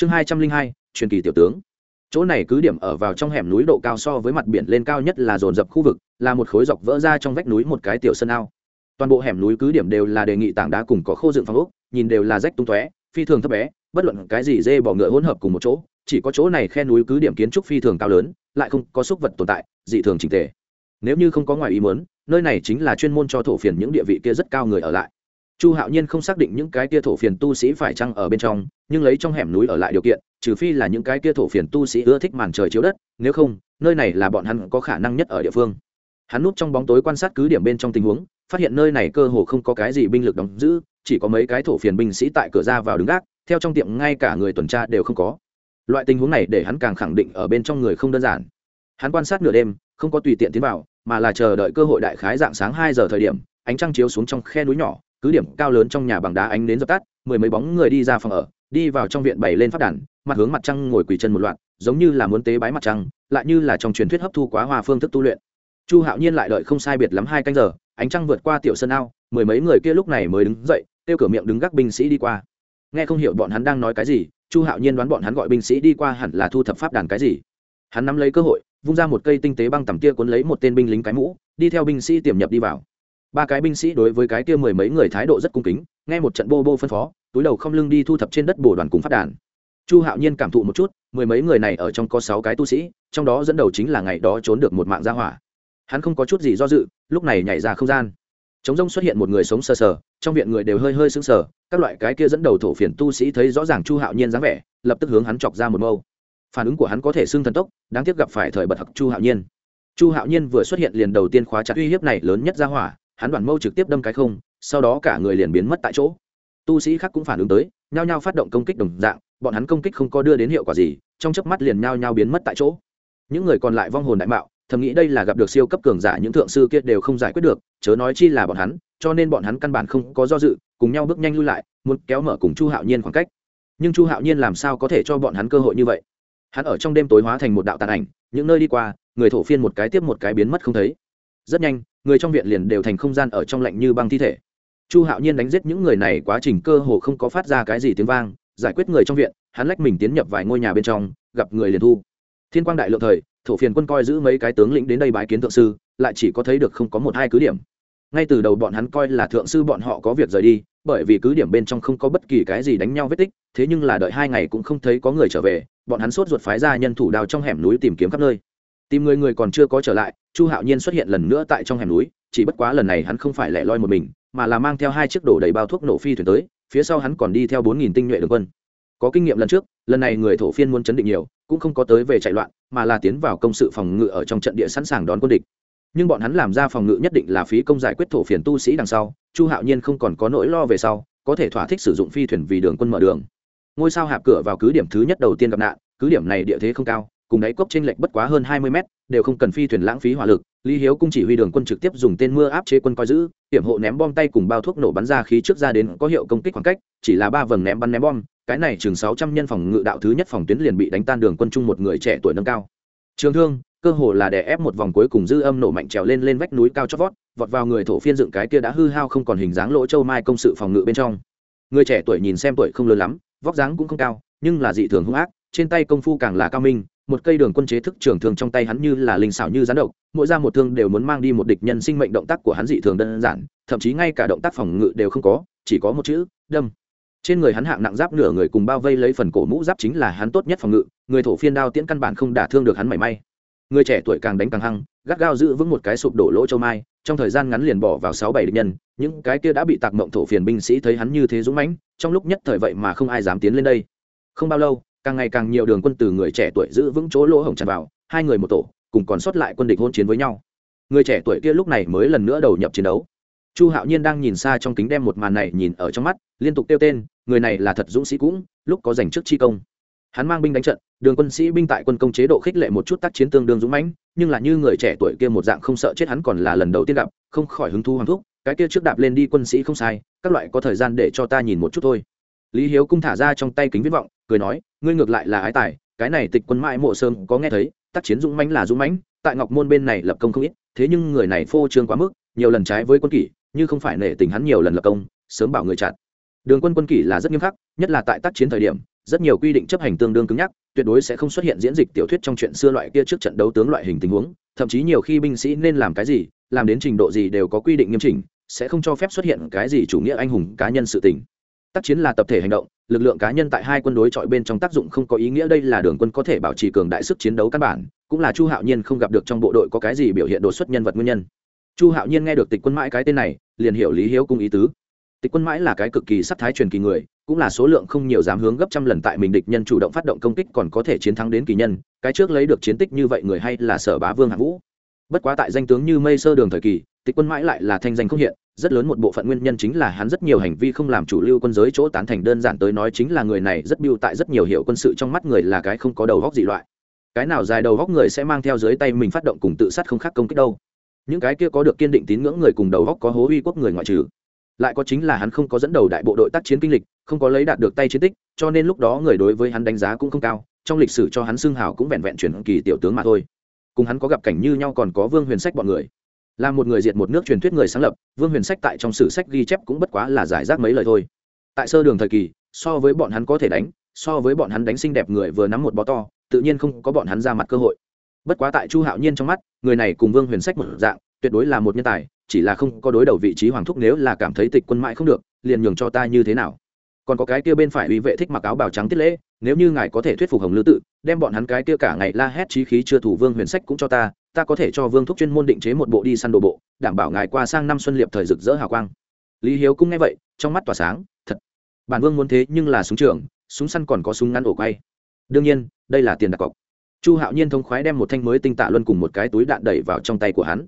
chương hai trăm linh hai, truyền kỳ tiểu tướng. Chỗ này cứ điểm ở vào trong hẻm núi độ cao so với mặt biển lên cao nhất là dồn dập khu vực, là một khối dọc vỡ ra trong vách núi một cái tiểu sân ao. Toàn bộ hẻm núi cứ điểm đều là đề nghị tảng đá cùng có khô dựng phong ốc, nhìn đều là rách tung tóe, phi thường thấp bé, bất luận cái gì dê bỏ ngựa hỗn hợp cùng một chỗ, chỉ có chỗ này khe núi cứ điểm kiến trúc phi thường cao lớn, lại không có xúc vật tồn tại, dị thường trình tề. Nếu như không có ngoài ý muốn, nơi này chính là chuyên môn cho thổ phiền những địa vị kia rất cao người ở lại chu hạo nhiên không xác định những cái kia thổ phiền tu sĩ phải chăng ở bên trong, nhưng lấy trong hẻm núi ở lại điều kiện, trừ phi là những cái kia thổ phiền tu sĩ ưa thích màn trời chiếu đất, nếu không, nơi này là bọn hắn có khả năng nhất ở địa phương. Hắn núp trong bóng tối quan sát cứ điểm bên trong tình huống, phát hiện nơi này cơ hồ không có cái gì binh lực đóng giữ, chỉ có mấy cái thổ phiền binh sĩ tại cửa ra vào đứng gác, theo trong tiệm ngay cả người tuần tra đều không có. Loại tình huống này để hắn càng khẳng định ở bên trong người không đơn giản. Hắn quan sát nửa đêm, không có tùy tiện tiến vào, mà là chờ đợi cơ hội đại khái dạng sáng hai giờ thời điểm, ánh trăng chiếu xuống trong khe núi nhỏ cứ điểm cao lớn trong nhà bằng đá ánh đến dập tắt, mười mấy bóng người đi ra phòng ở, đi vào trong viện bày lên phát đàn, mặt hướng mặt trăng ngồi quỳ chân một loạt, giống như là muốn tế bái mặt trăng, lại như là trong truyền thuyết hấp thu quá hòa phương thức tu luyện. Chu hạo nhiên lại đợi không sai biệt lắm hai canh giờ, ánh trăng vượt qua tiểu sân ao, mười mấy người kia lúc này mới đứng dậy, kêu cửa miệng đứng gác binh sĩ đi qua. Nghe không hiểu bọn hắn đang nói cái gì, chu hạo nhiên đoán bọn hắn gọi binh sĩ đi qua hẳn là thu thập pháp đàn cái gì. Hắn nắm lấy cơ hội, vung ra một cây tinh tế băng tầm kia cuốn lấy một tên binh lính cái mũ, đi theo binh sĩ tiềm nhập đi vào ba cái binh sĩ đối với cái kia mười mấy người thái độ rất cung kính, nghe một trận bô bô phân phó, túi đầu không lưng đi thu thập trên đất bồ đoàn cùng phát đàn. Chu hạo nhiên cảm thụ một chút, mười mấy người này ở trong có sáu cái tu sĩ, trong đó dẫn đầu chính là ngày đó trốn được một mạng gia hỏa. Hắn không có chút gì do dự, lúc này nhảy ra không gian. Chống rông xuất hiện một người sống sờ sờ, trong viện người đều hơi hơi sững sờ, các loại cái kia dẫn đầu thổ phiền tu sĩ thấy rõ ràng chu hạo nhiên dáng vẻ, lập tức hướng hắn chọc ra một mâu. Phản ứng của hắn có thể xưng thần tốc, đáng tiếc gặp phải thời bật hặc chu hạo nhiên. Chu hạo nhiên vừa xuất hiện liền đầu tiên khóa chặt uy hiếp này lớn nhất ra hỏa hắn đoàn mâu trực tiếp đâm cái không, sau đó cả người liền biến mất tại chỗ. Tu sĩ khác cũng phản ứng tới, nhao nhao phát động công kích đồng dạng, bọn hắn công kích không có đưa đến hiệu quả gì, trong chớp mắt liền nhao nhao biến mất tại chỗ. Những người còn lại vong hồn đại mạo, thầm nghĩ đây là gặp được siêu cấp cường giả những thượng sư kia đều không giải quyết được, chớ nói chi là bọn hắn, cho nên bọn hắn căn bản không có do dự, cùng nhau bước nhanh lui lại, muốn kéo mở cùng chu hạo nhiên khoảng cách. Nhưng chu hạo nhiên làm sao có thể cho bọn hắn cơ hội như vậy? Hắn ở trong đêm tối hóa thành một đạo tàn ảnh, những nơi đi qua, người thổ phiên một cái tiếp một cái biến mất không thấy. Rất nhanh người trong viện liền đều thành không gian ở trong lạnh như băng thi thể. Chu hạo nhiên đánh giết những người này quá trình cơ hồ không có phát ra cái gì tiếng vang, giải quyết người trong viện, hắn lách mình tiến nhập vài ngôi nhà bên trong, gặp người liền thu. Thiên quang đại lượng thời, thổ phiền quân coi giữ mấy cái tướng lĩnh đến đây bái kiến thượng sư, lại chỉ có thấy được không có một hai cứ điểm. Ngay từ đầu bọn hắn coi là thượng sư bọn họ có việc rời đi, bởi vì cứ điểm bên trong không có bất kỳ cái gì đánh nhau vết tích, thế nhưng là đợi hai ngày cũng không thấy có người trở về, bọn hắn sốt ruột phái ra nhân thủ đào trong hẻm núi tìm kiếm khắp nơi tìm người người còn chưa có trở lại, chu hạo nhiên xuất hiện lần nữa tại trong hẻm núi, chỉ bất quá lần này hắn không phải lẻ loi một mình, mà là mang theo hai chiếc đổ đầy bao thuốc nổ phi thuyền tới, phía sau hắn còn đi theo bốn nghìn tinh nhuệ đường quân. Có kinh nghiệm lần trước, lần này người thổ phiên muốn chấn định nhiều, cũng không có tới về chạy loạn, mà là tiến vào công sự phòng ngự ở trong trận địa sẵn sàng đón quân địch. Nhưng bọn hắn làm ra phòng ngự nhất định là phí công giải quyết thổ phiền tu sĩ đằng sau, chu hạo nhiên không còn có nỗi lo về sau, có thể thỏa thích sử dụng phi thuyền vì đường quân mở đường. Ngôi sao hạp cửa vào cứ điểm thứ nhất đầu tiên gặp nạn, cứ điểm này địa thế không cao cùng đáy cốc trên lệch bất quá hơn hai mươi mét, đều không cần phi thuyền lãng phí hỏa lực, lý hiếu cung chỉ huy đường quân trực tiếp dùng tên mưa áp chế quân coi giữ, hiểm hộ ném bom tay cùng bao thuốc nổ bắn ra khí trước ra đến có hiệu công kích khoảng cách, chỉ là ba vầng ném bắn ném bom, cái này chừng sáu trăm nhân phòng ngự đạo thứ nhất phòng tuyến liền bị đánh tan đường quân chung một người trẻ tuổi nâng cao. Trường thương, cơ hồ là đè ép một vòng cuối cùng dư âm nổ mạnh trèo lên lên vách núi cao chót vót, vọt vào người thổ phiên dựng cái kia đã hư hao không còn hình dáng lỗ châu mai công sự phòng ngự bên trong. Người trẻ tuổi nhìn xem tuổi không lớn lắm, vóc dáng cũng không cao, nhưng là dị thường hung ác, trên tay công phu càng là cao minh một cây đường quân chế thức trường thường trong tay hắn như là linh xảo như rắn độc, mỗi ra một thương đều muốn mang đi một địch nhân sinh mệnh động tác của hắn dị thường đơn giản, thậm chí ngay cả động tác phòng ngự đều không có, chỉ có một chữ, đâm. Trên người hắn hạng nặng giáp nửa người cùng bao vây lấy phần cổ mũ giáp chính là hắn tốt nhất phòng ngự, người thổ phiên đao tiễn căn bản không đả thương được hắn mảy may. Người trẻ tuổi càng đánh càng hăng, gắt gao giữ vững một cái sụp đổ lỗ châu mai, trong thời gian ngắn liền bỏ vào sáu bảy địch nhân, những cái kia đã bị tạc mộng thổ phiền binh sĩ thấy hắn như thế dũng mãnh, trong lúc nhất thời vậy mà không ai dám tiến lên đây. Không bao lâu càng ngày càng nhiều đường quân từ người trẻ tuổi giữ vững chỗ lỗ hổng tràn vào, hai người một tổ, cùng còn sót lại quân địch hôn chiến với nhau. Người trẻ tuổi kia lúc này mới lần nữa đầu nhập chiến đấu. Chu hạo nhiên đang nhìn xa trong kính đem một màn này nhìn ở trong mắt, liên tục kêu tên, người này là thật dũng sĩ cũng, lúc có giành chức chi công. Hắn mang binh đánh trận, đường quân sĩ binh tại quân công chế độ khích lệ một chút tác chiến tương đương dũng mãnh, nhưng là như người trẻ tuổi kia một dạng không sợ chết hắn còn là lần đầu tiên gặp, không khỏi hứng thú hoàng thúc, cái kia trước đạp lên đi quân sĩ không sai, các loại có thời gian để cho ta nhìn một chút thôi. Lý hiếu cung thả ra trong tay kính viết vọng cười nói, ngươi ngược lại là ái tài, cái này tịch quân mãi mộ sơn có nghe thấy, tác chiến dũng mãnh là dũng mãnh, tại ngọc môn bên này lập công không ít, thế nhưng người này phô trương quá mức, nhiều lần trái với quân kỷ, như không phải nể tình hắn nhiều lần lập công, sớm bảo người chặn đường quân quân kỷ là rất nghiêm khắc, nhất là tại tác chiến thời điểm, rất nhiều quy định chấp hành tương đương cứng nhắc, tuyệt đối sẽ không xuất hiện diễn dịch tiểu thuyết trong chuyện xưa loại kia trước trận đấu tướng loại hình tình huống, thậm chí nhiều khi binh sĩ nên làm cái gì, làm đến trình độ gì đều có quy định nghiêm chỉnh, sẽ không cho phép xuất hiện cái gì chủ nghĩa anh hùng cá nhân sự tình tác chiến là tập thể hành động, lực lượng cá nhân tại hai quân đối chọi bên trong tác dụng không có ý nghĩa đây là đường quân có thể bảo trì cường đại sức chiến đấu căn bản, cũng là chu hạo nhiên không gặp được trong bộ đội có cái gì biểu hiện đột xuất nhân vật nguyên nhân. Chu hạo nhiên nghe được tịch quân mãi cái tên này, liền hiểu lý hiếu cung ý tứ. Tịch quân mãi là cái cực kỳ sắc thái truyền kỳ người, cũng là số lượng không nhiều dám hướng gấp trăm lần tại mình địch nhân chủ động phát động công kích còn có thể chiến thắng đến kỳ nhân, cái trước lấy được chiến tích như vậy người hay là sở bá vương hạng vũ. Bất quá tại danh tướng như mây sơ đường thời kỳ, tịch quân mãi lại là thanh danh không hiện rất lớn một bộ phận nguyên nhân chính là hắn rất nhiều hành vi không làm chủ lưu quân giới chỗ tán thành đơn giản tới nói chính là người này rất biêu tại rất nhiều hiệu quân sự trong mắt người là cái không có đầu góc dị loại. Cái nào dài đầu góc người sẽ mang theo dưới tay mình phát động cùng tự sát không khác công kích đâu. Những cái kia có được kiên định tín ngưỡng người cùng đầu góc có hố uy quốc người ngoại trừ. Lại có chính là hắn không có dẫn đầu đại bộ đội tác chiến kinh lịch, không có lấy đạt được tay chiến tích, cho nên lúc đó người đối với hắn đánh giá cũng không cao, trong lịch sử cho hắn xưng hào cũng vẹn vẹn chuyển kỳ tiểu tướng mà thôi. Cùng hắn có gặp cảnh như nhau còn có vương huyền sách bọn người là một người diệt một nước truyền thuyết người sáng lập, vương huyền sách tại trong sử sách ghi chép cũng bất quá là giải rác mấy lời thôi. Tại sơ đường thời kỳ, so với bọn hắn có thể đánh, so với bọn hắn đánh xinh đẹp người vừa nắm một bó to, tự nhiên không có bọn hắn ra mặt cơ hội. Bất quá tại chu hạo nhiên trong mắt, người này cùng vương huyền sách một dạng, tuyệt đối là một nhân tài, chỉ là không có đối đầu vị trí hoàng thúc nếu là cảm thấy tịch quân mãi không được, liền nhường cho ta như thế nào. Còn có cái kia bên phải uy vệ thích mặc áo bào trắng tiết lễ, nếu như ngài có thể thuyết phục hồng lư tự, đem bọn hắn cái kia cả ngày la hét trí khí chưa thủ vương huyền sách cũng cho ta ta có thể cho vương thúc chuyên môn định chế một bộ đi săn đồ bộ, đảm bảo ngài qua sang năm xuân liệp thời rực rỡ hào quang. Lý hiếu cũng nghe vậy, trong mắt tỏa sáng, thật, bản vương muốn thế nhưng là súng trường, súng săn còn có súng ngắn ổ quay. Đương nhiên, đây là tiền đặt cọc. Chu hạo nhiên thông khoái đem một thanh mới tinh tạ luân cùng một cái túi đạn đẩy vào trong tay của hắn.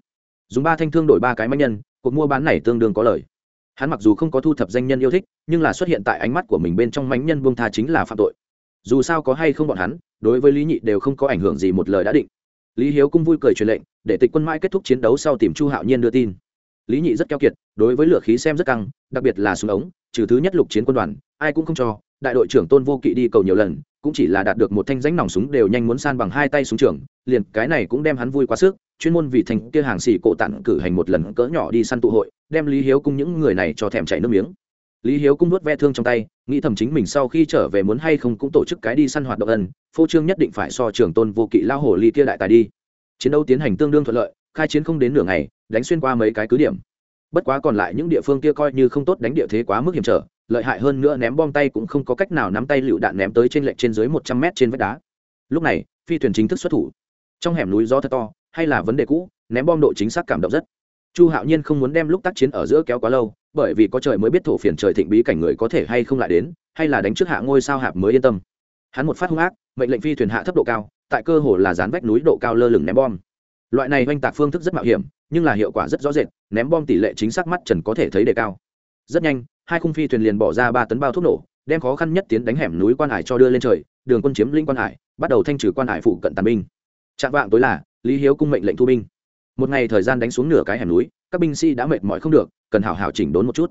Dùng ba thanh thương đổi ba cái máy nhân, cuộc mua bán này tương đương có lời. Hắn mặc dù không có thu thập danh nhân yêu thích, nhưng là xuất hiện tại ánh mắt của mình bên trong mánh nhân buông tha chính là phạm tội. Dù sao có hay không bọn hắn, đối với lý nhị đều không có ảnh hưởng gì một lời đã định lý hiếu cung vui cười truyền lệnh, để tịch quân mãi kết thúc chiến đấu sau tìm chu hạo nhiên đưa tin. Lý nhị rất keo kiệt, đối với lửa khí xem rất căng, đặc biệt là súng ống, trừ thứ nhất lục chiến quân đoàn, ai cũng không cho. Đại đội trưởng tôn vô kỵ đi cầu nhiều lần, cũng chỉ là đạt được một thanh ránh nòng súng đều nhanh muốn san bằng hai tay súng trường, liền cái này cũng đem hắn vui quá sức, chuyên môn vì thành kia hàng xì cổ tặng cử hành một lần cỡ nhỏ đi săn tụ hội, đem lý hiếu cung những người này cho thèm chảy nước miếng lý hiếu cung nuốt ve thương trong tay, nghĩ thầm chính mình sau khi trở về muốn hay không cũng tổ chức cái đi săn hoạt động ân, phô trương nhất định phải so trường tôn vô kỵ lao hồ ly kia đại tài đi. Chiến đấu tiến hành tương đương thuận lợi, khai chiến không đến nửa ngày, đánh xuyên qua mấy cái cứ điểm. Bất quá còn lại những địa phương kia coi như không tốt đánh địa thế quá mức hiểm trở, lợi hại hơn nữa ném bom tay cũng không có cách nào nắm tay lựu đạn ném tới trên lệch trên dưới một trăm mét trên vách đá. Lúc này, phi thuyền chính thức xuất thủ. Trong hẻm núi gió thật to, hay là vấn đề cũ, ném bom độ chính xác cảm động rất. Chu hạo nhiên không muốn đem lúc tác chiến ở giữa kéo quá lâu bởi vì có trời mới biết thổ phiền trời thịnh bí cảnh người có thể hay không lại đến, hay là đánh trước hạ ngôi sao hạp mới yên tâm. Hắn một phát hung ác, mệnh lệnh phi thuyền hạ thấp độ cao, tại cơ hồ là dán vách núi độ cao lơ lửng ném bom. Loại này oanh tạc phương thức rất mạo hiểm, nhưng là hiệu quả rất rõ rệt, ném bom tỷ lệ chính xác mắt trần có thể thấy đề cao. Rất nhanh, hai khung phi thuyền liền bỏ ra ba tấn bao thuốc nổ, đem khó khăn nhất tiến đánh hẻm núi quan hải cho đưa lên trời, đường quân chiếm linh quan hải, bắt đầu thanh trừ quan hải phụ cận tàn binh. Trạng vạng tối là lý hiếu cung mệnh lệnh thu binh. Một ngày thời gian đánh xuống nửa cái hẻm núi các binh sĩ đã mệt mỏi không được cần hảo hảo chỉnh đốn một chút.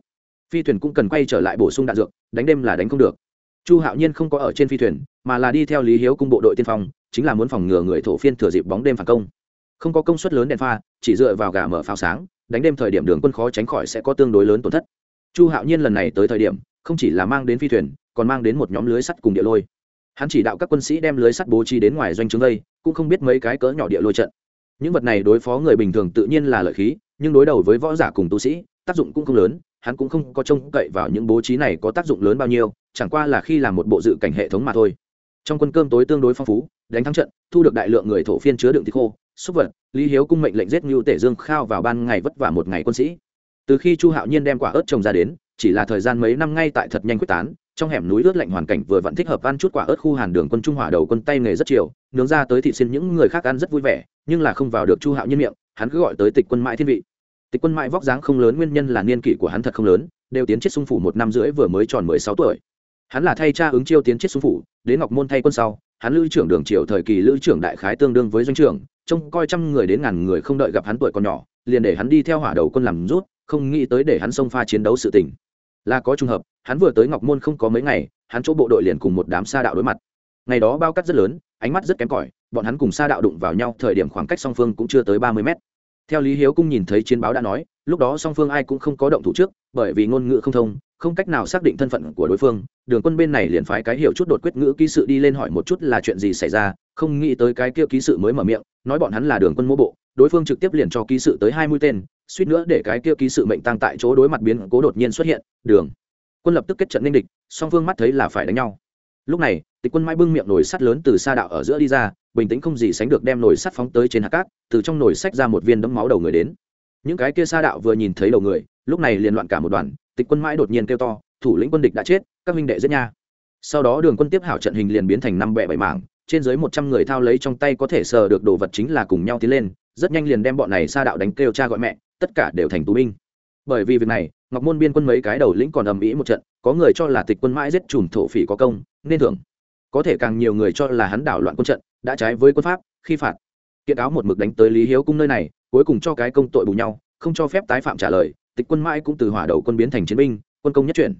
Phi thuyền cũng cần quay trở lại bổ sung đạn dược đánh đêm là đánh không được. Chu hạo nhiên không có ở trên phi thuyền mà là đi theo lý hiếu cung bộ đội tiên phong chính là muốn phòng ngừa người thổ phiên thừa dịp bóng đêm phản công. Không có công suất lớn đèn pha chỉ dựa vào gà mở pháo sáng đánh đêm thời điểm đường quân khó tránh khỏi sẽ có tương đối lớn tổn thất. Chu hạo nhiên lần này tới thời điểm không chỉ là mang đến phi thuyền còn mang đến một nhóm lưới sắt cùng địa lôi. Hắn chỉ đạo các quân sĩ đem lưới sắt bố trí đến ngoài doanh trướng đây, cũng không biết mấy cái cỡ nhỏ địa lôi trận. Những vật này đối phó người bình thường tự nhiên là lợi khí nhưng đối đầu với võ giả cùng tu sĩ, tác dụng cũng không lớn, hắn cũng không có trông cậy vào những bố trí này có tác dụng lớn bao nhiêu, chẳng qua là khi làm một bộ dự cảnh hệ thống mà thôi. Trong quân cơm tối tương đối phong phú, đánh thắng trận, thu được đại lượng người thổ phiên chứa đựng thịt khô, súc vật, lý hiếu cung mệnh lệnh giết ngưu tể dương khao vào ban ngày vất vả một ngày quân sĩ. Từ khi chu hạo nhiên đem quả ớt trồng ra đến, chỉ là thời gian mấy năm ngay tại thật nhanh quyết tán, trong hẻm núi ướt lạnh hoàn cảnh vừa vẫn thích hợp ăn chút quả ớt khu hàn đường quân trung hỏa đầu quân tay nghề rất chiều, nướng ra tới thị xin những người khác ăn rất vui vẻ, nhưng là không vào được chu hạo nhiên miệng hắn cứ gọi tới tịch quân mãi thiên vị. Tịch quân mãi vóc dáng không lớn, nguyên nhân là niên kỷ của hắn thật không lớn, đều tiến chết sung phủ một năm rưỡi vừa mới tròn mười sáu tuổi. Hắn là thay cha ứng chiêu tiến chết sung phủ, đến ngọc môn thay quân sau, hắn lữ trưởng đường triều thời kỳ lữ trưởng đại khái tương đương với doanh trưởng, trông coi trăm người đến ngàn người không đợi gặp hắn tuổi còn nhỏ, liền để hắn đi theo hỏa đầu quân làm rút, không nghĩ tới để hắn xông pha chiến đấu sự tình. Là có trùng hợp, hắn vừa tới ngọc môn không có mấy ngày, hắn chỗ bộ đội liền cùng một đám xa đạo đối mặt. Ngày đó bao cắt rất lớn, ánh mắt rất kém cỏi bọn hắn cùng xa đạo đụng vào nhau, thời điểm khoảng cách song phương cũng chưa tới ba mươi mét. Theo lý hiếu cung nhìn thấy chiến báo đã nói, lúc đó song phương ai cũng không có động thủ trước, bởi vì ngôn ngữ không thông, không cách nào xác định thân phận của đối phương. Đường quân bên này liền phái cái hiểu chút đột quyết ngữ ký sự đi lên hỏi một chút là chuyện gì xảy ra, không nghĩ tới cái kia ký sự mới mở miệng, nói bọn hắn là đường quân mô bộ, đối phương trực tiếp liền cho ký sự tới hai mươi tên, suýt nữa để cái kia ký sự mệnh tăng tại chỗ đối mặt biến cố đột nhiên xuất hiện, đường. Quân lập tức kết trận ninh địch, song phương mắt thấy là phải đánh nhau. Lúc này, tịch quân mãi bưng miệng nổi sắt lớn từ xa đạo ở giữa đi ra bình tĩnh không gì sánh được đem nồi sắt phóng tới trên hạt cát, từ trong nồi sách ra một viên đấm máu đầu người đến. Những cái kia xa đạo vừa nhìn thấy đầu người, lúc này liền loạn cả một đoàn, tịch quân mãi đột nhiên kêu to, thủ lĩnh quân địch đã chết, các minh đệ giết nha. Sau đó đường quân tiếp hảo trận hình liền biến thành năm bẹ bảy mảng, trên dưới một trăm người thao lấy trong tay có thể sờ được đồ vật chính là cùng nhau tiến lên, rất nhanh liền đem bọn này xa đạo đánh kêu cha gọi mẹ, tất cả đều thành tù binh. Bởi vì việc này, ngọc môn biên quân mấy cái đầu lĩnh còn ầm ĩ một trận, có người cho là tịch quân mãi giết chùm thổ phỉ có công, nên thưởng. Có thể càng nhiều người cho là hắn đảo loạn quân trận đã trái với quân pháp, khi phạt. Kiện cáo một mực đánh tới lý hiếu cung nơi này, cuối cùng cho cái công tội bù nhau, không cho phép tái phạm trả lời, tịch quân mãi cũng từ hỏa đầu quân biến thành chiến binh, quân công nhất chuyển.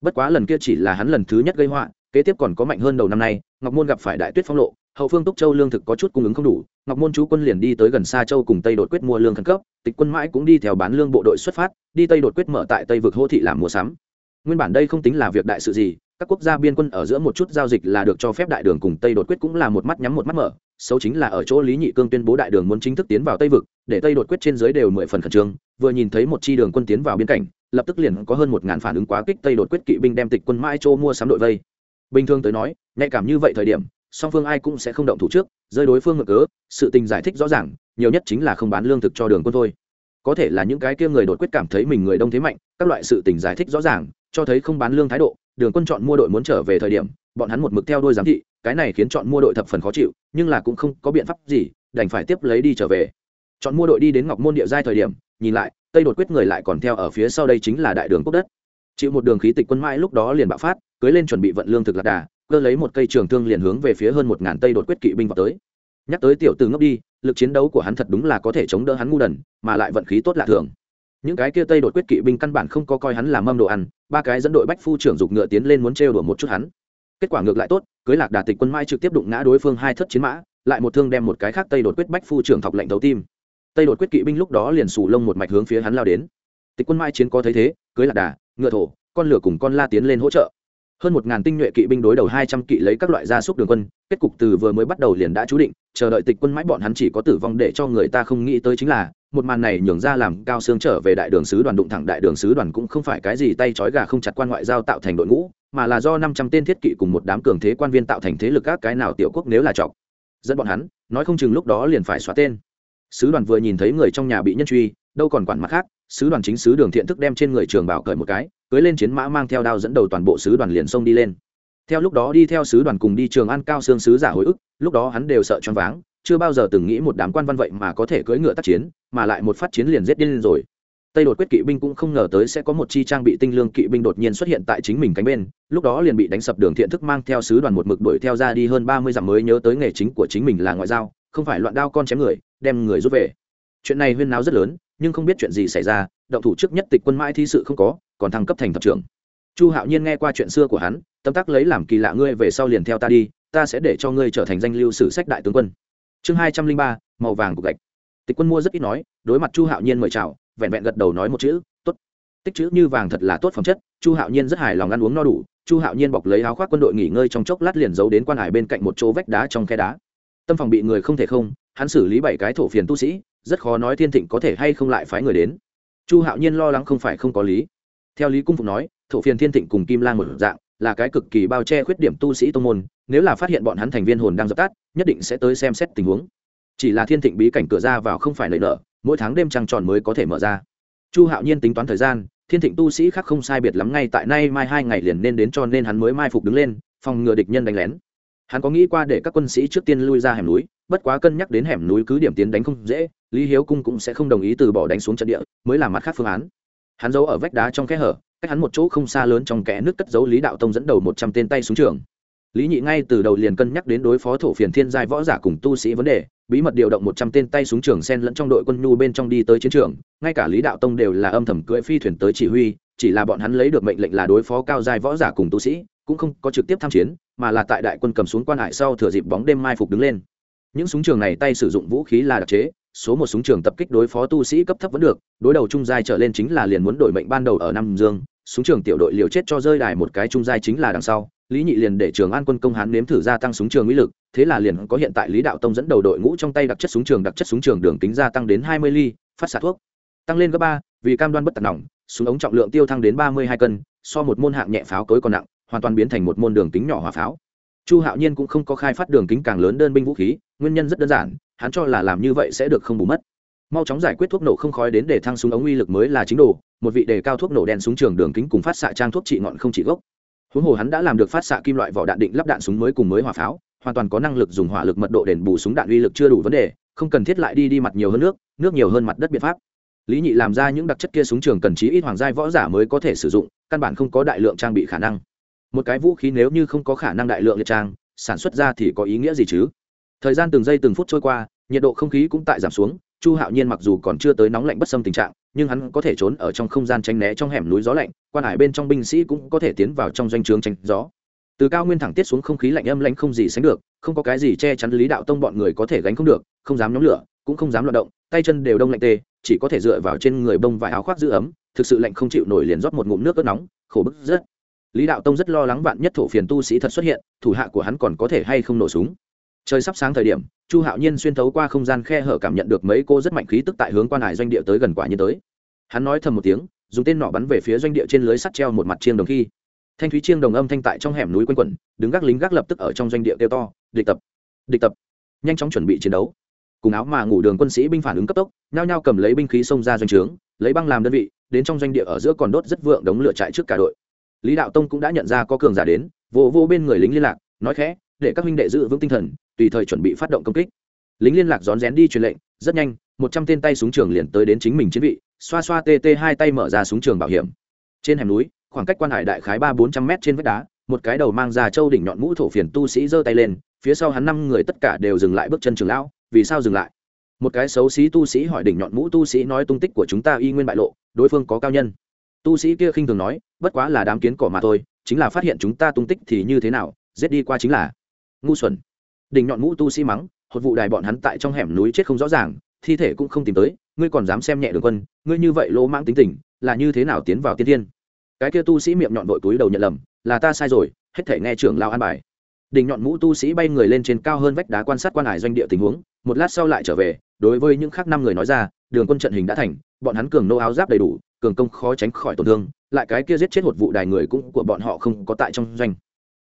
Bất quá lần kia chỉ là hắn lần thứ nhất gây họa, kế tiếp còn có mạnh hơn đầu năm nay, ngọc môn gặp phải đại tuyết phong lộ, hậu phương túc châu lương thực có chút cung ứng không đủ, ngọc môn chú quân liền đi tới gần xa châu cùng tây đột quyết mua lương khẩn cấp, tịch quân mãi cũng đi theo bán lương bộ đội xuất phát, đi tây đột quyết mở tại tây vực hô thị làm mua sắm. Nguyên bản đây không tính là việc đại sự gì các quốc gia biên quân ở giữa một chút giao dịch là được cho phép đại đường cùng tây đột quyết cũng là một mắt nhắm một mắt mở. Xấu chính là ở chỗ lý nhị cương tuyên bố đại đường muốn chính thức tiến vào tây vực, để tây đột quyết trên dưới đều mười phần khẩn trương, vừa nhìn thấy một chi đường quân tiến vào biên cảnh, lập tức liền có hơn một ngàn phản ứng quá kích tây đột quyết kỵ binh đem tịch quân mãi châu mua sắm đội vây. Bình thường tới nói, nhạy cảm như vậy thời điểm, song phương ai cũng sẽ không động thủ trước, rơi đối phương ngược cớ, sự tình giải thích rõ ràng, nhiều nhất chính là không bán lương thực cho đường quân thôi. Có thể là những cái kia người đột quyết cảm thấy mình người đông thế mạnh, các loại sự tình giải thích rõ ràng, cho thấy không bán lương thái độ đường quân chọn mua đội muốn trở về thời điểm, bọn hắn một mực theo đôi giám thị, cái này khiến chọn mua đội thập phần khó chịu, nhưng là cũng không có biện pháp gì, đành phải tiếp lấy đi trở về. Chọn mua đội đi đến ngọc môn địa giai thời điểm, nhìn lại, tây đột quyết người lại còn theo ở phía sau đây chính là đại đường quốc đất. Chịu một đường khí tịch quân mãi lúc đó liền bạo phát, cưới lên chuẩn bị vận lương thực lạc đà, cơ lấy một cây trường thương liền hướng về phía hơn một ngàn tây đột quyết kỵ binh vào tới. Nhắc tới tiểu từ ngốc đi, lực chiến đấu của hắn thật đúng là có thể chống đỡ hắn ngu đần, mà lại vận khí tốt lạ thường những cái kia tây đột quyết kỵ binh căn bản không có coi hắn là mâm đồ ăn, ba cái dẫn đội bách phu trưởng dục ngựa tiến lên muốn trêu đùa một chút hắn. Kết quả ngược lại tốt, cưới lạc đà tịch quân mai trực tiếp đụng ngã đối phương hai thất chiến mã, lại một thương đem một cái khác tây đột quyết bách phu trưởng thọc lệnh thấu tim. Tây đột quyết kỵ binh lúc đó liền sù lông một mạch hướng phía hắn lao đến. Tịch quân mai chiến có thấy thế, cưới lạc đà, ngựa thổ, con lửa cùng con la tiến lên hỗ trợ. Hơn một ngàn tinh nhuệ kỵ binh đối đầu hai trăm kỵ lấy các loại gia súc đường quân, kết cục từ vừa mới bắt đầu liền đã chú định chờ đợi tịch quân mãi bọn hắn chỉ có tử vong để cho người ta không nghĩ tới chính là, một màn này nhường ra làm cao xương trở về đại đường sứ đoàn đụng thẳng đại đường sứ đoàn cũng không phải cái gì tay trói gà không chặt quan ngoại giao tạo thành đội ngũ, mà là do năm trăm tên thiết kỵ cùng một đám cường thế quan viên tạo thành thế lực các cái nào tiểu quốc nếu là chọc. Dẫn bọn hắn, nói không chừng lúc đó liền phải xóa tên. Sứ đoàn vừa nhìn thấy người trong nhà bị nhân truy, đâu còn quản mặt khác, sứ đoàn chính sứ đường thiện thức đem trên người trường bảo cởi một cái, cưới lên chiến mã mang theo đao dẫn đầu toàn bộ sứ đoàn liền xông đi lên theo lúc đó đi theo sứ đoàn cùng đi trường an cao xương sứ giả hồi ức, lúc đó hắn đều sợ choáng váng, chưa bao giờ từng nghĩ một đám quan văn vậy mà có thể cưỡi ngựa tác chiến, mà lại một phát chiến liền giết điên rồi. Tây đột quyết kỵ binh cũng không ngờ tới sẽ có một chi trang bị tinh lương kỵ binh đột nhiên xuất hiện tại chính mình cánh bên, lúc đó liền bị đánh sập đường thiện thức mang theo sứ đoàn một mực đuổi theo ra đi hơn ba mươi dặm mới nhớ tới nghề chính của chính mình là ngoại giao, không phải loạn đao con chém người, đem người rút về. Chuyện này huyên náo rất lớn, nhưng không biết chuyện gì xảy ra, động thủ trước nhất tịch quân mãi thi sự không có, còn thăng cấp thành thập trưởng. Chu hạo nhiên nghe qua chuyện xưa của hắn tâm tắc lấy làm kỳ lạ ngươi về sau liền theo ta đi, ta sẽ để cho ngươi trở thành danh lưu sử sách đại tướng quân. Chương hai trăm linh ba, màu vàng cục gạch. Tịch quân mua rất ít nói, đối mặt chu hạo nhiên mời chào, vẹn vẹn gật đầu nói một chữ, tốt. Tích chữ như vàng thật là tốt phẩm chất, chu hạo nhiên rất hài lòng ăn uống no đủ, chu hạo nhiên bọc lấy áo khoác quân đội nghỉ ngơi trong chốc lát liền giấu đến quan hải bên cạnh một chỗ vách đá trong khe đá. Tâm phòng bị người không thể không, hắn xử lý bảy cái thổ phiền tu sĩ, rất khó nói thiên thịnh có thể hay không lại phái người đến. Chu hạo nhiên lo lắng không phải không có lý. Theo lý cung phục nói, thổ phiền thiên thịnh cùng kim lan một dạng là cái cực kỳ bao che khuyết điểm tu sĩ tông môn, nếu là phát hiện bọn hắn thành viên hồn đang dập tắt, nhất định sẽ tới xem xét tình huống. Chỉ là thiên thịnh bí cảnh cửa ra vào không phải lợi nợ, mỗi tháng đêm trăng tròn mới có thể mở ra. Chu hạo nhiên tính toán thời gian, thiên thịnh tu sĩ khác không sai biệt lắm ngay tại nay mai hai ngày liền nên đến cho nên hắn mới mai phục đứng lên, phòng ngừa địch nhân đánh lén. Hắn có nghĩ qua để các quân sĩ trước tiên lui ra hẻm núi, bất quá cân nhắc đến hẻm núi cứ điểm tiến đánh không dễ, lý hiếu cung cũng sẽ không đồng ý từ bỏ đánh xuống trận địa, mới làm mặt khác phương án. Hắn giấu ở vách đá trong kẽ hở cách hắn một chỗ không xa lớn trong kẽ nước cất giấu lý đạo tông dẫn đầu một trăm tên tay xuống trường. Lý nhị ngay từ đầu liền cân nhắc đến đối phó thổ phiền thiên giai võ giả cùng tu sĩ vấn đề, bí mật điều động một trăm tên tay xuống trường sen lẫn trong đội quân nhu bên trong đi tới chiến trường, ngay cả lý đạo tông đều là âm thầm cưỡi phi thuyền tới chỉ huy, chỉ là bọn hắn lấy được mệnh lệnh là đối phó cao giai võ giả cùng tu sĩ, cũng không có trực tiếp tham chiến, mà là tại đại quân cầm xuống quan hải sau thừa dịp bóng đêm mai phục đứng lên. Những súng trường này tay sử dụng vũ khí là đặc chế số một súng trường tập kích đối phó tu sĩ cấp thấp vẫn được, đối đầu trung giai trở lên chính là liền muốn đổi mệnh ban đầu ở nam dương, súng trường tiểu đội liều chết cho rơi đài một cái trung giai chính là đằng sau, lý nhị liền để trường an quân công hán nếm thử gia tăng súng trường mỹ lực, thế là liền có hiện tại lý đạo tông dẫn đầu đội ngũ trong tay đặc chất súng trường đặc chất súng trường đường kính gia tăng đến hai mươi ly, phát xạ thuốc. Tăng lên gấp ba, vì cam đoan bất tận nỏng súng ống trọng lượng tiêu thăng đến ba mươi hai cân, so một môn hạng nhẹ pháo cối còn nặng, hoàn toàn biến thành một môn đường kính nhỏ hỏa pháo chu hạo nhiên cũng không có khai phát đường kính càng lớn đơn binh vũ khí, nguyên nhân rất đơn giản, hắn cho là làm như vậy sẽ được không bù mất. Mau chóng giải quyết thuốc nổ không khói đến để thăng súng ống uy lực mới là chính đồ, một vị đề cao thuốc nổ đen súng trường đường kính cùng phát xạ trang thuốc trị ngọn không trị gốc. Huống hồ hắn đã làm được phát xạ kim loại vỏ đạn định lắp đạn súng mới cùng mới hỏa pháo, hoàn toàn có năng lực dùng hỏa lực mật độ đền bù súng đạn uy lực chưa đủ vấn đề, không cần thiết lại đi đi mặt nhiều hơn nước nước nhiều hơn mặt đất biện pháp. Lý nhị làm ra những đặc chất kia súng trường cần trí ít hoàng giai võ giả mới có thể sử dụng, căn bản không có đại lượng trang bị khả năng một cái vũ khí nếu như không có khả năng đại lượng liệt trang, sản xuất ra thì có ý nghĩa gì chứ? Thời gian từng giây từng phút trôi qua, nhiệt độ không khí cũng tại giảm xuống, chu hạo nhiên mặc dù còn chưa tới nóng lạnh bất xâm tình trạng, nhưng hắn có thể trốn ở trong không gian tranh né trong hẻm núi gió lạnh, quan hải bên trong binh sĩ cũng có thể tiến vào trong doanh trướng tranh gió. Từ cao nguyên thẳng tiết xuống không khí lạnh âm lãnh không gì sánh được, không có cái gì che chắn lý đạo tông bọn người có thể gánh không được, không dám nhóm lửa, cũng không dám loạt động, tay chân đều đông lạnh tê, chỉ có thể dựa vào trên người bông vải áo khoác giữ ấm, thực sự lạnh không chịu nổi liền rót một ngụm nước ớt nóng, khổ bức rất lý đạo tông rất lo lắng vạn nhất thổ phiền tu sĩ thật xuất hiện, thủ hạ của hắn còn có thể hay không nổ súng. Trời sắp sáng thời điểm, chu hạo nhiên xuyên thấu qua không gian khe hở cảm nhận được mấy cô rất mạnh khí tức tại hướng quan hải doanh địa tới gần quả nhiên tới. Hắn nói thầm một tiếng, dùng tên nọ bắn về phía doanh địa trên lưới sắt treo một mặt chiêng đồng khi, thanh thúy chiêng đồng âm thanh tại trong hẻm núi quanh quẩn, đứng gác lính gác lập tức ở trong doanh địa kêu to, địch tập địch tập. Nhanh chóng chuẩn bị chiến đấu. Cùng áo mà ngủ đường quân sĩ binh phản ứng cấp tốc, nhao nhao cầm lấy binh khí xông ra doanh trướng, lấy băng làm đơn vị, đến trong doanh địa ở giữa còn đốt rất vượng đống lửa chạy trước cả đội lý đạo tông cũng đã nhận ra có cường giả đến, vô vô bên người lính liên lạc, nói khẽ, để các huynh đệ giữ vững tinh thần, tùy thời chuẩn bị phát động công kích. Lính liên lạc rón rén đi truyền lệnh, rất nhanh, một trăm tên tay súng trường liền tới đến chính mình chiến vị, xoa xoa tt hai tay mở ra súng trường bảo hiểm. Trên hẻm núi, khoảng cách quan hải đại khái ba bốn trăm m trên vách đá, một cái đầu mang ra châu đỉnh nhọn mũ thổ phiền tu sĩ giơ tay lên, phía sau hắn năm người tất cả đều dừng lại bước chân trường lão, vì sao dừng lại? Một cái xấu xí tu sĩ hỏi đỉnh nhọn mũ tu sĩ nói, tung tích của chúng ta y nguyên bại lộ, đối phương có cao nhân. Tu sĩ kia khinh thường nói bất quá là đám kiến cỏ mà thôi, chính là phát hiện chúng ta tung tích thì như thế nào, giết đi qua chính là ngu xuẩn. Đỉnh nhọn mũ tu sĩ mắng, hột vụ đài bọn hắn tại trong hẻm núi chết không rõ ràng, thi thể cũng không tìm tới, ngươi còn dám xem nhẹ đường quân, ngươi như vậy lỗ mãng tính tình, là như thế nào tiến vào tiên thiên? Cái kia tu sĩ miệng nhọn vội túi đầu nhận lầm, là ta sai rồi, hết thể nghe trưởng lao an bài. Đỉnh nhọn mũ tu sĩ bay người lên trên cao hơn vách đá quan sát quan hải doanh địa tình huống, một lát sau lại trở về, đối với những khác năm người nói ra, đường quân trận hình đã thành, bọn hắn cường nô áo giáp đầy đủ, cường công khó tránh khỏi tổn thương lại cái kia giết chết một vụ đài người cũng của bọn họ không có tại trong doanh.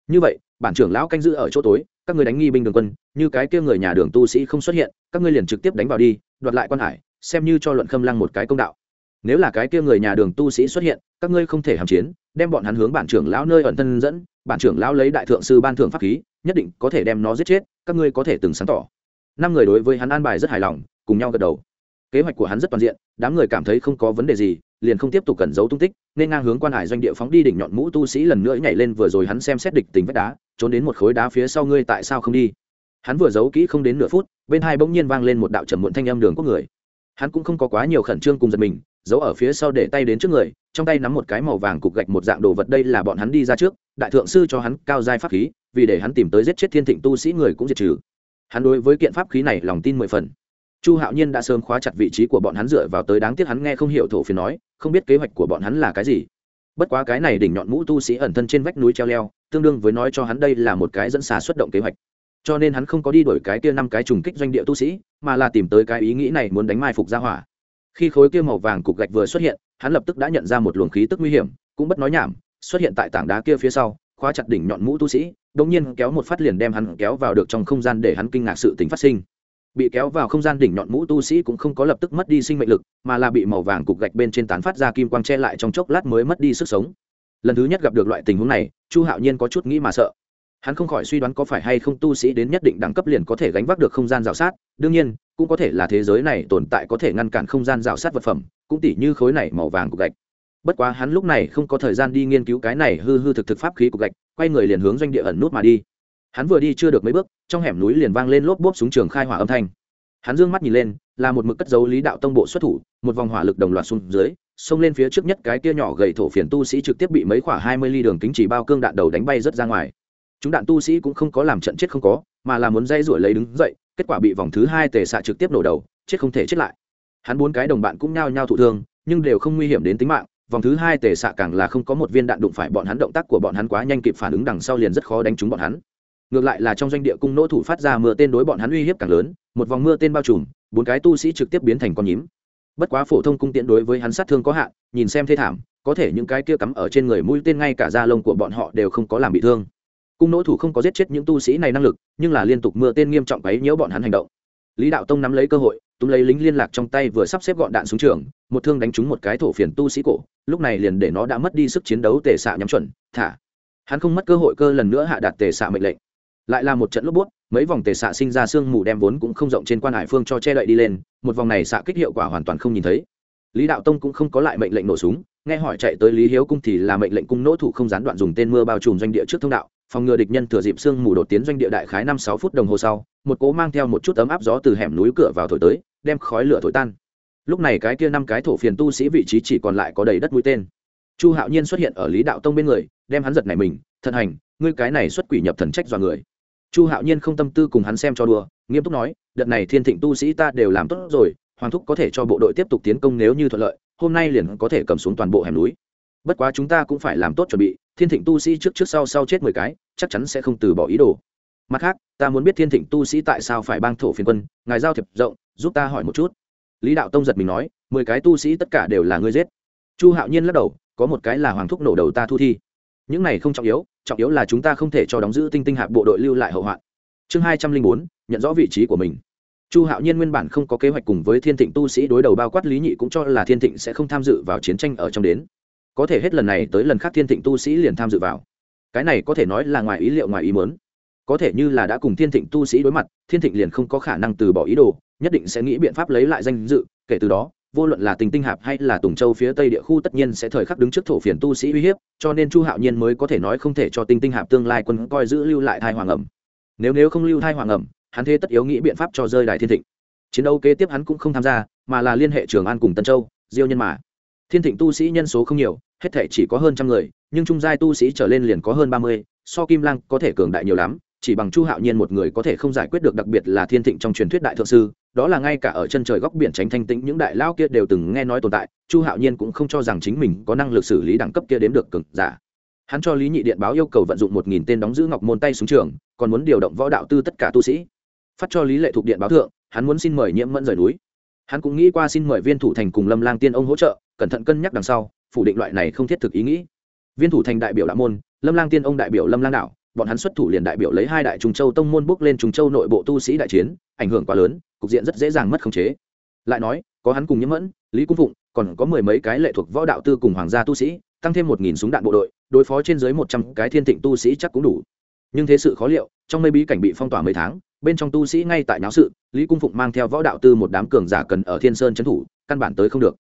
Như vậy, bản trưởng lão canh giữ ở chỗ tối, các người đánh nghi binh đường quân, như cái kia người nhà đường tu sĩ không xuất hiện, các ngươi liền trực tiếp đánh vào đi, đoạt lại quan hải, xem như cho luận khâm lăng một cái công đạo. Nếu là cái kia người nhà đường tu sĩ xuất hiện, các ngươi không thể hàm chiến, đem bọn hắn hướng bản trưởng lão nơi ẩn thân dẫn, bản trưởng lão lấy đại thượng sư ban thưởng pháp khí, nhất định có thể đem nó giết chết, các ngươi có thể từng sáng tỏ. Năm người đối với hắn an bài rất hài lòng, cùng nhau gật đầu. Kế hoạch của hắn rất toàn diện, đám người cảm thấy không có vấn đề gì liền không tiếp tục cẩn giấu tung tích, nên ngang hướng quan hải doanh địa phóng đi đỉnh nhọn mũ tu sĩ lần nữa nhảy lên vừa rồi hắn xem xét địch tình vách đá, trốn đến một khối đá phía sau ngươi tại sao không đi? Hắn vừa giấu kỹ không đến nửa phút, bên hai bỗng nhiên vang lên một đạo trầm muộn thanh âm đường quốc người. Hắn cũng không có quá nhiều khẩn trương cùng giật mình, giấu ở phía sau để tay đến trước người, trong tay nắm một cái màu vàng cục gạch một dạng đồ vật đây là bọn hắn đi ra trước, đại thượng sư cho hắn cao giai pháp khí, vì để hắn tìm tới giết chết thiên thịnh tu sĩ người cũng diệt trừ. Hắn đối với kiện pháp khí này lòng tin mười phần chu hạo nhiên đã sớm khóa chặt vị trí của bọn hắn dựa vào tới đáng tiếc hắn nghe không hiểu thổ phiền nói, không biết kế hoạch của bọn hắn là cái gì. Bất quá cái này đỉnh nhọn mũ tu sĩ ẩn thân trên vách núi treo leo, tương đương với nói cho hắn đây là một cái dẫn xà xuất động kế hoạch. Cho nên hắn không có đi đổi cái kia năm cái trùng kích doanh địa tu sĩ, mà là tìm tới cái ý nghĩ này muốn đánh mai phục ra hỏa. Khi khối kia màu vàng cục gạch vừa xuất hiện, hắn lập tức đã nhận ra một luồng khí tức nguy hiểm, cũng bất nói nhảm, xuất hiện tại tảng đá kia phía sau, khóa chặt đỉnh nhọn mũ tu sĩ đống nhiên kéo một phát liền đem hắn kéo vào được trong không gian để hắn kinh ngạc sự tính phát sinh bị kéo vào không gian đỉnh nhọn mũ tu sĩ cũng không có lập tức mất đi sinh mệnh lực, mà là bị màu vàng cục gạch bên trên tán phát ra kim quang che lại trong chốc lát mới mất đi sức sống. Lần thứ nhất gặp được loại tình huống này, chu hạo nhiên có chút nghĩ mà sợ. Hắn không khỏi suy đoán có phải hay không tu sĩ đến nhất định đẳng cấp liền có thể gánh vác được không gian rào sát, đương nhiên, cũng có thể là thế giới này tồn tại có thể ngăn cản không gian rào sát vật phẩm, cũng tỉ như khối này màu vàng cục gạch. Bất quá hắn lúc này không có thời gian đi nghiên cứu cái này hư hư thực thực pháp khí cục gạch, quay người liền hướng doanh địa ẩn nút mà đi hắn vừa đi chưa được mấy bước, trong hẻm núi liền vang lên lốp bốp súng trường khai hỏa âm thanh. Hắn dương mắt nhìn lên, là một mực cất dấu lý đạo tông bộ xuất thủ, một vòng hỏa lực đồng loạt xuống dưới, xông lên phía trước nhất cái kia nhỏ gầy thổ phiền tu sĩ trực tiếp bị mấy khoảng hai mươi ly đường kính chỉ bao cương đạn đầu đánh bay rất ra ngoài. Chúng đạn tu sĩ cũng không có làm trận chết không có, mà là muốn dây ruổi lấy đứng dậy, kết quả bị vòng thứ hai tề xạ trực tiếp nổ đầu, chết không thể chết lại. Hắn bốn cái đồng bạn cũng nhao nhao thụ thương, nhưng đều không nguy hiểm đến tính mạng, vòng thứ hai tề xạ càng là không có một viên đạn đụng phải bọn hắn, động tác của bọn hắn quá nhanh kịp phản ứng đằng sau liền rất khó đánh trúng bọn hắn ngược lại là trong doanh địa cung nỗ thủ phát ra mưa tên đối bọn hắn uy hiếp càng lớn, một vòng mưa tên bao trùm, bốn cái tu sĩ trực tiếp biến thành con nhím. Bất quá phổ thông cung tiễn đối với hắn sát thương có hạn, nhìn xem thế thảm, có thể những cái kia cắm ở trên người mũi tên ngay cả da lông của bọn họ đều không có làm bị thương. Cung nỗ thủ không có giết chết những tu sĩ này năng lực, nhưng là liên tục mưa tên nghiêm trọng ấy nhiễu bọn hắn hành động. Lý đạo tông nắm lấy cơ hội, túm lấy lính liên lạc trong tay vừa sắp xếp gọn đạn xuống trường, một thương đánh trúng một cái thổ phiền tu sĩ cổ, lúc này liền để nó đã mất đi sức chiến đấu tề xạ nhắm chuẩn, thả. Hắn không mất cơ hội cơ lần nữa hạ đạt tề xạ mệnh lệnh lại là một trận lốp bút, mấy vòng tề xạ sinh ra sương mù đem vốn cũng không rộng trên quan hải phương cho che đậy đi lên, một vòng này xạ kích hiệu quả hoàn toàn không nhìn thấy. Lý đạo tông cũng không có lại mệnh lệnh nổ súng, nghe hỏi chạy tới lý hiếu cung thì là mệnh lệnh cung nỗ thủ không gián đoạn dùng tên mưa bao trùm doanh địa trước thông đạo, phòng ngừa địch nhân thừa dịp sương mù đột tiến doanh địa đại khái năm sáu phút đồng hồ sau, một cố mang theo một chút ấm áp gió từ hẻm núi cửa vào thổi tới, đem khói lửa thổi tan. Lúc này cái kia năm cái thổ phiền tu sĩ vị trí chỉ còn lại có đầy đất mũi tên. Chu hạo nhiên xuất hiện ở lý đạo tông bên người, đem hắn giật này mình thận hành, ngươi cái này xuất quỷ nhập thần trách dọa người chu hạo nhiên không tâm tư cùng hắn xem cho đùa, nghiêm túc nói, đợt này thiên thịnh tu sĩ ta đều làm tốt rồi, hoàng thúc có thể cho bộ đội tiếp tục tiến công nếu như thuận lợi, hôm nay liền có thể cầm xuống toàn bộ hẻm núi. Bất quá chúng ta cũng phải làm tốt chuẩn bị, thiên thịnh tu sĩ trước trước sau sau chết mười cái, chắc chắn sẽ không từ bỏ ý đồ. Mặt khác, ta muốn biết thiên thịnh tu sĩ tại sao phải bang thổ phiên quân, ngài giao thiệp rộng, giúp ta hỏi một chút. Lý đạo tông giật mình nói, mười cái tu sĩ tất cả đều là ngươi giết. Chu hạo nhiên lắc đầu, có một cái là hoàng thúc nổ đầu ta thu thi. Những này không trọng yếu trọng yếu là chúng ta không thể cho đóng giữ tinh tinh hạp bộ đội lưu lại hậu hoạn. Chương hai trăm linh bốn, nhận rõ vị trí của mình. Chu hạo nhiên nguyên bản không có kế hoạch cùng với thiên thịnh tu sĩ đối đầu bao quát lý nhị cũng cho là thiên thịnh sẽ không tham dự vào chiến tranh ở trong đến. Có thể hết lần này tới lần khác thiên thịnh tu sĩ liền tham dự vào. Cái này có thể nói là ngoài ý liệu, ngoài ý mớn có thể như là đã cùng thiên thịnh tu sĩ đối mặt, thiên thịnh liền không có khả năng từ bỏ ý đồ, nhất định sẽ nghĩ biện pháp lấy lại danh dự, kể từ đó vô luận là tình tinh hạp hay là tùng châu phía tây địa khu tất nhiên sẽ thời khắc đứng trước thổ phiền tu sĩ uy hiếp, cho nên chu hạo nhiên mới có thể nói không thể cho tinh tinh hạp tương lai quân coi giữ lưu lại thai hoàng ẩm. Nếu nếu không lưu thai hoàng ẩm, hắn thế tất yếu nghĩ biện pháp cho rơi đài thiên thịnh. Chiến đấu kế tiếp hắn cũng không tham gia, mà là liên hệ trường an cùng tân châu, diêu nhân mà. Thiên thịnh tu sĩ nhân số không nhiều, hết thể chỉ có hơn trăm người, nhưng trung giai tu sĩ trở lên liền có hơn ba mươi, so kim lang có thể cường đại nhiều lắm, chỉ bằng chu hạo nhiên một người có thể không giải quyết được đặc biệt là thiên thịnh trong truyền thuyết đại thượng sư đó là ngay cả ở chân trời góc biển tránh thanh tĩnh, những đại lao kia đều từng nghe nói tồn tại, chu hạo nhiên cũng không cho rằng chính mình có năng lực xử lý đẳng cấp kia đếm được cực giả. Hắn cho lý nhị điện báo yêu cầu vận dụng một nghìn tên đóng giữ ngọc môn tay xuống trường, còn muốn điều động võ đạo tư tất cả tu sĩ. Phát cho lý lệ thuộc điện báo thượng, hắn muốn xin mời nhiễm mẫn rời núi. Hắn cũng nghĩ qua xin mời viên thủ thành cùng lâm lang tiên ông hỗ trợ, cẩn thận cân nhắc đằng sau, phủ định loại này không thiết thực ý nghĩ. Viên thủ thành đại biểu đạo môn, lâm lang tiên ông đại biểu lâm lang đạo bọn hắn xuất thủ liền đại biểu lấy hai đại trung châu tông môn bước lên trung châu nội bộ tu sĩ đại chiến, ảnh hưởng quá lớn, cục diện rất dễ dàng mất khống chế. Lại nói, có hắn cùng nhiễm mẫn, lý cung phụng, còn có mười mấy cái lệ thuộc võ đạo tư cùng hoàng gia tu sĩ, tăng thêm một nghìn súng đạn bộ đội, đối phó trên dưới một trăm cái thiên thịnh tu sĩ chắc cũng đủ. Nhưng thế sự khó liệu, trong mây bí cảnh bị phong tỏa mấy tháng, bên trong tu sĩ ngay tại náo sự, lý cung phụng mang theo võ đạo tư một đám cường giả cần ở thiên sơn trấn thủ, căn bản tới không được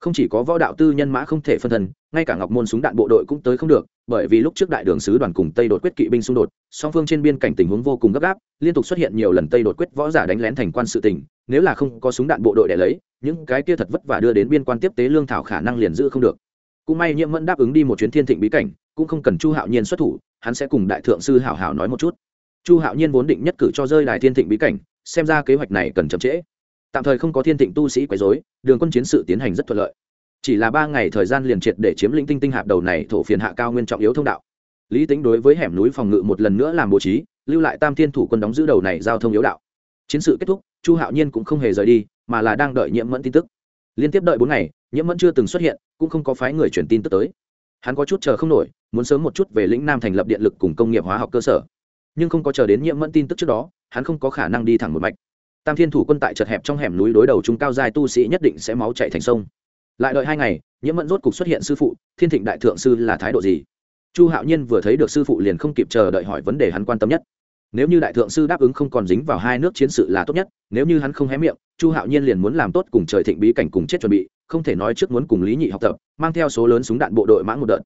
không chỉ có võ đạo tư nhân mã không thể phân thân, ngay cả ngọc môn súng đạn bộ đội cũng tới không được, bởi vì lúc trước đại đường sứ đoàn cùng tây đột quyết kỵ binh xung đột, song phương trên biên cảnh tình huống vô cùng gấp gáp, liên tục xuất hiện nhiều lần tây đột quyết võ giả đánh lén thành quan sự tình, nếu là không có súng đạn bộ đội để lấy, những cái kia thật vất vả đưa đến biên quan tiếp tế lương thảo khả năng liền giữ không được. Cũng may nhiễm mẫn đáp ứng đi một chuyến thiên thịnh bí cảnh, cũng không cần chu hạo nhiên xuất thủ, hắn sẽ cùng đại thượng sư hảo hảo nói một chút. Chu hạo nhiên vốn định nhất cử cho rơi đài thiên thịnh bí cảnh, xem ra kế hoạch này cần chậm trễ tạm thời không có thiên thịnh tu sĩ quấy rối, đường quân chiến sự tiến hành rất thuận lợi. Chỉ là ba ngày thời gian liền triệt để chiếm lĩnh tinh tinh hạp đầu này thổ phiền hạ cao nguyên trọng yếu thông đạo. Lý tính đối với hẻm núi phòng ngự một lần nữa làm bố trí lưu lại tam thiên thủ quân đóng giữ đầu này giao thông yếu đạo. Chiến sự kết thúc chu hạo nhiên cũng không hề rời đi mà là đang đợi nhiễm mẫn tin tức. Liên tiếp đợi bốn ngày nhiễm mẫn chưa từng xuất hiện cũng không có phái người truyền tin tức tới. Hắn có chút chờ không nổi muốn sớm một chút về lĩnh nam thành lập điện lực cùng công nghiệp hóa học cơ sở. Nhưng không có chờ đến nhiễm mẫn tin tức trước đó hắn không có khả năng đi thẳng một mạch tam thiên thủ quân tại chật hẹp trong hẻm núi đối đầu chúng cao giai tu sĩ nhất định sẽ máu chạy thành sông. Lại đợi hai ngày, nhiễm mẫn rốt cục xuất hiện sư phụ, thiên thịnh đại thượng sư là thái độ gì? Chu hạo nhiên vừa thấy được sư phụ liền không kịp chờ đợi hỏi vấn đề hắn quan tâm nhất. Nếu như đại thượng sư đáp ứng không còn dính vào hai nước chiến sự là tốt nhất, nếu như hắn không hé miệng, chu hạo nhiên liền muốn làm tốt cùng trời thịnh bí cảnh cùng chết chuẩn bị, không thể nói trước muốn cùng lý nhị học tập, mang theo số lớn súng đạn bộ đội mãng một đợt.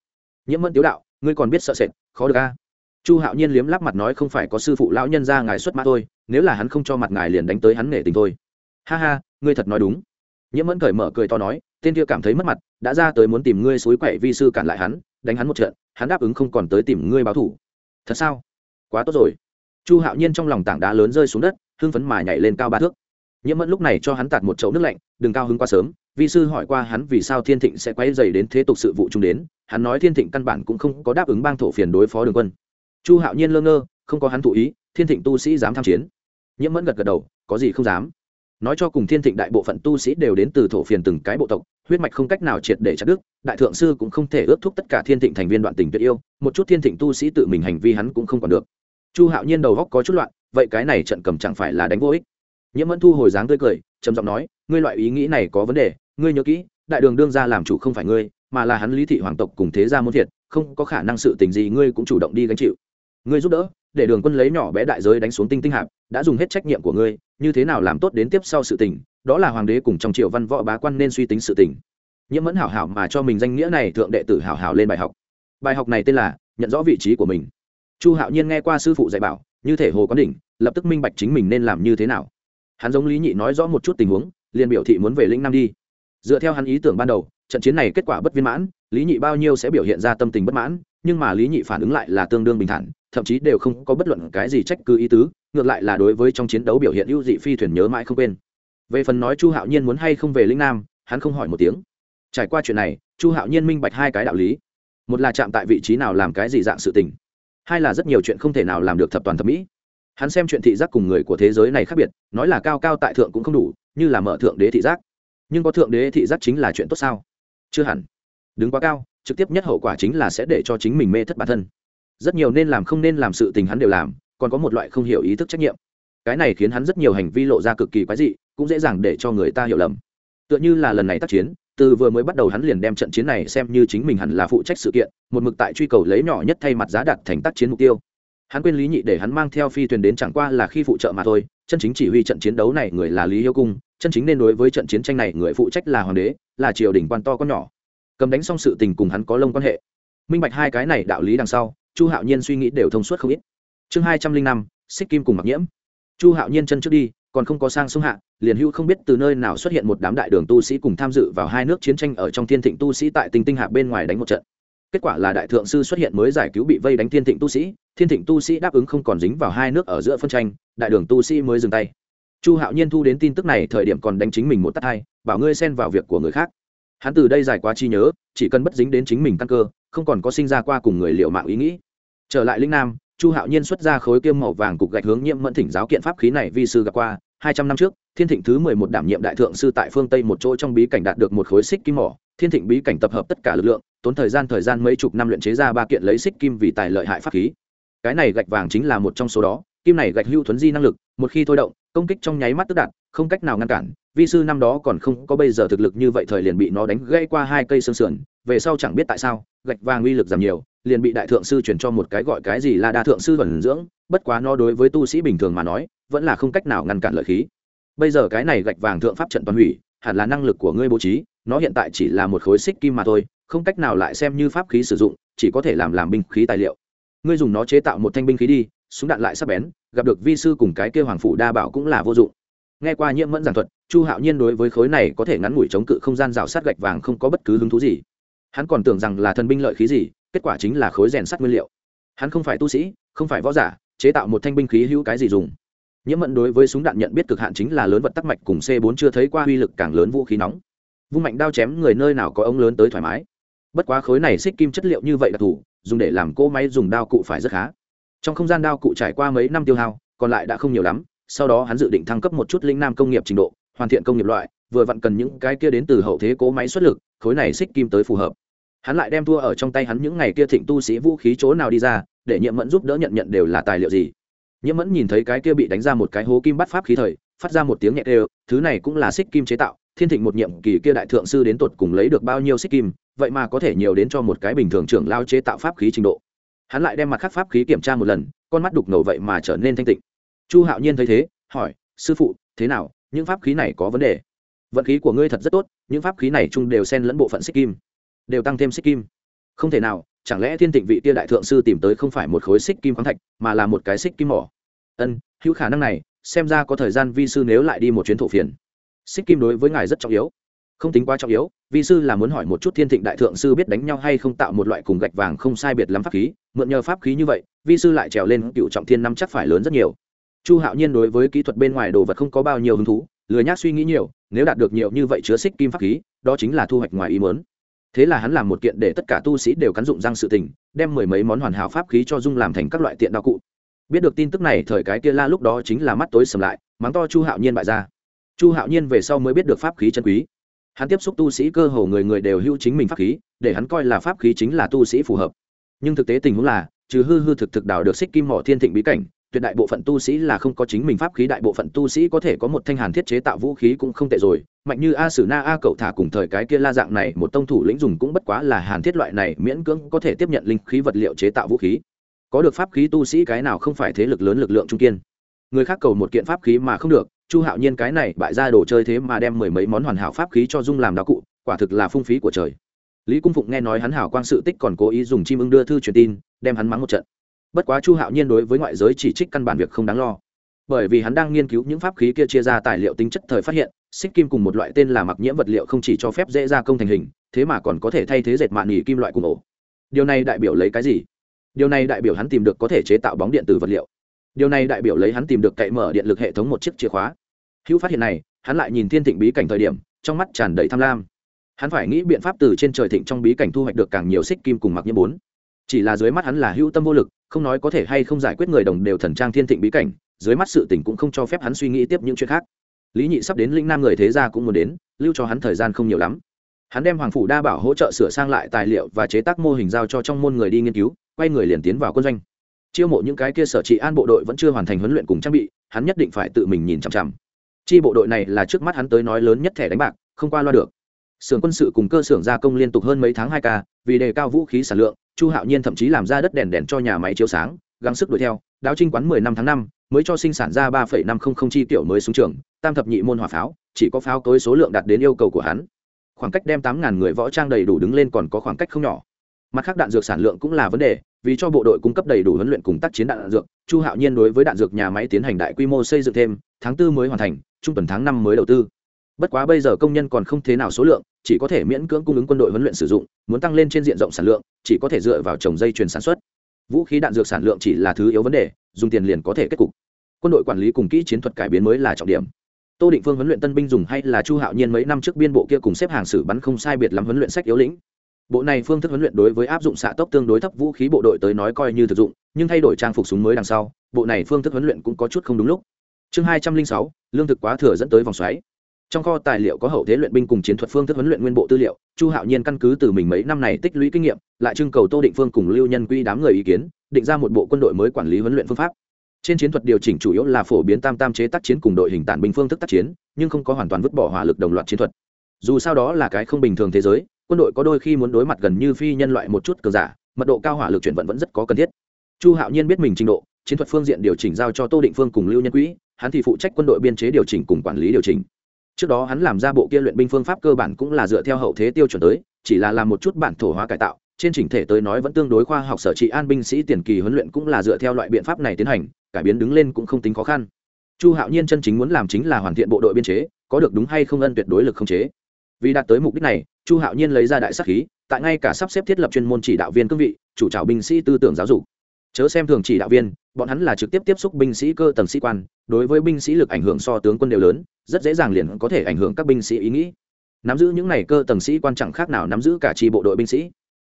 Nhiễm mẫn tiếu đạo, ngươi còn biết sợ sệt, khó được a chu hạo nhiên liếm lắp mặt nói, không phải có sư phụ lão nhân ra ngài xuất mã thôi, nếu là hắn không cho mặt ngài liền đánh tới hắn nể tình thôi. Ha ha, ngươi thật nói đúng. Nhiễm mẫn cởi mở cười to nói, tên kia cảm thấy mất mặt, đã ra tới muốn tìm ngươi suối quậy vi sư cản lại hắn, đánh hắn một trận, hắn đáp ứng không còn tới tìm ngươi báo thủ. Thật sao? Quá tốt rồi. Chu hạo nhiên trong lòng tảng đá lớn rơi xuống đất, hưng phấn mà nhảy lên cao ba thước. Nhiễm mẫn lúc này cho hắn tạt một chậu nước lạnh, đừng cao hứng quá sớm, vi sư hỏi qua hắn vì sao thiên thịnh sẽ quay dày đến thế tục sự vụ chung đến, hắn nói thiên thịnh căn bản cũng không có đáp ứng bang thổ phiền đối phó đường quân chu hạo nhiên lơ ngơ, không có hắn thụ ý, thiên thịnh tu sĩ dám tham chiến. Nhiễm mẫn gật gật đầu, có gì không dám. Nói cho cùng thiên thịnh đại bộ phận tu sĩ đều đến từ thổ phiền từng cái bộ tộc, huyết mạch không cách nào triệt để chặt đức đại thượng sư cũng không thể ước thúc tất cả thiên thịnh thành viên đoạn tình tuyệt yêu, một chút thiên thịnh tu sĩ tự mình hành vi hắn cũng không còn được. Chu hạo nhiên đầu góc có chút loạn, vậy cái này trận cầm chẳng phải là đánh vô ích. Nhiễm mẫn thu hồi dáng tươi cười, trầm giọng nói, ngươi loại ý nghĩ này có vấn đề, ngươi nhớ kỹ, đại đường đương ra làm chủ không phải ngươi, mà là hắn lý thị hoàng tộc cùng thế gia môn thiệt, không có khả năng sự tình gì ngươi cũng chủ động đi gánh chịu ngươi giúp đỡ, để đường quân lấy nhỏ bé đại giới đánh xuống tinh tinh hạp, đã dùng hết trách nhiệm của ngươi, như thế nào làm tốt đến tiếp sau sự tình, đó là hoàng đế cùng trong triệu văn võ bá quan nên suy tính sự tình. Nhiễm mẫn hảo hảo mà cho mình danh nghĩa này thượng đệ tử hảo hảo lên bài học. Bài học này tên là nhận rõ vị trí của mình. Chu hạo nhiên nghe qua sư phụ dạy bảo, như thể hồ quán đỉnh, lập tức minh bạch chính mình nên làm như thế nào. Hắn giống lý nhị nói rõ một chút tình huống, liền biểu thị muốn về lĩnh nam đi. Dựa theo hắn ý tưởng ban đầu, trận chiến này kết quả bất viên mãn, lý nhị bao nhiêu sẽ biểu hiện ra tâm tình bất mãn nhưng mà lý nhị phản ứng lại là tương đương bình thản, thậm chí đều không có bất luận cái gì trách cứ ý tứ, ngược lại là đối với trong chiến đấu biểu hiện ưu dị phi thuyền nhớ mãi không quên. Về phần nói chu hạo nhiên muốn hay không về Linh nam, hắn không hỏi một tiếng. Trải qua chuyện này, chu hạo nhiên minh bạch hai cái đạo lý. Một là chạm tại vị trí nào làm cái gì dạng sự tình, hai là rất nhiều chuyện không thể nào làm được thập toàn thẩm mỹ. Hắn xem chuyện thị giác cùng người của thế giới này khác biệt, nói là cao cao tại thượng cũng không đủ, như là mở thượng đế thị giác. Nhưng có thượng đế thị giác chính là chuyện tốt sao? Chưa hẳn. Đứng quá cao trực tiếp nhất hậu quả chính là sẽ để cho chính mình mê thất bản thân. Rất nhiều nên làm không nên làm sự tình hắn đều làm, còn có một loại không hiểu ý thức trách nhiệm. Cái này khiến hắn rất nhiều hành vi lộ ra cực kỳ quái dị, cũng dễ dàng để cho người ta hiểu lầm. Tựa như là lần này tác chiến, từ vừa mới bắt đầu hắn liền đem trận chiến này xem như chính mình hẳn là phụ trách sự kiện, một mực tại truy cầu lấy nhỏ nhất thay mặt giá đặt thành tác chiến mục tiêu. Hắn quên lý nhị để hắn mang theo phi thuyền đến chẳng qua là khi phụ trợ mà thôi, chân chính chỉ huy trận chiến đấu này người là lý hiếu cung, chân chính nên đối với trận chiến tranh này người phụ trách là hoàng đế, là triều đình quan to con nhỏ cầm đánh xong sự tình cùng hắn có lông quan hệ. Minh bạch hai cái này đạo lý đằng sau, chu hạo nhiên suy nghĩ đều thông suốt không ít. Chương hai trăm linh năm, xích kim cùng mặc nhiễm. Chu hạo nhiên chân trước đi, còn không có sang sông hạ, liền hữu không biết từ nơi nào xuất hiện một đám đại đường tu sĩ cùng tham dự vào hai nước chiến tranh ở trong thiên thịnh tu sĩ tại tinh tinh hạ bên ngoài đánh một trận. Kết quả là đại thượng sư xuất hiện mới giải cứu bị vây đánh thiên thịnh tu sĩ, thiên thịnh tu sĩ đáp ứng không còn dính vào hai nước ở giữa phân tranh, đại đường tu sĩ mới dừng tay. Chu hạo nhiên thu đến tin tức này, thời điểm còn đánh chính mình một tắt hai, bảo ngươi xen vào việc của người khác hắn từ đây dài quá chi nhớ, chỉ cần bất dính đến chính mình căn cơ, không còn có sinh ra qua cùng người liệu mạng ý nghĩ. Trở lại linh nam, chu hạo nhiên xuất ra khối kiêm màu vàng cục gạch hướng nhiễm mẫn thỉnh giáo kiện pháp khí này vi sư gặp qua, hai trăm năm trước, thiên thịnh thứ mười một đảm nhiệm đại thượng sư tại phương tây một chỗ trong bí cảnh đạt được một khối xích kim mỏ. Thiên thịnh bí cảnh tập hợp tất cả lực lượng, tốn thời gian thời gian mấy chục năm luyện chế ra ba kiện lấy xích kim vì tài lợi hại pháp khí. Cái này gạch vàng chính là một trong số đó, kim này gạch hưu thuấn di năng lực, một khi thôi động, công kích trong nháy mắt tức đạt, không cách nào ngăn cản vi sư năm đó còn không có bây giờ thực lực như vậy thời liền bị nó đánh gãy qua hai cây xương sườn, về sau chẳng biết tại sao, gạch vàng uy lực giảm nhiều, liền bị đại thượng sư chuyển cho một cái gọi cái gì là đa thượng sư thuần dưỡng, bất quá nó đối với tu sĩ bình thường mà nói, vẫn là không cách nào ngăn cản lợi khí. Bây giờ cái này gạch vàng thượng pháp trận toàn hủy, hẳn là năng lực của ngươi bố trí, nó hiện tại chỉ là một khối xích kim mà thôi, không cách nào lại xem như pháp khí sử dụng, chỉ có thể làm làm binh khí tài liệu. Ngươi dùng nó chế tạo một thanh binh khí đi, súng đạn lại sắp bén, gặp được vi sư cùng cái kêu hoàng phủ đa bảo cũng là vô dụng nghe qua nhiễm mẫn giảng thuật, chu hạo nhiên đối với khối này có thể ngắn ngủi chống cự không gian rào sát gạch vàng không có bất cứ hứng thú gì. Hắn còn tưởng rằng là thần binh lợi khí gì, kết quả chính là khối rèn sắt nguyên liệu. Hắn không phải tu sĩ, không phải võ giả, chế tạo một thanh binh khí hữu cái gì dùng. Nhiễm mẫn đối với súng đạn nhận biết cực hạn chính là lớn vật tắc mạch cùng c 4 chưa thấy qua uy lực càng lớn vũ khí nóng. Vung mạnh đao chém người nơi nào có ống lớn tới thoải mái. Bất quá khối này xích kim chất liệu như vậy đặc thù dùng để làm cỗ máy dùng đao cụ phải rất khá. Trong không gian đao cụ trải qua mấy năm tiêu hao, còn lại đã không nhiều lắm sau đó hắn dự định thăng cấp một chút linh nam công nghiệp trình độ, hoàn thiện công nghiệp loại, vừa vặn cần những cái kia đến từ hậu thế cố máy xuất lực, khối này xích kim tới phù hợp. Hắn lại đem thua ở trong tay hắn những ngày kia thịnh tu sĩ vũ khí chỗ nào đi ra, để nhiệm mẫn giúp đỡ nhận nhận đều là tài liệu gì. Nhiễm mẫn nhìn thấy cái kia bị đánh ra một cái hố kim bắt pháp khí thời, phát ra một tiếng nhẹ đều, thứ này cũng là xích kim chế tạo, thiên thịnh một nhiệm kỳ kia đại thượng sư đến tột cùng lấy được bao nhiêu xích kim, vậy mà có thể nhiều đến cho một cái bình thường trưởng lao chế tạo pháp khí trình độ. Hắn lại đem mặt khắc pháp khí kiểm tra một lần, con mắt đục ngầu vậy mà trở nên thanh tịnh chu hạo nhiên thấy thế, hỏi, sư phụ, thế nào? Những pháp khí này có vấn đề? Vận khí của ngươi thật rất tốt, những pháp khí này chung đều xen lẫn bộ phận xích kim, đều tăng thêm xích kim. Không thể nào, chẳng lẽ thiên tịnh vị tia đại thượng sư tìm tới không phải một khối xích kim khoáng thạch, mà là một cái xích kim mỏ? Ân, hữu khả năng này, xem ra có thời gian vi sư nếu lại đi một chuyến thổ phiền. Xích kim đối với ngài rất trọng yếu. Không tính quá trọng yếu, vi sư là muốn hỏi một chút thiên thịnh đại thượng sư biết đánh nhau hay không tạo một loại cùng gạch vàng không sai biệt lắm pháp khí, mượn nhờ pháp khí như vậy, vi sư lại trèo lên cựu trọng thiên năm chắc phải lớn rất nhiều chu hạo nhiên đối với kỹ thuật bên ngoài đồ vật không có bao nhiêu hứng thú, lười nhác suy nghĩ nhiều, nếu đạt được nhiều như vậy chứa xích kim pháp khí, đó chính là thu hoạch ngoài ý mớn thế là hắn làm một kiện để tất cả tu sĩ đều cắn dụng răng sự tình, đem mười mấy món hoàn hảo pháp khí cho dung làm thành các loại tiện đạo cụ. Biết được tin tức này, thời cái kia la lúc đó chính là mắt tối sầm lại, mắng to chu hạo nhiên bại ra. Chu hạo nhiên về sau mới biết được pháp khí chân quý. Hắn tiếp xúc tu sĩ cơ hồ người người đều hưu chính mình pháp khí, để hắn coi là pháp khí chính là tu sĩ phù hợp. Nhưng thực tế tình huống là, trừ hư hư thực thực đào được xích kim mỏ thiên thịnh bí cảnh tuyệt đại bộ phận tu sĩ là không có chính mình pháp khí, đại bộ phận tu sĩ có thể có một thanh hàn thiết chế tạo vũ khí cũng không tệ rồi. Mạnh như a sử na a cậu thả cùng thời cái kia la dạng này, một tông thủ lĩnh dùng cũng bất quá là hàn thiết loại này miễn cưỡng có thể tiếp nhận linh khí vật liệu chế tạo vũ khí. Có được pháp khí tu sĩ cái nào không phải thế lực lớn lực lượng trung kiên. Người khác cầu một kiện pháp khí mà không được, chu hạo nhiên cái này bại ra đồ chơi thế mà đem mười mấy món hoàn hảo pháp khí cho dung làm đạo cụ, quả thực là phung phí của trời. Lý cung phụng nghe nói hắn hảo quang sự tích còn cố ý dùng chim ưng đưa thư truyền tin, đem hắn mắng một trận bất quá chu hạo nhiên đối với ngoại giới chỉ trích căn bản việc không đáng lo. Bởi vì hắn đang nghiên cứu những pháp khí kia chia ra tài liệu tính chất thời phát hiện, xích kim cùng một loại tên là mặc nhiễm vật liệu không chỉ cho phép dễ ra công thành hình, thế mà còn có thể thay thế dệt mạn nghỉ kim loại cùng ổ. Điều này đại biểu lấy cái gì? Điều này đại biểu hắn tìm được có thể chế tạo bóng điện từ vật liệu. Điều này đại biểu lấy hắn tìm được cậy mở điện lực hệ thống một chiếc chìa khóa. Hữu phát hiện này, hắn lại nhìn thiên thịnh bí cảnh thời điểm, trong mắt tràn đầy tham lam. Hắn phải nghĩ biện pháp từ trên trời thịnh trong bí cảnh thu hoạch được càng nhiều xích kim cùng mặc nhiễm bốn chỉ là dưới mắt hắn là hữu tâm vô lực, không nói có thể hay không giải quyết người đồng đều thần trang thiên thịnh bí cảnh, dưới mắt sự tình cũng không cho phép hắn suy nghĩ tiếp những chuyện khác. Lý nhị sắp đến linh nam người thế gia cũng muốn đến, lưu cho hắn thời gian không nhiều lắm. Hắn đem hoàng phủ đa bảo hỗ trợ sửa sang lại tài liệu và chế tác mô hình giao cho trong môn người đi nghiên cứu, quay người liền tiến vào quân doanh. Chiêu mộ những cái kia sở trị an bộ đội vẫn chưa hoàn thành huấn luyện cùng trang bị, hắn nhất định phải tự mình nhìn chằm chằm. Chi bộ đội này là trước mắt hắn tới nói lớn nhất thẻ đánh bạc, không qua loa được. Xưởng quân sự cùng cơ xưởng gia công liên tục hơn mấy tháng hai ca, vì đề cao vũ khí sản lượng chu hạo nhiên thậm chí làm ra đất đèn đèn cho nhà máy chiếu sáng gắng sức đuổi theo đáo trinh quán mười năm tháng năm mới cho sinh sản ra ba phẩy năm không không chi tiểu mới xuống trường tam thập nhị môn hỏa pháo chỉ có pháo cối số lượng đạt đến yêu cầu của hắn. Khoảng cách đem tám ngàn người võ trang đầy đủ đứng lên còn có khoảng cách không nhỏ. Mặt khác đạn dược sản lượng cũng là vấn đề vì cho bộ đội cung cấp đầy đủ huấn luyện cùng tác chiến đạn, đạn dược chu hạo nhiên đối với đạn dược nhà máy tiến hành đại quy mô xây dựng thêm tháng tư mới hoàn thành trung tuần tháng năm mới đầu tư. Bất quá bây giờ công nhân còn không thế nào số lượng chỉ có thể miễn cưỡng cung ứng quân đội huấn luyện sử dụng, muốn tăng lên trên diện rộng sản lượng, chỉ có thể dựa vào trồng dây chuyền sản xuất. Vũ khí đạn dược sản lượng chỉ là thứ yếu vấn đề, dùng tiền liền có thể kết cục. Quân đội quản lý cùng kỹ chiến thuật cải biến mới là trọng điểm. Tô định phương huấn luyện tân binh dùng hay là chu hạo nhiên mấy năm trước biên bộ kia cùng xếp hàng sử bắn không sai biệt lắm huấn luyện sách yếu lĩnh. Bộ này phương thức huấn luyện đối với áp dụng xạ tốc tương đối thấp vũ khí bộ đội tới nói coi như thực dụng, nhưng thay đổi trang phục súng mới đằng sau, bộ này phương thức huấn luyện cũng có chút không đúng lúc. Chương hai trăm linh sáu, lương thực quá thừa dẫn tới vòng xoáy trong kho tài liệu có hậu thế luyện binh cùng chiến thuật phương thức huấn luyện nguyên bộ tư liệu, chu hạo nhiên căn cứ từ mình mấy năm này tích lũy kinh nghiệm, lại trưng cầu tô định phương cùng lưu nhân quy đám người ý kiến, định ra một bộ quân đội mới quản lý huấn luyện phương pháp. Trên chiến thuật điều chỉnh chủ yếu là phổ biến tam tam chế tác chiến cùng đội hình tản binh phương thức tác chiến, nhưng không có hoàn toàn vứt bỏ hỏa lực đồng loạt chiến thuật. Dù sao đó là cái không bình thường thế giới, quân đội có đôi khi muốn đối mặt gần như phi nhân loại một chút cờ giả, mật độ cao hỏa lực chuyển vận vẫn rất có cần thiết. Chu hạo nhiên biết mình trình độ, chiến thuật phương diện điều chỉnh giao cho tô định phương cùng lưu nhân quỹ hắn thì phụ trách quân đội biên chế điều chỉnh cùng quản lý điều chỉnh trước đó hắn làm ra bộ kia luyện binh phương pháp cơ bản cũng là dựa theo hậu thế tiêu chuẩn tới, chỉ là làm một chút bản thổ hóa cải tạo, trên chỉnh thể tới nói vẫn tương đối khoa học sở trị an binh sĩ tiền kỳ huấn luyện cũng là dựa theo loại biện pháp này tiến hành, cải biến đứng lên cũng không tính khó khăn. Chu hạo nhiên chân chính muốn làm chính là hoàn thiện bộ đội biên chế, có được đúng hay không ân tuyệt đối lực không chế. Vì đạt tới mục đích này, chu hạo nhiên lấy ra đại sắc khí, tại ngay cả sắp xếp thiết lập chuyên môn chỉ đạo viên cương vị, chủ trào binh sĩ tư tưởng giáo dục. Chớ xem thường chỉ đạo viên bọn hắn là trực tiếp tiếp xúc binh sĩ cơ tầng sĩ quan, đối với binh sĩ lực ảnh hưởng so tướng quân đều lớn, rất dễ dàng liền có thể ảnh hưởng các binh sĩ ý nghĩ. Nắm giữ những này cơ tầng sĩ quan chẳng khác nào nắm giữ cả tri bộ đội binh sĩ.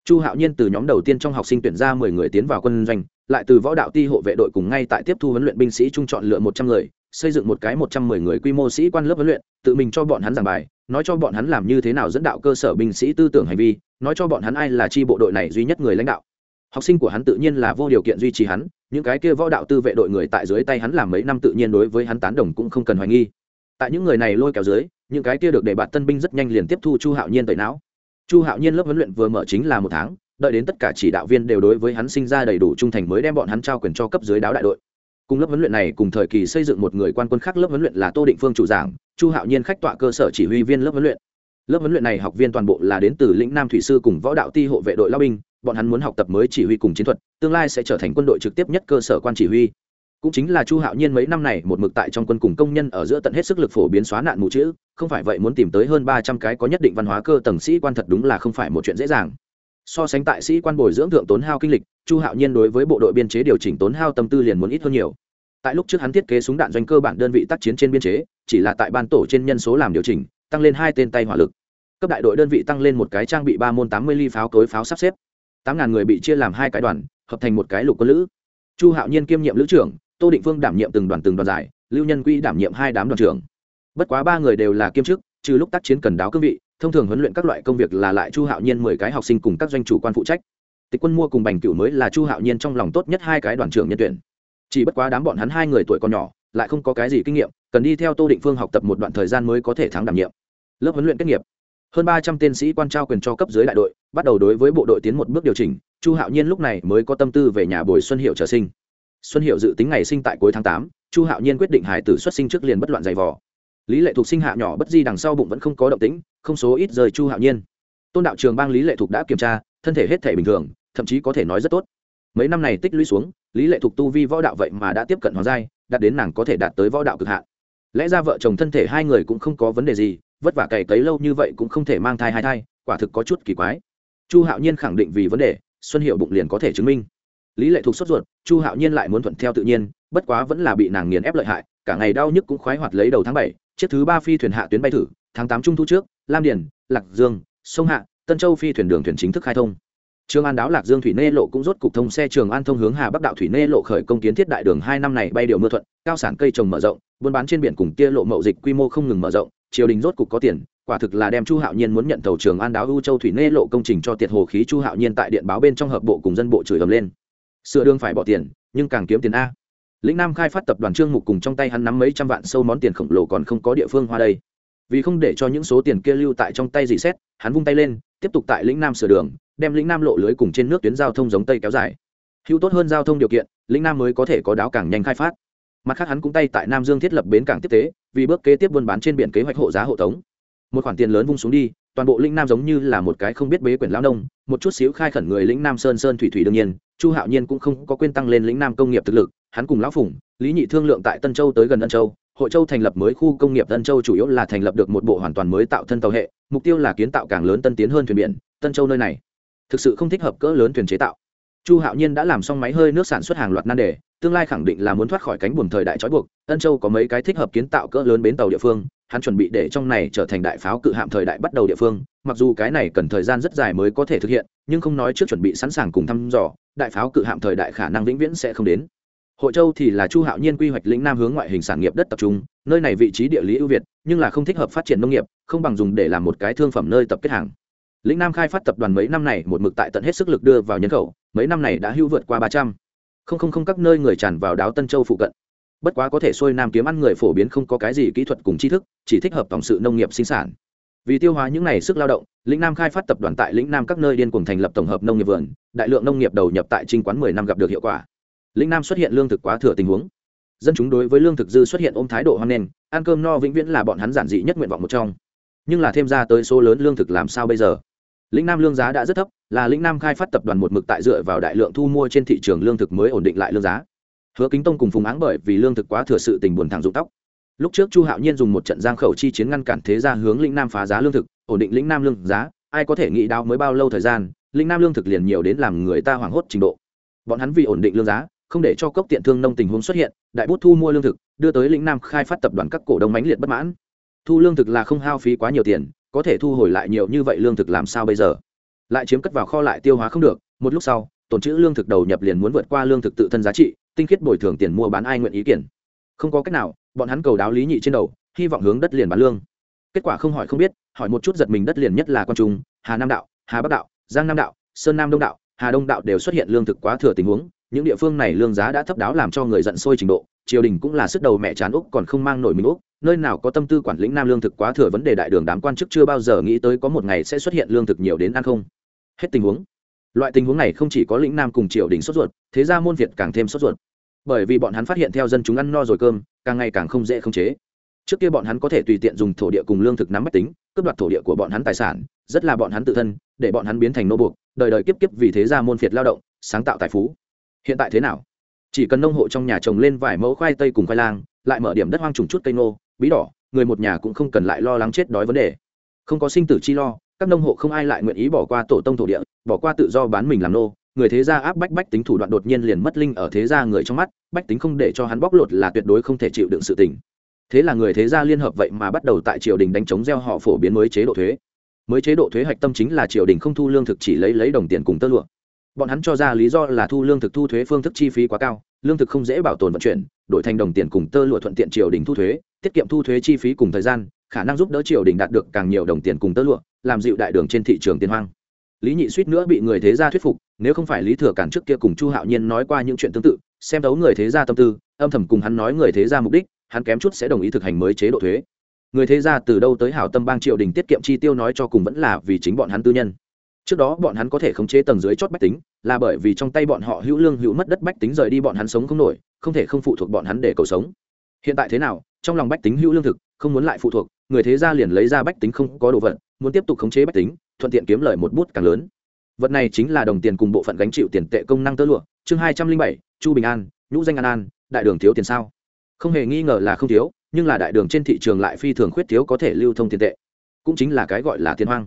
Chu hạo nhiên từ nhóm đầu tiên trong học sinh tuyển ra mười người tiến vào quân doanh, lại từ võ đạo ti hộ vệ đội cùng ngay tại tiếp thu huấn luyện binh sĩ trung chọn lựa một trăm người, xây dựng một cái một trăm mười người quy mô sĩ quan lớp huấn luyện, tự mình cho bọn hắn giảng bài, nói cho bọn hắn làm như thế nào dẫn đạo cơ sở binh sĩ tư tưởng hành vi, nói cho bọn hắn ai là tri bộ đội này duy nhất người lãnh đạo học sinh của hắn tự nhiên là vô điều kiện duy trì hắn, những cái kia võ đạo tư vệ đội người tại dưới tay hắn làm mấy năm tự nhiên đối với hắn tán đồng cũng không cần hoài nghi. Tại những người này lôi kéo dưới, những cái kia được để bạt tân binh rất nhanh liền tiếp thu chu hạo nhiên tẩy não. Chu hạo nhiên lớp huấn luyện vừa mở chính là một tháng, đợi đến tất cả chỉ đạo viên đều đối với hắn sinh ra đầy đủ trung thành mới đem bọn hắn trao quyền cho cấp dưới đáo đại đội. Cùng lớp huấn luyện này cùng thời kỳ xây dựng một người quan quân khác lớp huấn luyện là tô định phương chủ giảng, chu hạo nhiên khách tọa cơ sở chỉ huy viên lớp huấn luyện. Lớp huấn luyện này học viên toàn bộ là đến từ lĩnh nam thủy sư cùng võ đạo ti hộ vệ đội lao binh bọn hắn muốn học tập mới chỉ huy cùng chiến thuật, tương lai sẽ trở thành quân đội trực tiếp nhất cơ sở quan chỉ huy. Cũng chính là chu hạo nhiên mấy năm này một mực tại trong quân cùng công nhân ở giữa tận hết sức lực phổ biến xóa nạn mù chữ, không phải vậy muốn tìm tới hơn ba trăm cái có nhất định văn hóa cơ tầng sĩ quan thật đúng là không phải một chuyện dễ dàng. So sánh tại sĩ quan bồi dưỡng thượng tốn hao kinh lịch, chu hạo nhiên đối với bộ đội biên chế điều chỉnh tốn hao tâm tư liền muốn ít hơn nhiều. Tại lúc trước hắn thiết kế súng đạn doanh cơ bản đơn vị tác chiến trên biên chế, chỉ là tại ban tổ trên nhân số làm điều chỉnh, tăng lên hai tên tay hỏa lực. Cấp đại đội đơn vị tăng lên một cái trang bị ba môn tám mươi ly pháo cối pháo sắp xếp tám ngàn người bị chia làm hai cái đoàn, hợp thành một cái lục quân lữ. Chu hạo nhiên kiêm nhiệm lữ trưởng, tô định phương đảm nhiệm từng đoàn từng đoàn giải, lưu nhân quy đảm nhiệm hai đám đoàn trưởng. Bất quá ba người đều là kiêm chức, trừ lúc tác chiến cần đáo cương vị, thông thường huấn luyện các loại công việc là lại chu hạo nhiên mười cái học sinh cùng các doanh chủ quan phụ trách. Tịch quân mua cùng bành cựu mới là chu hạo nhiên trong lòng tốt nhất hai cái đoàn trưởng nhân tuyển. Chỉ bất quá đám bọn hắn hai người tuổi còn nhỏ, lại không có cái gì kinh nghiệm, cần đi theo tô định phương học tập một đoạn thời gian mới có thể thắng đảm nhiệm. Lớp huấn luyện kết nghiệp hơn ba trăm tên sĩ quan trao quyền cho cấp dưới đại đội, bắt đầu đối với bộ đội tiến một bước điều chỉnh, chu hạo nhiên lúc này mới có tâm tư về nhà bồi xuân hiệu trở sinh. Xuân hiệu dự tính ngày sinh tại cuối tháng tám, chu hạo nhiên quyết định hải tử xuất sinh trước liền bất loạn giày vò. Lý lệ thuộc sinh hạ nhỏ bất di đằng sau bụng vẫn không có động tĩnh, không số ít rời chu hạo nhiên. Tôn đạo trường bang lý lệ thuộc đã kiểm tra, thân thể hết thể bình thường, thậm chí có thể nói rất tốt. Mấy năm này tích lũy xuống, lý lệ thuộc tu vi võ đạo vậy mà đã tiếp cận hoàng giai, đạt đến nàng có thể đạt tới võ đạo cực hạn. Lẽ ra vợ chồng thân thể hai người cũng không có vấn đề gì vất vả cày cấy lâu như vậy cũng không thể mang thai hai thai quả thực có chút kỳ quái. Chu hạo nhiên khẳng định vì vấn đề xuân hiệu bụng liền có thể chứng minh. Lý lệ thuộc sốt ruột chu hạo nhiên lại muốn thuận theo tự nhiên bất quá vẫn là bị nàng nghiền ép lợi hại cả ngày đau nhức cũng khoái hoạt lấy đầu tháng bảy chiếc thứ ba phi thuyền hạ tuyến bay thử tháng tám trung thu trước lam điền lạc dương sông hạ tân châu phi thuyền đường thuyền chính thức khai thông. Trường An đáo Lạc Dương thủy nê lộ cũng rốt cục thông xe Trường An thông hướng Hà Bắc đạo thủy nê lộ khởi công kiến thiết đại đường hai năm này bay điều mưa thuận, cao sản cây trồng mở rộng, buôn bán trên biển cùng kia lộ mậu dịch quy mô không ngừng mở rộng, triều đình rốt cục có tiền, quả thực là đem Chu Hạo Nhiên muốn nhận tàu Trường An đáo U Châu thủy nê lộ công trình cho tiệt hồ khí Chu Hạo Nhiên tại điện báo bên trong hợp bộ cùng dân bộ chửi ầm lên. Sửa đường phải bỏ tiền, nhưng càng kiếm tiền a. Lĩnh Nam khai phát tập đoàn Trương Mục cùng trong tay hắn nắm mấy trăm vạn sâu món tiền khổng lồ còn không có địa phương hoa đây. Vì không để cho những số tiền kia lưu tại trong tay dì xét, hắn vung tay lên, tiếp tục tại lĩnh Nam sửa đường, đem lĩnh nam lộ lưới cùng trên nước tuyến giao thông giống tây kéo dài hữu tốt hơn giao thông điều kiện lĩnh nam mới có thể có đáo cảng nhanh khai phát mặt khác hắn cũng tay tại nam dương thiết lập bến cảng tiếp tế vì bước kế tiếp buôn bán trên biển kế hoạch hộ giá hộ tống. Một khoản tiền lớn vung xuống đi, toàn bộ lĩnh nam giống như là một cái không biết bế quyển lao nông, một chút xíu khai khẩn người lĩnh nam sơn sơn thủy thủy đương nhiên, chu hạo nhiên cũng không có quên tăng lên lĩnh nam công nghiệp thực lực, hắn cùng lão phủng lý nhị thương lượng tại tân châu tới gần ân châu, hội châu thành lập mới khu công nghiệp tân châu chủ yếu là thành lập được một bộ hoàn toàn mới tạo thân tàu hệ, mục tiêu là kiến tạo càng lớn tân tiến hơn thuyền biển, tân châu nơi này. Thực sự không thích hợp cỡ lớn thuyền chế tạo chu hạo nhiên đã làm xong máy hơi nước sản xuất hàng loạt nan đề, tương lai khẳng định là muốn thoát khỏi cánh buồm thời đại trói buộc. Ân châu có mấy cái thích hợp kiến tạo cỡ lớn bến tàu địa phương, hắn chuẩn bị để trong này trở thành đại pháo cự hạm thời đại bắt đầu địa phương. Mặc dù cái này cần thời gian rất dài mới có thể thực hiện, nhưng không nói trước chuẩn bị sẵn sàng cùng thăm dò, đại pháo cự hạm thời đại khả năng vĩnh viễn sẽ không đến. Hội châu thì là chu hạo nhiên quy hoạch lĩnh nam hướng ngoại hình sản nghiệp đất tập trung, nơi này vị trí địa lý ưu việt, nhưng là không thích hợp phát triển nông nghiệp, không bằng dùng để làm một cái thương phẩm nơi tập kết hàng lĩnh nam khai phát tập đoàn mấy năm này một mực tại tận hết sức lực đưa vào nhân khẩu, mấy năm này đã hưu vượt qua ba trăm. Không không không các nơi người tràn vào đáo tân châu phụ cận. Bất quá có thể xuôi nam kiếm ăn người phổ biến không có cái gì kỹ thuật cùng tri thức, chỉ thích hợp tổng sự nông nghiệp sinh sản. Vì tiêu hóa những n à y sức lao động, lĩnh nam khai phát tập đoàn tại lĩnh nam các nơi điên cùng thành lập tổng hợp nông nghiệp vườn, đại lượng nông nghiệp đầu nhập tại trinh quán mười năm gặp được hiệu quả. Lĩnh nam xuất hiện lương thực quá thừa tình huống. Dân chúng đối với lương thực dư xuất hiện ôm thái độ hoang nền ăn cơm no vĩnh viễn là bọn hắn giản dị nhất nguyện vọng một trong. Nhưng là thêm ra tới số lớn lương thực làm sao bây giờ? Lĩnh nam lương giá đã rất thấp, là lĩnh nam khai phát tập đoàn một mực tại dựa vào đại lượng thu mua trên thị trường lương thực mới ổn định lại lương giá. Hứa kính tông cùng phùng áng bởi vì lương thực quá thừa sự tình buồn thẳng dụng tóc. Lúc trước chu hạo nhiên dùng một trận giang khẩu chi chiến ngăn cản thế ra hướng lĩnh nam phá giá lương thực, ổn định lĩnh nam lương giá, ai có thể nghĩ đao mới bao lâu thời gian, lĩnh nam lương thực liền nhiều đến làm người ta hoảng hốt trình độ. Bọn hắn vì ổn định lương giá, không để cho cốc tiện thương nông tình huống xuất hiện, đại bút thu mua lương thực, đưa tới lĩnh nam khai phát tập đoàn các cổ đông mãnh liệt bất mãn. Thu lương thực là không hao phí quá nhiều tiền có thể thu hồi lại nhiều như vậy lương thực làm sao bây giờ? Lại chiếm cất vào kho lại tiêu hóa không được, một lúc sau, tồn chữ lương thực đầu nhập liền muốn vượt qua lương thực tự thân giá trị, tinh khiết bồi thường tiền mua bán ai nguyện ý kiến không có cách nào, bọn hắn cầu đáo lý nhị trên đầu, hy vọng hướng đất liền bán lương. Kết quả không hỏi không biết, hỏi một chút giật mình đất liền nhất là quan trung, hà nam đạo, hà bắc đạo, giang nam đạo, sơn nam đông đạo, hà đông đạo đều xuất hiện lương thực quá thừa tình huống, những địa phương này lương giá đã thấp đáo làm cho người giận sôi trình độ triều đình cũng là sức đầu mẹ chán úc còn không mang nổi mình úc. Nơi nào có tâm tư quản lĩnh nam lương thực quá thừa vấn đề đại đường đám quan chức chưa bao giờ nghĩ tới có một ngày sẽ xuất hiện lương thực nhiều đến ăn không. Hết tình huống. Loại tình huống này không chỉ có lĩnh nam cùng triều đình sốt ruột, thế ra môn việt càng thêm sốt ruột. Bởi vì bọn hắn phát hiện theo dân chúng ăn no rồi cơm, càng ngày càng không dễ khống chế. Trước kia bọn hắn có thể tùy tiện dùng thổ địa cùng lương thực nắm bách tính, cướp đoạt thổ địa của bọn hắn tài sản, rất là bọn hắn tự thân, để bọn hắn biến thành nô buộc, đời đời kiếp kiếp vì thế ra môn phiệt lao động, sáng tạo tài phú. Hiện tại thế nào? Chỉ cần nông hộ trong nhà trồng lên vài mẫu khoai tây cùng khoai lang, lại mở điểm đất hoang trùng chút cây nô bí đỏ, người một nhà cũng không cần lại lo lắng chết đói vấn đề. Không có sinh tử chi lo, các nông hộ không ai lại nguyện ý bỏ qua tổ tông thổ địa, bỏ qua tự do bán mình làm nô. Người thế gia áp bách bách tính thủ đoạn đột nhiên liền mất linh ở thế gia người trong mắt, bách tính không để cho hắn bóc lột là tuyệt đối không thể chịu đựng sự tình. Thế là người thế gia liên hợp vậy mà bắt đầu tại triều đình đánh chống gieo họ phổ biến mới chế độ thuế. Mới chế độ thuế hạch tâm chính là triều đình không thu lương thực chỉ lấy lấy đồng tiền cùng tơ lụa bọn hắn cho ra lý do là thu lương thực thu thuế phương thức chi phí quá cao, lương thực không dễ bảo tồn vận chuyển, đổi thành đồng tiền cùng tơ lụa thuận tiện triều đình thu thuế, tiết kiệm thu thuế chi phí cùng thời gian, khả năng giúp đỡ triều đình đạt được càng nhiều đồng tiền cùng tơ lụa, làm dịu đại đường trên thị trường tiền hoang. Lý nhị suýt nữa bị người thế gia thuyết phục, nếu không phải lý thừa cản trước kia cùng chu hạo nhiên nói qua những chuyện tương tự, xem đấu người thế gia tâm tư, âm thầm cùng hắn nói người thế gia mục đích, hắn kém chút sẽ đồng ý thực hành mới chế độ thuế. Người thế gia từ đâu tới hảo tâm bang triều đình tiết kiệm chi tiêu nói cho cùng vẫn là vì chính bọn hắn tư nhân trước đó bọn hắn có thể khống chế tầng dưới chót bách tính, là bởi vì trong tay bọn họ hữu lương hữu mất đất bách tính rời đi bọn hắn sống không nổi, không thể không phụ thuộc bọn hắn để cầu sống. Hiện tại thế nào, trong lòng bách tính hữu lương thực, không muốn lại phụ thuộc, người thế gia liền lấy ra bách tính không có đồ vật, muốn tiếp tục khống chế bách tính, thuận tiện kiếm lời một bút càng lớn. Vật này chính là đồng tiền cùng bộ phận gánh chịu tiền tệ công năng tơ lụa, chương hai trăm linh bảy, chu bình an, nhũ danh an an, đại đường thiếu tiền sao? Không hề nghi ngờ là không thiếu, nhưng là đại đường trên thị trường lại phi thường khuyết thiếu có thể lưu thông tiền tệ. Cũng chính là cái gọi là tiền hoang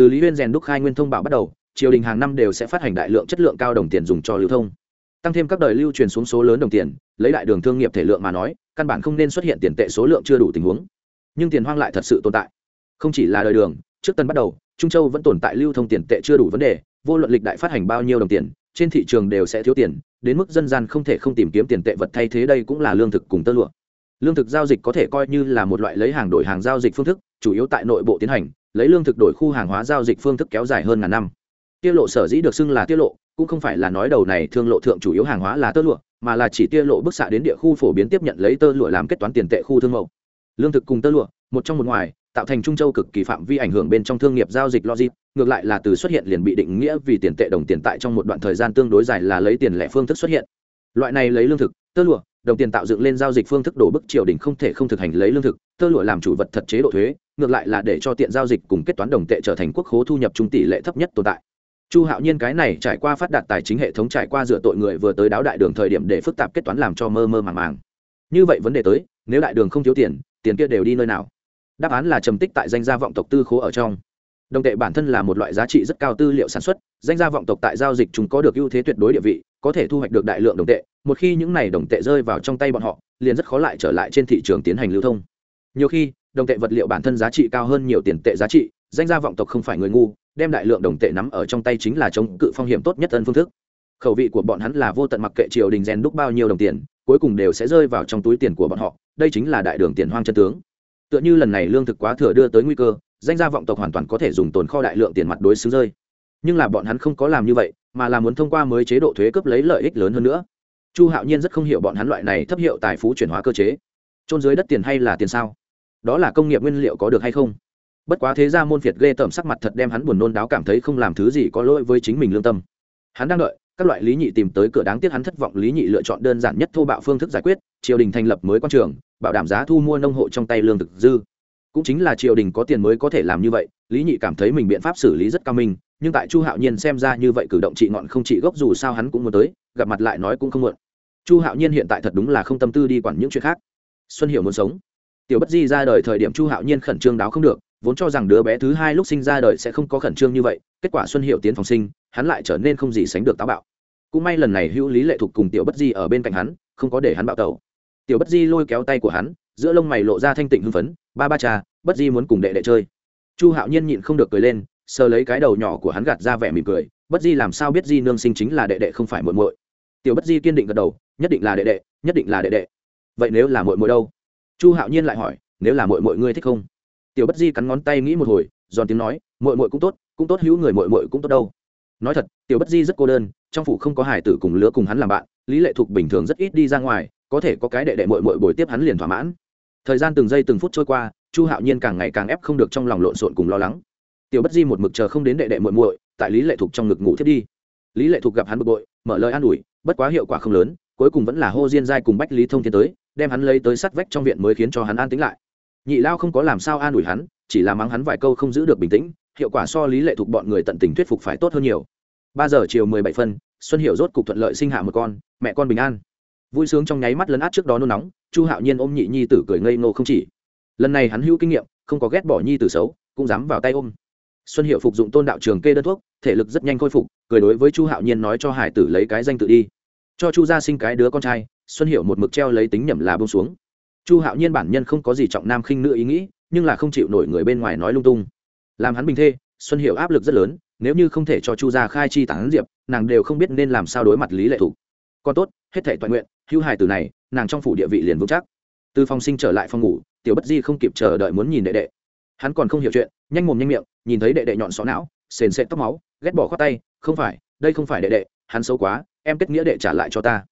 từ lý huyên rèn đúc khai nguyên thông báo bắt đầu, triều đình hàng năm đều sẽ phát hành đại lượng chất lượng cao đồng tiền dùng cho lưu thông. Tăng thêm các đời lưu truyền xuống số lớn đồng tiền, lấy đại đường thương nghiệp thể lượng mà nói, căn bản không nên xuất hiện tiền tệ số lượng chưa đủ tình huống. Nhưng tiền hoang lại thật sự tồn tại. Không chỉ là đời đường, trước tân bắt đầu, trung châu vẫn tồn tại lưu thông tiền tệ chưa đủ vấn đề, vô luận lịch đại phát hành bao nhiêu đồng tiền, trên thị trường đều sẽ thiếu tiền, đến mức dân gian không thể không tìm kiếm tiền tệ vật thay thế đây cũng là lương thực cùng tơ lụa. Lương thực giao dịch có thể coi như là một loại lấy hàng đổi hàng giao dịch phương thức, chủ yếu tại nội bộ tiến hành lấy lương thực đổi khu hàng hóa giao dịch phương thức kéo dài hơn ngàn năm. Tiết lộ sở dĩ được xưng là tiết lộ, cũng không phải là nói đầu này thương lộ thượng chủ yếu hàng hóa là tơ lụa, mà là chỉ tiết lộ bức xạ đến địa khu phổ biến tiếp nhận lấy tơ lụa làm kết toán tiền tệ khu thương mẫu. Lương thực cùng tơ lụa, một trong một ngoài, tạo thành trung châu cực kỳ phạm vi ảnh hưởng bên trong thương nghiệp giao dịch logic, ngược lại là từ xuất hiện liền bị định nghĩa vì tiền tệ đồng tiền tại trong một đoạn thời gian tương đối dài là lấy tiền lẻ phương thức xuất hiện. Loại này lấy lương thực, tơ lụa đồng tiền tạo dựng lên giao dịch phương thức đổ bức triều đình không thể không thực hành lấy lương thực, tơ lụa làm chủ vật thật chế độ thuế, ngược lại là để cho tiện giao dịch cùng kết toán đồng tệ trở thành quốc khố thu nhập trung tỷ lệ thấp nhất tồn tại. Chu hạo nhiên cái này trải qua phát đạt tài chính hệ thống trải qua dựa tội người vừa tới đáo đại đường thời điểm để phức tạp kết toán làm cho mơ mơ màng màng. Như vậy vấn đề tới, nếu đại đường không thiếu tiền tiền kia đều đi nơi nào? Đáp án là trầm tích tại danh gia vọng tộc tư khố ở trong. Đồng tệ bản thân là một loại giá trị rất cao tư liệu sản xuất, danh gia vọng tộc tại giao dịch chúng có được ưu thế tuyệt đối địa vị có thể thu hoạch được đại lượng đồng tệ, một khi những này đồng tệ rơi vào trong tay bọn họ, liền rất khó lại trở lại trên thị trường tiến hành lưu thông. Nhiều khi, đồng tệ vật liệu bản thân giá trị cao hơn nhiều tiền tệ giá trị, danh gia vọng tộc không phải người ngu, đem đại lượng đồng tệ nắm ở trong tay chính là chống cự phong hiểm tốt nhất ân phương thức. Khẩu vị của bọn hắn là vô tận mặc kệ triều đình rèn đúc bao nhiêu đồng tiền, cuối cùng đều sẽ rơi vào trong túi tiền của bọn họ, đây chính là đại đường tiền hoang chân tướng. Tựa như lần này lương thực quá thừa đưa tới nguy cơ, danh gia vọng tộc hoàn toàn có thể dùng tồn kho đại lượng tiền mặt đối xứng rơi. Nhưng là bọn hắn không có làm như vậy mà là muốn thông qua mới chế độ thuế cấp lấy lợi ích lớn hơn nữa. Chu hạo nhiên rất không hiểu bọn hắn loại này thấp hiệu tài phú chuyển hóa cơ chế. Trôn dưới đất tiền hay là tiền sao? Đó là công nghiệp nguyên liệu có được hay không? Bất quá thế ra môn việt ghê tởm sắc mặt thật đem hắn buồn nôn đáo cảm thấy không làm thứ gì có lỗi với chính mình lương tâm. Hắn đang đợi, các loại lý nhị tìm tới cửa đáng tiếc hắn thất vọng lý nhị lựa chọn đơn giản nhất thô bạo phương thức giải quyết, triều đình thành lập mới quan trường, bảo đảm giá thu mua nông hộ trong tay lương thực dư. Cũng chính là triều đình có tiền mới có thể làm như vậy, lý nhị cảm thấy mình biện pháp xử lý rất cao minh nhưng tại chu hạo nhiên xem ra như vậy cử động trị ngọn không trị gốc dù sao hắn cũng muốn tới, gặp mặt lại nói cũng không muộn. Chu hạo nhiên hiện tại thật đúng là không tâm tư đi quản những chuyện khác. Xuân hiểu muốn sống. Tiểu bất di ra đời thời điểm chu hạo nhiên khẩn trương đáo không được, vốn cho rằng đứa bé thứ hai lúc sinh ra đời sẽ không có khẩn trương như vậy, kết quả xuân hiệu tiến phòng sinh, hắn lại trở nên không gì sánh được táo bạo. Cũng may lần này hữu lý lệ thuộc cùng tiểu bất di ở bên cạnh hắn, không có để hắn bạo tẩu. Tiểu bất di lôi kéo tay của hắn, giữa lông mày lộ ra thanh tịnh hưng phấn, ba ba cha, bất di muốn cùng đệ đệ chơi. Chu hạo nhiên nhịn không được cười lên sờ lấy cái đầu nhỏ của hắn gạt ra vẻ mỉm cười, bất di làm sao biết di nương sinh chính là đệ đệ không phải muội muội? Tiểu bất di kiên định gật đầu, nhất định là đệ đệ, nhất định là đệ đệ. Vậy nếu là muội muội đâu? Chu hạo nhiên lại hỏi, nếu là muội muội ngươi thích không? Tiểu bất di cắn ngón tay nghĩ một hồi, giòn tiếng nói, muội muội cũng tốt cũng tốt hữu người muội muội cũng tốt đâu. Nói thật, tiểu bất di rất cô đơn, trong phủ không có hải tử cùng lứa cùng hắn làm bạn, lý lệ thuộc bình thường rất ít đi ra ngoài, có thể có cái đệ đệ muội muội buổi tiếp hắn liền thỏa mãn. Thời gian từng giây từng phút trôi qua, chu hạo nhiên càng ngày càng ép không được trong lòng lộn xộn cùng lo lắng tiểu bất di một mực chờ không đến đệ đệ muội muội, tại lý lệ thục trong ngực ngủ thiết đi. Lý lệ thục gặp hắn bực bội, mở lời an ủi, bất quá hiệu quả không lớn, cuối cùng vẫn là hô diên giai cùng bách lý thông tiến tới, đem hắn lấy tới sắt vách trong viện mới khiến cho hắn an tĩnh lại. Nhị lao không có làm sao an ủi hắn, chỉ là mắng hắn vài câu không giữ được bình tĩnh, hiệu quả so lý lệ thuộc bọn người tận tình thuyết phục phải tốt hơn nhiều. Ba giờ chiều mười bảy phân, xuân hiệu rốt cục thuận lợi sinh hạ một con, mẹ con bình an. Vui sướng trong nháy mắt lấn át trước đó nôn nóng, chu hạo nhiên ôm nhị nhi tử cười ngây ngô không chỉ. Lần này hắn hữu kinh nghiệm, không có ghét bỏ nhi tử xấu, cũng dám vào tay ôm xuân hiệu phục dụng tôn đạo trường kê đơn thuốc, thể lực rất nhanh khôi phục, cười đối với chu hạo nhiên nói cho hải tử lấy cái danh tự đi. Cho chu gia sinh cái đứa con trai, xuân hiệu một mực treo lấy tính nhầm là bông xuống. Chu hạo nhiên bản nhân không có gì trọng nam khinh nữ ý nghĩ, nhưng là không chịu nổi người bên ngoài nói lung tung. Làm hắn bình thê, xuân hiệu áp lực rất lớn, nếu như không thể cho chu gia khai chi tán diệp, nàng đều không biết nên làm sao đối mặt lý lệ thủ. Còn tốt, hết thể toàn nguyện, hữu hài từ này, nàng trong phủ địa vị liền vững chắc. Từ phòng sinh trở lại phòng ngủ, tiểu bất di không kịp chờ đợi muốn nhìn đệ đệ. Hắn còn không hiểu chuyện, nhanh mồm nhanh miệng nhìn thấy đệ đệ nhọn xó não, sền sệt tóc máu, ghét bỏ khoát tay, không phải, đây không phải đệ đệ, hắn xấu quá, em kết nghĩa đệ trả lại cho ta.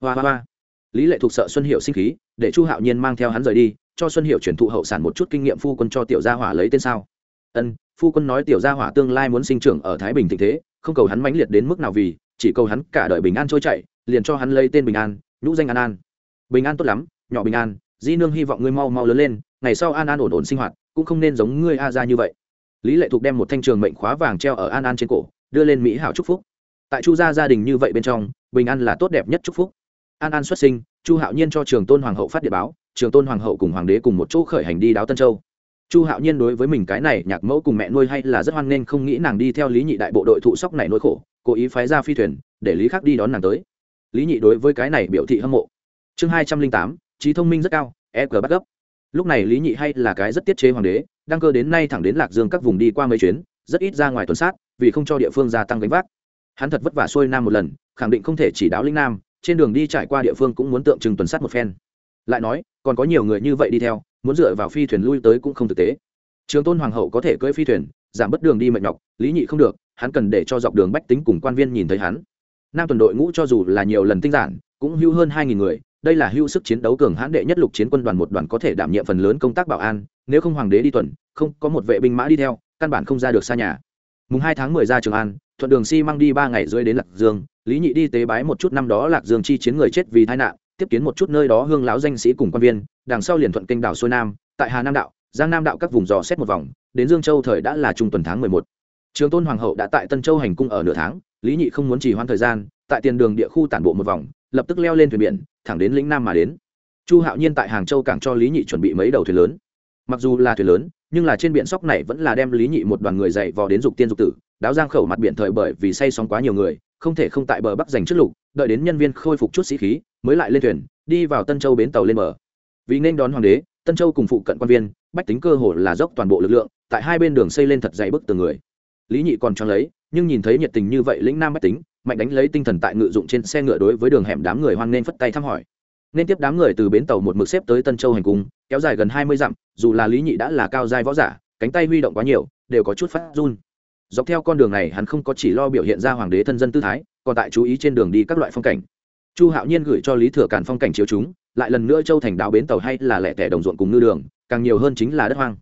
Hoa hoa hoa. Lý lệ thuộc sợ xuân hiệu sinh khí, để chu hạo nhiên mang theo hắn rời đi, cho xuân hiệu chuyển thụ hậu sản một chút kinh nghiệm phu quân cho tiểu gia hỏa lấy tên sao. Ân, phu quân nói tiểu gia hỏa tương lai muốn sinh trưởng ở thái bình tình thế, không cầu hắn mãnh liệt đến mức nào vì, chỉ cầu hắn cả đời bình an trôi chảy, liền cho hắn lấy tên bình an, nhũ danh an an. Bình an tốt lắm, nhỏ bình an, di nương hy vọng ngươi mau mau lớn lên, ngày sau an an ổn ổn sinh hoạt, cũng không nên giống ngươi a ra như vậy lý lệ thục đem một thanh trường mệnh khóa vàng treo ở an an trên cổ, đưa lên mỹ hảo chúc phúc. Tại chu gia gia đình như vậy bên trong, bình an là tốt đẹp nhất chúc phúc. An an xuất sinh, chu hạo nhiên cho trường tôn hoàng hậu phát địa báo, trường tôn hoàng hậu cùng hoàng đế cùng một chỗ khởi hành đi đáo tân châu. Chu hạo nhiên đối với mình cái này, nhạc mẫu cùng mẹ nuôi hay là rất hoan nghênh, không nghĩ nàng đi theo lý nhị đại bộ đội thụ sóc này nỗi khổ, cố ý phái ra phi thuyền, để lý khắc đi đón nàng tới. Lý nhị đối với cái này biểu thị hâm mộ. Chương hai trăm linh tám, trí thông minh rất cao e g bắt gấp. Lúc này lý nhị hay là cái rất tiết chế hoàng đế đăng cơ đến nay thẳng đến lạc dương các vùng đi qua mấy chuyến, rất ít ra ngoài tuần sát, vì không cho địa phương gia tăng gánh vác. Hắn thật vất vả xuôi nam một lần, khẳng định không thể chỉ đáo linh nam, trên đường đi trải qua địa phương cũng muốn tượng trưng tuần sát một phen. Lại nói, còn có nhiều người như vậy đi theo, muốn dựa vào phi thuyền lui tới cũng không thực tế. Trường tôn hoàng hậu có thể cưỡi phi thuyền, giảm bớt đường đi mệt nhọc, lý nhị không được, hắn cần để cho dọc đường bách tính cùng quan viên nhìn thấy hắn. Nam tuần đội ngũ cho dù là nhiều lần tinh giản, cũng hưu hơn hai nghìn người đây là hưu sức chiến đấu cường hãn đệ nhất lục chiến quân đoàn một đoàn có thể đảm nhiệm phần lớn công tác bảo an, nếu không hoàng đế đi tuần, không, có một vệ binh mã đi theo, căn bản không ra được xa nhà. Mùng hai tháng mười ra trường an, thuận đường xi、si、măng đi ba ngày rưỡi đến lạc dương, lý nhị đi tế bái một chút năm đó lạc dương chi chiến người chết vì tai nạn, tiếp kiến một chút nơi đó hương lão danh sĩ cùng quan viên, đằng sau liền thuận kênh đảo xuôi nam, tại hà nam đạo, giang nam đạo các vùng dò xét một vòng, đến dương châu thời đã là trung tuần tháng mười một. Trường tôn hoàng hậu đã tại tân châu hành cung ở nửa tháng, lý nhị không muốn trì hoãn thời gian, tại tiền đường địa khu tản bộ một vòng lập tức leo lên thuyền biển, thẳng đến lĩnh nam mà đến. Chu hạo nhiên tại hàng châu cảng cho lý nhị chuẩn bị mấy đầu thuyền lớn. Mặc dù là thuyền lớn, nhưng là trên biển sóc này vẫn là đem lý nhị một đoàn người dậy vò đến dục tiên dục tử, đáo giang khẩu mặt biển thời bởi vì say sóng quá nhiều người, không thể không tại bờ bắc dành trước lục, đợi đến nhân viên khôi phục chút sĩ khí, mới lại lên thuyền, đi vào tân châu bến tàu lên bờ. Vì nên đón hoàng đế, tân châu cùng phụ cận quan viên, bách tính cơ hồ là dốc toàn bộ lực lượng, tại hai bên đường xây lên thật dày bức tường người. Lý nhị còn cho lấy, nhưng nhìn thấy nhiệt tình như vậy lĩnh nam bách tính mạnh đánh lấy tinh thần tại ngự dụng trên xe ngựa đối với đường hẻm đám người hoan nên phất tay thăm hỏi. Nên tiếp đám người từ bến tàu một mực xếp tới tân châu hành cung, kéo dài gần hai mươi dặm, dù là lý nhị đã là cao giai võ giả, cánh tay huy động quá nhiều, đều có chút phát run. Dọc theo con đường này, hắn không có chỉ lo biểu hiện ra hoàng đế thân dân tư thái, còn tại chú ý trên đường đi các loại phong cảnh. Chu hạo nhiên gửi cho lý thừa càn phong cảnh chiếu chúng, lại lần nữa châu thành đáo bến tàu hay là lẻ tẻ đồng ruộng cùng ngư đường, càng nhiều hơn chính là đất hoang.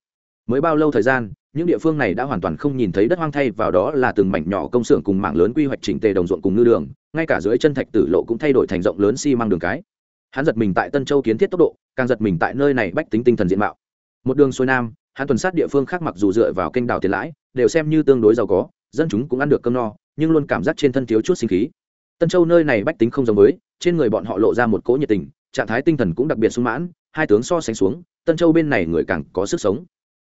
Mới bao lâu thời gian những địa phương này đã hoàn toàn không nhìn thấy đất hoang thay, vào đó là từng mảnh nhỏ công xưởng cùng mảng lớn quy hoạch chỉnh tề đồng ruộng cùng ngư đường, ngay cả dưới chân thạch tử lộ cũng thay đổi thành rộng lớn xi、si、măng đường cái. Hắn giật mình tại tân châu kiến thiết tốc độ, càng giật mình tại nơi này bách tính tinh thần diện mạo. Một đường xuôi nam, hắn tuần sát địa phương khác mặc dù dựa vào kênh đào tiền lãi, đều xem như tương đối giàu có, dân chúng cũng ăn được cơm no, nhưng luôn cảm giác trên thân thiếu chút sinh khí. Tân châu nơi này bách tính không giống với, trên người bọn họ lộ ra một cỗ nhiệt tình, trạng thái tinh thần cũng đặc biệt sung mãn, hai tướng so sánh xuống, tân châu bên này người càng có sức sống.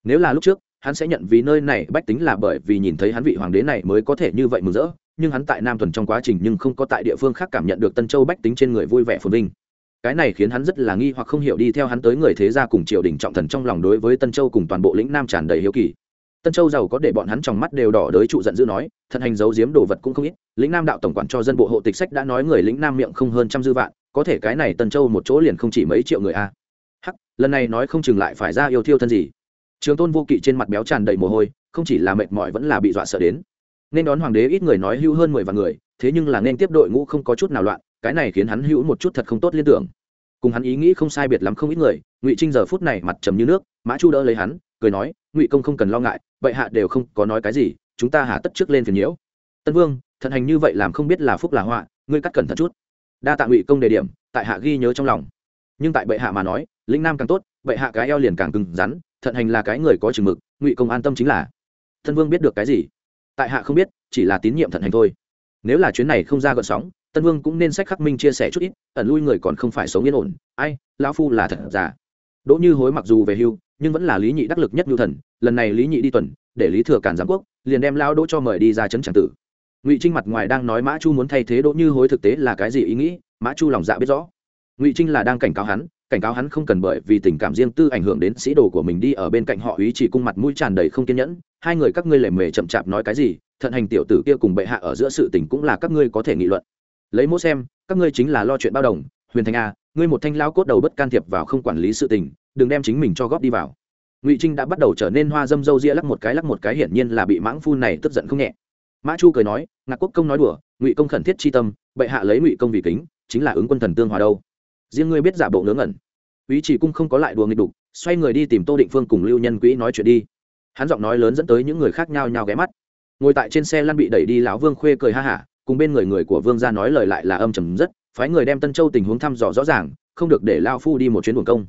Nếu là lúc trước hắn sẽ nhận vì nơi này bách tính là bởi vì nhìn thấy hắn vị hoàng đế này mới có thể như vậy mừng rỡ, nhưng hắn tại nam thuần trong quá trình nhưng không có tại địa phương khác cảm nhận được tân châu bách tính trên người vui vẻ phồn vinh. Cái này khiến hắn rất là nghi hoặc không hiểu đi theo hắn tới người thế gia cùng triều đình trọng thần trong lòng đối với tân châu cùng toàn bộ lĩnh nam tràn đầy hiếu kỳ. Tân châu giàu có để bọn hắn trong mắt đều đỏ đới trụ giận dữ nói thần hành giấu giếm đồ vật cũng không ít, lĩnh nam đạo tổng quản cho dân bộ hộ tịch sách đã nói người lĩnh nam miệng không hơn trăm dư vạn, có thể cái này tân châu một chỗ liền không chỉ mấy triệu người a. Hắc, lần này nói không chừng lại phải ra yêu thiêu thân gì trường tôn vô kỵ trên mặt béo tràn đầy mồ hôi, không chỉ là mệt mỏi vẫn là bị dọa sợ đến. Nên đón hoàng đế ít người nói hưu hơn mười vạn người, thế nhưng là nên tiếp đội ngũ không có chút nào loạn, cái này khiến hắn hữu một chút thật không tốt liên tưởng. Cùng hắn ý nghĩ không sai biệt lắm không ít người, ngụy trinh giờ phút này mặt trầm như nước, mã chu đỡ lấy hắn, cười nói, ngụy công không cần lo ngại vậy hạ đều không có nói cái gì, chúng ta hạ tất trước lên phiền nhiễu. Tân vương thận hành như vậy làm không biết là phúc là họa, ngươi cắt cẩn thận chút. Đa tạ ngụy công đề điểm, tại hạ ghi nhớ trong lòng. Nhưng tại bệ hạ mà nói, lĩnh nam càng tốt, bệ hạ cái eo liền càng cứng rắn thận hành là cái người có chừng mực, ngụy công an tâm chính là, thân vương biết được cái gì? Tại hạ không biết, chỉ là tín nhiệm thận hành thôi. Nếu là chuyến này không ra gợn sóng tân vương cũng nên sách khắc minh chia sẻ chút ít, ẩn lui người còn không phải sống yên ổn. Ai, lão phu là thật giả? Đỗ như hối mặc dù về hưu, nhưng vẫn là lý nhị đắc lực nhất nhu thần, lần này lý nhị đi tuần, để lý thừa cản giám quốc, liền đem lao đỗ cho mời đi ra trấn tràng tử. Ngụy trinh mặt ngoài đang nói mã chu muốn thay thế đỗ như hối thực tế là cái gì ý nghĩ? Mã chu lòng dạ biết rõ. Ngụy trinh là đang cảnh cáo hắn cảnh cáo hắn không cần bởi vì tình cảm riêng tư ảnh hưởng đến sĩ đồ của mình đi ở bên cạnh họ ý chỉ cung mặt mũi tràn đầy không kiên nhẫn. Hai người các ngươi lề mề chậm chạp nói cái gì, thận hành tiểu tử kia cùng bệ hạ ở giữa sự tình cũng là các ngươi có thể nghị luận. Lấy mẫu xem, các ngươi chính là lo chuyện bao đồng, huyền thành a, ngươi một thanh lao cốt đầu bất can thiệp vào không quản lý sự tình, đừng đem chính mình cho góp đi vào. Ngụy trinh đã bắt đầu trở nên hoa dâm dâu ria lắc một cái lắc một cái hiển nhiên là bị mãng phu này tức giận không nhẹ. Mã chu cười nói, ngạc quốc công nói đùa, ngụy công khẩn thiết chi tâm, bệ hạ lấy ngụy công vì kính, chính là ứng quân thần tương hòa đâu riêng ngươi biết giả bộ ngớ ngẩn. Ý chỉ cung không có lại đùa nghịch đục, xoay người đi tìm tô định phương cùng lưu nhân quỹ nói chuyện đi. Hắn giọng nói lớn dẫn tới những người khác nhau nhau ghé mắt. Ngồi tại trên xe lăn bị đẩy đi lão vương khuê cười ha hả, cùng bên người người của vương gia nói lời lại là âm trầm rất, phái người đem tân châu tình huống thăm dò rõ ràng, không được để lao phu đi một chuyến buồng công.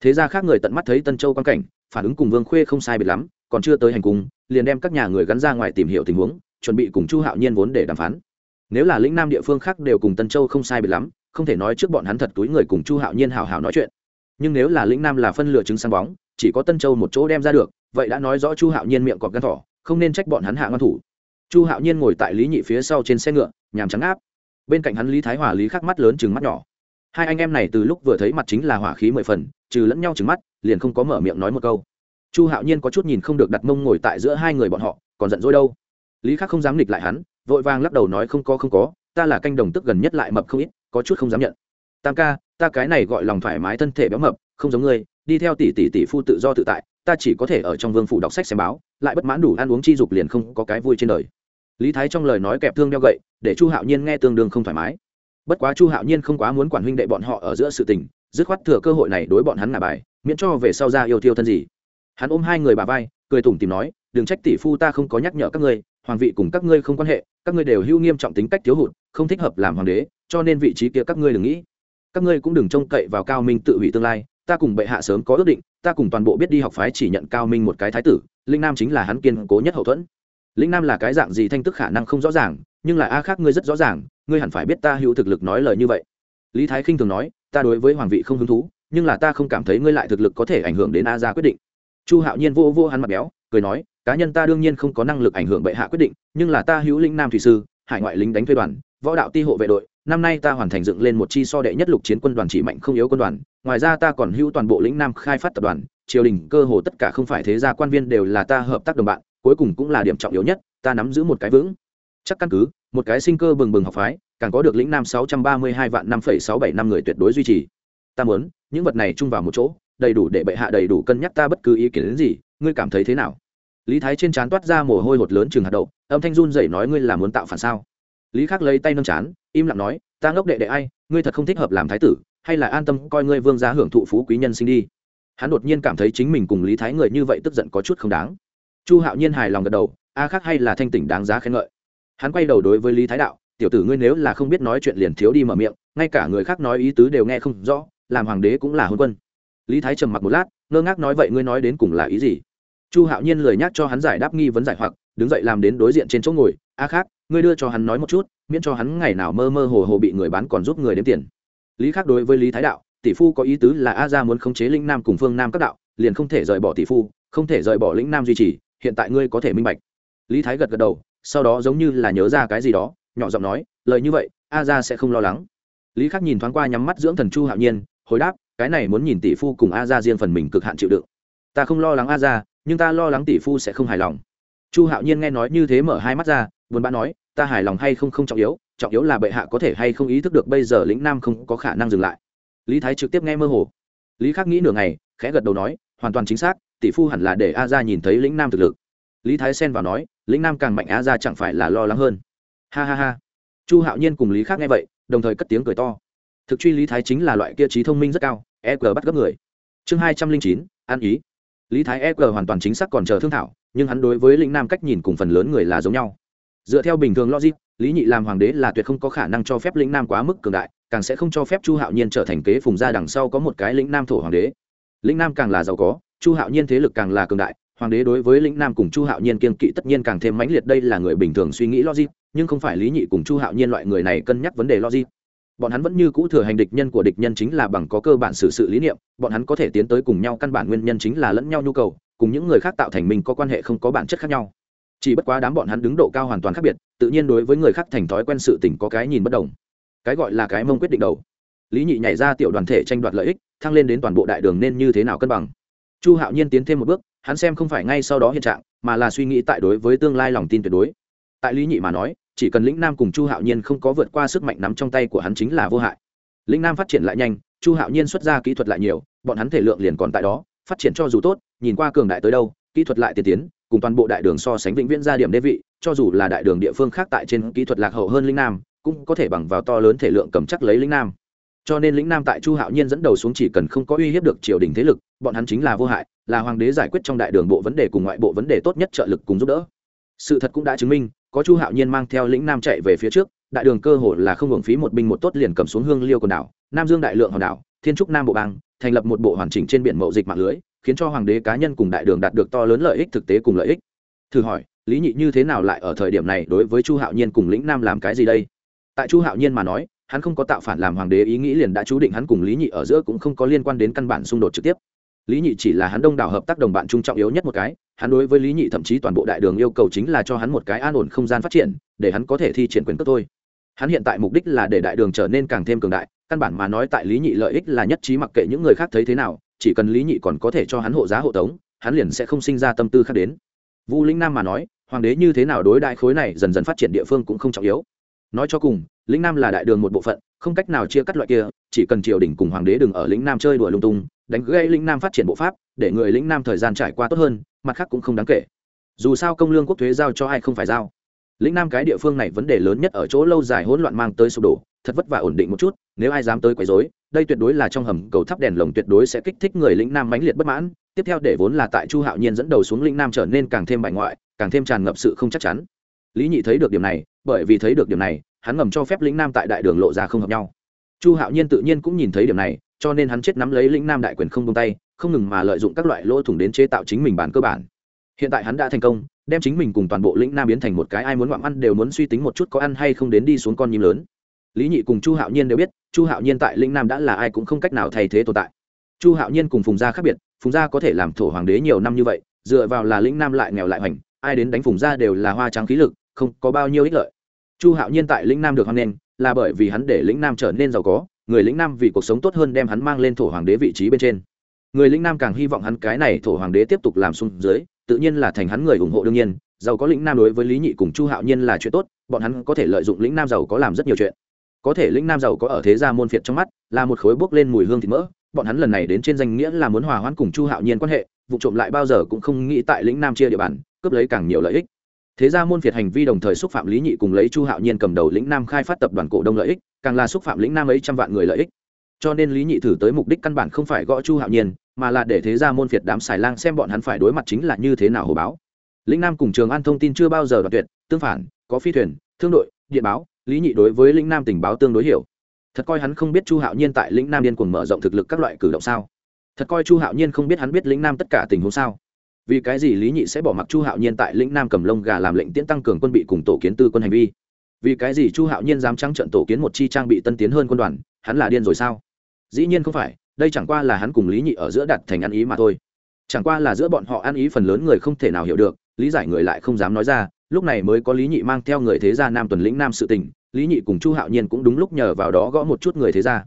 Thế ra khác người tận mắt thấy tân châu quan cảnh, phản ứng cùng vương khuê không sai biệt lắm, còn chưa tới hành cung, liền đem các nhà người gắn ra ngoài tìm hiểu tình huống, chuẩn bị cùng chu hạo nhiên vốn để đàm phán. Nếu là lĩnh nam địa phương khác đều cùng tân châu không sai biệt lắm không thể nói trước bọn hắn thật túi người cùng chu hạo nhiên hào hào nói chuyện. Nhưng nếu là lĩnh nam là phân lựa chứng sáng bóng, chỉ có tân châu một chỗ đem ra được, vậy đã nói rõ chu hạo nhiên miệng cọp gan thỏ, không nên trách bọn hắn hạ ngon thủ. Chu hạo nhiên ngồi tại lý nhị phía sau trên xe ngựa, nhàm trắng áp bên cạnh hắn lý thái hòa lý khắc mắt lớn chừng mắt nhỏ. Hai anh em này từ lúc vừa thấy mặt chính là hỏa khí mười phần, trừ lẫn nhau chừng mắt, liền không có mở miệng nói một câu. Chu hạo nhiên có chút nhìn không được đặt mông ngồi tại giữa hai người bọn họ, còn giận dỗi đâu. Lý khắc không dám nghịch lại hắn, vội vàng lắc đầu nói không có không có, ta là canh đồng tức gần nhất lại mập không ít có chút không dám nhận. Tam ca, ta cái này gọi lòng thoải mái thân thể béo mập, không giống ngươi, đi theo tỷ tỷ tỷ phu tự do tự tại, ta chỉ có thể ở trong vương phủ đọc sách xem báo, lại bất mãn đủ ăn uống chi dục liền không có cái vui trên đời. Lý thái trong lời nói kẹp thương đeo gậy, để chu hạo nhiên nghe tương đương không thoải mái. Bất quá chu hạo nhiên không quá muốn quản huynh đệ bọn họ ở giữa sự tình, dứt khoát thừa cơ hội này đối bọn hắn ngả bài, miễn cho về sau ra yêu thiêu thân gì. Hắn ôm hai người bà vai, cười tủm tìm nói, đừng trách tỷ phu ta không có nhắc nhở các ngươi, hoàng vị cùng các ngươi không quan hệ, các ngươi đều hưu nghiêm trọng tính cách thiếu hụt, không thích hợp làm hoàng đế cho nên vị trí kia các ngươi đừng nghĩ. Các ngươi cũng đừng trông cậy vào cao minh tự hủy tương lai, ta cùng bệ hạ sớm có ước định, ta cùng toàn bộ biết đi học phái chỉ nhận cao minh một cái thái tử, linh nam chính là hắn kiên cố nhất hậu thuẫn. Linh nam là cái dạng gì thanh tức khả năng không rõ ràng, nhưng là a khác ngươi rất rõ ràng, ngươi hẳn phải biết ta hữu thực lực nói lời như vậy. Lý thái khinh thường nói, ta đối với hoàng vị không hứng thú, nhưng là ta không cảm thấy ngươi lại thực lực có thể ảnh hưởng đến a ra quyết định. Chu hạo nhiên vô vô hắn mặt béo, cười nói, cá nhân ta đương nhiên không có năng lực ảnh hưởng bệ hạ quyết định, nhưng là ta hữu linh nam thủy sư, hải ngoại lính đánh thuê đoàn, võ đạo ti hộ vệ đội năm nay ta hoàn thành dựng lên một chi so đệ nhất lục chiến quân đoàn chỉ mạnh không yếu quân đoàn, ngoài ra ta còn hữu toàn bộ lĩnh nam khai phát tập đoàn, triều đình, cơ hồ tất cả không phải thế gia quan viên đều là ta hợp tác đồng bạn, cuối cùng cũng là điểm trọng yếu nhất, ta nắm giữ một cái vững. Chắc căn cứ, một cái sinh cơ bừng bừng học phái, càng có được lĩnh nam sáu trăm ba mươi hai vạn năm phẩy sáu bảy năm người tuyệt đối duy trì. Ta muốn, những vật này chung vào một chỗ, đầy đủ để bệ hạ đầy đủ cân nhắc ta bất cứ ý kiến đến gì, ngươi cảm thấy thế nào? Lý thái trên trán toát ra mồ hôi hột lớn chừng hạt đậu, âm thanh run dậy nói ngươi là muốn tạo phản sao? Lý khắc lấy tay nâng chán, im lặng nói, ta ngốc đệ đệ ai, ngươi thật không thích hợp làm thái tử, hay là an tâm coi ngươi vương gia hưởng thụ phú quý nhân sinh đi. Hắn đột nhiên cảm thấy chính mình cùng lý thái người như vậy tức giận có chút không đáng. Chu hạo nhiên hài lòng gật đầu, a khác hay là thanh tỉnh đáng giá khen ngợi. Hắn quay đầu đối với lý thái đạo, tiểu tử ngươi nếu là không biết nói chuyện liền thiếu đi mở miệng, ngay cả người khác nói ý tứ đều nghe không rõ, làm hoàng đế cũng là hôn quân. Lý thái trầm mặc một lát, ngơ ngác nói, vậy ngươi nói đến cùng là ý gì? Chu hạo nhiên lời nhắc cho hắn giải đáp nghi vấn giải hoặc, đứng dậy làm đến đối diện trên chỗ ngồi, a khác ngươi đưa cho hắn nói một chút, miễn cho hắn ngày nào mơ mơ hồ hồ bị người bán còn giúp người đếm tiền. Lý khác đối với lý thái đạo, tỷ phu có ý tứ là a ra muốn khống chế lĩnh nam cùng phương nam các đạo, liền không thể rời bỏ tỷ phu, không thể rời bỏ lĩnh nam duy trì, hiện tại ngươi có thể minh bạch. Lý thái gật gật đầu, sau đó giống như là nhớ ra cái gì đó, nhỏ giọng nói, lời như vậy, a ra sẽ không lo lắng. Lý khắc nhìn thoáng qua nhắm mắt dưỡng thần chu hạo nhiên, hồi đáp, cái này muốn nhìn tỷ phu cùng a ra riêng phần mình cực hạn chịu đựng. Ta không lo lắng a ra nhưng ta lo lắng tỷ phu sẽ không hài lòng. Chu hạo nhiên nghe nói như thế mở hai mắt ra buồn bã nói, ta hài lòng hay không không trọng yếu trọng yếu là bệ hạ có thể hay không ý thức được bây giờ lĩnh nam không có khả năng dừng lại. Lý thái trực tiếp nghe mơ hồ. Lý khắc nghĩ nửa ngày, khẽ gật đầu nói, hoàn toàn chính xác, tỷ phu hẳn là để a ra nhìn thấy lĩnh nam thực lực. Lý thái xen vào nói, lĩnh nam càng mạnh a ra chẳng phải là lo lắng hơn. Ha ha ha. Chu hạo nhiên cùng lý khắc nghe vậy, đồng thời cất tiếng cười to. Thực truy lý thái chính là loại kia trí thông minh rất cao e g bắt gấp người. Chương hai trăm linh chín ăn ý. Lý thái e g hoàn toàn chính xác còn chờ thương thảo, nhưng hắn đối với lĩnh nam cách nhìn cùng phần lớn người là giống nhau dựa theo bình thường logic, lý nhị làm hoàng đế là tuyệt không có khả năng cho phép lĩnh nam quá mức cường đại, càng sẽ không cho phép chu hạo nhiên trở thành kế phùng gia đằng sau có một cái lĩnh nam thổ hoàng đế. Lĩnh nam càng là giàu có, chu hạo nhiên thế lực càng là cường đại, hoàng đế đối với lĩnh nam cùng chu hạo nhiên kiên kỵ tất nhiên càng thêm mãnh liệt, đây là người bình thường suy nghĩ logic, nhưng không phải lý nhị cùng chu hạo nhiên loại người này cân nhắc vấn đề logic. Bọn hắn vẫn như cũ thừa hành địch nhân của địch nhân chính là bằng có cơ bản xử sự lý niệm, bọn hắn có thể tiến tới cùng nhau căn bản nguyên nhân chính là lẫn nhau nhu cầu, cùng những người khác tạo thành mình có quan hệ không có bản chất khác nhau chỉ bất quá đám bọn hắn đứng độ cao hoàn toàn khác biệt, tự nhiên đối với người khác thành thói quen sự tình có cái nhìn bất đồng. Cái gọi là cái mông quyết định đầu. Lý nhị nhảy ra tiểu đoàn thể tranh đoạt lợi ích, thăng lên đến toàn bộ đại đường nên như thế nào cân bằng. Chu hạo nhiên tiến thêm một bước, hắn xem không phải ngay sau đó hiện trạng, mà là suy nghĩ tại đối với tương lai lòng tin tuyệt đối. Tại lý nhị mà nói, chỉ cần lĩnh nam cùng chu hạo nhiên không có vượt qua sức mạnh nắm trong tay của hắn chính là vô hại. Lĩnh nam phát triển lại nhanh, chu hạo nhiên xuất ra kỹ thuật lại nhiều, bọn hắn thể lượng liền còn tại đó, phát triển cho dù tốt, nhìn qua cường đại tới đâu kỹ thuật lại tiên tiến, cùng toàn bộ đại đường so sánh vĩnh viễn ra điểm đê vị, cho dù là đại đường địa phương khác tại trên kỹ thuật lạc hậu hơn linh nam, cũng có thể bằng vào to lớn thể lượng cầm chắc lấy linh nam. Cho nên lĩnh nam tại chu hạo nhiên dẫn đầu xuống chỉ cần không có uy hiếp được triều đình thế lực, bọn hắn chính là vô hại, là hoàng đế giải quyết trong đại đường bộ vấn đề cùng ngoại bộ vấn đề tốt nhất trợ lực cùng giúp đỡ. Sự thật cũng đã chứng minh, có chu hạo nhiên mang theo lĩnh nam chạy về phía trước, đại đường cơ hồ là không hưởng phí một binh một tốt liền cầm xuống hương liêu quần đảo, nam dương đại lượng hòn đảo, thiên trúc nam bộ bang, thành lập một bộ hoàn chỉnh trên biển mậu dịch mạng lưới khiến cho hoàng đế cá nhân cùng đại đường đạt được to lớn lợi ích thực tế cùng lợi ích. Thử hỏi, lý nhị như thế nào lại ở thời điểm này đối với chu hạo nhiên cùng lĩnh nam làm cái gì đây? Tại chu hạo nhiên mà nói, hắn không có tạo phản làm hoàng đế ý nghĩ liền đã chú định hắn cùng lý nhị ở giữa cũng không có liên quan đến căn bản xung đột trực tiếp. Lý nhị chỉ là hắn đông đảo hợp tác đồng bạn trung trọng yếu nhất một cái, hắn đối với lý nhị thậm chí toàn bộ đại đường yêu cầu chính là cho hắn một cái an ổn không gian phát triển, để hắn có thể thi triển quyền cước thôi. Hắn hiện tại mục đích là để đại đường trở nên càng thêm cường đại, căn bản mà nói tại lý nhị lợi ích là nhất trí mặc kệ những người khác thấy thế nào chỉ cần lý nhị còn có thể cho hắn hộ giá hộ tống, hắn liền sẽ không sinh ra tâm tư khác đến. Vu linh nam mà nói, hoàng đế như thế nào đối đại khối này dần dần phát triển địa phương cũng không trọng yếu. Nói cho cùng lĩnh nam là đại đường một bộ phận, không cách nào chia cắt loại kia, chỉ cần triều đình cùng hoàng đế đừng ở lĩnh nam chơi đùa lung tung, đánh gây lĩnh nam phát triển bộ pháp, để người lĩnh nam thời gian trải qua tốt hơn, mặt khác cũng không đáng kể. Dù sao công lương quốc thuế giao cho ai không phải giao. Lĩnh nam cái địa phương này vấn đề lớn nhất ở chỗ lâu dài hỗn loạn mang tới sụp đổ, thật vất vả ổn định một chút, nếu ai dám tới quấy rối đây tuyệt đối là trong hầm cầu thắp đèn lồng tuyệt đối sẽ kích thích người lĩnh nam mãnh liệt bất mãn. Tiếp theo để vốn là tại chu hạo nhiên dẫn đầu xuống lĩnh nam trở nên càng thêm bại ngoại, càng thêm tràn ngập sự không chắc chắn. Lý nhị thấy được điểm này, bởi vì thấy được điểm này, hắn ngầm cho phép lĩnh nam tại đại đường lộ ra không hợp nhau. Chu hạo nhiên tự nhiên cũng nhìn thấy điểm này, cho nên hắn chết nắm lấy lĩnh nam đại quyền không tung tay, không ngừng mà lợi dụng các loại lỗ thủng đến chế tạo chính mình bản cơ bản. Hiện tại hắn đã thành công, đem chính mình cùng toàn bộ lĩnh nam biến thành một cái ai muốn ngoạm ăn đều muốn suy tính một chút có ăn hay không đến đi xuống con nhím lớn lý nhị cùng chu hạo nhiên đều biết chu hạo nhiên tại lĩnh nam đã là ai cũng không cách nào thay thế tồn tại chu hạo nhiên cùng phùng gia khác biệt phùng gia có thể làm thổ hoàng đế nhiều năm như vậy dựa vào là lĩnh nam lại nghèo lại hoành ai đến đánh phùng gia đều là hoa trắng khí lực không có bao nhiêu ích lợi chu hạo nhiên tại lĩnh nam được hoan nghênh là bởi vì hắn để lĩnh nam trở nên giàu có người lĩnh nam vì cuộc sống tốt hơn đem hắn mang lên thổ hoàng đế vị trí bên trên người lĩnh nam càng hy vọng hắn cái này thổ hoàng đế tiếp tục làm xuống dưới tự nhiên là thành hắn người ủng hộ đương nhiên giàu có lĩnh nam đối với lý nhị cùng chu hạo nhiên là chuyện tốt bọn hắn có thể lợi dụng lĩnh nam giàu có làm rất nhiều chuyện có thể lĩnh nam giàu có ở thế gia môn phiệt trong mắt, là một khối bốc lên mùi hương thịt mỡ. Bọn hắn lần này đến trên danh nghĩa là muốn hòa hoãn cùng chu hạo nhiên quan hệ, vụ trộm lại bao giờ cũng không nghĩ tại lĩnh nam chia địa bàn, cướp lấy càng nhiều lợi ích. Thế ra môn phiệt hành vi đồng thời xúc phạm lý nhị cùng lấy chu hạo nhiên cầm đầu lĩnh nam khai phát tập đoàn cổ đông lợi ích, càng là xúc phạm lĩnh nam ấy trăm vạn người lợi ích. Cho nên lý nhị thử tới mục đích căn bản không phải gõ chu hạo nhiên, mà là để thế ra môn phiệt đám xài lang xem bọn hắn phải đối mặt chính là như thế nào hồ báo. Lĩnh nam cùng trường an thông tin chưa bao giờ đoạt tuyệt, tương phản, có phi thuyền, thương đội, điện báo lý nhị đối với lĩnh nam tình báo tương đối hiểu. Thật coi hắn không biết chu hạo nhiên tại lĩnh nam điên cuồng mở rộng thực lực các loại cử động sao? Thật coi chu hạo nhiên không biết hắn biết lĩnh nam tất cả tình huống sao? Vì cái gì lý nhị sẽ bỏ mặc chu hạo nhiên tại lĩnh nam cầm lông gà làm lệnh tiễn tăng cường quân bị cùng tổ kiến tư quân hành vi? Vì cái gì chu hạo nhiên dám trắng trận tổ kiến một chi trang bị tân tiến hơn quân đoàn, hắn là điên rồi sao? Dĩ nhiên không phải, đây chẳng qua là hắn cùng lý nhị ở giữa đặt thành ăn ý mà thôi. Chẳng qua là giữa bọn họ ăn ý phần lớn người không thể nào hiểu được, lý giải người lại không dám nói ra lúc này mới có lý nhị mang theo người thế gia nam tuần lĩnh nam sự tình, lý nhị cùng chu hạo nhiên cũng đúng lúc nhờ vào đó gõ một chút người thế gia.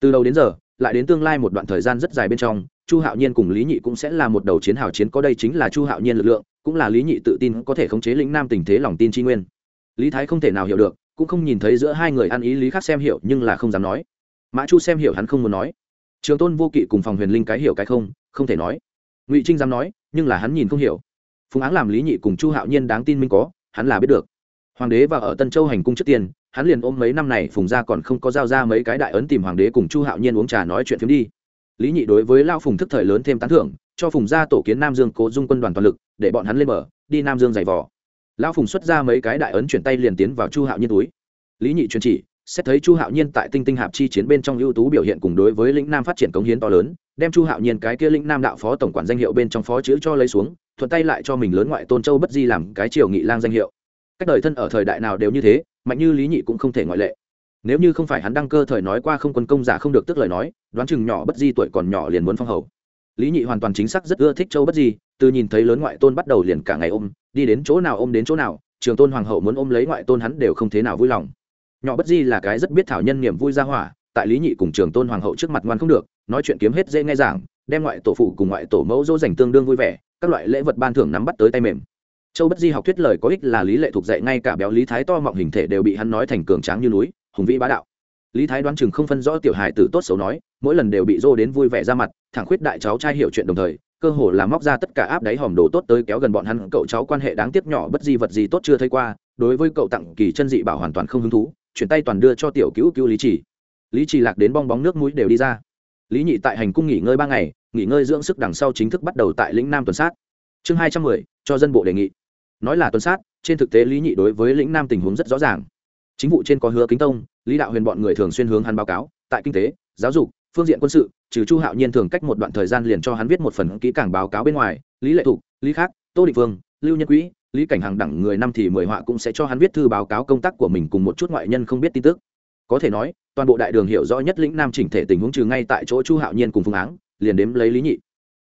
Từ đầu đến giờ, lại đến tương lai một đoạn thời gian rất dài bên trong, chu hạo nhiên cùng lý nhị cũng sẽ là một đầu chiến hào chiến, có đây chính là chu hạo nhiên lực lượng, cũng là lý nhị tự tin có thể khống chế lĩnh nam tình thế lòng tin tri nguyên. Lý thái không thể nào hiểu được, cũng không nhìn thấy giữa hai người ăn ý lý khác xem hiểu, nhưng là không dám nói. Mã chu xem hiểu hắn không muốn nói. Trường tôn vô kỵ cùng phòng huyền linh cái hiểu cái không không thể nói. Ngụy trinh dám nói, nhưng là hắn nhìn không hiểu phùng áng làm lý nhị cùng chu hạo nhiên đáng tin minh có, hắn là biết được. Hoàng đế và ở tân châu hành cung trước tiên, hắn liền ôm mấy năm này phùng gia còn không có giao ra mấy cái đại ấn tìm hoàng đế cùng chu hạo nhiên uống trà nói chuyện phiếm đi. Lý nhị đối với lao phùng thức thời lớn thêm tán thưởng, cho phùng gia tổ kiến nam dương cố dung quân đoàn toàn lực, để bọn hắn lên mở đi nam dương giày vò. Lao phùng xuất ra mấy cái đại ấn chuyển tay liền tiến vào chu hạo nhiên túi. Lý nhị truyền chỉ, xét thấy chu hạo nhiên tại tinh tinh hạp chi chiến bên trong ưu tú biểu hiện cùng đối với lĩnh nam phát triển cống hiến to lớn, đem chu hạo nhiên cái kia lĩnh nam đạo phó tổng quản danh hiệu bên trong phó chữ cho lấy xuống thuận tay lại cho mình lớn ngoại tôn châu bất di làm cái triều nghị lang danh hiệu. Cách đời thân ở thời đại nào đều như thế, mạnh như lý nhị cũng không thể ngoại lệ. Nếu như không phải hắn đăng cơ thời nói qua không quân công giả không được tức lời nói, đoán chừng nhỏ bất di tuổi còn nhỏ liền muốn phong hầu. Lý nhị hoàn toàn chính xác rất ưa thích châu bất di, từ nhìn thấy lớn ngoại tôn bắt đầu liền cả ngày ôm, đi đến chỗ nào ôm đến chỗ nào, trường tôn hoàng hậu muốn ôm lấy ngoại tôn hắn đều không thế nào vui lòng. Nhỏ bất di là cái rất biết thảo nhân niềm vui ra hỏa, tại lý nhị cùng trường tôn hoàng hậu trước mặt ngoan không được, nói chuyện kiếm hết dễ nghe giảng, đem ngoại tổ phụ cùng ngoại tổ mẫu dỗ dành tương đương vui vẻ các loại lễ vật ban thưởng nắm bắt tới tay mềm. Châu bất di học thuyết lời có ích là lý lệ thuộc dạy ngay cả béo lý thái to mọng hình thể đều bị hắn nói thành cường tráng như núi, hùng vĩ bá đạo. Lý thái đoán chừng không phân rõ tiểu hài tử tốt xấu nói, mỗi lần đều bị dô đến vui vẻ ra mặt, thẳng khuyết đại cháu trai hiểu chuyện đồng thời, cơ hồ là móc ra tất cả áp đáy hòm đồ tốt tới kéo gần bọn hắn, cậu cháu quan hệ đáng tiếc nhỏ bất di vật gì tốt chưa thấy qua, đối với cậu tặng kỳ chân dị bảo hoàn toàn không hứng thú, chuyển tay toàn đưa cho tiểu cứu cứu lý trì. Lý trì lạc đến bong bóng nước mũi đều đi ra. Lý nhị tại hành cung nghỉ ngơi ba ngày nghỉ ngơi dưỡng sức đằng sau chính thức bắt đầu tại lĩnh nam tuần sát. Chương hai trăm mười, cho dân bộ đề nghị. Nói là tuần sát, trên thực tế lý nhị đối với lĩnh nam tình huống rất rõ ràng. Chính vụ trên có hứa kính tông, lý đạo huyền bọn người thường xuyên hướng hắn báo cáo, tại kinh tế, giáo dục, phương diện quân sự, trừ chu hạo nhiên thường cách một đoạn thời gian liền cho hắn viết một phần kỹ càng báo cáo bên ngoài, lý lệ thục, lý khác, tô định vương lưu nhân quỹ lý cảnh hàng đẳng người năm thì mười họa cũng sẽ cho hắn viết thư báo cáo công tác của mình cùng một chút ngoại nhân không biết tin tức. Có thể nói, toàn bộ đại đường hiểu rõ nhất lĩnh nam chỉnh thể tình huống trừ ngay tại chỗ chu hạo nhiên cùng phương áng liền đếm lấy lý nhị.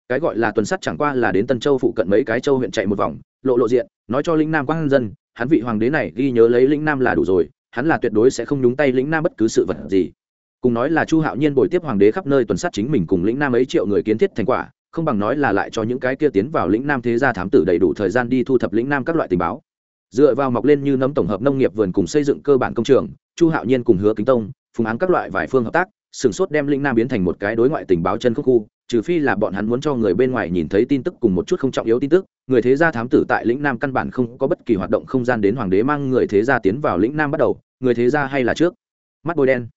Cái gọi là tuần sắt chẳng qua là đến tân châu phụ cận mấy cái châu huyện chạy một vòng, lộ lộ diện, nói cho lĩnh nam quang dân, hắn vị hoàng đế này ghi nhớ lấy lĩnh nam là đủ rồi, hắn là tuyệt đối sẽ không nhúng tay lĩnh nam bất cứ sự vật gì. Cùng nói là chu hạo nhiên bồi tiếp hoàng đế khắp nơi tuần sát chính mình cùng lĩnh nam ấy triệu người kiến thiết thành quả, không bằng nói là lại cho những cái kia tiến vào lĩnh nam thế gia thám tử đầy đủ thời gian đi thu thập lĩnh nam các loại tình báo. Dựa vào mọc lên như nấm tổng hợp nông nghiệp vườn cùng xây dựng cơ bản công trường, chu hạo nhiên cùng hứa kính tông, phùng án các loại vài phương hợp tác sửng sốt đem lĩnh nam biến thành một cái đối ngoại tình báo chân khúc khu, trừ phi là bọn hắn muốn cho người bên ngoài nhìn thấy tin tức cùng một chút không trọng yếu tin tức, người thế gia thám tử tại lĩnh nam căn bản không có bất kỳ hoạt động không gian đến hoàng đế mang người thế gia tiến vào lĩnh nam bắt đầu, người thế gia hay là trước? Mắt bôi đen.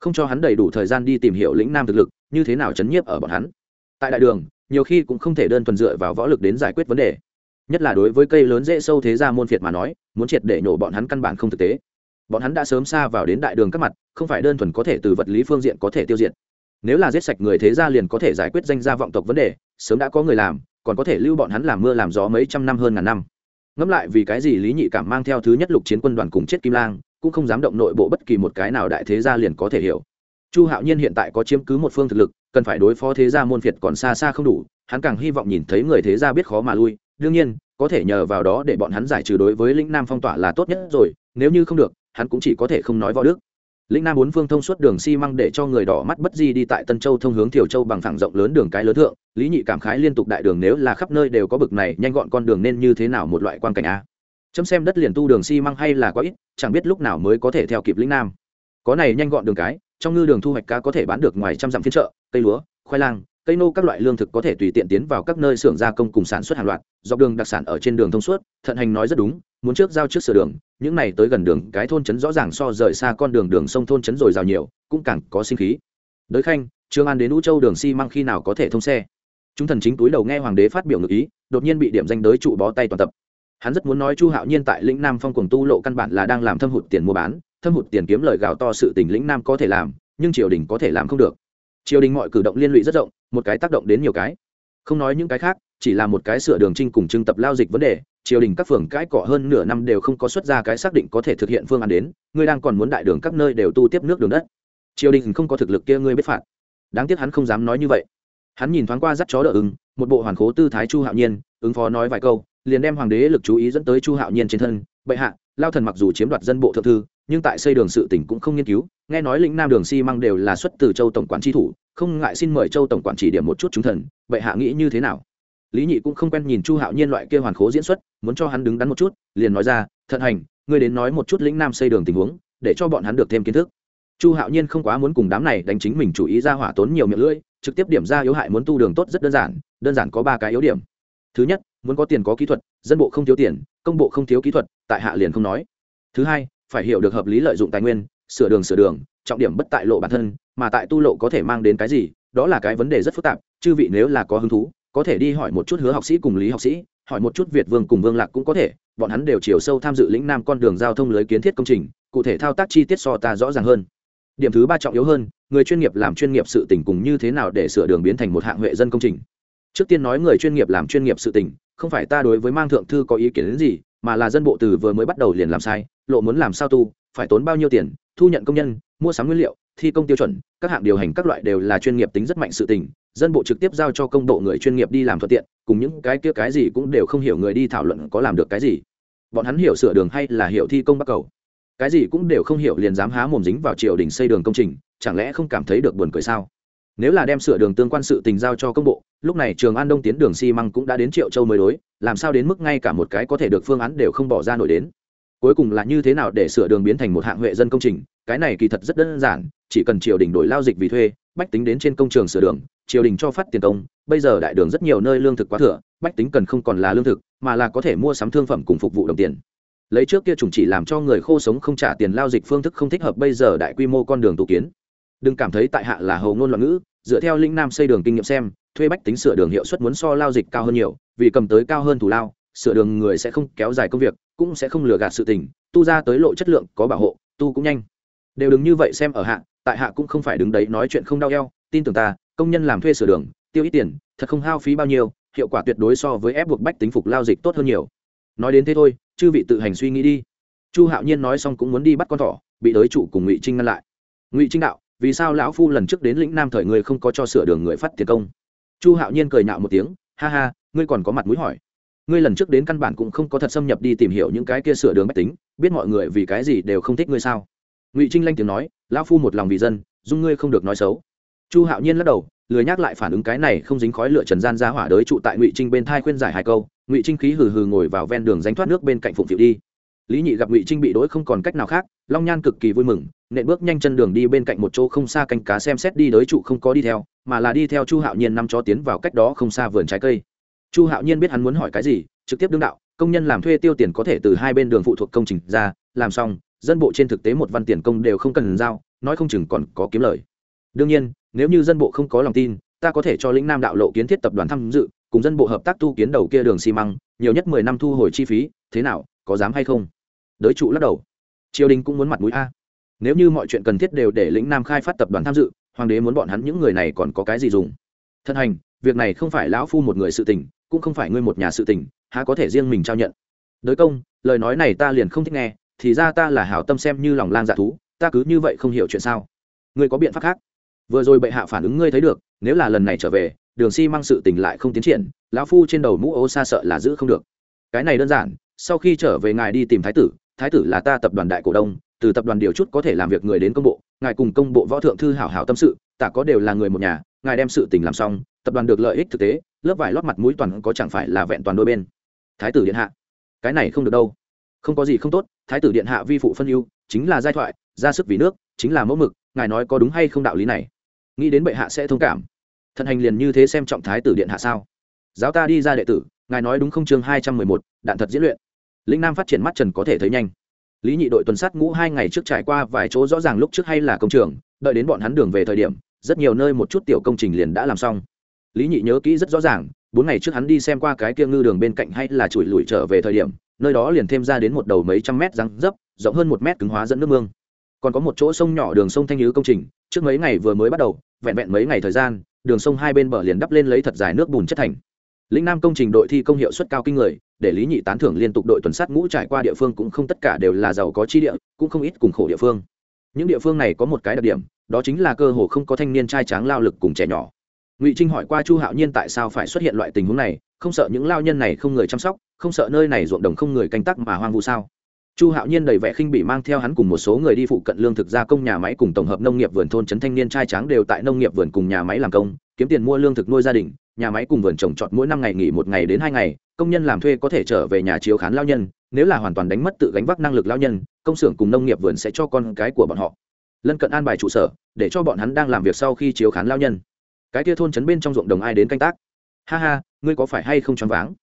Không cho hắn đầy đủ thời gian đi tìm hiểu lĩnh nam thực lực, như thế nào chấn nhiếp ở bọn hắn? Tại đại đường, nhiều khi cũng không thể đơn thuần dựa vào võ lực đến giải quyết vấn đề. Nhất là đối với cây lớn dễ sâu thế gia môn phiệt mà nói, muốn triệt để nhổ bọn hắn căn bản không thực tế bọn hắn đã sớm xa vào đến đại đường các mặt, không phải đơn thuần có thể từ vật lý phương diện có thể tiêu diệt. Nếu là giết sạch người thế gia liền có thể giải quyết danh gia vọng tộc vấn đề, sớm đã có người làm, còn có thể lưu bọn hắn làm mưa làm gió mấy trăm năm hơn ngàn năm. Ngẫm lại vì cái gì lý nhị cảm mang theo thứ nhất lục chiến quân đoàn cùng chết kim lang, cũng không dám động nội bộ bất kỳ một cái nào đại thế gia liền có thể hiểu. Chu hạo nhiên hiện tại có chiếm cứ một phương thực lực, cần phải đối phó thế gia môn phiệt còn xa xa không đủ, hắn càng hy vọng nhìn thấy người thế gia biết khó mà lui. Đương nhiên, có thể nhờ vào đó để bọn hắn giải trừ đối với lĩnh nam phong tỏa là tốt nhất rồi, nếu như không được hắn cũng chỉ có thể không nói võ đức. Lĩnh nam bốn phương thông suốt đường xi măng để cho người đỏ mắt bất di đi tại tân châu thông hướng thiểu châu bằng thẳng rộng lớn đường cái lớn thượng, lý nhị cảm khái liên tục đại đường nếu là khắp nơi đều có bực này, nhanh gọn con đường nên như thế nào một loại quan cảnh a? Chấm xem đất liền tu đường xi măng hay là có ít, chẳng biết lúc nào mới có thể theo kịp lĩnh nam. Có này nhanh gọn đường cái, trong ngư đường thu hoạch cá có thể bán được ngoài trăm dặm phiên chợ, cây lúa, khoai lang, cây nô các loại lương thực có thể tùy tiện tiến vào các nơi xưởng gia công cùng sản xuất hàng loạt, dọc đường đặc sản ở trên đường thông suốt, thận hành nói rất đúng, muốn trước giao trước sửa đường những này tới gần đường, cái thôn trấn rõ ràng so rời xa con đường đường sông thôn trấn rồi rào nhiều, cũng càng có sinh khí. Đới khanh trương an đến u châu đường xi măng khi nào có thể thông xe? Chúng thần chính túi đầu nghe hoàng đế phát biểu ngược ý, đột nhiên bị điểm danh đới trụ bó tay toàn tập. Hắn rất muốn nói chu hạo nhiên tại lĩnh nam phong cuồng tu lộ căn bản là đang làm thâm hụt tiền mua bán, thâm hụt tiền kiếm lời gạo to sự tình lĩnh nam có thể làm, nhưng triều đình có thể làm không được. Triều đình mọi cử động liên lụy rất rộng, một cái tác động đến nhiều cái. Không nói những cái khác, chỉ là một cái sửa đường trinh cùng trưng tập lao dịch vấn đề triều đình các phường cãi cọ hơn nửa năm đều không có xuất ra cái xác định có thể thực hiện phương án đến, ngươi đang còn muốn đại đường các nơi đều tu tiếp nước đường đất. Triều đình không có thực lực kia ngươi biết phạt. Đáng tiếc hắn không dám nói như vậy. Hắn nhìn thoáng qua dắt chó đỡ ứng một bộ hoàn khố tư thái chu hạo nhiên, ứng phó nói vài câu, liền đem hoàng đế lực chú ý dẫn tới chu hạo nhiên trên thân. Bệ hạ, lao thần mặc dù chiếm đoạt dân bộ thượng thư, nhưng tại xây đường sự tỉnh cũng không nghiên cứu, nghe nói lĩnh nam đường xi măng đều là xuất từ châu tổng quản tri thủ, không ngại xin mời châu tổng quản chỉ điểm một chút chúng thần, bệ hạ nghĩ như thế nào? Lý nhị cũng không quen nhìn chu hạo nhiên loại kia hoàn khố diễn xuất, muốn cho hắn đứng đắn một chút, liền nói ra, thận hành, ngươi đến nói một chút lĩnh nam xây đường tình huống, để cho bọn hắn được thêm kiến thức. Chu hạo nhiên không quá muốn cùng đám này đánh chính mình chủ ý ra hỏa tốn nhiều miệng lưỡi, trực tiếp điểm ra yếu hại muốn tu đường tốt rất đơn giản đơn giản có ba cái yếu điểm. Thứ nhất, muốn có tiền có kỹ thuật, dân bộ không thiếu tiền, công bộ không thiếu kỹ thuật, tại hạ liền không nói. Thứ hai, phải hiểu được hợp lý lợi dụng tài nguyên, sửa đường sửa đường, trọng điểm bất tại lộ bản thân, mà tại tu lộ có thể mang đến cái gì, đó là cái vấn đề rất phức tạp, chư vị nếu là có hứng thú có thể đi hỏi một chút hứa học sĩ cùng lý học sĩ, hỏi một chút việt vương cùng vương lạc cũng có thể, bọn hắn đều chiều sâu tham dự lĩnh nam con đường giao thông lưới kiến thiết công trình, cụ thể thao tác chi tiết so ta rõ ràng hơn. Điểm thứ ba trọng yếu hơn, người chuyên nghiệp làm chuyên nghiệp sự tỉnh cùng như thế nào để sửa đường biến thành một hạng huệ dân công trình. Trước tiên nói người chuyên nghiệp làm chuyên nghiệp sự tỉnh không phải ta đối với mang thượng thư có ý kiến đến gì, mà là dân bộ từ vừa mới bắt đầu liền làm sai, lộ muốn làm sao tu, phải tốn bao nhiêu tiền, thu nhận công nhân, mua sắm nguyên liệu thi công tiêu chuẩn, các hạng điều hành các loại đều là chuyên nghiệp tính rất mạnh sự tình, dân bộ trực tiếp giao cho công bộ người chuyên nghiệp đi làm thuận tiện, cùng những cái kia cái gì cũng đều không hiểu người đi thảo luận có làm được cái gì. Bọn hắn hiểu sửa đường hay là hiểu thi công bắc cầu. Cái gì cũng đều không hiểu liền dám há mồm dính vào triều đình xây đường công trình, chẳng lẽ không cảm thấy được buồn cười sao? Nếu là đem sửa đường tương quan sự tình giao cho công bộ, lúc này trường an đông tiến đường xi măng cũng đã đến triệu châu mới đối, làm sao đến mức ngay cả một cái có thể được phương án đều không bỏ ra nổi đến? Cuối cùng là như thế nào để sửa đường biến thành một hạng huệ dân công trình? Cái này kỳ thật rất đơn giản chỉ cần triều đình đổi lao dịch vì thuê, bách tính đến trên công trường sửa đường, triều đình cho phát tiền công, bây giờ đại đường rất nhiều nơi lương thực quá thừa, bách tính cần không còn là lương thực, mà là có thể mua sắm thương phẩm cùng phục vụ đồng tiền. Lấy trước kia chủng chỉ làm cho người khô sống không trả tiền lao dịch phương thức không thích hợp bây giờ đại quy mô con đường tụ kiến. Đừng cảm thấy tại hạ là hầu ngôn loạn ngữ, dựa theo linh nam xây đường kinh nghiệm xem, thuê bách tính sửa đường hiệu suất muốn so lao dịch cao hơn nhiều, vì cầm tới cao hơn thủ lao, sửa đường người sẽ không kéo dài công việc, cũng sẽ không lừa gạt sự tình, tu ra tới lộ chất lượng, có bảo hộ, tu cũng nhanh. Đều đừng như vậy xem ở hạ tại hạ cũng không phải đứng đấy nói chuyện không đau eo, tin tưởng ta, công nhân làm thuê sửa đường, tiêu ít tiền, thật không hao phí bao nhiêu, hiệu quả tuyệt đối so với ép buộc bách tính phục lao dịch tốt hơn nhiều. Nói đến thế thôi, chư vị tự hành suy nghĩ đi. Chu hạo nhiên nói xong cũng muốn đi bắt con thỏ, bị đới chủ cùng ngụy trinh ngăn lại. Ngụy trinh đạo, vì sao lão phu lần trước đến lĩnh nam thời người không có cho sửa đường người phát tiền công? Chu hạo nhiên cười nạo một tiếng, ha ha, ngươi còn có mặt mũi hỏi. Ngươi lần trước đến căn bản cũng không có thật xâm nhập đi tìm hiểu những cái kia sửa đường bách tính, biết mọi người vì cái gì đều không thích ngươi sao? Ngụy trinh lanh tiếng nói lão phu một lòng vì dân, dung ngươi không được nói xấu. Chu hạo nhiên lắc đầu, lười nhắc lại phản ứng cái này không dính khói lửa trần gian ra hỏa đới trụ tại ngụy trinh bên thai khuyên giải hai câu, ngụy trinh khí hừ hừ ngồi vào ven đường ránh thoát nước bên cạnh phụng phịu đi. Lý nhị gặp ngụy trinh bị đỗi không còn cách nào khác, long nhan cực kỳ vui mừng, nện bước nhanh chân đường đi bên cạnh một chỗ không xa canh cá xem xét đi đới trụ không có đi theo, mà là đi theo chu hạo nhiên năm cho tiến vào cách đó không xa vườn trái cây. Chu hạo nhiên biết hắn muốn hỏi cái gì, trực tiếp đương đạo, công nhân làm thuê tiêu tiền có thể từ hai bên đường phụ thuộc công trình ra, làm xong dân bộ trên thực tế một văn tiền công đều không cần giao, nói không chừng còn có kiếm lời. Đương nhiên, nếu như dân bộ không có lòng tin, ta có thể cho lĩnh nam đạo lộ kiến thiết tập đoàn tham dự, cùng dân bộ hợp tác tu kiến đầu kia đường xi măng, nhiều nhất mười năm thu hồi chi phí, thế nào, có dám hay không? Đới trụ lắc đầu. Triều đình cũng muốn mặt mũi a. Nếu như mọi chuyện cần thiết đều để lĩnh nam khai phát tập đoàn tham dự, hoàng đế muốn bọn hắn những người này còn có cái gì dùng? Thân hành, việc này không phải lão phu một người sự tình, cũng không phải ngươi một nhà sự tình, há có thể riêng mình trao nhận? Đới công, lời nói này ta liền không thích nghe thì ra ta là hảo tâm xem như lòng lang dạ thú, ta cứ như vậy không hiểu chuyện sao? Ngươi có biện pháp khác? Vừa rồi bệ hạ phản ứng ngươi thấy được, nếu là lần này trở về, đường si mang sự tình lại không tiến triển, lão phu trên đầu mũ ô xa sợ là giữ không được. Cái này đơn giản, sau khi trở về ngài đi tìm thái tử thái tử là ta tập đoàn đại cổ đông, từ tập đoàn điều chút có thể làm việc người đến công bộ, ngài cùng công bộ võ thượng thư hảo hảo tâm sự, ta có đều là người một nhà, ngài đem sự tình làm xong, tập đoàn được lợi ích thực tế, lớp vải lót mặt mũi toàn có chẳng phải là vẹn toàn đôi bên. Thái tử điện hạ, cái này không được đâu không có gì không tốt, thái tử điện hạ vi phụ phân ưu, chính là giai thoại, ra sức vì nước, chính là mẫu mực, ngài nói có đúng hay không đạo lý này? Nghĩ đến bệ hạ sẽ thông cảm. Thần hành liền như thế xem trọng thái tử điện hạ sao? Giáo ta đi ra đệ tử, ngài nói đúng không chương hai trăm mười một, đạn thật diễn luyện. Lĩnh nam phát triển mắt trần có thể thấy nhanh. Lý nhị đội tuần sát ngũ hai ngày trước trải qua vài chỗ rõ ràng lúc trước hay là công trường, đợi đến bọn hắn đường về thời điểm, rất nhiều nơi một chút tiểu công trình liền đã làm xong. Lý nhị nhớ kỹ rất rõ ràng, bốn ngày trước hắn đi xem qua cái kia ngư đường bên cạnh hay là chùi lùi trở về thời điểm nơi đó liền thêm ra đến một đầu mấy trăm mét răng dấp, rộng hơn một mét cứng hóa dẫn nước mương. Còn có một chỗ sông nhỏ đường sông thanh nhứ công trình, trước mấy ngày vừa mới bắt đầu, vẹn vẹn mấy ngày thời gian, đường sông hai bên bờ liền đắp lên lấy thật dài nước bùn chất thành. Lĩnh nam công trình đội thi công hiệu suất cao kinh người, để lý nhị tán thưởng liên tục đội tuần sát ngũ trải qua địa phương cũng không tất cả đều là giàu có chi địa, cũng không ít cùng khổ địa phương. Những địa phương này có một cái đặc điểm, đó chính là cơ hồ không có thanh niên trai tráng lao lực cùng trẻ nhỏ. Ngụy trinh hỏi qua chu hạo nhiên tại sao phải xuất hiện loại tình huống này, không sợ những lao nhân này không người chăm sóc không sợ nơi này ruộng đồng không người canh tác mà hoang vu sao? Chu hạo nhiên đầy vẻ khinh bị mang theo hắn cùng một số người đi phụ cận lương thực gia công nhà máy cùng tổng hợp nông nghiệp vườn thôn trấn thanh niên trai tráng đều tại nông nghiệp vườn cùng nhà máy làm công, kiếm tiền mua lương thực nuôi gia đình, nhà máy cùng vườn trồng trọt mỗi năm ngày nghỉ một ngày đến hai ngày, công nhân làm thuê có thể trở về nhà chiếu khán lao nhân, nếu là hoàn toàn đánh mất tự gánh vác năng lực lao nhân, công xưởng cùng nông nghiệp vườn sẽ cho con cái của bọn họ. Lân cận an bài trụ sở, để cho bọn hắn đang làm việc sau khi chiếu khán lao nhân. Cái kia thôn trấn bên trong ruộng đồng ai đến canh tác? Ha ha, ngươi có phải hay không choáng váng?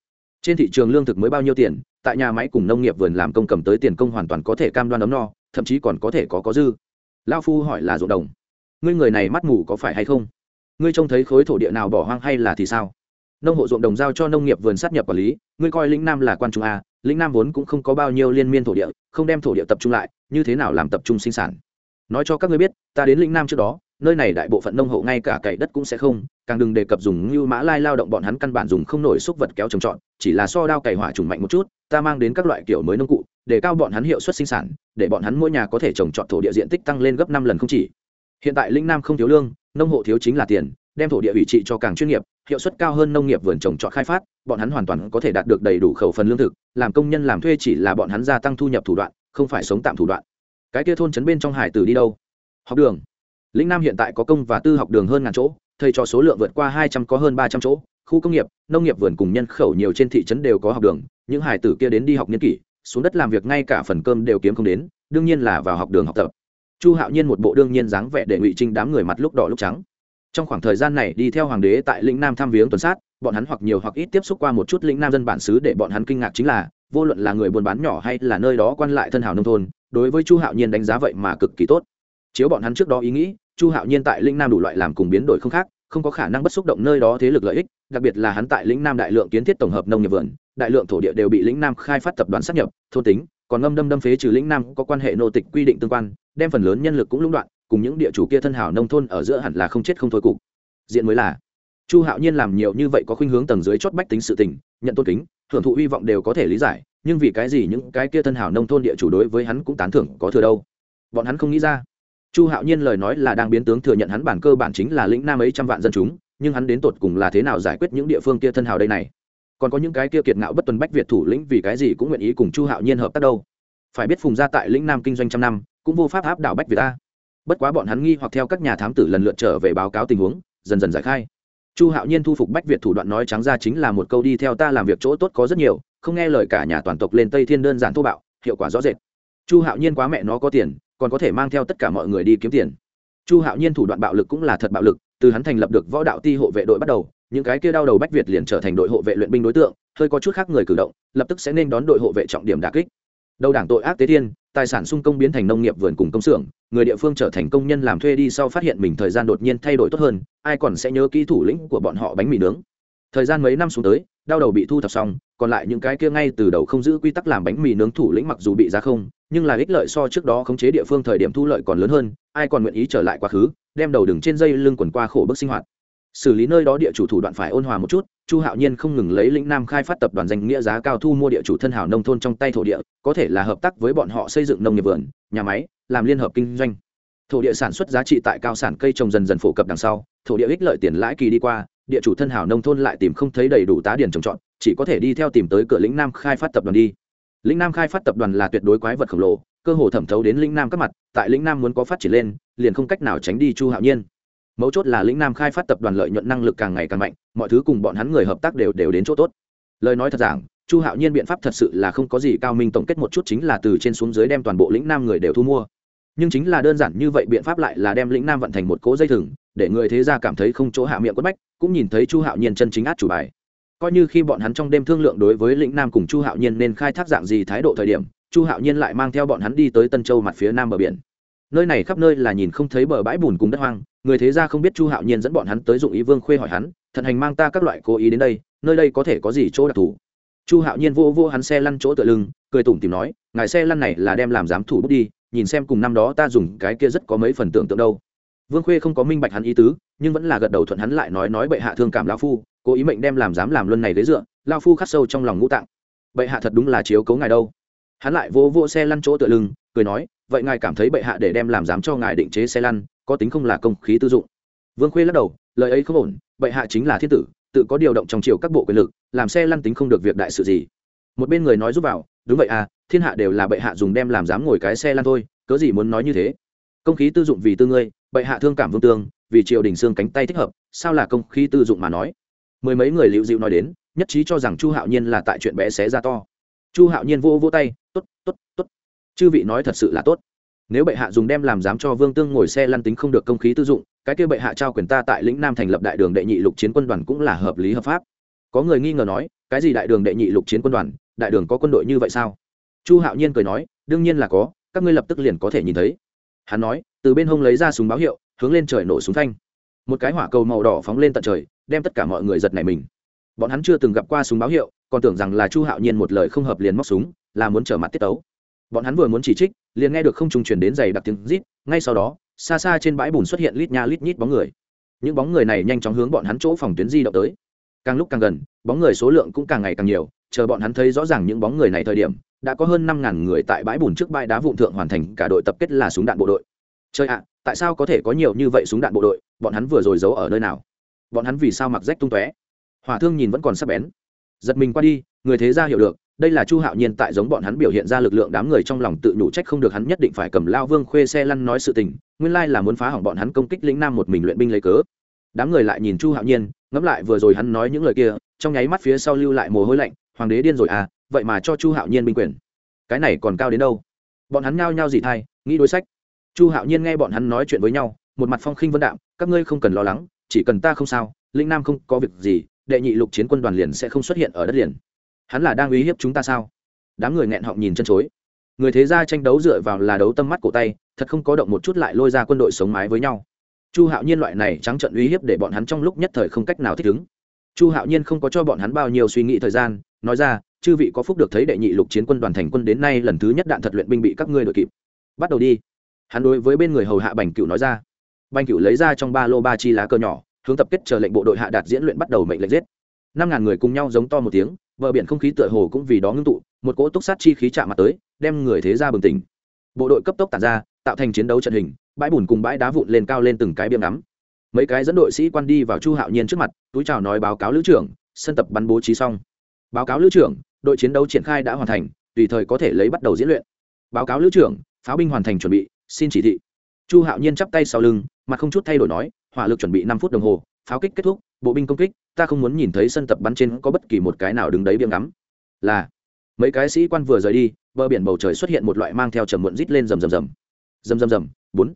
Trên thị trường lương thực mới bao nhiêu tiền, tại nhà máy cùng nông nghiệp vườn làm công cầm tới tiền công hoàn toàn có thể cam đoan ấm no, thậm chí còn có thể có có dư. Lao phu hỏi là ruộng đồng. Ngươi người này mắt mù có phải hay không? Ngươi trông thấy khối thổ địa nào bỏ hoang hay là thì sao? Nông hộ ruộng đồng giao cho nông nghiệp vườn sát nhập quản lý, ngươi coi lĩnh nam là quan trung a, lĩnh nam vốn cũng không có bao nhiêu liên miên thổ địa, không đem thổ địa tập trung lại, như thế nào làm tập trung sinh sản? Nói cho các ngươi biết, ta đến lĩnh nam trước đó, nơi này đại bộ phận nông hộ ngay cả cày đất cũng sẽ không, càng đừng đề cập dùng như mã lai lao động bọn hắn căn bản dùng không nổi xúc vật kéo trồng trọt chỉ là so đao cày hỏa trùng mạnh một chút, ta mang đến các loại kiểu mới nông cụ, để cao bọn hắn hiệu suất sinh sản, để bọn hắn mỗi nhà có thể trồng trọt thổ địa diện tích tăng lên gấp năm lần không chỉ. Hiện tại linh nam không thiếu lương, nông hộ thiếu chính là tiền, đem thổ địa ủy trị cho càng chuyên nghiệp, hiệu suất cao hơn nông nghiệp vườn trồng trọt khai phát, bọn hắn hoàn toàn có thể đạt được đầy đủ khẩu phần lương thực, làm công nhân làm thuê chỉ là bọn hắn gia tăng thu nhập thủ đoạn, không phải sống tạm thủ đoạn. Cái kia thôn trấn bên trong hải tử đi đâu? Học đường lĩnh nam hiện tại có công và tư học đường hơn ngàn chỗ, thầy cho số lượng vượt qua hai trăm có hơn ba trăm chỗ, khu công nghiệp, nông nghiệp vườn cùng nhân khẩu nhiều trên thị trấn đều có học đường, những hải tử kia đến đi học niên kỷ, xuống đất làm việc ngay cả phần cơm đều kiếm không đến, đương nhiên là vào học đường học tập. Chu hạo nhiên một bộ đương nhiên dáng vẻ để ngụy trinh đám người mặt lúc đỏ lúc trắng. Trong khoảng thời gian này đi theo hoàng đế tại lĩnh nam thăm viếng tuần sát, bọn hắn hoặc nhiều hoặc ít tiếp xúc qua một chút lĩnh nam dân bản xứ để bọn hắn kinh ngạc chính là, vô luận là người buôn bán nhỏ hay là nơi đó quan lại thân hào nông thôn, đối với chu hạo nhiên đánh giá vậy mà cực kỳ tốt chiếu bọn hắn trước đó ý nghĩ, chu hạo nhiên tại Linh nam đủ loại làm cùng biến đổi không khác, không có khả năng bất xúc động nơi đó thế lực lợi ích, đặc biệt là hắn tại lĩnh nam đại lượng kiến thiết tổng hợp nông nghiệp vườn, đại lượng thổ địa đều bị lĩnh nam khai phát tập đoàn sát nhập, thôn tính, còn ngâm đâm đâm phế trừ lĩnh nam có quan hệ nô tịch quy định tương quan, đem phần lớn nhân lực cũng lũng đoạn, cùng những địa chủ kia thân hảo nông thôn ở giữa hẳn là không chết không thôi cục. Diện mới là, chu hạo nhiên làm nhiều như vậy có khuynh hướng tầng dưới chót bách tính sự tình, nhận tôn kính hưởng thụ hy vọng đều có thể lý giải, nhưng vì cái gì những cái kia thân hảo nông thôn địa chủ đối với hắn cũng tán thưởng có thừa đâu? Bọn hắn không nghĩ ra chu hạo nhiên lời nói là đang biến tướng thừa nhận hắn bản cơ bản chính là lĩnh nam ấy trăm vạn dân chúng, nhưng hắn đến tột cùng là thế nào giải quyết những địa phương kia thân hào đây này? Còn có những cái kia kiệt ngạo bất tuần bách việt thủ lĩnh vì cái gì cũng nguyện ý cùng chu hạo nhiên hợp tác đâu? Phải biết phùng gia tại lĩnh nam kinh doanh trăm năm, cũng vô pháp áp đảo bách việt ta. Bất quá bọn hắn nghi hoặc theo các nhà thám tử lần lượt trở về báo cáo tình huống, dần dần giải khai. Chu hạo nhiên thu phục bách việt thủ đoạn nói trắng ra chính là một câu đi theo ta làm việc chỗ tốt có rất nhiều, không nghe lời cả nhà toàn tộc lên tây thiên đơn giản thô bạo, hiệu quả rõ rệt. Chu hạo nhiên quá mẹ nó có tiền còn có thể mang theo tất cả mọi người đi kiếm tiền. Chu hạo nhiên thủ đoạn bạo lực cũng là thật bạo lực, từ hắn thành lập được võ đạo ti hộ vệ đội bắt đầu, những cái kia đau đầu bách việt liền trở thành đội hộ vệ luyện binh đối tượng, hơi có chút khác người cử động, lập tức sẽ nên đón đội hộ vệ trọng điểm đà kích. Đầu đảng tội ác tế thiên, tài sản sung công biến thành nông nghiệp vườn cùng công xưởng, người địa phương trở thành công nhân làm thuê đi sau phát hiện mình thời gian đột nhiên thay đổi tốt hơn, ai còn sẽ nhớ kỹ thủ lĩnh của bọn họ bánh mì nướng. Thời gian mấy năm xuống tới, đau đầu bị thu thập xong, còn lại những cái kia ngay từ đầu không giữ quy tắc làm bánh mì nướng thủ lĩnh mặc dù bị ra không nhưng là ích lợi so trước đó khống chế địa phương thời điểm thu lợi còn lớn hơn, ai còn nguyện ý trở lại quá khứ, đem đầu đường trên dây lưng quần qua khổ bức sinh hoạt. Xử lý nơi đó địa chủ thủ đoạn phải ôn hòa một chút, chu hạo nhiên không ngừng lấy lĩnh nam khai phát tập đoàn danh nghĩa giá cao thu mua địa chủ thân hảo nông thôn trong tay thổ địa, có thể là hợp tác với bọn họ xây dựng nông nghiệp vườn, nhà máy, làm liên hợp kinh doanh. Thổ địa sản xuất giá trị tại cao sản cây trồng dần dần phổ cập đằng sau, thổ địa ích lợi tiền lãi kỳ đi qua, địa chủ thân hảo nông thôn lại tìm không thấy đầy đủ tá điền trồng trọt, chỉ có thể đi theo tìm tới cửa lĩnh nam khai phát tập đoàn đi lĩnh nam khai phát tập đoàn là tuyệt đối quái vật khổng lồ, cơ hồ thẩm thấu đến lĩnh nam các mặt, tại lĩnh nam muốn có phát triển lên, liền không cách nào tránh đi chu hạo nhiên. Mấu chốt là lĩnh nam khai phát tập đoàn lợi nhuận năng lực càng ngày càng mạnh, mọi thứ cùng bọn hắn người hợp tác đều đều đến chỗ tốt. Lời nói thật rằng chu hạo nhiên biện pháp thật sự là không có gì cao minh, tổng kết một chút chính là từ trên xuống dưới đem toàn bộ lĩnh nam người đều thu mua. Nhưng chính là đơn giản như vậy biện pháp lại là đem lĩnh nam vận thành một cỗ dây thừng, để người thế gia cảm thấy không chỗ hạ miệng quất bách, cũng nhìn thấy chu hạo nhiên chân chính át chủ bài coi như khi bọn hắn trong đêm thương lượng đối với lĩnh nam cùng chu hạo nhiên nên khai thác dạng gì thái độ thời điểm, chu hạo nhiên lại mang theo bọn hắn đi tới tân châu mặt phía nam bờ biển. Nơi này khắp nơi là nhìn không thấy bờ bãi bùn cùng đất hoang, người thế ra không biết chu hạo nhiên dẫn bọn hắn tới dụng ý vương khuê hỏi hắn thần hành mang ta các loại cố ý đến đây, nơi đây có thể có gì chỗ đặc thù? Chu hạo nhiên vô vô hắn xe lăn chỗ tựa lưng, cười tủm tìm nói, ngài xe lăn này là đem làm giám thủ bút đi, nhìn xem cùng năm đó ta dùng cái kia rất có mấy phần tưởng tượng đâu. Vương khuê không có minh bạch hắn ý tứ, nhưng vẫn là gật đầu thuận hắn lại nói nói bệ hạ thương cảm lão phu cố ý mệnh đem làm dám làm luân này ghế dựa, lao phu khắc sâu trong lòng ngũ tạng. Bệ hạ thật đúng là chiếu cấu ngài đâu. Hắn lại vô vô xe lăn chỗ tựa lưng, cười nói, vậy ngài cảm thấy bệ hạ để đem làm dám cho ngài định chế xe lăn, có tính không là công khí tư dụng? Vương khuê lắc đầu, lời ấy không ổn, bệ hạ chính là thiên tử, tự có điều động trong chiều các bộ quyền lực, làm xe lăn tính không được việc đại sự gì. Một bên người nói giúp vào, đúng vậy à thiên hạ đều là bệ hạ dùng đem làm dám ngồi cái xe lăn thôi, cớ gì muốn nói như thế? Công khí tư dụng vì tư ngươi, bệ hạ thương cảm vương tương, vì triều đình xương cánh tay thích hợp, sao là công khí tư dụng mà nói? Mười mấy người liệu dịu nói đến, nhất trí cho rằng chu hạo nhiên là tại chuyện bé xé ra to. Chu hạo nhiên vô vô tay t ố t t ố t t ố t chư vị nói thật sự là tốt. Nếu bệ hạ dùng đem làm dám cho vương tương ngồi xe lăn tính không được công khí tư dụng, cái kia bệ hạ trao quyền ta tại lĩnh nam thành lập đại đường đệ nhị lục chiến quân đoàn cũng là hợp lý hợp pháp. Có người nghi ngờ nói, cái gì đại đường đệ nhị lục chiến quân đoàn? Đại đường có quân đội như vậy sao? Chu hạo nhiên cười nói, đương nhiên là có, các ngươi lập tức liền có thể nhìn thấy. Hắn nói, từ bên hông lấy ra súng báo hiệu, hướng lên trời nổ súng thanh một cái hỏa cầu màu đỏ phóng lên tận trời đem tất cả mọi người giật nảy mình. Bọn hắn chưa từng gặp qua súng báo hiệu, còn tưởng rằng là chu hạo nhiên một lời không hợp liền móc súng, là muốn trở mặt tiết tấu. Bọn hắn vừa muốn chỉ trích, liền nghe được không trùng chuyển đến giày đặc tiếng rít, ngay sau đó, xa xa trên bãi bùn xuất hiện lít nha lít nhít bóng người. Những bóng người này nhanh chóng hướng bọn hắn chỗ phòng tuyến di động tới. Càng lúc càng gần, bóng người số lượng cũng càng ngày càng nhiều, chờ bọn hắn thấy rõ ràng những bóng người này thời điểm, đã có hơn năm ngàn người tại bãi bùn trước bãi đá vụn thượng hoàn thành cả đội tập kết là súng đạn bộ đội. Chơi ạ, tại sao có thể có nhiều như vậy súng đạn bộ đội? Bọn hắn vừa rồi giấu ở nơi nào? Bọn hắn vì sao mặc rách tung tóe? Hỏa thương nhìn vẫn còn sắc bén. Giật mình qua đi, người thế ra hiểu được, đây là chu hạo nhiên tại giống bọn hắn biểu hiện ra lực lượng đám người trong lòng tự nhủ trách không được hắn nhất định phải cầm lao vương khuê xe lăn nói sự tình, nguyên lai là muốn phá hỏng bọn hắn công kích lĩnh nam một mình luyện binh lấy cớ. Đám người lại nhìn chu hạo nhiên, ngẫm lại vừa rồi hắn nói những lời kia, trong nháy mắt phía sau lưu lại mồ hôi lạnh, hoàng đế điên rồi à vậy mà cho chu hạo nhiên binh quyền. Cái này còn cao đến đâu? Bọn hắn nhao nhao gì thay nghĩ đối sách. Chu hạo nhiên nghe bọn hắn nói chuyện với nhau, một mặt phong khinh vân đạm, các ngươi không cần lo lắng chỉ cần ta không sao linh nam không có việc gì, đệ nhị lục chiến quân đoàn liền sẽ không xuất hiện ở đất liền. Hắn là đang uy hiếp chúng ta sao? Đám người nghẹn họng nhìn chân chối. Người thế gia tranh đấu dựa vào là đấu tâm mắt cổ tay, thật không có động một chút lại lôi ra quân đội sống mái với nhau. Chu hạo nhiên loại này trắng trận uy hiếp để bọn hắn trong lúc nhất thời không cách nào thích ứng. Chu hạo nhiên không có cho bọn hắn bao nhiêu suy nghĩ thời gian, nói ra, chư vị có phúc được thấy đệ nhị lục chiến quân đoàn thành quân đến nay lần thứ nhất đạn thật luyện binh bị các ngươi đội kịp. Bắt đầu đi. Hắn đối với bên người hầu hạ bành cựu nói ra. Banh cựu lấy ra trong ba lô ba chi lá cờ nhỏ, hướng tập kết chờ lệnh bộ đội hạ đạt diễn luyện bắt đầu mệnh lệnh giết. Năm ngàn người cùng nhau giống to một tiếng, bờ biển không khí tựa hồ cũng vì đó ngưng tụ, một cỗ túc sát chi khí chạm mặt tới, đem người thế ra bừng tỉnh. Bộ đội cấp tốc tản ra, tạo thành chiến đấu trận hình, bãi bùn cùng bãi đá vụn lên cao lên từng cái biếm ngắm. Mấy cái dẫn đội sĩ quan đi vào chu hạo nhiên trước mặt, túi chào nói báo cáo lữ trưởng, sân tập bắn bố trí xong. Báo cáo lữ trưởng, đội chiến đấu triển khai đã hoàn thành, tùy thời có thể lấy bắt đầu diễn luyện. Báo cáo lữ trưởng, pháo binh hoàn thành chuẩn bị, xin chỉ thị. Chu hạo nhiên chắp tay sau lưng mà không chút thay đổi nói, hỏa lực chuẩn bị năm phút đồng hồ, pháo kích kết thúc, bộ binh công kích, ta không muốn nhìn thấy sân tập bắn trên có bất kỳ một cái nào đứng đấy biếng ngắm. Là, mấy cái sĩ quan vừa rời đi, bờ biển bầu trời xuất hiện một loại mang theo trầm muộn rít lên rầm rầm rầm. Rầm rầm rầm, bốn.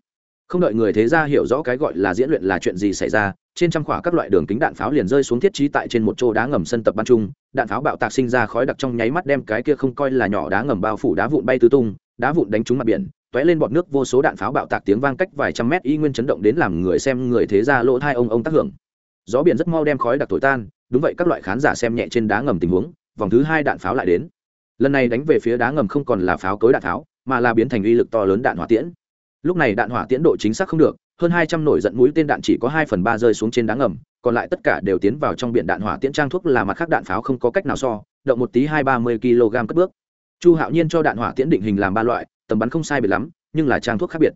Không đợi người thế gia hiểu rõ cái gọi là diễn luyện là chuyện gì xảy ra, trên trăm khỏa các loại đường kính đạn pháo liền rơi xuống thiết trí tại trên một chỗ đá ngầm sân tập bắn trung đạn pháo bạo tạc sinh ra khói đặc trong nháy mắt đem cái kia không coi là nhỏ đá ngầm bao phủ đá vụn bay tứ tung, đá vụn đánh trúng mặt biển t lên bọt nước vô số đạn pháo bạo tạc tiếng vang cách vài trăm mét y nguyên chấn động đến làm người xem người thế ra lỗ thai ông ông tác hưởng. Gió biển rất mau đem khói đặc thổi tan, đúng vậy các loại khán giả xem nhẹ trên đá ngầm tình huống, vòng thứ hai đạn pháo lại đến. Lần này đánh về phía đá ngầm không còn là pháo cối đạn pháo, mà là biến thành uy lực to lớn đạn hỏa tiễn. Lúc này đạn hỏa tiễn độ chính xác không được, hơn hai trăm nổi giận mũi tên đạn chỉ có hai phần ba rơi xuống trên đá ngầm, còn lại tất cả đều tiến vào trong biển đạn hỏa tiễn trang thuốc là mặt khác đạn pháo không có cách nào so, động một tí hai ba mươi kg cất bước. Chu hạo nhiên cho đạn hỏa tiễn định hình làm ba loại tầm bắn không sai biệt lắm, nhưng là trang thuốc khác biệt.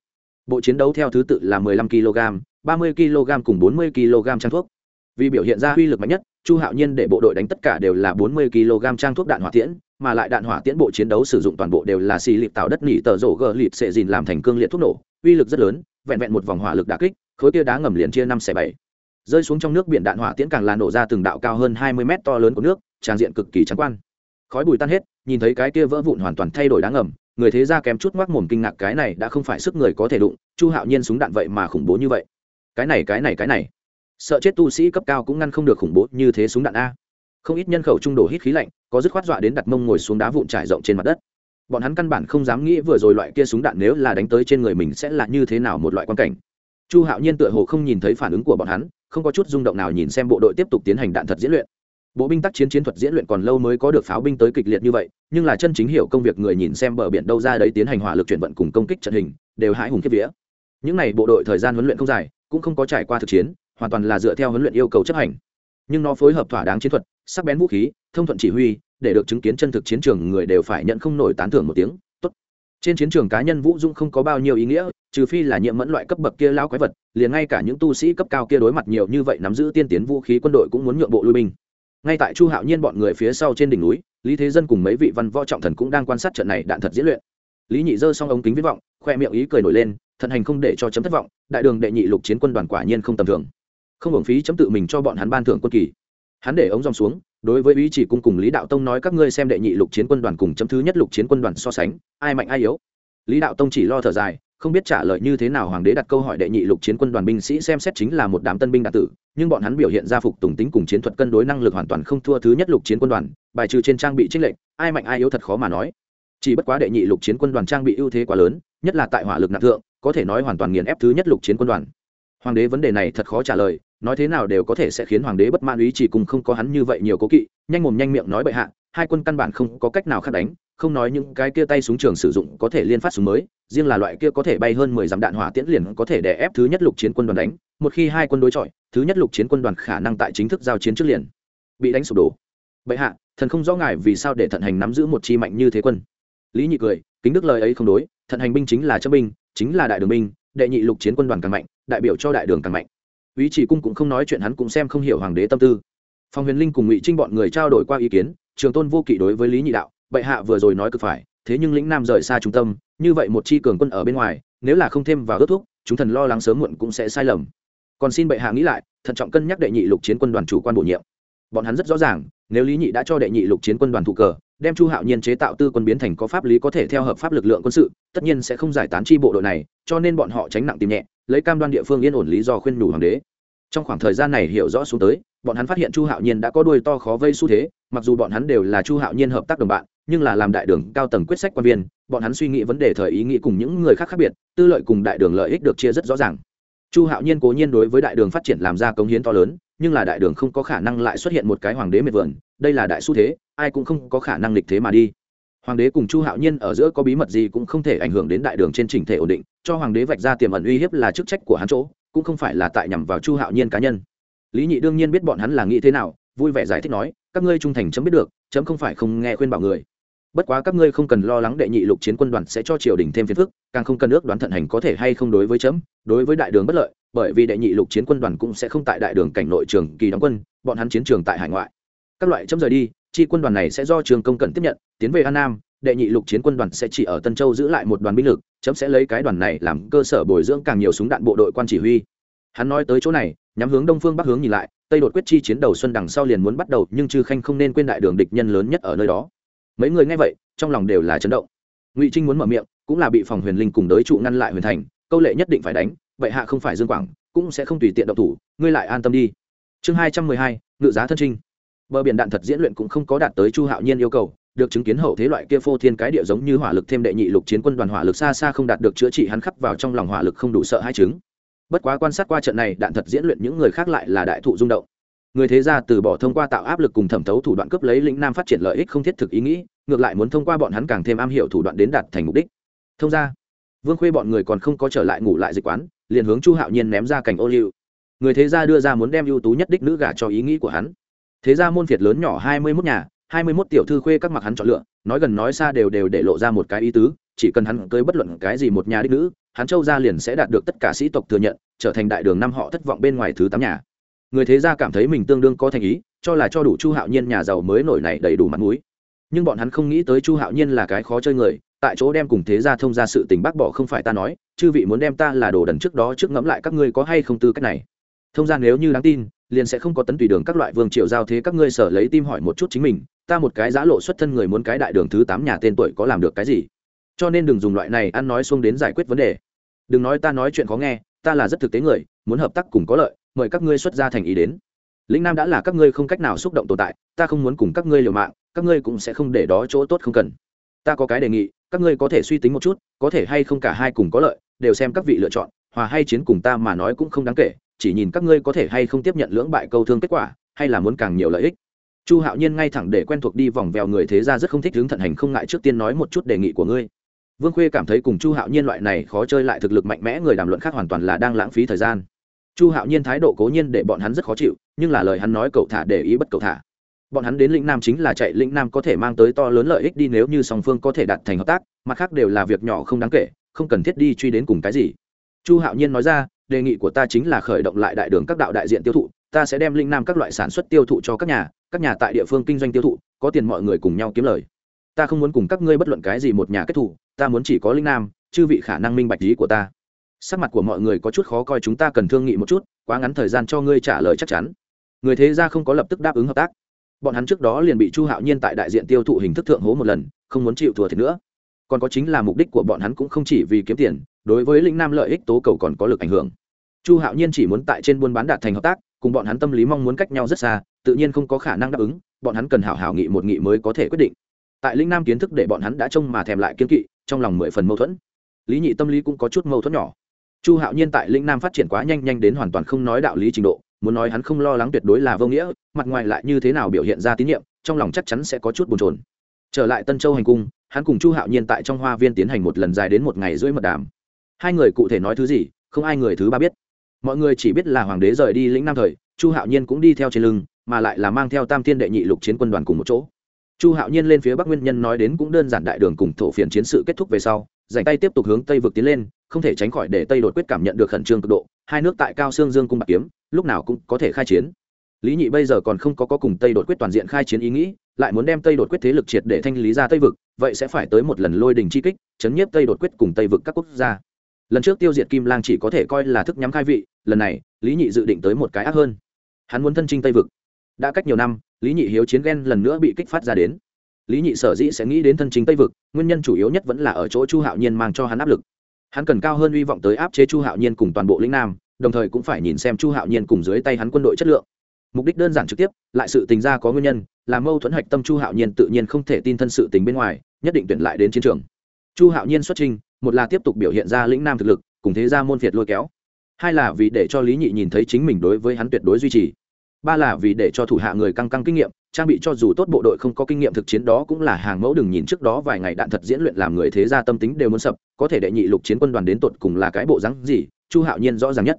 Bộ chiến đấu theo thứ tự là mười lăm kg ba mươi kg cùng bốn mươi kg trang thuốc. Vì biểu hiện ra uy lực mạnh nhất, chu hạo nhiên để bộ đội đánh tất cả đều là bốn mươi kg trang thuốc đạn hỏa tiễn, mà lại đạn hỏa tiễn bộ chiến đấu sử dụng toàn bộ đều là xì lịp tạo đất nỉ tờ rổ gờ lịp sệ dìn làm thành cương liệt thuốc nổ, uy lực rất lớn, vẹn vẹn một vòng hỏa lực đà kích, khối kia đá ngầm liền chia năm xẻ bảy. Rơi xuống trong nước biển đạn hỏa tiễn càng là nổ ra từng đạo cao hơn hai mươi mét to lớn của nước tràn diện cực kỳ trắng quan khói bùi tan hết, nhìn thấy cái kia vỡ vụn hoàn toàn thay đổi đáng ngầm, người thế ra kém chút ngoác mồm kinh ngạc cái này đã không phải sức người có thể đụng, chu hạo nhiên súng đạn vậy mà khủng bố như vậy. Cái này cái này cái này. Sợ chết tu sĩ cấp cao cũng ngăn không được khủng bố như thế súng đạn a. Không ít nhân khẩu trung đổ hít khí lạnh, có dứt khoát dọa đến đặt mông ngồi xuống đá vụn trải rộng trên mặt đất. Bọn hắn căn bản không dám nghĩ vừa rồi loại kia súng đạn nếu là đánh tới trên người mình sẽ là như thế nào một loại quan cảnh. Chu hạo nhiên tựa hồ không nhìn thấy phản ứng của bọn hắn, không có chút rung động nào nhìn xem bộ đội tiếp tục tiến hành đạn thật diễn luyện bộ binh tác chiến chiến thuật diễn luyện còn lâu mới có được pháo binh tới kịch liệt như vậy, nhưng là chân chính hiểu công việc người nhìn xem bờ biển đâu ra đấy tiến hành hỏa lực chuyển vận cùng công kích trận hình, đều hãi hùng kiếp vía. Những n à y bộ đội thời gian huấn luyện không dài, cũng không có trải qua thực chiến, hoàn toàn là dựa theo huấn luyện yêu cầu chấp hành. Nhưng nó phối hợp thỏa đáng chiến thuật, sắc bén vũ khí, thông thuận chỉ huy, để được chứng kiến chân thực chiến trường người đều phải nhận không nổi tán thưởng một tiếng, tốt. Trên chiến trường cá nhân vũ dung không có bao nhiêu ý nghĩa, trừ phi là nhiệm mẫn loại cấp bậc kia lao quái vật, liền ngay cả những tu sĩ cấp cao kia đối mặt nhiều như vậy nắm giữ tiên tiến vũ khí quân đội cũng muốn nhượng bộ lui binh ngay tại chu hạo nhiên bọn người phía sau trên đỉnh núi, lý thế dân cùng mấy vị văn võ trọng thần cũng đang quan sát trận này đạn thật diễn luyện. Lý nhị dơ xong ống kính viết vọng, khoe miệng ý cười nổi lên, thận hành không để cho chấm thất vọng, đại đường đệ nhị lục chiến quân đoàn quả nhiên không tầm thường. Không hưởng phí chấm tự mình cho bọn hắn ban thưởng quân kỳ. Hắn để ống dòng xuống, đối với ý chỉ cung cùng lý đạo tông nói các ngươi xem đệ nhị lục chiến quân đoàn cùng chấm thứ nhất lục chiến quân đoàn so sánh, ai mạnh ai yếu. Lý đạo tông chỉ lo thở dài không biết trả lời như thế nào hoàng đế đặt câu hỏi đệ nhị lục chiến quân đoàn binh sĩ xem xét chính là một đám tân binh đạt tử, nhưng bọn hắn biểu hiện ra phục tùng tính cùng chiến thuật cân đối năng lực hoàn toàn không thua thứ nhất lục chiến quân đoàn, bài trừ trên trang bị trích lệnh ai mạnh ai yếu thật khó mà nói. Chỉ bất quá đệ nhị lục chiến quân đoàn trang bị ưu thế quá lớn, nhất là tại hỏa lực nặng thượng, có thể nói hoàn toàn nghiền ép thứ nhất lục chiến quân đoàn. Hoàng đế vấn đề này thật khó trả lời, nói thế nào đều có thể sẽ khiến hoàng đế bất mãn ý chỉ cùng không có hắn như vậy nhiều cố kỵ, nhanh mồm nhanh miệng nói bệ hạ hai quân căn bản không có cách nào khác đánh, không nói những cái kia tay súng trường sử dụng có thể liên phát súng mới, riêng là loại kia có thể bay hơn mười dặm đạn hỏa tiễn liền có thể đè ép thứ nhất lục chiến quân đoàn đánh, một khi hai quân đối chọi, thứ nhất lục chiến quân đoàn khả năng tại chính thức giao chiến trước liền bị đánh sụp đổ. Bệ hạ, thần không rõ ngài vì sao để thận hành nắm giữ một chi mạnh như thế quân. Lý nhị cười, kính đức lời ấy không đối, thận hành binh chính là chấp binh, chính là đại đường binh, đệ nhị lục chiến quân đoàn càng mạnh, đại biểu cho đại đường càng mạnh. Ý chỉ cung cũng không nói chuyện hắn cũng xem không hiểu hoàng đế tâm tư phong huyền linh cùng ngụy trinh bọn người trao đổi qua ý kiến, trường tôn vô kỵ đối với lý nhị đạo, bệ hạ vừa rồi nói cực phải, thế nhưng lĩnh nam rời xa trung tâm, như vậy một chi cường quân ở bên ngoài, nếu là không thêm vào ước thúc, chúng thần lo lắng sớm muộn cũng sẽ sai lầm. Còn xin bệ hạ nghĩ lại, thận trọng cân nhắc đệ nhị lục chiến quân đoàn chủ quan bổ nhiệm. Bọn hắn rất rõ ràng, nếu lý nhị đã cho đệ nhị lục chiến quân đoàn thụ cờ, đem chu hạo nhiên chế tạo tư quân biến thành có pháp lý có thể theo hợp pháp lực lượng quân sự, tất nhiên sẽ không giải tán chi bộ đội này, cho nên bọn họ tránh nặng tìm nhẹ, lấy cam đoan địa phương yên ổn lý do khuyên nhủ hoàng đế trong khoảng thời gian này hiểu rõ xuống tới, bọn hắn phát hiện chu hạo nhiên đã có đuôi to khó vây xu thế, mặc dù bọn hắn đều là chu hạo nhiên hợp tác đồng bạn, nhưng là làm đại đường cao tầng quyết sách quan viên, bọn hắn suy nghĩ vấn đề thời ý nghĩ cùng những người khác khác biệt, tư lợi cùng đại đường lợi ích được chia rất rõ ràng. Chu hạo nhiên cố nhiên đối với đại đường phát triển làm ra công hiến to lớn, nhưng là đại đường không có khả năng lại xuất hiện một cái hoàng đế miệt vườn, đây là đại xu thế, ai cũng không có khả năng lịch thế mà đi. Hoàng đế cùng chu hạo nhiên ở giữa có bí mật gì cũng không thể ảnh hưởng đến đại đường trên trình thể ổn định, cho hoàng đế vạch ra tiềm ẩn uy hiếp là chức trách của hắn chỗ cũng không phải là tại nhằm vào chu hạo nhiên cá nhân. Lý nhị đương nhiên biết bọn hắn là nghĩ thế nào, vui vẻ giải thích nói, các ngươi trung thành chấm biết được, chấm không phải không nghe khuyên bảo người. Bất quá các ngươi không cần lo lắng đệ nhị lục chiến quân đoàn sẽ cho triều đình thêm phiền phức, càng không cần ước đoán thận hành có thể hay không đối với chấm, đối với đại đường bất lợi, bởi vì đệ nhị lục chiến quân đoàn cũng sẽ không tại đại đường cảnh nội trường kỳ đóng quân, bọn hắn chiến trường tại hải ngoại. Các loại chấm rời đi, chi quân đoàn này sẽ do trường công cần tiếp nhận, tiến về an nam đệ nhị lục chiến quân đoàn sẽ chỉ ở tân châu giữ lại một đoàn binh lực, chấm sẽ lấy cái đoàn này làm cơ sở bồi dưỡng càng nhiều súng đạn bộ đội quan chỉ huy. Hắn nói tới chỗ này, nhắm hướng đông phương bắc hướng nhìn lại, tây đột quyết chi chiến đầu xuân đằng sau liền muốn bắt đầu, nhưng chư khanh không nên quên đại đường địch nhân lớn nhất ở nơi đó. Mấy người nghe vậy, trong lòng đều là chấn động. Ngụy trinh muốn mở miệng, cũng là bị phòng huyền linh cùng đới trụ ngăn lại huyền thành, câu lệ nhất định phải đánh vậy hạ không phải dương quảng, cũng sẽ không tùy tiện động thủ, ngươi lại an tâm đi. Chương hai trăm mười hai, ngự giá thân trinh. Bờ biển đạn thật diễn luyện cũng không có đạt tới chu hạo nhiên yêu cầu được chứng kiến hậu thế loại kia phô thiên cái địa giống như hỏa lực thêm đệ nhị lục chiến quân đoàn hỏa lực xa xa không đạt được chữa trị hắn khắc vào trong lòng hỏa lực không đủ sợ hai chứng. Bất quá quan sát qua trận này, đạn thật diễn luyện những người khác lại là đại thụ rung động. Người thế gia từ bỏ thông qua tạo áp lực cùng thẩm thấu thủ đoạn cướp lấy lĩnh nam phát triển lợi ích không thiết thực ý nghĩ, ngược lại muốn thông qua bọn hắn càng thêm am hiểu thủ đoạn đến đạt thành mục đích. Thông ra vương khuê bọn người còn không có trở lại ngủ lại dịch quán, liền hướng chu hạo nhiên ném ra cảnh ô liu. Người thế gia đưa ra muốn đem ưu tú nhất đích nữ gả cho ý nghĩ của hắn. Thế gia môn việt lớn nhỏ hai mươi mốt nhà hai mươi mốt tiểu thư khuê các mặc hắn chọn lựa, nói gần nói xa đều đều để lộ ra một cái ý tứ, chỉ cần hắn cưới bất luận cái gì một nhà đích nữ, hắn châu gia liền sẽ đạt được tất cả sĩ tộc thừa nhận, trở thành đại đường năm họ thất vọng bên ngoài thứ tám nhà. Người thế gia cảm thấy mình tương đương có thành ý, cho là cho đủ chu hạo nhiên nhà giàu mới nổi này đầy đủ mặt mũi. Nhưng bọn hắn không nghĩ tới chu hạo nhiên là cái khó chơi người, tại chỗ đem cùng thế gia thông ra sự tình bác bỏ không phải ta nói, chư vị muốn đem ta là đồ đần trước đó trước ngẫm lại các ngươi có hay không tư cách này. Thông gia nếu như đáng tin liền sẽ không có tấn tùy đường các loại vương triều giao thế các ngươi sở lấy tim hỏi một chút chính mình, ta một cái giã lộ xuất thân người muốn cái đại đường thứ tám nhà tên tuổi có làm được cái gì? Cho nên đừng dùng loại này ăn nói xuống đến giải quyết vấn đề. Đừng nói ta nói chuyện khó nghe, ta là rất thực tế người, muốn hợp tác cùng có lợi, mời các ngươi xuất ra thành ý đến. Lĩnh nam đã là các ngươi không cách nào xúc động tồn tại, ta không muốn cùng các ngươi liều mạng, các ngươi cũng sẽ không để đó chỗ tốt không cần. Ta có cái đề nghị, các ngươi có thể suy tính một chút, có thể hay không cả hai cùng có lợi, đều xem các vị lựa chọn, hòa hay chiến cùng ta mà nói cũng không đáng kể chỉ nhìn các ngươi có thể hay không tiếp nhận lưỡng bại câu thương kết quả, hay là muốn càng nhiều lợi ích. Chu hạo nhiên ngay thẳng để quen thuộc đi vòng vèo người thế ra rất không thích hướng thận hành không ngại trước tiên nói một chút đề nghị của ngươi. Vương khuê cảm thấy cùng chu hạo nhiên loại này khó chơi lại thực lực mạnh mẽ người đàm luận khác hoàn toàn là đang lãng phí thời gian. Chu hạo nhiên thái độ cố nhiên để bọn hắn rất khó chịu, nhưng là lời hắn nói cậu thả để ý bất cậu thả. Bọn hắn đến lĩnh nam chính là chạy lĩnh nam có thể mang tới to lớn lợi ích đi nếu như song phương có thể đạt thành hợp tác, mặt khác đều là việc nhỏ không đáng kể, không cần thiết đi truy đến cùng cái gì. Chu hạo nhiên nói ra đề nghị của ta chính là khởi động lại đại đường các đạo đại diện tiêu thụ, ta sẽ đem linh nam các loại sản xuất tiêu thụ cho các nhà các nhà tại địa phương kinh doanh tiêu thụ, có tiền mọi người cùng nhau kiếm lời. Ta không muốn cùng các ngươi bất luận cái gì một nhà kết thủ ta muốn chỉ có linh nam, chư vị khả năng minh bạch lý của ta. Sắc mặt của mọi người có chút khó coi, chúng ta cần thương nghị một chút, quá ngắn thời gian cho ngươi trả lời chắc chắn. Người thế gia không có lập tức đáp ứng hợp tác. Bọn hắn trước đó liền bị chu hạo nhiên tại đại diện tiêu thụ hình thức thượng hố một lần, không muốn chịu thua thiệt nữa. Còn có chính là mục đích của bọn hắn cũng không chỉ vì kiếm tiền đối với lĩnh nam lợi ích tố cầu còn có lực ảnh hưởng. Chu hạo nhiên chỉ muốn tại trên buôn bán đạt thành hợp tác, cùng bọn hắn tâm lý mong muốn cách nhau rất xa, tự nhiên không có khả năng đáp ứng, bọn hắn cần hảo hảo nghị một nghị mới có thể quyết định. Tại lĩnh nam kiến thức để bọn hắn đã trông mà thèm lại kiên kỵ, trong lòng mười phần mâu thuẫn. Lý nhị tâm lý cũng có chút mâu thuẫn nhỏ. Chu hạo nhiên tại lĩnh nam phát triển quá nhanh nhanh đến hoàn toàn không nói đạo lý trình độ, muốn nói hắn không lo lắng tuyệt đối là vô nghĩa, mặt ngoài lại như thế nào biểu hiện ra tín nhiệm, trong lòng chắc chắn sẽ có chút bồn trồn trở lại tân châu hành cung, hắn cùng chu hạo nhiên tại trong hoa viên tiến hành một lần dài đến một ngày rưỡi mật đàm hai người cụ thể nói thứ gì không ai người thứ ba biết. Mọi người chỉ biết là hoàng đế rời đi lĩnh nam thời chu hạo nhiên cũng đi theo trên lưng mà lại là mang theo tam thiên đệ nhị lục chiến quân đoàn cùng một chỗ. Chu hạo nhiên lên phía bắc nguyên nhân nói đến cũng đơn giản đại đường cùng thổ phiền chiến sự kết thúc về sau dành tay tiếp tục hướng tây vực tiến lên không thể tránh khỏi để tây đột quyết cảm nhận được khẩn trương cực độ hai nước tại cao sương dương cung bạc kiếm lúc nào cũng có thể khai chiến. Lý nhị bây giờ còn không có, có cùng tây đột quyết toàn diện khai chiến ý nghĩ lại muốn đem tây đột quyết thế lực triệt để thanh lý ra tây vực vậy sẽ phải tới một lần lôi đình chi kích chấn nhiếp tây đột quyết cùng tây vực các quốc gia lần trước tiêu diệt kim lang chỉ có thể coi là thức nhắm khai vị, lần này, lý nhị dự định tới một cái ác hơn. Hắn muốn thân trinh tây vực. Đã cách nhiều năm, lý nhị hiếu chiến ghen lần nữa bị kích phát ra đến. Lý nhị sở dĩ sẽ nghĩ đến thân chính tây vực, nguyên nhân chủ yếu nhất vẫn là ở chỗ chu hạo nhiên mang cho hắn áp lực. Hắn cần cao hơn hy vọng tới áp chế chu hạo nhiên cùng toàn bộ lĩnh nam, đồng thời cũng phải nhìn xem chu hạo nhiên cùng dưới tay hắn quân đội chất lượng. Mục đích đơn giản trực tiếp, lại sự tình ra có nguyên nhân, là mâu thuẫn hạch tâm chu hạo nhiên tự nhiên không thể tin thân sự tình bên ngoài, nhất định tuyển lại đến chiến trường. Chu hạo nhiên xuất trình một là tiếp tục biểu hiện ra lĩnh nam thực lực, cùng thế ra môn phiệt lôi kéo. Hai là vì để cho lý nhị nhìn thấy chính mình đối với hắn tuyệt đối duy trì. Ba là vì để cho thủ hạ người căng căng kinh nghiệm, trang bị cho dù tốt bộ đội không có kinh nghiệm thực chiến đó cũng là hàng mẫu đừng nhìn trước đó vài ngày đạn thật diễn luyện làm người thế gia tâm tính đều muốn sập, có thể đệ nhị lục chiến quân đoàn đến tột cùng là cái bộ rắn gì, chu hạo nhiên rõ ràng nhất.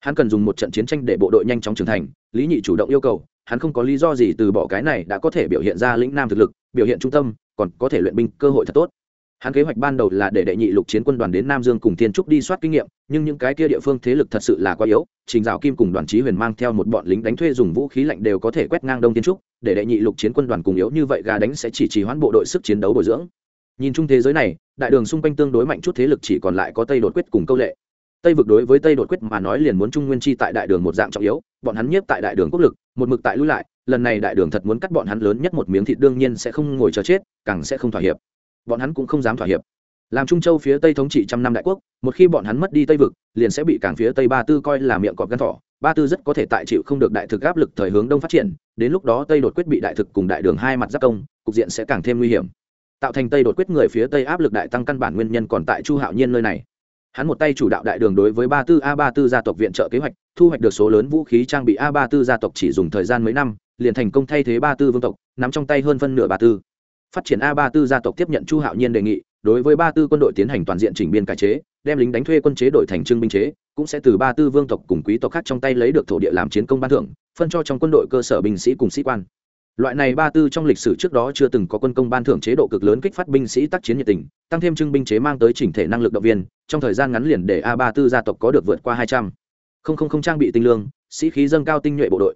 Hắn cần dùng một trận chiến tranh để bộ đội nhanh chóng trưởng thành, lý nhị chủ động yêu cầu, hắn không có lý do gì từ bỏ cái này đã có thể biểu hiện ra lĩnh nam thực lực, biểu hiện trung tâm, còn có thể luyện binh cơ hội thật tốt hắn kế hoạch ban đầu là để đệ nhị lục chiến quân đoàn đến nam dương cùng thiên trúc đi soát kinh nghiệm, nhưng những cái kia địa phương thế lực thật sự là quá yếu, trình dạo kim cùng đoàn trí huyền mang theo một bọn lính đánh thuê dùng vũ khí lạnh đều có thể quét ngang đông thiên trúc, để đệ nhị lục chiến quân đoàn cùng yếu như vậy gà đánh sẽ chỉ trì hoãn bộ đội sức chiến đấu bồi dưỡng. Nhìn chung thế giới này, đại đường xung quanh tương đối mạnh chút thế lực chỉ còn lại có tây đột quyết cùng câu lệ. Tây vực đối với tây đột quyết mà nói liền muốn trung nguyên chi tại đại đường một dạng trọng yếu, bọn hắn nhiếp tại đại đường quốc lực, một mực tại lưu lại, lần này đại đường thật muốn cắt bọn hắn lớn nhất một miếng thịt đương nhiên sẽ không ngồi chờ chết, càng sẽ không thỏa hiệp bọn hắn cũng không dám thỏa hiệp. Làm trung châu phía tây thống trị trăm năm đại quốc, một khi bọn hắn mất đi tây vực, liền sẽ bị cảng phía tây ba tư coi là miệng cọp gan thỏ. Ba tư rất có thể tại chịu không được đại thực áp lực thời hướng đông phát triển, đến lúc đó tây đột quyết bị đại thực cùng đại đường hai mặt giáp công, cục diện sẽ càng thêm nguy hiểm. Tạo thành tây đột quyết người phía tây áp lực đại tăng căn bản nguyên nhân còn tại chu hạo nhiên nơi này. Hắn một tay chủ đạo đại đường đối với ba tư, a ba tư gia tộc viện trợ kế hoạch, thu hoạch được số lớn vũ khí trang bị a ba tư gia tộc chỉ dùng thời gian mấy năm, liền thành công thay thế ba tư vương tộc, nắm trong tay hơn phân nửa ba tư phát triển a ba tư gia tộc tiếp nhận chu hạo nhiên đề nghị, đối với ba tư quân đội tiến hành toàn diện chỉnh biên cải chế, đem lính đánh thuê quân chế đổi thành trưng binh chế, cũng sẽ từ ba tư vương tộc cùng quý tộc khác trong tay lấy được thổ địa làm chiến công ban thưởng, phân cho trong quân đội cơ sở binh sĩ cùng sĩ quan. Loại này ba tư trong lịch sử trước đó chưa từng có quân công ban thưởng chế độ cực lớn kích phát binh sĩ tác chiến nhiệt tình, tăng thêm trưng binh chế mang tới chỉnh thể năng lực động viên, trong thời gian ngắn liền để a ba tư gia tộc có được vượt qua hai trăm. Không không không trang bị tinh lương, sĩ khí dâng cao tinh nhuệ bộ đội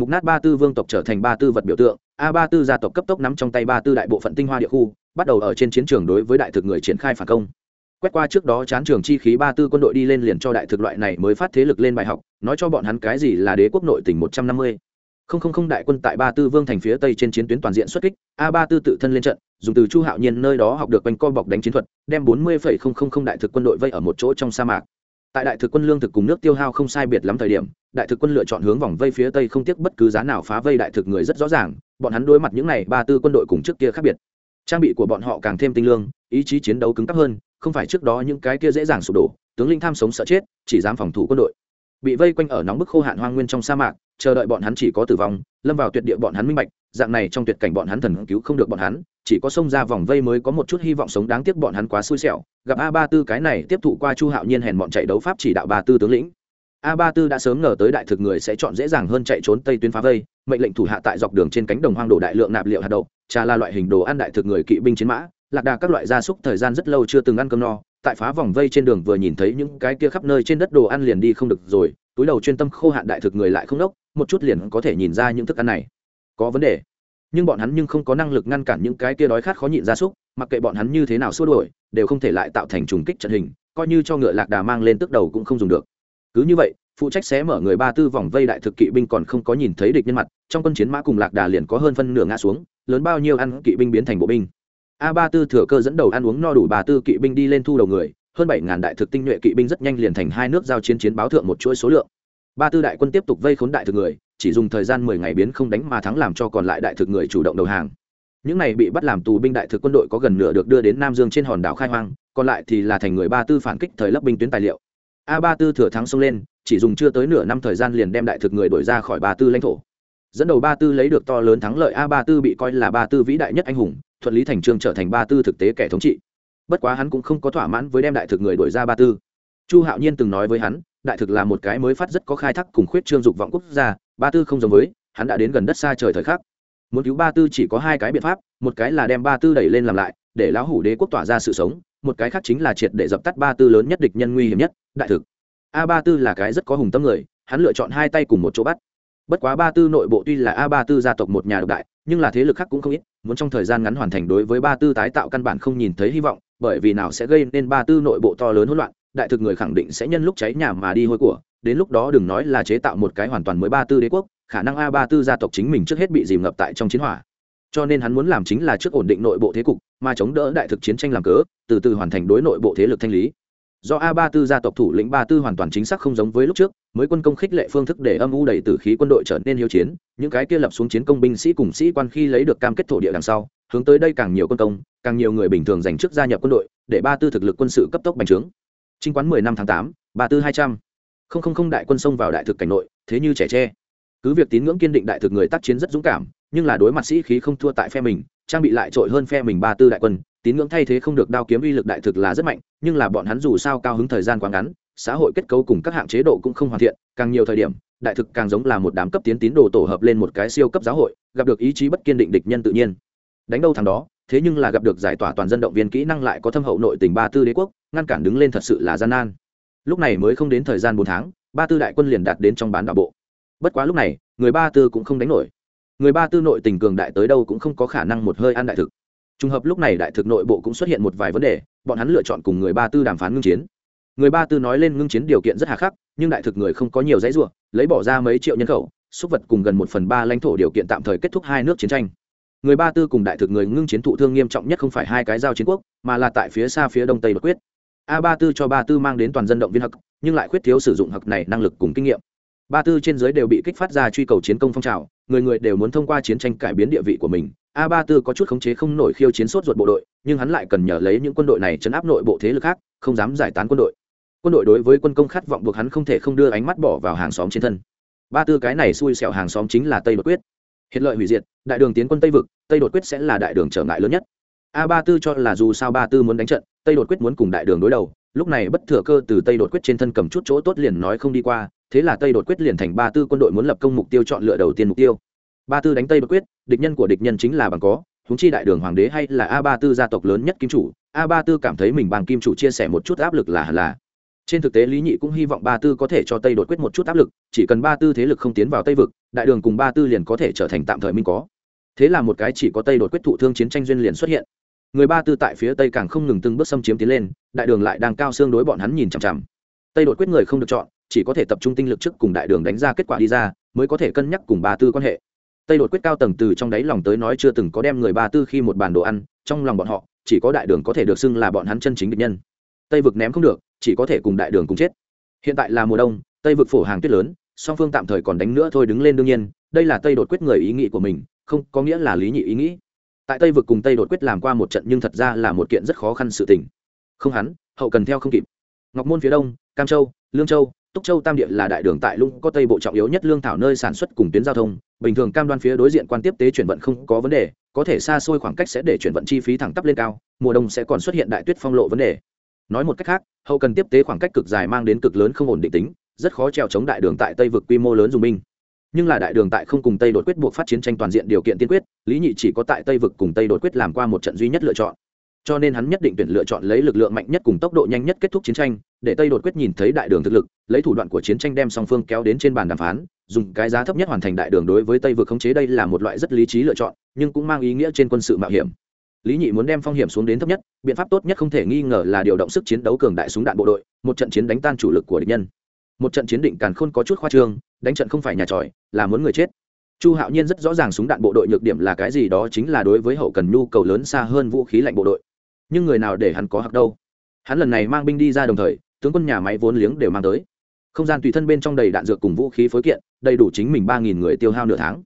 mục nát ba tư vương tộc trở thành ba tư vật biểu tượng, a ba tư gia tộc cấp tốc nắm trong tay ba tư đại bộ phận tinh hoa địa khu, bắt đầu ở trên chiến trường đối với đại thực người triển khai phản công. Quét qua trước đó chán trường chi khí ba tư quân đội đi lên liền cho đại thực loại này mới phát thế lực lên bài học, nói cho bọn hắn cái gì là đế quốc nội tỉnh một trăm năm mươi. Không không không đại quân tại ba tư vương thành phía tây trên chiến tuyến toàn diện xuất kích, a ba tư tự thân lên trận, dùng từ chu hạo nhiên nơi đó học được quanh co bọc đánh chiến thuật, đem bốn mươi phẩy không không không đại thực quân đội vây ở một chỗ trong sa mạc tại đại thực quân lương thực cùng nước tiêu hao không sai biệt lắm thời điểm, đại thực quân lựa chọn hướng vòng vây phía tây không tiếc bất cứ giá nào phá vây đại thực người rất rõ ràng, bọn hắn đối mặt những này ba tư quân đội cùng trước kia khác biệt. Trang bị của bọn họ càng thêm tinh lương, ý chí chiến đấu cứng cắp hơn, không phải trước đó những cái kia dễ dàng sụp đổ, tướng linh tham sống sợ chết, chỉ dám phòng thủ quân đội. Bị vây quanh ở nóng bức khô hạn hoang nguyên trong sa mạc, chờ đợi bọn hắn chỉ có tử vong, lâm vào tuyệt địa bọn hắn minh bạch, dạng này trong tuyệt cảnh bọn hắn thần cứu không được bọn hắn chỉ có xông ra vòng vây mới có một chút hy vọng sống đáng tiếc bọn hắn quá xui xẻo. Gặp a ba tư cái này tiếp thụ qua chu hạo nhiên hèn bọn chạy đấu pháp chỉ đạo ba tư tướng lĩnh. A ba tư đã sớm ngờ tới đại thực người sẽ chọn dễ dàng hơn chạy trốn tây tuyến phá vây, mệnh lệnh thủ hạ tại dọc đường trên cánh đồng hoang đổ đại lượng nạp liệu hạt đậu, trà là loại hình đồ ăn đại thực người kỵ binh chiến mã, lạc đà các loại gia súc thời gian rất lâu chưa từng ăn cơm no, tại phá vòng vây trên đường vừa nhìn thấy những cái kia khắp nơi trên đất đồ ăn liền đi không được rồi, túi đầu chuyên tâm khô hạn đại thực người lại không đốc, một chút liền có thể nhìn ra những thức ăn này. Có vấn đề nhưng bọn hắn nhưng không có năng lực ngăn cản những cái kia đói khát khó nhịn gia súc, mặc kệ bọn hắn như thế nào xua đuổi, đều không thể lại tạo thành trùng kích trận hình, coi như cho ngựa lạc đà mang lên tức đầu cũng không dùng được. Cứ như vậy, phụ trách xé mở người ba tư vòng vây đại thực kỵ binh còn không có nhìn thấy địch nhân mặt, trong quân chiến mã cùng lạc đà liền có hơn phân nửa ngã xuống, lớn bao nhiêu ăn kỵ binh biến thành bộ binh. A ba tư thừa cơ dẫn đầu ăn uống no đủ ba tư kỵ binh đi lên thu đầu người, hơn bảy ngàn đại thực tinh nhuệ kỵ binh rất nhanh liền thành hai nước giao chiến chiến báo thượng một chuỗi số lượng. Ba tư đại quân tiếp tục vây khốn đại thực người chỉ dùng thời gian mười ngày biến không đánh mà thắng làm cho còn lại đại thực người chủ động đầu hàng. Những này bị bắt làm tù binh đại thực quân đội có gần nửa được đưa đến nam dương trên hòn đảo khai hoang, còn lại thì là thành người ba tư phản kích thời lập binh tuyến tài liệu. A ba tư thừa thắng xông lên, chỉ dùng chưa tới nửa năm thời gian liền đem đại thực người đổi ra khỏi ba tư lãnh thổ. Dẫn đầu ba tư lấy được to lớn thắng lợi, a ba tư bị coi là ba tư vĩ đại nhất anh hùng, thuận lý thành trương trở thành ba tư thực tế kẻ thống trị. Bất quá hắn cũng không có thỏa mãn với đem đại thực người đổi ra ba tư. Chu hạo nhiên từng nói với hắn, đại thực là một cái mới phát rất có khai thác cùng khuyết trương dục vọng quốc gia ba tư không giống với, hắn đã đến gần đất xa trời thời khắc. Muốn cứu ba tư chỉ có hai cái biện pháp, một cái là đem ba tư đẩy lên làm lại, để lão hủ đế quốc tỏa ra sự sống, một cái khác chính là triệt để dập tắt ba tư lớn nhất địch nhân nguy hiểm nhất, đại thực. A ba tư là cái rất có hùng tâm người, hắn lựa chọn hai tay cùng một chỗ bắt. Bất quá ba tư nội bộ tuy là a ba tư gia tộc một nhà độc đại, nhưng là thế lực khác cũng không ít, muốn trong thời gian ngắn hoàn thành đối với ba tư tái tạo căn bản không nhìn thấy hy vọng, bởi vì nào sẽ gây nên ba tư nội bộ to lớn hỗn loạn, đại thực người khẳng định sẽ nhân lúc cháy nhà mà đi hôi của đến lúc đó đừng nói là chế tạo một cái hoàn toàn mới ba tư đế quốc, khả năng a ba tư gia tộc chính mình trước hết bị dìm ngập tại trong chiến hỏa. Cho nên hắn muốn làm chính là trước ổn định nội bộ thế cục, mà chống đỡ đại thực chiến tranh làm cớ, từ từ hoàn thành đối nội bộ thế lực thanh lý. Do a ba tư gia tộc thủ lĩnh ba tư hoàn toàn chính xác không giống với lúc trước, mới quân công khích lệ phương thức để âm u đầy tử khí quân đội trở nên hiếu chiến, những cái kia lập xuống chiến công binh sĩ cùng sĩ quan khi lấy được cam kết thổ địa đằng sau, hướng tới đây càng nhiều quân công, càng nhiều người bình thường dành trước gia nhập quân đội, để ba tư thực lực quân sự cấp tốc bành trướng. Trinh quán mười năm tháng tám, ba tư hai trăm không không không đại quân xông vào đại thực cảnh nội, thế như trẻ tre. Cứ việc tín ngưỡng kiên định đại thực người tác chiến rất dũng cảm, nhưng là đối mặt sĩ khí không thua tại phe mình, trang bị lại trội hơn phe mình ba tư đại quân, tín ngưỡng thay thế không được đao kiếm uy lực đại thực là rất mạnh, nhưng là bọn hắn dù sao cao hứng thời gian quá ngắn, xã hội kết cấu cùng các hạng chế độ cũng không hoàn thiện, càng nhiều thời điểm, đại thực càng giống là một đám cấp tiến tín đồ tổ hợp lên một cái siêu cấp giáo hội, gặp được ý chí bất kiên định địch nhân tự nhiên. Đánh đâu thằng đó, thế nhưng là gặp được giải tỏa toàn dân động viên kỹ năng lại có thâm hậu nội tình ba tư đế quốc, ngăn cản đứng lên thật sự là gian nan lúc này mới không đến thời gian bốn tháng, ba tư đại quân liền đạt đến trong bán đảo bộ. Bất quá lúc này, người ba tư cũng không đánh nổi. Người ba tư nội tình cường đại tới đâu cũng không có khả năng một hơi ăn đại thực. Trùng hợp lúc này đại thực nội bộ cũng xuất hiện một vài vấn đề, bọn hắn lựa chọn cùng người ba tư đàm phán ngưng chiến. Người ba tư nói lên ngưng chiến điều kiện rất hà khắc, nhưng đại thực người không có nhiều dãy ruộng lấy bỏ ra mấy triệu nhân khẩu súc vật cùng gần một phần ba lãnh thổ điều kiện tạm thời kết thúc hai nước chiến tranh. Người ba tư cùng đại thực người ngưng chiến thụ thương nghiêm trọng nhất không phải hai cái giao chiến quốc, mà là tại phía xa phía đông tây bất quyết a ba tư cho ba tư mang đến toàn dân động viên hặc nhưng lại khuyết thiếu sử dụng hặc này năng lực cùng kinh nghiệm. Ba tư trên giới đều bị kích phát ra truy cầu chiến công phong trào, người người đều muốn thông qua chiến tranh cải biến địa vị của mình. A ba tư có chút khống chế không nổi khiêu chiến sốt ruột bộ đội, nhưng hắn lại cần nhờ lấy những quân đội này chấn áp nội bộ thế lực khác, không dám giải tán quân đội. Quân đội đối với quân công khát vọng buộc hắn không thể không đưa ánh mắt bỏ vào hàng xóm trên thân. Ba tư cái này xui xẻo hàng xóm chính là tây đột quyết. Hiện lợi hủy diệt, đại đường tiến quân tây vực, tây đột quyết sẽ là đại đường trở ngại lớn nhất a ba tư cho là dù sao ba tư muốn đánh trận, tây đột quyết muốn cùng đại đường đối đầu, lúc này bất thừa cơ từ tây đột quyết trên thân cầm chút chỗ tốt liền nói không đi qua, thế là tây đột quyết liền thành ba tư quân đội muốn lập công mục tiêu chọn lựa đầu tiên mục tiêu. Ba tư đánh tây đột quyết, địch nhân của địch nhân chính là bằng có húng chi đại đường hoàng đế hay là a ba tư gia tộc lớn nhất kim chủ, a ba tư cảm thấy mình bằng kim chủ chia sẻ một chút áp lực là là. Trên thực tế lý nhị cũng hy vọng ba tư có thể cho tây đột quyết một chút áp lực, chỉ cần ba tư thế lực không tiến vào tây vực, đại đường cùng ba tư liền có thể trở thành tạm thời minh có. Thế là một cái chỉ có tây đột quyết thụ thương chiến tranh duyên liền xuất hiện người ba tư tại phía tây càng không ngừng từng bước xâm chiếm tiến lên, đại đường lại đang cao xương đối bọn hắn nhìn chằm chằm. Tây đột quyết người không được chọn, chỉ có thể tập trung tinh lực trước cùng đại đường đánh ra kết quả đi ra, mới có thể cân nhắc cùng ba tư quan hệ. Tây đột quyết cao tầng từ trong đáy lòng tới nói chưa từng có đem người ba tư khi một bàn đồ ăn, trong lòng bọn họ, chỉ có đại đường có thể được xưng là bọn hắn chân chính địch nhân. Tây vực ném không được, chỉ có thể cùng đại đường cùng chết. Hiện tại là mùa đông, tây vực phổ hàng tuyết lớn, song phương tạm thời còn đánh nữa thôi đứng lên đương nhiên, đây là tây đột quyết người ý nghĩ của mình, không có nghĩa là lý nhị ý nghĩ tại tây vực cùng tây đột quyết làm qua một trận nhưng thật ra là một kiện rất khó khăn sự tình. Không hắn, hậu cần theo không kịp. Ngọc môn phía đông, cam châu, lương châu, túc châu tam địa là đại đường tại lũng có tây bộ trọng yếu nhất lương thảo nơi sản xuất cùng tuyến giao thông. Bình thường cam đoan phía đối diện quan tiếp tế chuyển vận không có vấn đề, có thể xa xôi khoảng cách sẽ để chuyển vận chi phí thẳng tắp lên cao, mùa đông sẽ còn xuất hiện đại tuyết phong lộ vấn đề. Nói một cách khác, hậu cần tiếp tế khoảng cách cực dài mang đến cực lớn không ổn định tính, rất khó trèo chống đại đường tại tây vực quy mô lớn dùng binh nhưng là đại đường tại không cùng tây đột quyết buộc phát chiến tranh toàn diện điều kiện tiên quyết, lý nhị chỉ có tại tây vực cùng tây đột quyết làm qua một trận duy nhất lựa chọn. Cho nên hắn nhất định tuyển lựa chọn lấy lực lượng mạnh nhất cùng tốc độ nhanh nhất kết thúc chiến tranh, để tây đột quyết nhìn thấy đại đường thực lực, lấy thủ đoạn của chiến tranh đem song phương kéo đến trên bàn đàm phán, dùng cái giá thấp nhất hoàn thành đại đường đối với tây vực khống chế đây là một loại rất lý trí lựa chọn, nhưng cũng mang ý nghĩa trên quân sự mạo hiểm. Lý nhị muốn đem phong hiểm xuống đến thấp nhất, biện pháp tốt nhất không thể nghi ngờ là điều động sức chiến đấu cường đại súng đạn bộ đội, một trận chiến đánh tan chủ lực của địch nhân một trận chiến định càn khôn có chút khoa trương, đánh trận không phải nhà tròi, là muốn người chết. Chu hạo nhiên rất rõ ràng súng đạn bộ đội nhược điểm là cái gì đó chính là đối với hậu cần nhu cầu lớn xa hơn vũ khí lạnh bộ đội. Nhưng người nào để hắn có hặc đâu? Hắn lần này mang binh đi ra đồng thời, tướng quân nhà máy vốn liếng đều mang tới. Không gian tùy thân bên trong đầy đạn dược cùng vũ khí phối kiện, đầy đủ chính mình ba nghìn người tiêu hao nửa tháng.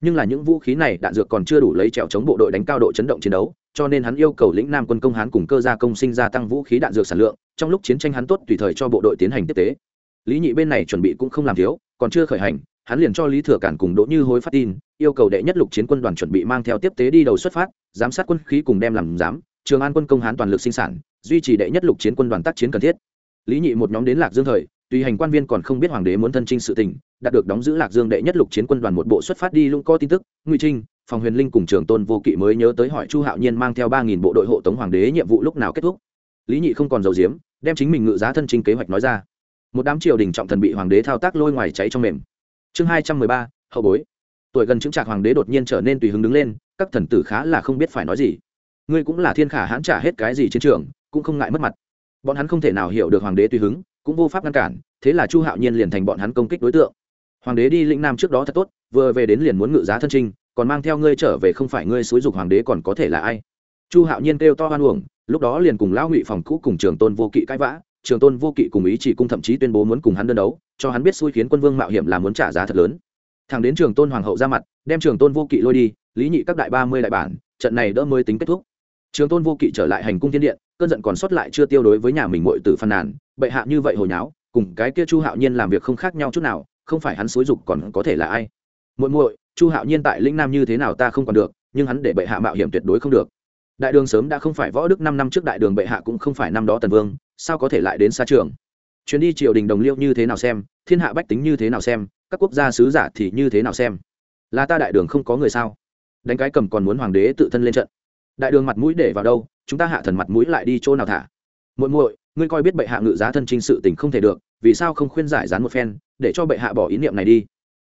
Nhưng là những vũ khí này đạn dược còn chưa đủ lấy trèo chống bộ đội đánh cao độ chấn động chiến đấu, cho nên hắn yêu cầu lĩnh nam quân công hán cùng cơ gia công sinh gia tăng vũ khí đạn dược sản lượng, trong lúc chiến tranh hắn tốt tùy thời cho bộ đội tiến hành tiếp tế lý nhị bên này chuẩn bị cũng không làm thiếu, còn chưa khởi hành, hắn liền cho lý thừa cản cùng đỗ như hối phát tin, yêu cầu đệ nhất lục chiến quân đoàn chuẩn bị mang theo tiếp tế đi đầu xuất phát, giám sát quân khí cùng đem làm giám, trường an quân công hán toàn lực sinh sản, duy trì đệ nhất lục chiến quân đoàn tác chiến cần thiết. Lý nhị một nhóm đến lạc dương thời tùy hành quan viên còn không biết hoàng đế muốn thân trinh sự tình, đạt được đóng giữ lạc dương đệ nhất lục chiến quân đoàn một bộ xuất phát đi lũng có tin tức, ngụy trinh, phòng huyền linh cùng trường tôn vô kỵ mới nhớ tới hỏi chu hạo nhiên mang theo ba nghìn bộ đội hộ tống hoàng đế nhiệm vụ lúc nào kết thúc. Lý nhị không còn dầu diếm, đem chính mình ngự giá thân trinh kế hoạch nói ra một đám triều đình trọng thần bị hoàng đế thao tác lôi ngoài cháy trong mềm. Chương hai trăm mười ba, hậu bối. Tuổi gần chứng trạc hoàng đế đột nhiên trở nên tùy hứng đứng lên, các thần tử khá là không biết phải nói gì. Ngươi cũng là thiên khả hãn trả hết cái gì chiến trường, cũng không ngại mất mặt. Bọn hắn không thể nào hiểu được hoàng đế tùy hứng, cũng vô pháp ngăn cản, thế là chu hạo nhiên liền thành bọn hắn công kích đối tượng. Hoàng đế đi lĩnh nam trước đó thật tốt, vừa về đến liền muốn ngự giá thân trinh, còn mang theo ngươi trở về không phải ngươi xúi dục hoàng đế còn có thể là ai? Chu hạo nhiên kêu to hoan uổng, lúc đó liền cùng lão ngụy phòng cũ cùng trường tôn vô kỵ cãi vã trường tôn vô kỵ cùng ý chỉ cung thậm chí tuyên bố muốn cùng hắn đơn đấu, cho hắn biết xui khiến quân vương mạo hiểm là muốn trả giá thật lớn. Thằng đến trường tôn hoàng hậu ra mặt, đem trường tôn vô kỵ lôi đi, lý nhị các đại ba mươi đại bản, trận này đỡ mới tính kết thúc. Trường tôn vô kỵ trở lại hành cung thiên điện, cơn giận còn sót lại chưa tiêu đối với nhà mình muội tử phàn nàn, bệ hạ như vậy hồi nháo, cùng cái kia chu hạo nhiên làm việc không khác nhau chút nào, không phải hắn xúi dục còn có thể là ai? Muội muội, chu hạo nhiên tại lĩnh nam như thế nào ta không còn được, nhưng hắn để bệ hạ mạo hiểm tuyệt đối không được. Đại đường sớm đã không phải võ đức năm năm trước đại đường bệ hạ cũng không phải năm đó tần vương sao có thể lại đến xa trường? Chuyến đi triều đình đồng liêu như thế nào xem, thiên hạ bách tính như thế nào xem, các quốc gia sứ giả thì như thế nào xem? Là ta đại đường không có người sao? Đánh cái cầm còn muốn hoàng đế tự thân lên trận. Đại đường mặt mũi để vào đâu, chúng ta hạ thần mặt mũi lại đi chỗ nào thả? Muội muội, ngươi coi biết bệ hạ ngự giá thân trinh sự tình không thể được, vì sao không khuyên giải dán một phen, để cho bệ hạ bỏ ý niệm này đi?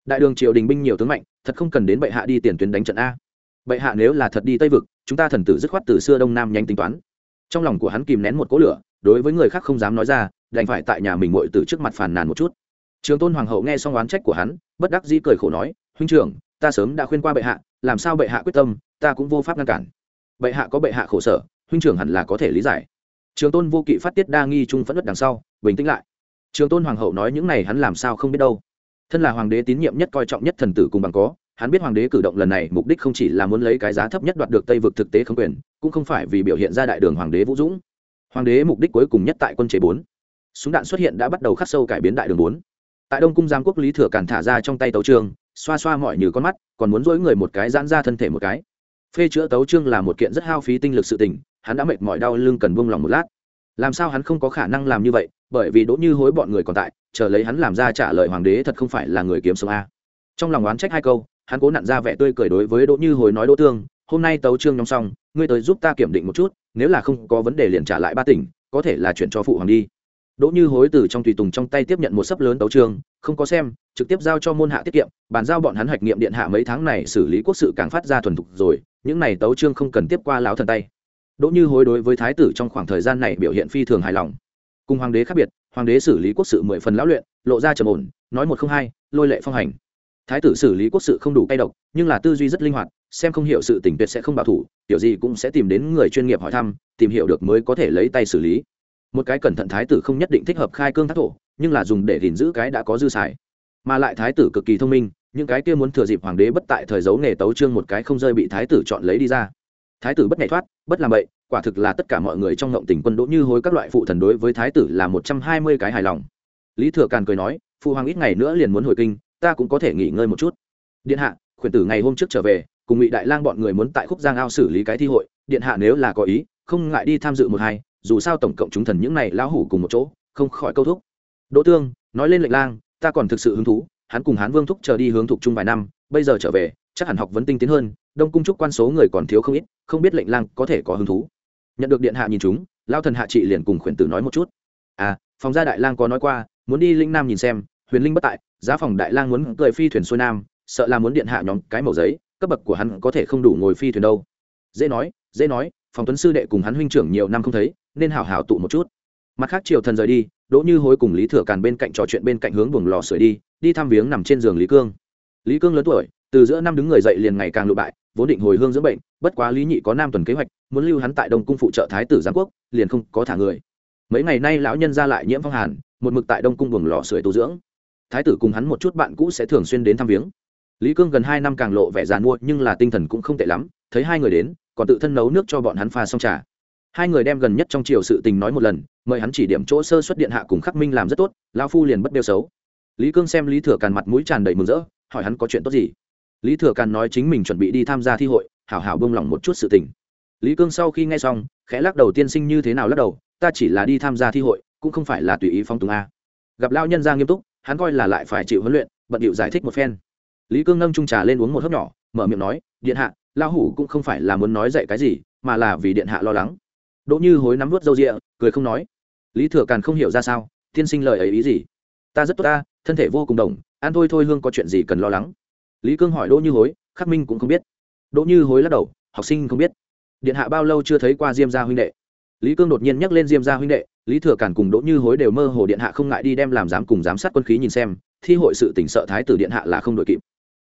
Đại đường triều đình binh nhiều tướng mạnh, thật không cần đến bệ hạ đi tiền tuyến đánh trận a. Bệ hạ nếu là thật đi tây vực, chúng ta thần tử dứt khoát từ xưa đông nam nhanh tính toán. Trong lòng của hắn kìm nén một cỗ lửa đối với người khác không dám nói ra, đành phải tại nhà mình ngồi từ trước mặt phàn nàn một chút. Trường tôn hoàng hậu nghe xong oán trách của hắn, bất đắc dĩ cười khổ nói, huynh trưởng, ta sớm đã khuyên qua bệ hạ, làm sao bệ hạ quyết tâm, ta cũng vô pháp ngăn cản. Bệ hạ có bệ hạ khổ sở, huynh trưởng hẳn là có thể lý giải. Trường tôn vô kỵ phát tiết đa nghi trung phẫn đất đằng sau, bình tĩnh lại. Trường tôn hoàng hậu nói những này hắn làm sao không biết đâu. Thân là hoàng đế tín nhiệm nhất coi trọng nhất thần tử cùng bằng có, hắn biết hoàng đế cử động lần này mục đích không chỉ là muốn lấy cái giá thấp nhất đoạt được tây vực thực tế không quyền, cũng không phải vì biểu hiện ra đại đường hoàng đế vũ dũng hoàng đế mục đích cuối cùng nhất tại quân chế bốn. Súng đạn xuất hiện đã bắt đầu khắc sâu cải biến đại đường bốn. Tại đông cung giang quốc lý thừa cản thả ra trong tay tấu trương xoa xoa mọi như con mắt, còn muốn dỗi người một cái giãn ra thân thể một cái. Phê chữa tấu trương là một kiện rất hao phí tinh lực sự tình, hắn đã mệt mỏi đau lưng cần buông lòng một lát. Làm sao hắn không có khả năng làm như vậy, bởi vì đỗ như hối bọn người còn tại, chờ lấy hắn làm ra trả lời hoàng đế thật không phải là người kiếm sống a. Trong lòng oán trách hai câu, hắn cố nặn ra vẻ tươi cười đối với đỗ như hối nói đỗ tương, hôm nay tấu trương nhóm xong ngươi tới giúp ta kiểm định một chút nếu là không có vấn đề liền trả lại ba tỉnh có thể là chuyển cho phụ hoàng đi. Đỗ như hối từ trong tùy tùng trong tay tiếp nhận một sấp lớn tấu trường, không có xem trực tiếp giao cho môn hạ tiết kiệm bàn giao bọn hắn hoạch nghiệm điện hạ mấy tháng này xử lý quốc sự càng phát ra thuần thục rồi những này tấu trương không cần tiếp qua láo thần tay. Đỗ như hối đối với thái tử trong khoảng thời gian này biểu hiện phi thường hài lòng. Cùng hoàng đế khác biệt hoàng đế xử lý quốc sự mười phần lão luyện lộ ra trầm ổn nói một không hai lôi lệ phong hành. Thái tử xử lý quốc sự không đủ cay độc nhưng là tư duy rất linh hoạt xem không hiểu sự tình tuyệt sẽ không bảo thủ kiểu gì cũng sẽ tìm đến người chuyên nghiệp hỏi thăm, tìm hiểu được mới có thể lấy tay xử lý. Một cái cẩn thận thái tử không nhất định thích hợp khai cương thác thổ, nhưng là dùng để gìn giữ cái đã có dư xài. Mà lại thái tử cực kỳ thông minh, những cái kia muốn thừa dịp hoàng đế bất tại thời dấu nghề tấu trương một cái không rơi bị thái tử chọn lấy đi ra. Thái tử bất nhảy thoát, bất làm bậy, quả thực là tất cả mọi người trong ngộng tình quân đỗ như hối các loại phụ thần đối với thái tử là một trăm hai mươi cái hài lòng. Lý thừa càn cười nói phụ hoàng ít ngày nữa liền muốn hồi kinh, ta cũng có thể nghỉ ngơi một chút. Điện hạ, khuyển tử ngày hôm trước trở về cùng ngụy đại lang bọn người muốn tại khúc giang ao xử lý cái thi hội, điện hạ nếu là có ý, không ngại đi tham dự một hai, dù sao tổng cộng chúng thần những này lão hủ cùng một chỗ, không khỏi câu thúc. Đỗ tương, nói lên lệnh lang, ta còn thực sự hứng thú, hắn cùng hán vương thúc chờ đi hướng thục chung vài năm, bây giờ trở về, chắc hẳn học vấn tinh tiến hơn, đông cung trúc quan số người còn thiếu không ít, không biết lệnh lang có thể có hứng thú. Nhận được điện hạ nhìn chúng lao thần hạ trị liền cùng khuyển tử nói một chút. À phòng gia đại lang có nói qua, muốn đi linh nam nhìn xem, huyền linh bất tại, giá phòng đại lang muốn cười phi thuyền xuôi nam, sợ là muốn điện hạ nhóm cái màu giấy cấp bậc của hắn có thể không đủ ngồi phi thuyền đâu. Dễ nói dễ nói, phòng tuấn sư đệ cùng hắn huynh trưởng nhiều năm không thấy, nên hảo hảo tụ một chút. Mặt khác triều thần rời đi, đỗ như hối cùng lý thừa càn bên cạnh trò chuyện bên cạnh hướng buồng lò sưởi đi đi thăm viếng nằm trên giường lý cương. Lý cương lớn tuổi, từ giữa năm đứng người dậy liền ngày càng lụ bại, vốn định hồi hương dưỡng bệnh, bất quá lý nhị có nam tuần kế hoạch, muốn lưu hắn tại đông cung phụ trợ thái tử giáng quốc, liền không có thả người. Mấy ngày nay lão nhân ra lại nhiễm phong hàn, một mực tại đông cung buồng lò sưởi tu dưỡng. Thái tử cùng hắn một chút bạn cũ sẽ thường xuyên đến thăm viếng lý cương gần hai năm càng lộ vẻ giàn mua nhưng là tinh thần cũng không tệ lắm, thấy hai người đến, còn tự thân nấu nước cho bọn hắn pha xong trà. Hai người đem gần nhất trong triều sự tình nói một lần, mời hắn chỉ điểm chỗ sơ xuất điện hạ cùng khắc minh làm rất tốt lao phu liền bất đeo xấu. Lý cương xem lý thừa càn mặt mũi tràn đầy mừng rỡ, hỏi hắn có chuyện tốt gì. Lý thừa càn nói chính mình chuẩn bị đi tham gia thi hội, hảo hảo bông lỏng một chút sự tình. Lý cương sau khi nghe xong, khẽ lắc đầu tiên sinh như thế nào lắc đầu, ta chỉ là đi tham gia thi hội, cũng không phải là tùy ý phong tùng a. Gặp lao nhân ra nghiêm túc, hắn coi là lại phải chịu huấn luyện, bận điệu giải thích một phen lý cương nâng trung trà lên uống một hớp nhỏ, mở miệng nói, điện hạ lao hủ cũng không phải là muốn nói dạy cái gì, mà là vì điện hạ lo lắng. Đỗ như hối nắm vớt râu rịa cười không nói. Lý thừa càn không hiểu ra sao, tiên sinh lời ấy ý gì? Ta rất tốt ta, thân thể vô cùng đồng, ăn thôi thôi hương có chuyện gì cần lo lắng. Lý cương hỏi đỗ như hối, khắc minh cũng không biết. Đỗ như hối lắc đầu, học sinh không biết. Điện hạ bao lâu chưa thấy qua diêm gia huynh đệ? Lý cương đột nhiên nhắc lên diêm gia huynh đệ, lý thừa Càn cùng đỗ như hối đều mơ hồ điện hạ không ngại đi đem làm giám cùng giám sát quân khí nhìn xem, thi hội sự tỉnh sợ thái tử điện hạ là không đội kịp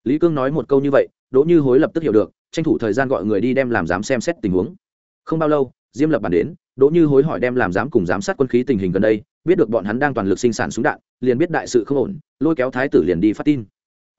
lý cương nói một câu như vậy, đỗ như hối lập tức hiểu được, tranh thủ thời gian gọi người đi đem làm giám xem xét tình huống. Không bao lâu, diêm lập bản đến, đỗ như hối hỏi đem làm giám cùng giám sát quân khí tình hình gần đây, biết được bọn hắn đang toàn lực sinh sản súng đạn, liền biết đại sự không ổn, lôi kéo thái tử liền đi phát tin.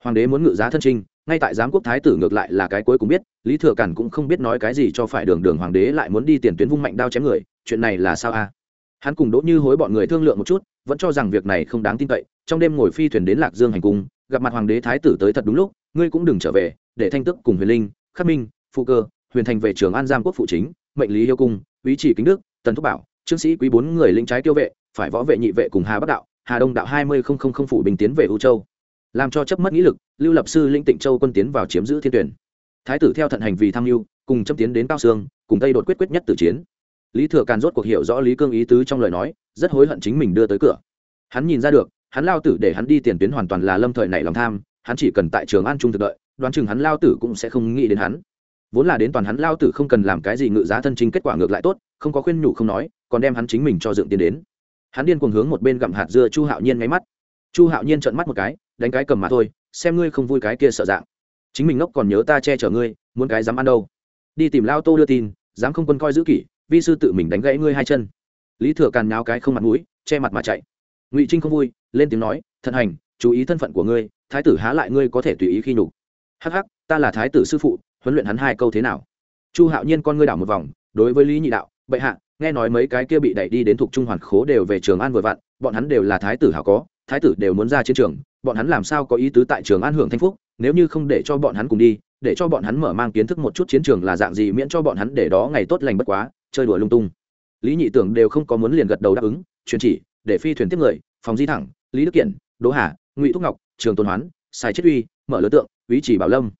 Hoàng đế muốn ngự giá thân trinh, ngay tại giám quốc thái tử ngược lại là cái cuối cùng biết, lý thừa cản cũng không biết nói cái gì cho phải đường đường hoàng đế lại muốn đi tiền tuyến vung mạnh đao chém người, chuyện này là sao a? Hắn cùng đỗ như hối bọn người thương lượng một chút, vẫn cho rằng việc này không đáng tin cậy, trong đêm ngồi phi thuyền đến lạc dương hành cung gặp mặt hoàng đế thái tử tới thật đúng lúc, ngươi cũng đừng trở về, để thanh tức cùng huyền linh, khắc minh, phụ cơ, huyền thành về trường an giam quốc phụ chính, mệnh lý yêu cung ý chỉ kính đức, tần thúc bảo, trương sĩ quý bốn người lính trái tiêu vệ, phải võ vệ nhị vệ cùng hà bắc đạo, hà đông đạo hai mươi không không không phủ bình tiến về u châu. Làm cho chấp mất nghĩ lực, lưu lập sư linh tịnh châu quân tiến vào chiếm giữ thiên tuyển. Thái tử theo thận hành vì tham mưu, cùng châm tiến đến cao sương, cùng tây đột quyết quyết nhất tử chiến. Lý thừa càn rốt cuộc hiểu rõ lý cương ý tứ trong lời nói, rất hối hận chính mình đưa tới cửa. Hắn nhìn ra được hắn lao tử để hắn đi tiền tuyến hoàn toàn là lâm thời nảy lòng tham, hắn chỉ cần tại trường an trung thực đợi, đoán chừng hắn lao tử cũng sẽ không nghĩ đến hắn. Vốn là đến toàn hắn lao tử không cần làm cái gì ngự giá thân chính kết quả ngược lại tốt, không có khuyên nhủ không nói, còn đem hắn chính mình cho dựng tiền đến. Hắn điên cuồng hướng một bên gặm hạt dưa chu hạo nhiên ngáy mắt. Chu hạo nhiên trợn mắt một cái, đánh cái cầm mà thôi, xem ngươi không vui cái kia sợ dạng. Chính mình ngốc còn nhớ ta che chở ngươi, muốn cái dám ăn đâu. Đi tìm lao tô đưa tin, dám không quân coi giữ kỷ, vi sư tự mình đánh gãy ngươi hai chân. Lý thừa càn nháo cái không mặt mũi, che mặt mà chạy. Ngụy trinh không vui lên tiếng nói thận hành, chú ý thân phận của ngươi, thái tử há lại ngươi có thể tùy ý khi nhục. Hắc hắc, ta là thái tử sư phụ, huấn luyện hắn hai câu thế nào? Chu hạo nhiên con ngươi đảo một vòng, đối với lý nhị đạo, bệ hạ, nghe nói mấy cái kia bị đẩy đi đến thuộc trung hoàn khố đều về trường an vừa vặn, bọn hắn đều là thái tử hảo có, thái tử đều muốn ra chiến trường, bọn hắn làm sao có ý tứ tại trường an hưởng thanh phúc, nếu như không để cho bọn hắn cùng đi, để cho bọn hắn mở mang kiến thức một chút chiến trường là dạng gì miễn cho bọn hắn để đó ngày tốt lành bất quá, chơi đùa lung tung. Lý nhị tưởng đều không có muốn liền gật đầu đáp ứng truyền chỉ, để phi thuyền tiếp người, phòng di thẳng lý đức kiện đỗ hà, ngụy thúc ngọc, trường tôn hoán sai chết uy, mở lớn tượng, ý chỉ bảo lâm.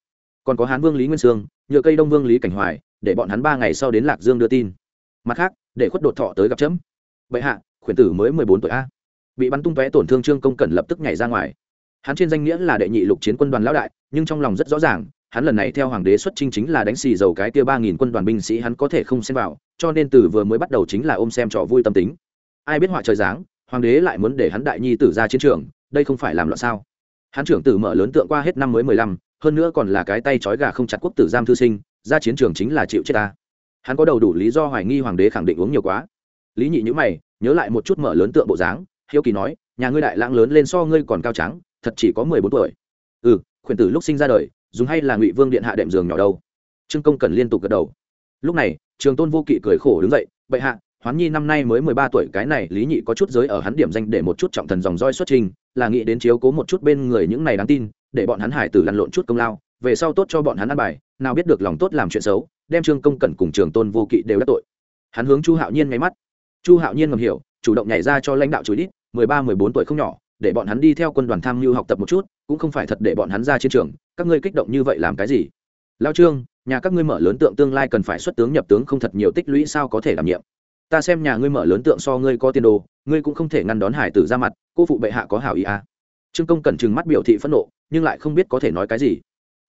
còn có hán vương lý nguyên sương, nhựa cây đông vương lý cảnh hoài, để bọn hắn ba ngày sau đến lạc dương đưa tin. mặt khác, để khuất đột thọ tới gặp chấm. bệ hạ, khuyển tử mới mười bốn tuổi a. bị bắn tung tóe tổn thương trương công cẩn lập tức nhảy ra ngoài. hắn trên danh nghĩa là đệ nhị lục chiến quân đoàn lão đại, nhưng trong lòng rất rõ ràng, hắn lần này theo hoàng đế xuất chinh chính là đánh xì dầu cái tia ba nghìn quân đoàn binh sĩ hắn có thể không xem vào, cho nên từ vừa mới bắt đầu chính là ôm xem trò vui tâm tính. ai biết họa trời dáng hoàng đế lại muốn để hắn đại nhi tử ra chiến trường, đây không phải làm loạn sao? Hắn trưởng tử mở lớn tượng qua hết năm mới mười lăm, hơn nữa còn là cái tay trói gà không chặt quốc tử giam thư sinh, ra chiến trường chính là chịu chết ta. Hắn có đầu đủ lý do hoài nghi hoàng đế khẳng định uống nhiều quá. Lý nhị nhữ mày, nhớ lại một chút mở lớn tượng bộ dáng, hiếu kỳ nói, nhà ngươi đại lãng lớn lên so ngươi còn cao trắng thật chỉ có mười bốn tuổi. Ừ khuyển tử lúc sinh ra đời, dùng hay là ngụy vương điện hạ đệm giường nhỏ đâu? Trương công cần liên tục gật đầu. Lúc này, trường tôn vô kỵ cười khổ đứng dậy, bệ hạ hoán nhi năm nay mới mười ba tuổi, cái này lý nhị có chút giới ở hắn điểm danh để một chút trọng thần dòng roi xuất trình, là nghĩ đến chiếu cố một chút bên người những này đáng tin, để bọn hắn hải tử lăn lộn chút công lao, về sau tốt cho bọn hắn ăn bài, nào biết được lòng tốt làm chuyện xấu, đem trương công cẩn cùng trường tôn vô kỵ đều đắc tội. Hắn hướng chu hạo nhiên nháy mắt. Chu hạo nhiên ngầm hiểu, chủ động nhảy ra cho lãnh đạo chửi đít, mười ba, mười bốn tuổi không nhỏ, để bọn hắn đi theo quân đoàn tham mưu học tập một chút, cũng không phải thật để bọn hắn ra chiến trường, các ngươi kích động như vậy làm cái gì? Lao trương, nhà các ngươi mở lớn tượng tương lai cần phải xuất tướng nhập tướng không thật nhiều tích lũy sao có thể đảm nhiệm? Ta xem nhà ngươi mở lớn tượng so ngươi có tiền đồ, ngươi cũng không thể ngăn đón hải tử ra mặt, cô phụ bệ hạ có hảo ý à. trương công cẩn chừng mắt biểu thị phẫn nộ, nhưng lại không biết có thể nói cái gì.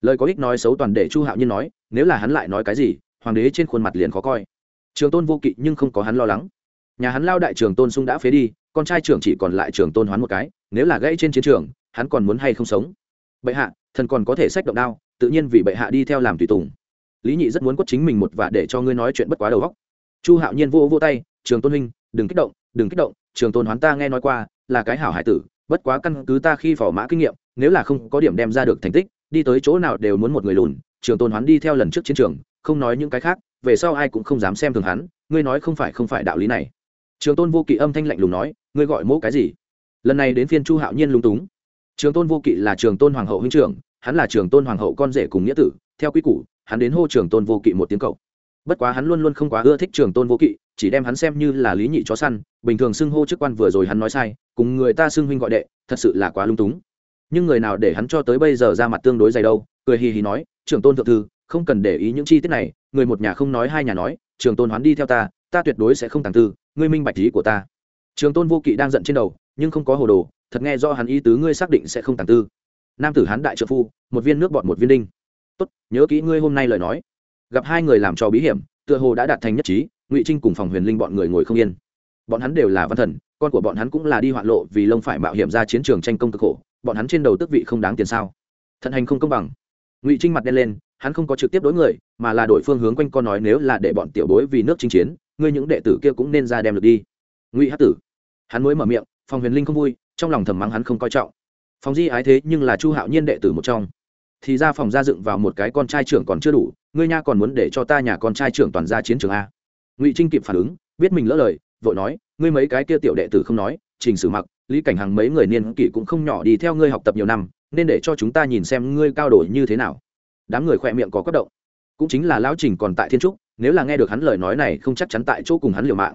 Lời có ích nói xấu toàn để chu hạo nhiên nói, nếu là hắn lại nói cái gì, hoàng đế trên khuôn mặt liền khó coi. Trường tôn vô kỵ nhưng không có hắn lo lắng. Nhà hắn lao đại trường tôn sung đã phế đi, con trai trưởng chỉ còn lại trường tôn hoán một cái, nếu là gãy trên chiến trường, hắn còn muốn hay không sống? Bệ hạ, thần còn có thể sách động đao, tự nhiên vì bệ hạ đi theo làm tùy tùng. Lý nhị rất muốn quất chính mình một và để cho ngươi nói chuyện bất quá đầu góc chu hạo nhiên vô vô tay, trường tôn huynh, đừng kích động, đừng kích động, trường tôn hoán ta nghe nói qua, là cái hảo hải tử, bất quá căn cứ ta khi phò mã kinh nghiệm, nếu là không có điểm đem ra được thành tích, đi tới chỗ nào đều muốn một người lùn. Trường tôn hoán đi theo lần trước chiến trường, không nói những cái khác, về sau ai cũng không dám xem thường hắn, ngươi nói không phải không phải đạo lý này. Trường tôn vô kỵ âm thanh lạnh lùng nói, ngươi gọi mỗ cái gì? Lần này đến phiên chu hạo nhiên lung túng. Trường tôn vô kỵ là trường tôn hoàng hậu huynh trưởng, hắn là trường tôn hoàng hậu con rể cùng nghĩa tử, theo quy củ, hắn đến hô trường tôn vô kỵ một tiếng cậu bất quá hắn luôn luôn không quá ưa thích trường tôn vô kỵ, chỉ đem hắn xem như là lý nhị chó săn, bình thường xưng hô chức quan vừa rồi hắn nói sai, cùng người ta xưng huynh gọi đệ, thật sự là quá lung túng. Nhưng người nào để hắn cho tới bây giờ ra mặt tương đối dày đâu, cười hì hì nói, trường tôn thượng thư, không cần để ý những chi tiết này, người một nhà không nói hai nhà nói, trường tôn hoán đi theo ta ta tuyệt đối sẽ không tàng tư, ngươi minh bạch ý của ta. Trường tôn vô kỵ đang giận trên đầu, nhưng không có hồ đồ, thật nghe do hắn ý tứ ngươi xác định sẽ không tàng tư. Nam tử hán đại trợ phu, một viên nước bọt một viên đinh. Tốt, nhớ kỹ ngươi hôm nay lời nói gặp hai người làm trò bí hiểm, tựa hồ đã đạt thành nhất trí, ngụy trinh cùng phòng huyền linh bọn người ngồi không yên. Bọn hắn đều là văn thần, con của bọn hắn cũng là đi hoạn lộ vì lông phải mạo hiểm ra chiến trường tranh công cực khổ, bọn hắn trên đầu tước vị không đáng tiền sao? Thận hành không công bằng. Ngụy trinh mặt đen lên, hắn không có trực tiếp đối người, mà là đổi phương hướng quanh co nói nếu là để bọn tiểu bối vì nước chinh chiến, ngươi những đệ tử kia cũng nên ra đem được đi. Ngụy hát tử. Hắn mới mở miệng, phòng huyền linh không vui, trong lòng thầm mắng hắn không coi trọng. Phòng di ái thế nhưng là chu hạo nhiên đệ tử một trong. Thì ra phòng gia dựng vào một cái con trai trưởng còn chưa đủ ngươi nha còn muốn để cho ta nhà con trai trưởng toàn ra chiến trường a? Ngụy trinh kịp phản ứng, biết mình lỡ lời, vội nói, ngươi mấy cái kia tiểu đệ tử không nói, trình sử mặc, lý cảnh hằng mấy người niên kỷ cũng không nhỏ đi theo ngươi học tập nhiều năm, nên để cho chúng ta nhìn xem ngươi cao đổi như thế nào. Đám người khỏe miệng có quất động. Cũng chính là lão trình còn tại thiên trúc, nếu là nghe được hắn lời nói này không chắc chắn tại chỗ cùng hắn liều mạng.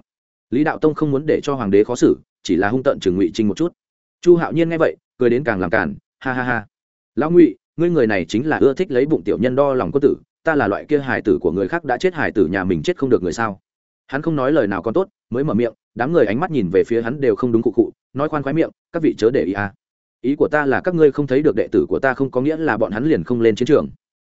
Lý đạo tông không muốn để cho hoàng đế khó xử, chỉ là hung tận trừng ngụy trinh một chút. Chu hạo nhiên nghe vậy, cười đến càng làm cản ha ha ha. Lão ngụy, ngươi người này chính là ưa thích lấy bụng tiểu nhân đo lòng có tử ta là loại kia hài tử của người khác đã chết hài tử nhà mình chết không được người sao hắn không nói lời nào còn tốt, mới mở miệng, đám người ánh mắt nhìn về phía hắn đều không đúng cụ cụ, nói khoan khoái miệng, các vị chớ để ý à. ý của ta là các ngươi không thấy được đệ tử của ta không có nghĩa là bọn hắn liền không lên chiến trường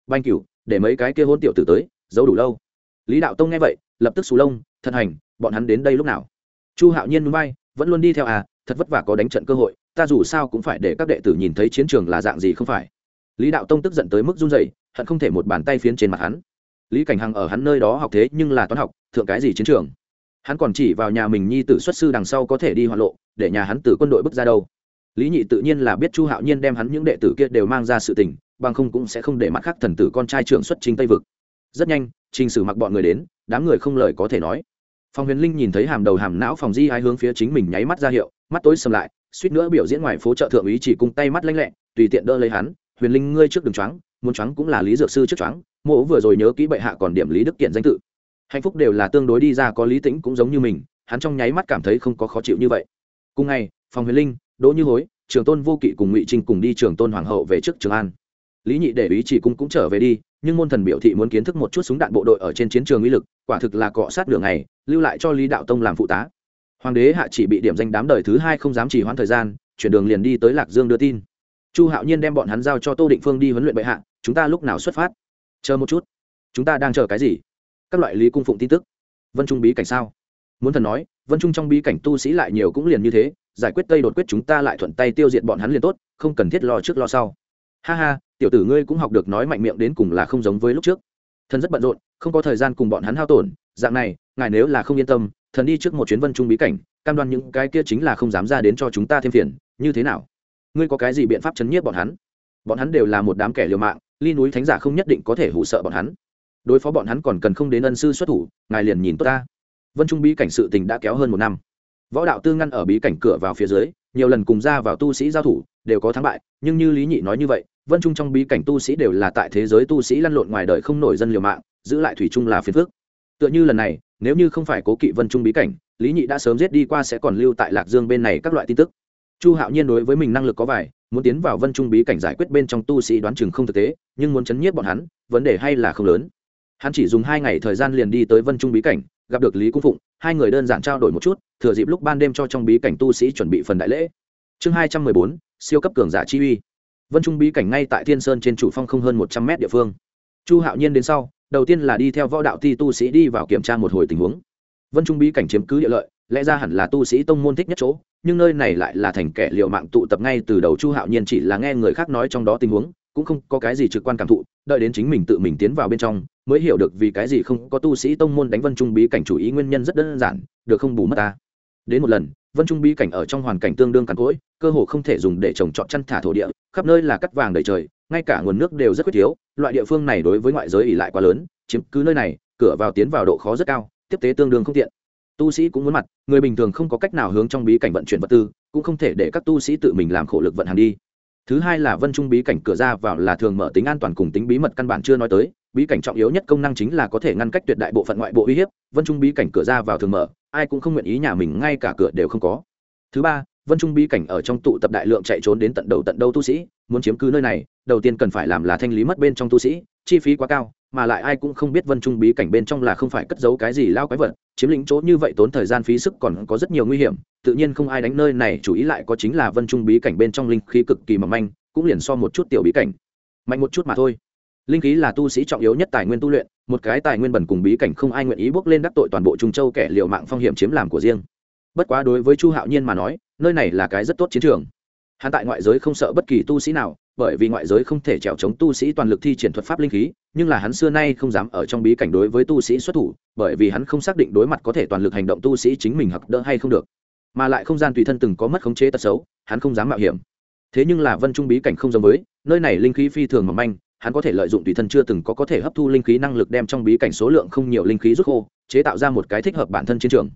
banh cửu, để mấy cái kia hôn tiểu tử tới, giấu đủ lâu lý đạo tông nghe vậy, lập tức xù lông thân hành, bọn hắn đến đây lúc nào chu hạo nhiên núi bay vẫn luôn đi theo à thật vất vả có đánh trận cơ hội, ta dù sao cũng phải để các đệ tử nhìn thấy chiến trường là dạng gì không phải lý đạo tông tức giận tới mức run rẩy hận không thể một bàn tay phiến trên mặt hắn. Lý cảnh hằng ở hắn nơi đó học thế nhưng là toán học, thượng cái gì chiến trường? Hắn còn chỉ vào nhà mình nhi tử xuất sư đằng sau có thể đi hoạn lộ, để nhà hắn từ quân đội bước ra đâu. Lý nhị tự nhiên là biết chu hạo nhiên đem hắn những đệ tử kia đều mang ra sự tình, bằng không cũng sẽ không để mắt khác thần tử con trai trưởng xuất chính tây vực. Rất nhanh, trình sử mặc bọn người đến, đám người không lời có thể nói. Phòng huyền linh nhìn thấy hàm đầu hàm não phòng di hai hướng phía chính mình nháy mắt ra hiệu, mắt tối sầm lại, suýt nữa biểu diễn ngoài phố chợ thượng úy chỉ cung tay mắt lanh lẹ, tùy tiện đỡ lấy hắn, huyền linh, ngươi trước đường choáng muốn choáng cũng là lý dược sư trước choáng, mộ vừa rồi nhớ kỹ bệ hạ còn điểm lý đức kiện danh tự. Hạnh phúc đều là tương đối đi ra, có lý tĩnh cũng giống như mình, hắn trong nháy mắt cảm thấy không có khó chịu như vậy. Cùng ngày, phòng huyền linh, đỗ như hối, trường tôn vô kỵ cùng ngụy trinh cùng đi trường tôn hoàng hậu về trước trường an. Lý nhị để ý chỉ cung cũng trở về đi, nhưng môn thần biểu thị muốn kiến thức một chút súng đạn bộ đội ở trên chiến trường uy lực, quả thực là cọ sát đường này lưu lại cho lý đạo tông làm phụ tá. Hoàng đế hạ chỉ bị điểm danh đám đời thứ hai không dám chỉ hoãn thời gian, chuyển đường liền đi tới lạc dương đưa tin chu hạo nhiên đem bọn hắn giao cho tô định phương đi huấn luyện bệ hạ, chúng ta lúc nào xuất phát? Chờ một chút. Chúng ta đang chờ cái gì? Các loại lý cung phụng tin tức. Vân trung bí cảnh sao? Muốn thần nói, vân trung trong bí cảnh tu sĩ lại nhiều cũng liền như thế, giải quyết tây đột quyết chúng ta lại thuận tay tiêu diệt bọn hắn liền tốt, không cần thiết lo trước lo sau. Ha ha, tiểu tử ngươi cũng học được nói mạnh miệng đến cùng là không giống với lúc trước. Thần rất bận rộn, không có thời gian cùng bọn hắn hao tổn, dạng này, ngài nếu là không yên tâm, thần đi trước một chuyến vân trung bí cảnh, cam đoan những cái kia chính là không dám ra đến cho chúng ta thêm phiền, như thế nào? Ngươi có cái gì biện pháp chấn nhiếp bọn hắn? Bọn hắn đều là một đám kẻ liều mạng, ly núi thánh giả không nhất định có thể hụ sợ bọn hắn. Đối phó bọn hắn còn cần không đến ân sư xuất thủ, ngài liền nhìn tốt ta. Vân trung bí cảnh sự tình đã kéo hơn một năm. Võ đạo tư ngăn ở bí cảnh cửa vào phía dưới, nhiều lần cùng ra vào tu sĩ giao thủ, đều có thắng bại, nhưng như lý nhị nói như vậy, vân trung trong bí cảnh tu sĩ đều là tại thế giới tu sĩ lăn lộn ngoài đời không nổi dân liều mạng, giữ lại thủy trung là phiền phước tựa như lần này, nếu như không phải cố kỵ vân trung bí cảnh, lý nhị đã sớm giết đi qua sẽ còn lưu tại lạc dương bên này các loại tin tức chu hạo nhiên đối với mình năng lực có vài, muốn tiến vào vân trung bí cảnh giải quyết bên trong tu sĩ đoán chừng không thực tế, nhưng muốn chấn nhiếp bọn hắn, vấn đề hay là không lớn. Hắn chỉ dùng hai ngày thời gian liền đi tới vân trung bí cảnh, gặp được lý cung phụng, hai người đơn giản trao đổi một chút, thừa dịp lúc ban đêm cho trong bí cảnh tu sĩ chuẩn bị phần đại lễ. Chương hai trăm mười bốn, siêu cấp cường giả chi uy. Vân trung bí cảnh ngay tại thiên sơn trên chủ phong không hơn một trăm mét địa phương. Chu hạo nhiên đến sau, đầu tiên là đi theo võ đạo ti tu sĩ đi vào kiểm tra một hồi tình huống. Vân trung bí cảnh chiếm cứ địa lợi, lẽ ra hẳn là tu sĩ tông môn thích nhất chỗ nhưng nơi này lại là thành kẻ liều mạng tụ tập ngay từ đầu chu hạo nhiên chỉ là nghe người khác nói trong đó tình huống, cũng không có cái gì trực quan cảm thụ, đợi đến chính mình tự mình tiến vào bên trong, mới hiểu được vì cái gì không có tu sĩ tông môn đánh vân trung bí cảnh chủ ý nguyên nhân rất đơn giản, được không bù mất ta. Đến một lần, vân trung bí cảnh ở trong hoàn cảnh tương đương cằn cỗi, cơ hồ không thể dùng để trồng trọt chăn thả thổ địa, khắp nơi là cắt vàng đầy trời, ngay cả nguồn nước đều rất quyết thiếu, loại địa phương này đối với ngoại giới ỉ lại quá lớn, chiếm cứ nơi này, cửa vào tiến vào độ khó rất cao, tiếp tế tương đương không tiện tu sĩ cũng muốn mặt, người bình thường không có cách nào hướng trong bí cảnh vận chuyển vật tư, cũng không thể để các tu sĩ tự mình làm khổ lực vận hàng đi. Thứ hai là vân trung bí cảnh cửa ra vào là thường mở tính an toàn cùng tính bí mật căn bản chưa nói tới. Bí cảnh trọng yếu nhất công năng chính là có thể ngăn cách tuyệt đại bộ phận ngoại bộ uy hiếp. Vân trung bí cảnh cửa ra vào thường mở, ai cũng không nguyện ý nhà mình, ngay cả cửa đều không có. Thứ ba, vân trung bí cảnh ở trong tụ tập đại lượng chạy trốn đến tận đầu tận đâu tu sĩ, muốn chiếm cứ nơi này đầu tiên cần phải làm là thanh lý mất bên trong tu sĩ, chi phí quá cao, mà lại ai cũng không biết vân trung bí cảnh bên trong là không phải cất giấu cái gì lao quái vật, chiếm lĩnh chỗ như vậy tốn thời gian phí sức còn có rất nhiều nguy hiểm, tự nhiên không ai đánh nơi này, chủ ý lại có chính là vân trung bí cảnh bên trong linh khí cực kỳ mỏng manh, cũng liền so một chút tiểu bí cảnh. Mạnh một chút mà thôi. Linh khí là tu sĩ trọng yếu nhất tài nguyên tu luyện, một cái tài nguyên bẩn cùng bí cảnh không ai nguyện ý bước lên đắc tội toàn bộ trung châu kẻ liều mạng phong hiểm chiếm làm của riêng. Bất quá đối với chu hạo nhiên mà nói, nơi này là cái rất tốt chiến trường. Hắn tại ngoại giới không sợ bất kỳ tu sĩ nào bởi vì ngoại giới không thể trèo chống tu sĩ toàn lực thi triển thuật pháp linh khí, nhưng là hắn xưa nay không dám ở trong bí cảnh đối với tu sĩ xuất thủ, bởi vì hắn không xác định đối mặt có thể toàn lực hành động tu sĩ chính mình hoặc đỡ hay không được. Mà lại không gian tùy thân từng có mất khống chế tật xấu, hắn không dám mạo hiểm. Thế nhưng là vân trung bí cảnh không giống với, nơi này linh khí phi thường mỏng manh, hắn có thể lợi dụng tùy thân chưa từng có có thể hấp thu linh khí năng lực đem trong bí cảnh số lượng không nhiều linh khí rút khô, chế tạo ra một cái thích hợp bản thân chiến trường.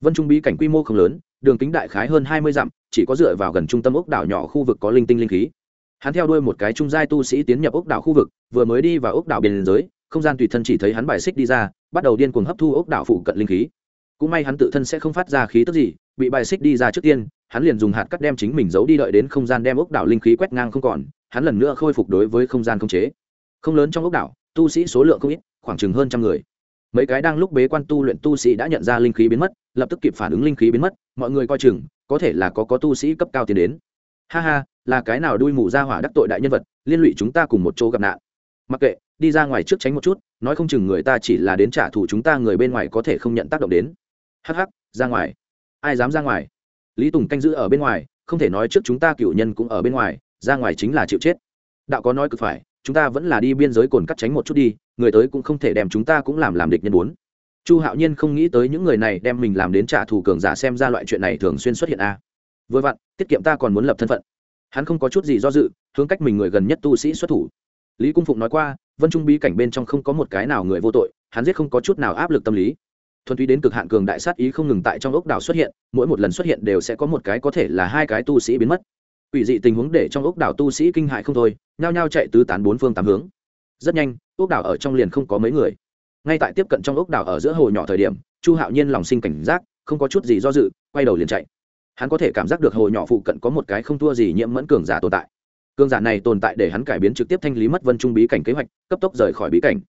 Vân trung bí cảnh quy mô không lớn, đường kính đại khái hơn hai mươi dặm, chỉ có dựa vào gần trung tâm ốc đảo nhỏ khu vực có linh tinh linh khí hắn theo đuôi một cái trung giai tu sĩ tiến nhập ốc đảo khu vực, vừa mới đi vào ốc đảo biên giới, không gian tùy thân chỉ thấy hắn bài xích đi ra, bắt đầu điên cuồng hấp thu ốc đảo phụ cận linh khí. Cũng may hắn tự thân sẽ không phát ra khí tức gì, bị bài xích đi ra trước tiên, hắn liền dùng hạt cắt đem chính mình giấu đi đợi đến không gian đem ốc đảo linh khí quét ngang không còn, hắn lần nữa khôi phục đối với không gian không chế. Không lớn trong ốc đảo, tu sĩ số lượng không ít, khoảng chừng hơn trăm người. Mấy cái đang lúc bế quan tu luyện tu sĩ đã nhận ra linh khí biến mất, lập tức kịp phản ứng linh khí biến mất, mọi người coi chừng, có thể là có có tu sĩ cấp cao tiến đến ha ha, là cái nào đuôi mù ra hỏa đắc tội đại nhân vật, liên lụy chúng ta cùng một chỗ gặp nạn. Mặc kệ, đi ra ngoài trước tránh một chút, nói không chừng người ta chỉ là đến trả thù chúng ta người bên ngoài có thể không nhận tác động đến. Hh ra ngoài. Ai dám ra ngoài? Lý tùng canh giữ ở bên ngoài, không thể nói trước chúng ta cựu nhân cũng ở bên ngoài, ra ngoài chính là chịu chết. Đạo có nói cực phải, chúng ta vẫn là đi biên giới cồn cắt tránh một chút đi, người tới cũng không thể đem chúng ta cũng làm làm địch nhân bốn. Chu hạo nhiên không nghĩ tới những người này đem mình làm đến trả thù cường giả xem ra loại chuyện này thường xuyên xuất hiện a. à vừa vặn, tiết kiệm ta còn muốn lập thân phận. Hắn không có chút gì do dự, hướng cách mình người gần nhất tu sĩ xuất thủ. Lý cung phụng nói qua, vân trung bí cảnh bên trong không có một cái nào người vô tội, hắn giết không có chút nào áp lực tâm lý. Thuần túy đến cực hạn cường đại sát ý không ngừng tại trong ốc đảo xuất hiện, mỗi một lần xuất hiện đều sẽ có một cái có thể là hai cái tu sĩ biến mất. Ủy dị tình huống để trong ốc đảo tu sĩ kinh hại không thôi, nhao nhao chạy tứ tán bốn phương tám hướng. Rất nhanh, ốc đảo ở trong liền không có mấy người. Ngay tại tiếp cận trong ốc đảo ở giữa hồ nhỏ thời điểm, chu hạo nhiên lòng sinh cảnh giác, không có chút gì do dự, quay đầu liền chạy hắn có thể cảm giác được hồ nhỏ phụ cận có một cái không thua gì nhiễm mẫn cường giả tồn tại. Cường giả này tồn tại để hắn cải biến trực tiếp thanh lý mất vân trung bí cảnh kế hoạch, cấp tốc rời khỏi bí cảnh.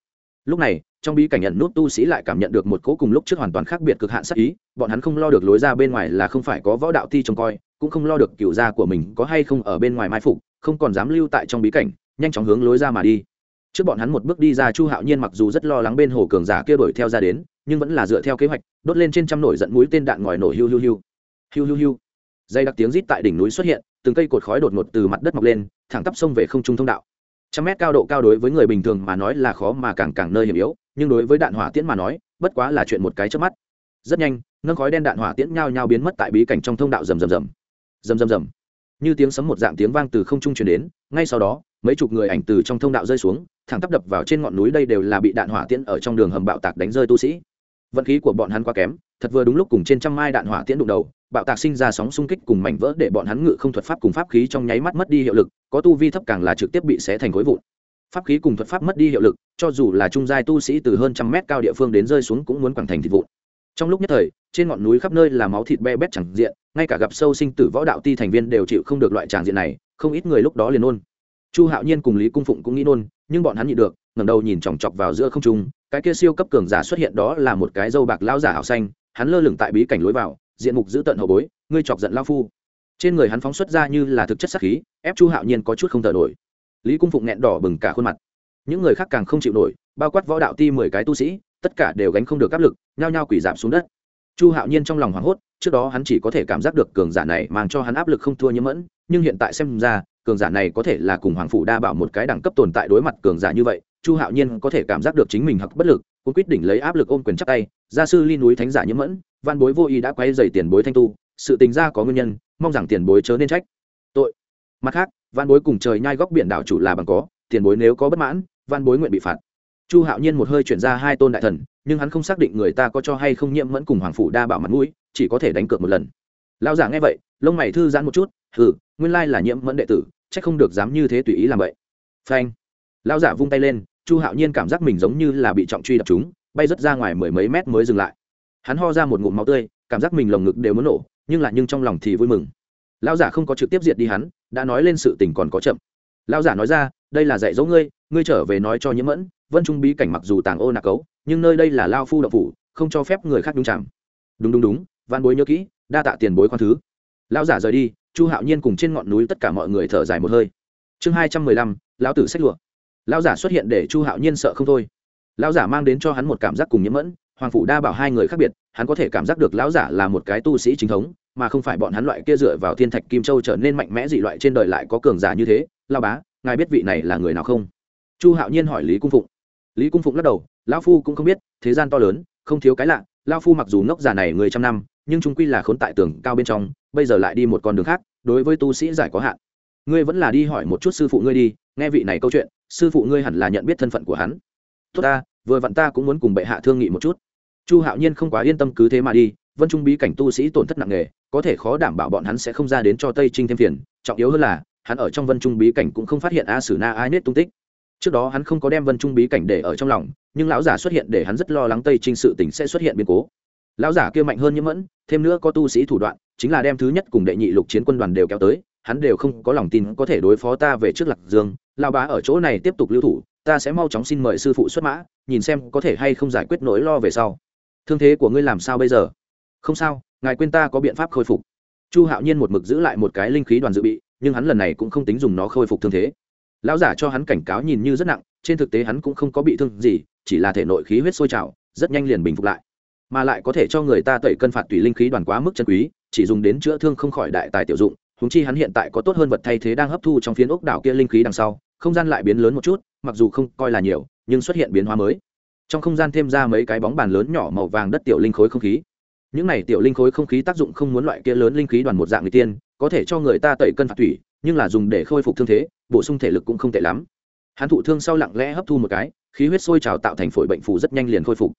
Lúc này, trong bí cảnh nhận nút tu sĩ lại cảm nhận được một cố cùng lúc trước hoàn toàn khác biệt cực hạn sắc ý, bọn hắn không lo được lối ra bên ngoài là không phải có võ đạo thi trông coi, cũng không lo được cựu gia của mình có hay không ở bên ngoài mai phục, không còn dám lưu tại trong bí cảnh, nhanh chóng hướng lối ra mà đi. Trước bọn hắn một bước đi ra chu hạo nhiên mặc dù rất lo lắng bên hồ cường giả kia đuổi theo ra đến, nhưng vẫn là dựa theo kế hoạch, đốt lên trên trăm nổi giận mũi tên đạn ngòi nổ hiu hiu hiu hiu hiu hiu. Dây đặc tiếng rít tại đỉnh núi xuất hiện, từng cây cột khói đột ngột từ mặt đất mọc lên, thẳng tắp sông về không trung thông đạo. Trăm mét cao độ cao đối với người bình thường mà nói là khó mà càng càng nơi hiểm yếu, nhưng đối với đạn hỏa tiễn mà nói, bất quá là chuyện một cái trước mắt. Rất nhanh nâng khói đen đạn hỏa tiễn nhao nhao biến mất tại bí cảnh trong thông đạo rầm rầm rầm. Rầm rầm rầm. Như tiếng sấm một dạng tiếng vang từ không trung truyền đến, ngay sau đó, mấy chục người ảnh từ trong thông đạo rơi xuống, thẳng tắp đập vào trên ngọn núi đây đều là bị đạn hỏa tiễn ở trong đường hầm bạo tạc đánh rơi tu sĩ. Vận khí của bọn hắn quá kém, thật vừa đúng lúc cùng trên trăm mai đạn hỏa tiễn đụng đầu bạo tạc sinh ra sóng xung kích cùng mảnh vỡ để bọn hắn ngự không thuật pháp cùng pháp khí trong nháy mắt mất đi hiệu lực, có tu vi thấp càng là trực tiếp bị xé thành khối vụn. Pháp khí cùng thuật pháp mất đi hiệu lực, cho dù là trung giai tu sĩ từ hơn trăm mét cao địa phương đến rơi xuống cũng muốn quẳng thành thịt vụn. Trong lúc nhất thời, trên ngọn núi khắp nơi là máu thịt be bét chẳng diện, ngay cả gặp sâu sinh tử võ đạo ti thành viên đều chịu không được loại tràng diện này, không ít người lúc đó liền nôn. Chu hạo nhiên cùng lý cung phụng cũng nghĩ nôn, nhưng bọn hắn nhịn được, ngẩng đầu nhìn chòng chọc vào giữa không trung, cái kia siêu cấp cường giả xuất hiện đó là một cái dâu bạc lao giả hảo xanh, hắn lơ lửng tại bí cảnh lối vào diện mục giữ tận hậu bối, ngươi chọc giận lao phu. Trên người hắn phóng xuất ra như là thực chất sắc khí, ép chu hạo nhiên có chút không thở nổi. Lý cung phụng nghẹn đỏ bừng cả khuôn mặt. Những người khác càng không chịu nổi, bao quát võ đạo ti mười cái tu sĩ, tất cả đều gánh không được áp lực, nhao nhao quỷ giảm xuống đất. Chu hạo nhiên trong lòng hoảng hốt, trước đó hắn chỉ có thể cảm giác được cường giả này mang cho hắn áp lực không thua nhiễm mẫn, nhưng hiện tại xem ra, cường giả này có thể là cùng hoàng phủ đa bảo một cái đẳng cấp tồn tại đối mặt cường giả như vậy, chu hạo nhiên có thể cảm giác được chính mình hặc bất lực cũng quyết định lấy áp lực ôm quyền chắc tay, gia sư ly núi thánh giả nhiễm mẫn văn bối vô ý đã quay dày tiền bối thanh tu, sự tình ra có nguyên nhân, mong rằng tiền bối chớ nên trách. Tội. Mặt khác, văn bối cùng trời nhai góc biển đảo chủ là bằng có, tiền bối nếu có bất mãn, văn bối nguyện bị phạt. Chu hạo nhiên một hơi chuyển ra hai tôn đại thần, nhưng hắn không xác định người ta có cho hay không nhiễm mẫn cùng hoàng phủ đa bảo mặt mũi, chỉ có thể đánh cược một lần. Lao giả nghe vậy, lông mày thư giãn một chút, hừ, nguyên lai là nhiễm mẫn đệ tử c h ắ c không được dám như thế tùy ý làm vậy. Phanh. Lao giả vung tay lên, chu hạo nhiên cảm giác mình giống như là bị trọng truy đập chúng, bay rớt ra ngoài mười mấy mét mới dừng lại hắn ho ra một ngụm máu tươi, cảm giác mình lồng ngực đều muốn nổ, nhưng lại nhưng trong lòng thì vui mừng. Lao giả không có trực tiếp diệt đi hắn, đã nói lên sự tình còn có chậm. Lao giả nói ra, đây là dạy dỗ ngươi ngươi trở về nói cho nhiễm mẫn, vân trung bí cảnh mặc dù tàng ô nạc cấu, nhưng nơi đây là lao phu đậu phủ, không cho phép người khác đúng chạm đúng đúng đúng văn bối nhớ kỹ, đa tạ tiền bối khoan thứ. Lão giả rời đi, chu hạo nhiên cùng trên ngọn núi tất cả mọi người thở dài một hơi. Chương hai trăm mười lăm, lão tử sách lụa. Lão giả xuất hiện để chu hạo nhiên sợ không thôi. Lão giả mang đến cho hắn một cảm giác cùng nhiễm mẫn hoàng phủ đa bảo hai người khác biệt, hắn có thể cảm giác được lão giả là một cái tu sĩ chính thống, mà không phải bọn hắn loại kia dựa vào thiên thạch kim châu trở nên mạnh mẽ dị loại trên đời lại có cường giả như thế. Lao bá, ngài biết vị này là người nào không? Chu hạo nhiên hỏi lý cung phụng. Lý cung phụng lắc đầu, lão phu cũng không biết, thế gian to lớn, không thiếu cái lạ lao phu mặc dù ngốc già này người trăm năm, nhưng chúng quy là khốn tại tường cao bên trong, bây giờ lại đi một con đường khác, đối với tu sĩ giải có hạn. Ngươi vẫn là đi hỏi một chút sư phụ ngươi đi, nghe vị này câu chuyện, sư phụ ngươi hẳn là nhận biết thân phận của hắn. Tốt ta vừa vặn ta cũng muốn cùng bệ hạ thương nghị một chút. Chu hạo nhiên không quá yên tâm cứ thế mà đi, vân trung bí cảnh tu sĩ tổn thất nặng nề, có thể khó đảm bảo bọn hắn sẽ không ra đến cho tây trinh thêm phiền, trọng yếu hơn là, hắn ở trong vân trung bí cảnh cũng không phát hiện a sử na ai nết tung tích. Trước đó hắn không có đem vân trung bí cảnh để ở trong lòng, nhưng lão giả xuất hiện để hắn rất lo lắng tây trinh sự tỉnh sẽ xuất hiện biến cố. Lão giả kia mạnh hơn nhiễm mẫn, thêm nữa có tu sĩ thủ đoạn, chính là đem thứ nhất cùng đệ nhị lục chiến quân đoàn đều kéo tới, hắn đều không có lòng tin có thể đối phó ta về trước lạc dương lao bá ở chỗ này tiếp tục lưu thủ, ta sẽ mau chóng xin mời sư phụ xuất mã, nhìn xem có thể hay không giải quyết nỗi lo về sau. Thương thế của ngươi làm sao bây giờ? Không sao, ngài quên ta có biện pháp khôi phục. Chu hạo nhiên một mực giữ lại một cái linh khí đoàn dự bị, nhưng hắn lần này cũng không tính dùng nó khôi phục thương thế. Lão giả cho hắn cảnh cáo nhìn như rất nặng, trên thực tế hắn cũng không có bị thương gì, chỉ là thể nội khí huyết sôi trào, rất nhanh liền bình phục lại. Mà lại có thể cho người ta tẩy cân phạt tùy linh khí đoàn quá mức chân quý, chỉ dùng đến chữa thương không khỏi đại tài tiểu dụng húng chi hắn hiện tại có tốt hơn vật thay thế đang hấp thu trong phiến ốc đảo kia linh khí đằng sau không gian lại biến lớn một chút, mặc dù không coi là nhiều, nhưng xuất hiện biến hóa mới. Trong không gian thêm ra mấy cái bóng bàn lớn nhỏ màu vàng đất tiểu linh khối không khí. Những này tiểu linh khối không khí tác dụng không muốn loại kia lớn linh khí đoàn một dạng người tiên, có thể cho người ta tẩy cân phạt thủy, nhưng là dùng để khôi phục thương thế, bổ sung thể lực cũng không tệ lắm. Hắn thụ thương sau lặng lẽ hấp thu một cái, khí huyết sôi trào tạo thành phổi bệnh phù rất nhanh liền khôi phục.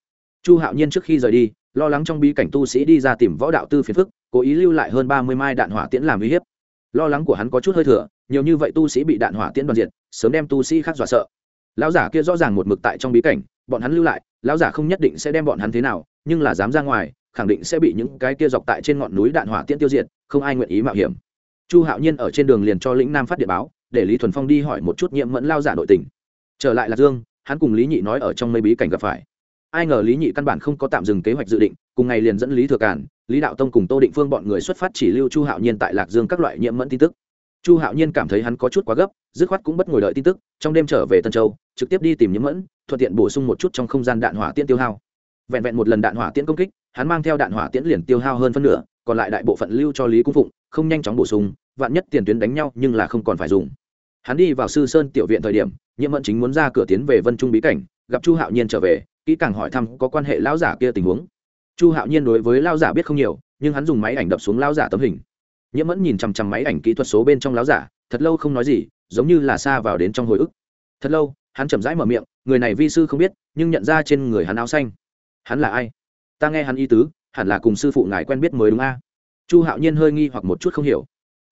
Chu hạo nhiên trước khi rời đi, lo lắng trong bí cảnh tu sĩ đi ra tìm võ đạo tư phiền phức, cố ý lưu lại hơn ba mươi mai đạn hỏa tiễn làm uy hiếp. Lo lắng của hắn có chút hơi thừa nhiều như vậy tu sĩ bị đạn hỏa tiễn đoàn diệt, sớm đem tu sĩ khác dọa sợ. Lão giả kia rõ ràng một mực tại trong bí cảnh, bọn hắn lưu lại, lão giả không nhất định sẽ đem bọn hắn thế nào, nhưng là dám ra ngoài, khẳng định sẽ bị những cái kia dọc tại trên ngọn núi đạn hỏa tiễn tiêu diệt, không ai nguyện ý mạo hiểm. Chu hạo nhiên ở trên đường liền cho lĩnh nam phát điện báo, để lý thuần phong đi hỏi một chút nhiệm mẫn lao giả nội tình. Trở lại lạc dương, hắn cùng lý nhị nói ở trong mây bí cảnh gặp phải. Ai ngờ lý nhị căn bản không có tạm dừng kế hoạch dự định, cùng ngày liền dẫn lý thừa cản lý đạo tông cùng tô định phương bọn người xuất phát chỉ lưu chu hạo nhiên tại lạc dương các loại nhiễm mẫn tin tức chu hạo nhiên cảm thấy hắn có chút quá gấp, dứt khoát cũng bất ngồi đợi tin tức, trong đêm trở về tân châu, trực tiếp đi tìm nhiễm mẫn, thuận tiện bổ sung một chút trong không gian đạn hỏa tiễn tiêu hao. Vẹn vẹn một lần đạn hỏa tiễn công kích, hắn mang theo đạn hỏa tiễn liền tiêu hao hơn phân nửa, còn lại đại bộ phận lưu cho lý cung phụng, không nhanh chóng bổ sung, vạn nhất tiền tuyến đánh nhau nhưng là không còn phải dùng. Hắn đi vào sư sơn tiểu viện thời điểm, nhiễm mẫn chính muốn ra cửa tiến về vân trung bí cảnh, gặp chu hạo nhiên trở về, kỹ càng hỏi thăm có quan hệ lão giả kia tình huống. Chu hạo nhiên đối với lao giả biết không nhiều, nhưng hắn dùng máy ảnh đập xuống lao giả tấm hình nhiễm mẫn nhìn chằm chằm máy ảnh kỹ thuật số bên trong láo giả, thật lâu không nói gì, giống như là xa vào đến trong hồi ức. Thật lâu, hắn chậm rãi mở miệng, người này vi sư không biết, nhưng nhận ra trên người hắn áo xanh. Hắn là ai? Ta nghe hắn y tứ, hẳn là cùng sư phụ ngài quen biết mới đúng a. Chu hạo nhiên hơi nghi hoặc một chút không hiểu.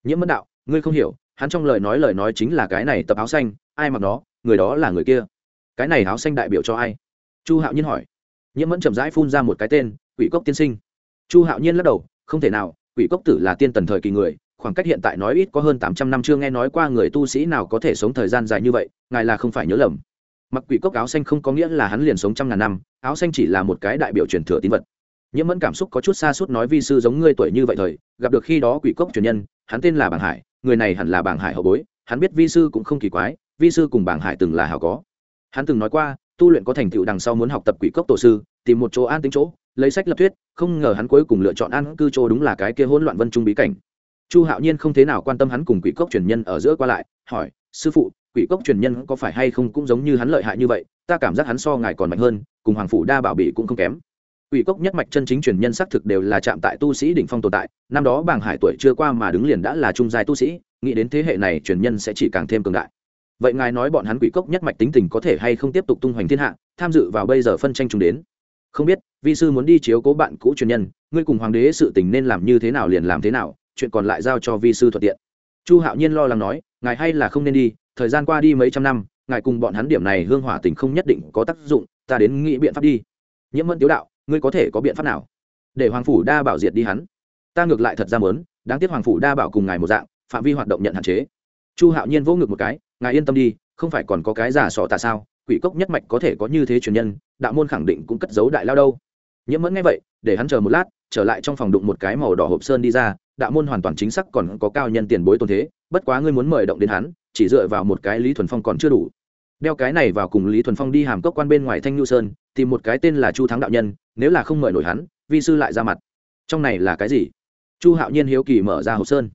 Nhiễm mẫn đạo, ngươi không hiểu, hắn trong lời nói lời nói chính là cái này tập áo xanh, ai mặc nó, người đó là người kia. Cái này áo xanh đại biểu cho ai? Chu hạo nhiên hỏi. Nhiễm mẫn chậm rãi phun ra một cái tên, quỷ cốc tiên sinh. Chu hạo nhiên lắc đầu, không thể nào quỷ cốc tử là tiên tần thời kỳ người, khoảng cách hiện tại nói ít có hơn tám trăm năm chưa nghe nói qua người tu sĩ nào có thể sống thời gian dài như vậy, ngài là không phải nhớ lầm. Mặc quỷ cốc áo xanh không có nghĩa là hắn liền sống trăm ngàn năm, áo xanh chỉ là một cái đại biểu truyền thừa tín vật. Nhiễm mẫn cảm xúc có chút xa suốt nói vi sư giống ngươi tuổi như vậy thời, gặp được khi đó quỷ cốc truyền nhân, hắn tên là bảng hải, người này hẳn là bảng hải hậu bối, hắn biết vi sư cũng không kỳ quái, vi sư cùng bảng hải từng là hảo có. Hắn từng nói qua, tu luyện có thành tựu đằng sau muốn học tập quỷ cốc tổ sư, tìm một chỗ an tính chỗ lấy sách lập thuyết, không ngờ hắn cuối cùng lựa chọn an cư chỗ đúng là cái kia hỗn loạn vân trung bí cảnh. Chu hạo nhiên không thế nào quan tâm hắn cùng quỷ cốc truyền nhân ở giữa qua lại, hỏi, sư phụ, quỷ cốc truyền nhân có phải hay không cũng giống như hắn lợi hại như vậy, ta cảm giác hắn so ngài còn mạnh hơn, cùng hoàng phủ đa bảo bị cũng không kém. Quỷ cốc nhất mạch chân chính truyền nhân xác thực đều là chạm tại tu sĩ đỉnh phong tồn tại, năm đó bàng hải tuổi chưa qua mà đứng liền đã là trung giai tu sĩ, nghĩ đến thế hệ này truyền nhân sẽ chỉ càng thêm cường đại. Vậy ngài nói bọn hắn quỷ cốc nhất mạch tính tình có thể hay không tiếp tục tung hoành thiên hạ, tham dự vào bây giờ phân tranh chúng đến? Không biết, vi sư muốn đi chiếu cố bạn cũ truyền nhân, ngươi cùng hoàng đế sự tình nên làm như thế nào liền làm thế nào, chuyện còn lại giao cho vi sư thuận tiện. Chu hạo nhiên lo lắng nói, ngài hay là không nên đi, thời gian qua đi mấy trăm năm, ngài cùng bọn hắn điểm này hương hỏa tình không nhất định có tác dụng, ta đến nghĩ biện pháp đi. Nhiễm mẫn tiếu đạo, ngươi có thể có biện pháp nào? Để hoàng phủ đa bảo diệt đi hắn. Ta ngược lại thật ra mớn đáng tiếc hoàng phủ đa bảo cùng ngài một dạng, phạm vi hoạt động nhận hạn chế. Chu hạo nhiên vỗ ngực một cái, ngài yên tâm đi, không phải còn có cái giả sọ tạ sao? Quỷ cốc nhất mạch có thể có như thế truyền nhân, đạo môn khẳng định cũng cất giấu đại lao đâu. Nhiễm mẫn nghe vậy, để hắn chờ một lát, trở lại trong phòng đụng một cái màu đỏ hộp sơn đi ra, đạo môn hoàn toàn chính xác còn có cao nhân tiền bối tôn thế, bất quá ngươi muốn mời động đến hắn, chỉ dựa vào một cái lý thuần phong còn chưa đủ. Đeo cái này vào cùng lý thuần phong đi hàm cốc quan bên ngoài thanh nhu sơn, tìm một cái tên là chu thắng đạo nhân, nếu là không mời nổi hắn, vi sư lại ra mặt. Trong này là cái gì? Chu hạo nhiên hiếu kỳ mở ra hộp sơn.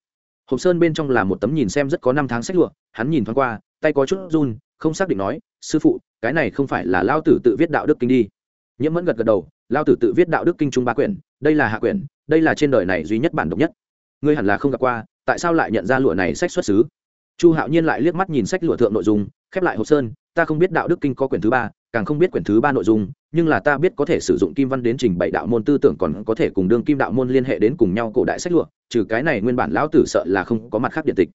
Hộp sơn bên trong là một tấm nhìn xem rất có năm tháng sách lụa, hắn nhìn thoáng qua, tay có chút run không xác định nói, sư phụ, cái này không phải là lao tử tự viết đạo đức kinh đi. Nhiễm mẫn gật gật đầu, lao tử tự viết đạo đức kinh trung ba quyển, đây là hạ quyển, đây là trên đời này duy nhất bản độc nhất. Ngươi hẳn là không gặp qua, tại sao lại nhận ra lụa này sách xuất xứ? Chu hạo nhiên lại liếc mắt nhìn sách lụa thượng nội dung, khép lại hộp sơn, ta không biết đạo đức kinh có quyển thứ ba, càng không biết quyển thứ ba nội dung, nhưng là ta biết có thể sử dụng kim văn đến trình bày đạo môn tư tưởng còn có thể cùng đương kim đạo môn liên hệ đến cùng nhau cổ đại sách lụa, trừ cái này nguyên bản lão tử sợ là không có mặt khác điện tịch.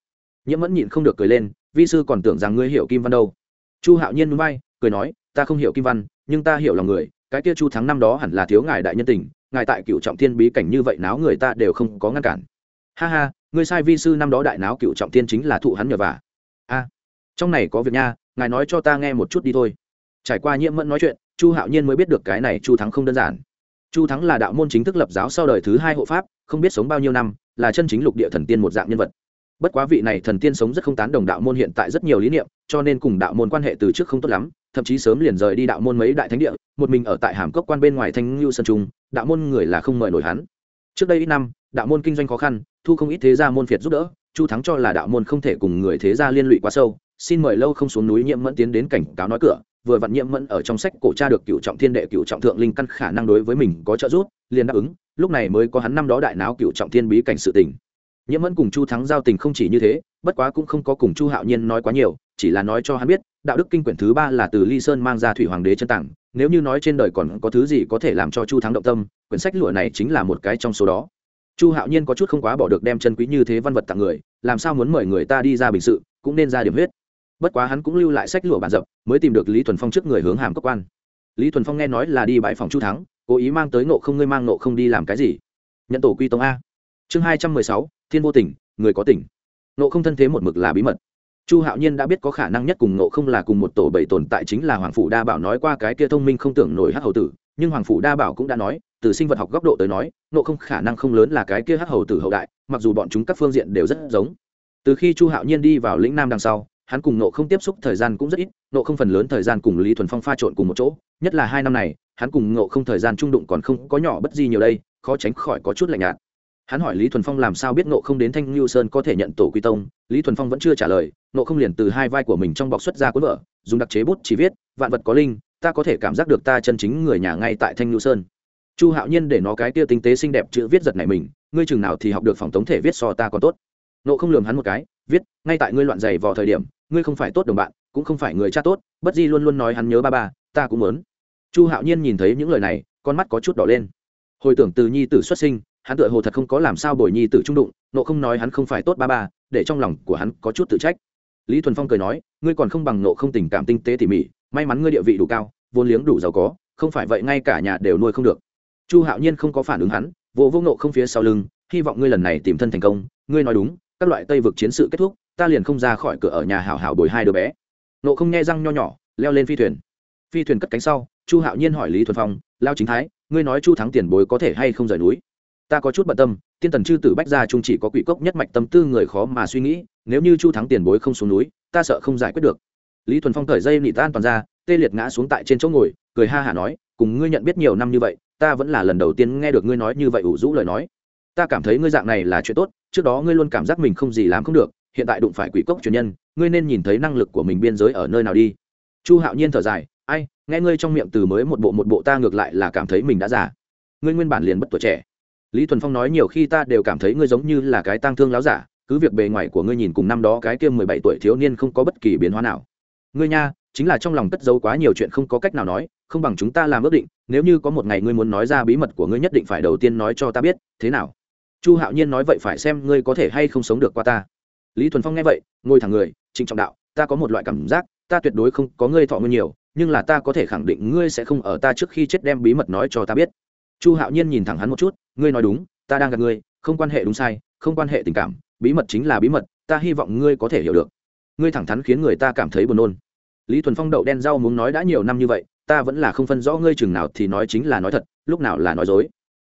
Nhiễm mẫn nhịn không được cười lên vi sư còn tưởng rằng ngươi hiểu kim văn đâu. Chu hạo nhiên núi bay cười nói, ta không hiểu kim văn, nhưng ta hiểu lòng người, cái kia chu thắng năm đó hẳn là thiếu ngài đại nhân tình, ngài tại cựu trọng thiên bí cảnh như vậy náo người ta đều không có ngăn cản. Ha ha, ngươi sai vi sư năm đó đại náo cựu trọng thiên chính là thụ hắn nhờ vả. A, trong này có việc nha, ngài nói cho ta nghe một chút đi thôi. Trải qua nhiễm mẫn nói chuyện, chu hạo nhiên mới biết được cái này chu thắng không đơn giản. Chu thắng là đạo môn chính thức lập giáo sau đời thứ hai hộ pháp, không biết sống bao nhiêu năm, là chân chính lục địa thần tiên một dạng nhân vật bất quá vị này thần tiên sống rất không tán đồng đạo môn hiện tại rất nhiều lý niệm, cho nên cùng đạo môn quan hệ từ trước không tốt lắm, thậm chí sớm liền rời đi đạo môn mấy đại thánh địa, một mình ở tại hàm cốc quan bên ngoài thanh ngưu sơn trung, đạo môn người là không mời nổi hắn. Trước đây ít năm, đạo môn kinh doanh khó khăn, thu không ít thế gia môn phiệt giúp đỡ, chu thắng cho là đạo môn không thể cùng người thế gia liên lụy quá sâu, xin mời lâu không xuống núi nhiễm mẫn tiến đến cảnh cáo nói cửa, vừa vặn nhiễm mẫn ở trong sách cổ tra được cựu trọng thiên đệ, cựu trọng thượng linh căn khả năng đối với mình có trợ giúp, liền đáp ứng, lúc này mới có hắn năm đó đại náo cựu trọng thiên bí cảnh sự tình nhiễm mẫn cùng chu thắng giao tình không chỉ như thế, bất quá cũng không có cùng chu hạo nhiên nói quá nhiều, chỉ là nói cho hắn biết, đạo đức kinh quyển thứ ba là từ ly sơn mang ra thủy hoàng đế chân tặng nếu như nói trên đời còn có thứ gì có thể làm cho chu thắng động tâm, quyển sách lụa này chính là một cái trong số đó. Chu hạo nhiên có chút không quá bỏ được đem chân quý như thế văn vật tặng người, làm sao muốn mời người ta đi ra bình sự, cũng nên ra điểm huyết. Bất quá hắn cũng lưu lại sách lụa bản dập, mới tìm được lý thuần phong trước người hướng hàm cơ quan. Lý thuần phong nghe nói là đi bãi phòng chu thắng, cố ý mang tới nộ không, ngươi mang nộ không đi làm cái gì? Nhận tổ quy tông a chương hai trăm mười sáu, thiên vô tình, người có tình. Nộ không thân thế một mực là bí mật. Chu hạo nhiên đã biết có khả năng nhất cùng nộ không là cùng một tổ bảy tồn tại chính là hoàng phủ đa bảo nói qua cái kia thông minh không tưởng nổi hắc hầu tử, nhưng hoàng phủ đa bảo cũng đã nói, từ sinh vật học góc độ tới nói nộ không khả năng không lớn là cái kia hắc hầu tử hậu đại, mặc dù bọn chúng các phương diện đều rất giống. Từ khi chu hạo nhiên đi vào lĩnh nam đằng sau, hắn cùng nộ không tiếp xúc thời gian cũng rất ít nộ không phần lớn thời gian cùng lý thuần phong pha trộn cùng một chỗ, nhất là hai năm này, hắn cùng nộ không thời gian trung đụng còn không có nhỏ bất gì nhiều đây, khó tránh khỏi có chút lạnh nhạt hắn hỏi lý thuần phong làm sao biết nộ không đến thanh lưu sơn có thể nhận tổ quy tông. Lý thuần phong vẫn chưa trả lời nộ không liền từ hai vai của mình trong bọc xuất ra cuốn vở, dùng đặc chế bút chỉ viết, vạn vật có linh, ta có thể cảm giác được ta chân chính người nhà ngay tại thanh lưu sơn. Chu hạo nhiên để nó cái kia tinh tế xinh đẹp chữ viết giật này mình, ngươi chừng nào thì học được phòng tống thể viết so ta còn tốt. Nộ không lường hắn một cái, viết, ngay tại ngươi loạn giày vào thời điểm, ngươi không phải tốt đồng bạn, cũng không phải người cha tốt, bất di luôn luôn nói hắn nhớ ba ba, ta cũng muốn. Chu hạo nhiên nhìn thấy những lời này, con mắt có chút đỏ lên. Hồi tưởng từ nhi tử xuất sinh hắn tựa hồ thật không có làm sao bồi nhi tử trung đụng, nộ không nói hắn không phải tốt ba ba, để trong lòng của hắn có chút tự trách. Lý thuần phong cười nói, ngươi còn không bằng nộ không tình cảm tinh tế tỉ mỉ, may mắn ngươi địa vị đủ cao, vốn liếng đủ giàu có, không phải vậy ngay cả nhà đều nuôi không được. Chu hạo nhiên không có phản ứng hắn vô vô nộ không phía sau lưng, hy vọng ngươi lần này tìm thân thành công, ngươi nói đúng, các loại tây vực chiến sự kết thúc, ta liền không ra khỏi cửa ở nhà hảo hảo bồi hai đứa bé. Nộ không nghe răng nho nhỏ, leo lên phi thuyền. Phi thuyền cất cánh sau, chu hạo nhiên hỏi lý thuần phong, lao chính thái, ngươi nói chu thắng tiền bối có thể hay không rời núi? Ta có chút bận tâm, tiên tần chư tử bách gia trung chỉ có quỷ cốc nhất mạch tâm tư người khó mà suy nghĩ, nếu như chu thắng tiền bối không xuống núi, ta sợ không giải quyết được. Lý thuần phong thời dây nị tan toàn ra, tê liệt ngã xuống tại trên chỗ ngồi, cười ha hả nói, cùng ngươi nhận biết nhiều năm như vậy, ta vẫn là lần đầu tiên nghe được ngươi nói như vậy ủ rũ lời nói. Ta cảm thấy ngươi dạng này là chuyện tốt, trước đó ngươi luôn cảm giác mình không gì làm không được, hiện tại đụng phải quỷ cốc truyền nhân, ngươi nên nhìn thấy năng lực của mình biên giới ở nơi nào đi. Chu hạo nhiên thở dài, ai, nghe ngươi trong miệng từ mới một bộ một bộ ta ngược lại là cảm thấy mình đã già. Ngươi nguyên bản liền bất tuổi trẻ lý thuần phong nói nhiều khi ta đều cảm thấy ngươi giống như là cái tang thương láo giả, cứ việc bề ngoài của ngươi nhìn cùng năm đó cái kia mười bảy tuổi thiếu niên không có bất kỳ biến hóa nào. Ngươi nha, chính là trong lòng cất giấu quá nhiều chuyện không có cách nào nói, không bằng chúng ta làm ước định, nếu như có một ngày ngươi muốn nói ra bí mật của ngươi nhất định phải đầu tiên nói cho ta biết, thế nào? Chu hạo nhiên nói vậy phải xem ngươi có thể hay không sống được qua ta. Lý thuần phong nghe vậy, ngồi thẳng người, trịnh trọng đạo, ta có một loại cảm giác, ta tuyệt đối không có ngươi thọ ngươi nhiều, nhưng là ta có thể khẳng định ngươi sẽ không ở ta trước khi chết đem bí mật nói cho ta biết chu hạo nhiên nhìn thẳng hắn một chút, ngươi nói đúng, ta đang gặp ngươi, không quan hệ đúng sai, không quan hệ tình cảm, bí mật chính là bí mật, ta hy vọng ngươi có thể hiểu được. Ngươi thẳng thắn khiến người ta cảm thấy buồn nôn. Lý thuần phong đậu đen rau muốn nói đã nhiều năm như vậy, ta vẫn là không phân rõ ngươi chừng nào thì nói chính là nói thật, lúc nào là nói dối.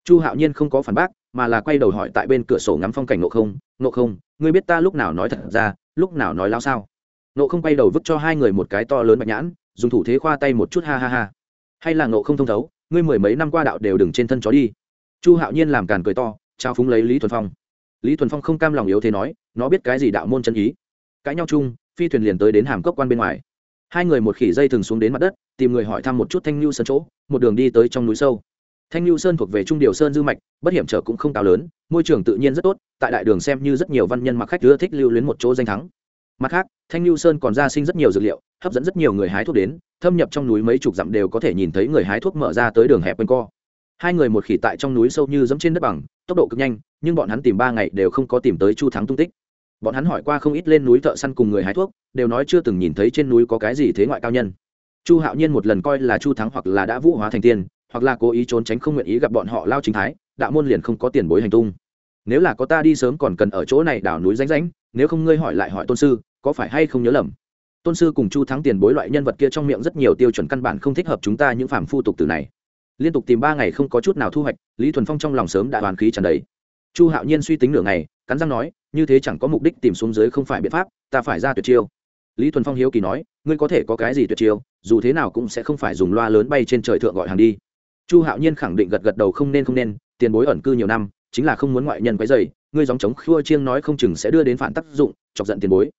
Chu hạo nhiên không có phản bác, mà là quay đầu hỏi tại bên cửa sổ ngắm phong cảnh nộ không nộ không, ngươi biết ta lúc nào nói thật ra, lúc nào nói lao sao? Nộ không quay đầu vứt cho hai người một cái to lớn bạch nhãn, dùng thủ thế khoa tay một chút, ha ha ha. Hay là nộ không thông thấu? Ngươi mười mấy năm qua đạo đều đừng trên thân chó đi. Chu hạo nhiên làm càn cười to, trao phúng lấy lý thuần phong. Lý thuần phong không cam lòng yếu thế nói, nó biết cái gì đạo môn chân ý. Cãi nhau chung, phi thuyền liền tới đến hàm cốc quan bên ngoài. Hai người một khỉ dây thường xuống đến mặt đất, tìm người hỏi thăm một chút thanh lưu sơn chỗ, một đường đi tới trong núi sâu. Thanh lưu sơn thuộc về trung điều sơn dư mạch, bất hiểm trở cũng không cao lớn, môi trường tự nhiên rất tốt, tại đại đường xem như rất nhiều văn nhân mặc khách ưa thích lưu luyến một chỗ danh thắng mặt khác, thanh lưu sơn còn ra sinh rất nhiều dược liệu, hấp dẫn rất nhiều người hái thuốc đến, thâm nhập trong núi mấy chục dặm đều có thể nhìn thấy người hái thuốc mở ra tới đường hẹp quanh co. Hai người một khỉ tại trong núi sâu như dẫm trên đất bằng, tốc độ cực nhanh, nhưng bọn hắn tìm ba ngày đều không có tìm tới chu thắng tung tích. Bọn hắn hỏi qua không ít lên núi thợ săn cùng người hái thuốc, đều nói chưa từng nhìn thấy trên núi có cái gì thế ngoại cao nhân. Chu hạo nhiên một lần coi là chu thắng hoặc là đã vũ hóa thành tiên, hoặc là cố ý trốn tránh không nguyện ý gặp bọn họ lao chính thái, đạo môn liền không có tiền bối hành tung. Nếu là có ta đi sớm còn cần ở chỗ này đảo núi ránh ránh nếu không ngươi hỏi lại hỏi tôn sư có phải hay không nhớ lầm? Tôn sư cùng chu thắng tiền bối loại nhân vật kia trong miệng rất nhiều tiêu chuẩn căn bản không thích hợp chúng ta những phàm phu tục từ này. Liên tục tìm ba ngày không có chút nào thu hoạch, lý thuần phong trong lòng sớm đã hoàn khí tràn đầy. Chu hạo nhiên suy tính nửa ngày, cắn răng nói, như thế chẳng có mục đích tìm xuống dưới không phải biện pháp, ta phải ra tuyệt chiêu. Lý thuần phong hiếu kỳ nói, ngươi có thể có cái gì tuyệt chiêu, dù thế nào cũng sẽ không phải dùng loa lớn bay trên trời thượng gọi hàng đi. Chu hạo nhiên khẳng định gật gật đầu không nên không nên, tiền bối ẩn cư nhiều năm, chính là không muốn ngoại nhân quấy dày ngươi dòng chống khua chiêng nói không chừng sẽ đưa đến phản tác dụng, chọc giận tiền bối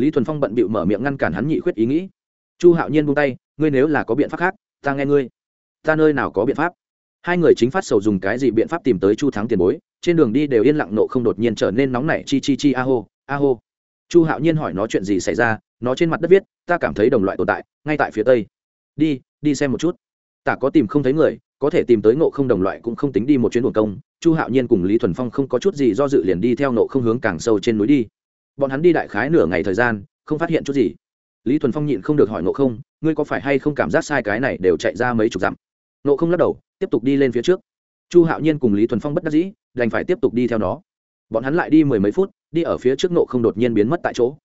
lý thuần phong bận bịu mở miệng ngăn cản hắn nhị khuyết ý nghĩ. Chu hạo nhiên buông tay, ngươi nếu là có biện pháp khác, ta nghe ngươi. Ta nơi nào có biện pháp? Hai người chính phát sầu dùng cái gì biện pháp tìm tới chu thắng tiền bối, trên đường đi đều yên lặng nộ không đột nhiên trở nên nóng nảy, chi chi chi, a hô a hô. Chu hạo nhiên hỏi nó chuyện gì xảy ra, nó trên mặt đất viết, ta cảm thấy đồng loại tồn tại, ngay tại phía tây. Đi đi xem một chút. Tả có tìm không thấy người, có thể tìm tới ngộ không đồng loại cũng không tính đi một chuyến buồn công. Chu hạo nhiên cùng lý thuần phong không có chút gì do dự liền đi theo ngộ không hướng càng sâu trên núi đi bọn hắn đi đại khái nửa ngày thời gian, không phát hiện chút gì. Lý thuần phong nhịn không được hỏi ngộ không, ngươi có phải hay không cảm giác sai cái này đều chạy ra mấy chục dặm? Ngộ không lắc đầu, tiếp tục đi lên phía trước. Chu hạo nhiên cùng lý thuần phong bất đắc dĩ, đành phải tiếp tục đi theo nó. Bọn hắn lại đi mười mấy phút, đi ở phía trước ngộ không đột nhiên biến mất tại chỗ.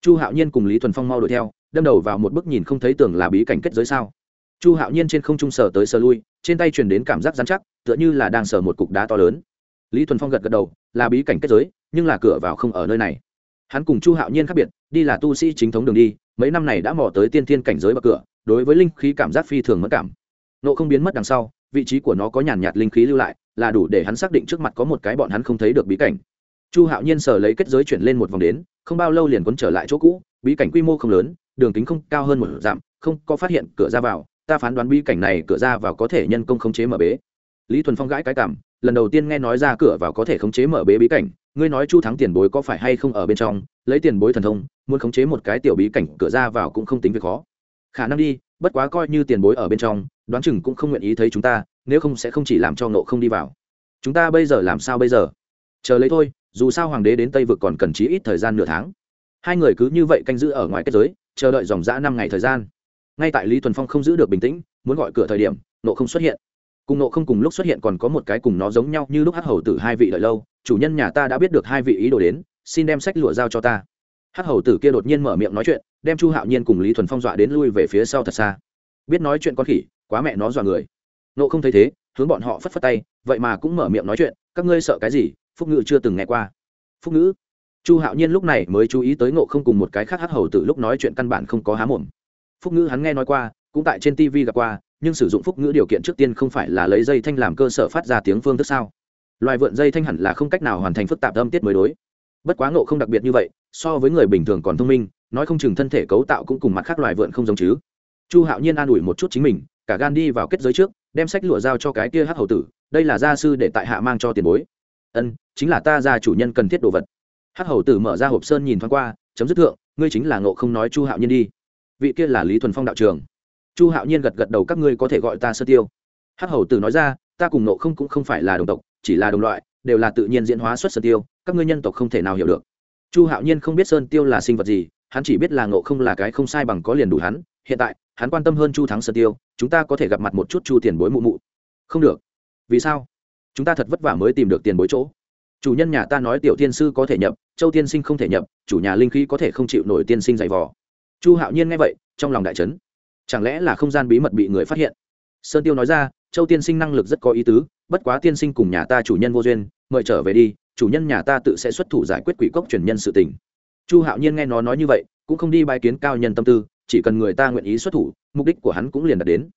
Chu hạo nhiên cùng lý thuần phong mau đuổi theo, đâm đầu vào một bức nhìn không thấy tưởng là bí cảnh kết giới sao. Chu hạo nhiên trên không trung sờ tới sờ lui, trên tay truyền đến cảm giác dán chắc, tựa như là đang sờ một cục đá to lớn. Lý thuần phong gật gật đầu, là bí cảnh kết giới, nhưng là cửa vào không ở nơi này hắn cùng chu hạo nhiên khác biệt, đi là tu sĩ chính thống đường đi, mấy năm này đã mò tới tiên thiên cảnh giới bậc cửa, đối với linh khí cảm giác phi thường mất cảm. Nộ không biến mất đằng sau, vị trí của nó có nhàn nhạt linh khí lưu lại, là đủ để hắn xác định trước mặt có một cái bọn hắn không thấy được bí cảnh. Chu hạo nhiên sờ lấy kết giới chuyển lên một vòng đến, không bao lâu liền quấn trở lại chỗ cũ, bí cảnh quy mô không lớn, đường kính không cao hơn một dặm, không có phát hiện cửa ra vào, ta phán đoán bí cảnh này cửa ra vào có thể nhân công khống chế mở bế. Lý thuần phong gãi cái cảm, lần đầu tiên nghe nói ra cửa vào có thể khống chế mở bế bí cảnh ngươi nói chu thắng tiền bối có phải hay không ở bên trong, lấy tiền bối thần thông, muốn khống chế một cái tiểu bí cảnh cửa ra vào cũng không tính việc khó. Khả năng đi, bất quá coi như tiền bối ở bên trong, đoán chừng cũng không nguyện ý thấy chúng ta, nếu không sẽ không chỉ làm cho nộ không đi vào. Chúng ta bây giờ làm sao bây giờ? Chờ lấy thôi, dù sao hoàng đế đến tây vực còn cần chí ít thời gian nửa tháng. Hai người cứ như vậy canh giữ ở ngoài kết giới, chờ đợi dòng dã năm ngày thời gian. Ngay tại lý thuần phong không giữ được bình tĩnh, muốn gọi cửa thời điểm nộ không xuất hiện cùng nộ không cùng lúc xuất hiện còn có một cái cùng nó giống nhau như lúc hắc hầu tử hai vị đợi lâu, chủ nhân nhà ta đã biết được hai vị ý đồ đến, xin đem sách lụa giao cho ta. Hắc hầu tử kia đột nhiên mở miệng nói chuyện, đem chu hạo nhiên cùng lý thuần phong dọa đến lui về phía sau thật xa. Biết nói chuyện con khỉ, quá mẹ nó dọa người. Nộ không thấy thế, hướng bọn họ phất phất tay, vậy mà cũng mở miệng nói chuyện, các ngươi sợ cái gì, phúc ngữ chưa từng nghe qua. Phúc ngữ chu hạo nhiên lúc này mới chú ý tới ngộ không cùng một cái khác hắc hầu Tử lúc nói chuyện căn bản không có há mồm. Phúc ngữ hắn nghe nói qua, cũng tại trên tv gặp qua nhưng sử dụng phúc ngữ điều kiện trước tiên không phải là lấy dây thanh làm cơ sở phát ra tiếng phương thức sao? Loài vượn dây thanh hẳn là không cách nào hoàn thành phức tạp âm tiết mới đối. Bất quá ngộ không đặc biệt như vậy, so với người bình thường còn thông minh, nói không chừng thân thể cấu tạo cũng cùng mặt khác loài vượn không giống chứ. Chu hạo nhiên an ủi một chút chính mình, cả gan đi vào kết giới trước, đem sách lụa giao cho cái kia hắc hầu tử, đây là gia sư để tại hạ mang cho tiền bối. Ân, chính là ta gia chủ nhân cần thiết đồ vật. Hắc hầu tử mở ra hộp sơn nhìn thoáng qua, chấm dứt thượng, ngươi chính là ngộ không nói chu hạo nhiên đi. Vị kia là lý thuần phong đạo trường chu hạo nhiên gật gật đầu, các ngươi có thể gọi ta sơ tiêu. Hắc hầu tử nói ra, ta cùng nộ không cũng không phải là đồng tộc, chỉ là đồng loại, đều là tự nhiên diễn hóa xuất sơn tiêu, các ngươi nhân tộc không thể nào hiểu được. Chu hạo nhiên không biết sơn tiêu là sinh vật gì, hắn chỉ biết là ngộ không là cái không sai bằng có liền đủ hắn, hiện tại, hắn quan tâm hơn chu thắng sơn tiêu, chúng ta có thể gặp mặt một chút chu tiền bối mụ mụ. Không được. Vì sao? Chúng ta thật vất vả mới tìm được tiền bối chỗ. Chủ nhân nhà ta nói tiểu tiên sư có thể nhập, châu tiên sinh không thể nhập, chủ nhà linh khí có thể không chịu nổi tiên sinh dày vò. Chu hạo nhiên nghe vậy, trong lòng đại trấn chẳng lẽ là không gian bí mật bị người phát hiện? Sơn tiêu nói ra, châu tiên sinh năng lực rất có ý tứ, bất quá tiên sinh cùng nhà ta chủ nhân vô duyên, mời trở về đi, chủ nhân nhà ta tự sẽ xuất thủ giải quyết quỷ cốc truyền nhân sự tình. Chu hạo nhiên nghe nó nói như vậy, cũng không đi bài kiến cao nhân tâm tư, chỉ cần người ta nguyện ý xuất thủ, mục đích của hắn cũng liền đạt đến.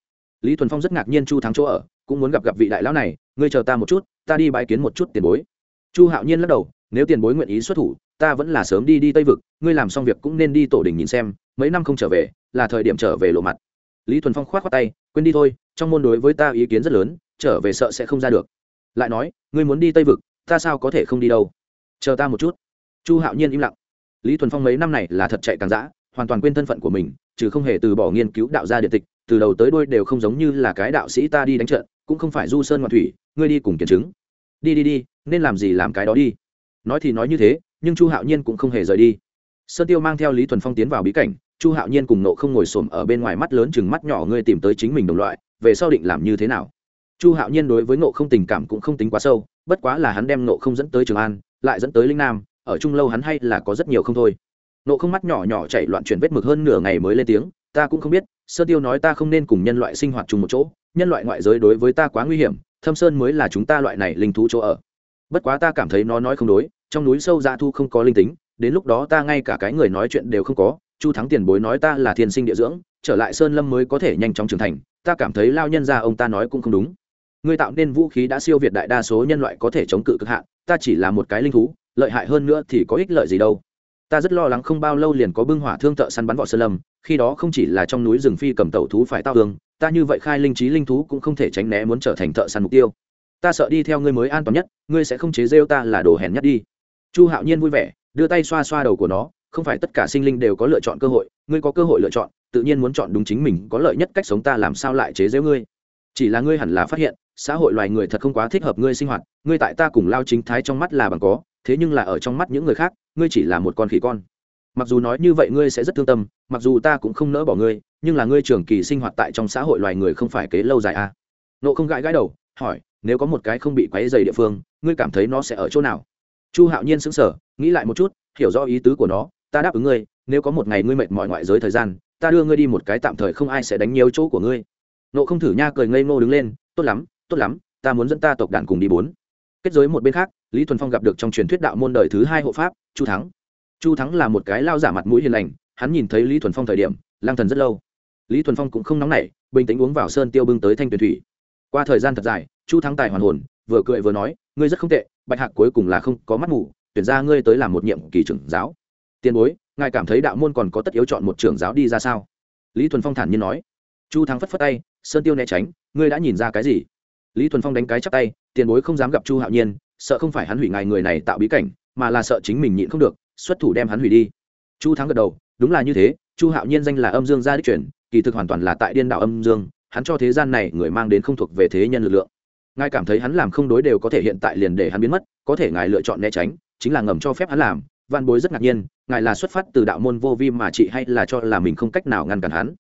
Lý thuần phong rất ngạc nhiên chu thắng chỗ ở, cũng muốn gặp gặp vị đại lão này, ngươi chờ ta một chút, ta đi bài kiến một chút tiền bối. Chu hạo nhiên lắc đầu, nếu tiền bối nguyện ý xuất thủ, ta vẫn là sớm đi đi tây vực, ngươi làm xong việc cũng nên đi tổ đình nhìn xem, mấy năm không trở về, là thời điểm trở về lộ mặt lý thuần phong k h o á t khoác tay, quên đi thôi, trong môn đối với ta ý kiến rất lớn, trở về sợ sẽ không ra được. Lại nói, ngươi muốn đi tây vực, ta sao có thể không đi đâu? Chờ ta một chút. Chu hạo nhiên im lặng. Lý thuần phong mấy năm này là thật chạy càng dã, hoàn toàn quên thân phận của mình chứ không hề từ bỏ nghiên cứu đạo gia điện tịch, từ đầu tới đuôi đều không giống như là cái đạo sĩ ta đi đánh trận, cũng không phải du sơn ngoạn thủy, ngươi đi cùng kiểm chứng. Đi đi đi, nên làm gì làm cái đó đi. Nói thì nói như thế, nhưng chu hạo nhiên cũng không hề rời đi. Sơn tiêu mang theo lý thuần phong tiến vào bí cảnh chu hạo nhiên cùng nộ không ngồi xổm ở bên ngoài mắt lớn chừng mắt nhỏ ngươi tìm tới chính mình đồng loại, về sau định làm như thế nào? Chu hạo nhiên đối với nộ không tình cảm cũng không tính quá sâu, bất quá là hắn đem nộ không dẫn tới trường an, lại dẫn tới linh nam, ở chung lâu hắn hay là có rất nhiều không thôi. Nộ không mắt nhỏ nhỏ chạy loạn chuyển vết mực hơn nửa ngày mới lên tiếng, ta cũng không biết sơ tiêu nói ta không nên cùng nhân loại sinh hoạt chung một chỗ, nhân loại ngoại giới đối với ta quá nguy hiểm, thâm sơn mới là chúng ta loại này linh thú chỗ ở. Bất quá ta cảm thấy nó nói không đối, trong núi sâu ra thu không có linh tính, đến lúc đó ta ngay cả cái người nói chuyện đều không có chu thắng tiền bối nói ta là thiên sinh địa dưỡng, trở lại sơn lâm mới có thể nhanh chóng trưởng thành, ta cảm thấy lao nhân ra ông ta nói cũng không đúng. Ngươi tạo nên vũ khí đã siêu việt đại đa số nhân loại có thể chống cự cực hạn, ta chỉ là một cái linh thú, lợi hại hơn nữa thì có ích lợi gì đâu. Ta rất lo lắng không bao lâu liền có bưng hỏa thương thợ săn bắn võ sơn lâm, khi đó không chỉ là trong núi rừng phi cầm tẩu thú phải tao hương ta như vậy khai linh trí linh thú cũng không thể tránh né muốn trở thành thợ săn mục tiêu. Ta sợ đi theo ngươi mới an toàn nhất, ngươi sẽ không chế rêu ta là đồ hèn nhất đi. Chu hạo nhiên vui vẻ, đưa tay xoa xoa đầu của nó không phải tất cả sinh linh đều có lựa chọn cơ hội, ngươi có cơ hội lựa chọn, tự nhiên muốn chọn đúng chính mình, có lợi nhất cách sống ta làm sao lại chế giễu ngươi? Chỉ là ngươi hẳn là phát hiện, xã hội loài người thật không quá thích hợp ngươi sinh hoạt, ngươi tại ta cùng lao chính thái trong mắt là bằng có, thế nhưng là ở trong mắt những người khác, ngươi chỉ là một con khỉ con. Mặc dù nói như vậy ngươi sẽ rất thương tâm, mặc dù ta cũng không nỡ bỏ ngươi, nhưng là ngươi trường kỳ sinh hoạt tại trong xã hội loài người không phải kế lâu dài à. nộ không gãi gãi đầu, hỏi, nếu có một cái không bị quấy dày địa phương, ngươi cảm thấy nó sẽ ở chỗ nào? Chu hạo nhiên sững sờ, nghĩ lại một chút, hiểu rõ ý tứ của nó ta đáp ứng ngươi, nếu có một ngày ngươi mệt mọi ngoại giới thời gian, ta đưa ngươi đi một cái tạm thời không ai sẽ đánh nhiều chỗ của ngươi. Nộ không thử nha cười ngây ngô đứng lên, tốt lắm tốt lắm, ta muốn dẫn ta tộc đàn cùng đi bốn. Kết giới một bên khác, lý thuần phong gặp được trong truyền thuyết đạo môn đời thứ hai hộ pháp, chu thắng. Chu thắng là một cái lao giả mặt mũi hiền lành, hắn nhìn thấy lý thuần phong thời điểm, lang thần rất lâu. Lý thuần phong cũng không nóng nảy, bình tĩnh uống vào sơn tiêu bưng tới thanh tuyền thủy. Qua thời gian thật dài, chu thắng tài hoàn hồn, vừa cười vừa nói, ngươi rất không tệ, bạch hạc cuối cùng là không có mắt mù, tuyển ra ngươi tới làm một nhiệm kỳ trưởng giáo tiền bối, ngài cảm thấy đạo môn còn có tất yếu chọn một trưởng giáo đi ra sao? Lý thuần phong thản nhiên nói. Chu thắng phất phất tay, sơn tiêu né tránh, ngươi đã nhìn ra cái gì? Lý thuần phong đánh cái chắp tay, tiền bối không dám gặp chu hạo nhiên, sợ không phải hắn hủy ngài người này tạo bí cảnh, mà là sợ chính mình nhịn không được, xuất thủ đem hắn hủy đi. Chu thắng gật đầu, đúng là như thế, chu hạo nhiên danh là âm dương gia đích truyền, kỳ thực hoàn toàn là tại điên đạo âm dương, hắn cho thế gian này người mang đến không thuộc về thế nhân lực lượng. Ngài cảm thấy hắn làm không đối đều có thể hiện tại liền để hắn biến mất, có thể ngài lựa chọn né tránh, chính là ngầm cho phép hắn làm văn bối rất ngạc nhiên ngài là xuất phát từ đạo môn vô vi mà chị hay là cho là mình không cách nào ngăn cản hắn?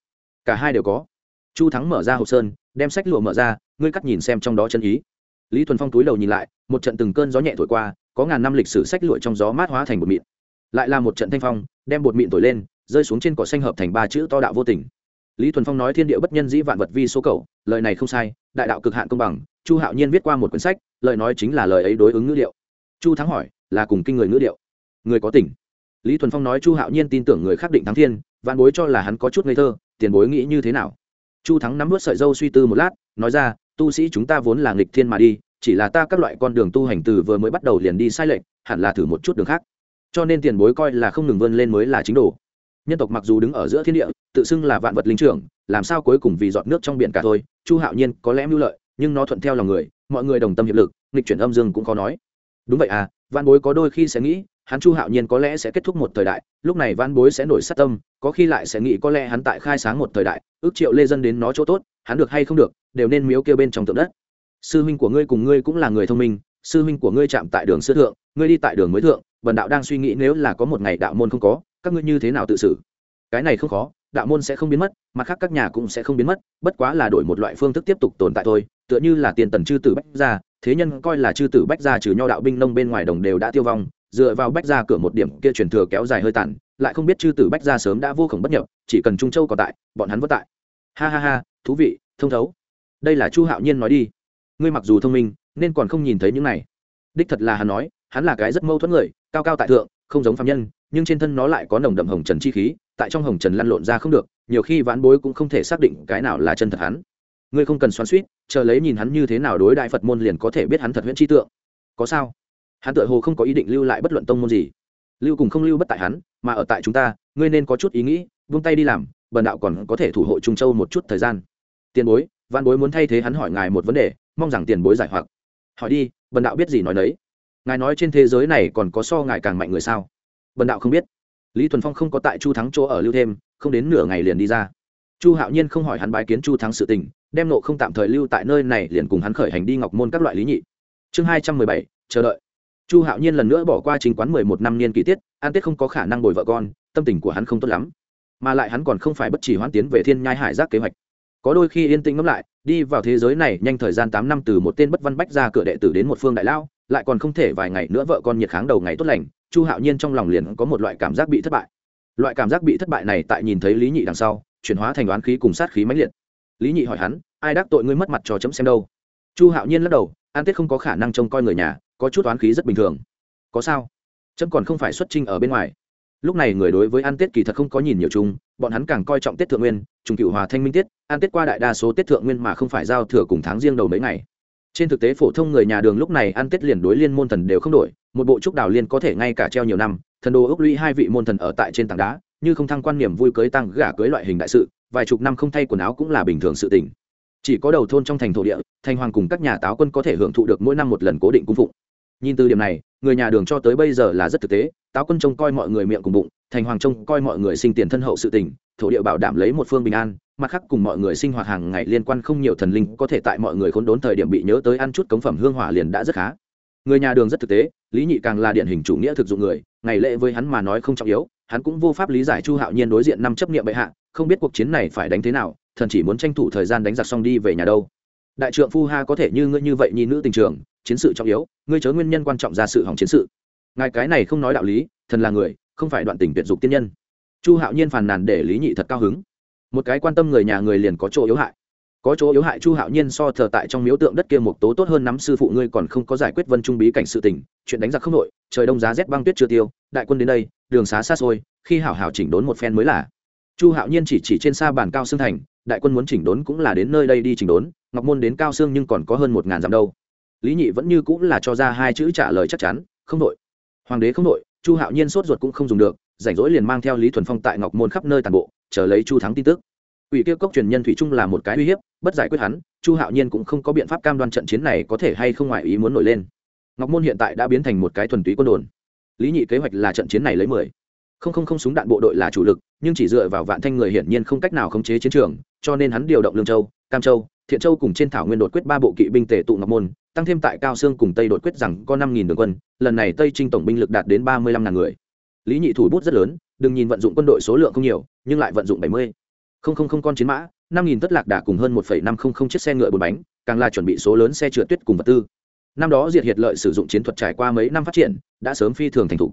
Cả hai đều có. Chu thắng mở ra hộp sơn, đem sách lụa mở ra, ngươi cắt nhìn xem trong đó chân ý. Lý thuần phong túi đầu nhìn lại, một trận từng cơn gió nhẹ thổi qua, có ngàn năm lịch sử sách lụa trong gió mát hóa thành bột mịn. Lại là một trận thanh phong, đem bột mịn thổi lên, rơi xuống trên cỏ xanh hợp thành ba chữ to đạo vô tình. Lý thuần phong nói thiên địa bất nhân dĩ vạn vật vi số cầu, lời này không sai, đại đạo cực hạn công bằng, chu hạo nhiên viết qua một cuốn sách, lời nói chính là lời ấy đối ứng ngữ liệu chu thắng hỏi, là cùng kinh người ngữ liệu người có tỉnh? Lý thuần phong nói chu hạo nhiên tin tưởng người khác định thắng thiên, vạn bối cho là hắn có chút ngây thơ, tiền bối nghĩ như thế nào? Chu thắng nắm vớt sợi dâu suy tư một lát, nói ra, tu sĩ chúng ta vốn là nghịch thiên mà đi, chỉ là ta các loại con đường tu hành từ vừa mới bắt đầu liền đi sai lệch, hẳn là thử một chút đường khác. Cho nên tiền bối coi là không ngừng vươn lên mới là chính đồ. Nhân tộc mặc dù đứng ở giữa thiên địa, tự xưng là vạn vật linh trưởng, làm sao cuối cùng vì giọt nước trong biển cả thôi, chu hạo nhiên có lẽ mưu lợi, nhưng nó thuận theo lòng người, mọi người đồng tâm hiệp lực, nghịch chuyển âm dương cũng khó nói. Đúng vậy à văn bối có đôi khi sẽ nghĩ hắn chu hạo nhiên có lẽ sẽ kết thúc một thời đại, lúc này văn bối sẽ nổi sát tâm, có khi lại sẽ nghĩ có lẽ hắn tại khai sáng một thời đại, ước triệu lê dân đến nó chỗ tốt, hắn được hay không được, đều nên miếu kêu bên trong tượng đất. Sư huynh của ngươi cùng ngươi cũng là người thông minh, sư huynh của ngươi chạm tại đường sư thượng, ngươi đi tại đường mới thượng vần đạo đang suy nghĩ nếu là có một ngày đạo môn không có, các ngươi như thế nào tự xử? Cái này không khó, đạo môn sẽ không biến mất, mặt khác các nhà cũng sẽ không biến mất, bất quá là đổi một loại phương thức tiếp tục tồn tại thôi, tựa như là tiền tần chư tử bách ra thế nhân coi là chư tử bách gia trừ nho đạo binh nông bên ngoài đồng đều đã tiêu vong dựa vào bách gia cửa một điểm kia truyền thừa kéo dài hơi tàn, lại không biết chư tử bách gia sớm đã vô khổng bất nhập, chỉ cần trung châu còn tại, bọn hắn vẫn tại. Ha ha ha, thú vị, thông thấu. Đây là chu hạo nhiên nói đi. Ngươi mặc dù thông minh, nên còn không nhìn thấy những này. Đích thật là hắn nói, hắn là cái rất mâu thuẫn người, cao cao tại thượng, không giống phạm nhân, nhưng trên thân nó lại có nồng đậm hồng trần chi khí, tại trong hồng trần lăn lộn ra không được, nhiều khi ván bối cũng không thể xác định cái nào là chân thật hắn. Ngươi không cần xoắn suýt chờ lấy nhìn hắn như thế nào đối đại phật môn liền có thể biết hắn thật huyễn chi tượng. Có sao? Hắn tự hồ không có ý định lưu lại bất luận tông môn gì. Lưu cùng không lưu bất tại hắn, mà ở tại chúng ta, ngươi nên có chút ý nghĩ, vung tay đi làm, bần đạo còn có thể thủ hộ trung châu một chút thời gian. Tiền bối văn bối muốn thay thế hắn hỏi ngài một vấn đề, mong rằng tiền bối giải hoặc. Hỏi đi, bần đạo biết gì nói đấy ngài nói trên thế giới này còn có so ngài càng mạnh người sao? Bần đạo không biết. Lý thuần phong không có tại chu thắng chỗ ở lưu thêm, không đến nửa ngày liền đi ra. Chu hạo nhiên không hỏi hắn bái kiến chu thắng sự tình, đem nộ không tạm thời lưu tại nơi này liền cùng hắn khởi hành đi ngọc môn các loại lý nhị. Chương hai trăm mười bảy, chờ đợi chu hạo nhiên lần nữa bỏ qua chính quán mười một năm niên kỳ tiết, an tết không có khả năng bồi vợ con, tâm tình của hắn không tốt lắm. Mà lại hắn còn không phải bất chỉ hoãn tiến về thiên nhai hải giác kế hoạch. Có đôi khi yên tĩnh ngẫm lại, đi vào thế giới này nhanh thời gian tám năm từ một tên bất văn bách ra cửa đệ tử đến một phương đại lao, lại còn không thể vài ngày nữa vợ con nhiệt kháng đầu ngày tốt lành, chu hạo nhiên trong lòng liền có một loại cảm giác bị thất bại. Loại cảm giác bị thất bại này tại nhìn thấy lý nhị đằng sau, chuyển hóa thành đoán khí cùng sát khí mãnh liệt. Lý nhị hỏi hắn, ai đắc tội ngươi mất mặt cho chấm xem đâu? Chu hạo nhiên lắc đầu, an tết không có khả năng trông coi người nhà có chút oán khí rất bình thường. Có sao? Chấm còn không phải xuất trinh ở bên ngoài. Lúc này người đối với an tết kỳ thật không có nhìn nhiều chung, bọn hắn càng coi trọng tết thượng nguyên, trùng cựu hòa, thanh minh tiết, an tết qua đại đa số tết thượng nguyên mà không phải giao thừa cùng tháng riêng đầu mấy ngày. Trên thực tế phổ thông người nhà đường lúc này an tết liền đối liên môn thần đều không đổi, một bộ trúc đào liên có thể ngay cả treo nhiều năm, thần đồ ước lũy hai vị môn thần ở tại trên tảng đá, như không thăng quan niệm vui cưới tăng gả cưới loại hình đại sự, vài chục năm không thay quần áo cũng là bình thường sự tình. Chỉ có đầu thôn trong thành thổ địa, thành hoàng cùng các nhà táo quân có thể hưởng thụ được mỗi năm một lần cố định cung phụng nhìn từ điểm này, người nhà đường cho tới bây giờ là rất thực tế, táo quân trông coi mọi người miệng cùng bụng, thành hoàng trông coi mọi người sinh tiền thân hậu sự tình, thổ địa bảo đảm lấy một phương bình an, mặt khác cùng mọi người sinh hoạt hàng ngày liên quan không nhiều thần linh có thể tại mọi người khốn đốn thời điểm bị nhớ tới ăn chút cống phẩm hương hỏa liền đã rất khá. Người nhà đường rất thực tế, lý nhị càng là điển hình chủ nghĩa thực dụng người, ngày lễ với hắn mà nói không trọng yếu, hắn cũng vô pháp lý giải chu hạo nhiên đối diện năm chấp niệm bệ hạ, không biết cuộc chiến này phải đánh thế nào, thần chỉ muốn tranh thủ thời gian đánh giặc xong đi về nhà đâu. Đại trượng phu ha có thể như ngươi như vậy nhi nữ tình trường chiến sự trọng yếu, ngươi chớ nguyên nhân quan trọng ra sự hỏng chiến sự. Ngài cái này không nói đạo lý, thần là người, không phải đoạn tình tuyệt dục tiên nhân. Chu hạo nhiên phàn nàn để lý nhị thật cao hứng. Một cái quan tâm người nhà người liền có chỗ yếu hại. Có chỗ yếu hại chu hạo nhiên so thờ tại trong miếu tượng đất kia một tố tốt hơn nắm sư phụ ngươi còn không có giải quyết vân trung bí cảnh sự tình, chuyện đánh giặc không nội trời đông giá rét băng tuyết chưa tiêu, đại quân đến đây, đường xá xa xôi, khi hảo hảo chỉnh đốn một phen mới là. Chu hạo nhiên chỉ chỉ trên xa bàn cao xương thành, đại quân muốn chỉnh đốn cũng là đến nơi đây đi chỉnh đốn, ngọc môn đến cao xương nhưng còn có hơn một ngàn dặm đâu lý nhị vẫn như cũng là cho ra hai chữ trả lời chắc chắn, không đội. Hoàng đế không đội, chu hạo nhiên sốt ruột cũng không dùng được, rảnh rỗi liền mang theo lý thuần phong tại ngọc môn khắp nơi tàn bộ, chờ lấy chu thắng tin tức. Ủy kia cốc truyền nhân thủy trung là một cái uy hiếp, bất giải quyết hắn, chu hạo nhiên cũng không có biện pháp cam đoan trận chiến này có thể hay không ngoài ý muốn nổi lên. Ngọc môn hiện tại đã biến thành một cái thuần túy quân đồn. Lý nhị kế hoạch là trận chiến này lấy mười. Không không không súng đạn bộ đội là chủ lực, nhưng chỉ dựa vào vạn thanh người hiển nhiên không cách nào khống chế chiến trường, cho nên hắn điều động lương châu, cam châu, thiện châu cùng trên thảo nguyên đột quyết ba bộ kỵ binh tề tụ ngọc môn tăng thêm tại cao sương cùng tây đột quyết rằng có năm nghìn đường quân, lần này tây trinh tổng binh lực đạt đến ba mươi lăm ngàn người. Lý nhị thủ bút rất lớn, đừng nhìn vận dụng quân đội số lượng không nhiều, nhưng lại vận dụng bảy mươi. Không không không con chiến mã, năm nghìn tất lạc đà cùng hơn một phẩy năm không không chiếc xe ngựa bốn bánh, càng là chuẩn bị số lớn xe trượt tuyết cùng vật tư. Năm đó diệt hiệt lợi sử dụng chiến thuật trải qua mấy năm phát triển, đã sớm phi thường thành thục.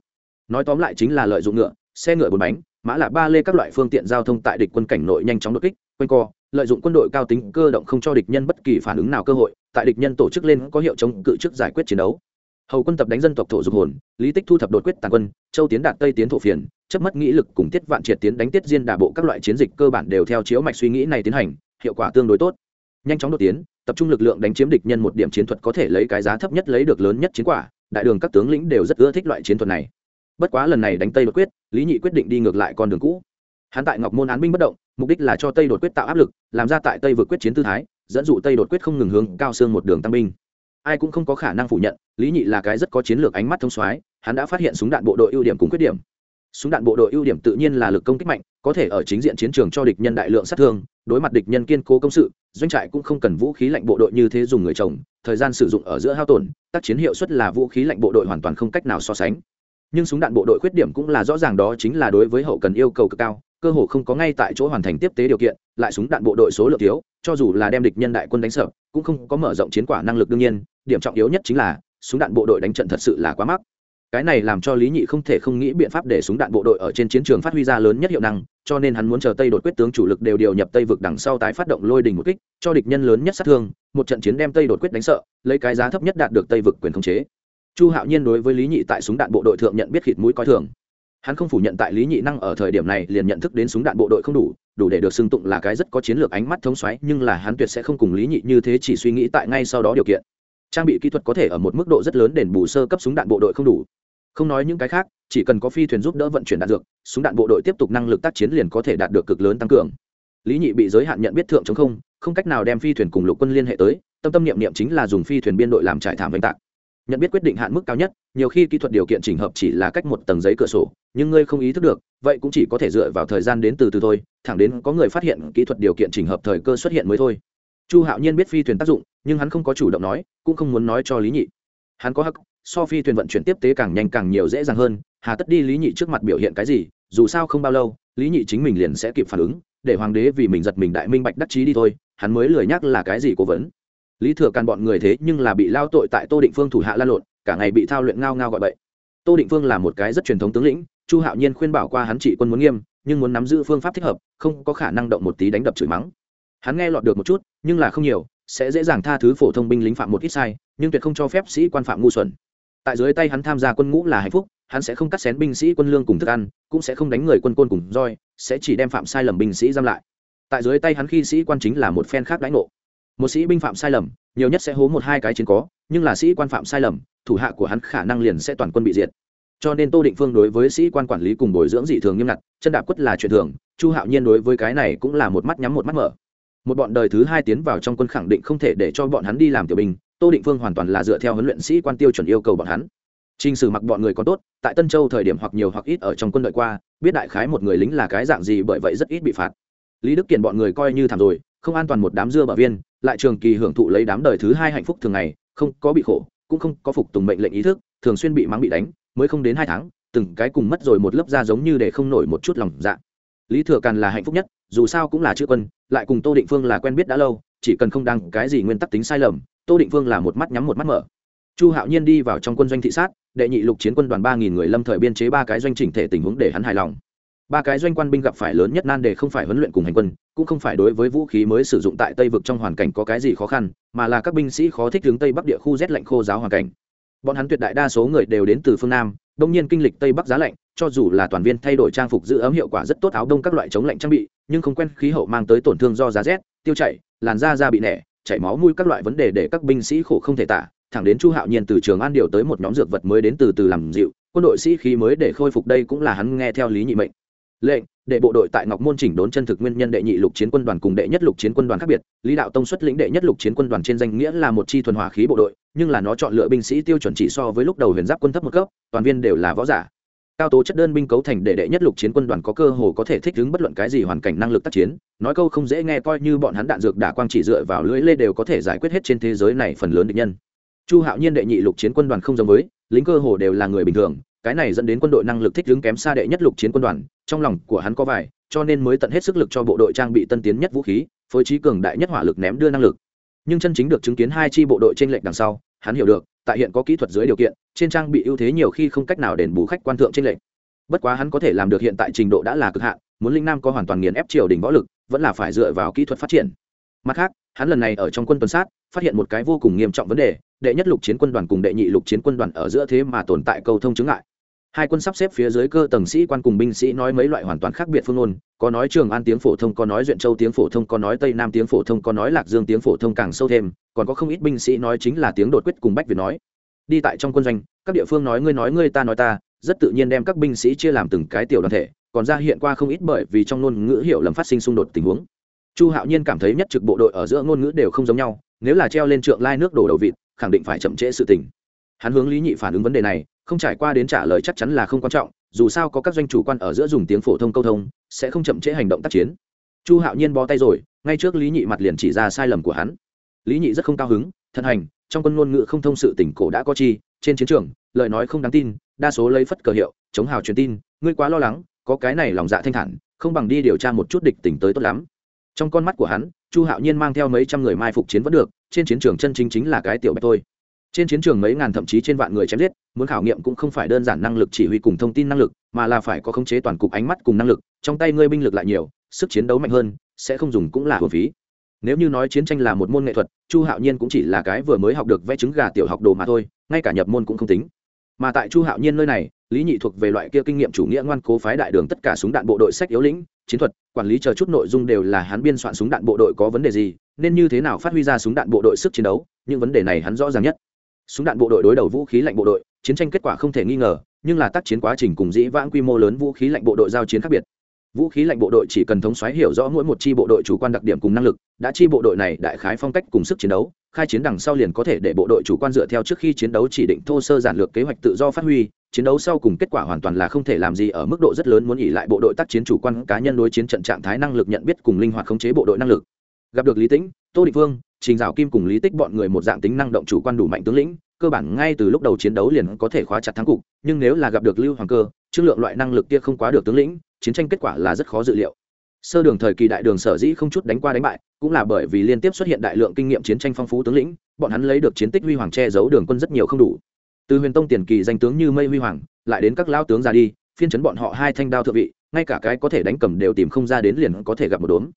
Nói tóm lại chính là lợi dụng ngựa, xe ngựa bốn bánh, mã là ba lê các loại phương tiện giao thông tại địch quân cảnh nội nhanh chóng đột kích, quanh co lợi dụng quân đội cao tính cơ động không cho địch nhân bất kỳ phản ứng nào cơ hội, tại địch nhân tổ chức lên có hiệu chống cự chức giải quyết chiến đấu. Hầu quân tập đánh dân tộc thổ dục hồn, lý tích thu thập đột quyết tàn quân, châu tiến đạt tây tiến thổ phiền, chấp mất nghĩ lực cùng tiết vạn triệt tiến đánh tiết diên đà bộ các loại chiến dịch cơ bản đều theo chiếu mạch suy nghĩ này tiến hành, hiệu quả tương đối tốt. Nhanh chóng đột tiến, tập trung lực lượng đánh chiếm địch nhân một điểm chiến thuật có thể lấy cái giá thấp nhất lấy được lớn nhất chiến quả, đại đường các tướng lĩnh đều rất ưa thích loại chiến thuật này. Bất quá lần này đánh tây đột quyết, lý nhị quyết định đi ngược lại con đường cũ hắn tại ngọc môn án binh bất động, mục đích là cho tây đột quyết tạo áp lực, làm ra tại tây vượt quyết chiến tư thái, dẫn dụ tây đột quyết không ngừng hướng cao xương một đường tăng binh. Ai cũng không có khả năng phủ nhận, lý nhị là cái rất có chiến lược ánh mắt thông soái, hắn đã phát hiện súng đạn bộ đội ưu điểm cùng khuyết điểm. Súng đạn bộ đội ưu điểm tự nhiên là lực công kích mạnh, có thể ở chính diện chiến trường cho địch nhân đại lượng sát thương, đối mặt địch nhân kiên cố công sự, doanh trại cũng không cần vũ khí lạnh bộ đội như thế dùng người chồng, thời gian sử dụng ở giữa hao tổn, tác chiến hiệu suất là vũ khí lạnh bộ đội hoàn toàn không cách nào so sánh. Nhưng súng đạn bộ đội khuyết điểm cũng là rõ ràng đó chính là đối với hậu cần yêu cầu cực cao cơ hồ không có ngay tại chỗ hoàn thành tiếp tế điều kiện, lại súng đạn bộ đội số lượng thiếu, cho dù là đem địch nhân đại quân đánh sợ, cũng không có mở rộng chiến quả năng lực đương nhiên, điểm trọng yếu nhất chính là, súng đạn bộ đội đánh trận thật sự là quá mắc. Cái này làm cho lý nhị không thể không nghĩ biện pháp để súng đạn bộ đội ở trên chiến trường phát huy ra lớn nhất hiệu năng, cho nên hắn muốn chờ tây đột quyết tướng chủ lực đều điều nhập tây vực đằng sau tái phát động lôi đình một kích, cho địch nhân lớn nhất sát thương, một trận chiến đem tây đột quyết đánh sợ, lấy cái giá thấp nhất đạt được tây vực quyền khống chế. Chu hạo nhiên đối với lý nhị tại súng đạn bộ đội thượng nhận biết khịt mũi coi thường hắn không phủ nhận tại lý nhị năng ở thời điểm này liền nhận thức đến súng đạn bộ đội không đủ đủ để được xưng tụng là cái rất có chiến lược ánh mắt thống xoáy, nhưng là hắn tuyệt sẽ không cùng lý nhị như thế chỉ suy nghĩ tại ngay sau đó điều kiện. Trang bị kỹ thuật có thể ở một mức độ rất lớn đền bù sơ cấp súng đạn bộ đội không đủ. Không nói những cái khác, chỉ cần có phi thuyền giúp đỡ vận chuyển đạn dược, súng đạn bộ đội tiếp tục năng lực tác chiến liền có thể đạt được cực lớn tăng cường. Lý nhị bị giới hạn nhận biết thượng chống không không cách nào đem phi thuyền cùng lục quân liên hệ tới, tâm tâm niệm niệm chính là dùng phi thuyền biên đội làm trải thảm vành tạc nhận biết quyết định hạn mức cao nhất, nhiều khi kỹ thuật điều kiện chỉnh hợp chỉ là cách một tầng giấy cửa sổ, nhưng ngươi không ý thức được, vậy cũng chỉ có thể dựa vào thời gian đến từ từ thôi, thẳng đến có người phát hiện kỹ thuật điều kiện chỉnh hợp thời cơ xuất hiện mới thôi. Chu hạo nhiên biết phi thuyền tác dụng, nhưng hắn không có chủ động nói, cũng không muốn nói cho lý nhị. Hắn có hắc, so phi thuyền vận chuyển tiếp tế càng nhanh càng nhiều dễ dàng hơn, hà tất đi lý nhị trước mặt biểu hiện cái gì, dù sao không bao lâu, lý nhị chính mình liền sẽ kịp phản ứng, để hoàng đế vì mình giật mình đại minh bạch đắc chí đi thôi, hắn mới lười nhắc là cái gì cố vấn lý thừa càn bọn người thế nhưng là bị lao tội tại tô định phương thủ hạ lan lộn, cả ngày bị thao luyện ngao ngao gọi bậy. Tô định phương là một cái rất truyền thống tướng lĩnh, chu hạo nhiên khuyên bảo qua hắn trị quân muốn nghiêm, nhưng muốn nắm giữ phương pháp thích hợp, không có khả năng động một tí đánh đập chửi mắng. Hắn nghe lọt được một chút, nhưng là không nhiều, sẽ dễ dàng tha thứ phổ thông binh lính phạm một ít sai, nhưng tuyệt không cho phép sĩ quan phạm ngu xuẩn. Tại dưới tay hắn tham gia quân ngũ là hạnh phúc, hắn sẽ không cắt xén binh sĩ quân lương cùng thức ăn, cũng sẽ không đánh người quân côn cùng roi, sẽ chỉ đem phạm sai lầm binh sĩ giam lại. Tại dưới tay hắn khi sĩ quan chính là một phen khác đánh ngộ một sĩ binh phạm sai lầm, nhiều nhất sẽ hố một hai cái chiến có, nhưng là sĩ quan phạm sai lầm, thủ hạ của hắn khả năng liền sẽ toàn quân bị diệt. Cho nên tô định phương đối với sĩ quan quản lý cùng bồi dưỡng dị thường nghiêm ngặt, chân đạp quất là chuyện thường, chu hạo nhiên đối với cái này cũng là một mắt nhắm một mắt mở. Một bọn đời thứ hai tiến vào trong quân khẳng định không thể để cho bọn hắn đi làm tiểu binh, tô định phương hoàn toàn là dựa theo huấn luyện sĩ quan tiêu chuẩn yêu cầu bọn hắn. T r ì n h sử mặc bọn người còn tốt, tại tân châu thời điểm hoặc nhiều hoặc ít ở trong quân đội qua, biết đại khái một người lính là cái dạng gì bởi vậy rất ít bị phạt. Lý đức kiền bọn người coi như thảm rồi, không an toàn một đám dưa bờ viên lại trường kỳ hưởng thụ lấy đám đời thứ hai hạnh phúc thường ngày, không có bị khổ, cũng không có phục tùng mệnh lệnh ý thức, thường xuyên bị mắng bị đánh, mới không đến hai tháng, từng cái cùng mất rồi một lớp da giống như để không nổi một chút lòng dạ. Lý thừa càn là hạnh phúc nhất, dù sao cũng là chữ quân, lại cùng tô định phương là quen biết đã lâu, chỉ cần không đăng cái gì nguyên tắc tính sai lầm, tô định phương là một mắt nhắm một mắt mở. Chu hạo nhiên đi vào trong quân doanh thị sát, đệ nhị lục chiến quân đoàn ba nghìn người lâm thời biên chế ba cái doanh chỉnh thể tình huống để hắn hài lòng ba cái doanh quan binh gặp phải lớn nhất nan đề không phải huấn luyện cùng hành quân, cũng không phải đối với vũ khí mới sử dụng tại tây vực trong hoàn cảnh có cái gì khó khăn, mà là các binh sĩ khó thích hướng tây bắc địa khu rét lạnh khô giáo hoàn cảnh. Bọn hắn tuyệt đại đa số người đều đến từ phương nam, đông nhiên kinh lịch tây bắc giá lạnh, cho dù là toàn viên thay đổi trang phục giữ ấm hiệu quả rất tốt áo đông các loại chống lạnh trang bị, nhưng không quen khí hậu mang tới tổn thương do giá rét, tiêu chảy, làn da da bị nẻ, chảy máu mũi các loại vấn đề để các binh sĩ khổ không thể tả. Thẳng đến chu hạo nhiên từ trường an điều tới một nhóm dược vật mới đến từ từ làm dịu, quân đội sĩ khí mới để khôi phục đây cũng là hắn nghe theo lý nhị mệnh lệnh, để bộ đội tại ngọc môn chỉnh đốn chân thực nguyên nhân đệ nhị lục chiến quân đoàn cùng đệ nhất lục chiến quân đoàn khác biệt. Lý đạo tông xuất lĩnh đệ nhất lục chiến quân đoàn trên danh nghĩa là một chi thuần hỏa khí bộ đội, nhưng là nó chọn lựa binh sĩ tiêu chuẩn chỉ so với lúc đầu huyền giáp quân thấp một cấp, toàn viên đều là võ giả. Cao tố chất đơn binh cấu thành để đệ nhất lục chiến quân đoàn có cơ hồ có thể thích ứng bất luận cái gì hoàn cảnh năng lực tác chiến. Nói câu không dễ nghe coi như bọn hắn đạn dược đả quang chỉ dựa vào lưỡi lê đều có thể giải quyết hết trên thế giới này phần lớn địch nhân. Chu hạo nhiên đệ nhị lục chiến quân đoàn không giống với, lính cơ hồ đều là người bình thường, cái này dẫn đến quân đội năng lực thích ứng kém xa đệ nhất lục chiến quân đoàn trong lòng của hắn có vài, cho nên mới tận hết sức lực cho bộ đội trang bị tân tiến nhất vũ khí, phối trí cường đại nhất hỏa lực ném đưa năng lực. Nhưng chân chính được chứng kiến hai chi bộ đội trên lệnh đằng sau, hắn hiểu được, tại hiện có kỹ thuật dưới điều kiện, trên trang bị ưu thế nhiều khi không cách nào đền bù khách quan thượng trên lệnh bất quá hắn có thể làm được hiện tại trình độ đã là cực hạn, muốn linh nam có hoàn toàn nghiền ép triều đình võ lực, vẫn là phải dựa vào kỹ thuật phát triển. Mặt khác, hắn lần này ở trong quân tuần sát, phát hiện một cái vô cùng nghiêm trọng vấn đề, đệ nhất lục chiến quân đoàn cùng đệ nhị lục chiến quân đoàn ở giữa thế mà tồn tại câu thông chứng ngại hai quân sắp xếp phía dưới cơ tầng sĩ quan cùng binh sĩ nói mấy loại hoàn toàn khác biệt phương ngôn, có nói trường an tiếng phổ thông, có nói duyện châu tiếng phổ thông, có nói tây nam tiếng phổ thông, có nói lạc dương tiếng phổ thông càng sâu thêm, còn có không ít binh sĩ nói chính là tiếng đột quyết cùng bách việt nói. Đi tại trong quân doanh, các địa phương nói ngươi nói ngươi ta nói ta, rất tự nhiên đem các binh sĩ chia làm từng cái tiểu đoàn thể, còn ra hiện qua không ít bởi vì trong ngôn ngữ hiểu lầm phát sinh xung đột tình huống. Chu hạo nhiên cảm thấy nhất trực bộ đội ở giữa ngôn ngữ đều không giống nhau, nếu là treo lên trượng lai nước đổ đầu vịt, khẳng định phải chậm trễ sự tình. Hắn hướng lý nhị phản ứng vấn đề này không trải qua đến trả lời chắc chắn là không quan trọng, dù sao có các doanh chủ quan ở giữa dùng tiếng phổ thông câu thông, sẽ không chậm trễ hành động tác chiến. Chu hạo nhiên bó tay rồi, ngay trước lý nhị mặt liền chỉ ra sai lầm của hắn. Lý nhị rất không cao hứng thân hành, trong quân ngôn ngữ không thông sự tỉnh cổ đã có chi, trên chiến trường, lời nói không đáng tin, đa số lấy phất cờ hiệu, chống hào truyền tin, ngươi quá lo lắng, có cái này lòng dạ thanh thản, không bằng đi điều tra một chút địch tỉnh tới tốt lắm. Trong con mắt của hắn, chu hạo nhiên mang theo mấy trăm người mai phục chiến vẫn được, trên chiến trường chân chính chính là cái tiểu bạch thôi trên chiến trường mấy ngàn thậm chí trên vạn người chém giết, muốn khảo nghiệm cũng không phải đơn giản năng lực chỉ huy cùng thông tin năng lực, mà là phải có khống chế toàn cục ánh mắt cùng năng lực, trong tay ngươi binh lực lại nhiều, sức chiến đấu mạnh hơn, sẽ không dùng cũng là hồn phí. Nếu như nói chiến tranh là một môn nghệ thuật, chu hạo nhiên cũng chỉ là cái vừa mới học được vẽ trứng gà tiểu học đồ mà thôi, ngay cả nhập môn cũng không tính. Mà tại chu hạo nhiên nơi này, lý nhị thuộc về loại kia kinh nghiệm chủ nghĩa ngoan cố phái đại đường tất cả súng đạn bộ đội sách yếu lĩnh, chiến thuật, quản lý chờ chút nội dung đều là hắn biên soạn súng đạn bộ đội có vấn đề gì, nên như thế nào phát huy ra súng đạn bộ đội sức chiến đấu, những vấn đề này hắn rõ ràng nhất súng đạn bộ đội đối đầu vũ khí lạnh bộ đội, chiến tranh kết quả không thể nghi ngờ, nhưng là tác chiến quá trình cùng dĩ vãng quy mô lớn vũ khí lạnh bộ đội giao chiến khác biệt. Vũ khí lạnh bộ đội chỉ cần thống xoáy hiểu rõ mỗi một chi bộ đội chủ quan đặc điểm cùng năng lực, đã chi bộ đội này đại khái phong cách cùng sức chiến đấu, khai chiến đằng sau liền có thể để bộ đội chủ quan dựa theo trước khi chiến đấu chỉ định thô sơ giản lược kế hoạch tự do phát huy, chiến đấu sau cùng kết quả hoàn toàn là không thể làm gì ở mức độ rất lớn muốn nghỉ lại bộ đội tác chiến chủ quan cá nhân đối chiến trận trạng thái năng lực nhận biết cùng linh hoạt khống chế bộ đội năng lực. Gặp được lý tĩnh, tô địch vương trình dạo kim cùng lý tích bọn người một dạng tính năng động chủ quan đủ mạnh tướng lĩnh, cơ bản ngay từ lúc đầu chiến đấu liền có thể khóa chặt thắng cục, nhưng nếu là gặp được lưu hoàng cơ chương lượng loại năng lực kia không quá được tướng lĩnh, chiến tranh kết quả là rất khó dự liệu. Sơ đường thời kỳ đại đường sở dĩ không chút đánh qua đánh bại, cũng là bởi vì liên tiếp xuất hiện đại lượng kinh nghiệm chiến tranh phong phú tướng lĩnh, bọn hắn lấy được chiến tích huy hoàng che giấu đường quân rất nhiều không đủ. Từ huyền tông tiền kỳ danh tướng như mây huy hoàng, lại đến các lao tướng ra đi, phiên chấn bọn họ hai thanh đao thượng vị, ngay cả cái có thể đánh cầm đều tìm không ra đến liền có thể gặp một đốm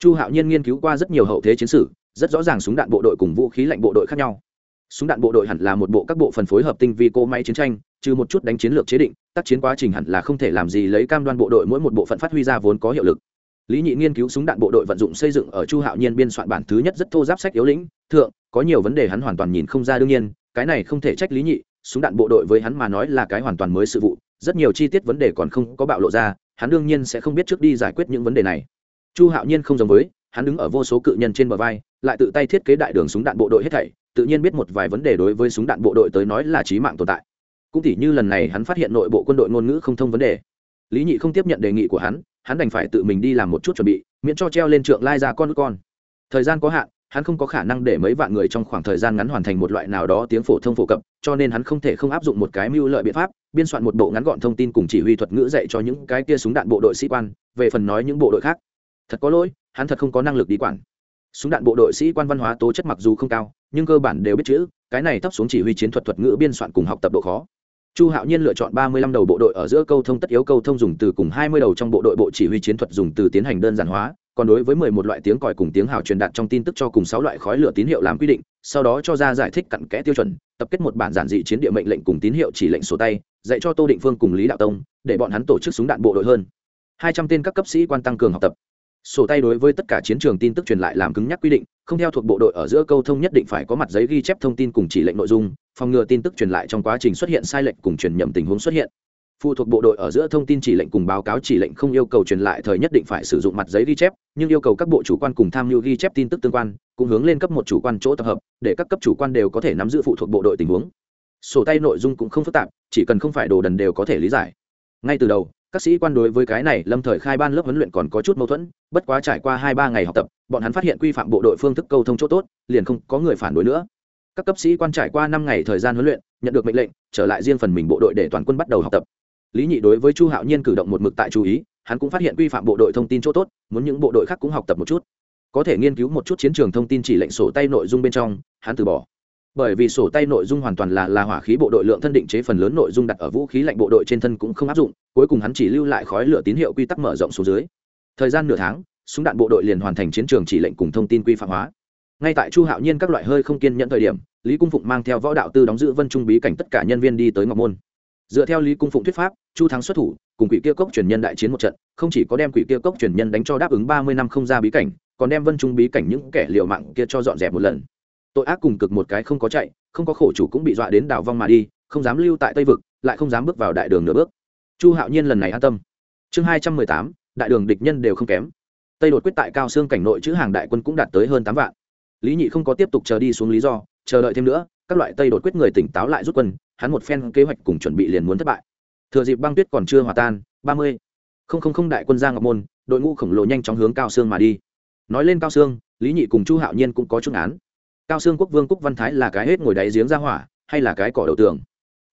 chu hạo nhiên nghiên cứu qua rất nhiều hậu thế chiến sử, rất rõ ràng súng đạn bộ đội cùng vũ khí lạnh bộ đội khác nhau. Súng đạn bộ đội hẳn là một bộ các bộ phần phối hợp tinh vi cỗ máy chiến tranh, trừ một chút đánh chiến lược chế định, tác chiến quá trình hẳn là không thể làm gì lấy cam đoan bộ đội mỗi một bộ phận phát huy ra vốn có hiệu lực. Lý nhị nghiên cứu súng đạn bộ đội vận dụng xây dựng ở chu hạo nhiên biên soạn bản thứ nhất rất thô giáp sách yếu lĩnh, thượng, có nhiều vấn đề hắn hoàn toàn nhìn không ra đương nhiên, cái này không thể trách lý nhị, súng đạn bộ đội với hắn mà nói là cái hoàn toàn mới sự vụ, rất nhiều chi tiết vấn đề còn không có bạo lộ ra, hắn đương nhiên sẽ không biết trước đi giải quyết những vấn đề này chu hạo nhiên không giống với, hắn đứng ở vô số cự nhân trên bờ vai, lại tự tay thiết kế đại đường súng đạn bộ đội hết thảy, tự nhiên biết một vài vấn đề đối với súng đạn bộ đội tới nói là trí mạng tồn tại. Cũng tỉ như lần này hắn phát hiện nội bộ quân đội ngôn ngữ không thông vấn đề. Lý nhị không tiếp nhận đề nghị của hắn hắn đành phải tự mình đi làm một chút chuẩn bị, miễn cho treo lên trượng lai ra con con. Thời gian có hạn, hắn không có khả năng để mấy vạn người trong khoảng thời gian ngắn hoàn thành một loại nào đó tiếng phổ thông phổ cập, cho nên hắn không thể không áp dụng một cái mưu lợi biện pháp, biên soạn một bộ ngắn gọn thông tin cùng chỉ huy thuật ngữ dạy cho những cái kia súng đạn bộ đội sĩ quan, về phần nói những bộ đội khác thật có lỗi, hắn thật không có năng lực đi quản. Súng đạn bộ đội sĩ quan văn hóa tố chất mặc dù không cao, nhưng cơ bản đều biết chữ, cái này thấp xuống chỉ huy chiến thuật thuật ngữ biên soạn cùng học tập độ khó. Chu hạo nhiên lựa chọn ba mươi lăm đầu bộ đội ở giữa câu thông tất yếu câu thông dùng từ cùng hai mươi đầu trong bộ đội bộ chỉ huy chiến thuật dùng từ tiến hành đơn giản hóa, còn đối với mười một loại tiếng còi cùng tiếng hào truyền đạt trong tin tức cho cùng sáu loại khói lửa tín hiệu làm quy định, sau đó cho ra giải thích cặn kẽ tiêu chuẩn, tập kết một bản giản dị chiến địa mệnh lệnh cùng tín hiệu chỉ lệnh sổ tay, dạy cho tô định phương cùng lý đạo tông, để bọn hắn tổ chức súng đạn bộ đội hơn. hai trăm tên các cấp sĩ quan tăng cường học tập sổ tay đối với tất cả chiến trường tin tức truyền lại làm cứng nhắc quy định, không theo thuộc bộ đội ở giữa câu thông nhất định phải có mặt giấy ghi chép thông tin cùng chỉ lệnh nội dung, phòng ngừa tin tức truyền lại trong quá trình xuất hiện sai lệch cùng truyền nhầm tình huống xuất hiện. Phụ thuộc bộ đội ở giữa thông tin chỉ lệnh cùng báo cáo chỉ lệnh không yêu cầu truyền lại thời nhất định phải sử dụng mặt giấy ghi chép, nhưng yêu cầu các bộ chủ quan cùng tham mưu ghi chép tin tức tương quan, cũng hướng lên cấp một chủ quan chỗ tập hợp, để các cấp chủ quan đều có thể nắm giữ phụ thuộc bộ đội tình huống. Sổ tay nội dung cũng không phức tạp, chỉ cần không phải đồ đần đều có thể lý giải. Ngay từ đầu các sĩ quan đối với cái này lâm thời khai ban lớp huấn luyện còn có chút mâu thuẫn, bất quá trải qua hai ba ngày học tập, bọn hắn phát hiện quy phạm bộ đội phương thức câu thông chỗ tốt, liền không có người phản đối nữa. Các cấp sĩ quan trải qua năm ngày thời gian huấn luyện, nhận được mệnh lệnh, trở lại riêng phần mình bộ đội để toàn quân bắt đầu học tập. Lý nhị đối với chu hạo nhiên cử động một mực tại chú ý, hắn cũng phát hiện quy phạm bộ đội thông tin chỗ tốt, muốn những bộ đội khác cũng học tập một chút. Có thể nghiên cứu một chút chiến trường thông tin chỉ lệnh sổ tay nội dung bên trong, hắn từ bỏ bởi vì sổ tay nội dung hoàn toàn là là hỏa khí bộ đội lượng thân định chế phần lớn nội dung đặt ở vũ khí lạnh bộ đội trên thân cũng không áp dụng, cuối cùng hắn chỉ lưu lại khói lửa tín hiệu quy tắc mở rộng xuống dưới. Thời gian nửa tháng, súng đạn bộ đội liền hoàn thành chiến trường chỉ lệnh cùng thông tin quy phạm hóa. Ngay tại chu hạo nhiên các loại hơi không kiên nhẫn thời điểm, lý cung phụng mang theo võ đạo tư đóng giữ vân trung bí cảnh tất cả nhân viên đi tới ngọc môn. Dựa theo lý cung phụng thuyết pháp, chu thắng xuất thủ, cùng quỷ kia cốc truyền nhân đại chiến một trận, không chỉ có đem quỷ kia cốc truyền nhân đánh cho đáp ứng ba mươi năm không ra bí cảnh, còn đem vân trung bí cảnh những kẻ liều mạng kia cho dọn dẹp một lần tội ác cùng cực một cái không có chạy, không có khổ chủ cũng bị dọa đến đảo vong mà đi, không dám lưu tại tây vực, lại không dám bước vào đại đường nửa bước. Chu hạo nhiên lần này an tâm. Chương hai trăm mười tám, đại đường địch nhân đều không kém. Tây đột quyết tại cao xương cảnh nội chữ hàng đại quân cũng đạt tới hơn tám vạn. Lý nhị không có tiếp tục chờ đi xuống lý do, chờ đợi thêm nữa, các loại tây đột quyết người tỉnh táo lại rút quân, hắn một phen kế hoạch cùng chuẩn bị liền muốn thất bại. Thừa dịp băng tuyết còn chưa hòa tan, ba mươi không không không đại quân ra ngọc môn, đội ngũ khổng lồ nhanh chóng hướng cao xương mà đi. Nói lên cao xương, lý nhị cùng chu hạo nhiên cũng có chung án cao xương quốc vương cúc văn thái là cái hết ngồi đáy giếng ra hỏa, hay là cái cỏ đầu tường?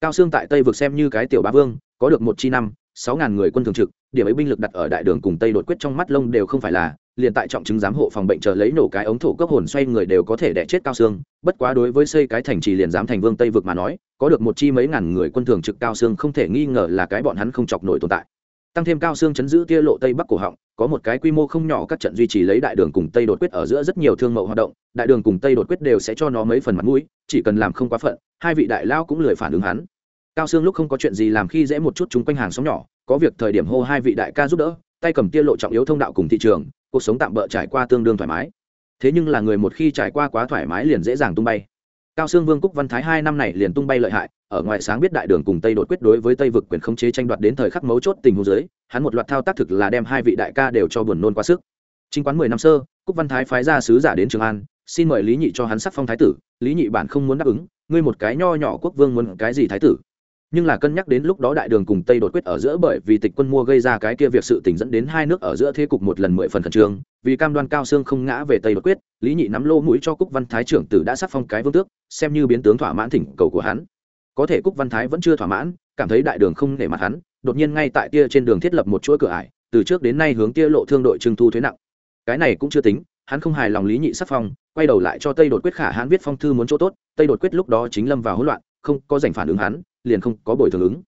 Cao xương tại tây vực xem như cái tiểu bá vương, có được một chi năm, sáu ngàn người quân thường trực, điểm ấy binh lực đặt ở đại đường cùng tây đột quyết trong mắt lông đều không phải là, liền tại trọng chứng giám hộ phòng bệnh chờ lấy nổ cái ống thổ cấp hồn xoay người đều có thể đẻ chết cao xương bất quá đối với xây cái thành trì liền giám thành vương tây vực mà nói, có được một chi mấy ngàn người quân thường trực cao xương không thể nghi ngờ là cái bọn hắn không chọc nổi tồn tại tăng thêm cao xương chấn giữ tia lộ tây bắc cổ họng, có một cái quy mô không nhỏ, các trận duy trì lấy đại đường cùng tây đột quyết ở giữa rất nhiều thương mẫu hoạt động, đại đường cùng tây đột quyết đều sẽ cho nó mấy phần mặt mũi, chỉ cần làm không quá phận, hai vị đại lao cũng lười phản ứng hắn. Cao xương lúc không có chuyện gì làm khi dễ một chút chúng quanh hàng xóm nhỏ, có việc thời điểm hô hai vị đại ca giúp đỡ, tay cầm tia lộ trọng yếu thông đạo cùng thị trường, cuộc sống tạm bỡ trải qua tương đương thoải mái. Thế nhưng là người một khi trải qua quá thoải mái liền dễ dàng tung bay cao xương vương cúc văn thái hai năm này liền tung bay lợi hại, ở ngoài sáng biết đại đường cùng tây đột quyết đối với tây vực quyền khống chế tranh đoạt đến thời khắc mấu chốt tình huống dưới, hắn một loạt thao tác thực là đem hai vị đại ca đều cho buồn nôn quá sức. Chính quán mười năm sơ, cúc văn thái phái ra sứ giả đến trường an, xin mời lý nhị cho hắn sắc phong thái tử, lý nhị bản không muốn đáp ứng, ngươi một cái nho nhỏ quốc vương muốn cái gì thái tử? Nhưng là cân nhắc đến lúc đó đại đường cùng tây đột quyết ở giữa bởi vì tịch quân mua gây ra cái kia việc sự tình dẫn đến hai nước ở giữa thế cục một lần mười phần khẩn trương, vì cam đoan cao xương không ngã về tây đột quyết, lý nhị nắm lô mũi cho cúc văn thái trưởng tử đã sắc phong cái vương tước xem như biến tướng thỏa mãn thỉnh cầu của hắn. Có thể cúc văn thái vẫn chưa thỏa mãn, cảm thấy đại đường không để mặt hắn, đột nhiên ngay tại tia trên đường thiết lập một chuỗi cửa ải, từ trước đến nay hướng tia lộ thương đội trưng thu thuế nặng. Cái này cũng chưa tính, hắn không hài lòng lý nhị sắc phong, quay đầu lại cho tây đột quyết khả hãn viết phong thư muốn chỗ tốt, tây đột quyết lúc đó chính lâm vào hỗn loạn, không có giành phản ứng hắn, liền không có bồi thường ứng.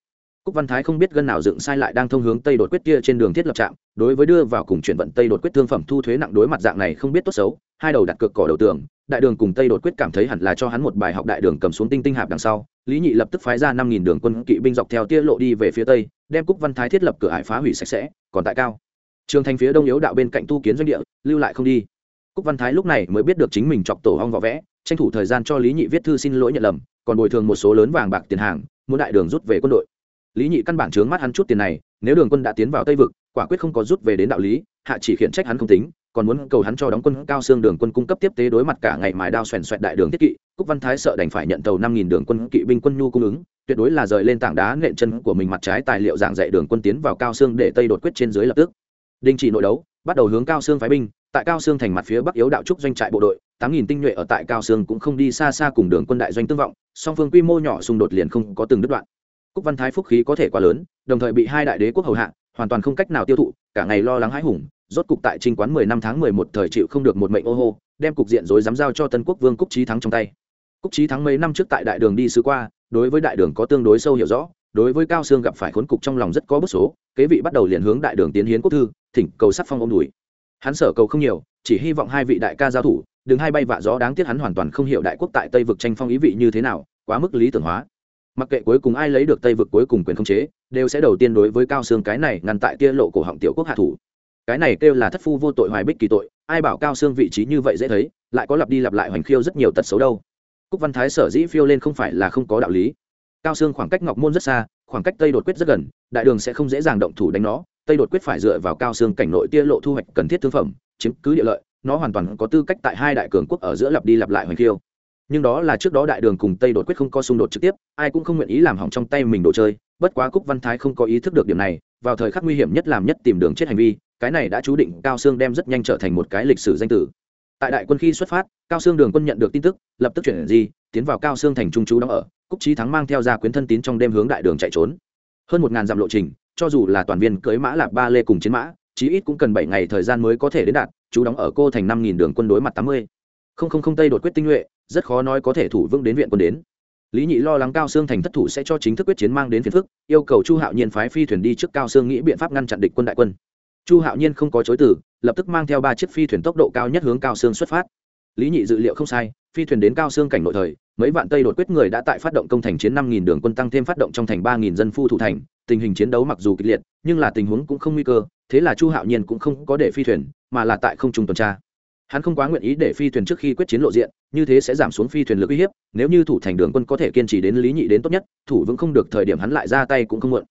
Cúc văn thái không biết gân nào dựng sai lại đang thông hướng tây đột quyết kia trên đường thiết lập trạm, đối với đưa vào cùng chuyển vận tây đột quyết thương phẩm thu thuế nặng đối mặt dạng này không biết tốt xấu, hai đầu đặt cược cỏ đầu tường đại đường cùng tây đột quyết cảm thấy hẳn là cho hắn một bài học đại đường cầm xuống tinh tinh hạp đằng sau, lý nhị lập tức phái ra năm nghìn đường quân kỵ binh dọc theo tia lộ đi về phía tây, đem cúc văn thái thiết lập cửa hải phá hủy sạch sẽ, còn tại cao. Trường thành phía đông yếu đạo bên cạnh tu kiến doanh địa, lưu lại không đi. Cúc văn thái lúc này mới biết được chính mình chọc tổ hong võ vẽ, tranh thủ thời gian cho lý nhị viết thư xin lỗi nhận lầm, còn bồi thường một số lớn vàng bạc tiền hàng, muốn đại đường rút về quân đội. Lý nhị căn bản trướng mắt hắn chút tiền này, nếu đường quân đã tiến vào tây vực, quả quyết không có rút về đến đạo lý, hạ chỉ khiển trách hắn không tính còn muốn cầu hắn cho đóng quân cao xương đường quân cung cấp tiếp tế đối mặt cả ngày mài đao xoèn xoẹt đại đường thiết kỵ, cúc văn thái sợ đành phải nhận tàu năm nghìn đường quân kỵ binh quân nhu cung ứng, tuyệt đối là rời lên tảng đá nện chân của mình mặt trái tài liệu giảng dạy đường quân tiến vào cao xương để tây đột quyết trên dưới lập tức. Đình chỉ nội đấu, bắt đầu hướng cao xương phái binh, tại cao xương thành mặt phía bắc yếu đạo trúc doanh trại bộ đội, tám nghìn tinh nhuệ ở tại cao xương cũng không đi xa xa cùng đường quân đại doanh tương vọng, song phương quy mô nhỏ xung đột liền không có từng đứt đoạn. Cúc văn thái phúc khí có thể quá lớn, đồng thời bị hai đại đế quốc hầu hạ, hoàn toàn không cách nào tiêu thụ, cả ngày lo lắng hãi hùng rốt cục tại trinh quán mười năm tháng mười một thời chịu không được một mệnh ô hô, đem cục diện rối dám giao cho tân quốc vương cúc Chí thắng trong tay. Cúc Chí thắng mấy năm trước tại đại đường đi sứ qua, đối với đại đường có tương đối sâu hiểu rõ, đối với cao xương gặp phải khốn cục trong lòng rất có bức số, kế vị bắt đầu liền hướng đại đường tiến hiến quốc thư, thỉnh cầu sắc phong ôm đùi. Hắn sở cầu không nhiều, chỉ hy vọng hai vị đại ca giao thủ, đừng hai bay vạ gió đáng tiếc hắn hoàn toàn không hiểu đại quốc tại tây vực tranh phong ý vị như thế nào, quá mức lý tưởng hóa. Mặc kệ cuối cùng ai lấy được tây vực cuối cùng quyền khống chế, đều sẽ đầu tiên đối với cao xương cái này ngăn tại tia lộ cổ họng tiểu quốc hạ thủ cái này kêu là thất phu vô tội hoài bích kỳ tội, ai bảo cao xương vị trí như vậy dễ thấy, lại có lặp đi lặp lại hoành khiêu rất nhiều tật xấu đâu. Cúc văn thái sở dĩ phiêu lên không phải là không có đạo lý. Cao xương khoảng cách ngọc môn rất xa, khoảng cách tây đột quyết rất gần, đại đường sẽ không dễ dàng động thủ đánh nó, tây đột quyết phải dựa vào cao xương cảnh nội tia lộ thu hoạch cần thiết thương phẩm, chiếm cứ địa lợi, nó hoàn toàn có tư cách tại hai đại cường quốc ở giữa lặp đi lặp lại hoành khiêu. Nhưng đó là trước đó đại đường cùng tây đột quyết không có xung đột trực tiếp, ai cũng không nguyện ý làm hỏng trong tay mình đồ chơi, bất quá cúc văn thái không có ý thức được điểm này, vào thời khắc nguy hiểm nhất làm nhất tìm đường chết hành vi cái này đã chú định cao sương đem rất nhanh trở thành một cái lịch sử danh tử. Tại đại quân khi xuất phát, cao sương đường quân nhận được tin tức, lập tức chuyển di, tiến vào cao sương thành trung chú đóng ở, cúc trí thắng mang theo ra quyến thân tín trong đêm hướng đại đường chạy trốn. Hơn một ngàn dặm lộ trình, cho dù là toàn viên cưới mã lạp ba lê cùng chiến mã, chí ít cũng cần bảy ngày thời gian mới có thể đến đạt chú đóng ở cô thành năm nghìn đường quân đối mặt tám mươi. Không không không tây đột quyết tinh nhuệ, rất khó nói có thể thủ vững đến viện quân đến. Lý nhị lo lắng cao sương thành thất thủ sẽ cho chính thức quyết chiến mang đến phiền phức, yêu cầu chu hạo nhiên phái phi thuyền đi trước cao sương nghĩ biện pháp ngăn chặn địch quân đại quân chu hạo nhiên không có chối từ, lập tức mang theo ba chiếc phi thuyền tốc độ cao nhất hướng cao sương xuất phát. Lý nhị dự liệu không sai, phi thuyền đến cao sương cảnh nội thời, mấy vạn tây đột quyết người đã tại phát động công thành chiến năm nghìn đường quân tăng thêm phát động trong thành ba nghìn dân phu thủ thành, tình hình chiến đấu mặc dù kịch liệt, nhưng là tình huống cũng không nguy cơ, thế là chu hạo nhiên cũng không có để phi thuyền, mà là tại không trung tuần tra. Hắn không quá nguyện ý để phi thuyền trước khi quyết chiến lộ diện, như thế sẽ giảm xuống phi thuyền lực uy hiếp, nếu như thủ thành đường quân có thể kiên trì đến lý nhị đến tốt nhất, thủ vững không được thời điểm hắn lại ra tay cũng không muộn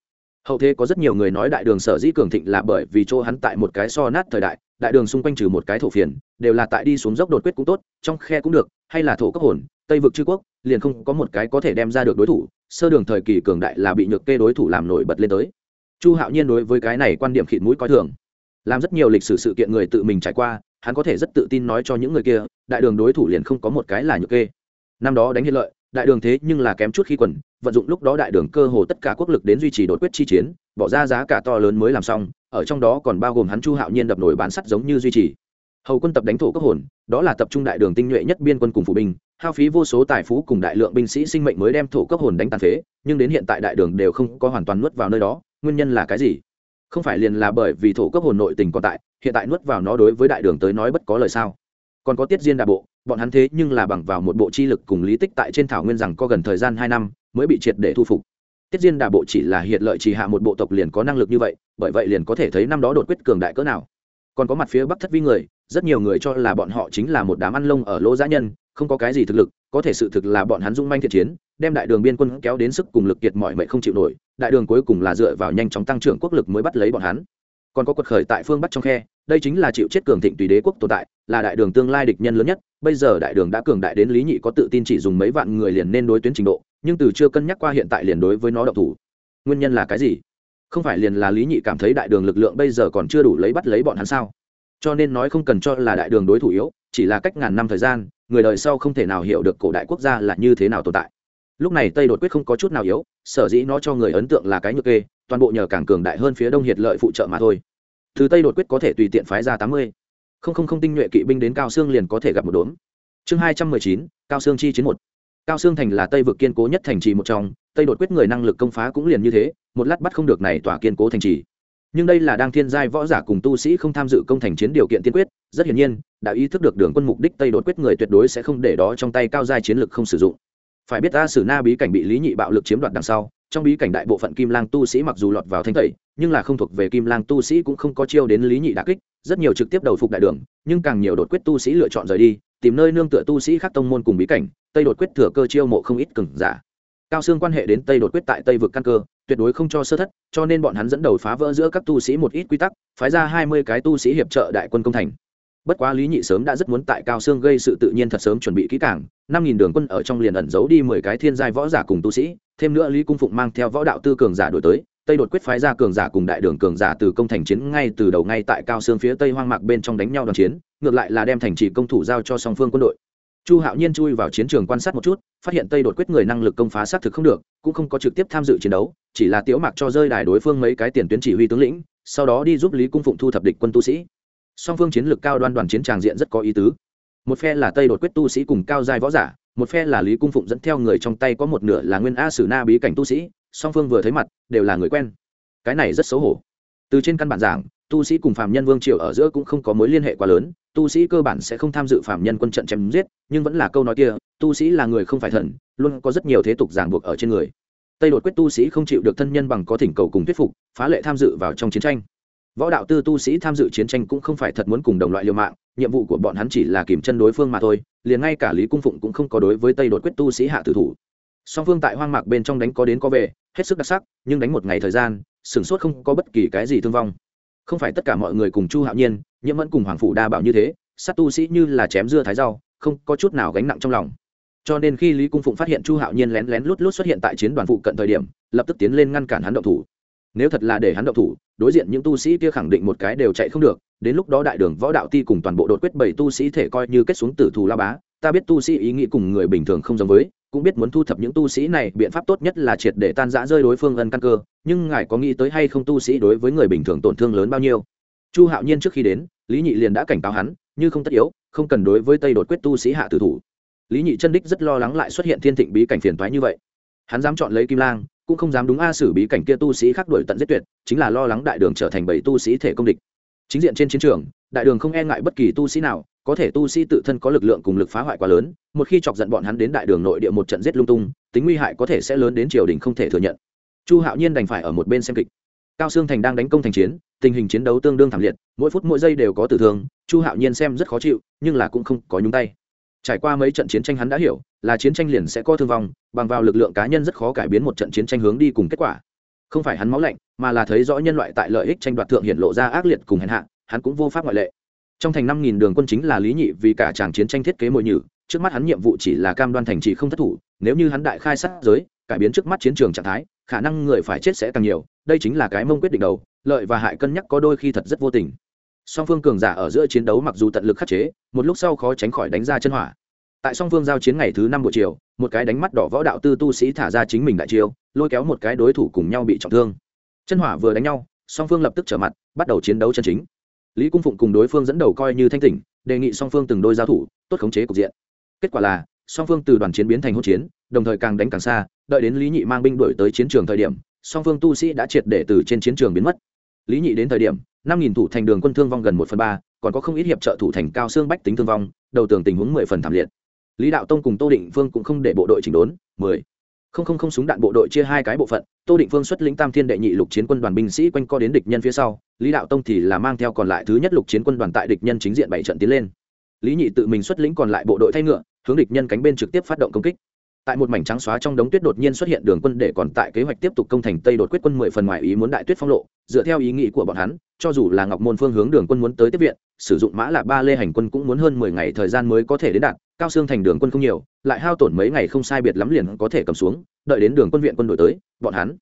hậu thế có rất nhiều người nói đại đường sở dĩ cường thịnh là bởi vì chỗ hắn tại một cái so nát thời đại đại đường xung quanh trừ một cái thổ phiền, đều là tại đi xuống dốc đột quyết cũng tốt, trong khe cũng được, hay là thổ cấp hồn, tây vực chư quốc, liền không có một cái có thể đem ra được đối thủ, sơ đường thời kỳ cường đại là bị nhược kê đối thủ làm nổi bật lên tới. Chu hạo nhiên đối với cái này quan điểm khịt mũi coi thường. Làm rất nhiều lịch sử sự kiện người tự mình trải qua, hắn có thể rất tự tin nói cho những người kia, đại đường đối thủ liền không có một cái là nhược kê. Năm đó đánh hiên lợi đại đường thế nhưng là kém chút khi quần, vận dụng lúc đó đại đường cơ hồ tất cả quốc lực đến duy trì đột quyết chi chiến, bỏ ra giá cả to lớn mới làm xong, ở trong đó còn bao gồm hắn chu hạo nhiên đập nổi bán sắt giống như duy trì. Hầu quân tập đánh thổ cấp hồn, đó là tập trung đại đường tinh nhuệ nhất biên quân cùng phụ binh, hao phí vô số tài phú cùng đại lượng binh sĩ sinh mệnh mới đem thổ cấp hồn đánh tàn phế, nhưng đến hiện tại đại đường đều không có hoàn toàn nuốt vào nơi đó, nguyên nhân là cái gì? Không phải liền là bởi vì thổ cấp hồn nội tình còn tại, hiện tại nuốt vào nó đối với đại đường tới nói bất có lời sao? Còn có tiết diên đà bộ bọn hắn thế nhưng là bằng vào một bộ chi lực cùng lý tích tại trên thảo nguyên rằng có gần thời gian hai năm mới bị triệt để thu phục. Tiết diên đà bộ chỉ là hiện lợi chỉ hạ một bộ tộc liền có năng lực như vậy, bởi vậy liền có thể thấy năm đó đột quyết cường đại cỡ nào. Còn có mặt phía bắc thất vi người, rất nhiều người cho là bọn họ chính là một đám ăn lông ở lỗ giã nhân, không có cái gì thực lực, có thể sự thực là bọn hắn dung manh thiện chiến, đem đại đường biên quân kéo đến sức cùng lực kiệt mọi mệnh không chịu nổi, đại đường cuối cùng là dựa vào nhanh chóng tăng trưởng quốc lực mới bắt lấy bọn hắn. Còn có quật khởi tại phương bắc trong khe đây chính là chịu chết cường thịnh tùy đế quốc tồn tại, là đại đường tương lai địch nhân lớn nhất. Bây giờ đại đường đã cường đại đến lý nhị có tự tin chỉ dùng mấy vạn người liền nên đối tuyến trình độ, nhưng từ chưa cân nhắc qua hiện tại liền đối với nó độc thủ. Nguyên nhân là cái gì? Không phải liền là lý nhị cảm thấy đại đường lực lượng bây giờ còn chưa đủ lấy bắt lấy bọn hắn sao? Cho nên nói không cần cho là đại đường đối thủ yếu, chỉ là cách ngàn năm thời gian, người đời sau không thể nào hiểu được cổ đại quốc gia là như thế nào tồn tại. Lúc này tây đột quyết không có chút nào yếu, sở dĩ nó cho người ấn tượng là cái nhược kê, toàn bộ nhờ càng cường đại hơn phía đông hiệt lợi phụ trợ mà thôi từ tây đột quyết có thể tùy tiện phái ra tám mươi. Không không không tinh nhuệ kỵ binh đến cao xương liền có thể gặp một đốm. Chương hai trăm mười chín, cao xương chi chiến một. Cao xương thành là tây vực kiên cố nhất thành trì một trong, tây đột quyết người năng lực công phá cũng liền như thế, một lát bắt không được này tỏa kiên cố thành trì. Nhưng đây là đang thiên giai võ giả cùng tu sĩ không tham dự công thành chiến điều kiện tiên quyết, rất hiển nhiên, đã ý thức được đường quân mục đích tây đột quyết người tuyệt đối sẽ không để đó trong tay cao giai chiến lực không sử dụng. Phải biết ta sử na bí cảnh bị lý nhị bạo lực chiếm đoạt đằng sau trong bí cảnh đại bộ phận kim lang tu sĩ mặc dù lọt vào thanh tẩy, nhưng là không thuộc về kim lang tu sĩ cũng không có chiêu đến lý nhị đà kích, rất nhiều trực tiếp đầu phục đại đường, nhưng càng nhiều đột quyết tu sĩ lựa chọn rời đi, tìm nơi nương tựa tu sĩ khác tông môn cùng bí cảnh, tây đột quyết thừa cơ chiêu mộ không ít cừng giả. Cao xương quan hệ đến tây đột quyết tại tây vực căn cơ, tuyệt đối không cho sơ thất, cho nên bọn hắn dẫn đầu phá vỡ giữa các tu sĩ một ít quy tắc, phái ra hai mươi cái tu sĩ hiệp trợ đại quân công thành. Bất quá lý nhị sớm đã rất muốn tại cao xương gây sự tự nhiên thật sớm chuẩn bị kỹ cảng năm nghìn đường quân ở trong liền ẩn giấu đi mười cái thiên giai võ giả cùng tu sĩ thêm nữa lý cung phụng mang theo võ đạo tư cường giả đổi tới, tây đột quyết phái ra cường giả cùng đại đường cường giả từ công thành chiến ngay từ đầu ngay tại cao xương phía tây hoang mạc bên trong đánh nhau đoàn chiến, ngược lại là đem thành trì công thủ giao cho song phương quân đội. Chu hạo nhiên chui vào chiến trường quan sát một chút, phát hiện tây đột quyết người năng lực công phá xác thực không được, cũng không có trực tiếp tham dự chiến đấu, chỉ là tiếu mạc cho rơi đài đối phương mấy cái tiền tuyến chỉ huy tướng lĩnh, sau đó đi giúp lý cung phụng thu thập địch quân tu sĩ. Song phương chiến lược cao đoan đoàn chiến tràng diện rất có ý tứ. Một phe là tây đột quyết tu sĩ cùng cao giai võ giả một phe là lý cung phụng dẫn theo người trong tay có một nửa là nguyên a sử na bí cảnh tu sĩ, song phương vừa thấy mặt, đều là người quen. Cái này rất xấu hổ. Từ trên căn bản giảng, tu sĩ cùng phạm nhân vương triều ở giữa cũng không có mối liên hệ quá lớn, tu sĩ cơ bản sẽ không tham dự phạm nhân quân trận chém giết, nhưng vẫn là câu nói kia, tu sĩ là người không phải thần, luôn có rất nhiều thế tục ràng buộc ở trên người. Tây đột quyết tu sĩ không chịu được thân nhân bằng có thỉnh cầu cùng thuyết phục, phá lệ tham dự vào trong chiến tranh. Võ đạo tư tu sĩ tham dự chiến tranh cũng không phải thật muốn cùng đồng loại liều mạng nhiệm vụ của bọn hắn chỉ là kìm chân đối phương mà thôi, liền ngay cả lý cung phụng cũng không có đối với tây đột quyết tu sĩ hạ tử thủ. Song phương tại hoang mạc bên trong đánh có đến có về, hết sức đặc sắc, nhưng đánh một ngày thời gian sửng sốt không có bất kỳ cái gì thương vong. Không phải tất cả mọi người cùng chu hạo nhiên, nhiễm mẫn cùng hoàng phủ đa bảo như thế, sát tu sĩ như là chém dưa thái rau, không có chút nào gánh nặng trong lòng. Cho nên khi lý cung phụng phát hiện chu hạo nhiên lén lén lút lút xuất hiện tại chiến đoàn phụ cận thời điểm, lập tức tiến lên ngăn cản hắn động thủ nếu thật là để hắn động thủ, đối diện những tu sĩ kia khẳng định một cái đều chạy không được. Đến lúc đó đại đường võ đạo ti cùng toàn bộ đột quyết bảy tu sĩ thể coi như kết xuống tử thù la bá, ta biết tu sĩ ý nghĩ cùng người bình thường không giống với, cũng biết muốn thu thập những tu sĩ này, biện pháp tốt nhất là triệt để tan rã rơi đối phương ân căn cơ. Nhưng ngài có nghĩ tới hay không tu sĩ đối với người bình thường tổn thương lớn bao nhiêu? Chu hạo nhiên trước khi đến, lý nhị liền đã cảnh cáo hắn, như không tất yếu, không cần đối với tây đột quyết tu sĩ hạ tử thủ. Lý nhị chân đích rất lo lắng lại xuất hiện thiên thịnh bí cảnh phiền toái như vậy. Hắn dám chọn lấy kim lang cũng không dám đúng a xử bí cảnh kia tu sĩ khác đuổi tận giết tuyệt, chính là lo lắng đại đường trở thành bảy tu sĩ thể công địch. Chính diện trên chiến trường, đại đường không e ngại bất kỳ tu sĩ nào, có thể tu sĩ tự thân có lực lượng cùng lực phá hoại quá lớn, một khi chọc giận bọn hắn đến đại đường nội địa một trận giết lung tung, tính nguy hại có thể sẽ lớn đến triều đình không thể thừa nhận. Chu hạo nhiên đành phải ở một bên xem kịch. Cao sương thành đang đánh công thành chiến, tình hình chiến đấu tương đương thảm liệt, mỗi phút mỗi giây đều có tử thương, chu hạo nhiên xem rất khó chịu, nhưng là cũng không có nhúng tay trải qua mấy trận chiến tranh hắn đã hiểu, là chiến tranh liền sẽ có thương vong, bằng vào lực lượng cá nhân rất khó cải biến một trận chiến tranh hướng đi cùng kết quả. Không phải hắn máu lạnh, mà là thấy rõ nhân loại tại lợi ích tranh đoạt thượng hiện lộ ra ác liệt cùng hèn hạ, hắn cũng vô pháp ngoại lệ. Trong thành năm nghìn đường quân chính là lý nhị vì cả chàng chiến tranh thiết kế mồi nhử, trước mắt hắn nhiệm vụ chỉ là cam đoan thành trì không thất thủ, nếu như hắn đại khai sát giới, cải biến trước mắt chiến trường trạng thái, khả năng người phải chết sẽ càng nhiều, đây chính là cái mông quyết định đầu, lợi và hại cân nhắc có đôi khi thật rất vô tình song phương cường giả ở giữa chiến đấu mặc dù tận lực khắc chế, một lúc sau khó tránh khỏi đánh ra chân hỏa. Tại song phương giao chiến ngày thứ năm buổi chiều, một cái đánh mắt đỏ võ đạo tư tu sĩ thả ra chính mình đại chiêu, lôi kéo một cái đối thủ cùng nhau bị trọng thương. Chân hỏa vừa đánh nhau, song phương lập tức trở mặt, bắt đầu chiến đấu chân chính. Lý cung phụng cùng đối phương dẫn đầu coi như thanh tỉnh, đề nghị song phương từng đôi giao thủ, tốt khống chế cục diện. Kết quả là, song phương từ đoàn chiến biến thành hỗn chiến, đồng thời càng đánh càng xa, đợi đến lý nhị mang binh đuổi tới chiến trường thời điểm, song phương tu sĩ đã triệt để từ trên chiến trường biến mất. Lý nhị đến thời điểm năm nghìn thủ thành đường quân thương vong gần một phần ba, còn có không ít hiệp trợ thủ thành cao xương bách tính thương vong, đầu tường tình huống mười phần thảm liệt. Lý đạo tông cùng tô định phương cũng không để bộ đội chỉnh đốn, mười. Không không không súng đạn bộ đội chia hai cái bộ phận, tô định phương xuất lĩnh tam thiên đệ nhị lục chiến quân đoàn binh sĩ quanh co đến địch nhân phía sau, lý đạo tông thì là mang theo còn lại thứ nhất lục chiến quân đoàn tại địch nhân chính diện bảy trận tiến lên. Lý nhị tự mình xuất lĩnh còn lại bộ đội thay ngựa, hướng địch nhân cánh bên trực tiếp phát động công kích tại một mảnh trắng xóa trong đống tuyết đột nhiên xuất hiện đường quân để còn tại kế hoạch tiếp tục công thành tây đột quyết quân mười phần ngoài ý muốn đại tuyết phong lộ. Dựa theo ý nghĩ của bọn hắn, cho dù là ngọc môn phương hướng đường quân muốn tới tiếp viện, sử dụng mã là ba lê hành quân cũng muốn hơn mười ngày thời gian mới có thể đến đạt, cao xương thành đường quân không nhiều, lại hao tổn mấy ngày không sai biệt lắm liền có thể cầm xuống, đợi đến đường quân viện quân đội tới, bọn hắn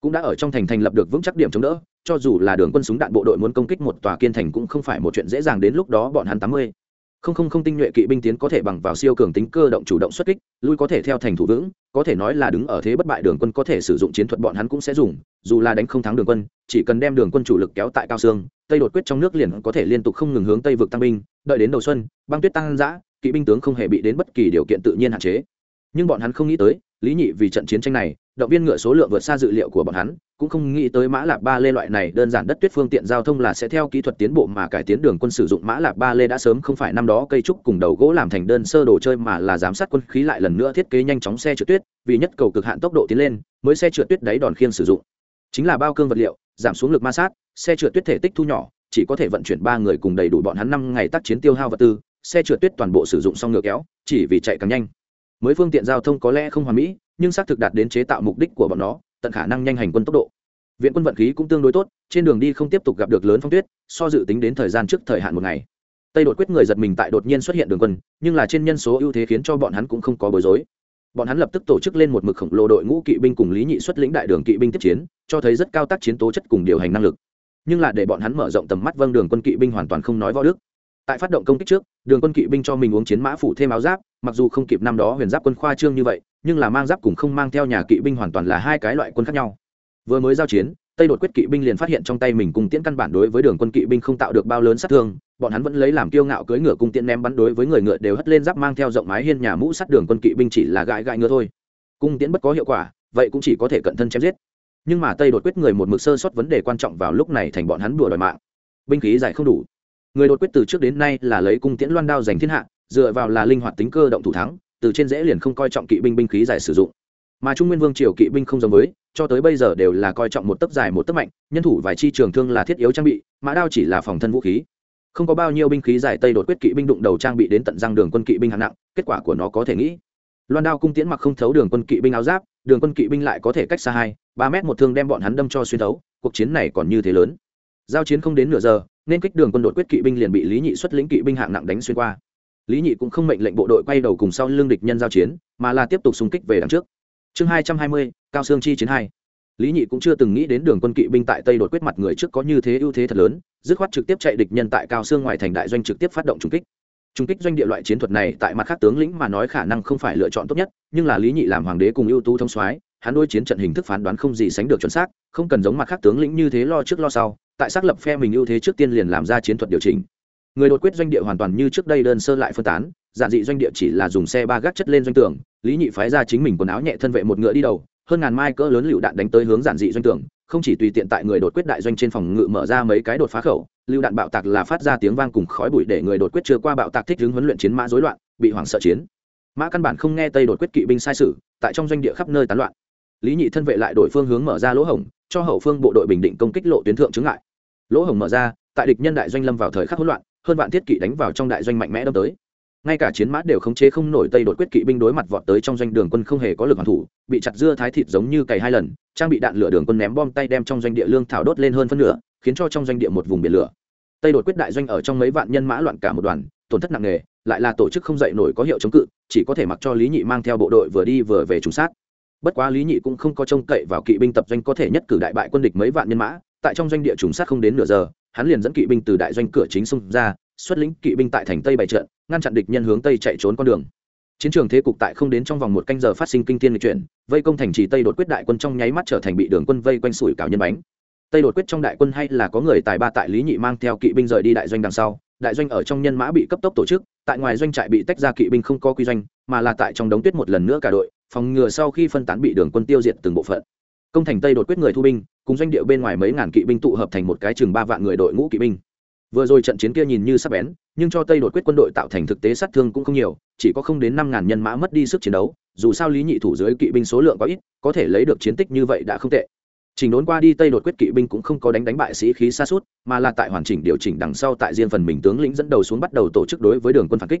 cũng đã ở trong thành thành lập được vững chắc điểm chống đỡ, cho dù là đường quân súng đạn bộ đội muốn công kích một tòa kiên thành cũng không phải một chuyện dễ dàng đến lúc đó bọn hắn tám mươi không không không tinh nhuệ kỵ binh tiến có thể bằng vào siêu cường tính cơ động chủ động xuất kích, lui có thể theo thành thủ vững, có thể nói là đứng ở thế bất bại đường quân có thể sử dụng chiến thuật bọn hắn cũng sẽ dùng, dù là đánh không thắng đường quân, chỉ cần đem đường quân chủ lực kéo tại cao sương tây đột quyết trong nước liền có thể liên tục không ngừng hướng tây vực tăng binh, đợi đến đầu xuân, băng tuyết tăng giã kỵ binh tướng không hề bị đến bất kỳ điều kiện tự nhiên hạn chế. Nhưng bọn hắn không nghĩ tới lý nhị vì trận chiến tranh này, động viên ngựa số lượng vượt xa dự liệu của bọn hắn, cũng không nghĩ tới mã lạp ba lê loại này đơn giản đất tuyết phương tiện giao thông là sẽ theo kỹ thuật tiến bộ mà cải tiến đường quân sử dụng. Mã lạp ba lê đã sớm không phải năm đó cây trúc cùng đầu gỗ làm thành đơn sơ đồ chơi mà là giám sát quân khí lại lần nữa thiết kế nhanh chóng xe trượt tuyết, vì nhất cầu cực hạn tốc độ tiến lên mới xe trượt tuyết đáy đòn khiên sử dụng. Chính là bao cương vật liệu, giảm xuống lực ma sát, xe trượt tuyết thể tích thu nhỏ, chỉ có thể vận chuyển ba người cùng đầy đủ bọn hắn năm ngày tác chiến tiêu hao vật tư, xe trượt tuyết toàn bộ sử dụng xong ngựa kéo, chỉ vì chạy càng nhanh mới phương tiện giao thông có lẽ không hoàn mỹ, nhưng xác thực đạt đến chế tạo mục đích của bọn nó, tận khả năng nhanh hành quân tốc độ. Viện quân vận khí cũng tương đối tốt, trên đường đi không tiếp tục gặp được lớn phong tuyết, so dự tính đến thời gian trước thời hạn một ngày. Tây đột quyết người giật mình tại đột nhiên xuất hiện đường quân, nhưng là trên nhân số ưu thế khiến cho bọn hắn cũng không có bối rối. Bọn hắn lập tức tổ chức lên một mực khổng lồ đội ngũ kỵ binh cùng lý nhị xuất lĩnh đại đường kỵ binh tiếp chiến, cho thấy rất cao tác chiến tố chất cùng điều hành năng lực. Nhưng là để bọn hắn mở rộng tầm mắt vâng đường quân kỵ binh hoàn toàn không nói võ đức tại phát động công kích trước, đường quân kỵ binh cho mình uống chiến mã phủ thêm áo giáp, mặc dù không kịp năm đó huyền giáp quân khoa trương như vậy, nhưng là mang giáp cùng không mang theo nhà kỵ binh hoàn toàn là hai cái loại quân khác nhau. Vừa mới giao chiến, tây đột quyết kỵ binh liền phát hiện trong tay mình cung tiễn căn bản đối với đường quân kỵ binh không tạo được bao lớn sát thương, bọn hắn vẫn lấy làm kiêu ngạo cưỡi ngựa cung tiễn ném bắn đối với người ngựa đều hất lên giáp mang theo rộng mái hiên nhà mũ sắt, đường quân kỵ binh chỉ là gãi gãi ngựa thôi. Cung tiễn bất có hiệu quả, vậy cũng chỉ có thể cận thân chém giết. Nhưng mà tây đột quyết người một mực sơ sót vấn đề quan trọng vào lúc này thành bọn hắn đùa đòi mạng. Binh khí dài không đủ người đột quyết từ trước đến nay là lấy cung tiễn loan đao giành thiên hạ, dựa vào là linh hoạt tính cơ động thủ thắng, từ trên dễ liền không coi trọng kỵ binh binh khí giải sử dụng. Mà trung nguyên vương triều kỵ binh không giống với, cho tới bây giờ đều là coi trọng một tấc dài một tấc mạnh, nhân thủ vài chi trường thương là thiết yếu trang bị, mã đao chỉ là phòng thân vũ khí. Không có bao nhiêu binh khí giải tây đột quyết kỵ binh đụng đầu trang bị đến tận răng đường quân kỵ binh hạng nặng, kết quả của nó có thể nghĩ. Loan đao cung tiễn mặc không thấu đường quân kỵ binh áo giáp, đường quân kỵ binh lại có thể cách xa hai, ba mét một thương đem bọn hắn đâm cho xuyên thấu, cuộc chiến này còn như thế lớn. Giao chiến không đến nửa giờ nên kích đường quân đội quyết kỵ binh liền bị lý nhị xuất lĩnh kỵ binh hạng nặng đánh xuyên qua. Lý nhị cũng không mệnh lệnh bộ đội quay đầu cùng sau lưng địch nhân giao chiến, mà là tiếp tục xung kích về đằng trước. Chương hai trăm hai mươi, cao sương chi chiến hai. Lý nhị cũng chưa từng nghĩ đến đường quân kỵ binh tại tây đột quyết mặt người trước có như thế ưu thế thật lớn, dứt khoát trực tiếp chạy địch nhân tại cao sương ngoài thành đại doanh trực tiếp phát động trung kích. Trung kích doanh địa loại chiến thuật này tại mặt khác tướng lĩnh mà nói khả năng không phải lựa chọn tốt nhất, nhưng là lý nhị làm hoàng đế cùng ưu tú thông soái, hắn đôi chiến trận hình thức phán đoán không gì sánh được chuẩn xác, không cần giống mặt khác tướng lĩnh như thế lo trước lo sau tại xác lập phe mình ưu thế trước tiên liền làm ra chiến thuật điều chỉnh. Người đột quyết doanh địa hoàn toàn như trước đây đơn sơ lại phân tán giản dị doanh địa chỉ là dùng xe ba gác chất lên doanh tường, lý nhị phái ra chính mình quần áo nhẹ thân vệ một ngựa đi đầu, hơn ngàn mai cỡ lớn lựu đạn đánh tới hướng giản dị doanh tường, không chỉ tùy tiện tại người đột quyết đại doanh trên phòng ngự mở ra mấy cái đột phá khẩu, lựu đạn bạo tạc là phát ra tiếng vang cùng khói bụi để người đột quyết chưa qua bạo tạc thích hướng huấn luyện chiến mã rối loạn, bị hoảng sợ chiến. Mã căn bản không nghe tây đột quyết kỵ binh sai sử tại trong doanh địa khắp nơi tán loạn lý nhị thân vệ lại đổi phương hướng mở ra lỗ hổng, cho hậu phương bộ đội bình định công kích lộ tuyến thượng chứng lại lỗ hổng mở ra, tại địch nhân đại doanh lâm vào thời khắc hỗn loạn, hơn vạn thiết kỵ đánh vào trong đại doanh mạnh mẽ đâm tới. Ngay cả chiến mã đều khống chế không nổi tây đột quyết kỵ binh đối mặt vọt tới trong doanh đường quân không hề có lực hoàn thủ, bị chặt dưa thái thịt giống như cày hai lần, trang bị đạn lửa đường quân ném bom tay đem trong doanh địa lương thảo đốt lên hơn phân nửa, khiến cho trong doanh địa một vùng biển lửa. Tây đột quyết đại doanh ở trong mấy vạn nhân mã loạn cả một đoàn, tổn thất nặng nề, lại là tổ chức không dậy nổi có hiệu chống cự, chỉ có thể mặc cho lý nhị mang theo bộ đội vừa đi vừa về trùng sát bất quá lý nhị cũng không có trông cậy vào kỵ binh tập doanh có thể nhất cử đại bại quân địch mấy vạn nhân mã, tại trong doanh địa trùng sát không đến nửa giờ, hắn liền dẫn kỵ binh từ đại doanh cửa chính xung ra, xuất lĩnh kỵ binh tại thành tây bày trận, ngăn chặn địch nhân hướng tây chạy trốn con đường. Chiến trường thế cục tại không đến trong vòng một canh giờ phát sinh kinh thiên lịch chuyển, vây công thành trì tây đột quyết đại quân trong nháy mắt trở thành bị đường quân vây quanh sủi cảo nhân bánh. Tây đột quyết trong đại quân hay là có người tài ba tại lý nhị mang theo kỵ binh rời đi đại doanh đằng sau đại doanh ở trong nhân mã bị cấp tốc tổ chức, tại ngoài doanh trại bị tách ra kỵ binh không có quy doanh, mà là tại trong đống tuyết một lần nữa cả đội, phòng ngừa sau khi phân tán bị đường quân tiêu diệt từng bộ phận. Công thành tây đột quyết người thu binh, cùng doanh địa bên ngoài mấy ngàn kỵ binh tụ hợp thành một cái chừng ba vạn người đội ngũ kỵ binh. Vừa rồi trận chiến kia nhìn như sắp bén, nhưng cho tây đột quyết quân đội tạo thành thực tế sát thương cũng không nhiều, chỉ có không đến năm ngàn nhân mã mất đi sức chiến đấu, dù sao lý nhị thủ dưới kỵ binh số lượng có ít, có thể lấy được chiến tích như vậy đã không tệ chỉnh đốn qua đi, tây đột quyết kỵ binh cũng không có đánh đánh bại sĩ khí xa suốt, mà là tại hoàn chỉnh điều chỉnh đằng sau tại riêng phần mình tướng lĩnh dẫn đầu xuống bắt đầu tổ chức đối với đường quân phản kích.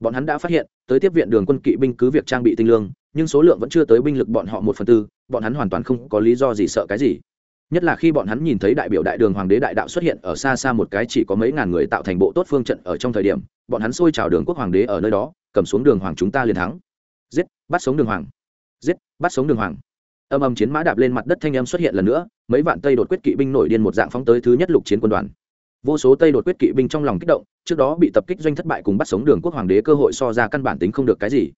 Bọn hắn đã phát hiện, tới tiếp viện đường quân kỵ binh cứ việc trang bị tinh lương, nhưng số lượng vẫn chưa tới binh lực bọn họ một phần tư, bọn hắn hoàn toàn không có lý do gì sợ cái gì. Nhất là khi bọn hắn nhìn thấy đại biểu đại đường hoàng đế đại đạo xuất hiện ở xa xa một cái chỉ có mấy ngàn người tạo thành bộ tốt phương trận ở trong thời điểm, bọn hắn xôi chào đường quốc hoàng đế ở nơi đó, cầm xuống đường hoàng chúng ta liền thắng. Giết, bắt sống đường hoàng. Giết, bắt sống đường hoàng âm âm chiến mã đạp lên mặt đất thanh âm xuất hiện lần nữa, mấy vạn tây đột quyết kỵ binh nổi điên một dạng phóng tới thứ nhất lục chiến quân đoàn. Vô số tây đột quyết kỵ binh trong lòng kích động, trước đó bị tập kích doanh thất bại cùng bắt sống đường quốc hoàng đế cơ hội so ra căn bản tính không được cái gì.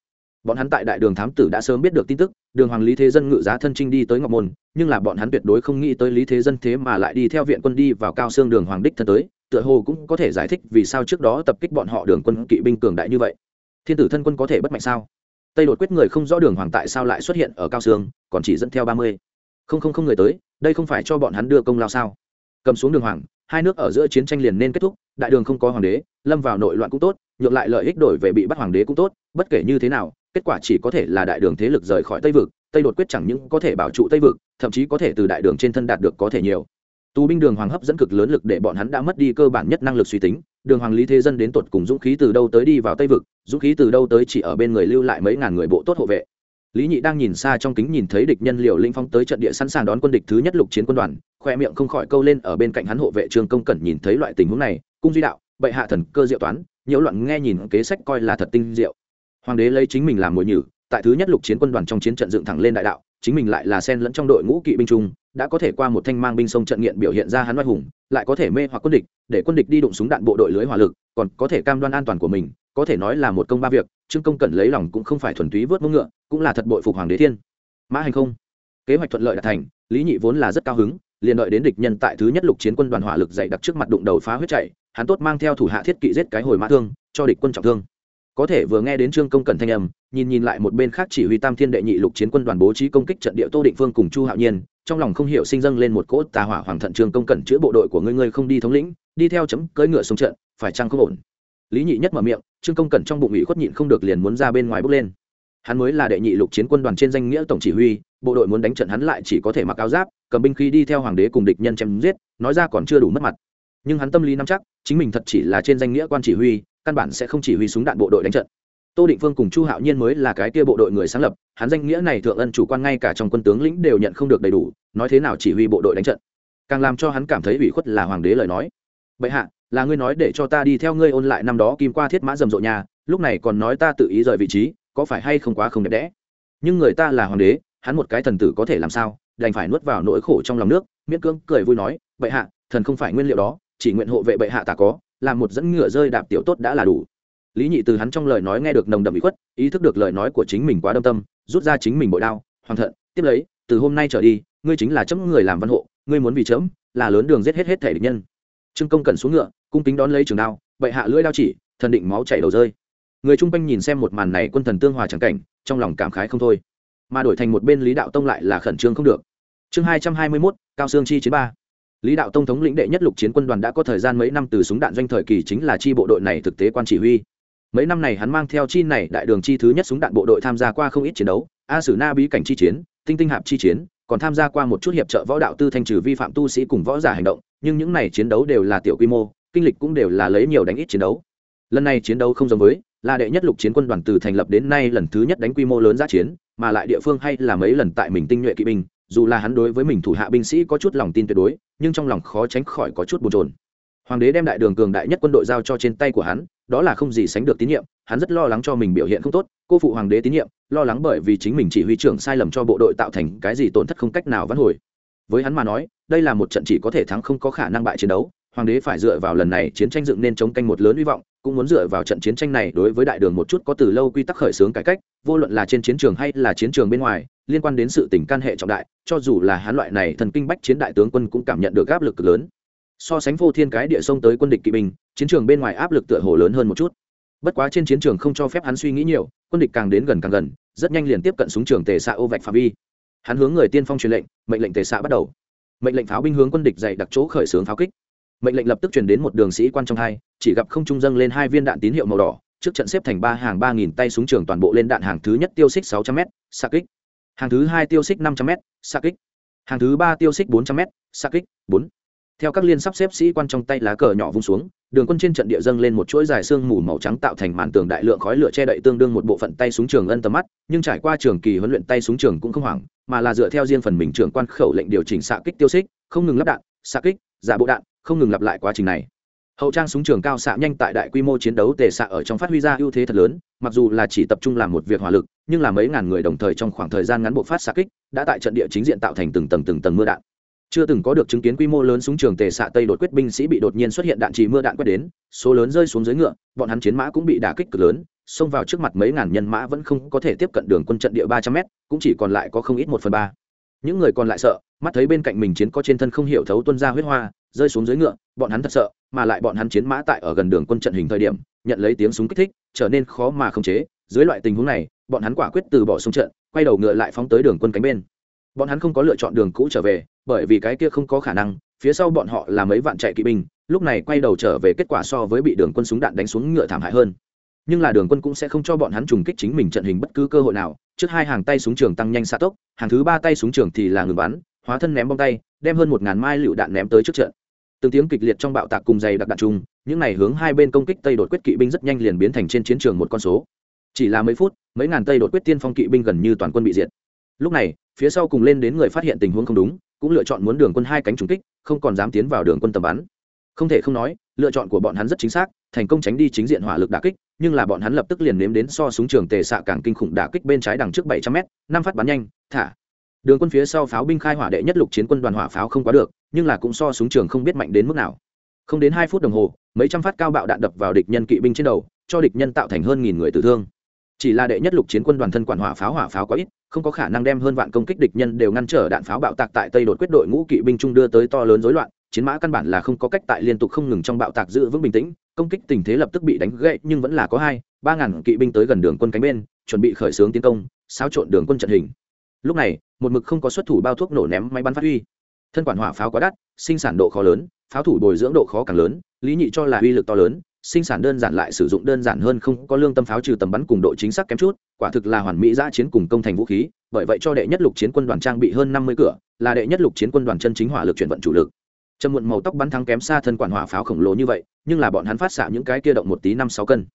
Bọn hắn tại đại đường thám tử đã sớm biết được tin tức, đường hoàng lý thế dân ngự giá thân trinh đi tới ngọc môn, nhưng là bọn hắn tuyệt đối không nghĩ tới lý thế dân thế mà lại đi theo viện quân đi vào cao xương đường hoàng đích thân tới, tựa hồ cũng có thể giải thích vì sao trước đó tập kích bọn họ đường quân kỵ binh cường đại như vậy. Thiên tử thân quân có thể bất mạnh sao? Tây đột quyết người không rõ đường hoàng tại sao lại xuất hiện ở cao sương còn chỉ dẫn theo ba mươi. Không không không người tới, đây không phải cho bọn hắn đưa công lao sao? Cầm xuống đường hoàng, hai nước ở giữa chiến tranh liền nên kết thúc, đại đường không có hoàng đế, lâm vào nội loạn cũng tốt, nhượng lại lợi ích đổi về bị bắt hoàng đế cũng tốt, bất kể như thế nào, kết quả chỉ có thể là đại đường thế lực rời khỏi tây vực, tây đột quyết chẳng những có thể bảo trụ tây vực, thậm chí có thể từ đại đường trên thân đạt được có thể nhiều tù binh đường hoàng hấp dẫn cực lớn lực để bọn hắn đã mất đi cơ bản nhất năng lực suy tính. Đường hoàng lý thế dân đến tột cùng dũng khí từ đâu tới đi vào tây vực, dũng khí từ đâu tới chỉ ở bên người lưu lại mấy ngàn người bộ tốt hộ vệ. Lý nhị đang nhìn xa trong kính nhìn thấy địch nhân liều linh phong tới trận địa sẵn sàng đón quân địch thứ nhất lục chiến quân đoàn, khoe miệng không khỏi câu lên ở bên cạnh hắn hộ vệ trương công cẩn nhìn thấy loại tình huống này, cung duy đạo, bệ hạ thần cơ diệu toán, nhiễu loạn nghe nhìn kế sách coi là thật tinh diệu. Hoàng đế lấy chính mình làm mồi nhử, tại thứ nhất lục chiến quân đoàn trong chiến trận dựng thẳng lên đại đạo, chính mình lại là sen lẫn trong đội ngũ kỵ binh trung đã có thể qua một thanh mang binh sông trận nghiện biểu hiện ra hắn oai hùng, lại có thể mê hoặc quân địch, để quân địch đi đụng súng đạn bộ đội lưới hỏa lực, còn có thể cam đoan an toàn của mình, có thể nói là một công ba việc, trương công cần lấy lòng cũng không phải thuần túy vớt mông ngựa, cũng là thật bội phục hoàng đế thiên. Mã hành không? Kế hoạch thuận lợi đạt thành, lý nhị vốn là rất cao hứng, liền đợi đến địch nhân tại thứ nhất lục chiến quân đoàn hỏa lực dày đặc trước mặt đụng đầu phá huyết chạy, hắn tốt mang theo thủ hạ thiết kỵ giết cái hồi mã thương, cho địch quân trọng thương có thể vừa nghe đến trương công cẩn thanh âm, nhìn nhìn lại một bên khác chỉ huy tam thiên đệ nhị lục chiến quân đoàn bố trí công kích trận địa tô định phương cùng chu hạo nhiên, trong lòng không hiểu sinh dâng lên một cỗ tà hỏa hoàng thận trương công cẩn chữa bộ đội của ngươi ngươi không đi thống lĩnh, đi theo chấm, cưỡi ngựa xuống trận, phải chăng không ổn? Lý nhị nhất mở miệng, trương công cẩn trong bụng ủy khuất nhịn không được liền muốn ra bên ngoài bước lên. Hắn mới là đệ nhị lục chiến quân đoàn trên danh nghĩa tổng chỉ huy, bộ đội muốn đánh trận hắn lại chỉ có thể mặc áo giáp, cầm binh khí đi theo hoàng đế cùng địch nhân chém giết, nói ra còn chưa đủ mất mặt. Nhưng hắn tâm lý nắm chắc, chính mình thật chỉ là trên danh nghĩa quan chỉ huy căn bản sẽ không chỉ huy súng đạn bộ đội đánh trận. Tô định phương cùng chu hạo nhiên mới là cái kia bộ đội người sáng lập, hắn danh nghĩa này thượng ân chủ quan ngay cả trong quân tướng lĩnh đều nhận không được đầy đủ, nói thế nào chỉ huy bộ đội đánh trận. Càng làm cho hắn cảm thấy ủy khuất là hoàng đế lời nói. Bệ hạ, là ngươi nói để cho ta đi theo ngươi ôn lại năm đó kim qua thiết mã rầm rộ nhà, lúc này còn nói ta tự ý rời vị trí, có phải hay không quá không đẹp đẽ? Nhưng người ta là hoàng đế, hắn một cái thần tử có thể làm sao, đành phải nuốt vào nỗi khổ trong lòng nước, miễn cưỡng cười vui nói, bệ hạ, thần không phải nguyên liệu đó, chỉ nguyện hộ vệ bệ hạ ta có làm một dẫn ngựa rơi đạp tiểu tốt đã là đủ. Lý nhị từ hắn trong lời nói nghe được nồng đậm bị khuất, ý thức được lời nói của chính mình quá đâm tâm, rút ra chính mình bội đao, hoàng thận, tiếp lấy, từ hôm nay trở đi, ngươi chính là chấm người làm văn hộ, ngươi muốn vì chấm, là lớn đường giết hết hết thể địch nhân. Trương công cần xuống ngựa, cung kính đón lấy trường đao, bệ hạ lưỡi đao chỉ, thần định máu chảy đầu rơi. Người chung quanh nhìn xem một màn này quân thần tương hòa chẳng cảnh, trong lòng cảm khái không thôi. Mà đổi thành một bên lý đạo tông lại là khẩn trương không được. Chương hai trăm hai mươi mốt, cao sương chi chiến ba lý đạo tông thống lĩnh đệ nhất lục chiến quân đoàn đã có thời gian mấy năm từ súng đạn doanh thời kỳ chính là chi bộ đội này thực tế quan chỉ huy. Mấy năm này hắn mang theo chi này đại đường chi thứ nhất súng đạn bộ đội tham gia qua không ít chiến đấu, a sử na bí cảnh chi chiến, tinh tinh hạp chi chiến, còn tham gia qua một chút hiệp trợ võ đạo tư thanh trừ vi phạm tu sĩ cùng võ giả hành động, nhưng những này chiến đấu đều là tiểu quy mô, kinh lịch cũng đều là lấy nhiều đánh ít chiến đấu. Lần này chiến đấu không giống với là đệ nhất lục chiến quân đoàn từ thành lập đến nay lần thứ nhất đánh quy mô lớn ra chiến, mà lại địa phương hay là mấy lần tại mình tinh nhuệ kỵ binh dù là hắn đối với mình thủ hạ binh sĩ có chút lòng tin tuyệt đối, nhưng trong lòng khó tránh khỏi có chút bồn trồn hoàng đế đem đại đường cường đại nhất quân đội giao cho trên tay của hắn, đó là không gì sánh được tín nhiệm, hắn rất lo lắng cho mình biểu hiện không tốt, cô phụ hoàng đế tín nhiệm, lo lắng bởi vì chính mình chỉ huy trưởng sai lầm cho bộ đội tạo thành cái gì tổn thất không cách nào vãn hồi. Với hắn mà nói, đây là một trận chỉ có thể thắng không có khả năng bại chiến đấu, hoàng đế phải dựa vào lần này chiến tranh dựng nên chống canh một lớn hy vọng, cũng muốn dựa vào trận chiến tranh này đối với đại đường một chút có từ lâu quy tắc khởi xướng cải cách, vô luận là trên chiến trường hay là chiến trường bên ngoài liên quan đến sự tình can hệ trọng đại, cho dù là hắn loại này thần kinh bách chiến đại tướng quân cũng cảm nhận được áp lực cực lớn. So sánh vô thiên cái địa sông tới quân địch kỵ binh, chiến trường bên ngoài áp lực tựa hồ lớn hơn một chút. Bất quá trên chiến trường không cho phép hắn suy nghĩ nhiều, quân địch càng đến gần càng gần, rất nhanh liền tiếp cận súng trường tề xạ ô vạch phạm vi. Hắn hướng người tiên phong truyền lệnh, mệnh lệnh tề xạ bắt đầu. Mệnh lệnh pháo binh hướng quân địch dày đặc chỗ khởi xướng pháo kích. Mệnh lệnh lập tức truyền đến một đường sĩ quan trong hai, chỉ gặp không trung dâng lên hai viên đạn tín hiệu màu đỏ, trước trận xếp thành ba hàng ba nghìn tay súng trường toàn bộ lên đạn hàng thứ nhất tiêu xích sáu trăm m xạ kích hàng thứ hai tiêu xích năm trăm m xa kích. Hàng thứ ba tiêu xích bốn trăm m xa kích, bốn. Theo các liên sắp xếp sĩ quan trong tay lá cờ nhỏ vung xuống, đường quân trên trận địa dâng lên một chuỗi dài sương mù màu trắng tạo thành màn tường đại lượng khói lửa che đậy tương đương một bộ phận tay súng trường ân tầm mắt, nhưng trải qua trường kỳ huấn luyện tay súng trường cũng không hoảng, mà là dựa theo riêng phần mình trưởng quan khẩu lệnh điều chỉnh xạ kích tiêu xích, không ngừng lắp đạn, xạ kích, giả bộ đạn, không ngừng lặp lại quá trình này. Hậu trang súng trường cao xạ nhanh tại đại quy mô chiến đấu tề xạ ở trong phát huy ra ưu thế thật lớn mặc dù là chỉ tập trung làm một việc hỏa lực, nhưng là mấy ngàn người đồng thời trong khoảng thời gian ngắn bộ phát xạ kích, đã tại trận địa chính diện tạo thành từng tầng từng tầng mưa đạn. Chưa từng có được chứng kiến quy mô lớn súng trường tề xạ tây đột quyết binh sĩ bị đột nhiên xuất hiện đạn trì mưa đạn quét đến, số lớn rơi xuống dưới ngựa, bọn hắn chiến mã cũng bị đả kích cực lớn, xông vào trước mặt mấy ngàn nhân mã vẫn không có thể tiếp cận đường quân trận địa ba trăm m cũng chỉ còn lại có không ít một phần ba. Những người còn lại sợ, mắt thấy bên cạnh mình chiến có trên thân không hiểu thấu tuân ra huyết hoa, rơi xuống dưới ngựa, bọn hắn thật sợ, mà lại bọn hắn chiến mã tại ở gần đường quân trận hình thời điểm nhận lấy tiếng súng kích thích, trở nên khó mà khống chế. Dưới loại tình huống này, bọn hắn quả quyết từ bỏ súng trận, quay đầu ngựa lại phóng tới đường quân cánh bên. Bọn hắn không có lựa chọn đường cũ trở về, bởi vì cái kia không có khả năng, phía sau bọn họ là mấy vạn chạy kỵ binh, lúc này quay đầu trở về kết quả so với bị đường quân súng đạn đánh xuống ngựa thảm hại hơn. Nhưng là đường quân cũng sẽ không cho bọn hắn trùng kích chính mình trận hình bất cứ cơ hội nào. Trước hai hàng tay súng trường tăng nhanh xa tốc, hàng thứ ba tay súng trường thì là ngừng bắn, hóa thân ném bom tay, đem hơn một ngàn mai lựu đạn ném tới trước trận từng tiếng kịch liệt trong bạo tạc cùng dày đặc đạn chung những này hướng hai bên công kích tây đột quyết kỵ binh rất nhanh liền biến thành trên chiến trường một con số. Chỉ là mấy phút, mấy ngàn tây đột quyết tiên phong kỵ binh gần như toàn quân bị diệt. Lúc này, phía sau cùng lên đến người phát hiện tình huống không đúng, cũng lựa chọn muốn đường quân hai cánh trúng kích, không còn dám tiến vào đường quân tầm bắn. Không thể không nói, lựa chọn của bọn hắn rất chính xác, thành công tránh đi chính diện hỏa lực đả kích, nhưng là bọn hắn lập tức liền nếm đến so súng trường tề xạ càng kinh khủng đả kích bên trái đằng trước bảy trăm m năm phát bắn nhanh, thả đường quân phía sau pháo binh khai hỏa đệ nhất lục chiến quân đoàn hỏa pháo không quá được, nhưng là cũng so súng trường không biết mạnh đến mức nào. Không đến hai phút đồng hồ, mấy trăm phát cao bạo đạn đập vào địch nhân kỵ binh trên đầu, cho địch nhân tạo thành hơn nghìn người tử thương. Chỉ là đệ nhất lục chiến quân đoàn thân quản hỏa pháo hỏa pháo quá ít, không có khả năng đem hơn vạn công kích địch nhân đều ngăn trở đạn pháo bạo tạc tại tây đột quyết đội ngũ kỵ binh trung đưa tới to lớn rối loạn, chiến mã căn bản là không có cách tại liên tục không ngừng trong bạo tạc giữ vững bình tĩnh, công kích tình thế lập tức bị đánh gãy, nhưng vẫn là có hai, ba ngàn kỵ binh tới gần đường quân cánh bên, chuẩn bị khởi xướng tiến công, xáo trộn đường quân trận hình lúc này, một mực không có xuất thủ bao thuốc nổ ném máy bắn phát huy. Thân quản hỏa pháo quá đắt, sinh sản độ khó lớn, pháo thủ bồi dưỡng độ khó càng lớn, lý nhị cho là uy lực to lớn, sinh sản đơn giản lại sử dụng đơn giản hơn không có lương tâm pháo trừ tầm bắn cùng độ chính xác kém chút, quả thực là hoàn mỹ giã chiến cùng công thành vũ khí, bởi vậy cho đệ nhất lục chiến quân đoàn trang bị hơn năm mươi cửa, là đệ nhất lục chiến quân đoàn chân chính hỏa lực chuyển vận chủ lực. Trầm muộn màu tóc bắn thắng kém xa thân quản hỏa pháo khổng lồ như vậy, nhưng là bọn hắn phát xạ những cái kia động một tí năm sáu cân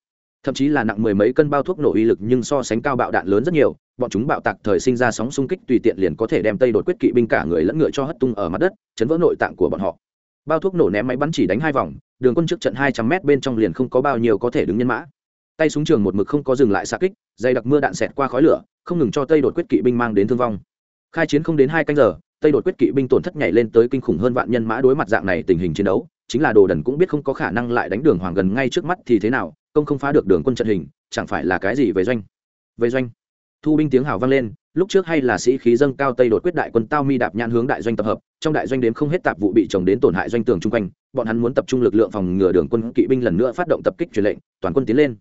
thậm chí là nặng mười mấy cân bao thuốc nổ uy lực nhưng so sánh cao bạo đạn lớn rất nhiều, bọn chúng bạo tạc thời sinh ra sóng xung kích tùy tiện liền có thể đem tây đột quyết kỵ binh cả người lẫn ngựa cho hất tung ở mặt đất, chấn vỡ nội tạng của bọn họ. Bao thuốc nổ ném máy bắn chỉ đánh hai vòng, đường quân trước trận hai trăm mét bên trong liền không có bao nhiêu có thể đứng nhân mã. Tay súng trường một mực không có dừng lại xa kích dày đặc mưa đạn xẹt qua khói lửa, không ngừng cho tây đột quyết kỵ binh mang đến thương vong. Khai chiến không đến hai canh giờ, tây đột quyết kỵ binh tổn thất nhảy lên tới kinh khủng hơn vạn nhân mã đối mặt dạng này tình hình chiến đấu, chính là đồ đần cũng biết không có khả năng lại đánh đường hoàng gần ngay trước mắt thì thế nào công không phá được đường quân trận hình, chẳng phải là cái gì về doanh? Về doanh. Thu binh tiếng hào vang lên, lúc trước hay là sĩ khí dâng cao tây đột quyết đại quân tao mi đạp nhãn hướng đại doanh tập hợp, trong đại doanh đếm không hết tạp vụ bị chồng đến tổn hại doanh tường chung quanh, bọn hắn muốn tập trung lực lượng phòng ngừa đường quân kỵ binh lần nữa phát động tập kích truyền lệnh, toàn quân tiến lên.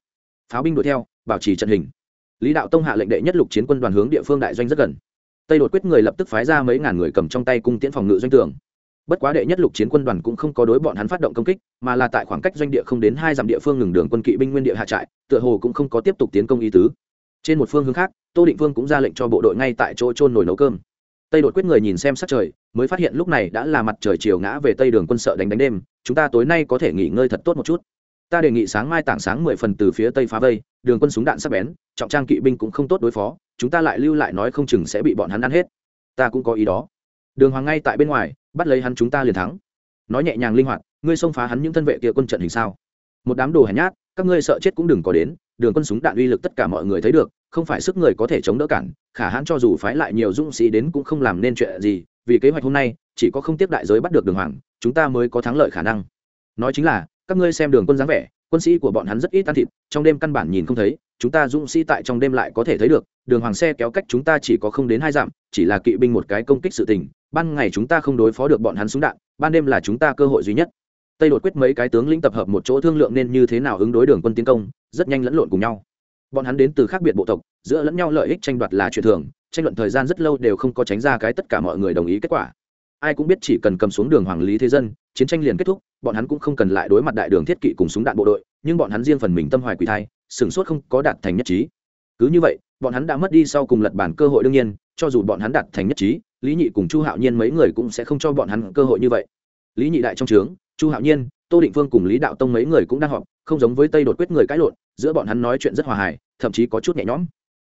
Pháo binh đuổi theo, bảo trì trận hình. Lý đạo tông hạ lệnh đệ nhất lục chiến quân đoàn hướng địa phương đại doanh rất gần. Tây đột quyết người lập tức phái ra mấy ngàn người cầm trong tay cung tiễn phòng ngự doanh tường bất quá đệ nhất lục chiến quân đoàn cũng không có đối bọn hắn phát động công kích, mà là tại khoảng cách doanh địa không đến hai dặm địa phương ngừng đường quân kỵ binh nguyên địa hạ trại, tựa hồ cũng không có tiếp tục tiến công ý tứ. Trên một phương hướng khác, tô định vương cũng ra lệnh cho bộ đội ngay tại chỗ trôn nồi nấu cơm. Tây đột quyết người nhìn xem sắc trời, mới phát hiện lúc này đã là mặt trời chiều ngã về tây đường quân sợ đánh đánh đêm, chúng ta tối nay có thể nghỉ ngơi thật tốt một chút. Ta đề nghị sáng mai tảng sáng mười phần từ phía tây phá vây, đường quân súng đạn sắp bén, trọng trang kỵ binh cũng không tốt đối phó, chúng ta lại lưu lại nói không chừng sẽ bị bọn hắn ăn hết. Ta cũng có ý đó. Đường hoàng ngay tại bên ngoài bắt lấy hắn chúng ta liền thắng. Nói nhẹ nhàng linh hoạt, ngươi xông phá hắn những thân vệ kia quân trận hình sao? Một đám đồ hèn nhát, các ngươi sợ chết cũng đừng có đến, đường quân súng đạn uy lực tất cả mọi người thấy được, không phải sức người có thể chống đỡ cản, khả hãn cho dù phái lại nhiều dũng sĩ đến cũng không làm nên chuyện gì, vì kế hoạch hôm nay, chỉ có không tiếp đại giới bắt được đường hoàng, chúng ta mới có thắng lợi khả năng. Nói chính là, các ngươi xem đường quân dáng vẻ, quân sĩ của bọn hắn rất ít ăn thịt, trong đêm căn bản nhìn không thấy, chúng ta dũng sĩ tại trong đêm lại có thể thấy được, đường hoàng xe kéo cách chúng ta chỉ có không đến hai dặm, chỉ là kỵ binh một cái công kích sự tình ban ngày chúng ta không đối phó được bọn hắn súng đạn, ban đêm là chúng ta cơ hội duy nhất. Tây đột quyết mấy cái tướng lĩnh tập hợp một chỗ thương lượng nên như thế nào ứng đối đường quân tiến công, rất nhanh lẫn lộn cùng nhau. Bọn hắn đến từ khác biệt bộ tộc, giữa lẫn nhau lợi ích tranh đoạt là chuyện thường, tranh luận thời gian rất lâu đều không có tránh ra cái tất cả mọi người đồng ý kết quả. Ai cũng biết chỉ cần cầm xuống đường hoàng lý thế dân, chiến tranh liền kết thúc, bọn hắn cũng không cần lại đối mặt đại đường thiết kỵ cùng súng đạn bộ đội, nhưng bọn hắn riêng phần mình tâm hoài quỷ thai sửng sốt không có đạt thành nhất trí. Cứ như vậy bọn hắn đã mất đi sau cùng lật bản cơ hội đương nhiên cho dù bọn hắn đạt thành nhất trí lý nhị cùng chu hạo nhiên mấy người cũng sẽ không cho bọn hắn cơ hội như vậy. Lý nhị đại trong trướng chu hạo nhiên tô định phương cùng lý đạo tông mấy người cũng đang họp không giống với tây đột quyết người cãi lộn giữa bọn hắn nói chuyện rất hòa hài thậm chí có chút nhẹ nhõm.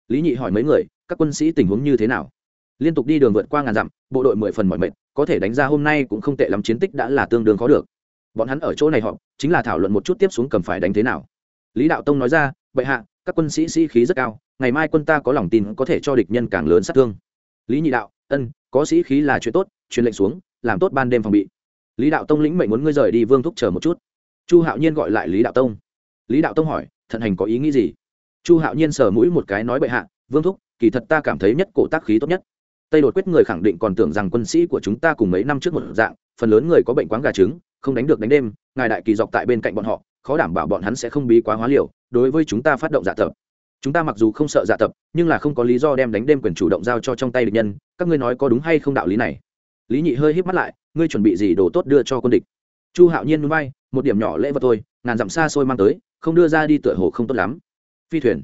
Lý nhị hỏi mấy người các quân sĩ tình huống như thế nào? Liên tục đi đường vượt qua ngàn dặm bộ đội mười phần mọi mệt có thể đánh ra hôm nay cũng không tệ lắm chiến tích đã là tương đương khó được. Bọn hắn ở chỗ này họp, chính là thảo luận một chút tiếp xuống cầm phải đánh thế nào. Lý đạo tông nói ra bệ hạ các quân sĩ sĩ khí rất cao ngày mai quân ta có lòng tin có thể cho địch nhân càng lớn sát thương. Lý nhị đạo, ân, có sĩ khí là chuyện tốt, truyền lệnh xuống, làm tốt ban đêm phòng bị. Lý đạo tông lĩnh mệnh muốn ngươi rời đi vương thúc chờ một chút. Chu hạo nhiên gọi lại lý đạo tông. Lý đạo tông hỏi, thận hành có ý nghĩ gì? Chu hạo nhiên sờ mũi một cái nói bệ hạ, vương thúc, kỳ thật ta cảm thấy nhất cổ tác khí tốt nhất. Tây đột quyết người khẳng định còn tưởng rằng quân sĩ của chúng ta cùng mấy năm trước một dạng, phần lớn người có bệnh quáng gà trứng, không đánh được đánh đêm, ngài đại kỳ dọc tại bên cạnh bọn họ, khó đảm bảo bọn hắn sẽ không bí quá hóa liều, đối với chúng ta phát động dạ tập chúng ta mặc dù không sợ dạ tập, nhưng là không có lý do đem đánh đêm quyền chủ động giao cho trong tay địch nhân, các ngươi nói có đúng hay không đạo lý này? Lý nhị hơi híp mắt lại, ngươi chuẩn bị gì đồ tốt đưa cho quân địch? Chu hạo nhiên núi bay một điểm nhỏ lễ vật thôi, ngàn dặm xa xôi mang tới, không đưa ra đi tựa hồ không tốt lắm. Phi thuyền.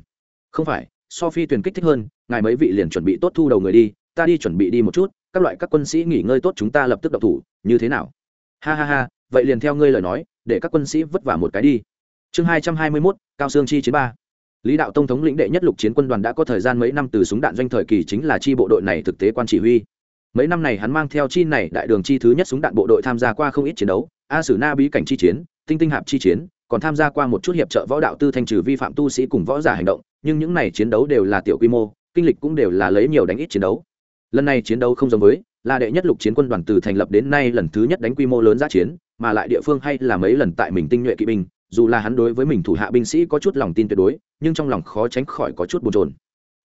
Không phải, so phi thuyền kích thích hơn, ngài mấy vị liền chuẩn bị tốt thu đầu người đi, ta đi chuẩn bị đi một chút, các loại các quân sĩ nghỉ ngơi tốt chúng ta lập tức độc thủ, như thế nào? Ha ha ha, vậy liền theo ngươi lời nói, để các quân sĩ vất vả một cái đi. Chương hai trăm hai mươi mốt, cao sương chi chín ba lý đạo tông thống lĩnh đệ nhất lục chiến quân đoàn đã có thời gian mấy năm từ súng đạn doanh thời kỳ chính là chi bộ đội này thực tế quan chỉ huy. Mấy năm này hắn mang theo chi này đại đường chi thứ nhất súng đạn bộ đội tham gia qua không ít chiến đấu, a sử na bí cảnh chi chiến, tinh tinh hạp chi chiến, còn tham gia qua một chút hiệp trợ võ đạo tư thanh trừ vi phạm tu sĩ cùng võ giả hành động, nhưng những này chiến đấu đều là tiểu quy mô, kinh lịch cũng đều là lấy nhiều đánh ít chiến đấu. Lần này chiến đấu không giống với là đệ nhất lục chiến quân đoàn từ thành lập đến nay lần thứ nhất đánh quy mô lớn giã chiến, mà lại địa phương hay là mấy lần tại mình tinh nhuệ kỵ binh dù là hắn đối với mình thủ hạ binh sĩ có chút lòng tin tuyệt đối, nhưng trong lòng khó tránh khỏi có chút bồn trồn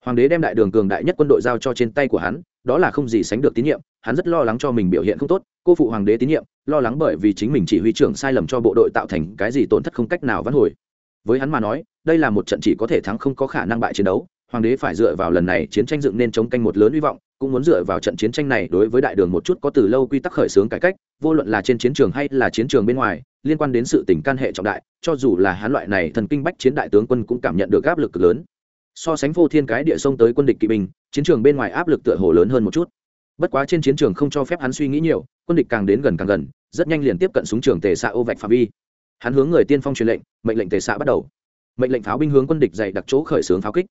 hoàng đế đem đại đường cường đại nhất quân đội giao cho trên tay của hắn, đó là không gì sánh được tín nhiệm, hắn rất lo lắng cho mình biểu hiện không tốt, cô phụ hoàng đế tín nhiệm, lo lắng bởi vì chính mình chỉ huy trưởng sai lầm cho bộ đội tạo thành cái gì tổn thất không cách nào vãn hồi. Với hắn mà nói, đây là một trận chỉ có thể thắng không có khả năng bại chiến đấu, hoàng đế phải dựa vào lần này chiến tranh dựng nên chống canh một lớn hy vọng, cũng muốn dựa vào trận chiến tranh này đối với đại đường một chút có từ lâu quy tắc khởi xướng cải cách, vô luận là trên chiến trường hay là chiến trường bên ngoài liên quan đến sự tình can hệ trọng đại, cho dù là hắn loại này thần kinh bách chiến đại tướng quân cũng cảm nhận được áp lực cực lớn. So sánh vô thiên cái địa sông tới quân địch kỵ binh, chiến trường bên ngoài áp lực tựa hồ lớn hơn một chút. Bất quá trên chiến trường không cho phép hắn suy nghĩ nhiều, quân địch càng đến gần càng gần, rất nhanh liền tiếp cận súng trường tề xạ ô vạch phạm vi. Hắn hướng người tiên phong truyền lệnh, mệnh lệnh tề xạ bắt đầu. Mệnh lệnh pháo binh hướng quân địch dày đặc chỗ khởi xướng pháo kích.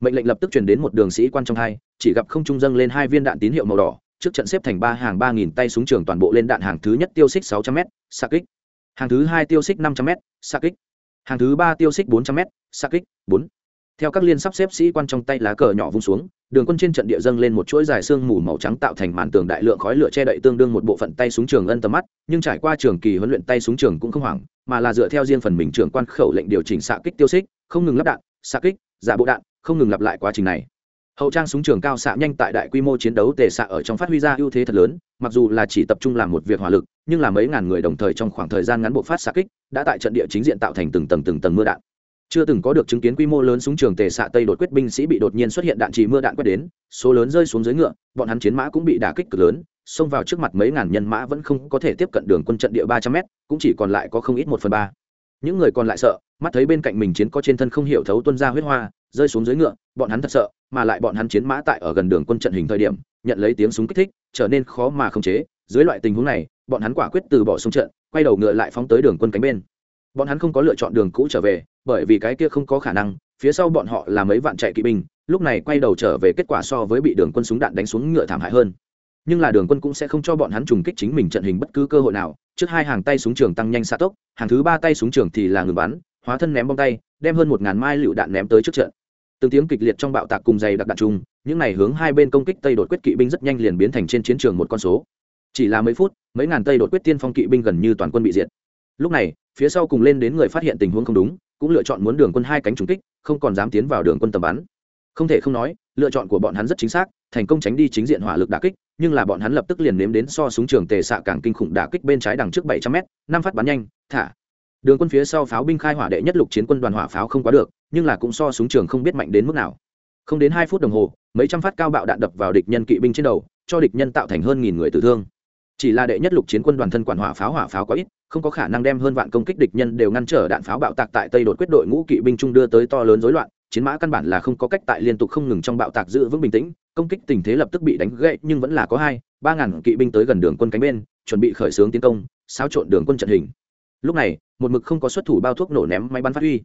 Mệnh lệnh lập tức truyền đến một đường sĩ quan trong hai, chỉ gặp không trung dâng lên hai viên đạn tín hiệu màu đỏ, trước trận xếp thành ba hàng ba nghìn tay súng trường toàn bộ lên đạn hàng thứ nhất tiêu xích sáu trăm m xạ kích hàng thứ hai tiêu xích năm trăm m xa kích. Hàng thứ ba tiêu xích bốn trăm m xa kích, bốn. Theo các liên sắp xếp sĩ quan trong tay lá cờ nhỏ vung xuống, đường quân trên trận địa dâng lên một chuỗi dài xương mù màu trắng tạo thành màn tường đại lượng khói lửa che đậy tương đương một bộ phận tay súng trường ân tầm mắt, nhưng trải qua trường kỳ huấn luyện tay súng trường cũng không hoảng, mà là dựa theo riêng phần mình trưởng quan khẩu lệnh điều chỉnh xạ kích tiêu xích, không ngừng lắp đạn, xạ kích, giả bộ đạn, không ngừng lặp lại quá trình này hậu trang súng trường cao xạ nhanh tại đại quy mô chiến đấu tề xạ ở trong phát huy ra ưu thế thật lớn, mặc dù là chỉ tập trung làm một việc hỏa lực, nhưng là mấy ngàn người đồng thời trong khoảng thời gian ngắn bộ phát xạ kích, đã tại trận địa chính diện tạo thành từng tầng từng tầng mưa đạn. Chưa từng có được chứng kiến quy mô lớn súng trường tề xạ tây đột quyết binh sĩ bị đột nhiên xuất hiện đạn trì mưa đạn quét đến, số lớn rơi xuống dưới ngựa, bọn hắn chiến mã cũng bị đả kích cực lớn, xông vào trước mặt mấy ngàn nhân mã vẫn không có thể tiếp cận đường quân trận địa ba trăm m cũng chỉ còn lại có không ít một phần ba những người còn lại sợ, mắt thấy bên cạnh mình chiến có trên thân không hiểu thấu tuân ra huyết hoa, rơi xuống dưới ngựa, bọn hắn thật sợ, mà lại bọn hắn chiến mã tại ở gần đường quân trận hình thời điểm, nhận lấy tiếng súng kích thích, trở nên khó mà khống chế. Dưới loại tình huống này, bọn hắn quả quyết từ bỏ xuống trận, quay đầu ngựa lại phóng tới đường quân cánh bên. Bọn hắn không có lựa chọn đường cũ trở về, bởi vì cái kia không có khả năng, phía sau bọn họ là mấy vạn chạy kỵ binh, lúc này quay đầu trở về kết quả so với bị đường quân súng đạn đánh xuống ngựa thảm hại hơn nhưng là đường quân cũng sẽ không cho bọn hắn trùng kích chính mình trận hình bất cứ cơ hội nào. Trước hai hàng tay súng trường tăng nhanh xa tốc, hàng thứ ba tay súng trường thì là ngừng bắn, hóa thân ném bom tay, đem hơn một ngàn mai lựu đạn ném tới trước trận. Từng tiếng kịch liệt trong bạo tạc cùng dày đặc đạn chung những này hướng hai bên công kích tây đột quyết kỵ binh rất nhanh liền biến thành trên chiến trường một con số. Chỉ là mấy phút, mấy ngàn tây đột quyết tiên phong kỵ binh gần như toàn quân bị diệt. Lúc này, phía sau cùng lên đến người phát hiện tình huống không đúng, cũng lựa chọn muốn đường quân hai cánh trúng kích, không còn dám tiến vào đường quân tầm bắn không thể không nói, lựa chọn của bọn hắn rất chính xác, thành công tránh đi chính diện hỏa lực đả kích, nhưng là bọn hắn lập tức liền nếm đến so súng trường tề xạ càng kinh khủng đả kích bên trái đằng trước bảy trăm m năm phát bắn nhanh, thả. Đường quân phía sau pháo binh khai hỏa đệ nhất lục chiến quân đoàn hỏa pháo không quá được, nhưng là cũng so súng trường không biết mạnh đến mức nào. Không đến hai phút đồng hồ, mấy trăm phát cao bạo đạn đập vào địch nhân kỵ binh trên đầu, cho địch nhân tạo thành hơn nghìn người tử thương. Chỉ là đệ nhất lục chiến quân đoàn thân quản hỏa pháo hỏa pháo có ít, không có khả năng đem hơn vạn công kích địch nhân đều ngăn trở đạn pháo bạo tạc tại tây đột quyết đội ngũ kỵ binh trung đưa tới to lớn rối loạn chiến mã căn bản là không có cách tại liên tục không ngừng trong bạo tạc giữ vững bình tĩnh, công kích tình thế lập tức bị đánh gãy, nhưng vẫn là có hai, ba ngàn kỵ binh tới gần đường quân cánh bên, chuẩn bị khởi xướng tiến công, xáo trộn đường quân trận hình. Lúc này, một mực không có xuất thủ bao thuốc nổ ném máy bắn phát huy.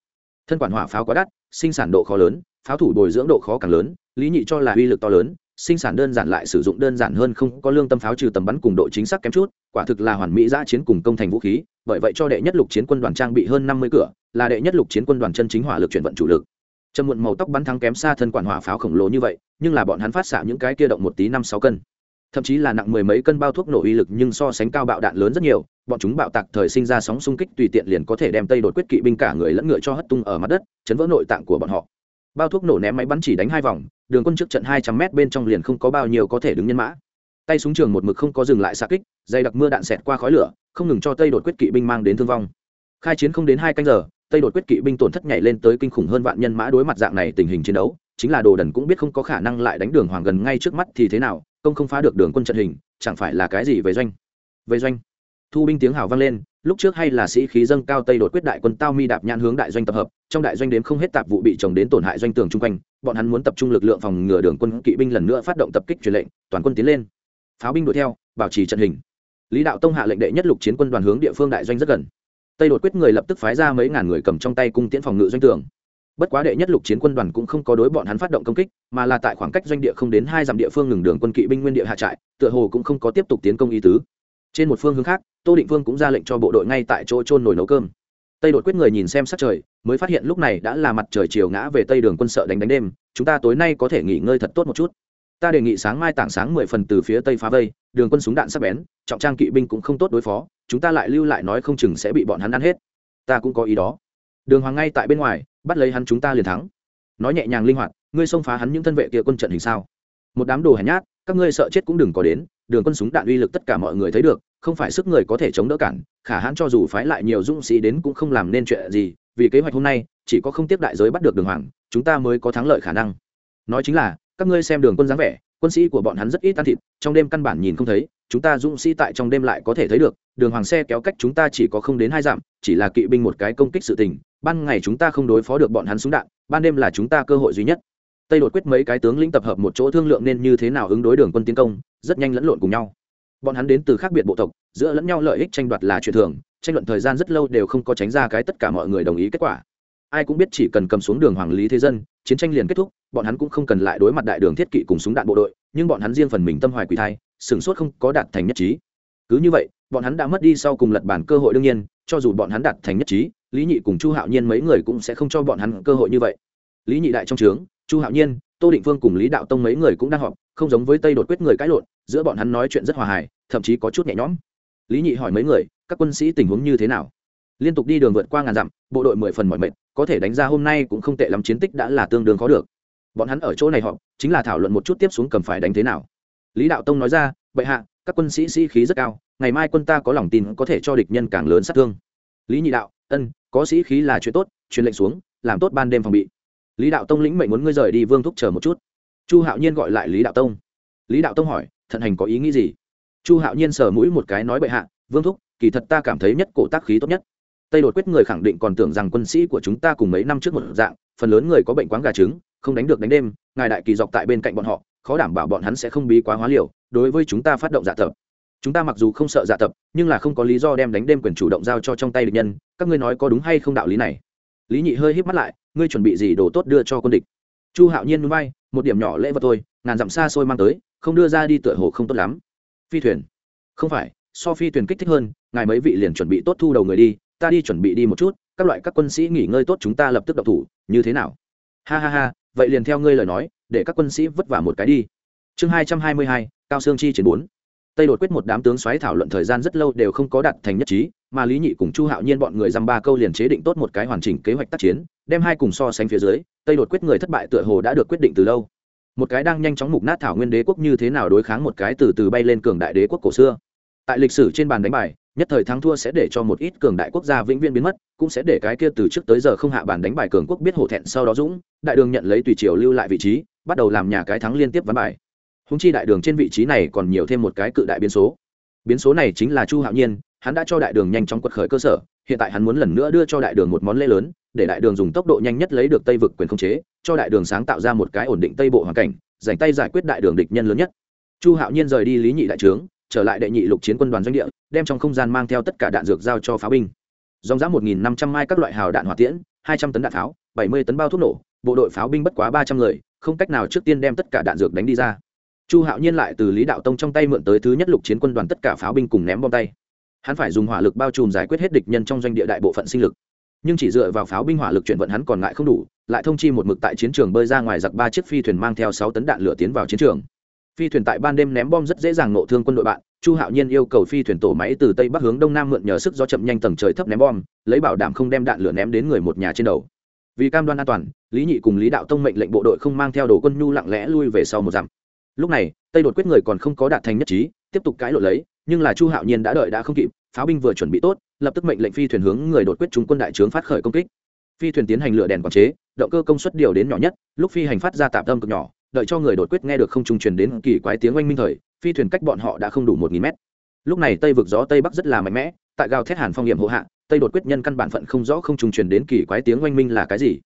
Thân quản hỏa pháo quá đắt, sinh sản độ khó lớn, pháo thủ bồi dưỡng độ khó càng lớn, lý nhị cho là uy lực to lớn, sinh sản đơn giản lại sử dụng đơn giản hơn không có lương tâm pháo trừ tầm bắn cùng độ chính xác kém chút, quả thực là hoàn mỹ giã chiến cùng công thành vũ khí, bởi vậy cho đệ nhất lục chiến quân đoàn trang bị hơn năm mươi cửa, là đệ nhất lục chiến quân đoàn chân chính hỏa lực chuyển vận chủ lực trầm muộn màu tóc bắn thắng kém xa thân quản hỏa pháo khổng lồ như vậy, nhưng là bọn hắn phát xạ những cái kia động một tí năm sáu cân. Thậm chí là nặng mười mấy cân bao thuốc nổ uy lực nhưng so sánh cao bạo đạn lớn rất nhiều, bọn chúng bạo tạc thời sinh ra sóng xung kích tùy tiện liền có thể đem tây đột quyết kỵ binh cả người lẫn ngựa cho hất tung ở mặt đất, chấn vỡ nội tạng của bọn họ. Bao thuốc nổ ném máy bắn chỉ đánh hai vòng, đường quân trước trận hai trăm mét bên trong liền không có bao nhiêu có thể đứng nhân mã. Tay súng trường một mực không có dừng lại xa kích, dày đặc mưa đạn xẹt qua khói lửa, không ngừng cho tây đột quyết kỵ binh mang đến thương vong. Khai chiến không đến hai canh giờ tây đột quyết kỵ binh tổn thất nhảy lên tới kinh khủng hơn vạn nhân mã đối mặt dạng này tình hình chiến đấu, chính là đồ đần cũng biết không có khả năng lại đánh đường hoàng gần ngay trước mắt thì thế nào, công không phá được đường quân trận hình, chẳng phải là cái gì về doanh. Về doanh. Thu binh tiếng hào vang lên, lúc trước hay là sĩ khí dâng cao tây đột quyết đại quân tao mi đạp nhãn hướng đại doanh tập hợp, trong đại doanh đếm không hết tạp vụ bị chồng đến tổn hại doanh tường chung quanh, bọn hắn muốn tập trung lực lượng phòng ngừa đường quân kỵ binh lần nữa phát động tập kích truyền lệnh, toàn quân tiến lên. Pháo binh đuổi theo, bảo trì trận hình. Lý đạo tông hạ lệnh đệ nhất lục chiến quân đoàn hướng địa phương đại doanh rất gần tây đột quyết người lập tức phái ra mấy ngàn người cầm trong tay cung tiễn phòng ngự doanh tường. Bất quá đệ nhất lục chiến quân đoàn cũng không có đối bọn hắn phát động công kích, mà là tại khoảng cách doanh địa không đến hai dặm địa phương ngừng đường quân kỵ binh nguyên địa hạ trại, tựa hồ cũng không có tiếp tục tiến công ý tứ. Trên một phương hướng khác, tô định Vương cũng ra lệnh cho bộ đội ngay tại chỗ trôn nồi nấu cơm. Tây đột quyết người nhìn xem sát trời, mới phát hiện lúc này đã là mặt trời chiều ngã về tây đường quân sợ đánh đánh đêm, chúng ta tối nay có thể nghỉ ngơi thật tốt một chút. Ta đề nghị sáng mai tảng sáng mười phần từ phía tây phá vây, đường quân súng đạn sắp bén, trọng trang kỵ binh cũng không tốt đối phó chúng ta lại lưu lại nói không chừng sẽ bị bọn hắn ăn hết. Ta cũng có ý đó. Đường hoàng ngay tại bên ngoài, bắt lấy hắn chúng ta liền thắng. Nói nhẹ nhàng linh hoạt, ngươi xông phá hắn những thân vệ kia quân trận hình sao? Một đám đồ hèn nhát, các ngươi sợ chết cũng đừng có đến, đường quân súng đạn uy lực tất cả mọi người thấy được, không phải sức người có thể chống đỡ cản, khả hãn cho dù phái lại nhiều dũng sĩ đến cũng không làm nên chuyện gì, vì kế hoạch hôm nay, chỉ có không tiếp đại giới bắt được đường hoàng, chúng ta mới có thắng lợi khả năng. Nói chính là, các ngươi xem đường quân dáng vẻ, quân sĩ của bọn hắn rất ít ăn thịt, trong đêm căn bản nhìn không thấy chúng ta dũng sĩ tại trong đêm lại có thể thấy được, đường hoàng xe kéo cách chúng ta chỉ có không đến hai dặm, chỉ là kỵ binh một cái công kích sự tình, ban ngày chúng ta không đối phó được bọn hắn súng đạn, ban đêm là chúng ta cơ hội duy nhất. Tây đột quyết mấy cái tướng lĩnh tập hợp một chỗ thương lượng nên như thế nào ứng đối đường quân tiến công, rất nhanh lẫn lộn cùng nhau. Bọn hắn đến từ khác biệt bộ tộc, giữa lẫn nhau lợi ích tranh đoạt là chuyện thường, tranh luận thời gian rất lâu đều không có tránh ra cái tất cả mọi người đồng ý kết quả. Ai cũng biết chỉ cần cầm xuống đường hoàng lý thế dân, chiến tranh liền kết thúc, bọn hắn cũng không cần lại đối mặt đại đường thiết kỵ cùng súng đạn bộ đội, nhưng bọn hắn riêng phần mình tâm hoài quỷ thai sửng sốt không có đạt thành nhất trí. Cứ như vậy, bọn hắn đã mất đi sau cùng lật bản cơ hội đương nhiên, cho dù bọn hắn đạt thành nhất trí, lý nhị cùng chu hạo nhiên mấy người cũng sẽ không cho bọn hắn cơ hội như vậy. Lý nhị đại trong trướng, chu hạo nhiên, tô định phương cùng lý đạo tông mấy người cũng đang họp, không giống với tây đột quyết người cãi lộn, giữa bọn hắn nói chuyện rất hòa hài, thậm chí có chút nhẹ nhõm. Lý nhị hỏi mấy người, các quân sĩ tình huống như thế nào? Liên tục đi đường vượt qua ngàn dặm, bộ đội mười phần mọi mệt, có thể đánh ra hôm nay cũng không tệ lắm, chiến tích đã là tương đương khó được. Bọn hắn ở chỗ này họ chính là thảo luận một chút tiếp xuống cầm phải đánh thế nào lý đạo tông nói ra, bệ hạ, các quân sĩ sĩ khí rất cao, ngày mai quân ta có lòng tin có thể cho địch nhân càng lớn sát thương. Lý nhị đạo, ân, có sĩ khí là chuyện tốt, truyền lệnh xuống, làm tốt ban đêm phòng bị. Lý đạo tông lĩnh mệnh muốn ngươi rời đi vương thúc chờ một chút. Chu hạo nhiên gọi lại lý đạo tông. Lý đạo tông hỏi, thận hành có ý nghĩ gì? Chu hạo nhiên sờ mũi một cái nói, bệ hạ, vương thúc, kỳ thật ta cảm thấy nhất cổ tác khí tốt nhất. Tây đột quyết người khẳng định còn tưởng rằng quân sĩ của chúng ta cùng mấy năm trước một dạng, phần lớn người có bệnh quáng gà trứng, không đánh được đánh đêm, ngài đại kỳ dọc tại bên cạnh bọn họ khó đảm bảo bọn hắn sẽ không bí quá hóa liều, đối với chúng ta phát động dạ tập. Chúng ta mặc dù không sợ dạ tập, nhưng là không có lý do đem đánh đêm quyền chủ động giao cho trong tay địch nhân, các ngươi nói có đúng hay không đạo lý này? Lý nhị hơi híp mắt lại, ngươi chuẩn bị gì đồ tốt đưa cho quân địch? Chu hạo nhiên núi bay, một điểm nhỏ lễ vật thôi, ngàn dặm xa xôi mang tới, không đưa ra đi tựa hồ không tốt lắm. Phi thuyền. Không phải, so phi thuyền kích thích hơn, ngài mấy vị liền chuẩn bị tốt thu đầu người đi, ta đi chuẩn bị đi một chút, các loại các quân sĩ nghỉ ngơi tốt chúng ta lập tức độc thủ, như thế nào? Ha ha ha, vậy liền theo ngươi lời nói để các quân sĩ vất vả một cái đi. Chương hai trăm hai mươi hai, cao sương chi chiến bốn. Tây đột quyết một đám tướng xoáy thảo luận thời gian rất lâu đều không có đạt thành nhất trí, mà lý nhị cùng chu hạo nhiên bọn người dăm ba câu liền chế định tốt một cái hoàn chỉnh kế hoạch tác chiến, đem hai cùng so sánh phía dưới, tây đột quyết người thất bại tựa hồ đã được quyết định từ lâu. Một cái đang nhanh chóng mục nát thảo nguyên đế quốc như thế nào đối kháng một cái từ từ bay lên cường đại đế quốc cổ xưa. Tại lịch sử trên bàn đánh bài nhất thời thắng thua sẽ để cho một ít cường đại quốc gia vĩnh viễn biến mất, cũng sẽ để cái kia từ trước tới giờ không hạ bàn đánh bài cường quốc biết hổ thẹn sau đó dũng, đại đường nhận lấy tùy triều lưu lại vị trí, bắt đầu làm nhà cái thắng liên tiếp ván bài. Húng chi đại đường trên vị trí này còn nhiều thêm một cái cự đại biến số. Biến số này chính là chu hạo nhiên, hắn đã cho đại đường nhanh chóng quật khởi cơ sở, hiện tại hắn muốn lần nữa đưa cho đại đường một món lễ lớn, để đại đường dùng tốc độ nhanh nhất lấy được tây vực quyền khống chế, cho đại đường sáng tạo ra một cái ổn định tây bộ hoàn cảnh, dành tay giải quyết đại đường địch nhân lớn nhất. Chu hạo nhiên rời đi lý nhị đại trướng trở lại đệ nhị lục chiến quân đoàn doanh địa, đem trong không gian mang theo tất cả đạn dược giao cho pháo binh. Dòng giá một nghìn năm trăm mai các loại hào đạn hỏa tiễn, hai trăm tấn đạn pháo bảy mươi tấn bao thuốc nổ, bộ đội pháo binh bất quá ba trăm người, không cách nào trước tiên đem tất cả đạn dược đánh đi ra. Chu hạo nhiên lại từ lý đạo tông trong tay mượn tới thứ nhất lục chiến quân đoàn tất cả pháo binh cùng ném bom tay. Hắn phải dùng hỏa lực bao trùm giải quyết hết địch nhân trong doanh địa đại bộ phận sinh lực. Nhưng chỉ dựa vào pháo binh hỏa lực chuyển vận hắn còn lại không đủ, lại thông chi một mực tại chiến trường bơi ra ngoài giặc ba chiếc phi thuyền mang theo sáu tấn đạn lửa tiến vào chiến trường phi thuyền tại ban đêm ném bom rất dễ dàng nộ thương quân đội bạn. Chu hạo nhiên yêu cầu phi thuyền tổ máy từ tây bắc hướng đông nam mượn nhờ sức gió chậm nhanh tầng trời thấp ném bom, lấy bảo đảm không đem đạn lửa ném đến người một nhà trên đầu. Vì cam đoan an toàn, lý nhị cùng lý đạo tông mệnh lệnh bộ đội không mang theo đồ quân nhu lặng lẽ lui về sau một dặm. Lúc này, tây đột quyết người còn không có đạt thành nhất trí, tiếp tục cãi lộ lấy, nhưng là chu hạo nhiên đã đợi đã không kịp, pháo binh vừa chuẩn bị tốt, lập tức mệnh lệnh phi thuyền hướng người đột quyết chúng quân đại trướng phát khởi công kích. Phi thuyền tiến hành lửa đèn quản chế, động cơ công suất điều đến nhỏ nhất, lúc phi hành phát ra tạm tâm cực nhỏ đợi cho người đột quyết nghe được không trung truyền đến kỳ quái tiếng oanh minh thời, phi thuyền cách bọn họ đã không đủ một nghìn mét. Lúc này tây vực gió tây bắc rất là mạnh mẽ, tại gào thét hàn phong nghiệm hộ hạ, tây đột quyết nhân căn bản phận không rõ không trung truyền đến kỳ quái tiếng oanh minh là cái gì.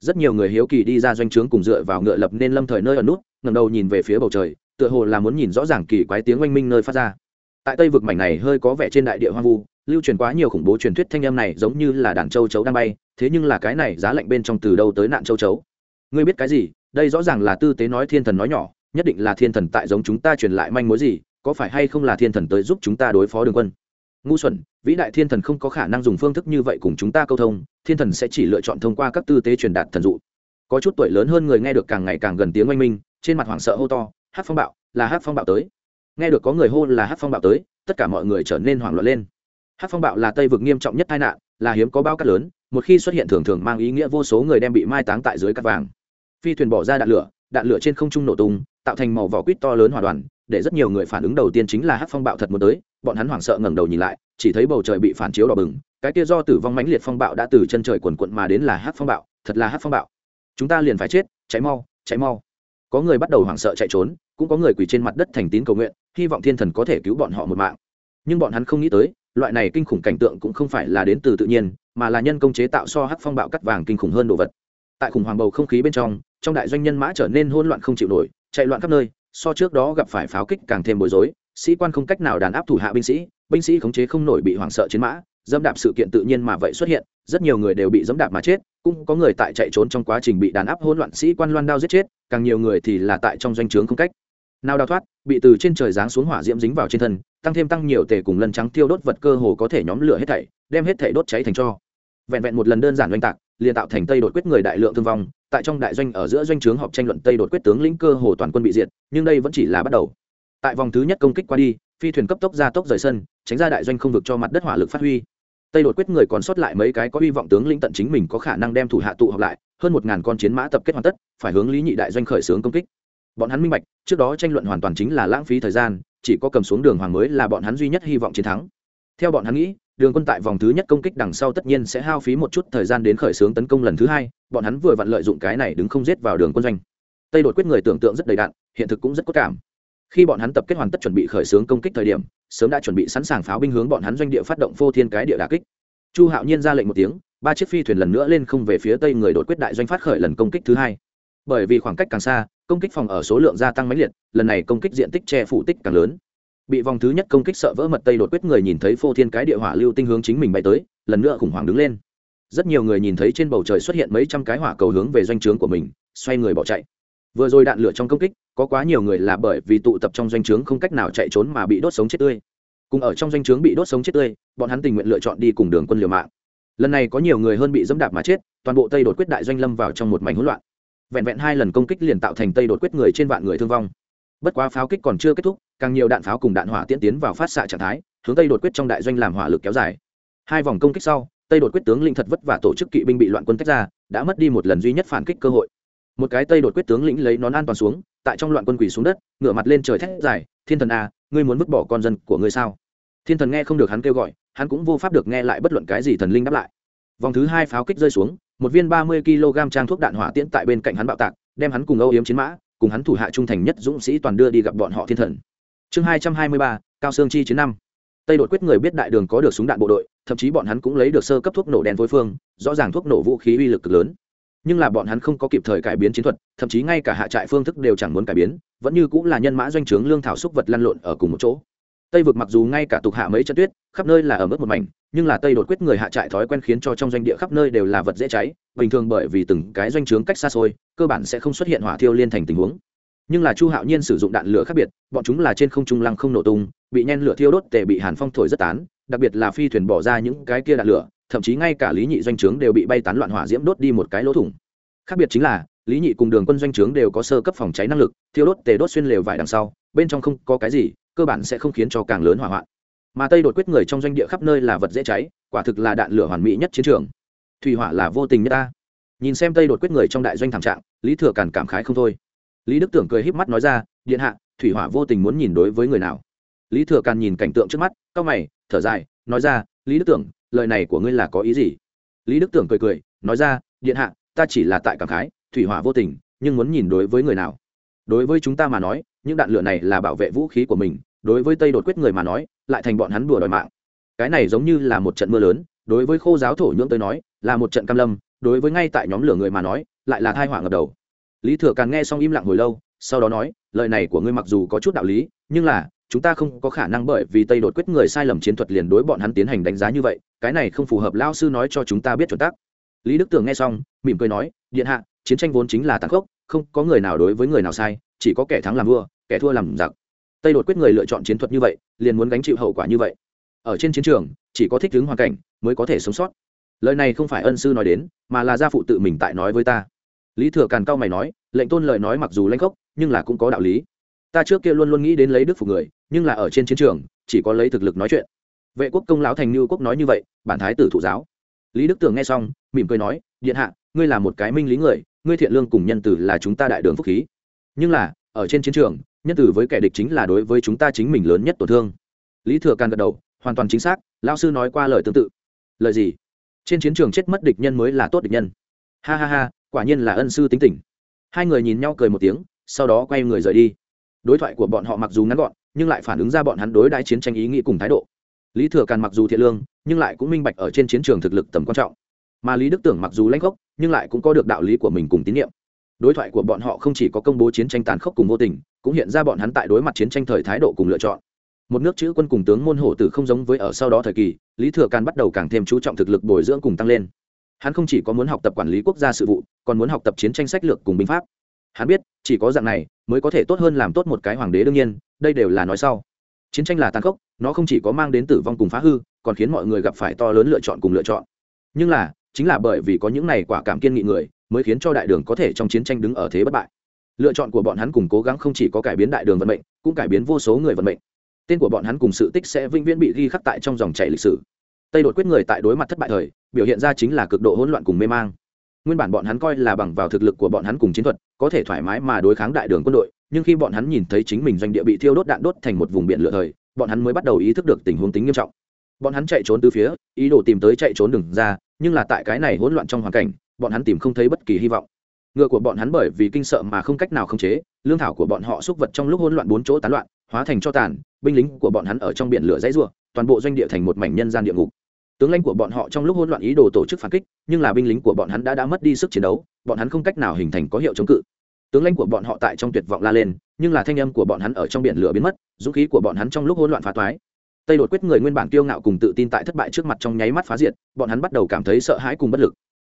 Rất nhiều người hiếu kỳ đi ra doanh trướng cùng dựa vào ngựa lập nên lâm thời nơi ở nút, ngẩng đầu nhìn về phía bầu trời, tựa hồ là muốn nhìn rõ ràng kỳ quái tiếng oanh minh nơi phát ra. Tại tây vực mảnh này hơi có vẻ trên đại địa hoang vu, lưu truyền quá nhiều khủng bố truyền thuyết thanh âm này giống như là đàn châu chấu đang bay, thế nhưng là cái này giá lạnh bên trong từ đâu tới nạn châu chấu? Ngươi biết cái gì? Đây rõ ràng là tư tế nói thiên thần nói nhỏ, nhất định là thiên thần tại giống chúng ta truyền lại manh mối gì, có phải hay không là thiên thần tới giúp chúng ta đối phó đường quân? Ngu xuẩn, vĩ đại thiên thần không có khả năng dùng phương thức như vậy cùng chúng ta câu thông, thiên thần sẽ chỉ lựa chọn thông qua các tư tế truyền đạt thần dụ. Có chút tuổi lớn hơn người nghe được càng ngày càng gần tiếng oanh minh, trên mặt hoảng sợ hô to, hát phong bạo, là hát phong bạo tới. Nghe được có người hô là hát phong bạo tới, tất cả mọi người trở nên hoảng loạn lên. Hát phong bạo là tây vực nghiêm trọng nhất tai nạn, là hiếm có bao cát lớn, một khi xuất hiện thường thường mang ý nghĩa vô số người đem bị mai táng tại dưới cát vàng phi thuyền bỏ ra đạn lửa đạn lửa trên không trung nổ tung, tạo thành màu vỏ quýt to lớn hòa đoàn, để rất nhiều người phản ứng đầu tiên chính là hát phong bạo thật muốn tới, bọn hắn hoảng sợ ngẩng đầu nhìn lại, chỉ thấy bầu trời bị phản chiếu đỏ bừng, cái kia do tử vong mãnh liệt phong bạo đã từ chân trời quần quận mà đến là hát phong bạo, thật là hát phong bạo. Chúng ta liền phải chết cháy mau cháy mau. Có người bắt đầu hoảng sợ chạy trốn, cũng có người quỳ trên mặt đất thành tín cầu nguyện, hy vọng thiên thần có thể cứu bọn họ một mạng. Nhưng bọn hắn không nghĩ tới, loại này kinh khủng cảnh tượng cũng không phải là đến từ tự nhiên, mà là nhân công chế tạo so hát phong bạo cắt vàng kinh khủng hơn đồ vật. Tại khủng hoảng bầu không khí bên trong trong đại doanh nhân mã trở nên hỗn loạn không chịu nổi, chạy loạn khắp nơi, so trước đó gặp phải pháo kích càng thêm bối rối, sĩ quan không cách nào đàn áp thủ hạ binh sĩ binh sĩ khống chế không nổi bị hoảng sợ chiến mã, dẫm đạp sự kiện tự nhiên mà vậy xuất hiện, rất nhiều người đều bị dẫm đạp mà chết, cũng có người tại chạy trốn trong quá trình bị đàn áp hỗn loạn sĩ quan loan đao giết chết, càng nhiều người thì là tại trong doanh trướng không cách nào đào thoát, bị từ trên trời giáng xuống hỏa diễm dính vào trên thân, tăng thêm tăng nhiều tề cùng lần trắng tiêu đốt vật cơ hồ có thể nhóm lửa hết thảy, đem hết thảy đốt cháy thành cho. Vẹn vẹn một lần đơn giản oanh tạc liền tạo thành tây đột quyết người đại lượng thương vong, tại trong đại doanh ở giữa doanh trướng họp tranh luận tây đột quyết tướng lĩnh cơ hồ toàn quân bị diệt, nhưng đây vẫn chỉ là bắt đầu. Tại vòng thứ nhất công kích qua đi, phi thuyền cấp tốc ra tốc rời sân, tránh ra đại doanh không vực cho mặt đất hỏa lực phát huy. Tây đột quyết người còn sót lại mấy cái có hy vọng tướng lĩnh tận chính mình có khả năng đem thủ hạ tụ họp lại, hơn một ngàn con chiến mã tập kết hoàn tất, phải hướng lý nhị đại doanh khởi xướng công kích. Bọn hắn minh bạch, trước đó tranh luận hoàn toàn chính là lãng phí thời gian, chỉ có cầm xuống đường hoàng mới là bọn hắn duy nhất hy vọng chiến thắng. Theo bọn hắn nghĩ đường quân tại vòng thứ nhất công kích đằng sau tất nhiên sẽ hao phí một chút thời gian đến khởi xướng tấn công lần thứ hai, bọn hắn vừa vặn lợi dụng cái này đứng không giết vào đường quân doanh. Tây đột quyết người tưởng tượng rất đầy đạn hiện thực cũng rất cốt cảm. Khi bọn hắn tập kết hoàn tất chuẩn bị khởi xướng công kích thời điểm, sớm đã chuẩn bị sẵn sàng pháo binh hướng bọn hắn doanh địa phát động phô thiên cái địa đà kích. Chu hạo nhiên ra lệnh một tiếng, ba chiếc phi thuyền lần nữa lên không về phía tây người đột quyết đại doanh phát khởi lần công kích thứ hai. Bởi vì khoảng cách càng xa, công kích phòng ở số lượng gia tăng mãnh liệt, lần này công kích diện tích che phủ tích càng lớn bị vòng thứ nhất công kích sợ vỡ mật tây đột quyết người nhìn thấy phô thiên cái địa hỏa lưu tinh hướng chính mình bay tới, lần nữa khủng hoảng đứng lên. Rất nhiều người nhìn thấy trên bầu trời xuất hiện mấy trăm cái hỏa cầu hướng về doanh trướng của mình, xoay người bỏ chạy. Vừa rồi đạn lửa trong công kích, có quá nhiều người là bởi vì tụ tập trong doanh trướng không cách nào chạy trốn mà bị đốt sống chết tươi. Cùng ở trong doanh trướng bị đốt sống chết tươi, bọn hắn tình nguyện lựa chọn đi cùng đường quân liều mạng. Lần này có nhiều người hơn bị dẫm đạp mà chết, toàn bộ tây đột quyết đại doanh lâm vào trong một mảnh hỗn loạn. Vẹn vẹn hai lần công kích liền tạo thành tây đột quyết người trên vạn người thương vong bất quá pháo kích còn chưa kết thúc càng nhiều đạn pháo cùng đạn hỏa tiễn tiến vào phát xạ trạng thái hướng tây đột quyết trong đại doanh làm hỏa lực kéo dài. Hai vòng công kích sau tây đột quyết tướng linh thật vất vả tổ chức kỵ binh bị loạn quân tách ra đã mất đi một lần duy nhất phản kích cơ hội. Một cái tây đột quyết tướng lĩnh lấy nón an toàn xuống tại trong loạn quân quỳ xuống đất ngửa mặt lên trời thét dài thiên thần a à, ngươi muốn vứt bỏ con dân của ngươi sao? Thiên thần nghe không được hắn kêu gọi hắn cũng vô pháp được nghe lại bất luận cái gì thần linh đáp lại. Vòng thứ hai pháo kích rơi xuống một viên ba mươi kg trang thuốc đạn hỏa tiễn tại bên cạnh hắn bạo tạc đem hắn cùng âu yếm chiến mã cùng hắn thủ hạ trung thành nhất dũng sĩ toàn đưa đi gặp bọn họ thiên thần. Chương hai trăm hai mươi ba, cao sương chi chiến năm. Tây đột quyết người biết đại đường có được súng đạn bộ đội, thậm chí bọn hắn cũng lấy được sơ cấp thuốc nổ đen phối phương, rõ ràng thuốc nổ vũ khí uy lực cực lớn. Nhưng là bọn hắn không có kịp thời cải biến chiến thuật, thậm chí ngay cả hạ trại phương thức đều chẳng muốn cải biến, vẫn như cũng là nhân mã doanh trướng lương thảo xúc vật lăn lộn ở cùng một chỗ. Tây vực mặc dù ngay cả tục hạ mấy trận tuyết, khắp nơi là ở mức một mảnh nhưng là tây đột quyết người hạ trại thói quen khiến cho trong doanh địa khắp nơi đều là vật dễ cháy, bình thường bởi vì từng cái doanh trướng cách xa xôi, cơ bản sẽ không xuất hiện hỏa thiêu liên thành tình huống. Nhưng là chu hạo nhiên sử dụng đạn lửa khác biệt, bọn chúng là trên không trung lăng không nổ tung, bị nhen lửa thiêu đốt tề bị hàn phong thổi rất tán, đặc biệt là phi thuyền bỏ ra những cái kia đạn lửa, thậm chí ngay cả lý nhị doanh trướng đều bị bay tán loạn hỏa diễm đốt đi một cái lỗ thủng. Khác biệt chính là, lý nhị cùng đường quân doanh trướng đều có sơ cấp phòng cháy năng lực, thiêu đốt tề đốt xuyên lều vải đằng sau, bên trong không có cái gì, cơ bản sẽ không khiến cho càng lớn hỏa hoạn mà tây đột quyết người trong doanh địa khắp nơi là vật dễ cháy, quả thực là đạn lửa hoàn mỹ nhất chiến trường. Thủy hỏa là vô tình nhất ta. Nhìn xem tây đột quyết người trong đại doanh thảm trạng, lý thừa càn cảm khái không thôi. Lý đức tưởng cười híp mắt nói ra, điện hạ, thủy hỏa vô tình muốn nhìn đối với người nào? Lý thừa càn nhìn cảnh tượng trước mắt, cau mày, thở dài, nói ra, lý đức tưởng, lời này của ngươi là có ý gì? Lý đức tưởng cười cười, nói ra, điện hạ, ta chỉ là tại cảm khái, thủy hỏa vô tình, nhưng muốn nhìn đối với người nào? Đối với chúng ta mà nói, những đạn lửa này là bảo vệ vũ khí của mình đối với tây đột quyết người mà nói, lại thành bọn hắn đùa đòi mạng. Cái này giống như là một trận mưa lớn, đối với khô giáo thổ nhưỡng tới nói, là một trận cam lâm, đối với ngay tại nhóm lửa người mà nói, lại là thai hỏa ngập đầu. Lý thừa càng nghe xong im lặng hồi lâu, sau đó nói, lời này của ngươi mặc dù có chút đạo lý, nhưng là, chúng ta không có khả năng bởi vì tây đột quyết người sai lầm chiến thuật liền đối bọn hắn tiến hành đánh giá như vậy, cái này không phù hợp lao sư nói cho chúng ta biết chuẩn tắc. Lý đức tường nghe xong, mỉm cười nói, điện hạ, chiến tranh vốn chính là tàn khốc, không có người nào đối với người nào sai, chỉ có kẻ thắng làm vua, kẻ thua làm giặc tây đột quyết người lựa chọn chiến thuật như vậy, liền muốn gánh chịu hậu quả như vậy. Ở trên chiến trường, chỉ có thích ứng hoàn cảnh mới có thể sống sót. Lời này không phải ân sư nói đến, mà là gia phụ tự mình tại nói với ta. Lý thừa càn cao mày nói, lệnh tôn lời nói mặc dù lanh khốc nhưng là cũng có đạo lý. Ta trước kia luôn luôn nghĩ đến lấy đức phục người, nhưng là ở trên chiến trường, chỉ có lấy thực lực nói chuyện. Vệ quốc công lão thành như quốc nói như vậy, bản thái tử thụ giáo. Lý đức tường nghe xong, mỉm cười nói, điện hạ, ngươi là một cái minh lý người, ngươi thiện lương cùng nhân tử là chúng ta đại đường phúc khí. Nhưng là, ở trên chiến trường nhân tử với kẻ địch chính là đối với chúng ta chính mình lớn nhất tổn thương. Lý thừa càn gật đầu, hoàn toàn chính xác lao sư nói qua lời tương tự. Lời gì? Trên chiến trường chết mất địch nhân mới là tốt địch nhân. Ha ha ha, quả nhiên là ân sư tính tình. Hai người nhìn nhau cười một tiếng, sau đó quay người rời đi. Đối thoại của bọn họ mặc dù ngắn gọn, nhưng lại phản ứng ra bọn hắn đối đãi chiến tranh ý nghĩ cùng thái độ. Lý thừa càn mặc dù thiện lương, nhưng lại cũng minh bạch ở trên chiến trường thực lực tầm quan trọng. Mà lý đức tưởng mặc dù lãnh gốc, nhưng lại cũng có được đạo lý của mình cùng tín nhiệm. Đối thoại của bọn họ không chỉ có công bố chiến tranh tàn khốc cùng vô tình cũng hiện ra bọn hắn tại đối mặt chiến tranh thời thái độ cùng lựa chọn. Một nước chữ quân cùng tướng môn hổ tử không giống với ở sau đó thời kỳ, lý thừa càn bắt đầu càng thêm chú trọng thực lực bồi dưỡng cùng tăng lên. Hắn không chỉ có muốn học tập quản lý quốc gia sự vụ, còn muốn học tập chiến tranh sách lược cùng binh pháp. Hắn biết, chỉ có dạng này mới có thể tốt hơn làm tốt một cái hoàng đế đương nhiên, đây đều là nói sau. Chiến tranh là tàn khốc, nó không chỉ có mang đến tử vong cùng phá hư, còn khiến mọi người gặp phải to lớn lựa chọn cùng lựa chọn. Nhưng là, chính là bởi vì có những này quả cảm kiên nghị người, mới khiến cho đại đường có thể trong chiến tranh đứng ở thế bất bại lựa chọn của bọn hắn cùng cố gắng không chỉ có cải biến đại đường vận mệnh, cũng cải biến vô số người vận mệnh. Tên của bọn hắn cùng sự tích sẽ vĩnh viễn bị ghi khắc tại trong dòng chảy lịch sử. Tây đột quyết người tại đối mặt thất bại thời, biểu hiện ra chính là cực độ hỗn loạn cùng mê mang. Nguyên bản bọn hắn coi là bằng vào thực lực của bọn hắn cùng chiến thuật, có thể thoải mái mà đối kháng đại đường quân đội, nhưng khi bọn hắn nhìn thấy chính mình doanh địa bị thiêu đốt đạn đốt thành một vùng biển lửa thời, bọn hắn mới bắt đầu ý thức được tình huống tính nghiêm trọng. Bọn hắn chạy trốn từ phía, ý đồ tìm tới chạy trốn đường ra, nhưng là tại cái này hỗn loạn trong hoàn cảnh, bọn hắn tìm không thấy bất kỳ hy vọng ngựa của bọn hắn bởi vì kinh sợ mà không cách nào khống chế, lương thảo của bọn họ xúc vật trong lúc hỗn loạn bốn chỗ tán loạn, hóa thành cho tàn, binh lính của bọn hắn ở trong biển lửa dãy rùa toàn bộ doanh địa thành một mảnh nhân gian địa ngục. Tướng lãnh của bọn họ trong lúc hỗn loạn ý đồ tổ chức phản kích, nhưng là binh lính của bọn hắn đã đã mất đi sức chiến đấu, bọn hắn không cách nào hình thành có hiệu chống cự. Tướng lãnh của bọn họ tại trong tuyệt vọng la lên, nhưng là thanh âm của bọn hắn ở trong biển lửa biến mất, dũng khí của bọn hắn trong lúc hỗn loạn phá toái. Tây đột quyết người nguyên bản kiêu ngạo cùng tự tin tại thất bại trước mặt trong nháy mắt phá diệt, bọn hắn bắt đầu cảm thấy sợ hãi cùng bất lực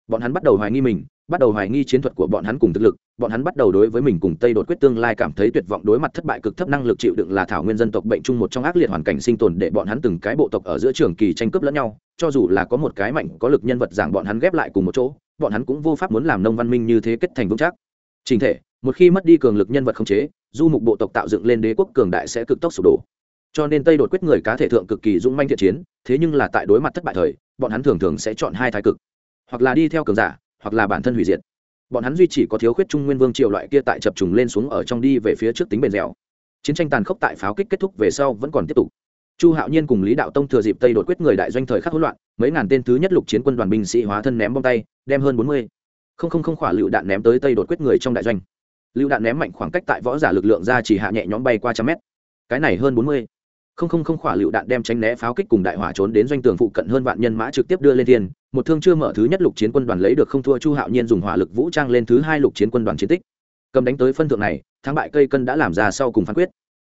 bọn hắn bắt đầu hoài nghi mình, bắt đầu hoài nghi chiến thuật của bọn hắn cùng thực lực, bọn hắn bắt đầu đối với mình cùng tây đột quyết tương lai cảm thấy tuyệt vọng, đối mặt thất bại cực thấp năng lực chịu đựng là thảo nguyên dân tộc bệnh chung một trong ác liệt hoàn cảnh sinh tồn để bọn hắn từng cái bộ tộc ở giữa trường kỳ tranh cướp lẫn nhau. Cho dù là có một cái mạnh, có lực nhân vật giảng bọn hắn ghép lại cùng một chỗ, bọn hắn cũng vô pháp muốn làm nông văn minh như thế kết thành vững chắc. Trình thể, một khi mất đi cường lực nhân vật khống chế, du mục bộ tộc tạo dựng lên đế quốc cường đại sẽ cực tốc sụp đổ. Cho nên tây đột quyết người cá thể thượng cực kỳ dũng manh thiện chiến, thế nhưng là tại đối mặt thất bại thời, bọn hắn thường thường sẽ chọn hai thái cực hoặc là đi theo cường giả, hoặc là bản thân hủy diệt. Bọn hắn duy chỉ có thiếu khuyết trung nguyên vương triều loại kia tại chập trùng lên xuống ở trong đi về phía trước tính bền dẻo. Chiến tranh tàn khốc tại pháo kích kết thúc về sau vẫn còn tiếp tục. Chu hạo nhiên cùng lý đạo tông thừa dịp tây đột quyết người đại doanh thời khắc hỗn loạn, mấy ngàn tên thứ nhất lục chiến quân đoàn binh sĩ hóa thân ném bom tay, đem hơn bốn mươi không không không khỏa lựu đạn ném tới tây đột quyết người trong đại doanh. Lựu đạn ném mạnh khoảng cách tại võ giả lực lượng ra chỉ hạ nhẹ nhõm bay qua trăm mét. Cái này hơn bốn mươi không không không khỏa lựu đạn đem tránh né pháo kích cùng đại hỏa trốn đến doanh tường phụ cận hơn vạn nhân mã trực tiếp đưa lên thiên. Một thương chưa mở thứ nhất lục chiến quân đoàn lấy được không thua chu hạo nhiên dùng hỏa lực vũ trang lên thứ hai lục chiến quân đoàn chiến tích. Cầm đánh tới phân thượng này, thắng bại cây cân đã làm ra sau cùng phán quyết.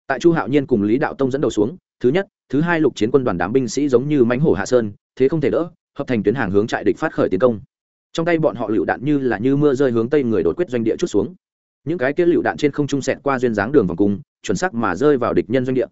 Tại chu hạo nhiên cùng lý đạo tông dẫn đầu xuống, thứ nhất, thứ hai lục chiến quân đoàn đám binh sĩ giống như mánh hổ hạ sơn, thế không thể đỡ, hợp thành tuyến hàng hướng trại địch phát khởi tiến công. Trong tay bọn họ lựu đạn như là như mưa rơi hướng tây người đột quyết doanh địa chút xuống. Những cái kia lựu đạn trên không trung sẹt qua duyên dáng đường vòng cung, chuẩn sắc mà rơi vào địch nhân doanh địa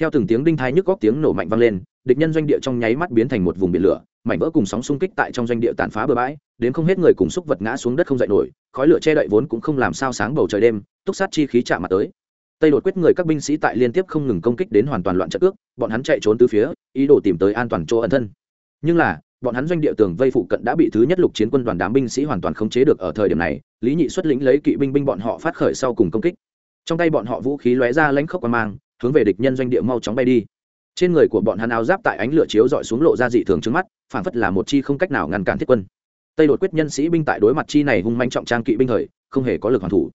theo từng tiếng đinh thai nhức góc tiếng nổ mạnh vang lên, địch nhân doanh địa trong nháy mắt biến thành một vùng biển lửa, mảnh vỡ cùng sóng xung kích tại trong doanh địa tàn phá bừa bãi, đến không hết người cùng xúc vật ngã xuống đất không dậy nổi, khói lửa che đậy vốn cũng không làm sao sáng bầu trời đêm, túc sát chi khí chạm mặt tới. Tây đột quyết người các binh sĩ tại liên tiếp không ngừng công kích đến hoàn toàn loạn trận ước, bọn hắn chạy trốn từ phía, ý đồ tìm tới an toàn chỗ ẩn thân. Nhưng là, bọn hắn doanh địa tường vây phụ cận đã bị thứ nhất lục chiến quân đoàn đám binh sĩ hoàn toàn khống chế được ở thời điểm này, lý nhị xuất lĩnh lấy kỵ binh binh bọn họ phát khởi sau cùng công kích. Trong tay bọn họ vũ khí lóe ra lãnh khốc qua mang hướng về địch nhân doanh địa mau chóng bay đi. Trên người của bọn hắn áo giáp tại ánh lửa chiếu dọi xuống lộ ra dị thường trước mắt, phản phất là một chi không cách nào ngăn cản thiết quân. Tây đột quyết nhân sĩ binh tại đối mặt chi này hung manh trọng trang kỵ binh thời, không hề có lực hoàn thủ.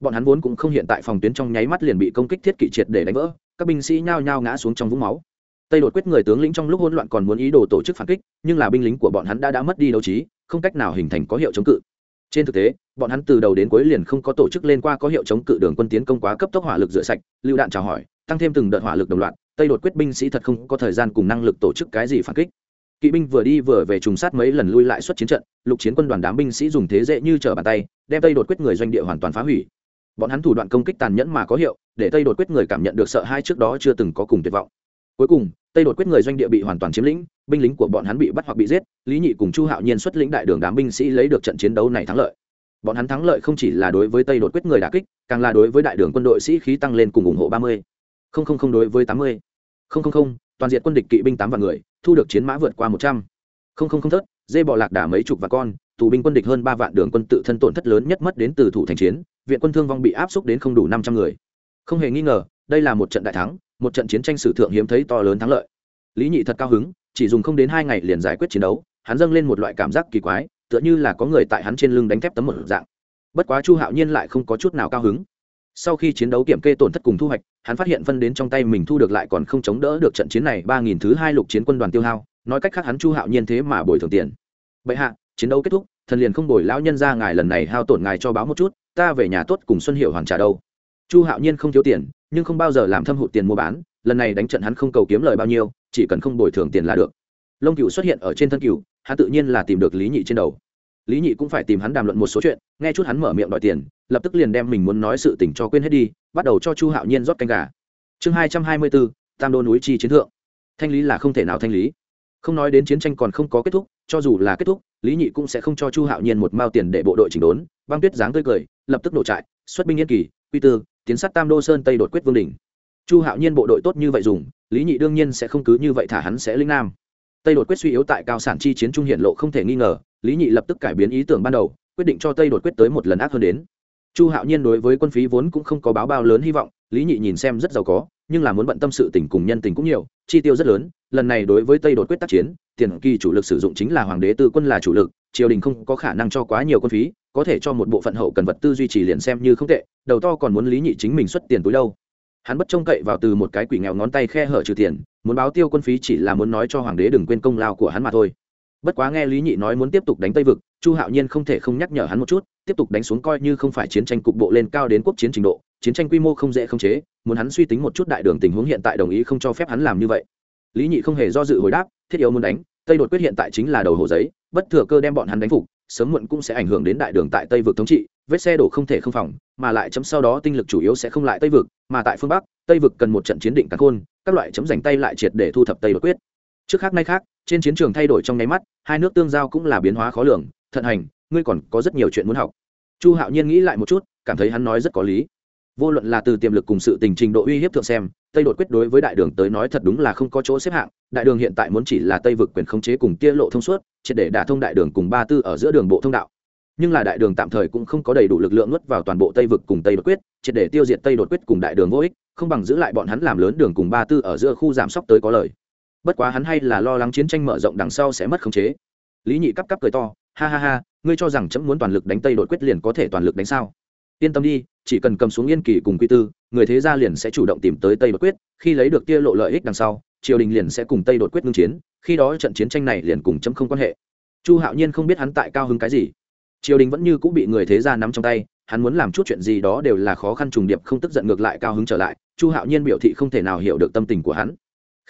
Bọn hắn vốn cũng không hiện tại phòng tuyến trong nháy mắt liền bị công kích thiết kỵ triệt để đánh vỡ, các binh sĩ nhao nhao ngã xuống trong vũng máu. Tây đột quyết người tướng lĩnh trong lúc hỗn loạn còn muốn ý đồ tổ chức phản kích, nhưng là binh lính của bọn hắn đã đã mất đi đấu trí, không cách nào hình thành có hiệu chống cự. Trên thực tế, bọn hắn từ đầu đến cuối liền không có tổ chức lên qua có hiệu chống cự đường quân tiến công quá cấp tốc hỏa lực rửa sạch lưu đạn chào hỏi tăng thêm từng đợt hỏa lực đồng loạt, tây đột quyết binh sĩ thật không có thời gian cùng năng lực tổ chức cái gì phản kích. Kỵ binh vừa đi vừa về trùng sát mấy lần lui lại xuất chiến trận, lục chiến quân đoàn đám binh sĩ dùng thế dễ như trở bàn tay, đem tây đột quyết người doanh địa hoàn toàn phá hủy. Bọn hắn thủ đoạn công kích tàn nhẫn mà có hiệu, để tây đột quyết người cảm nhận được sợ hai trước đó chưa từng có cùng tuyệt vọng. Cuối cùng, tây đột quyết người doanh địa bị hoàn toàn chiếm lĩnh, binh lính của bọn hắn bị bắt hoặc bị giết, lý nhị cùng chu hạo nhiên xuất lĩnh đại đường đám binh sĩ lấy được trận chiến đấu này thắng lợi. Bọn hắn thắng lợi không chỉ là đối với tây đột quyết người đà kích, càng là đối với đại đường quân đội sĩ khí tăng lên cùng ủng hộ ba mươi không không không đối với tám mươi. Không không không, toàn diện quân địch kỵ binh tám vạn người, thu được chiến mã vượt qua một trăm. Không không không thớt dê bọ lạc đả mấy chục và con, tù binh quân địch hơn ba vạn đường quân tự thân tổn thất lớn nhất mất đến từ thủ thành chiến, viện quân thương vong bị áp xúc đến không đủ năm trăm người. Không hề nghi ngờ, đây là một trận đại thắng, một trận chiến tranh sử thượng hiếm thấy to lớn thắng lợi. Lý nhị thật cao hứng, chỉ dùng không đến hai ngày liền giải quyết chiến đấu, hắn dâng lên một loại cảm giác kỳ quái, tựa như là có người tại hắn trên lưng đánh thép tấm một dạng. Bất quá chu hạo nhiên lại không có chút nào cao hứng sau khi chiến đấu kiểm kê tổn thất cùng thu hoạch, hắn phát hiện phân đến trong tay mình thu được lại còn không chống đỡ được trận chiến này ba nghìn thứ hai lục chiến quân đoàn tiêu hao, nói cách khác hắn chu hạo nhiên thế mà bồi thường tiền. Bệ hạ, chiến đấu kết thúc, thần liền không bồi lão nhân ra ngài lần này hao tổn ngài cho báo một chút, ta về nhà tốt cùng xuân hiệu hoàn trả đâu. Chu hạo nhiên không thiếu tiền, nhưng không bao giờ làm thâm hụt tiền mua bán, lần này đánh trận hắn không cầu kiếm lời bao nhiêu, chỉ cần không bồi thường tiền là được. Lông cựu xuất hiện ở trên thân cựu hắn tự nhiên là tìm được lý nhị trên đầu lý nhị cũng phải tìm hắn đàm luận một số chuyện, nghe chút hắn mở miệng đòi tiền, lập tức liền đem mình muốn nói sự tình cho quên hết đi, bắt đầu cho chu hạo nhiên rót canh gà. Chương hai trăm hai mươi bốn tam đô núi chi chiến thượng. Thanh lý là không thể nào thanh lý. Không nói đến chiến tranh còn không có kết thúc, cho dù là kết thúc, lý nhị cũng sẽ không cho chu hạo nhiên một mao tiền để bộ đội chỉnh đốn, băng tuyết dáng tươi cười, lập tức nổ trại, xuất binh yên kỳ, quy tư, tiến sát tam đô sơn tây đột quyết vương đình chu hạo nhiên bộ đội tốt như vậy dùng, lý nhị đương nhiên sẽ không cứ như vậy thả hắn sẽ linh nam tây đột quyết suy yếu tại cao sản chi chiến trung hiện lộ không thể nghi ngờ, lý nhị lập tức cải biến ý tưởng ban đầu, quyết định cho tây đột quyết tới một lần ác hơn đến. Chu hạo nhiên đối với quân phí vốn cũng không có báo bao lớn hy vọng, lý nhị nhìn xem rất giàu có, nhưng là muốn bận tâm sự tình cùng nhân tình cũng nhiều, chi tiêu rất lớn, lần này đối với tây đột quyết tác chiến, tiền kỳ chủ lực sử dụng chính là hoàng đế tư quân là chủ lực, triều đình không có khả năng cho quá nhiều quân phí, có thể cho một bộ phận hậu cần vật tư duy trì liền xem như không tệ, đầu to còn muốn lý nhị chính mình xuất tiền túi đâu hắn bất trông cậy vào từ một cái quỷ nghèo ngón tay khe hở trừ tiền, muốn báo tiêu quân phí chỉ là muốn nói cho hoàng đế đừng quên công lao của hắn mà thôi. Bất quá nghe lý nhị nói muốn tiếp tục đánh tây vực, chu hạo nhiên không thể không nhắc nhở hắn một chút, tiếp tục đánh xuống coi như không phải chiến tranh cục bộ lên cao đến quốc chiến trình độ, chiến tranh quy mô không dễ không chế, muốn hắn suy tính một chút đại đường tình huống hiện tại đồng ý không cho phép hắn làm như vậy. Lý nhị không hề do dự hồi đáp, thiết yếu muốn đánh, tây đột quyết hiện tại chính là đầu hồ giấy, bất thừa cơ đem bọn hắn đánh phục, sớm muộn cũng sẽ ảnh hưởng đến đại đường tại tây vực thống trị vết xe đổ không thể không phòng, mà lại chấm sau đó tinh lực chủ yếu sẽ không lại tây vực, mà tại phương bắc, tây vực cần một trận chiến định cắn khôn, các loại chấm giành tay lại triệt để thu thập tây đột quyết. Trước khác nay khác, trên chiến trường thay đổi trong nháy mắt, hai nước tương giao cũng là biến hóa khó lường, thận hành, ngươi còn có rất nhiều chuyện muốn học. Chu hạo nhiên nghĩ lại một chút, cảm thấy hắn nói rất có lý. Vô luận là từ tiềm lực cùng sự tình trình độ uy hiếp thượng xem, tây đột quyết đối với đại đường tới nói thật đúng là không có chỗ xếp hạng, đại đường hiện tại muốn chỉ là tây vực quyền khống chế cùng tia lộ thông suốt, triệt để đả thông đại đường cùng ba tư ở giữa đường bộ thông đạo nhưng là đại đường tạm thời cũng không có đầy đủ lực lượng nuốt vào toàn bộ tây vực cùng tây đột quyết, triệt để tiêu diệt tây đột quyết cùng đại đường vô ích, không bằng giữ lại bọn hắn làm lớn đường cùng ba tư ở giữa khu giảm sóc tới có lời. Bất quá hắn hay là lo lắng chiến tranh mở rộng đằng sau sẽ mất khống chế. Lý nhị cắp cắp cười to, ha ha ha, ngươi cho rằng chấm muốn toàn lực đánh tây đột quyết liền có thể toàn lực đánh sao? Yên tâm đi, chỉ cần cầm xuống yên kỳ cùng quy tư, người thế gia liền sẽ chủ động tìm tới tây đột quyết, khi lấy được tia lộ lợi ích đằng sau, triều đình liền sẽ cùng tây đột quyết ngưng chiến, khi đó trận chiến tranh này liền cùng chấm không quan hệ. Chu hạo nhiên không biết hắn tại cao hứng cái gì triều đình vẫn như cũng bị người thế gia nắm trong tay, hắn muốn làm chút chuyện gì đó đều là khó khăn trùng điệp, không tức giận ngược lại cao hứng trở lại, chu hạo nhiên biểu thị không thể nào hiểu được tâm tình của hắn.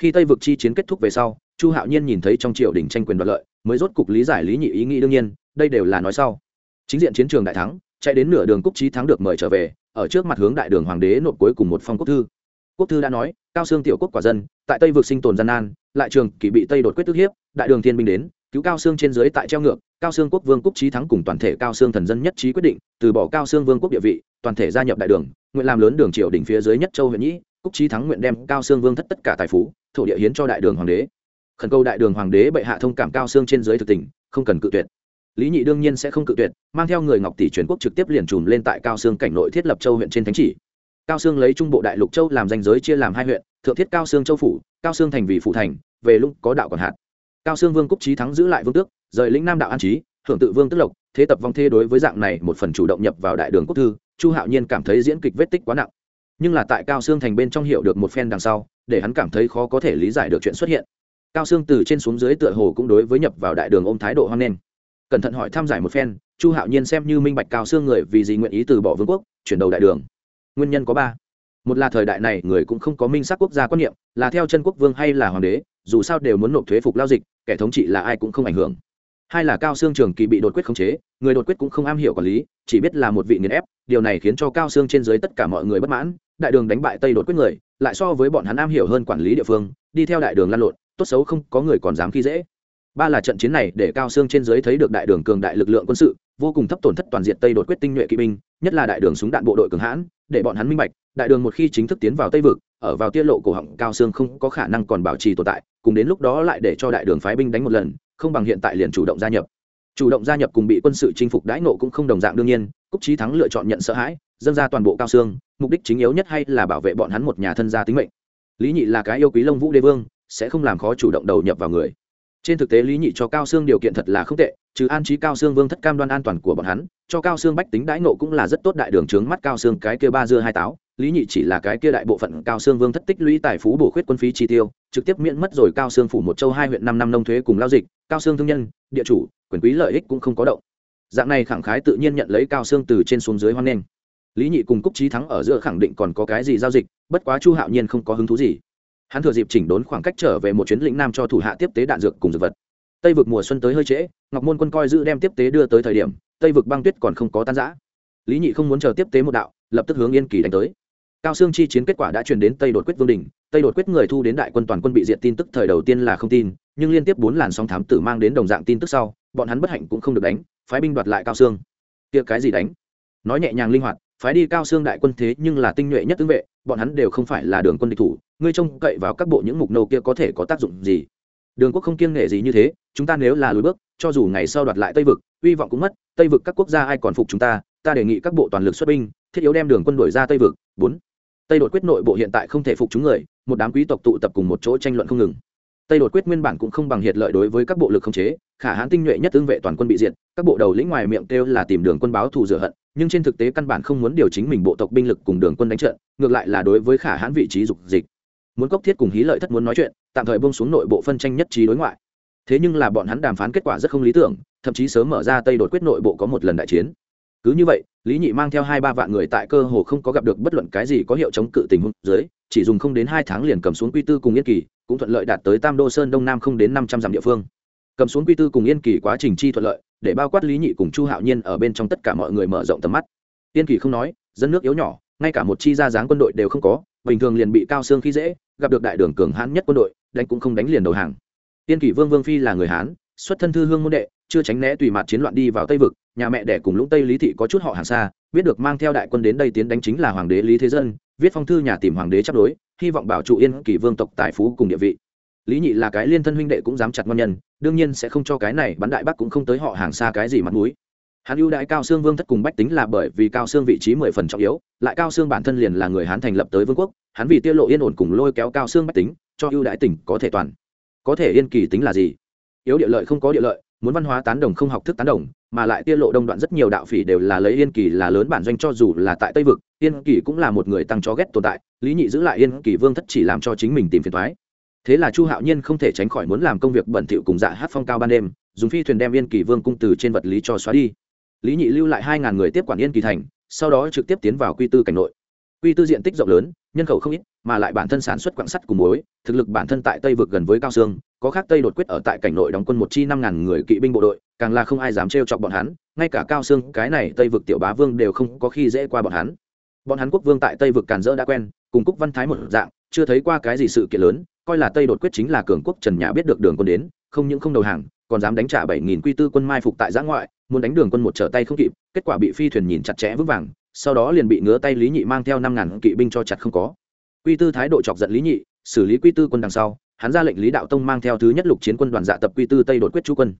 Khi tây vực chi chiến kết thúc về sau, chu hạo nhiên nhìn thấy trong triều đình tranh quyền đoạt lợi, mới rốt cục lý giải lý nhị ý nghĩ đương nhiên, đây đều là nói sau. Chính diện chiến trường đại thắng, chạy đến nửa đường cúc trí thắng được mời trở về, ở trước mặt hướng đại đường hoàng đế nộp cuối cùng một phong quốc thư. Quốc thư đã nói, cao xương tiểu quốc quả dân, tại tây vực sinh tồn gian nan, lại trường kỳ bị tây đột quyết tức hiếp, đại đường thiên binh đến cứu cao xương trên dưới tại treo ngược, cao xương quốc vương quốc trí thắng cùng toàn thể cao xương thần dân nhất trí quyết định, từ bỏ cao xương vương quốc địa vị, toàn thể gia nhập đại đường, nguyện làm lớn đường triều đỉnh phía dưới nhất châu huyện nhĩ cúc trí thắng nguyện đem cao xương vương thất tất cả tài phú, thổ địa hiến cho đại đường hoàng đế. Khẩn cầu đại đường hoàng đế bệ hạ thông cảm cao xương trên dưới thực tình, không cần cự tuyệt. Lý nhị đương nhiên sẽ không cự tuyệt, mang theo người ngọc tỷ truyền quốc trực tiếp liền trùm lên tại cao xương cảnh nội thiết lập châu huyện trên thánh chỉ. Cao xương lấy trung bộ đại lục châu làm danh giới chia làm hai huyện, thượng thiết cao xương châu phủ, cao xương thành vì phủ thành, về lúc có đạo còn hạt cao xương vương cúc trí thắng giữ lại vương tước rời lĩnh nam đạo an trí hưởng tự vương tức lộc thế tập vong thê đối với dạng này một phần chủ động nhập vào đại đường quốc thư chu hạo nhiên cảm thấy diễn kịch vết tích quá nặng. Nhưng là tại cao xương thành bên trong hiệu được một phen đằng sau để hắn cảm thấy khó có thể lý giải được chuyện xuất hiện. Cao xương từ trên xuống dưới tựa hồ cũng đối với nhập vào đại đường ôm thái độ hoang lên, cẩn thận hỏi thăm giải một phen chu hạo nhiên xem như minh bạch cao xương người vì gì nguyện ý từ bỏ vương quốc chuyển đầu đại đường. Nguyên nhân có ba. Một là thời đại này người cũng không có minh sắc quốc gia quan niệm là theo chân quốc vương hay là hoàng đế dù sao đều muốn nộp thuế phục lao dịch kẻ thống trị là ai cũng không ảnh hưởng. Hai là cao xương trường kỳ bị đột quyết khống chế, người đột quyết cũng không am hiểu quản lý, chỉ biết là một vị nghiền ép, điều này khiến cho cao xương trên dưới tất cả mọi người bất mãn, đại đường đánh bại tây đột quyết người, lại so với bọn hắn am hiểu hơn quản lý địa phương, đi theo đại đường lăn lộn, tốt xấu không có người còn dám khi dễ. Ba là trận chiến này để cao xương trên dưới thấy được đại đường cường đại lực lượng quân sự, vô cùng thấp tổn thất toàn diện tây đột quyết tinh nhuệ kỵ binh, nhất là đại đường súng đạn bộ đội cường hãn, để bọn hắn minh bạch, đại đường một khi chính thức tiến vào tây vực, ở vào tiết lộ cổ họng cao xương không có khả năng còn bảo trì tồn tại cùng đến lúc đó lại để cho đại đường phái binh đánh một lần, không bằng hiện tại liền chủ động gia nhập. Chủ động gia nhập cùng bị quân sự chinh phục đãi nộ cũng không đồng dạng đương nhiên, cúc trí thắng lựa chọn nhận sợ hãi, dâng ra toàn bộ cao xương, mục đích chính yếu nhất hay là bảo vệ bọn hắn một nhà thân gia tính mệnh. Lý nhị là cái yêu quý lông vũ đế vương, sẽ không làm khó chủ động đầu nhập vào người. Trên thực tế lý nhị cho cao xương điều kiện thật là không tệ, trừ an trí cao xương vương thất cam đoan an toàn của bọn hắn, cho cao xương bách tính đãi nộ cũng là rất tốt đại đường trướng mắt cao xương cái kia ba dưa hai táo lý nhị chỉ là cái kia đại bộ phận cao xương vương thất tích lũy tài phú bổ khuyết quân phí chi tiêu, trực tiếp miễn mất rồi cao xương phủ một châu hai huyện năm năm nông thuế cùng lao dịch, cao xương thương nhân, địa chủ, quyền quý lợi ích cũng không có động. Dạng này khẳng khái tự nhiên nhận lấy cao xương từ trên xuống dưới hoan nghênh. Lý nhị cùng cúc trí thắng ở giữa khẳng định còn có cái gì giao dịch, bất quá chu hạo nhiên không có hứng thú gì. Hắn thừa dịp chỉnh đốn khoảng cách trở về một chuyến lĩnh nam cho thủ hạ tiếp tế đạn dược cùng dược vật. Tây vực mùa xuân tới hơi trễ, ngọc môn quân coi giữ đem tiếp tế đưa tới thời điểm, tây vực băng tuyết còn không có tan giã lý nhị không muốn chờ tiếp tế một đạo, lập tức hướng yên kỳ đánh tới cao xương chi chiến kết quả đã truyền đến tây đột quyết vương đình. Tây đột quyết người thu đến đại quân toàn quân bị diệt tin tức thời đầu tiên là không tin, nhưng liên tiếp bốn làn sóng thám tử mang đến đồng dạng tin tức sau, bọn hắn bất hạnh cũng không được đánh, phái binh đoạt lại cao xương kia cái gì đánh? Nói nhẹ nhàng linh hoạt, phái đi cao xương đại quân thế nhưng là tinh nhuệ nhất tướng vệ, bọn hắn đều không phải là đường quân địch thủ, ngươi trông cậy vào các bộ những mục nô kia có thể có tác dụng gì? Đường quốc không kiêng nghệ gì như thế, chúng ta nếu là lùi bước, cho dù ngày sau đoạt lại tây vực, hy vọng cũng mất, tây vực các quốc gia ai còn phục chúng ta ta đề nghị các bộ toàn lực xuất binh, thiết yếu đem đường quân đổi ra tây vực. Bốn tây đột quyết nội bộ hiện tại không thể phục chúng người, một đám quý tộc tụ tập cùng một chỗ tranh luận không ngừng. Tây đột quyết nguyên bản cũng không bằng hiệt lợi đối với các bộ lực không chế, khả hãn tinh nhuệ nhất tương vệ toàn quân bị diệt, các bộ đầu lĩnh ngoài miệng kêu là tìm đường quân báo thù rửa hận, nhưng trên thực tế căn bản không muốn điều chính mình bộ tộc binh lực cùng đường quân đánh trận, ngược lại là đối với khả hãn vị trí dục dịch. Muốn cốc thiết cùng hí lợi thất muốn nói chuyện, tạm thời bông xuống nội bộ phân tranh nhất trí đối ngoại. Thế nhưng là bọn hắn đàm phán kết quả rất không lý tưởng, thậm chí sớm mở ra tây đột quyết nội bộ có một lần đại chiến. Cứ như vậy lý nhị mang theo hai ba vạn người tại cơ hồ không có gặp được bất luận cái gì có hiệu chống cự tình huống dưới, chỉ dùng không đến hai tháng liền cầm xuống quy tư cùng yên kỳ, cũng thuận lợi đạt tới tam đô sơn đông nam không đến năm trăm dặm địa phương. Cầm xuống quy tư cùng yên kỳ quá trình chi thuận lợi, để bao quát lý nhị cùng chu hạo nhiên ở bên trong tất cả mọi người mở rộng tầm mắt. Yên kỳ không nói, dân nước yếu nhỏ, ngay cả một chi ra dáng quân đội đều không có, bình thường liền bị cao xương khi dễ, gặp được đại đường cường hãn nhất quân đội, đánh cũng không đánh liền đầu hàng. Yên kỳ vương vương phi là người hán xuất thân thư hương môn đệ, chưa tránh né tùy mặt chiến loạn đi vào tây vực, nhà mẹ đẻ cùng lũng tây lý thị có chút họ hàng xa, biết được mang theo đại quân đến đây tiến đánh chính là hoàng đế lý thế dân, viết phong thư nhà tìm hoàng đế chấp đối, hy vọng bảo trụ yên kỳ vương tộc tài phú cùng địa vị. Lý nhị là cái liên thân huynh đệ cũng dám chặt ngon nhân, đương nhiên sẽ không cho cái này bắn đại bắc cũng không tới họ hàng xa cái gì mặt mũi. Hắn ưu đãi cao xương vương thất cùng bách tính là bởi vì cao xương vị trí mười phần trọng yếu, lại cao xương bản thân liền là người hán thành lập tới vương quốc, hắn vì tiết lộ yên ổn cùng lôi kéo cao xương bách tính, cho ưu đãi tỉnh có thể toàn. Có thể yên kỳ tính là gì? Yếu địa lợi không có địa lợi muốn văn hóa tán đồng không học thức tán đồng mà lại tiết lộ đông đoạn rất nhiều đạo phỉ đều là lấy yên kỳ là lớn bản doanh cho dù là tại tây vực yên kỳ cũng là một người tăng chó ghét tồn tại lý nhị giữ lại yên kỳ vương thất chỉ làm cho chính mình tìm phiền thoái thế là chu hạo nhiên không thể tránh khỏi muốn làm công việc bẩn thỉu cùng dạ hát phong cao ban đêm dùng phi thuyền đem yên kỳ vương cung từ trên vật lý cho xóa đi. Lý nhị lưu lại hai ngàn người tiếp quản yên kỳ thành sau đó trực tiếp tiến vào quy tư cảnh nội. Quy tư diện tích rộng lớn nhân khẩu không ít mà lại bản thân sản xuất quạng sắt cùng muối, thực lực bản thân tại tây vực gần với cao sương có khác tây đột quyết ở tại cảnh nội đóng quân một chi năm ngàn người kỵ binh bộ đội, càng là không ai dám trêu chọc bọn hắn, ngay cả cao xương cái này tây vực tiểu bá vương đều không có khi dễ qua bọn hắn. Bọn hắn quốc vương tại tây vực càn dỡ đã quen, cùng cúc văn thái một dạng, chưa thấy qua cái gì sự kiện lớn, coi là tây đột quyết chính là cường quốc trần nhã biết được đường quân đến, không những không đầu hàng, còn dám đánh trả bảy nghìn quy tư quân mai phục tại giã ngoại, muốn đánh đường quân một trở tay không kịp, kết quả bị phi thuyền nhìn chặt chẽ vững vàng, sau đó liền bị ngứa tay lý nhị mang theo năm ngàn kỵ binh cho chặt không có. Quy tư thái độ chọc giận lý nhị, xử lý quy tư quân đằng sau hắn ra lệnh lý đạo tông mang theo thứ nhất lục chiến quân đoàn dạ tập quy tư tây đột quyết chu quân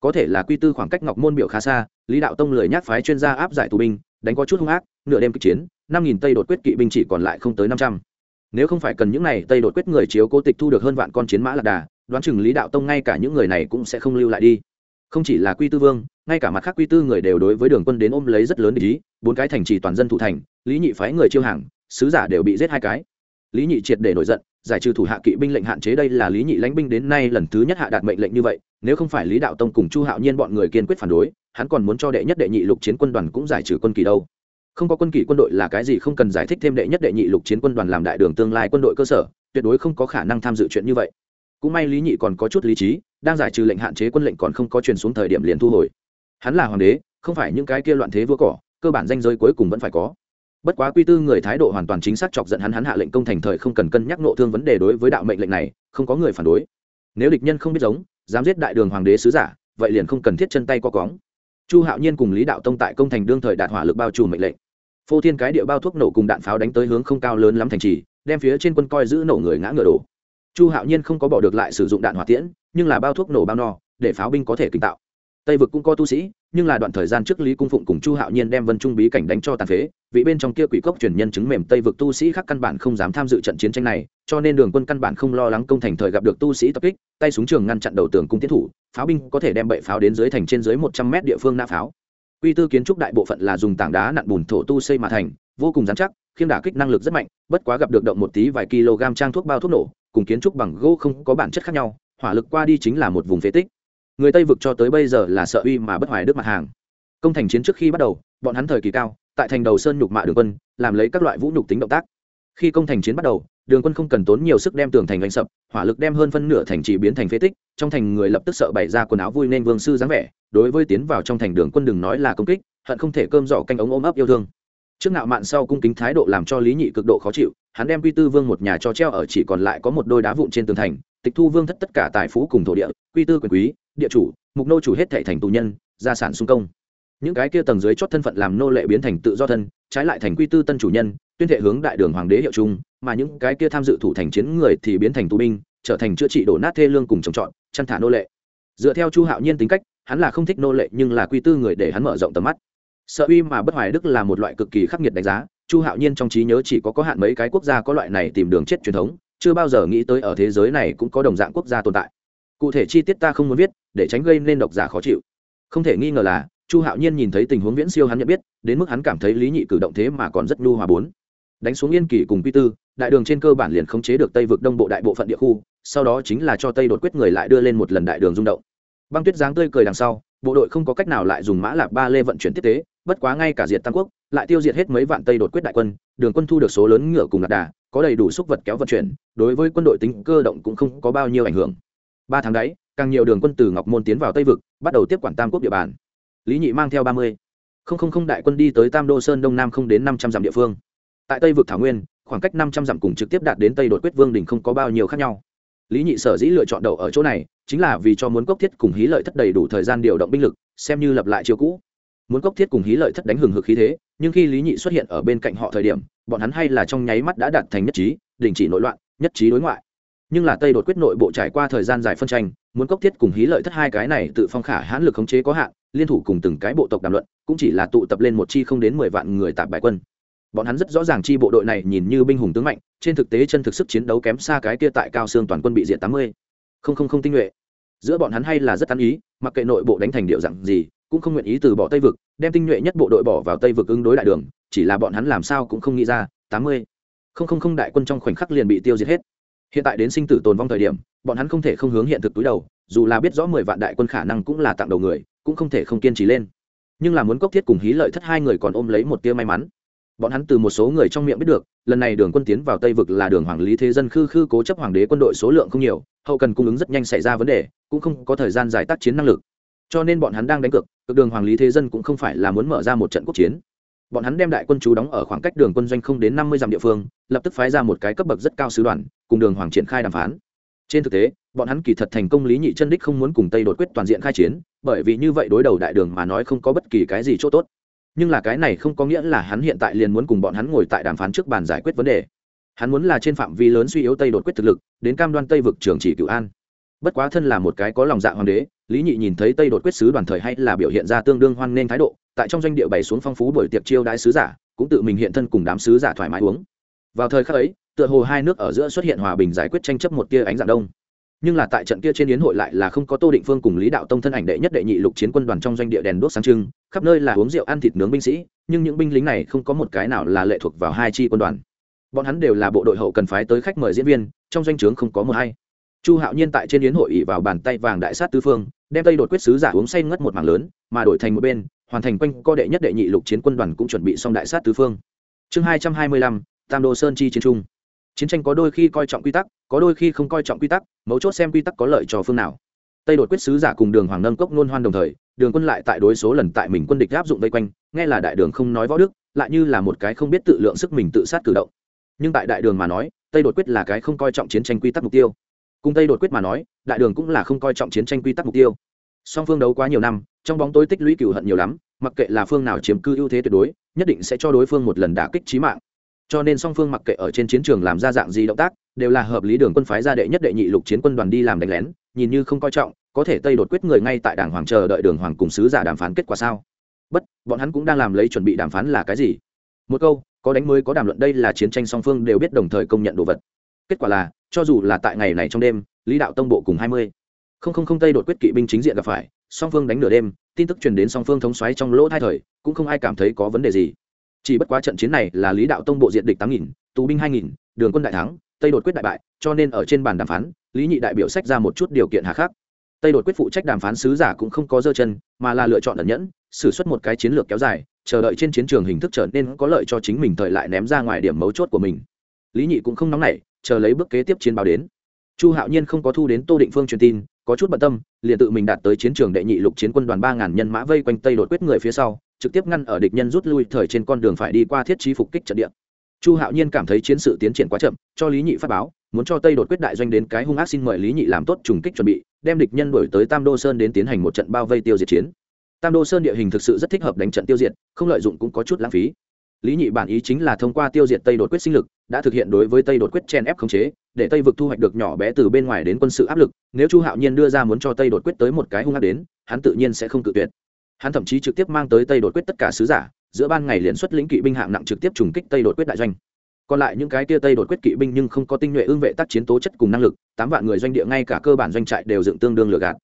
có thể là quy tư khoảng cách ngọc môn biểu khá xa lý đạo tông lười nhát phái chuyên gia áp giải tù binh đánh có chút hung ác nửa đêm kịch chiến năm nghìn tây đột quyết kỵ binh chỉ còn lại không tới năm trăm nếu không phải cần những này tây đột quyết người chiếu cố tịch thu được hơn vạn con chiến mã lạc đà đoán chừng lý đạo tông ngay cả những người này cũng sẽ không lưu lại đi không chỉ là quy tư vương ngay cả mặt khác quy tư người đều đối với đường quân đến ôm lấy rất lớn ý bốn cái thành trì toàn dân thủ thành lý nhị phái người chiêu hàng sứ giả đều bị giết hai cái lý nhị triệt để nổi giận giải trừ thủ hạ kỵ binh lệnh hạn chế đây là lý nhị lãnh binh đến nay lần thứ nhất hạ đạt mệnh lệnh như vậy, nếu không phải lý đạo tông cùng chu hạo nhiên bọn người kiên quyết phản đối, hắn còn muốn cho đệ nhất đệ nhị lục chiến quân đoàn cũng giải trừ quân kỳ đâu. Không có quân kỳ quân đội là cái gì không cần giải thích thêm đệ nhất đệ nhị lục chiến quân đoàn làm đại đường tương lai quân đội cơ sở, tuyệt đối không có khả năng tham dự chuyện như vậy. Cũng may lý nhị còn có chút lý trí, đang giải trừ lệnh hạn chế quân lệnh còn không có truyền xuống thời điểm liền thu hồi. Hắn là hoàng đế, không phải những cái kia loạn thế vua cỏ, cơ bản danh giới cuối cùng vẫn phải có bất quá quy tư người thái độ hoàn toàn chính xác chọc giận hắn hắn hạ lệnh công thành thời không cần cân nhắc nộ thương vấn đề đối với đạo mệnh lệnh này, không có người phản đối. Nếu địch nhân không biết giống, dám giết đại đường hoàng đế sứ giả, vậy liền không cần thiết chân tay co cóng. Chu hạo nhiên cùng lý đạo tông tại công thành đương thời đạt hỏa lực bao trùm mệnh lệnh. Phô thiên cái địa bao thuốc nổ cùng đạn pháo đánh tới hướng không cao lớn lắm thành trì, đem phía trên quân coi giữ nổ người ngã ngựa đổ. Chu hạo nhiên không có bỏ được lại sử dụng đạn hỏa tiễn, nhưng là bao thuốc nổ bao no, để pháo binh có thể kinh tạo. Tây vực cũng có tu sĩ, nhưng là đoạn thời gian trước lý cung phụng cùng chu hạo nhiên đem vân trung bí cảnh đánh cho tàn phế vị bên trong kia quỷ cốc truyền nhân chứng mềm tây vực tu sĩ khác căn bản không dám tham dự trận chiến tranh này, cho nên đường quân căn bản không lo lắng công thành thời gặp được tu sĩ tập kích, tay súng trường ngăn chặn đầu tường cung tiến thủ, pháo binh có thể đem bệ pháo đến dưới thành trên dưới một trăm mét địa phương nã pháo. Quy tư kiến trúc đại bộ phận là dùng tảng đá nặn bùn thổ tu xây mà thành, vô cùng dán chắc, khiêm đả kích năng lực rất mạnh, bất quá gặp được động một tí vài kg trang thuốc bao thuốc nổ, cùng kiến trúc bằng gỗ không có bản chất khác nhau, hỏa lực qua đi chính là một vùng phế tích. Người tây vực cho tới bây giờ là sợ uy mà bất hoài đức mặt hàng. Công thành chiến trước khi bắt đầu, bọn hắn thời kỳ cao tại thành đầu sơn nhục mạ đường quân, làm lấy các loại vũ nhục tính động tác. Khi công thành chiến bắt đầu, đường quân không cần tốn nhiều sức đem tường thành đánh sập, hỏa lực đem hơn phân nửa thành trì biến thành phế tích, trong thành người lập tức sợ bày ra quần áo vui nên vương sư dáng vẻ, đối với tiến vào trong thành đường quân đừng nói là công kích, hận không thể cơm giỏ canh ống ôm ấp yêu thương. Trước ngạo mạn sau cung kính thái độ làm cho lý nhị cực độ khó chịu, hắn đem quy tư vương một nhà cho treo ở chỉ còn lại có một đôi đá vụn trên tường thành, tịch thu vương thất tất cả tài phú cùng thổ địa, quy tư quyền quý, địa chủ, mục nô chủ hết thệ thành tù nhân, gia sản xung công những cái kia tầng dưới chót thân phận làm nô lệ biến thành tự do thân, trái lại thành quy tư tân chủ nhân, tuyên thệ hướng đại đường hoàng đế hiệu trung mà những cái kia tham dự thủ thành chiến người thì biến thành tù binh, trở thành chữa trị đổ nát thê lương cùng trồng trọt, chăn thả nô lệ. Dựa theo chu hạo nhiên tính cách, hắn là không thích nô lệ nhưng là quy tư người để hắn mở rộng tầm mắt. Sợ uy mà bất hoài đức là một loại cực kỳ khắc nghiệt đánh giá, chu hạo nhiên trong trí nhớ chỉ có có hạn mấy cái quốc gia có loại này tìm đường chết truyền thống, chưa bao giờ nghĩ tới ở thế giới này cũng có đồng dạng quốc gia tồn tại. Cụ thể chi tiết ta không muốn viết, để tránh gây nên độc giả khó chịu. Không thể nghi ngờ là chu hạo nhiên nhìn thấy tình huống viễn siêu hắn nhận biết, đến mức hắn cảm thấy lý nhị cử động thế mà còn rất nhu hòa bốn. Đánh xuống yên kỳ cùng quy tư, đại đường trên cơ bản liền khống chế được tây vực đông bộ đại bộ phận địa khu, sau đó chính là cho tây đột quyết người lại đưa lên một lần đại đường rung động. Băng tuyết giáng tươi cười đằng sau, bộ đội không có cách nào lại dùng mã lạp ba lê vận chuyển tiếp tế, bất quá ngay cả diệt tam quốc, lại tiêu diệt hết mấy vạn tây đột quyết đại quân, đường quân thu được số lớn ngựa cùng lạc đà, có đầy đủ xúc vật kéo vận chuyển, đối với quân đội tính cơ động cũng không có bao nhiêu ảnh hưởng. Ba tháng đấy, càng nhiều đường quân từ ngọc môn tiến vào tây vực, bắt đầu tiếp quản tam quốc địa bàn lý nhị mang theo ba mươi không không không đại quân đi tới tam đô sơn đông nam không đến năm trăm dặm địa phương tại tây vực thảo nguyên khoảng cách năm trăm dặm cùng trực tiếp đạt đến tây đột quyết vương đình không có bao nhiêu khác nhau lý nhị sở dĩ lựa chọn đậu ở chỗ này chính là vì cho muốn cốc thiết cùng hí lợi thất đầy đủ thời gian điều động binh lực xem như lập lại chiều cũ muốn cốc thiết cùng hí lợi thất đánh hừng hực khí thế nhưng khi lý nhị xuất hiện ở bên cạnh họ thời điểm bọn hắn hay là trong nháy mắt đã đạt thành nhất trí đình chỉ nội loạn nhất trí đối ngoại nhưng là tây đột quyết nội bộ trải qua thời gian dài phân tranh muốn cốc thiết cùng hí lợi thất hai cái này tự phong khả hãn lực khống chế có hạn, liên thủ cùng từng cái bộ tộc đàm luận, cũng chỉ là tụ tập lên một chi không đến mười vạn người tạp bài quân. Bọn hắn rất rõ ràng chi bộ đội này nhìn như binh hùng tướng mạnh, trên thực tế chân thực sức chiến đấu kém xa cái kia tại cao xương toàn quân bị diện tám mươi. Không không không tinh nhuệ. Giữa bọn hắn hay là rất tán ý, mặc kệ nội bộ đánh thành điệu dặn gì, cũng không nguyện ý từ bỏ tây vực, đem tinh nhuệ nhất bộ đội bỏ vào tây vực ứng đối đại đường, chỉ là bọn hắn làm sao cũng không nghĩ ra, tám mươi. Không không không đại quân trong khoảnh khắc liền bị tiêu diệt hết hiện tại đến sinh tử tồn vong thời điểm, bọn hắn không thể không hướng hiện thực túi đầu, dù là biết rõ mười vạn đại quân khả năng cũng là tặng đầu người, cũng không thể không kiên trì lên. Nhưng là muốn cốc thiết cùng hí lợi thất hai người còn ôm lấy một tia may mắn. Bọn hắn từ một số người trong miệng biết được, lần này đường quân tiến vào tây vực là đường hoàng lý thế dân khư khư cố chấp hoàng đế quân đội số lượng không nhiều, hậu cần cung ứng rất nhanh xảy ra vấn đề, cũng không có thời gian giải tác chiến năng lực. Cho nên bọn hắn đang đánh cược cực đường hoàng lý thế dân cũng không phải là muốn mở ra một trận quốc chiến bọn hắn đem đại quân chú đóng ở khoảng cách đường quân doanh không đến năm mươi dặm địa phương, lập tức phái ra một cái cấp bậc rất cao sứ đoàn, cùng đường hoàng triển khai đàm phán. Trên thực tế, bọn hắn kỳ thật thành công lý nhị chân đích không muốn cùng tây đột quyết toàn diện khai chiến, bởi vì như vậy đối đầu đại đường mà nói không có bất kỳ cái gì chỗ tốt. Nhưng là cái này không có nghĩa là hắn hiện tại liền muốn cùng bọn hắn ngồi tại đàm phán trước bàn giải quyết vấn đề. Hắn muốn là trên phạm vi lớn suy yếu tây đột quyết thực lực, đến cam đoan tây vực trường chỉ cựu an. Bất quá thân là một cái có lòng dạ hoàng đế, lý nhị nhìn thấy tây đột quyết sứ đoàn thời hay là biểu hiện ra tương đương hoan nghênh thái độ tại trong doanh địa bày xuống phong phú bởi tiệc chiêu đãi sứ giả, cũng tự mình hiện thân cùng đám sứ giả thoải mái uống. Vào thời khắc ấy, tựa hồ hai nước ở giữa xuất hiện hòa bình giải quyết tranh chấp một tia ánh dạng đông. Nhưng là tại trận kia trên yến hội lại là không có tô định phương cùng lý đạo tông thân ảnh đệ nhất đệ nhị lục chiến quân đoàn trong doanh địa đèn đuốc sáng trưng, khắp nơi là uống rượu ăn thịt nướng binh sĩ, nhưng những binh lính này không có một cái nào là lệ thuộc vào hai chi quân đoàn. Bọn hắn đều là bộ đội hậu cần phái tới khách mời diễn viên, trong doanh trướng không có một hay chu hạo nhiên tại trên yến hội ỉ vào bàn tay vàng đại sát tư phương, đem tây đột quyết sứ giả uống say ngất một mảng lớn, mà đổi thành một bên hoàn thành quanh co đệ nhất đệ nhị lục chiến quân đoàn cũng chuẩn bị xong đại sát tứ phương. Chương hai trăm hai mươi lăm, tam đô sơn chi chiến trung. Chiến tranh có đôi khi coi trọng quy tắc, có đôi khi không coi trọng quy tắc, mấu chốt xem quy tắc có lợi cho phương nào. Tây đột quyết sứ giả cùng đường hoàng nâng cốc nôn hoan đồng thời, đường quân lại tại đối số lần tại mình quân địch áp dụng vây quanh, nghe là đại đường không nói võ đức, lại như là một cái không biết tự lượng sức mình tự sát cử động. Nhưng tại đại đường mà nói, tây đột quyết là cái không coi trọng chiến tranh quy tắc mục tiêu. Cùng tây đột quyết mà nói, đại đường cũng là không coi trọng chiến tranh quy tắc mục tiêu song phương đấu quá nhiều năm, trong bóng tối tích lũy cựu hận nhiều lắm, mặc kệ là phương nào chiếm cư ưu thế tuyệt đối, nhất định sẽ cho đối phương một lần đả kích trí mạng. Cho nên song phương mặc kệ ở trên chiến trường làm ra dạng gì động tác, đều là hợp lý đường quân phái ra đệ nhất đệ nhị lục chiến quân đoàn đi làm đánh lén, nhìn như không coi trọng, có thể tây đột quyết người ngay tại đảng hoàng chờ đợi đường hoàng cùng sứ giả đàm phán kết quả sao? Bất, bọn hắn cũng đang làm lấy chuẩn bị đàm phán là cái gì? Một câu, có đánh mới có đàm luận đây là chiến tranh song phương đều biết đồng thời công nhận đồ vật. Kết quả là, cho dù là tại ngày này trong đêm, lý đạo tông bộ cùng hai mươi không không không tây đột quyết kỵ binh chính diện gặp phải, song phương đánh nửa đêm, tin tức truyền đến song phương thống xoáy trong lỗ hai thời, cũng không ai cảm thấy có vấn đề gì. Chỉ bất quá trận chiến này là lý đạo tông bộ diện địch tám nghìn, tù binh hai nghìn, đường quân đại thắng, tây đột quyết đại bại, cho nên ở trên bàn đàm phán, lý nhị đại biểu sách ra một chút điều kiện hà khắc. Tây đột quyết phụ trách đàm phán sứ giả cũng không có dơ chân, mà là lựa chọn ẩn nhẫn, xử suất một cái chiến lược kéo dài, chờ đợi trên chiến trường hình thức trở nên có lợi cho chính mình thời lại ném ra ngoài điểm mấu chốt của mình. Lý nhị cũng không nóng nảy, chờ lấy bước kế tiếp chiến báo đến. Chu hạo nhiên không có thu đến tô định phương truyền tin có chút bận tâm, liền tự mình đạt tới chiến trường đệ nhị lục chiến quân đoàn ba ngàn nhân mã vây quanh tây đột quyết người phía sau, trực tiếp ngăn ở địch nhân rút lui thời trên con đường phải đi qua thiết trí phục kích trận địa. Chu hạo nhiên cảm thấy chiến sự tiến triển quá chậm, cho lý nhị phát báo, muốn cho tây đột quyết đại doanh đến cái hung ác xin mời lý nhị làm tốt trùng kích chuẩn bị, đem địch nhân đổi tới tam đô sơn đến tiến hành một trận bao vây tiêu diệt chiến. Tam đô sơn địa hình thực sự rất thích hợp đánh trận tiêu diệt, không lợi dụng cũng có chút lãng phí. Lý nhị bản ý chính là thông qua tiêu diệt tây đột quyết sinh lực, đã thực hiện đối với tây đột quyết chen ép khống chế để tây vực thu hoạch được nhỏ bé từ bên ngoài đến quân sự áp lực, nếu chu hạo nhiên đưa ra muốn cho tây đột quyết tới một cái hung ác đến, hắn tự nhiên sẽ không cự tuyệt. Hắn thậm chí trực tiếp mang tới tây đột quyết tất cả sứ giả, giữa ban ngày liền xuất lĩnh kỵ binh hạng nặng trực tiếp trùng kích tây đột quyết đại doanh. Còn lại những cái tia tây đột quyết kỵ binh nhưng không có tinh nhuệ ương vệ tác chiến tố chất cùng năng lực, tám vạn người doanh địa ngay cả cơ bản doanh trại đều dựng tương đương lừa gạt.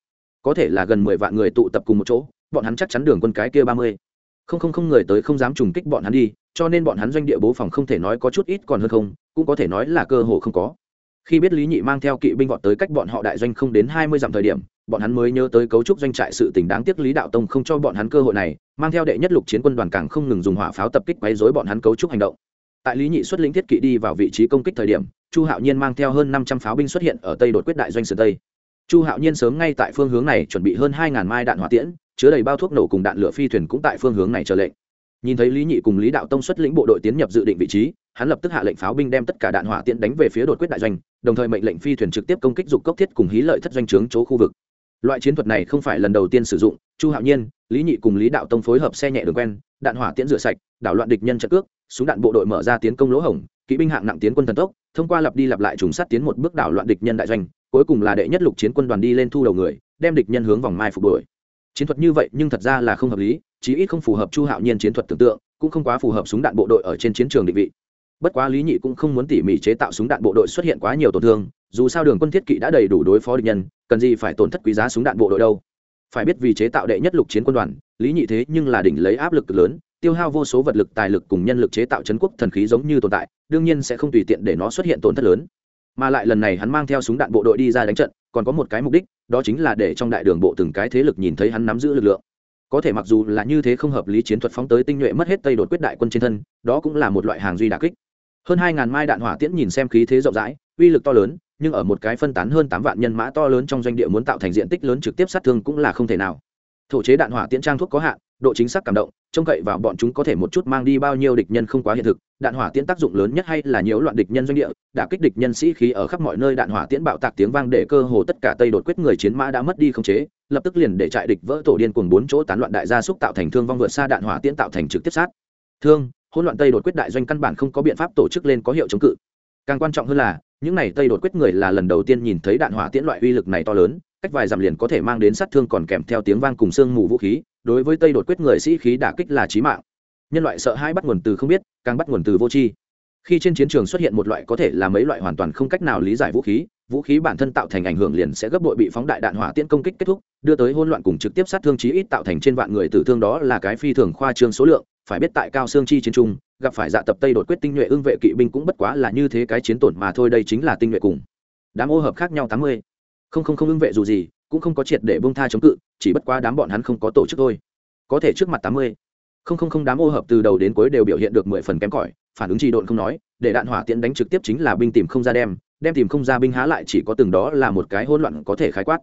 Có thể là gần mười vạn người tụ tập cùng một chỗ, bọn hắn chắc chắn đường quân cái kia ba mươi. Không không không người tới không dám trùng kích bọn hắn đi, cho nên bọn hắn doanh địa bố phòng không thể nói có chút ít còn hơn không, cũng có thể nói là cơ hồ không có khi biết lý nhị mang theo kỵ binh vọt tới cách bọn họ đại doanh không đến hai mươi dặm thời điểm, bọn hắn mới nhớ tới cấu trúc doanh trại sự tình đáng tiếc lý đạo tông không cho bọn hắn cơ hội này, mang theo đệ nhất lục chiến quân đoàn càng không ngừng dùng hỏa pháo tập kích quấy rối bọn hắn cấu trúc hành động. Tại lý nhị xuất lĩnh thiết kỵ đi vào vị trí công kích thời điểm, chu hạo nhiên mang theo hơn năm trăm pháo binh xuất hiện ở tây đột quyết đại doanh sơn tây. Chu hạo nhiên sớm ngay tại phương hướng này chuẩn bị hơn hai ngàn mai đạn hỏa tiễn, chứa đầy bao thuốc nổ cùng đạn lửa phi thuyền cũng tại phương hướng này chờ lệnh nhìn thấy lý nhị cùng lý đạo tông xuất lĩnh bộ đội tiến nhập dự định vị trí, hắn lập tức hạ lệnh pháo binh đem tất cả đạn hỏa tiễn đánh về phía đột quyết đại doanh, đồng thời mệnh lệnh phi thuyền trực tiếp công kích dục cốc thiết cùng hí lợi thất doanh trướng chỗ khu vực. Loại chiến thuật này không phải lần đầu tiên sử dụng, chu hạo nhiên, lý nhị cùng lý đạo tông phối hợp xe nhẹ đường quen, đạn hỏa tiễn rửa sạch, đảo loạn địch nhân trận cước, súng đạn bộ đội mở ra tiến công lỗ hổng, kỵ binh hạng nặng tiến quân thần tốc, thông qua lặp đi lặp lại trùng sát tiến một bước đảo loạn địch nhân đại doanh, cuối cùng là đệ nhất lục chiến quân đoàn đi lên thu đầu người, đem địch nhân hướng vòng mai phục đuổi. Chiến thuật như vậy nhưng thật ra là không hợp lý chí ít không phù hợp chu hạo nhiên chiến thuật tưởng tượng, cũng không quá phù hợp súng đạn bộ đội ở trên chiến trường định vị. Bất quá lý nhị cũng không muốn tỉ mỉ chế tạo súng đạn bộ đội xuất hiện quá nhiều tổn thương, dù sao đường quân thiết kỵ đã đầy đủ đối phó địch nhân, cần gì phải tổn thất quý giá súng đạn bộ đội đâu. Phải biết vì chế tạo đệ nhất lục chiến quân đoàn, lý nhị thế nhưng là đỉnh lấy áp lực lớn, tiêu hao vô số vật lực, tài lực cùng nhân lực chế tạo chấn quốc thần khí giống như tồn tại, đương nhiên sẽ không tùy tiện để nó xuất hiện tổn thất lớn. Mà lại lần này hắn mang theo súng đạn bộ đội đi ra đánh trận, còn có một cái mục đích, đó chính là để trong đại đường bộ từng cái thế lực nhìn thấy hắn nắm giữ lực lượng có thể mặc dù là như thế không hợp lý chiến thuật phóng tới tinh nhuệ mất hết tây đột quyết đại quân trên thân, đó cũng là một loại hàng duy đà kích. Hơn hai ngàn mai đạn hỏa tiễn nhìn xem khí thế rộng rãi, uy lực to lớn, nhưng ở một cái phân tán hơn tám vạn nhân mã to lớn trong doanh địa muốn tạo thành diện tích lớn trực tiếp sát thương cũng là không thể nào. Thổ chế đạn hỏa tiễn trang thuốc có hạn độ chính xác cảm động, trông cậy vào bọn chúng có thể một chút mang đi bao nhiêu địch nhân không quá hiện thực, đạn hỏa tiễn tác dụng lớn nhất hay là nhiễu loạn địch nhân doanh địa, đã kích địch nhân sĩ khí ở khắp mọi nơi, đạn hỏa tiễn bạo tạc tiếng vang để cơ hồ tất cả tây đột quyết người chiến mã đã mất đi không chế, lập tức liền để trại địch vỡ tổ điên cuồng bốn chỗ tán loạn đại gia súc tạo thành thương vong vượt xa đạn hỏa tiễn tạo thành trực tiếp sát. Thương, hỗn loạn tây đột quyết đại doanh căn bản không có biện pháp tổ chức lên có hiệu chống cự. Càng quan trọng hơn là, những này tây đột quyết người là lần đầu tiên nhìn thấy đạn hỏa tiễn loại uy lực này to lớn, cách vài dặm liền có thể mang đến sát thương còn kèm theo tiếng vang cùng sương mù vũ khí đối với tây đột quyết người sĩ khí đả kích là chí mạng. Nhân loại sợ hãi bắt nguồn từ không biết, càng bắt nguồn từ vô tri. Khi trên chiến trường xuất hiện một loại có thể là mấy loại hoàn toàn không cách nào lý giải vũ khí vũ khí bản thân tạo thành ảnh hưởng liền sẽ gấp bội bị phóng đại đạn hỏa tiễn công kích kết thúc, đưa tới hỗn loạn cùng trực tiếp sát thương chí ít tạo thành trên vạn người tử thương đó là cái phi thường khoa trương số lượng, phải biết tại cao xương chi chiến trung, gặp phải dạ tập tây đột quyết tinh nhuệ ương vệ kỵ binh cũng bất quá là như thế cái chiến tổn mà thôi, đây chính là tinh nhuệ cùng. Đám ô hợp khác nhau tám mươi. Không không không ương vệ dù gì cũng không có triệt để bông tha chống cự, chỉ bất quá đám bọn hắn không có tổ chức thôi có thể trước mặt tám mươi, không không không đám ô hợp từ đầu đến cuối đều biểu hiện được mười phần kém cỏi, phản ứng trì độn không nói, để đạn hỏa tiễn đánh trực tiếp chính là binh tìm không ra đem đem tìm không ra binh há lại chỉ có từng đó là một cái hỗn loạn có thể khái quát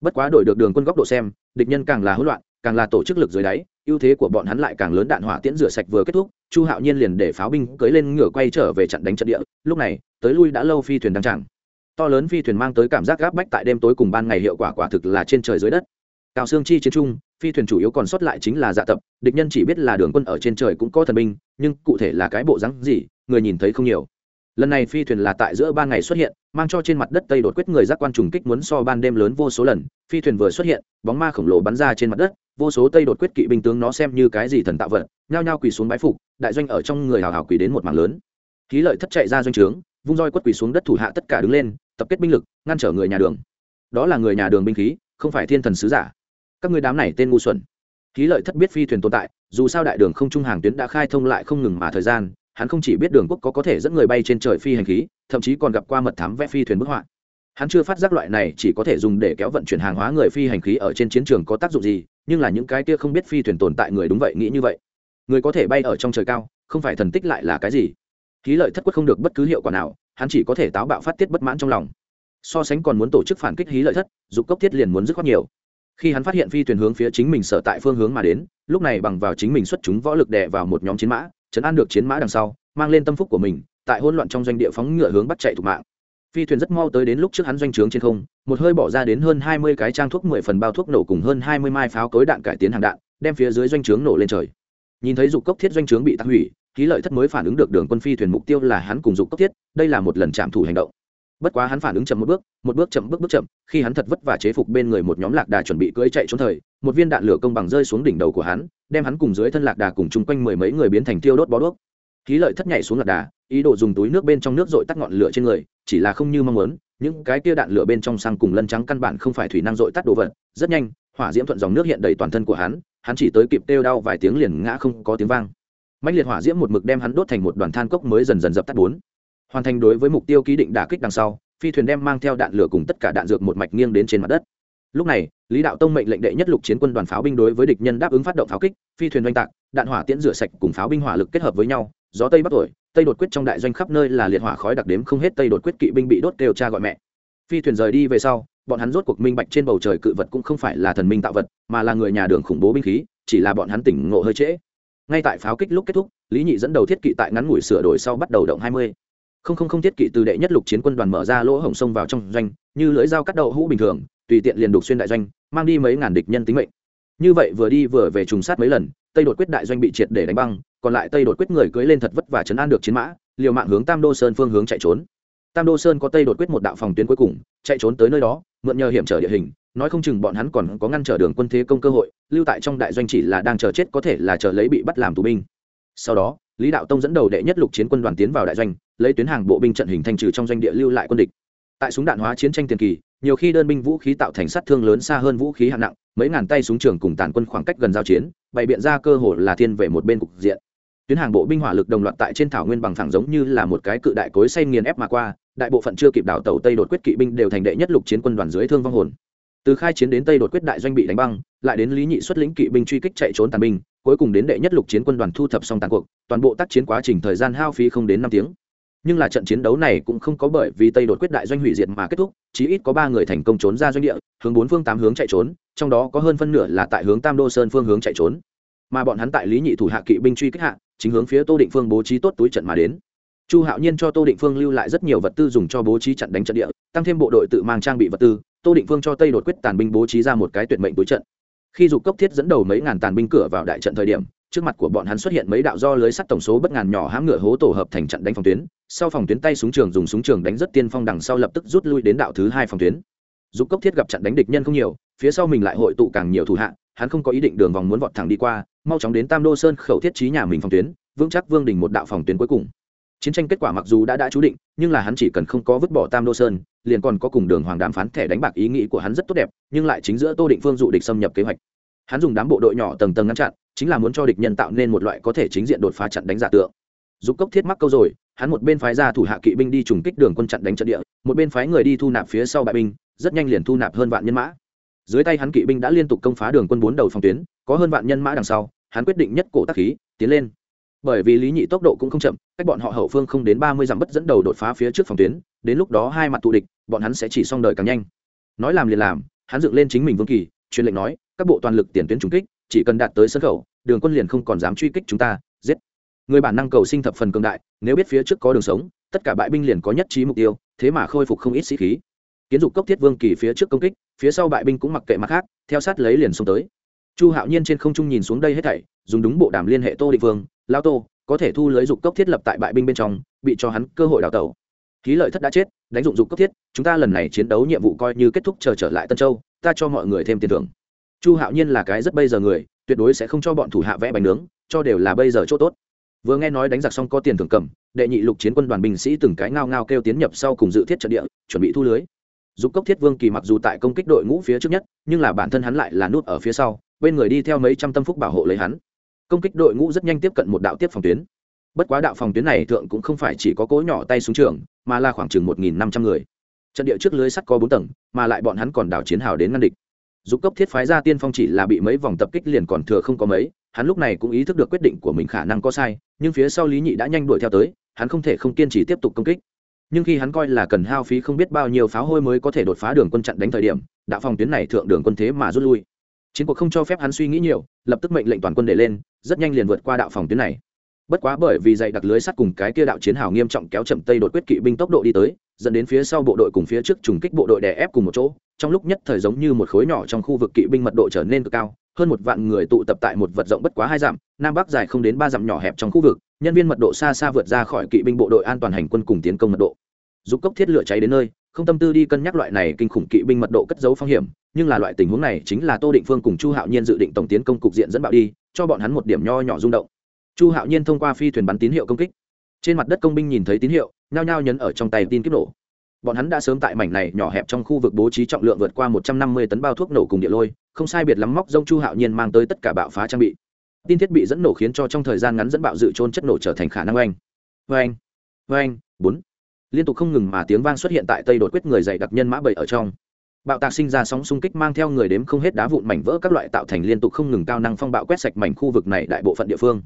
bất quá đổi được đường quân góc độ xem, địch nhân càng là hỗn loạn, càng là tổ chức lực dưới đáy, ưu thế của bọn hắn lại càng lớn đạn hỏa tiễn rửa sạch vừa kết thúc, chu hạo nhiên liền để pháo binh cưới lên ngựa quay trở về trận đánh trận địa, lúc này, tới lui đã lâu phi thuyền đăng tràng to lớn phi thuyền mang tới cảm giác gáp bách tại đêm tối cùng ban ngày hiệu quả quả thực là trên trời dưới đất. Cao xương chi chiến trung, phi thuyền chủ yếu còn sót lại chính là dạ tập, địch nhân chỉ biết là đường quân ở trên trời cũng có thần binh, nhưng cụ thể là cái bộ rắn gì, người nhìn thấy không nhiều. Lần này phi thuyền là tại giữa ban ngày xuất hiện, mang cho trên mặt đất tây đột quyết người giác quan trùng kích muốn so ban đêm lớn vô số lần, phi thuyền vừa xuất hiện, bóng ma khổng lồ bắn ra trên mặt đất, vô số tây đột quyết kỵ binh tướng nó xem như cái gì thần tạo vật, nhao nhao quỳ xuống bái phục, đại doanh ở trong người hào hào quỳ đến một mảng lớn. Khí lợi thất chạy ra doanh trướng, vung roi quất quỳ xuống đất thủ hạ tất cả đứng lên tập kết binh lực, ngăn trở người nhà đường. Đó là người nhà đường binh khí, không phải thiên thần sứ giả. Các người đám này tên ngu xuẩn. Khí lợi thất biết phi thuyền tồn tại, dù sao đại đường không trung hàng tuyến đã khai thông lại không ngừng mà thời gian, hắn không chỉ biết đường quốc có có thể dẫn người bay trên trời phi hành khí, thậm chí còn gặp qua mật thám vẽ phi thuyền bức họa. Hắn chưa phát giác loại này chỉ có thể dùng để kéo vận chuyển hàng hóa người phi hành khí ở trên chiến trường có tác dụng gì, nhưng là những cái kia không biết phi thuyền tồn tại người đúng vậy nghĩ như vậy. Người có thể bay ở trong trời cao, không phải thần tích lại là cái gì? Khí lợi thất quất không được bất cứ hiệu quả nào hắn chỉ có thể táo bạo phát tiết bất mãn trong lòng. So sánh còn muốn tổ chức phản kích hí lợi thất, dục cốc thiết liền muốn dứt khoát nhiều. Khi hắn phát hiện phi thuyền hướng phía chính mình sở tại phương hướng mà đến, lúc này bằng vào chính mình xuất chúng võ lực đè vào một nhóm chiến mã chấn an được chiến mã đằng sau, mang lên tâm phúc của mình, tại hỗn loạn trong doanh địa phóng ngựa hướng bắt chạy thủ mạng. Phi thuyền rất mau tới đến lúc trước hắn doanh trướng trên không, một hơi bỏ ra đến hơn hai mươi cái trang thuốc mười phần bao thuốc nổ cùng hơn hai mươi mai pháo cối đạn cải tiến hàng đạn, đem phía dưới doanh trướng nổ lên trời. Nhìn thấy dục cốc thiết doanh trướng bị tắc hủy khí lợi thất mới phản ứng được đường quân phi thuyền mục tiêu là hắn cùng dục cốc thiết, đây là một lần chạm thủ hành động. Bất quá hắn phản ứng chậm một bước một bước chậm bước bước chậm, khi hắn thật vất vả chế phục bên người một nhóm lạc đà chuẩn bị cưỡi chạy trốn thời, một viên đạn lửa công bằng rơi xuống đỉnh đầu của hắn, đem hắn cùng dưới thân lạc đà cùng chung quanh mười mấy người biến thành tiêu đốt bó đuốc. Khí lợi thất nhảy xuống lạc đà, ý đồ dùng túi nước bên trong nước dội tắt ngọn lửa trên người, chỉ là không như mong muốn, những cái tia đạn lửa bên trong sang cùng lân trắng căn bản không phải thủy năng dội tắt đồ vật, rất nhanh, hỏa diễm thuận dòng nước hiện đầy toàn thân của hắn hắn chỉ tới kịp kêu đau vài tiếng liền ngã không có tiếng vang mạnh liệt hỏa diễm một mực đem hắn đốt thành một đoàn than cốc mới dần dần dập tắt bốn. Hoàn thành đối với mục tiêu ký định đả kích đằng sau, phi thuyền đem mang theo đạn lửa cùng tất cả đạn dược một mạch nghiêng đến trên mặt đất. Lúc này, lý đạo tông mệnh lệnh đệ nhất lục chiến quân đoàn pháo binh đối với địch nhân đáp ứng phát động pháo kích, phi thuyền oanh tạc, đạn hỏa tiễn rửa sạch cùng pháo binh hỏa lực kết hợp với nhau, gió tây bắc tuổi tây đột quyết trong đại doanh khắp nơi là liệt hỏa khói đặc đếm không hết tây đột quyết kỵ binh bị đốt kêu cha gọi mẹ. Phi thuyền rời đi về sau, bọn hắn rốt cuộc minh bạch trên bầu trời cự vật cũng không phải là thần minh tạo vật, mà là người nhà đường khủng bố binh khí, chỉ là bọn hắn tỉnh ngộ hơi trễ ngay tại pháo kích lúc kết thúc, lý nhị dẫn đầu thiết kỵ tại ngắn ngủi sửa đổi sau bắt đầu động hai mươi. Không không không thiết kỵ từ đệ nhất lục chiến quân đoàn mở ra lỗ hổng sông vào trong doanh, như lưỡi dao cắt đậu hũ bình thường, tùy tiện liền đục xuyên đại doanh, mang đi mấy ngàn địch nhân tính mệnh. Như vậy vừa đi vừa về trùng sát mấy lần, tây đột quyết đại doanh bị triệt để đánh băng, còn lại tây đột quyết người cưỡi lên thật vất và chấn an được chiến mã, liều mạng hướng tam đô sơn phương hướng chạy trốn. Tam đô sơn có tây đột quyết một đạo phòng tuyến cuối cùng, chạy trốn tới nơi đó, mượn nhờ hiểm trở địa hình nói không chừng bọn hắn còn có ngăn trở đường quân thế công cơ hội, lưu tại trong đại doanh chỉ là đang chờ chết có thể là chờ lấy bị bắt làm tù binh. Sau đó, lý đạo tông dẫn đầu đệ nhất lục chiến quân đoàn tiến vào đại doanh, lấy tuyến hàng bộ binh trận hình thành trừ trong doanh địa lưu lại quân địch. Tại súng đạn hóa chiến tranh tiền kỳ, nhiều khi đơn binh vũ khí tạo thành sát thương lớn xa hơn vũ khí hạng nặng, mấy ngàn tay súng trường cùng tàn quân khoảng cách gần giao chiến, bày biện ra cơ hội là thiên về một bên cục diện. Tuyến hàng bộ binh hỏa lực đồng loạt tại trên thảo nguyên bằng phẳng giống như là một cái cự đại cối xay nghiền ép mà qua, đại bộ phận chưa kịp đảo tàu tây đột quyết kỵ binh đều thành đệ nhất lục chiến quân đoàn dưới thương vong hồn từ khai chiến đến tây đột quyết đại doanh bị đánh băng, lại đến lý nhị xuất lĩnh kỵ binh truy kích chạy trốn tàn binh, cuối cùng đến đệ nhất lục chiến quân đoàn thu thập xong tàn cuộc, toàn bộ tác chiến quá trình thời gian hao phí không đến năm tiếng. Nhưng là trận chiến đấu này cũng không có bởi vì tây đột quyết đại doanh hủy diệt mà kết thúc, chí ít có ba người thành công trốn ra doanh địa, hướng bốn phương tám hướng chạy trốn, trong đó có hơn phân nửa là tại hướng tam đô sơn phương hướng chạy trốn. Mà bọn hắn tại lý nhị thủ hạ kỵ binh truy kích hạ, chính hướng phía tô định phương bố trí tốt túi trận mà đến. Chu hạo nhiên cho tô định phương lưu lại rất nhiều vật tư dùng cho bố trí trận đánh trận địa, tăng thêm bộ đội tự mang trang bị vật tư tô định phương cho tây đột quyết tàn binh bố trí ra một cái tuyệt mệnh túi trận. Khi dục cốc thiết dẫn đầu mấy ngàn tàn binh cửa vào đại trận thời điểm, trước mặt của bọn hắn xuất hiện mấy đạo do lưới sắt tổng số bất ngàn nhỏ hãm ngựa hố tổ hợp thành trận đánh phòng tuyến. Sau phòng tuyến tay súng trường dùng súng trường đánh rất tiên phong đằng sau lập tức rút lui đến đạo thứ hai phòng tuyến. Dục cốc thiết gặp trận đánh địch nhân không nhiều, phía sau mình lại hội tụ càng nhiều thủ hạ, hắn không có ý định đường vòng muốn vọt thẳng đi qua, mau chóng đến tam đô sơn khẩu thiết trí nhà mình phòng tuyến, vững chắc vương đình một đạo phòng tuyến cuối cùng chiến tranh kết quả mặc dù đã đã chú định, nhưng là hắn chỉ cần không có vứt bỏ tam đô sơn, liền còn có cùng đường hoàng đàm phán thẻ đánh bạc ý nghĩ của hắn rất tốt đẹp, nhưng lại chính giữa tô định phương dụ địch xâm nhập kế hoạch. Hắn dùng đám bộ đội nhỏ tầng tầng ngăn chặn, chính là muốn cho địch nhân tạo nên một loại có thể chính diện đột phá chặn đánh giả tượng. Dục cốc thiết mắc câu rồi, hắn một bên phái ra thủ hạ kỵ binh đi trùng kích đường quân chặn đánh trận địa, một bên phái người đi thu nạp phía sau bại binh, rất nhanh liền thu nạp hơn vạn nhân mã. Dưới tay hắn kỵ binh đã liên tục công phá đường quân bốn đầu phòng tuyến, có hơn vạn nhân mã đằng sau, hắn quyết định nhất cổ tác khí, tiến lên bởi vì lý nhị tốc độ cũng không chậm, cách bọn họ hậu phương không đến ba mươi dặm bất dẫn đầu đột phá phía trước phòng tuyến, đến lúc đó hai mặt thù địch, bọn hắn sẽ chỉ xong đời càng nhanh. Nói làm liền làm, hắn dựng lên chính mình vương kỳ, truyền lệnh nói, các bộ toàn lực tiền tuyến trúng kích, chỉ cần đạt tới sân khẩu, đường quân liền không còn dám truy kích chúng ta, giết. Người bản năng cầu sinh thập phần cường đại, nếu biết phía trước có đường sống, tất cả bại binh liền có nhất trí mục tiêu, thế mà khôi phục không ít sĩ khí. Kiến dục cốc thiết vương kỳ phía trước công kích, phía sau bại binh cũng mặc kệ mặt khác, theo sát lấy liền xông tới. Chu hạo nhiên trên không trung nhìn xuống đây hết thảy, dùng đúng bộ đàm liên hệ tô định vương lao tô, có thể thu lưới dục cốc thiết lập tại bại binh bên trong, bị cho hắn cơ hội đào tẩu. Khí lợi thất đã chết, đánh dụng dục cốc thiết, chúng ta lần này chiến đấu nhiệm vụ coi như kết thúc chờ trở lại tân châu, ta cho mọi người thêm tiền thưởng. Chu hạo nhiên là cái rất bây giờ người, tuyệt đối sẽ không cho bọn thủ hạ vẽ bánh nướng, cho đều là bây giờ chỗ tốt. Vừa nghe nói đánh giặc xong có tiền thưởng cầm, đệ nhị lục chiến quân đoàn binh sĩ từng cái ngao ngao kêu tiến nhập sau cùng dự thiết trận địa, chuẩn bị thu lưới. Dục cốc thiết vương kỳ mặc dù tại công kích đội ngũ phía trước nhất, nhưng là bản thân hắn lại là nút ở phía sau, bên người đi theo mấy trăm tâm phúc bảo hộ lấy hắn công kích đội ngũ rất nhanh tiếp cận một đạo tiếp phòng tuyến. Bất quá đạo phòng tuyến này thượng cũng không phải chỉ có cỗ nhỏ tay xuống trường, mà là khoảng chừng một nghìn năm trăm người. Trận địa trước lưới sắt có bốn tầng, mà lại bọn hắn còn đảo chiến hào đến ngăn địch. Dục cấp thiết phái ra tiên phong chỉ là bị mấy vòng tập kích liền còn thừa không có mấy, hắn lúc này cũng ý thức được quyết định của mình khả năng có sai, nhưng phía sau lý nhị đã nhanh đuổi theo tới, hắn không thể không kiên trì tiếp tục công kích. Nhưng khi hắn coi là cần hao phí không biết bao nhiêu pháo hôi mới có thể đột phá đường quân chặn đánh thời điểm, đạo phòng tuyến này thượng đường quân thế mà rút lui. Chiến cuộc không cho phép hắn suy nghĩ nhiều, lập tức mệnh lệnh toàn quân để lên rất nhanh liền vượt qua đạo phòng tuyến này. Bất quá bởi vì dày đặc lưới sắt cùng cái kia đạo chiến hào nghiêm trọng kéo chậm tây đột quyết kỵ binh tốc độ đi tới, dẫn đến phía sau bộ đội cùng phía trước trùng kích bộ đội đè ép cùng một chỗ, trong lúc nhất thời giống như một khối nhỏ trong khu vực kỵ binh mật độ trở nên cực cao, hơn một vạn người tụ tập tại một vật rộng bất quá hai dặm, nam bắc dài không đến ba dặm nhỏ hẹp trong khu vực, nhân viên mật độ xa xa vượt ra khỏi kỵ binh bộ đội an toàn hành quân cùng tiến công mật độ. Dục cốc thiết lửa cháy đến nơi, không tâm tư đi cân nhắc loại này kinh khủng kỵ binh mật độ cất giấu phong hiểm, nhưng là loại tình huống này chính là tô định phương cùng chu hạo nhiên dự định tổng tiến công cục diện dẫn bạo đi cho bọn hắn một điểm nho nhỏ rung động. Chu hạo nhiên thông qua phi thuyền bắn tín hiệu công kích. Trên mặt đất công binh nhìn thấy tín hiệu, nhao nhao nhấn ở trong tay tin kiếp nổ. Bọn hắn đã sớm tại mảnh này nhỏ hẹp trong khu vực bố trí trọng lượng vượt qua một trăm năm mươi tấn bao thuốc nổ cùng địa lôi, không sai biệt lắm móc dông chu hạo nhiên mang tới tất cả bạo phá trang bị. Tin thiết bị dẫn nổ khiến cho trong thời gian ngắn dẫn bạo dự trôn chất nổ trở thành khả năng oanh. Oanh oanh, bốn. Liên tục không ngừng mà tiếng vang xuất hiện tại tây đột quyết người dày đặc nhân mã bầy ở trong bạo tạc sinh ra sóng xung kích mang theo người đếm không hết đá vụn mảnh vỡ các loại tạo thành liên tục không ngừng cao năng phong bạo quét sạch mảnh khu vực này đại bộ phận địa phương.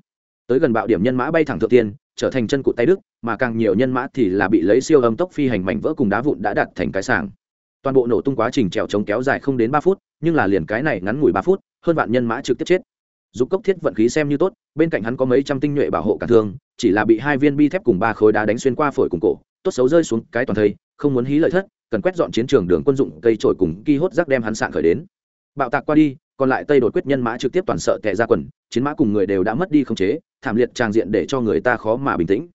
Tới gần bạo điểm nhân mã bay thẳng thượng tiên, trở thành chân cụt tay đức, mà càng nhiều nhân mã thì là bị lấy siêu âm tốc phi hành mảnh vỡ cùng đá vụn đã đặt thành cái sàng toàn bộ nổ tung quá trình trèo trống kéo dài không đến ba phút, nhưng là liền cái này ngắn ngủi ba phút, hơn vạn nhân mã trực tiếp chết. Dục cốc thiết vận khí xem như tốt, bên cạnh hắn có mấy trăm tinh nhuệ bảo hộ cả thương, chỉ là bị hai viên bi thép cùng ba khối đá đánh xuyên qua phổi cùng cổ, tốt xấu rơi xuống cái toàn thây, không muốn hí lợi thất cần quét dọn chiến trường đường quân dụng cây trổi cùng ghi hốt rác đem hắn sạn khởi đến. Bạo tạc qua đi, còn lại tây đột quyết nhân mã trực tiếp toàn sợ tệ ra quần, chiến mã cùng người đều đã mất đi khống chế, thảm liệt tràng diện để cho người ta khó mà bình tĩnh.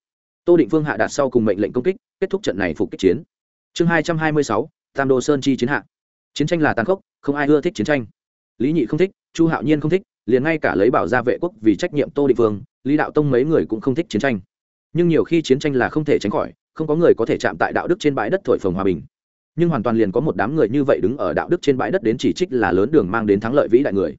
Tô định phương hạ đạt sau cùng mệnh lệnh công kích, kết thúc trận này phục kích chiến. Chương hai trăm hai mươi sáu, tam đô sơn chi chiến hạ. Chiến tranh là tàn khốc, không ai ưa thích chiến tranh. Lý nhị không thích, chu hạo nhiên không thích, liền ngay cả lấy bảo gia vệ quốc vì trách nhiệm tô định phương, lý đạo tông mấy người cũng không thích chiến tranh. Nhưng nhiều khi chiến tranh là không thể tránh khỏi, không có người có thể chạm tại đạo đức trên bãi đất thổi phồng hòa bình nhưng hoàn toàn liền có một đám người như vậy đứng ở đạo đức trên bãi đất đến chỉ trích là lớn đường mang đến thắng lợi vĩ đại người.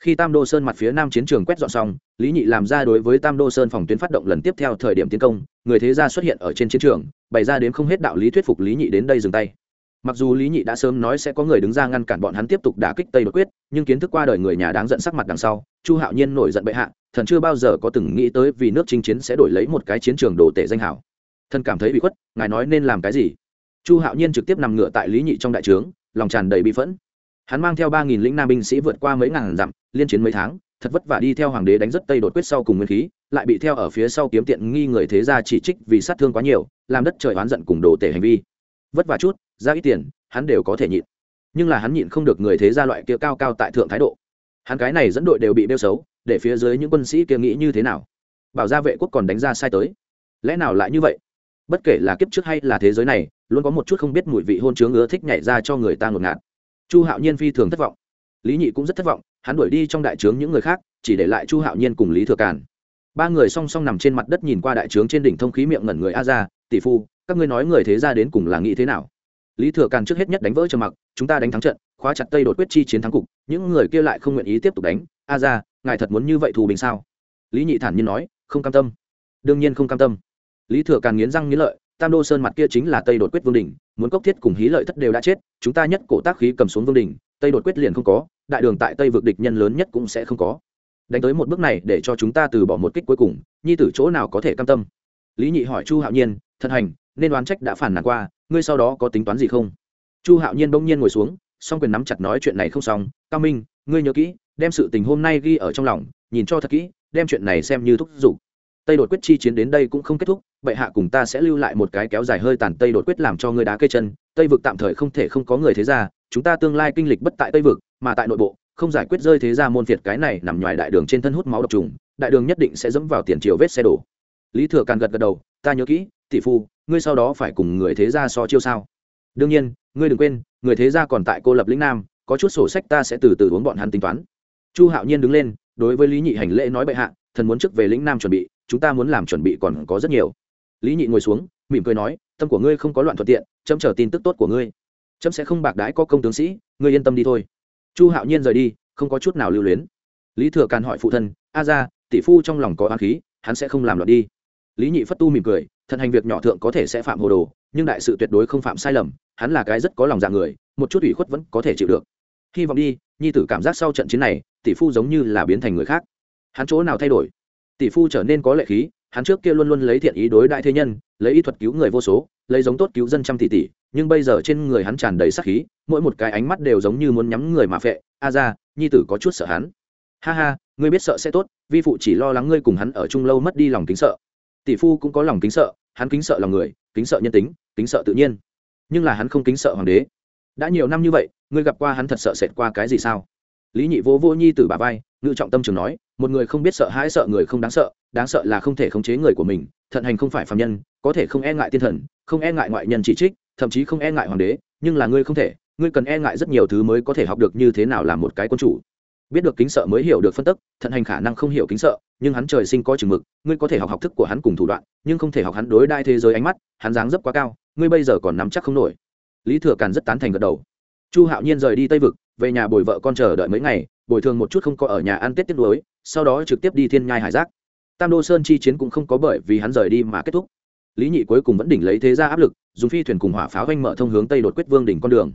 Khi tam đô sơn mặt phía nam chiến trường quét dọn xong, lý nhị làm ra đối với tam đô sơn phòng tuyến phát động lần tiếp theo thời điểm tiến công, người thế gia xuất hiện ở trên chiến trường, bày ra đến không hết đạo lý thuyết phục lý nhị đến đây dừng tay. Mặc dù lý nhị đã sớm nói sẽ có người đứng ra ngăn cản bọn hắn tiếp tục đả kích tây đột quyết, nhưng kiến thức qua đời người nhà đáng giận sắc mặt đằng sau, chu hạo nhiên nổi giận bệ hạ, thần chưa bao giờ có từng nghĩ tới vì nước chinh chiến sẽ đổi lấy một cái chiến trường đồ tể danh hảo thần cảm thấy bị khuất, ngài nói nên làm cái gì? Chu hạo nhiên trực tiếp nằm ngựa tại lý nhị trong đại trướng, lòng tràn đầy bị phẫn. Hắn mang theo ba nghìn lĩnh nam binh sĩ vượt qua mấy ngàn dặm, liên chiến mấy tháng, thật vất vả đi theo hoàng đế đánh rất tây đột quyết sau cùng nguyên khí, lại bị theo ở phía sau kiếm tiện nghi người thế gia chỉ trích vì sát thương quá nhiều, làm đất trời oán giận cùng đồ tể hành vi. Vất vả chút, ra ít tiền, hắn đều có thể nhịn. Nhưng là hắn nhịn không được người thế gia loại kia cao cao tại thượng thái độ. Hắn cái này dẫn đội đều bị đeo xấu, để phía dưới những quân sĩ kia nghĩ như thế nào? Bảo gia vệ quốc còn đánh ra sai tới. Lẽ nào lại như vậy? Bất kể là kiếp trước hay là thế giới này luôn có một chút không biết mùi vị hôn chướng ngứa thích nhảy ra cho người ta ngột ngạt. Chu hạo nhiên phi thường thất vọng. Lý nhị cũng rất thất vọng, hắn đuổi đi trong đại trướng những người khác, chỉ để lại chu hạo nhiên cùng lý thừa càn. Ba người song song nằm trên mặt đất nhìn qua đại trướng trên đỉnh thông khí miệng ngẩn người a ra tỷ phu, các ngươi nói người thế ra đến cùng là nghĩ thế nào? Lý thừa càn trước hết nhất đánh vỡ trầm mặc, chúng ta đánh thắng trận, khóa chặt tây đột quyết chi chiến thắng cục, những người kia lại không nguyện ý tiếp tục đánh. A ra ngài thật muốn như vậy thù bình sao? Lý nhị thản nhiên nói, không cam tâm. Đương nhiên không cam tâm. Lý thừa càn nghiến răng nghiến lợi tam đô sơn mặt kia chính là tây đột quyết vương đình muốn cốc thiết cùng hí lợi thất đều đã chết, chúng ta nhất cổ tác khí cầm xuống vương đình tây đột quyết liền không có, đại đường tại tây vực địch nhân lớn nhất cũng sẽ không có. Đánh tới một bước này để cho chúng ta từ bỏ một kích cuối cùng, nhi tử chỗ nào có thể cam tâm? Lý nhị hỏi chu hạo nhiên, thật hành, nên đoán trách đã phản nàn qua, ngươi sau đó có tính toán gì không? Chu hạo nhiên bỗng nhiên ngồi xuống, song quyền nắm chặt nói chuyện này không xong, cao minh, ngươi nhớ kỹ, đem sự tình hôm nay ghi ở trong lòng, nhìn cho thật kỹ, đem chuyện này xem như thúc giục. Tây đột quyết chi chiến đến đây cũng không kết thúc bệ hạ cùng ta sẽ lưu lại một cái kéo dài hơi tàn tây đột quyết làm cho ngươi đá cây chân. Tây vực tạm thời không thể không có người thế ra chúng ta tương lai kinh lịch bất tại tây vực, mà tại nội bộ, không giải quyết rơi thế ra môn phiệt cái này nằm ngoài đại đường trên thân hút máu độc trùng, đại đường nhất định sẽ dẫm vào tiền chiều vết xe đổ. Lý thừa càng gật gật đầu, ta nhớ kỹ, tỷ phu, ngươi sau đó phải cùng người thế gia so chiêu sao. Đương nhiên, ngươi đừng quên, người thế gia còn tại cô lập lĩnh nam, có chút sổ sách ta sẽ từ từ uống bọn hắn tính toán. Chu hạo nhiên đứng lên, đối với lý nhị hành lễ nói bệ hạ, thần muốn trước về lĩnh nam chuẩn bị, chúng ta muốn làm chuẩn bị còn có rất nhiều lý nhị ngồi xuống, mỉm cười nói, tâm của ngươi không có loạn thuận tiện, chấm chờ tin tức tốt của ngươi. Chấm sẽ không bạc đãi có công tướng sĩ, ngươi yên tâm đi thôi. Chu hạo nhiên rời đi, không có chút nào lưu luyến. Lý thừa càn hỏi phụ thân, a ra, tỷ phu trong lòng có oán khí, hắn sẽ không làm loạn đi. Lý nhị phất tu mỉm cười thận hành việc nhỏ thượng có thể sẽ phạm hồ đồ, nhưng đại sự tuyệt đối không phạm sai lầm, hắn là cái rất có lòng dạ người, một chút ủy khuất vẫn có thể chịu được. Hy vọng đi, nhi tử cảm giác sau trận chiến này, tỷ phu giống như là biến thành người khác. Hắn chỗ nào thay đổi? Tỷ phu trở nên có lệ khí hắn trước kia luôn luôn lấy thiện ý đối đại thế nhân, lấy ý thuật cứu người vô số, lấy giống tốt cứu dân trăm tỷ tỷ, nhưng bây giờ trên người hắn tràn đầy sắc khí, mỗi một cái ánh mắt đều giống như muốn nhắm người mà phệ. A ra, nhi tử có chút sợ hắn. Ha ha, ngươi biết sợ sẽ tốt, vi phụ chỉ lo lắng ngươi cùng hắn ở chung lâu mất đi lòng kính sợ. Tỷ phu cũng có lòng kính sợ, hắn kính sợ lòng người, kính sợ nhân tính, kính sợ tự nhiên. Nhưng là hắn không kính sợ hoàng đế. Đã nhiều năm như vậy, ngươi gặp qua hắn thật sợ sệt qua cái gì sao? Lý nhị vô vô nhi tử bà vai, ngự trọng tâm trường nói, một người không biết sợ hãi sợ người không đáng sợ đáng sợ là không thể khống chế người của mình, thận hành không phải phạm nhân, có thể không e ngại tiên thần, không e ngại ngoại nhân chỉ trích, thậm chí không e ngại hoàng đế, nhưng là ngươi không thể, ngươi cần e ngại rất nhiều thứ mới có thể học được như thế nào làm một cái quân chủ. Biết được kính sợ mới hiểu được phân tức, thận hành khả năng không hiểu kính sợ, nhưng hắn trời sinh có chừng mực, ngươi có thể học học thức của hắn cùng thủ đoạn, nhưng không thể học hắn đối đai thế giới ánh mắt, hắn dáng dấp quá cao, ngươi bây giờ còn nắm chắc không nổi. Lý thừa càn rất tán thành gật đầu. Chu hạo nhiên rời đi tây vực, về nhà bồi vợ con chờ đợi mấy ngày, bồi thường một chút không có ở nhà ăn tết tiết lối sau đó trực tiếp đi thiên nhai hải giác tam đô sơn chi chiến cũng không có bởi vì hắn rời đi mà kết thúc. Lý nhị cuối cùng vẫn đỉnh lấy thế ra áp lực, dùng phi thuyền cùng hỏa pháo vanh mở thông hướng tây đột quyết vương đỉnh con đường.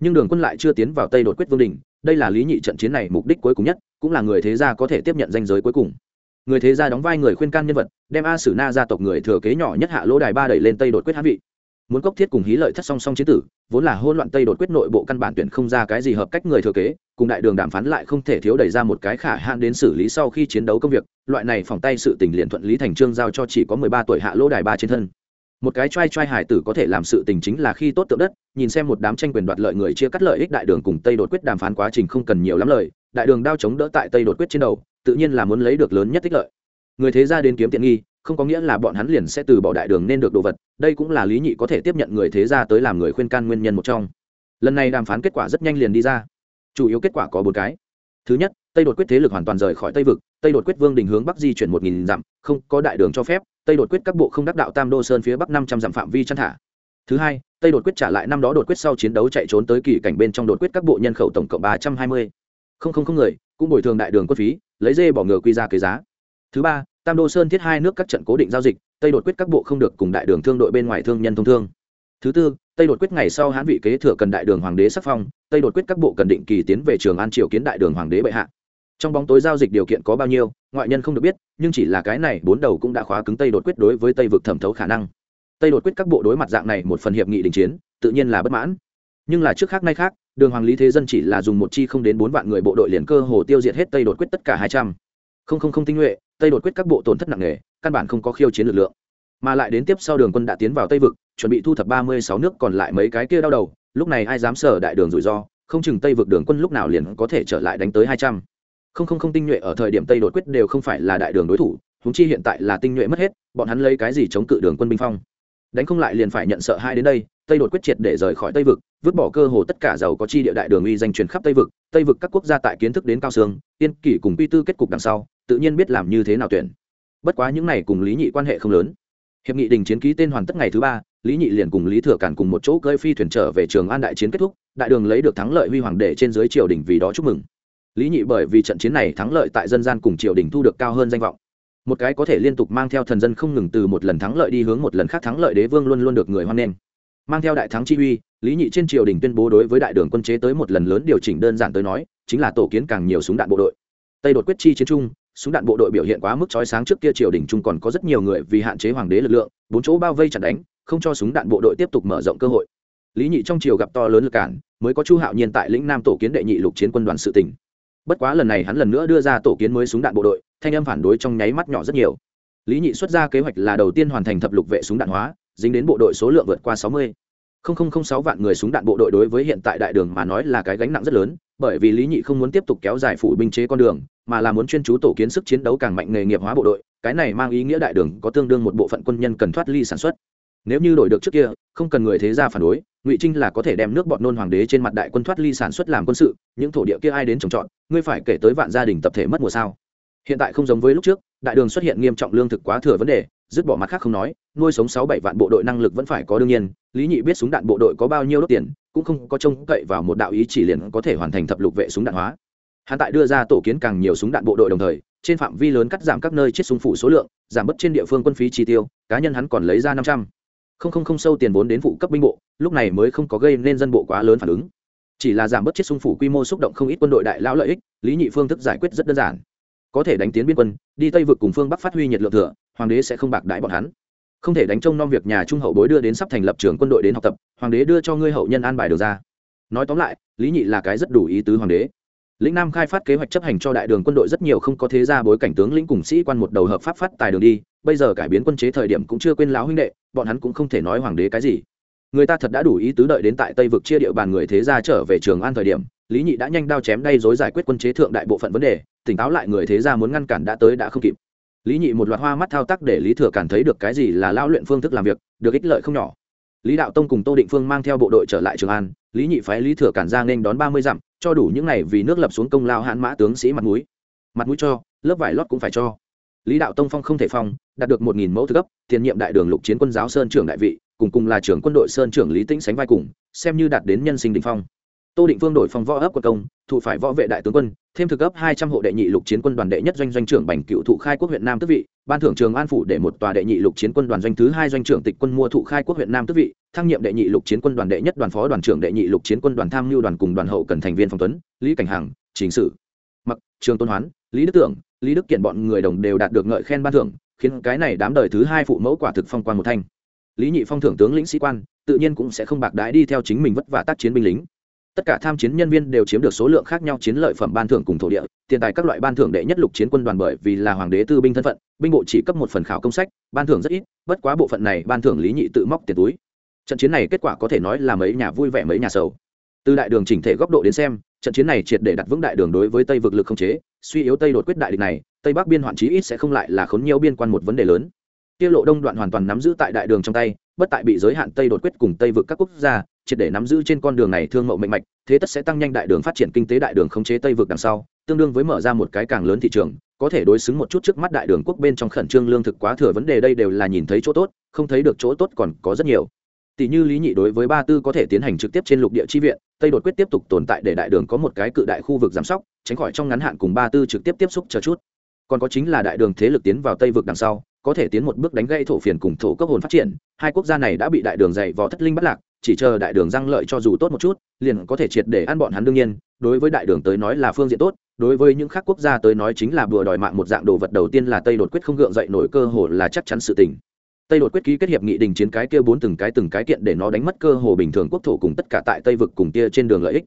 Nhưng đường quân lại chưa tiến vào tây đột quyết vương đỉnh, đây là lý nhị trận chiến này mục đích cuối cùng nhất, cũng là người thế gia có thể tiếp nhận danh giới cuối cùng. Người thế gia đóng vai người khuyên can nhân vật, đem a sử na gia tộc người thừa kế nhỏ nhất hạ lỗ đài ba đẩy lên tây đột quyết hãn vị muốn cốc thiết cùng hí lợi thất song song chiến tử, vốn là hôn loạn tây đột quyết nội bộ căn bản tuyển không ra cái gì hợp cách người thừa kế, cùng đại đường đàm phán lại không thể thiếu đẩy ra một cái khả hạn đến xử lý sau khi chiến đấu công việc, loại này phòng tay sự tình liền thuận lý thành trương giao cho chỉ có mười ba tuổi hạ lỗ đài ba trên thân. Một cái trai trai hải tử có thể làm sự tình chính là khi tốt tượng đất, nhìn xem một đám tranh quyền đoạt lợi người chia cắt lợi ích đại đường cùng tây đột quyết đàm phán quá trình không cần nhiều lắm lời, đại đường đao chống đỡ tại tây đột quyết trên đầu, tự nhiên là muốn lấy được lớn nhất tích lợi. Người thế gia đến kiếm tiện nghi không có nghĩa là bọn hắn liền sẽ từ bỏ đại đường nên được đồ vật, đây cũng là lý nhị có thể tiếp nhận người thế gia tới làm người khuyên can nguyên nhân một trong. Lần này đàm phán kết quả rất nhanh liền đi ra. Chủ yếu kết quả có bốn cái. Thứ nhất, tây đột quyết thế lực hoàn toàn rời khỏi tây vực, tây đột quyết vương đình hướng bắc di chuyển một nghìn dặm, không có đại đường cho phép, tây đột quyết các bộ không đắc đạo tam đô sơn phía bắc năm trăm dặm phạm vi chăn thả. Thứ hai, tây đột quyết trả lại năm đó đột quyết sau chiến đấu chạy trốn tới kỳ cảnh bên trong đột quyết các bộ nhân khẩu tổng cộng ba trăm hai mươi. Không không không người, cũng bồi thường đại đường quân phí, lấy dê bỏ ngựa quy ra kế giá. Thứ ba tam đô sơn thiết hai nước các trận cố định giao dịch, tây đột quyết các bộ không được cùng đại đường thương đội bên ngoài thương nhân thông thương. Thứ tư, tây đột quyết ngày sau hãn vị kế thừa cần đại đường hoàng đế sắc phong, tây đột quyết các bộ cần định kỳ tiến về trường an triều kiến đại đường hoàng đế bệ hạ. Trong bóng tối giao dịch điều kiện có bao nhiêu, ngoại nhân không được biết, nhưng chỉ là cái này bốn đầu cũng đã khóa cứng tây đột quyết đối với tây vực thẩm thấu khả năng. Tây đột quyết các bộ đối mặt dạng này một phần hiệp nghị đình chiến, tự nhiên là bất mãn. Nhưng là trước khác nay khác, đường hoàng lý thế dân chỉ là dùng một chi không đến bốn vạn người bộ đội liền cơ hồ tiêu diệt hết tây đột quyết tất cả hai trăm. Không không không tinh nhuệ tây đột quyết các bộ tổn thất nặng nề, căn bản không có khiêu chiến lực lượng. Mà lại đến tiếp sau đường quân đã tiến vào tây vực, chuẩn bị thu thập ba mươi sáu nước còn lại mấy cái kia đau đầu, lúc này ai dám sở đại đường rủi ro, không chừng tây vực đường quân lúc nào liền có thể trở lại đánh tới hai trăm. Không không không tinh nhuệ ở thời điểm tây đột quyết đều không phải là đại đường đối thủ húng chi hiện tại là tinh nhuệ mất hết, bọn hắn lấy cái gì chống cự đường quân binh phong? Đánh không lại liền phải nhận sợ hai đến đây, tây đột quyết triệt để rời khỏi tây vực, vứt bỏ cơ hồ tất cả giàu có chi địa đại đường uy danh truyền khắp tây vực tây vực các quốc gia tại kiến thức đến cao sương tiên kỷ cùng quy tư kết cục đằng sau tự nhiên biết làm như thế nào tuyển. Bất quá những này cùng lý nhị quan hệ không lớn. Hiệp nghị đình chiến ký tên hoàn tất ngày thứ ba, lý nhị liền cùng lý thừa cản cùng một chỗ cơi phi thuyền trở về trường an đại chiến kết thúc, đại đường lấy được thắng lợi huy hoàng để trên dưới triều đình vì đó chúc mừng. Lý nhị bởi vì trận chiến này thắng lợi tại dân gian cùng triều đình thu được cao hơn danh vọng. Một cái có thể liên tục mang theo thần dân không ngừng từ một lần thắng lợi đi hướng một lần khác thắng lợi đế vương luôn luôn được người hoan nghênh. Mang theo đại thắng chi uy, lý nhị trên triều đình tuyên bố đối với đại đường quân chế tới một lần lớn điều chỉnh đơn giản tới nói, chính là tổ kiến càng nhiều súng đạn bộ đội. Tây đột quyết chi chiến trung súng đạn bộ đội biểu hiện quá mức chói sáng trước kia triều đình trung còn có rất nhiều người vì hạn chế hoàng đế lực lượng, bốn chỗ bao vây chặt đánh, không cho súng đạn bộ đội tiếp tục mở rộng cơ hội. Lý nhị trong triều gặp to lớn lực cản, mới có chu hạo nhiên tại lĩnh nam tổ kiến đệ nhị lục chiến quân đoàn sự tỉnh. Bất quá lần này hắn lần nữa đưa ra tổ kiến mới súng đạn bộ đội, thanh âm phản đối trong nháy mắt nhỏ rất nhiều. Lý nhị xuất ra kế hoạch là đầu tiên hoàn thành thập lục vệ súng đạn hóa, dính đến bộ đội số lượng vượt qua sáu mươi. Sáu vạn người súng đạn bộ đội đối với hiện tại đại đường mà nói là cái gánh nặng rất lớn bởi vì lý nhị không muốn tiếp tục kéo dài phủ binh chế con đường, mà là muốn chuyên chú tổ kiến sức chiến đấu càng mạnh nghề nghiệp hóa bộ đội, cái này mang ý nghĩa đại đường có tương đương một bộ phận quân nhân cần thoát ly sản xuất. Nếu như đổi được trước kia, không cần người thế gia phản đối, ngụy trinh là có thể đem nước bọn nôn hoàng đế trên mặt đại quân thoát ly sản xuất làm quân sự, những thổ địa kia ai đến trồng trọt, ngươi phải kể tới vạn gia đình tập thể mất mùa sao. Hiện tại không giống với lúc trước, đại đường xuất hiện nghiêm trọng lương thực quá thừa vấn đề, dứt bỏ mặt khác không nói, nuôi sống sáu bảy vạn bộ đội năng lực vẫn phải có đương nhiên lý nhị biết súng đạn bộ đội có bao nhiêu đốt tiền, cũng không có trông cậy vào một đạo ý chỉ liền có thể hoàn thành thập lục vệ súng đạn hóa. Hắn tại đưa ra tổ kiến càng nhiều súng đạn bộ đội đồng thời, trên phạm vi lớn cắt giảm các nơi chết súng phủ số lượng, giảm bớt trên địa phương quân phí chi tiêu, cá nhân hắn còn lấy ra năm trăm. Không không không sâu tiền vốn đến phụ cấp binh bộ, lúc này mới không có gây nên dân bộ quá lớn phản ứng. Chỉ là giảm bớt chết súng phủ quy mô xúc động không ít quân đội đại lão lợi ích, lý nhị phương thức giải quyết rất đơn giản. Có thể đánh tiến biên quân, đi tây vực cùng phương bắc phát huy nhiệt lượng thừa, hoàng đế sẽ không bạc đãi bọn hắn không thể đánh trông nom việc nhà trung hậu bối đưa đến sắp thành lập trường quân đội đến học tập, hoàng đế đưa cho ngươi hậu nhân an bài được ra. Nói tóm lại, lý nhị là cái rất đủ ý tứ hoàng đế. Lĩnh nam khai phát kế hoạch chấp hành cho đại đường quân đội rất nhiều không có thế ra bối cảnh tướng lĩnh cùng sĩ quan một đầu hợp pháp phát tài đường đi, bây giờ cải biến quân chế thời điểm cũng chưa quên láo huynh đệ, bọn hắn cũng không thể nói hoàng đế cái gì. Người ta thật đã đủ ý tứ đợi đến tại tây vực chia địa bàn người thế ra trở về trường an thời điểm, lý nhị đã nhanh đao chém đay dối giải quyết quân chế thượng đại bộ phận vấn đề, tỉnh táo lại người thế ra muốn ngăn cản đã tới đã không kịp lý nhị một loạt hoa mắt thao tác để lý thừa cản thấy được cái gì là lao luyện phương thức làm việc, được ích lợi không nhỏ. Lý đạo tông cùng tô định phương mang theo bộ đội trở lại trường an, lý nhị phái lý thừa cản ra nên đón ba mươi dặm, cho đủ những này vì nước lập xuống công lao hãn mã tướng sĩ mặt mũi. Mặt mũi cho, lớp vải lót cũng phải cho. Lý đạo tông phong không thể phong, đạt được một nghìn mẫu thứ cấp, tiền nhiệm đại đường lục chiến quân giáo sơn trưởng đại vị, cùng cùng là trưởng quân đội sơn trưởng lý tĩnh sánh vai cùng, xem như đạt đến nhân sinh đình phong tô định phương đổi phòng võ ấp quân công thụ phải võ vệ đại tướng quân, thêm thực ấp hai trăm hộ đệ nhị lục chiến quân đoàn đệ nhất doanh doanh trưởng bành cựu thụ khai quốc huyện nam tước vị, ban thưởng trường an phủ để một tòa đệ nhị lục chiến quân đoàn doanh thứ hai doanh trưởng tịch quân mua thụ khai quốc huyện nam tước vị, thăng nhiệm đệ nhị lục chiến quân đoàn đệ nhất đoàn phó đoàn trưởng đệ nhị lục chiến quân đoàn tham mưu đoàn cùng đoàn hậu cần thành viên phòng tuấn, lý cảnh hằng chính sử, mặc, trường tôn hoán, lý đức tưởng, lý đức kiện bọn người đồng đều đạt được ngợi khen ban thưởng, khiến cái này đám đời thứ hai phụ mẫu quả thực phong quan một thanh. Lý nhị phong thưởng tướng lĩnh sĩ quan, tự nhiên cũng sẽ không bạc đái đi theo chính mình vất vả tác chiến binh lính tất cả tham chiến nhân viên đều chiếm được số lượng khác nhau chiến lợi phẩm ban thưởng cùng thổ địa, tiền tài các loại ban thưởng đệ nhất lục chiến quân đoàn bởi vì là hoàng đế tư binh thân phận, binh bộ chỉ cấp một phần khảo công sách, ban thưởng rất ít, bất quá bộ phận này ban thưởng lý nhị tự móc tiền túi. Trận chiến này kết quả có thể nói là mấy nhà vui vẻ mấy nhà sầu. Từ đại đường chỉnh thể góc độ đến xem, trận chiến này triệt để đặt vững đại đường đối với tây vực lực không chế, suy yếu tây đột quyết đại địch này, tây bắc biên hoạn chí ít sẽ không lại là khốn nhiều biên quan một vấn đề lớn. Tiết lộ đông đoạn hoàn toàn nắm giữ tại đại đường trong tay, bất tại bị giới hạn tây đột quyết cùng tây vực các quốc gia triệt để nắm giữ trên con đường này thương mậu mạnh mạch, thế tất sẽ tăng nhanh đại đường phát triển kinh tế đại đường khống chế tây vực đằng sau, tương đương với mở ra một cái càng lớn thị trường, có thể đối xứng một chút trước mắt đại đường quốc bên trong khẩn trương lương thực quá thừa vấn đề đây đều là nhìn thấy chỗ tốt, không thấy được chỗ tốt còn có rất nhiều. Tỷ như lý nhị đối với ba tư có thể tiến hành trực tiếp trên lục địa chi viện, tây đột quyết tiếp tục tồn tại để đại đường có một cái cự đại khu vực giám sóc, tránh khỏi trong ngắn hạn cùng ba tư trực tiếp tiếp xúc chờ chút. Còn có chính là đại đường thế lực tiến vào tây vực đằng sau, có thể tiến một bước đánh gây thổ phiền cùng thổ cấp hồn phát triển, hai quốc gia này đã bị đại đường dày vò thất linh bắt lạc chỉ chờ đại đường răng lợi cho dù tốt một chút, liền có thể triệt để ăn bọn hắn đương nhiên, đối với đại đường tới nói là phương diện tốt, đối với những khác quốc gia tới nói chính là bừa đòi mạng một dạng đồ vật đầu tiên là tây đột quyết không gượng dậy nổi cơ hồ là chắc chắn sự tình. Tây đột quyết ký kết hiệp nghị đình chiến cái kia bốn từng cái từng cái kiện để nó đánh mất cơ hồ bình thường quốc thổ cùng tất cả tại tây vực cùng kia trên đường lợi ích.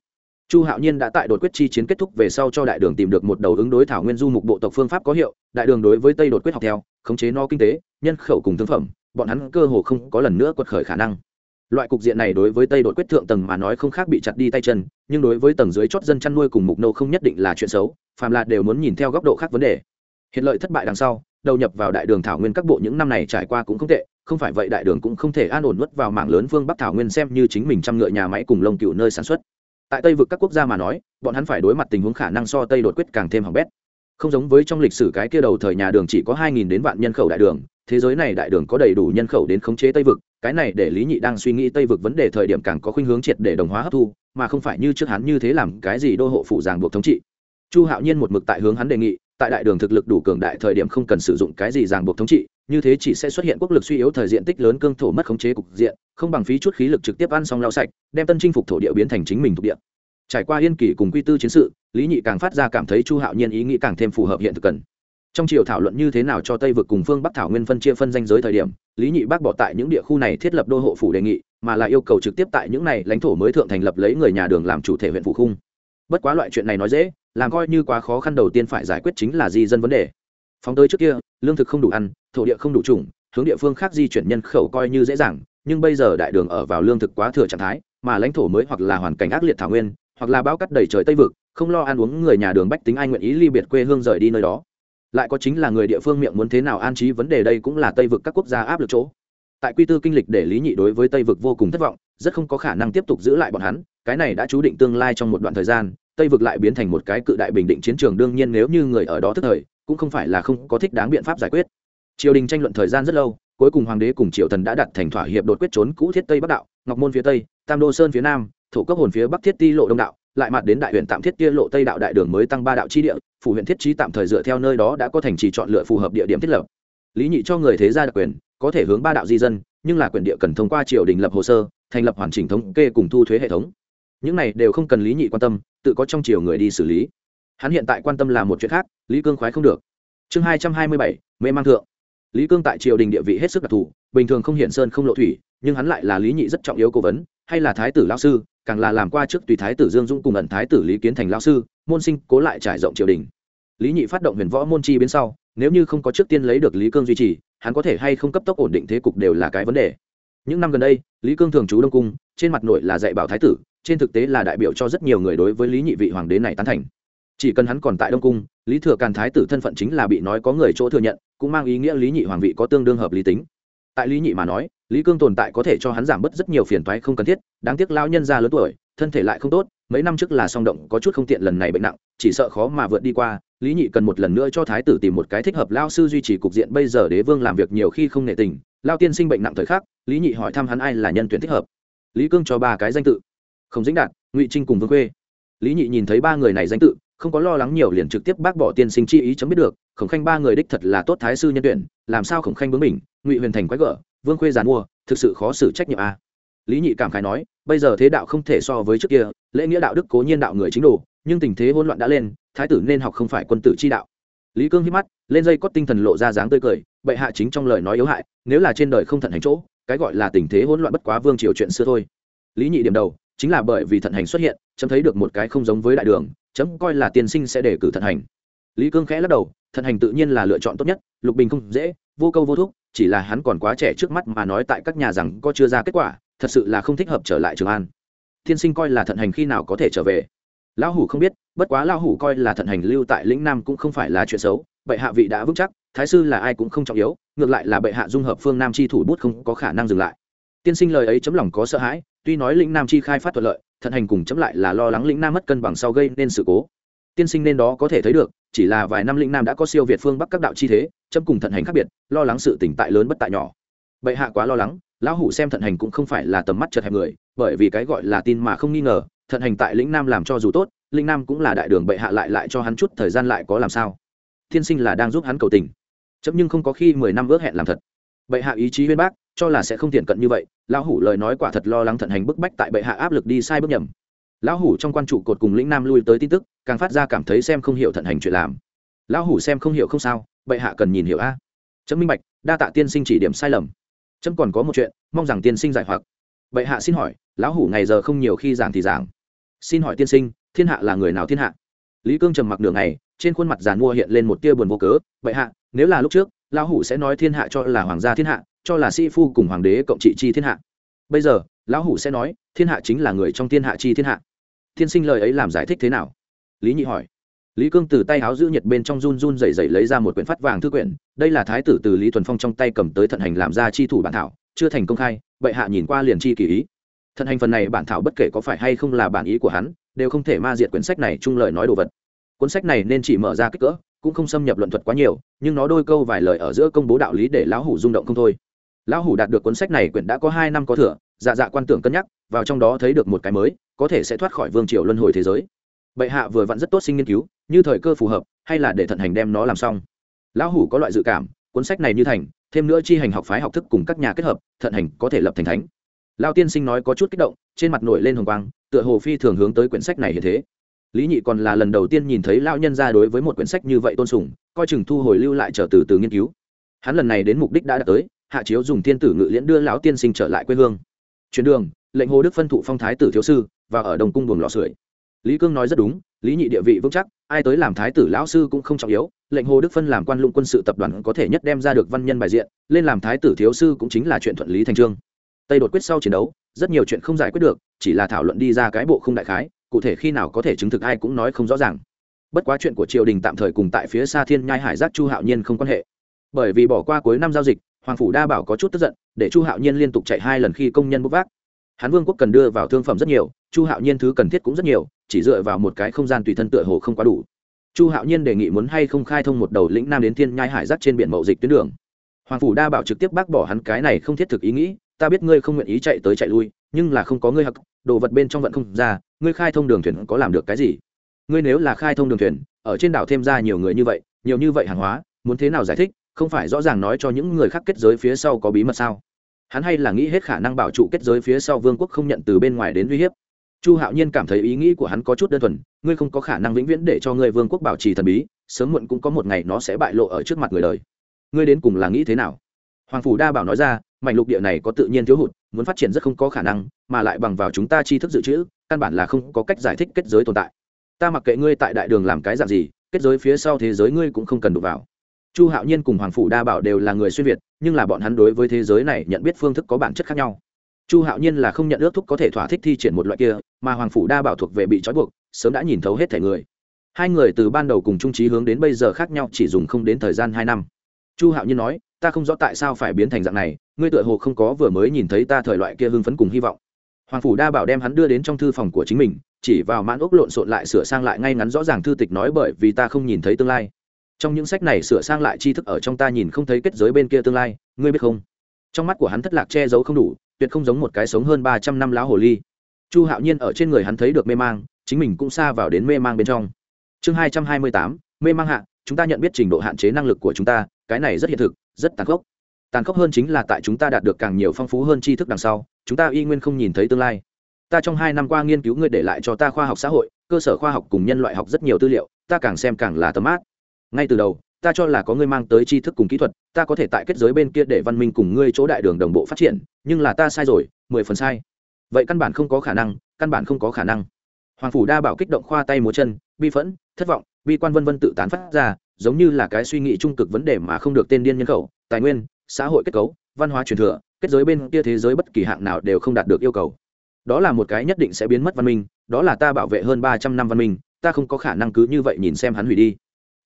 Chu hạo nhiên đã tại đột quyết chi chiến kết thúc về sau cho đại đường tìm được một đầu ứng đối thảo nguyên du mục bộ tộc phương pháp có hiệu, đại đường đối với tây đột quyết học theo, khống chế no kinh tế, nhân khẩu cùng thương phẩm, bọn hắn cơ hồ không có lần nữa quật khởi khả năng loại cục diện này đối với tây đột quyết thượng tầng mà nói không khác bị chặt đi tay chân, nhưng đối với tầng dưới chót dân chăn nuôi cùng mục nô không nhất định là chuyện xấu, phàm là đều muốn nhìn theo góc độ khác vấn đề. Hiện lợi thất bại đằng sau, đầu nhập vào đại đường thảo nguyên các bộ những năm này trải qua cũng không tệ, không phải vậy đại đường cũng không thể an ổn nuốt vào mảng lớn phương bắc thảo nguyên xem như chính mình chăm ngựa nhà máy cùng lông cựu nơi sản xuất. Tại tây vực các quốc gia mà nói, bọn hắn phải đối mặt tình huống khả năng so tây đột quyết càng thêm hỏng bét. Không giống với trong lịch sử cái kia đầu thời nhà đường chỉ có hai nghìn đến vạn nhân khẩu đại đường, thế giới này đại đường có đầy đủ nhân khẩu đến khống chế tây vực cái này để lý nhị đang suy nghĩ tây vực vấn đề thời điểm càng có khuynh hướng triệt để đồng hóa hấp thu, mà không phải như trước hắn như thế làm cái gì đô hộ phụ ràng buộc thống trị. Chu hạo nhiên một mực tại hướng hắn đề nghị, tại đại đường thực lực đủ cường đại thời điểm không cần sử dụng cái gì ràng buộc thống trị, như thế chỉ sẽ xuất hiện quốc lực suy yếu thời diện tích lớn cương thổ mất khống chế cục diện, không bằng phí chút khí lực trực tiếp ăn xong lau sạch, đem tân chinh phục thổ địa biến thành chính mình thuộc địa. Trải qua yên kỳ cùng quy tư chiến sự, lý nhị càng phát ra cảm thấy chu hạo nhiên ý nghĩ càng thêm phù hợp hiện thực cần. Trong chiều thảo luận như thế nào cho tây vực cùng phương bắc thảo nguyên phân chia phân danh giới thời điểm lý nhị bác bỏ tại những địa khu này thiết lập đô hộ phủ đề nghị mà là yêu cầu trực tiếp tại những này lãnh thổ mới thượng thành lập lấy người nhà đường làm chủ thể huyện phủ khung. Bất quá loại chuyện này nói dễ làm coi như quá khó khăn đầu tiên phải giải quyết chính là di dân vấn đề. Phóng tới trước kia lương thực không đủ ăn thổ địa không đủ chủng, hướng địa phương khác di chuyển nhân khẩu coi như dễ dàng nhưng bây giờ đại đường ở vào lương thực quá thừa trạng thái mà lãnh thổ mới hoặc là hoàn cảnh ác liệt thảo nguyên hoặc là bao cắt đầy trời tây vực không lo ăn uống người nhà đường bách tính ai nguyện ý ly biệt quê hương rời đi nơi đó lại có chính là người địa phương miệng muốn thế nào an trí vấn đề đây cũng là tây vực các quốc gia áp lực chỗ. Tại quy tư kinh lịch để lý nhị đối với tây vực vô cùng thất vọng, rất không có khả năng tiếp tục giữ lại bọn hắn, cái này đã chú định tương lai trong một đoạn thời gian, tây vực lại biến thành một cái cự đại bình định chiến trường đương nhiên nếu như người ở đó tức thời, cũng không phải là không có thích đáng biện pháp giải quyết. Triều đình tranh luận thời gian rất lâu, cuối cùng hoàng đế cùng triều thần đã đặt thành thỏa hiệp đột quyết trốn cũ thiết tây bắc đạo, ngọc môn phía tây, tam đô sơn phía nam thủ cấp hồn phía bắc thiết ti lộ đông đạo lại mặt đến đại huyện tạm thiết kia lộ tây đạo đại đường mới tăng ba đạo chi địa, phủ huyện thiết trí tạm thời dựa theo nơi đó đã có thành trì chọn lựa phù hợp địa điểm thiết lập. Lý nhị cho người thế gia đặc quyền, có thể hướng ba đạo di dân, nhưng là quyền địa cần thông qua triều đình lập hồ sơ, thành lập hoàn chỉnh thống kê cùng thu thuế hệ thống. Những này đều không cần lý nhị quan tâm, tự có trong triều người đi xử lý. Hắn hiện tại quan tâm là một chuyện khác, lý cương khoái không được. Chương hai trăm hai mươi bảy, mê mang thượng. Lý cương tại triều đình địa vị hết sức đặc thù, bình thường không hiện sơn không lộ thủy, nhưng hắn lại là lý nhị rất trọng yếu cố vấn, hay là thái tử lao sư càng là làm qua trước tùy thái tử dương dũng cùng ẩn thái tử lý kiến thành lao sư, môn sinh cố lại trải rộng triều đình. Lý nhị phát động huyền võ môn chi biến sau, nếu như không có trước tiên lấy được lý cương duy trì, hắn có thể hay không cấp tốc ổn định thế cục đều là cái vấn đề. Những năm gần đây, lý cương thường trú đông cung, trên mặt nội là dạy bảo thái tử, trên thực tế là đại biểu cho rất nhiều người đối với lý nhị vị hoàng đế này tán thành. Chỉ cần hắn còn tại đông cung, lý thừa càn thái tử thân phận chính là bị nói có người chỗ thừa nhận, cũng mang ý nghĩa lý nhị hoàng vị có tương đương hợp lý tính. Tại lý nhị mà nói lý cương tồn tại có thể cho hắn giảm bớt rất nhiều phiền toái không cần thiết, đáng tiếc lao nhân ra lớn tuổi, thân thể lại không tốt, mấy năm trước là song động, có chút không tiện lần này bệnh nặng, chỉ sợ khó mà vượt đi qua. Lý nhị cần một lần nữa cho thái tử tìm một cái thích hợp lao sư duy trì cục diện, bây giờ đế vương làm việc nhiều khi không nệ tình lao tiên sinh bệnh nặng thời khắc, lý nhị hỏi thăm hắn ai là nhân tuyển thích hợp. Lý cương cho ba cái danh tự. Không dính đạt, ngụy trinh cùng vương khuê. Lý nhị nhìn thấy ba người này danh tự, không có lo lắng nhiều liền trực tiếp bác bỏ tiên sinh chi ý chấm biết được, khổng khanh ba người đích thật là tốt thái sư nhân tuyển, làm sao khổng khanh bướng mình ngụy huyền thành quái gở vương khuê giàn mua, thực sự khó xử trách nhiệm a. Lý nhị cảm khái nói, bây giờ thế đạo không thể so với trước kia, lễ nghĩa đạo đức cố nhiên đạo người chính đồ, nhưng tình thế hỗn loạn đã lên, thái tử nên học không phải quân tử chi đạo. Lý cương hít mắt, lên dây cót tinh thần lộ ra dáng tươi cười, bệ hạ chính trong lời nói yếu hại, nếu là trên đời không thận hành chỗ, cái gọi là tình thế hỗn loạn bất quá vương triều chuyện xưa thôi. Lý nhị điểm đầu, chính là bởi vì thận hành xuất hiện, chấm thấy được một cái không giống với đại đường, chấm coi là tiên sinh sẽ đề cử thận hành. Lý cương khẽ lắc đầu, thận hành tự nhiên là lựa chọn tốt nhất, lục bình không dễ vô câu vô thúc, chỉ là hắn còn quá trẻ trước mắt mà nói tại các nhà rằng có chưa ra kết quả, thật sự là không thích hợp trở lại trường an. Tiên sinh coi là thận hành khi nào có thể trở về. Lão hủ không biết, bất quá lão hủ coi là thận hành lưu tại lĩnh nam cũng không phải là chuyện xấu, bệ hạ vị đã vững chắc, thái sư là ai cũng không trọng yếu, ngược lại là bệ hạ dung hợp phương nam chi thủ bút không có khả năng dừng lại. Tiên sinh lời ấy chấm lòng có sợ hãi, tuy nói lĩnh nam chi khai phát thuận lợi, thận hành cùng chấm lại là lo lắng lĩnh nam mất cân bằng sau gây nên sự cố. Tiên sinh nên đó có thể thấy được chỉ là vài năm lĩnh nam đã có siêu việt phương bắc các đạo chi thế, chấm cùng thận hành khác biệt, lo lắng sự tỉnh tại lớn bất tại nhỏ. Bệ hạ quá lo lắng, lão hủ xem thận hành cũng không phải là tầm mắt chật hẹp người, bởi vì cái gọi là tin mà không nghi ngờ, thận hành tại lĩnh nam làm cho dù tốt linh nam cũng là đại đường bệ hạ lại lại cho hắn chút thời gian lại có làm sao. Thiên sinh là đang giúp hắn cầu tình. Chấm nhưng không có khi mười năm ước hẹn làm thật. Bệ hạ ý chí huyên bác, cho là sẽ không tiện cận như vậy, lão hủ lời nói quả thật lo lắng thận hành bức bách tại bệ hạ áp lực đi sai bước nhầm. Lão hủ trong quan trụ cột cùng lĩnh nam lui tới tin tức càng phát ra cảm thấy xem không hiểu thận hành chuyện làm. Lão hủ xem không hiểu không sao, bệ hạ cần nhìn hiểu a. Chấm minh bạch, đa tạ tiên sinh chỉ điểm sai lầm. Chấm còn có một chuyện, mong rằng tiên sinh giải hoặc. Bệ hạ xin hỏi, lão hủ ngày giờ không nhiều khi giảng thì giảng. Xin hỏi tiên sinh, thiên hạ là người nào thiên hạ? Lý cương trầm mặc đường này trên khuôn mặt giàn mua hiện lên một tia buồn vô cớ. Bệ hạ, nếu là lúc trước, lão hủ sẽ nói thiên hạ cho là hoàng gia thiên hạ, cho là sĩ phu cùng hoàng đế cộng trị chi thiên hạ. Bây giờ, lão hủ sẽ nói, thiên hạ chính là người trong thiên hạ chi thiên hạ. Thiên sinh lời ấy làm giải thích thế nào? Lý nhị hỏi. Lý cương từ tay háo giữ nhiệt bên trong run run dày dày lấy ra một quyển phát vàng thư quyển, đây là thái tử từ lý thuần phong trong tay cầm tới thận hành làm ra chi thủ bản thảo, chưa thành công khai, bệ hạ nhìn qua liền chi kỳ ý. Thận hành phần này bản thảo bất kể có phải hay không là bản ý của hắn, đều không thể ma diệt quyển sách này chung lời nói đồ vật. Cuốn sách này nên chỉ mở ra kích cỡ, cũng không xâm nhập luận thuật quá nhiều, nhưng nó đôi câu vài lời ở giữa công bố đạo lý để lão hủ rung động không thôi. Lão hủ đạt được cuốn sách này quyển đã có hai năm có thừa dạ dạ quan tưởng cân nhắc, vào trong đó thấy được một cái mới, có thể sẽ thoát khỏi vương triều luân hồi thế giới bệ hạ vừa vặn rất tốt sinh nghiên cứu, như thời cơ phù hợp, hay là để thận hành đem nó làm xong. Lão hủ có loại dự cảm, cuốn sách này như thành, thêm nữa chi hành học phái học thức cùng các nhà kết hợp, thận hành có thể lập thành thánh. Lao tiên sinh nói có chút kích động, trên mặt nổi lên hồng quang, tựa hồ phi thường hướng tới quyển sách này như thế. Lý nhị còn là lần đầu tiên nhìn thấy lao nhân ra đối với một quyển sách như vậy tôn sùng, coi chừng thu hồi lưu lại trở từ từ nghiên cứu. Hắn lần này đến mục đích đã đạt tới, hạ chiếu dùng thiên tử ngự liễn đưa lão tiên sinh trở lại quê hương. Chuyến đường, lệnh hồ đức phân thụ phong thái tử thiếu sư, và ở đồng cung buồng lò sưởi lý cương nói rất đúng, lý nhị địa vị vững chắc, ai tới làm thái tử lão sư cũng không trọng yếu, lệnh hồ đức phân làm quan lũng quân sự tập đoàn có thể nhất đem ra được văn nhân bài diện, lên làm thái tử thiếu sư cũng chính là chuyện thuận lý thành trương. Tây đột quyết sau chiến đấu, rất nhiều chuyện không giải quyết được, chỉ là thảo luận đi ra cái bộ không đại khái, cụ thể khi nào có thể chứng thực ai cũng nói không rõ ràng. Bất quá chuyện của triều đình tạm thời cùng tại phía xa thiên nhai hải giác chu hạo nhiên không quan hệ. Bởi vì bỏ qua cuối năm giao dịch, hoàng phủ đa bảo có chút tức giận, để chu hạo nhiên liên tục chạy hai lần khi công nhân bốc vác. Hán vương quốc cần đưa vào thương phẩm rất nhiều, chu hạo nhiên thứ cần thiết cũng rất nhiều chỉ dựa vào một cái không gian tùy thân tựa hồ không quá đủ. Chu hạo nhiên đề nghị muốn hay không khai thông một đầu lĩnh nam đến thiên nhai hải giác trên biển mậu dịch tuyến đường. Hoàng phủ đa bảo trực tiếp bác bỏ hắn cái này không thiết thực ý nghĩ, ta biết ngươi không nguyện ý chạy tới chạy lui, nhưng là không có ngươi hặc, đồ vật bên trong vận không ra, ngươi khai thông đường thuyền có làm được cái gì? Ngươi nếu là khai thông đường thuyền, ở trên đảo thêm ra nhiều người như vậy, nhiều như vậy hàng hóa, muốn thế nào giải thích, không phải rõ ràng nói cho những người khác kết giới phía sau có bí mật sao? Hắn hay là nghĩ hết khả năng bảo trụ kết giới phía sau vương quốc không nhận từ bên ngoài đến uy hiếp chu hạo nhiên cảm thấy ý nghĩ của hắn có chút đơn thuần, ngươi không có khả năng vĩnh viễn để cho ngươi vương quốc bảo trì thần bí, sớm muộn cũng có một ngày nó sẽ bại lộ ở trước mặt người đời. Ngươi đến cùng là nghĩ thế nào? Hoàng phủ đa bảo nói ra, mảnh lục địa này có tự nhiên thiếu hụt, muốn phát triển rất không có khả năng, mà lại bằng vào chúng ta tri thức dự trữ, căn bản là không có cách giải thích kết giới tồn tại. Ta mặc kệ ngươi tại đại đường làm cái dạng gì, kết giới phía sau thế giới ngươi cũng không cần đụng vào. Chu hạo nhiên cùng hoàng phủ đa bảo đều là người xuyên việt, nhưng là bọn hắn đối với thế giới này nhận biết phương thức có bản chất khác nhau chu hạo nhiên là không nhận ước thúc có thể thỏa thích thi triển một loại kia, mà hoàng phủ đa bảo thuộc về bị trói buộc, sớm đã nhìn thấu hết thẻ người. Hai người từ ban đầu cùng trung trí hướng đến bây giờ khác nhau, chỉ dùng không đến thời gian hai năm. Chu hạo nhiên nói, ta không rõ tại sao phải biến thành dạng này, ngươi tựa hồ không có vừa mới nhìn thấy ta thời loại kia hưng phấn cùng hy vọng. Hoàng phủ đa bảo đem hắn đưa đến trong thư phòng của chính mình, chỉ vào mãn ốc lộn xộn lại sửa sang lại ngay ngắn rõ ràng thư tịch nói bởi vì ta không nhìn thấy tương lai. Trong những sách này sửa sang lại tri thức ở trong ta nhìn không thấy kết giới bên kia tương lai, ngươi biết không? Trong mắt của hắn thất lạc che giấu không đủ tuyệt không giống một cái sống hơn ba trăm năm lão hồ ly. Chu hạo nhiên ở trên người hắn thấy được mê mang, chính mình cũng xa vào đến mê mang bên trong. Chương hai trăm hai mươi tám, mê mang hạ, chúng ta nhận biết trình độ hạn chế năng lực của chúng ta, cái này rất hiện thực, rất tàn khốc. Tàn khốc hơn chính là tại chúng ta đạt được càng nhiều phong phú hơn tri thức đằng sau, chúng ta y nguyên không nhìn thấy tương lai. Ta trong hai năm qua nghiên cứu ngươi để lại cho ta khoa học xã hội, cơ sở khoa học cùng nhân loại học rất nhiều tư liệu, ta càng xem càng là tấm át ngay từ đầu ta cho là có ngươi mang tới tri thức cùng kỹ thuật, ta có thể tại kết giới bên kia để văn minh cùng ngươi chỗ đại đường đồng bộ phát triển, nhưng là ta sai rồi, mười phần sai. Vậy căn bản không có khả năng, căn bản không có khả năng. Hoàng phủ đa bảo kích động khoa tay múa chân, bi phẫn, thất vọng, bi quan vân vân tự tán phát ra, giống như là cái suy nghĩ trung cực vấn đề mà không được tên điên nhân khẩu, tài nguyên, xã hội kết cấu, văn hóa truyền thừa, kết giới bên kia thế giới bất kỳ hạng nào đều không đạt được yêu cầu. Đó là một cái nhất định sẽ biến mất văn minh, đó là ta bảo vệ hơn ba trăm năm văn minh, ta không có khả năng cứ như vậy nhìn xem hắn hủy đi.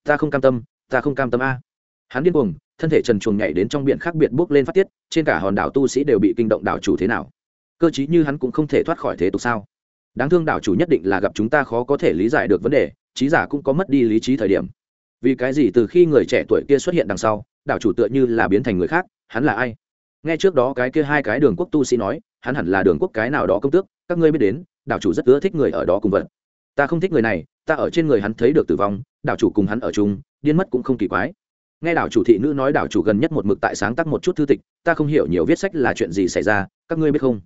Ta không cam tâm ta không cam tâm a. Hắn điên cuồng, thân thể trần chuồng nhảy đến trong biển khác biệt bước lên phát tiết, trên cả hòn đảo tu sĩ đều bị kinh động đảo chủ thế nào. Cơ chí như hắn cũng không thể thoát khỏi thế tục sao. Đáng thương đảo chủ nhất định là gặp chúng ta khó có thể lý giải được vấn đề trí giả cũng có mất đi lý trí thời điểm. Vì cái gì từ khi người trẻ tuổi kia xuất hiện đằng sau, đảo chủ tựa như là biến thành người khác, hắn là ai? Nghe trước đó cái kia hai cái đường quốc tu sĩ nói, hắn hẳn là đường quốc cái nào đó công tước, các ngươi biết đến, đảo chủ rất ưa thích người ở đó cùng vật ta không thích người này, ta ở trên người hắn thấy được tử vong, đảo chủ cùng hắn ở chung, điên mất cũng không kỳ quái. Nghe đảo chủ thị nữ nói đảo chủ gần nhất một mực tại sáng tác một chút thư tịch, ta không hiểu nhiều viết sách là chuyện gì xảy ra, các ngươi biết không?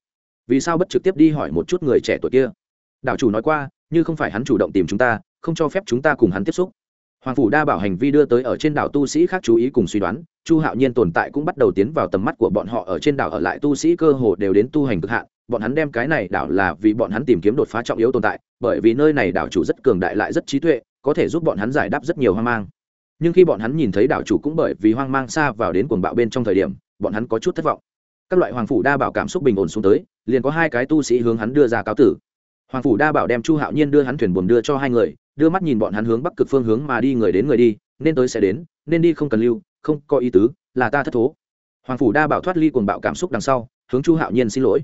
Vì sao bất trực tiếp đi hỏi một chút người trẻ tuổi kia? Đảo chủ nói qua, như không phải hắn chủ động tìm chúng ta, không cho phép chúng ta cùng hắn tiếp xúc. Hoàng phủ đa bảo hành vi đưa tới ở trên đảo tu sĩ khác chú ý cùng suy đoán, chu hạo nhiên tồn tại cũng bắt đầu tiến vào tầm mắt của bọn họ ở trên đảo ở lại tu sĩ cơ hồ đều đến tu hành cực hạn, bọn hắn đem cái này đảo là vì bọn hắn tìm kiếm đột phá trọng yếu tồn tại bởi vì nơi này đảo chủ rất cường đại lại rất trí tuệ, có thể giúp bọn hắn giải đáp rất nhiều hoang mang. Nhưng khi bọn hắn nhìn thấy đảo chủ cũng bởi vì hoang mang xa vào đến cuồng bạo bên trong thời điểm, bọn hắn có chút thất vọng. Các loại hoàng phủ đa bảo cảm xúc bình ổn xuống tới, liền có hai cái tu sĩ hướng hắn đưa ra cáo tử. Hoàng phủ đa bảo đem chu hạo nhiên đưa hắn thuyền buồm đưa cho hai người, đưa mắt nhìn bọn hắn hướng bắc cực phương hướng mà đi người đến người đi, nên tới sẽ đến, nên đi không cần lưu, không có ý tứ, là ta thất thố. Hoàng phủ đa bảo thoát ly cuồng bạo cảm xúc đằng sau, hướng chu hạo nhiên xin lỗi.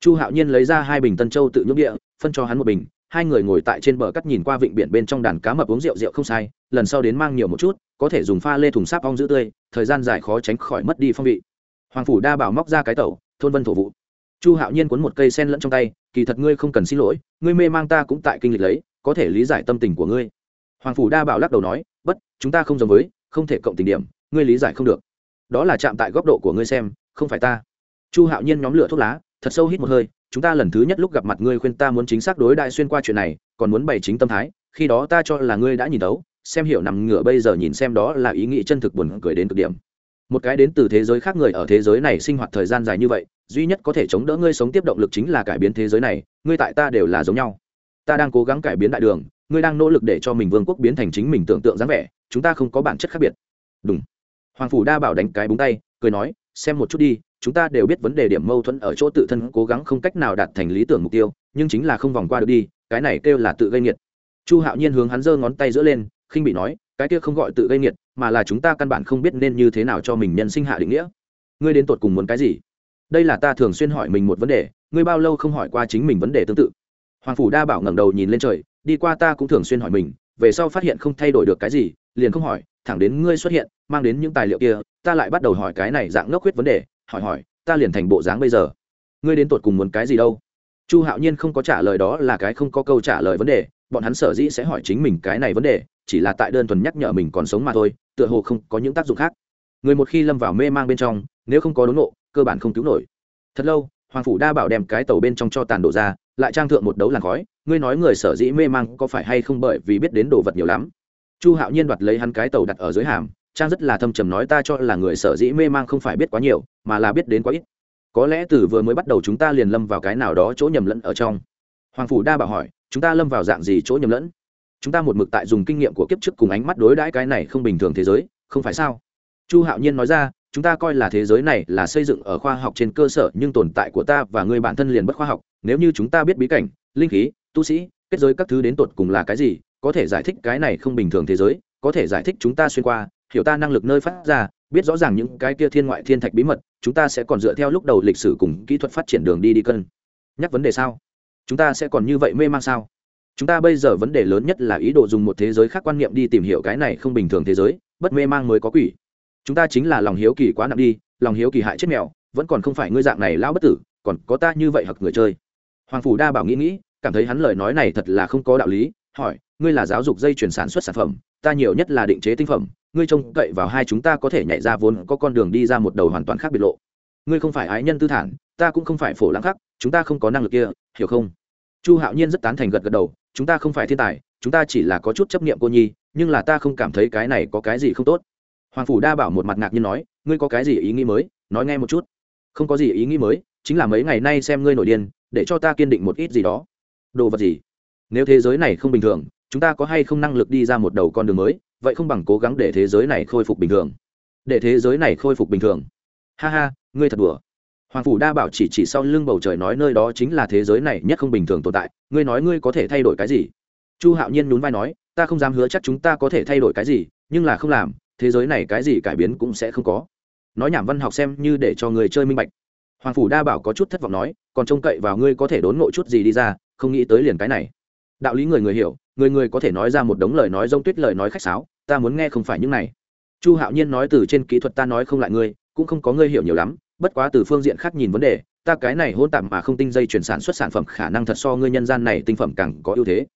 Chu hạo nhiên lấy ra hai bình tân châu tự nhúc địa, phân cho hắn một bình hai người ngồi tại trên bờ cắt nhìn qua vịnh biển bên trong đàn cá mập uống rượu rượu không sai, lần sau đến mang nhiều một chút, có thể dùng pha lê thùng sáp ong giữ tươi, thời gian dài khó tránh khỏi mất đi phong vị. Hoàng phủ đa bảo móc ra cái tẩu, thôn vân thổ vụ. Chu hạo nhiên cuốn một cây sen lẫn trong tay, kỳ thật ngươi không cần xin lỗi, ngươi mê mang ta cũng tại kinh lịch lấy, có thể lý giải tâm tình của ngươi. Hoàng phủ đa bảo lắc đầu nói, bất, chúng ta không giống với, không thể cộng tình điểm, ngươi lý giải không được. Đó là chạm tại góc độ của ngươi xem, không phải ta. Chu hạo nhiên nhóm lửa thuốc lá, thật sâu hít một hơi chúng ta lần thứ nhất lúc gặp mặt ngươi khuyên ta muốn chính xác đối đại xuyên qua chuyện này, còn muốn bày chính tâm thái, khi đó ta cho là ngươi đã nhìn đấu xem hiểu nằm ngửa bây giờ nhìn xem đó là ý nghĩ chân thực buồn cười đến cực điểm. Một cái đến từ thế giới khác người ở thế giới này sinh hoạt thời gian dài như vậy, duy nhất có thể chống đỡ ngươi sống tiếp động lực chính là cải biến thế giới này, ngươi tại ta đều là giống nhau. Ta đang cố gắng cải biến đại đường, ngươi đang nỗ lực để cho mình vương quốc biến thành chính mình tưởng tượng dáng vẻ, chúng ta không có bản chất khác biệt. Đúng hoàng phủ đa bảo đánh cái búng tay, cười nói, xem một chút đi chúng ta đều biết vấn đề điểm mâu thuẫn ở chỗ tự thân cố gắng không cách nào đạt thành lý tưởng mục tiêu, nhưng chính là không vòng qua được đi, cái này kêu là tự gây nghiệt. Chu hạo nhiên hướng hắn giơ ngón tay giữa lên, khinh bị nói, cái kia không gọi tự gây nghiệt, mà là chúng ta căn bản không biết nên như thế nào cho mình nhân sinh hạ định nghĩa. Ngươi đến tột cùng muốn cái gì? Đây là ta thường xuyên hỏi mình một vấn đề, ngươi bao lâu không hỏi qua chính mình vấn đề tương tự? Hoàng phủ đa bảo ngẩng đầu nhìn lên trời, đi qua ta cũng thường xuyên hỏi mình, về sau phát hiện không thay đổi được cái gì, liền không hỏi, thẳng đến ngươi xuất hiện, mang đến những tài liệu kia, ta lại bắt đầu hỏi cái này dạng ngốc huyết vấn đề hỏi hỏi, ta liền thành bộ dáng bây giờ. Ngươi đến tột cùng muốn cái gì đâu? Chu hạo nhiên không có trả lời đó là cái không có câu trả lời vấn đề, bọn hắn sở dĩ sẽ hỏi chính mình cái này vấn đề, chỉ là tại đơn thuần nhắc nhở mình còn sống mà thôi, tựa hồ không có những tác dụng khác. Người một khi lâm vào mê mang bên trong, nếu không có đốn nộ cơ bản không cứu nổi. Thật lâu, hoàng phủ đa bảo đem cái tàu bên trong cho tàn đổ ra, lại trang thượng một đấu làn khói, ngươi nói người sở dĩ mê mang có phải hay không bởi vì biết đến đồ vật nhiều lắm? Chu hạo nhiên đoạt lấy hắn cái tàu đặt ở dưới hàm trang rất là thâm trầm nói ta cho là người sở dĩ mê mang không phải biết quá nhiều, mà là biết đến quá ít. Có lẽ từ vừa mới bắt đầu chúng ta liền lâm vào cái nào đó chỗ nhầm lẫn ở trong. Hoàng phủ đa bảo hỏi, chúng ta lâm vào dạng gì chỗ nhầm lẫn? Chúng ta một mực tại dùng kinh nghiệm của kiếp trước cùng ánh mắt đối đãi cái này không bình thường thế giới, không phải sao? Chu hạo nhiên nói ra, chúng ta coi là thế giới này là xây dựng ở khoa học trên cơ sở, nhưng tồn tại của ta và người bản thân liền bất khoa học. Nếu như chúng ta biết bí cảnh, linh khí, tu sĩ, kết giới các thứ đến tột cùng là cái gì, có thể giải thích cái này không bình thường thế giới, có thể giải thích chúng ta xuyên qua hiểu ta năng lực nơi phát ra, biết rõ ràng những cái kia thiên ngoại thiên thạch bí mật, chúng ta sẽ còn dựa theo lúc đầu lịch sử cùng kỹ thuật phát triển đường đi đi cân. Nhắc vấn đề sao? Chúng ta sẽ còn như vậy mê man sao? Chúng ta bây giờ vấn đề lớn nhất là ý đồ dùng một thế giới khác quan niệm đi tìm hiểu cái này không bình thường thế giới, bất mê mang mới có quỷ. Chúng ta chính là lòng hiếu kỳ quá nặng đi, lòng hiếu kỳ hại chết mèo, vẫn còn không phải ngươi dạng này lão bất tử, còn có ta như vậy hoặc người chơi. Hoàng phủ đa bảo nghĩ nghĩ, cảm thấy hắn lời nói này thật là không có đạo lý, hỏi, ngươi là giáo dục dây chuyển sản xuất sản phẩm, ta nhiều nhất là định chế tinh phẩm ngươi trông cậy vào hai chúng ta có thể nhảy ra vốn, có con đường đi ra một đầu hoàn toàn khác biệt lộ. Ngươi không phải ái nhân tư thản, ta cũng không phải phổ lãng khắc, chúng ta không có năng lực kia, hiểu không? Chu hạo nhiên rất tán thành gật gật đầu, chúng ta không phải thiên tài, chúng ta chỉ là có chút chấp niệm cô nhi, nhưng là ta không cảm thấy cái này có cái gì không tốt. Hoàng phủ đa bảo một mặt ngạc nhiên nói, ngươi có cái gì ý nghĩ mới, nói nghe một chút. Không có gì ý nghĩ mới, chính là mấy ngày nay xem ngươi nổi điên, để cho ta kiên định một ít gì đó. Đồ vật gì? Nếu thế giới này không bình thường, chúng ta có hay không năng lực đi ra một đầu con đường mới? Vậy không bằng cố gắng để thế giới này khôi phục bình thường. Để thế giới này khôi phục bình thường. Ha ha, ngươi thật đùa. Hoàng phủ đa bảo chỉ chỉ sau lưng bầu trời nói nơi đó chính là thế giới này nhất không bình thường tồn tại. Ngươi nói ngươi có thể thay đổi cái gì? Chu hạo nhiên nhún vai nói, ta không dám hứa chắc chúng ta có thể thay đổi cái gì, nhưng là không làm, thế giới này cái gì cải biến cũng sẽ không có. Nói nhảm văn học xem như để cho người chơi minh bạch. Hoàng phủ đa bảo có chút thất vọng nói, còn trông cậy vào ngươi có thể đốn ngộ chút gì đi ra, không nghĩ tới liền cái này đạo lý người người hiểu, người người có thể nói ra một đống lời nói rông tuyết lời nói khách sáo, ta muốn nghe không phải những này. Chu hạo nhiên nói từ trên kỹ thuật ta nói không lại ngươi, cũng không có ngươi hiểu nhiều lắm, bất quá từ phương diện khác nhìn vấn đề, ta cái này hôn tạp mà không tinh dây chuyển sản xuất sản phẩm khả năng thật so ngươi nhân gian này tinh phẩm càng có ưu thế.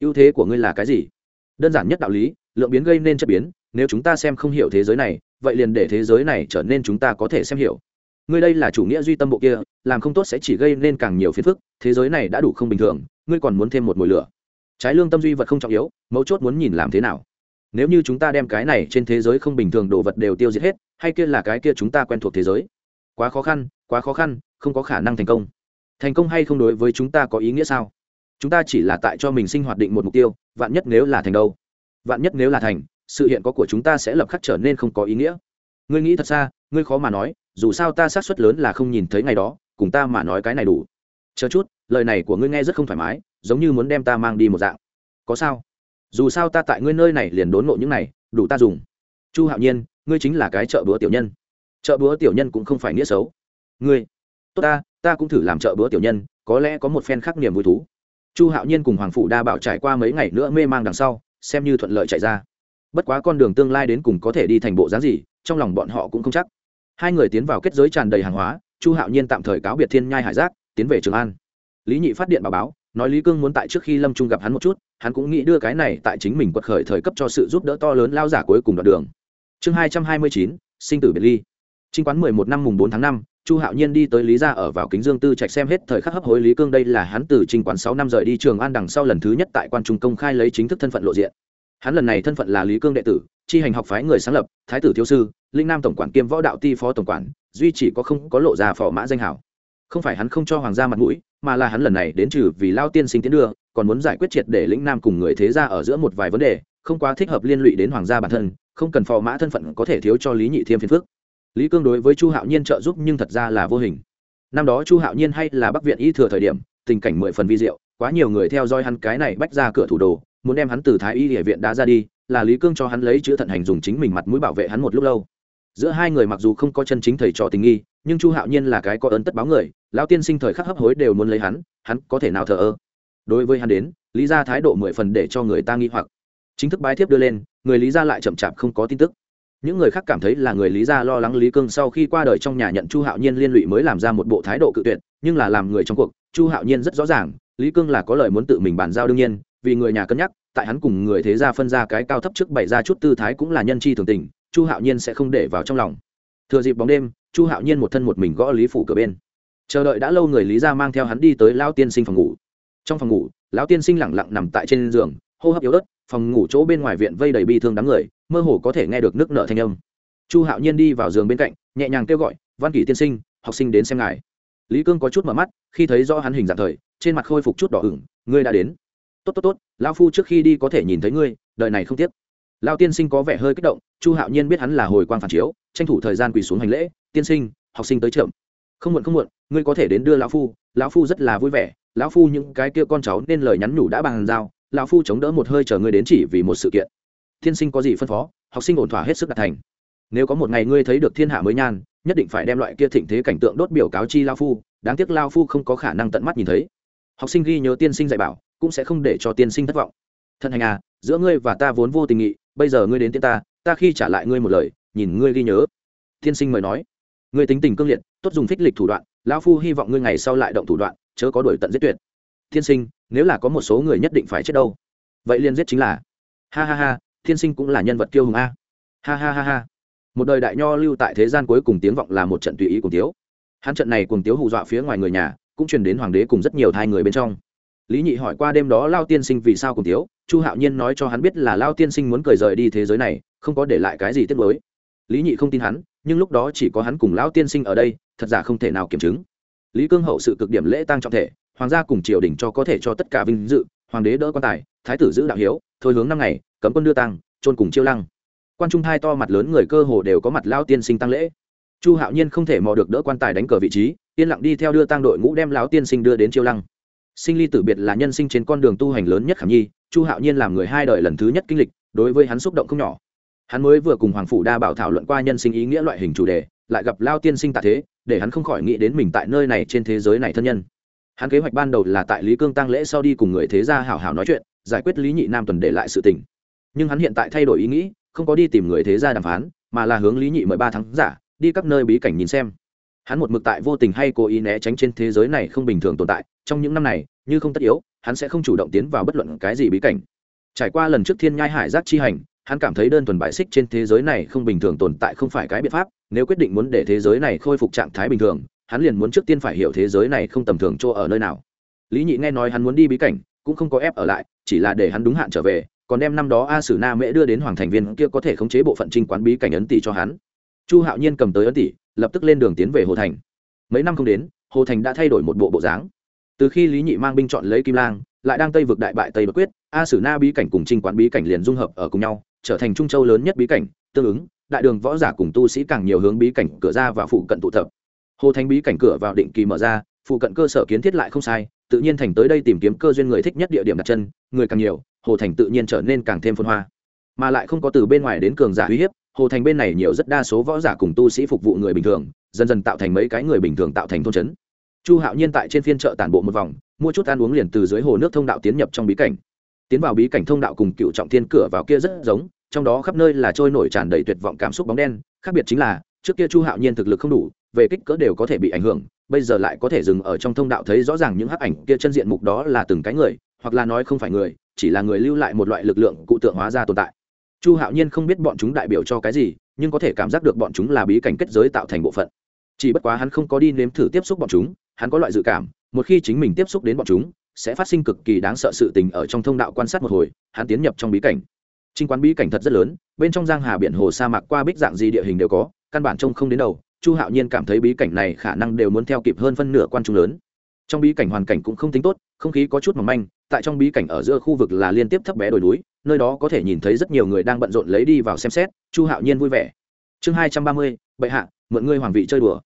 Ưu thế của ngươi là cái gì? Đơn giản nhất đạo lý, lượng biến gây nên chất biến, nếu chúng ta xem không hiểu thế giới này, vậy liền để thế giới này trở nên chúng ta có thể xem hiểu ngươi đây là chủ nghĩa duy tâm bộ kia, làm không tốt sẽ chỉ gây nên càng nhiều phiền phức, thế giới này đã đủ không bình thường, ngươi còn muốn thêm một mồi lửa. Trái lương tâm duy vật không trọng yếu, mấu chốt muốn nhìn làm thế nào. Nếu như chúng ta đem cái này trên thế giới không bình thường đồ vật đều tiêu diệt hết, hay kia là cái kia chúng ta quen thuộc thế giới? Quá khó khăn, quá khó khăn, không có khả năng thành công. Thành công hay không đối với chúng ta có ý nghĩa sao? Chúng ta chỉ là tại cho mình sinh hoạt định một mục tiêu, vạn nhất nếu là thành đâu? Vạn nhất nếu là thành, sự hiện có của chúng ta sẽ lập khắc trở nên không có ý nghĩa. Ngươi nghĩ thật xa ngươi khó mà nói, dù sao ta xác suất lớn là không nhìn thấy ngày đó, cùng ta mà nói cái này đủ. Chờ chút, lời này của ngươi nghe rất không thoải mái, giống như muốn đem ta mang đi một dạng. Có sao? Dù sao ta tại ngươi nơi này liền đốn ngộ những này, đủ ta dùng. Chu hạo nhiên, ngươi chính là cái chợ búa tiểu nhân. Chợ búa tiểu nhân cũng không phải nghĩa xấu. Ngươi, tốt ta ta cũng thử làm chợ búa tiểu nhân, có lẽ có một phen khác niềm vui thú. Chu hạo nhiên cùng hoàng phụ đa bảo trải qua mấy ngày nữa mê mang đằng sau, xem như thuận lợi chạy ra. Bất quá con đường tương lai đến cùng có thể đi thành bộ dáng gì, trong lòng bọn họ cũng không chắc hai người tiến vào kết giới tràn đầy hàng hóa, chu hạo nhiên tạm thời cáo biệt thiên nhai hải giác, tiến về trường an. Lý nhị phát điện báo báo, nói lý cương muốn tại trước khi lâm trung gặp hắn một chút, hắn cũng nghĩ đưa cái này tại chính mình quật khởi thời cấp cho sự giúp đỡ to lớn lao giả cuối cùng đoạn đường. Chương hai trăm hai mươi chín, sinh tử biệt ly. Chính quán mười một năm mùng bốn tháng năm, chu hạo nhiên đi tới lý gia ở vào kính dương tư trạch xem hết thời khắc hấp hối lý cương đây là hắn từ Trình quán sáu năm rời đi trường an đằng sau lần thứ nhất tại quan trung công khai lấy chính thức thân phận lộ diện hắn lần này thân phận là lý cương đệ tử, chi hành học phái người sáng lập, thái tử thiếu sư, linh nam tổng quản kiêm võ đạo ti phó tổng quản, duy chỉ có không có lộ ra phò mã danh hảo không phải hắn không cho hoàng gia mặt mũi, mà là hắn lần này đến trừ vì lao tiên sinh tiến đưa, còn muốn giải quyết triệt để lĩnh nam cùng người thế gia ở giữa một vài vấn đề, không quá thích hợp liên lụy đến hoàng gia bản thân, không cần phò mã thân phận có thể thiếu cho lý nhị thiêm phiền phước lý cương đối với chu hạo nhiên trợ giúp nhưng thật ra là vô hình. Năm đó chu hạo nhiên hay là bắc viện y thừa thời điểm, tình cảnh mười phần vi diệu, quá nhiều người theo dõi hắn cái này bách ra cửa thủ đồ muốn đem hắn từ thái y địa viện đã ra đi, là lý cương cho hắn lấy chữ thận hành dùng chính mình mặt mũi bảo vệ hắn một lúc lâu. Giữa hai người mặc dù không có chân chính thầy trò tình nghi, nhưng chu hạo nhiên là cái có ơn tất báo người, lão tiên sinh thời khắc hấp hối đều muốn lấy hắn hắn có thể nào thờ ơ? Đối với hắn đến, lý ra thái độ mười phần để cho người ta nghi hoặc. Chính thức bái thiếp đưa lên, người lý ra lại chậm chạp không có tin tức. Những người khác cảm thấy là người lý ra lo lắng lý cương sau khi qua đời trong nhà nhận chu hạo nhiên liên lụy mới làm ra một bộ thái độ cự tuyệt, nhưng là làm người trong cuộc, chu hạo nhiên rất rõ ràng, lý cương là có lời muốn tự mình bàn giao đương nhiên vì người nhà cân nhắc, tại hắn cùng người thế gia phân ra cái cao thấp trước bày ra chút tư thái cũng là nhân chi thường tình, chu hạo nhiên sẽ không để vào trong lòng. Thừa dịp bóng đêm, chu hạo nhiên một thân một mình gõ lý phủ cửa bên. Chờ đợi đã lâu người lý ra mang theo hắn đi tới lao tiên sinh phòng ngủ. Trong phòng ngủ, lão tiên sinh lẳng lặng nằm tại trên giường, hô hấp yếu ớt, phòng ngủ chỗ bên ngoài viện vây đầy bi thương đám người, mơ hồ có thể nghe được nước nợ thanh âm. Chu hạo nhiên đi vào giường bên cạnh, nhẹ nhàng kêu gọi, văn kỷ tiên sinh, học sinh đến xem ngài. Lý cương có chút mở mắt, khi thấy do hắn hình dạng thời, trên mặt khôi phục chút đỏ ửng, ngươi đã đến tốt tốt tốt, lão phu trước khi đi có thể nhìn thấy ngươi đợi này không tiếc. Lão tiên sinh có vẻ hơi kích động, chu hạo nhiên biết hắn là hồi quang phản chiếu, tranh thủ thời gian quỳ xuống hành lễ, tiên sinh, học sinh tới chậm. Không muộn không muộn, ngươi có thể đến đưa lão phu. Lão phu rất là vui vẻ, lão phu những cái kia con cháu nên lời nhắn nhủ đã bàn giao, lão phu chống đỡ một hơi chờ ngươi đến chỉ vì một sự kiện. Tiên sinh có gì phân phó? Học sinh ổn thỏa hết sức đạt thành. Nếu có một ngày ngươi thấy được thiên hạ mới nhan, nhất định phải đem loại kia thịnh thế cảnh tượng đốt biểu cáo chi lao phu, đáng tiếc lao phu không có khả năng tận mắt nhìn thấy. Học sinh ghi nhớ tiên sinh dạy bảo cũng sẽ không để cho tiên sinh thất vọng. Thân hành à giữa ngươi và ta vốn vô tình nghị, bây giờ ngươi đến tiên ta ta khi trả lại ngươi một lời, nhìn ngươi ghi nhớ. Tiên sinh mời nói. Ngươi tính tình cương liệt, tốt dùng phích lịch thủ đoạn, lão phu hy vọng ngươi ngày sau lại động thủ đoạn, chớ có đổi tận giết tuyệt. Tiên sinh, nếu là có một số người nhất định phải chết đâu. Vậy liền giết chính là. Ha ha ha, tiên sinh cũng là nhân vật kiêu hùng a. Ha ha ha ha. Một đời đại nho lưu tại thế gian cuối cùng tiếng vọng là một trận tùy ý cùng tiếu. Hắn trận này cùng tiếu hù dọa phía ngoài người nhà, cũng truyền đến hoàng đế cùng rất nhiều thai người bên trong lý nhị hỏi qua đêm đó lao tiên sinh vì sao cùng tiếu chu hạo nhiên nói cho hắn biết là lao tiên sinh muốn cười rời đi thế giới này, không có để lại cái gì tiếc mới lý nhị không tin hắn, nhưng lúc đó chỉ có hắn cùng lão tiên sinh ở đây, thật giả không thể nào kiểm chứng. Lý cương hậu sự cực điểm lễ tăng trọng thể, hoàng gia cùng triều đình cho có thể cho tất cả vinh dự, hoàng đế đỡ quan tài, thái tử giữ đạo hiếu, thôi hướng năm ngày, cấm quân đưa tăng trôn cùng chiêu lăng. Quan trung hai to mặt lớn người cơ hồ đều có mặt lao tiên sinh tăng lễ. Chu hạo nhiên không thể mò được đỡ quan tài đánh cờ vị trí, yên lặng đi theo đưa tăng đội ngũ đem lão tiên sinh đưa đến chiêu lăng sinh ly tử biệt là nhân sinh trên con đường tu hành lớn nhất khảm nhi, chu hạo nhiên làm người hai đời lần thứ nhất kinh lịch, đối với hắn xúc động không nhỏ. Hắn mới vừa cùng hoàng phủ đa bảo thảo luận qua nhân sinh ý nghĩa loại hình chủ đề, lại gặp lao tiên sinh tạ thế, để hắn không khỏi nghĩ đến mình tại nơi này trên thế giới này thân nhân. Hắn kế hoạch ban đầu là tại lý cương tăng lễ sau đi cùng người thế gia hảo hảo nói chuyện, giải quyết lý nhị nam tuần để lại sự tình. Nhưng hắn hiện tại thay đổi ý nghĩ, không có đi tìm người thế gia đàm phán, mà là hướng lý nhị mười ba tháng giả, đi các nơi bí cảnh nhìn xem. Hắn một mực tại vô tình hay cố ý né tránh trên thế giới này không bình thường tồn tại trong những năm này, như không tất yếu, hắn sẽ không chủ động tiến vào bất luận cái gì bí cảnh. Trải qua lần trước thiên nhai hải giác chi hành, hắn cảm thấy đơn thuần bại xích trên thế giới này không bình thường tồn tại không phải cái biện pháp, nếu quyết định muốn để thế giới này khôi phục trạng thái bình thường, hắn liền muốn trước tiên phải hiểu thế giới này không tầm thường chỗ ở nơi nào. Lý nhị nghe nói hắn muốn đi bí cảnh, cũng không có ép ở lại, chỉ là để hắn đúng hạn trở về, còn đem năm đó a sử na mễ đưa đến hoàng thành viên kia có thể khống chế bộ phận trinh quán bí cảnh ấn tỷ cho hắn. Chu hạo nhiên cầm tới ấn tỷ, lập tức lên đường tiến về hồ thành. Mấy năm không đến, hồ thành đã thay đổi một bộ bộ dáng từ khi lý nhị mang binh chọn lấy kim lang, lại đang tây vực đại bại tây bất quyết, a sử na bí cảnh cùng trinh quán bí cảnh liền dung hợp ở cùng nhau, trở thành trung châu lớn nhất bí cảnh, tương ứng, đại đường võ giả cùng tu sĩ càng nhiều hướng bí cảnh cửa ra và phụ cận tụ tập. Hồ thánh bí cảnh cửa vào định kỳ mở ra, phụ cận cơ sở kiến thiết lại không sai, tự nhiên thành tới đây tìm kiếm cơ duyên người thích nhất địa điểm đặt chân, người càng nhiều, hồ thành tự nhiên trở nên càng thêm phân hoa. Mà lại không có từ bên ngoài đến cường giả uy hiếp, hồ thành bên này nhiều rất đa số võ giả cùng tu sĩ phục vụ người bình thường, dần dần tạo thành mấy cái người bình thường tạo thành thôn trấn chu hạo nhiên tại trên phiên chợ tản bộ một vòng, mua chút ăn uống liền từ dưới hồ nước thông đạo tiến nhập trong bí cảnh. Tiến vào bí cảnh thông đạo cùng cựu trọng thiên cửa vào kia rất giống, trong đó khắp nơi là trôi nổi tràn đầy tuyệt vọng cảm xúc bóng đen, khác biệt chính là, trước kia chu hạo nhiên thực lực không đủ, về kích cỡ đều có thể bị ảnh hưởng, bây giờ lại có thể dừng ở trong thông đạo thấy rõ ràng những hắc ảnh kia chân diện mục đó là từng cái người, hoặc là nói không phải người, chỉ là người lưu lại một loại lực lượng cụ tượng hóa ra tồn tại. Chu hạo nhiên không biết bọn chúng đại biểu cho cái gì, nhưng có thể cảm giác được bọn chúng là bí cảnh kết giới tạo thành bộ phận. Chỉ bất quá hắn không có đi nếm thử tiếp xúc bọn chúng hắn có loại dự cảm, một khi chính mình tiếp xúc đến bọn chúng, sẽ phát sinh cực kỳ đáng sợ sự tình ở trong thông đạo quan sát một hồi, hắn tiến nhập trong bí cảnh. Trinh quán bí cảnh thật rất lớn, bên trong giang hà biển hồ sa mạc qua bích dạng gì địa hình đều có, căn bản trông không đến đầu, chu hạo nhiên cảm thấy bí cảnh này khả năng đều muốn theo kịp hơn phân nửa quan trung lớn. Trong bí cảnh hoàn cảnh cũng không tính tốt, không khí có chút mỏng manh, tại trong bí cảnh ở giữa khu vực là liên tiếp thấp bé đồi núi, nơi đó có thể nhìn thấy rất nhiều người đang bận rộn lấy đi vào xem xét, chu hạo nhiên vui vẻ. Chương hai trăm ba mươi, bệ hạ, mượn ngươi hoàng vị chơi đùa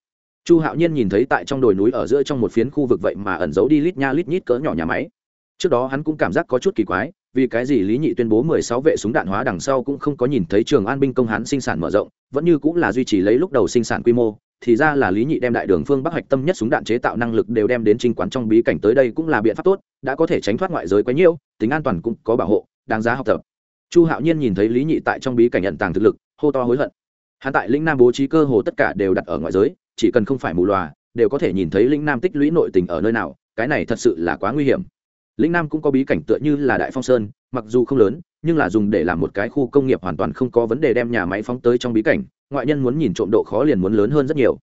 chu hạo nhiên nhìn thấy tại trong đồi núi ở giữa trong một phiến khu vực vậy mà ẩn giấu đi lít nha lít nhít cỡ nhỏ nhà máy. Trước đó hắn cũng cảm giác có chút kỳ quái, vì cái gì lý nhị tuyên bố mười sáu vệ súng đạn hóa đằng sau cũng không có nhìn thấy trường an binh công hán sinh sản mở rộng, vẫn như cũng là duy trì lấy lúc đầu sinh sản quy mô, thì ra là lý nhị đem đại đường phương bắc hạch tâm nhất súng đạn chế tạo năng lực đều đem đến trinh quán trong bí cảnh tới đây cũng là biện pháp tốt, đã có thể tránh thoát ngoại giới quá nhiễu tính an toàn cũng có bảo hộ, đáng giá học tập. Chu hạo nhiên nhìn thấy lý nhị tại trong bí cảnh nhận tàng thực lực, hô to hối hận. Hắn tại lĩnh nam bố trí cơ hồ tất cả đều đặt ở ngoại giới chỉ cần không phải mù loà, đều có thể nhìn thấy lĩnh nam tích lũy nội tình ở nơi nào, cái này thật sự là quá nguy hiểm. Lĩnh nam cũng có bí cảnh tựa như là đại phong sơn, mặc dù không lớn, nhưng là dùng để làm một cái khu công nghiệp hoàn toàn không có vấn đề đem nhà máy phóng tới trong bí cảnh, ngoại nhân muốn nhìn trộm độ khó liền muốn lớn hơn rất nhiều.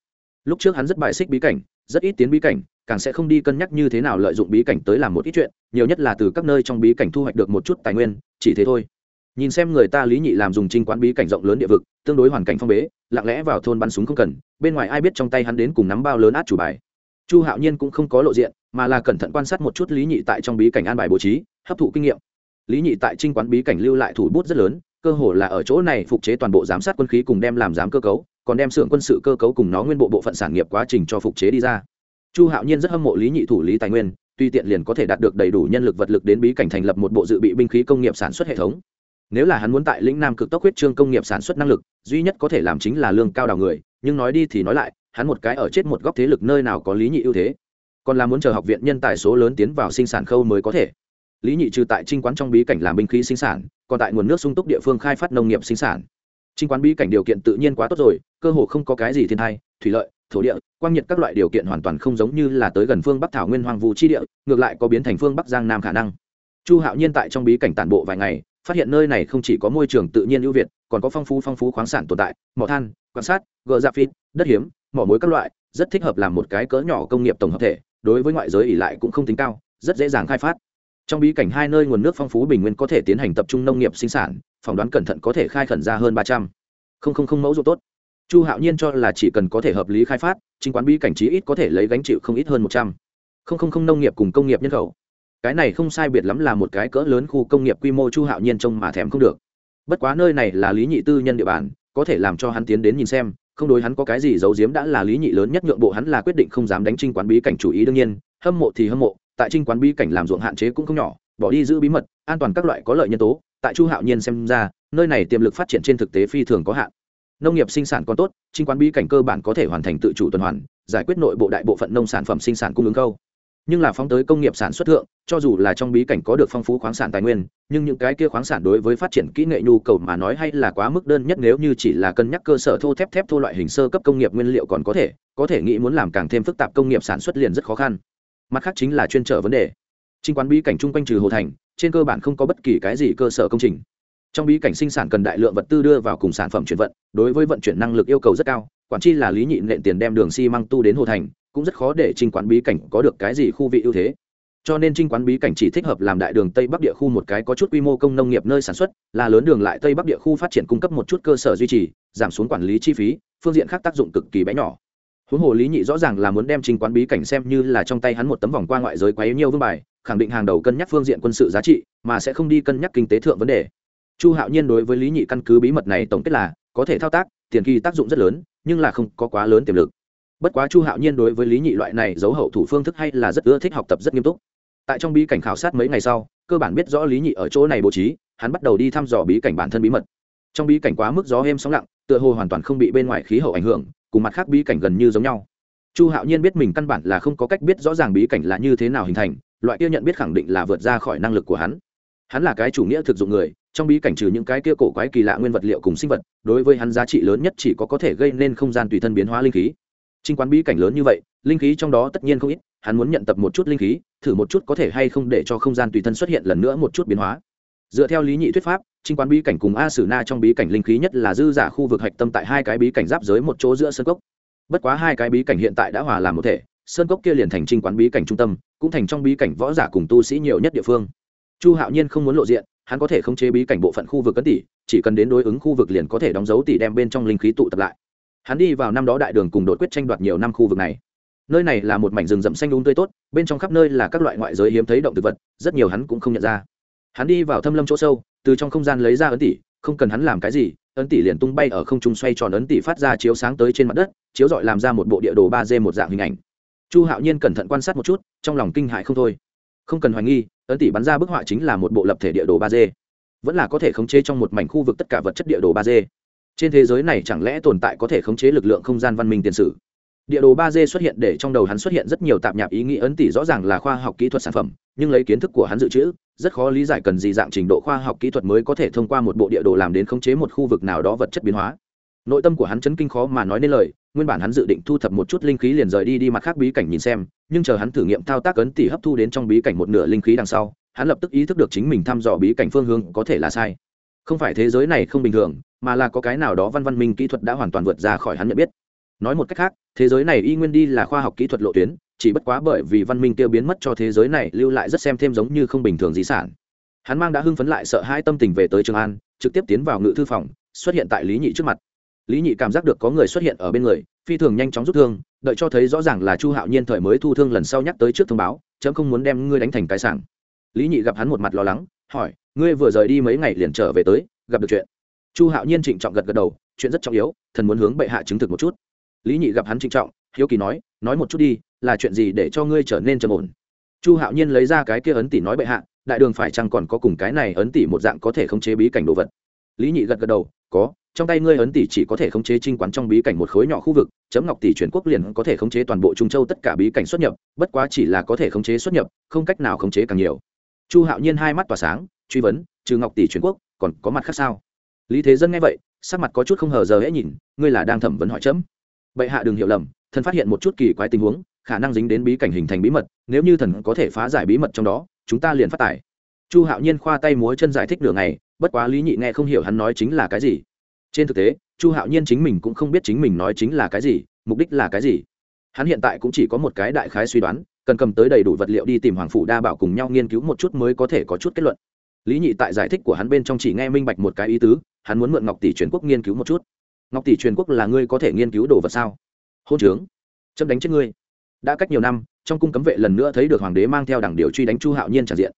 Lúc trước hắn rất bài xích bí cảnh, rất ít tiến bí cảnh, càng sẽ không đi cân nhắc như thế nào lợi dụng bí cảnh tới làm một ít chuyện, nhiều nhất là từ các nơi trong bí cảnh thu hoạch được một chút tài nguyên, chỉ thế thôi. Nhìn xem người ta lý nhị làm dùng trinh quán bí cảnh rộng lớn địa vực, tương đối hoàn cảnh phong bế, lặng lẽ vào thôn bắn súng không cần bên ngoài ai biết trong tay hắn đến cùng nắm bao lớn át chủ bài. Chu hạo nhiên cũng không có lộ diện, mà là cẩn thận quan sát một chút lý nhị tại trong bí cảnh an bài bố trí, hấp thụ kinh nghiệm. Lý nhị tại trinh quán bí cảnh lưu lại thủ bút rất lớn, cơ hồ là ở chỗ này phục chế toàn bộ giám sát quân khí cùng đem làm giám cơ cấu, còn đem xưởng quân sự cơ cấu cùng nó nguyên bộ bộ phận sản nghiệp quá trình cho phục chế đi ra. Chu hạo nhiên rất hâm mộ lý nhị thủ lý tài nguyên, tuy tiện liền có thể đạt được đầy đủ nhân lực vật lực đến bí cảnh thành lập một bộ dự bị binh khí công nghiệp sản xuất hệ thống. Nếu là hắn muốn tại lĩnh nam cực tốc huyết trương công nghiệp sản xuất năng lực, duy nhất có thể làm chính là lương cao đào người nhưng nói đi thì nói lại, hắn một cái ở chết một góc thế lực nơi nào có lý nhị ưu thế? Còn là muốn chờ học viện nhân tài số lớn tiến vào sinh sản khâu mới có thể. Lý nhị trừ tại trinh quán trong bí cảnh làm binh khí sinh sản, còn tại nguồn nước sung túc địa phương khai phát nông nghiệp sinh sản. Trinh quán bí cảnh điều kiện tự nhiên quá tốt rồi, cơ hồ không có cái gì thiên thai thủy lợi, thổ địa, quang nhiệt các loại điều kiện hoàn toàn không giống như là tới gần phương bắc thảo nguyên hoàng vũ chi địa, ngược lại có biến thành phương bắc giang nam khả năng. Chu hạo nhiên tại trong bí cảnh tản bộ vài ngày phát hiện nơi này không chỉ có môi trường tự nhiên ưu việt, còn có phong phú phong phú khoáng sản tồn tại, mỏ than, quan sát, gờ giáp phít, đất hiếm, mỏ mối các loại, rất thích hợp làm một cái cỡ nhỏ công nghiệp tổng hợp thể, đối với ngoại giới ỉ lại cũng không tính cao, rất dễ dàng khai phát. Trong bí cảnh hai nơi nguồn nước phong phú bình nguyên có thể tiến hành tập trung nông nghiệp sinh sản, phỏng đoán cẩn thận có thể khai khẩn ra hơn ba trăm. Linh mẫu ruộng tốt. Chu hạo nhiên cho là chỉ cần có thể hợp lý khai phát chính quán bí cảnh trí ít có thể lấy gánh chịu không ít hơn một trăm. Linh nông nghiệp cùng công nghiệp nhân khẩu cái này không sai biệt lắm là một cái cỡ lớn khu công nghiệp quy mô chu hạo nhiên trông mà thèm không được. Bất quá nơi này là lý nhị tư nhân địa bàn, có thể làm cho hắn tiến đến nhìn xem, không đối hắn có cái gì giấu giếm đã là lý nhị lớn nhất nhượng bộ hắn là quyết định không dám đánh trinh quán bí cảnh chủ ý đương nhiên, hâm mộ thì hâm mộ, tại trinh quán bí cảnh làm ruộng hạn chế cũng không nhỏ, bỏ đi giữ bí mật, an toàn các loại có lợi nhân tố, tại chu hạo nhiên xem ra, nơi này tiềm lực phát triển trên thực tế phi thường có hạn. Nông nghiệp sinh sản còn tốt, trinh quán bí cảnh cơ bản có thể hoàn thành tự chủ tuần hoàn, giải quyết nội bộ đại bộ phận nông sản phẩm sinh sản cung ứng câu nhưng là phóng tới công nghiệp sản xuất thượng, cho dù là trong bí cảnh có được phong phú khoáng sản tài nguyên, nhưng những cái kia khoáng sản đối với phát triển kỹ nghệ nhu cầu mà nói hay là quá mức đơn nhất nếu như chỉ là cân nhắc cơ sở thô thép thép thô loại hình sơ cấp công nghiệp nguyên liệu còn có thể có thể nghĩ muốn làm càng thêm phức tạp công nghiệp sản xuất liền rất khó khăn. Mặt khác chính là chuyên trở vấn đề. Trinh quán bí cảnh chung quanh trừ hồ thành, trên cơ bản không có bất kỳ cái gì cơ sở công trình. Trong bí cảnh sinh sản cần đại lượng vật tư đưa vào cùng sản phẩm chuyển vận, đối với vận chuyển năng lực yêu cầu rất cao, quản chi là lý nhị nện tiền đem đường xi măng tu đến hồ thành cũng rất khó để trinh quán bí cảnh có được cái gì khu vị ưu thế. Cho nên trinh quán bí cảnh chỉ thích hợp làm đại đường tây bắc địa khu một cái có chút quy mô công nông nghiệp nơi sản xuất, là lớn đường lại tây bắc địa khu phát triển cung cấp một chút cơ sở duy trì, giảm xuống quản lý chi phí, phương diện khác tác dụng cực kỳ bé nhỏ. Huống hồ lý nhị rõ ràng là muốn đem trinh quán bí cảnh xem như là trong tay hắn một tấm vòng qua ngoại giới quá yếu nhiều vương bài, khẳng định hàng đầu cân nhắc phương diện quân sự giá trị, mà sẽ không đi cân nhắc kinh tế thượng vấn đề. Chu hạo nhiên đối với lý nhị căn cứ bí mật này tổng kết là, có thể thao tác, tiền kỳ tác dụng rất lớn, nhưng là không có quá lớn tiềm lực bất quá chu hạo nhiên đối với lý nhị loại này giấu hậu thủ phương thức hay là rất ưa thích học tập rất nghiêm túc. Tại trong bí cảnh khảo sát mấy ngày sau, cơ bản biết rõ lý nhị ở chỗ này bố trí, hắn bắt đầu đi thăm dò bí cảnh bản thân bí mật. Trong bí cảnh quá mức gió êm sóng lặng, tựa hồ hoàn toàn không bị bên ngoài khí hậu ảnh hưởng, cùng mặt khác bí cảnh gần như giống nhau. Chu hạo nhiên biết mình căn bản là không có cách biết rõ ràng bí cảnh là như thế nào hình thành, loại kia nhận biết khẳng định là vượt ra khỏi năng lực của hắn. Hắn là cái chủ nghĩa thực dụng người, trong bí cảnh trừ những cái kia cổ quái kỳ lạ nguyên vật liệu cùng sinh vật, đối với hắn giá trị lớn nhất chỉ có có thể gây nên không gian tùy thân biến hóa linh khí. Trinh quán bí cảnh lớn như vậy, linh khí trong đó tất nhiên không ít, hắn muốn nhận tập một chút linh khí, thử một chút có thể hay không để cho không gian tùy thân xuất hiện lần nữa một chút biến hóa. Dựa theo lý nhị thuyết pháp, Trinh quán bí cảnh cùng A Sử Na trong bí cảnh linh khí nhất là dư giả khu vực hạch tâm tại hai cái bí cảnh giáp giới một chỗ giữa sơn cốc. Bất quá hai cái bí cảnh hiện tại đã hòa làm một thể, sơn cốc kia liền thành Trinh quán bí cảnh trung tâm, cũng thành trong bí cảnh võ giả cùng tu sĩ nhiều nhất địa phương. Chu Hạo Nhiên không muốn lộ diện, hắn có thể khống chế bí cảnh bộ phận khu vực cấn tỷ, chỉ cần đến đối ứng khu vực liền có thể đóng dấu tỷ đem bên trong linh khí tụ tập lại hắn đi vào năm đó đại đường cùng đột quyết tranh đoạt nhiều năm khu vực này. Nơi này là một mảnh rừng rậm xanh đúng tươi tốt, bên trong khắp nơi là các loại ngoại giới hiếm thấy động thực vật, rất nhiều hắn cũng không nhận ra. Hắn đi vào thâm lâm chỗ sâu, từ trong không gian lấy ra ấn tỷ, không cần hắn làm cái gì, ấn tỷ liền tung bay ở không trung xoay tròn ấn tỷ phát ra chiếu sáng tới trên mặt đất, chiếu dọi làm ra một bộ địa đồ ba d một dạng hình ảnh. Chu hạo nhiên cẩn thận quan sát một chút, trong lòng kinh hại không thôi. Không cần hoài nghi, ấn tỷ bắn ra bức họa chính là một bộ lập thể địa đồ ba d. Vẫn là có thể khống chế trong một mảnh khu vực tất cả vật chất địa đồ ba d trên thế giới này chẳng lẽ tồn tại có thể khống chế lực lượng không gian văn minh tiền sử? Địa đồ ba d xuất hiện để trong đầu hắn xuất hiện rất nhiều tạp nhạp ý nghĩ ấn tỷ rõ ràng là khoa học kỹ thuật sản phẩm, nhưng lấy kiến thức của hắn dự trữ, rất khó lý giải cần gì dạng trình độ khoa học kỹ thuật mới có thể thông qua một bộ địa đồ làm đến khống chế một khu vực nào đó vật chất biến hóa. Nội tâm của hắn chấn kinh khó mà nói nên lời, nguyên bản hắn dự định thu thập một chút linh khí liền rời đi đi mặt khác bí cảnh nhìn xem, nhưng chờ hắn thử nghiệm thao tác ấn tỷ hấp thu đến trong bí cảnh một nửa linh khí đằng sau, hắn lập tức ý thức được chính mình thăm dò bí cảnh phương hướng có thể là sai. Không phải thế giới này không bình thường mà là có cái nào đó văn văn minh kỹ thuật đã hoàn toàn vượt ra khỏi hắn nhận biết. Nói một cách khác, thế giới này y nguyên đi là khoa học kỹ thuật lộ tuyến, chỉ bất quá bởi vì văn minh tiêu biến mất cho thế giới này lưu lại rất xem thêm giống như không bình thường di sản. Hắn mang đã hưng phấn lại sợ hai tâm tình về tới trường an, trực tiếp tiến vào ngự thư phòng, xuất hiện tại lý nhị trước mặt. Lý nhị cảm giác được có người xuất hiện ở bên người, phi thường nhanh chóng rút thương, đợi cho thấy rõ ràng là chu hạo nhiên thời mới thu thương lần sau nhắc tới trước thông báo, chấm không muốn đem ngươi đánh thành cái sảng. Lý nhị gặp hắn một mặt lo lắng, hỏi, ngươi vừa rời đi mấy ngày liền trở về tới, gặp được chuyện? Chu hạo nhiên trịnh trọng gật gật đầu, chuyện rất trọng yếu, thần muốn hướng bệ hạ chứng thực một chút. Lý nhị gặp hắn trịnh trọng, hiếu kỳ nói nói một chút đi, là chuyện gì để cho ngươi trở nên trầm ổn? Chu hạo nhiên lấy ra cái kia ấn tỷ nói bệ hạ, đại đường phải chăng còn có cùng cái này ấn tỷ một dạng có thể khống chế bí cảnh đồ vật? Lý nhị gật gật đầu, có, trong tay ngươi ấn tỷ chỉ có thể khống chế trinh quán trong bí cảnh một khối nhỏ khu vực, chấm ngọc tỷ chuyển quốc liền có thể khống chế toàn bộ trung châu tất cả bí cảnh xuất nhập, bất quá chỉ là có thể khống chế xuất nhập, không cách nào khống chế càng nhiều. Chu hạo nhiên hai mắt tỏa sáng, truy vấn, trừ ngọc tỷ chuyển quốc, còn có mặt khác sao? Lý thế dân nghe vậy, sắc mặt có chút không hờ giờ hễ nhìn, ngươi là đang thẩm vấn hỏi chấm. Bệ hạ đừng hiểu lầm, thần phát hiện một chút kỳ quái tình huống, khả năng dính đến bí cảnh hình thành bí mật, nếu như thần có thể phá giải bí mật trong đó, chúng ta liền phát tải. Chu hạo nhiên khoa tay múa chân giải thích nửa ngày, bất quá lý nhị nghe không hiểu hắn nói chính là cái gì. Trên thực tế, chu hạo nhiên chính mình cũng không biết chính mình nói chính là cái gì, mục đích là cái gì. Hắn hiện tại cũng chỉ có một cái đại khái suy đoán, cần cầm tới đầy đủ vật liệu đi tìm hoàng phủ đa bảo cùng nhau nghiên cứu một chút mới có thể có chút kết luận lý nhị tại giải thích của hắn bên trong chỉ nghe minh bạch một cái ý tứ, hắn muốn mượn ngọc tỷ truyền quốc nghiên cứu một chút. Ngọc tỷ truyền quốc là ngươi có thể nghiên cứu đồ vật sao? Hôn trướng. Chấm đánh chết ngươi. Đã cách nhiều năm, trong cung cấm vệ lần nữa thấy được hoàng đế mang theo đảng điều truy đánh chu hạo nhiên trả diện.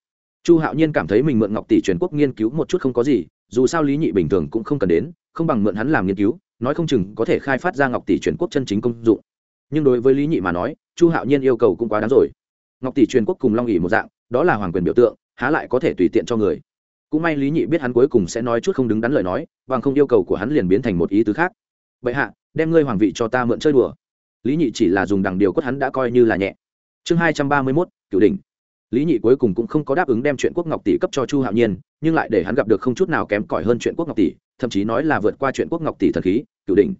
Chu hạo nhiên cảm thấy mình mượn ngọc tỷ truyền quốc nghiên cứu một chút không có gì, dù sao lý nhị bình thường cũng không cần đến, không bằng mượn hắn làm nghiên cứu, nói không chừng có thể khai phát ra ngọc tỷ truyền quốc chân chính công dụng. Nhưng đối với lý nhị mà nói, chu hạo nhiên yêu cầu cũng quá đáng rồi. Ngọc tỷ truyền quốc cùng long ỉ một dạng, đó là hoàng quyền biểu tượng há lại có thể tùy tiện cho người. Cũng may lý nhị biết hắn cuối cùng sẽ nói chút không đứng đắn lời nói, bằng không yêu cầu của hắn liền biến thành một ý tứ khác. Vậy hạ, đem ngươi hoàng vị cho ta mượn chơi đùa. Lý nhị chỉ là dùng đằng điều quất hắn đã coi như là nhẹ. Chương hai trăm ba mươi mốt, cửu đình lý nhị cuối cùng cũng không có đáp ứng đem chuyện quốc ngọc tỷ cấp cho chu hạo nhiên, nhưng lại để hắn gặp được không chút nào kém cỏi hơn chuyện quốc ngọc tỷ, thậm chí nói là vượt qua chuyện quốc ngọc tỷ thần khí, cửu đình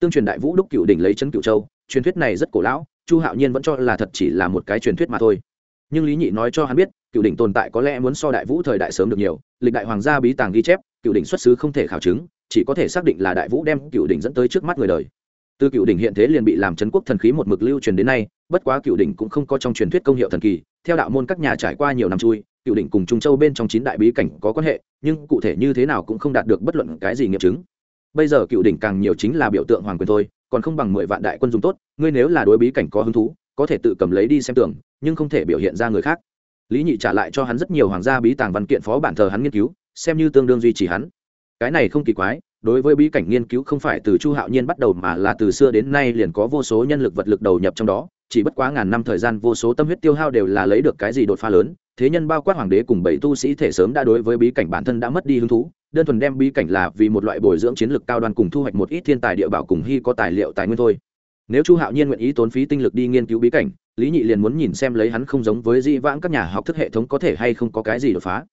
tương truyền đại vũ đúc cửu đình lấy chân cửu châu, truyền thuyết này rất cổ lão, chu hạo nhiên vẫn cho là thật chỉ là một cái truyền thuyết mà thôi nhưng lý nhị nói cho hắn biết, cựu đỉnh tồn tại có lẽ muốn so đại vũ thời đại sớm được nhiều, lịch đại hoàng gia bí tàng ghi chép, cựu đỉnh xuất xứ không thể khảo chứng, chỉ có thể xác định là đại vũ đem cựu đỉnh dẫn tới trước mắt người đời. Từ cựu đỉnh hiện thế liền bị làm Trấn quốc thần khí một mực lưu truyền đến nay, bất quá cựu đỉnh cũng không có trong truyền thuyết công hiệu thần kỳ, theo đạo môn các nhà trải qua nhiều năm chui, cựu đỉnh cùng trung châu bên trong chín đại bí cảnh có quan hệ, nhưng cụ thể như thế nào cũng không đạt được bất luận cái gì nghiệm chứng. Bây giờ cựu đỉnh càng nhiều chính là biểu tượng hoàng quyền thôi, còn không bằng mười vạn đại quân dùng tốt, ngươi nếu là đối bí cảnh có hứng thú có thể tự cầm lấy đi xem tưởng nhưng không thể biểu hiện ra người khác. Lý nhị trả lại cho hắn rất nhiều hoàng gia bí tàng văn kiện phó bản thờ hắn nghiên cứu, xem như tương đương duy trì hắn. Cái này không kỳ quái, đối với bí cảnh nghiên cứu không phải từ chu hạo nhiên bắt đầu mà là từ xưa đến nay liền có vô số nhân lực vật lực đầu nhập trong đó, chỉ bất quá ngàn năm thời gian vô số tâm huyết tiêu hao đều là lấy được cái gì đột phá lớn, thế nhân bao quát hoàng đế cùng bảy tu sĩ thể sớm đã đối với bí cảnh bản thân đã mất đi hứng thú, đơn thuần đem bí cảnh là vì một loại bồi dưỡng chiến lược cao đoan cùng thu hoạch một ít thiên tài địa bảo cùng hy có tài liệu tài nguyên thôi nếu chu hạo nhiên nguyện ý tốn phí tinh lực đi nghiên cứu bí cảnh, lý nhị liền muốn nhìn xem lấy hắn không giống với di vãng các nhà học thức hệ thống có thể hay không có cái gì đột phá.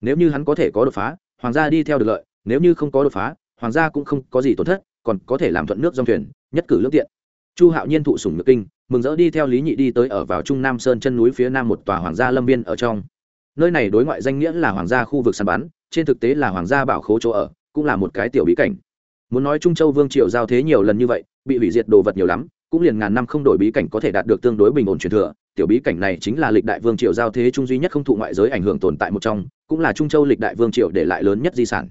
Nếu như hắn có thể có đột phá, hoàng gia đi theo được lợi, nếu như không có đột phá, hoàng gia cũng không có gì tổn thất, còn có thể làm thuận nước dòng thuyền, nhất cử lương tiện. Chu hạo nhiên thụ sủng ngực kinh, mừng rỡ đi theo lý nhị đi tới ở vào trung nam sơn chân núi phía nam một tòa hoàng gia lâm viên ở trong. Nơi này đối ngoại danh nghĩa là hoàng gia khu vực săn bắn, trên thực tế là hoàng gia bảo khố chỗ ở, cũng là một cái tiểu bí cảnh. Muốn nói trung châu vương triều giao thế nhiều lần như vậy bị hủy diệt đồ vật nhiều lắm, cũng liền ngàn năm không đổi bí cảnh có thể đạt được tương đối bình ổn truyền thừa. Tiểu bí cảnh này chính là lịch đại vương triều giao thế trung duy nhất không thụ ngoại giới ảnh hưởng tồn tại một trong, cũng là trung châu lịch đại vương triều để lại lớn nhất di sản.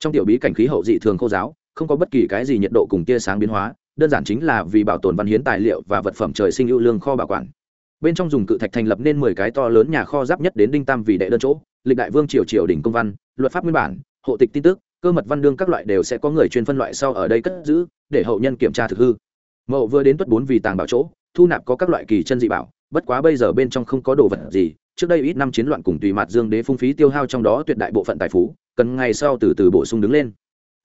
Trong tiểu bí cảnh khí hậu dị thường khô giáo, không có bất kỳ cái gì nhiệt độ cùng tia sáng biến hóa, đơn giản chính là vì bảo tồn văn hiến tài liệu và vật phẩm trời sinh ưu lương kho bảo quản. Bên trong dùng cự thạch thành lập nên mười cái to lớn nhà kho giáp nhất đến đinh tam vì đệ đơn chỗ, lịch đại vương triều triều đỉnh công văn, luật pháp nguyên bản, hộ tịch tin tức cơ mật văn đương các loại đều sẽ có người chuyên phân loại sau ở đây cất giữ, để hậu nhân kiểm tra thực hư. Mậu vừa đến tuất bốn vì tàng bảo chỗ, thu nạp có các loại kỳ chân dị bảo, bất quá bây giờ bên trong không có đồ vật gì, trước đây ít năm chiến loạn cùng tùy mặt dương đế phung phí tiêu hao trong đó tuyệt đại bộ phận tài phú, cần ngày sau từ từ bổ sung đứng lên.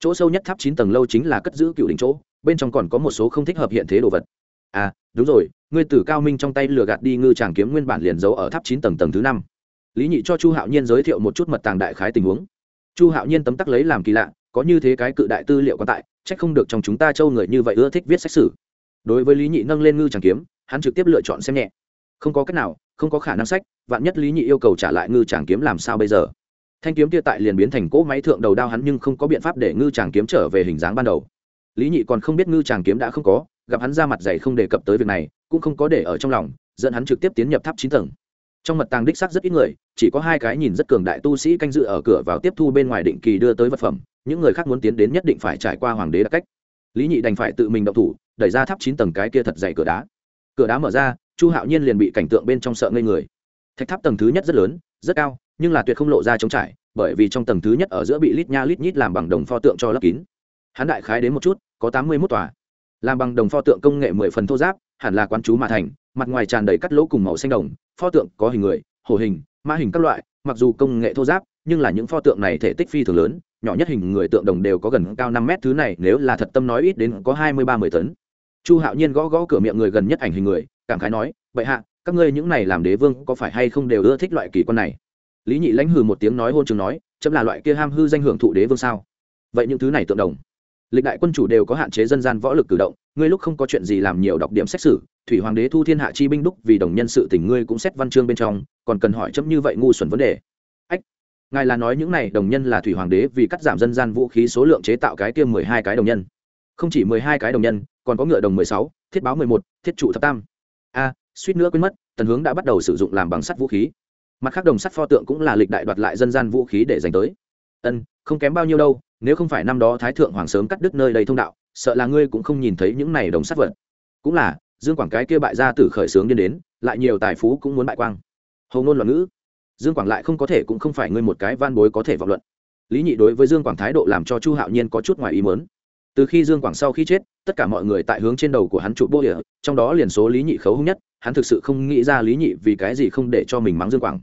Chỗ sâu nhất tháp chín tầng lâu chính là cất giữ cựu đỉnh chỗ, bên trong còn có một số không thích hợp hiện thế đồ vật. À đúng rồi, ngươi tử cao minh trong tay lừa gạt đi ngư tràng kiếm nguyên bản liền giấu ở tháp chín tầng tầng thứ năm. Lý nhị cho chu hạo nhiên giới thiệu một chút mật tàng đại khái tình huống chu hạo nhiên tấm tắc lấy làm kỳ lạ, có như thế cái cự đại tư liệu quan tại c h ắ c không được trong chúng ta châu người như vậy ưa thích viết sách sử. đối với lý nhị nâng lên ngư tràng kiếm, hắn trực tiếp lựa chọn xem nhẹ. Không có cách nào, không có khả năng sách, vạn nhất lý nhị yêu cầu trả lại ngư tràng kiếm làm sao bây giờ? Thanh kiếm kia tại liền biến thành cỗ máy thượng đầu đao hắn nhưng không có biện pháp để ngư tràng kiếm trở về hình dáng ban đầu. Lý nhị còn không biết ngư tràng kiếm đã không có, gặp hắn ra mặt dày không đề cập tới việc này, cũng không có để ở trong lòng, dẫn hắn trực tiếp tiến nhập tháp chín tầng trong mật tàng đích sắc rất ít người, chỉ có hai cái nhìn rất cường đại tu sĩ canh dự ở cửa vào tiếp thu bên ngoài định kỳ đưa tới vật phẩm, những người khác muốn tiến đến nhất định phải trải qua hoàng đế đặc cách. Lý nhị đành phải tự mình động thủ, đẩy ra tháp chín tầng cái kia thật dày cửa đá. Cửa đá mở ra, chu hạo nhiên liền bị cảnh tượng bên trong sợ ngây người. Thạch tháp tầng thứ nhất rất lớn, rất cao, nhưng là tuyệt không lộ ra trống trải, bởi vì trong tầng thứ nhất ở giữa bị lít nha lít nhít làm bằng đồng pho tượng cho lấp kín. Hắn đại khái đến một chút, có tám mươi mốt tòa. Làm bằng đồng pho tượng công nghệ mười phần thô giáp, hẳn là quán chú mà thành mặt ngoài tràn đầy cắt lỗ cùng màu xanh đồng, pho tượng có hình người hồ hình, mã hình các loại, mặc dù công nghệ thô giáp, nhưng là những pho tượng này thể tích phi thường lớn, nhỏ nhất hình người tượng đồng đều có gần cao năm mét, thứ này nếu là thật tâm nói ít đến có hai mươi ba mươi tấn. Chu hạo nhiên gõ gõ cửa miệng người gần nhất ảnh hình người, cảm khái nói vậy hạ, các ngươi những này làm đế vương có phải hay không đều ưa thích loại kỳ quan này? Lý nhị lãnh hừ một tiếng nói hôn chừng nói, chấm là loại kia ham hư danh hưởng thụ đế vương sao? Vậy những thứ này tượng đồng lịch đại quân chủ đều có hạn chế dân gian võ lực cử động, ngươi lúc không có chuyện gì làm nhiều đọc điểm xét xử thủy hoàng đế thu thiên hạ chi binh đúc vì đồng nhân sự tình ngươi cũng xét văn chương bên trong, còn cần hỏi chấm như vậy ngu xuẩn vấn đề. Ách, ngài là nói những này đồng nhân là thủy hoàng đế vì cắt giảm dân gian vũ khí số lượng chế tạo cái tiêm mười hai cái đồng nhân. Không chỉ mười hai cái đồng nhân, còn có ngựa đồng mười sáu, thiết báo mười một, thiết trụ thập tam. A, suýt nữa quên mất, tần hướng đã bắt đầu sử dụng làm bằng sắt vũ khí. Mặt khác đồng sắt pho tượng cũng là lịch đại đoạt lại dân gian vũ khí để dành tới. Ân, không kém bao nhiêu đâu nếu không phải năm đó thái thượng hoàng sớm cắt đứt nơi đây thông đạo, sợ là ngươi cũng không nhìn thấy những này đồng sắt vật. Cũng là, dương quảng cái kia bại gia tử khởi sướng điên đến, lại nhiều tài phú cũng muốn bại quang. Hầu ngôn loạn ngữ. Dương quảng lại không có thể cũng không phải ngươi một cái van bối có thể vọng luận. Lý nhị đối với dương quảng thái độ làm cho chu hạo nhiên có chút ngoài ý mớn từ khi dương quảng sau khi chết, tất cả mọi người tại hướng trên đầu của hắn trụ bô địa, trong đó liền số lý nhị khấu hung nhất, hắn thực sự không nghĩ ra lý nhị vì cái gì không để cho mình mắng dương quảng.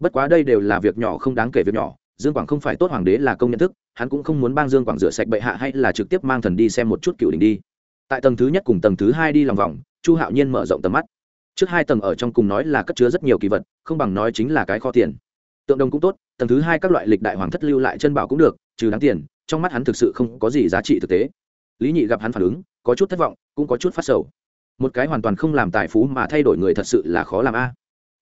Bất quá đây đều là việc nhỏ không đáng kể việc nhỏ dương quảng không phải tốt hoàng đế là công nhận thức, hắn cũng không muốn bang dương quảng rửa sạch bệ hạ hay là trực tiếp mang thần đi xem một chút cựu đình đi. Tại tầng thứ nhất cùng tầng thứ hai đi lòng vòng, chu hạo nhiên mở rộng tầm mắt. Trước hai tầng ở trong cùng nói là cất chứa rất nhiều kỳ vật, không bằng nói chính là cái kho tiền. Tượng đồng cũng tốt, tầng thứ hai các loại lịch đại hoàng thất lưu lại chân bảo cũng được, trừ đáng tiền, trong mắt hắn thực sự không có gì giá trị thực tế. Lý nhị gặp hắn phản ứng, có chút thất vọng, cũng có chút phát sầu. Một cái hoàn toàn không làm tài phú mà thay đổi người thật sự là khó làm a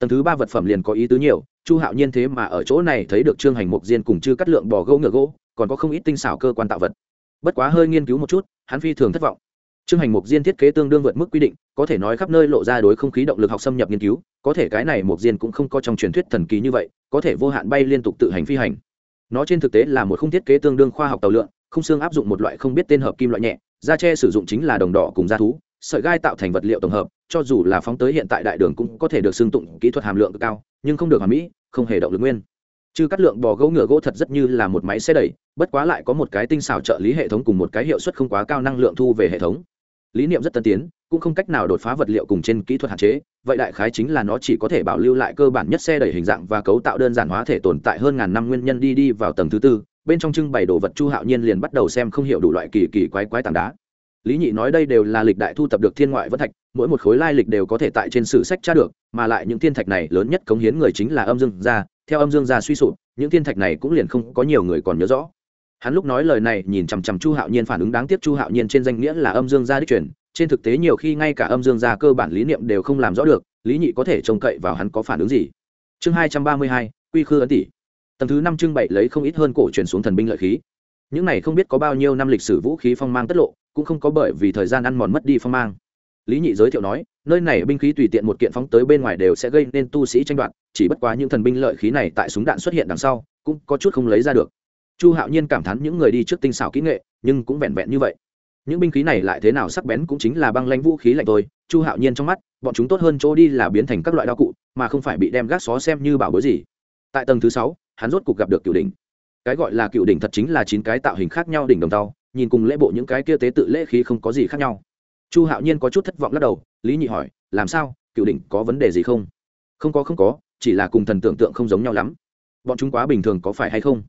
tầng thứ ba vật phẩm liền có ý tứ nhiều, chu hạo nhiên thế mà ở chỗ này thấy được trương hành mục diên cùng chư cắt lượng bò gỗ ngựa gỗ, còn có không ít tinh xảo cơ quan tạo vật. Bất quá hơi nghiên cứu một chút, hắn phi thường thất vọng. Trương hành mục diên thiết kế tương đương vượt mức quy định, có thể nói khắp nơi lộ ra đối không khí động lực học xâm nhập nghiên cứu, có thể cái này mục diên cũng không có trong truyền thuyết thần kỳ như vậy, có thể vô hạn bay liên tục tự hành phi hành. Nó trên thực tế là một khung thiết kế tương đương khoa học tàu lượn không xương áp dụng một loại không biết tên hợp kim loại nhẹ, da tre sử dụng chính là đồng đỏ cùng da thú sợi gai tạo thành vật liệu tổng hợp, cho dù là phóng tới hiện tại đại đường cũng có thể được xưng tụng kỹ thuật hàm lượng cao, nhưng không được hoàn mỹ, không hề động lực nguyên. Chứ cắt lượng bò gỗ ngựa gỗ thật rất như là một máy xe đẩy, bất quá lại có một cái tinh xảo trợ lý hệ thống cùng một cái hiệu suất không quá cao năng lượng thu về hệ thống. Lý niệm rất tân tiến, cũng không cách nào đột phá vật liệu cùng trên kỹ thuật hạn chế, vậy đại khái chính là nó chỉ có thể bảo lưu lại cơ bản nhất xe đẩy hình dạng và cấu tạo đơn giản hóa thể tồn tại hơn ngàn năm nguyên nhân đi đi vào tầng thứ tư, bên trong trưng bày đồ vật chu hạo nhiên liền bắt đầu xem không hiểu đủ loại kỳ kỳ quái quái tảng đá lý nhị nói đây đều là lịch đại thu tập được thiên ngoại vân thạch, mỗi một khối lai lịch đều có thể tại trên sử sách tra được, mà lại những thiên thạch này lớn nhất cống hiến người chính là âm dương gia, theo âm dương gia suy sụp, những thiên thạch này cũng liền không có nhiều người còn nhớ rõ. Hắn lúc nói lời này nhìn chằm chằm chu hạo nhiên phản ứng đáng tiếc chu hạo nhiên trên danh nghĩa là âm dương gia đích truyền, trên thực tế nhiều khi ngay cả âm dương gia cơ bản lý niệm đều không làm rõ được, lý nhị có thể trông cậy vào hắn có phản ứng gì? Chương hai trăm ba mươi hai, quy khư ấn tỷ. Tầng thứ năm trưng bày lấy không ít hơn cổ truyền xuống thần binh lợi khí. Những này không biết có bao nhiêu năm lịch sử vũ khí phong mang tất lộ cũng không có bởi vì thời gian ăn mòn mất đi phong mang. Lý nhị giới thiệu nói, nơi này binh khí tùy tiện một kiện phóng tới bên ngoài đều sẽ gây nên tu sĩ tranh đoạt, chỉ bất quá những thần binh lợi khí này tại súng đạn xuất hiện đằng sau, cũng có chút không lấy ra được. Chu hạo nhiên cảm thán những người đi trước tinh xảo kỹ nghệ, nhưng cũng vẹn vẹn như vậy. Những binh khí này lại thế nào sắc bén cũng chính là băng lanh vũ khí lạnh thôi, chu hạo nhiên trong mắt, bọn chúng tốt hơn chỗ đi là biến thành các loại đao cụ, mà không phải bị đem gác xó xem như bảo bối gì. Tại tầng thứ sáu, hắn rốt cục gặp được cựu đỉnh. Cái gọi là cựu đỉnh thật chính là chín cái tạo hình khác nhau đỉnh đồng tàu nhìn cùng lễ bộ những cái kia tế tự lễ khí không có gì khác nhau. Chu hạo nhiên có chút thất vọng lắc đầu, lý nhị hỏi, làm sao? Cựu đỉnh có vấn đề gì không? Không có không có, chỉ là cùng thần tưởng tượng không giống nhau lắm. Bọn chúng quá bình thường có phải hay không?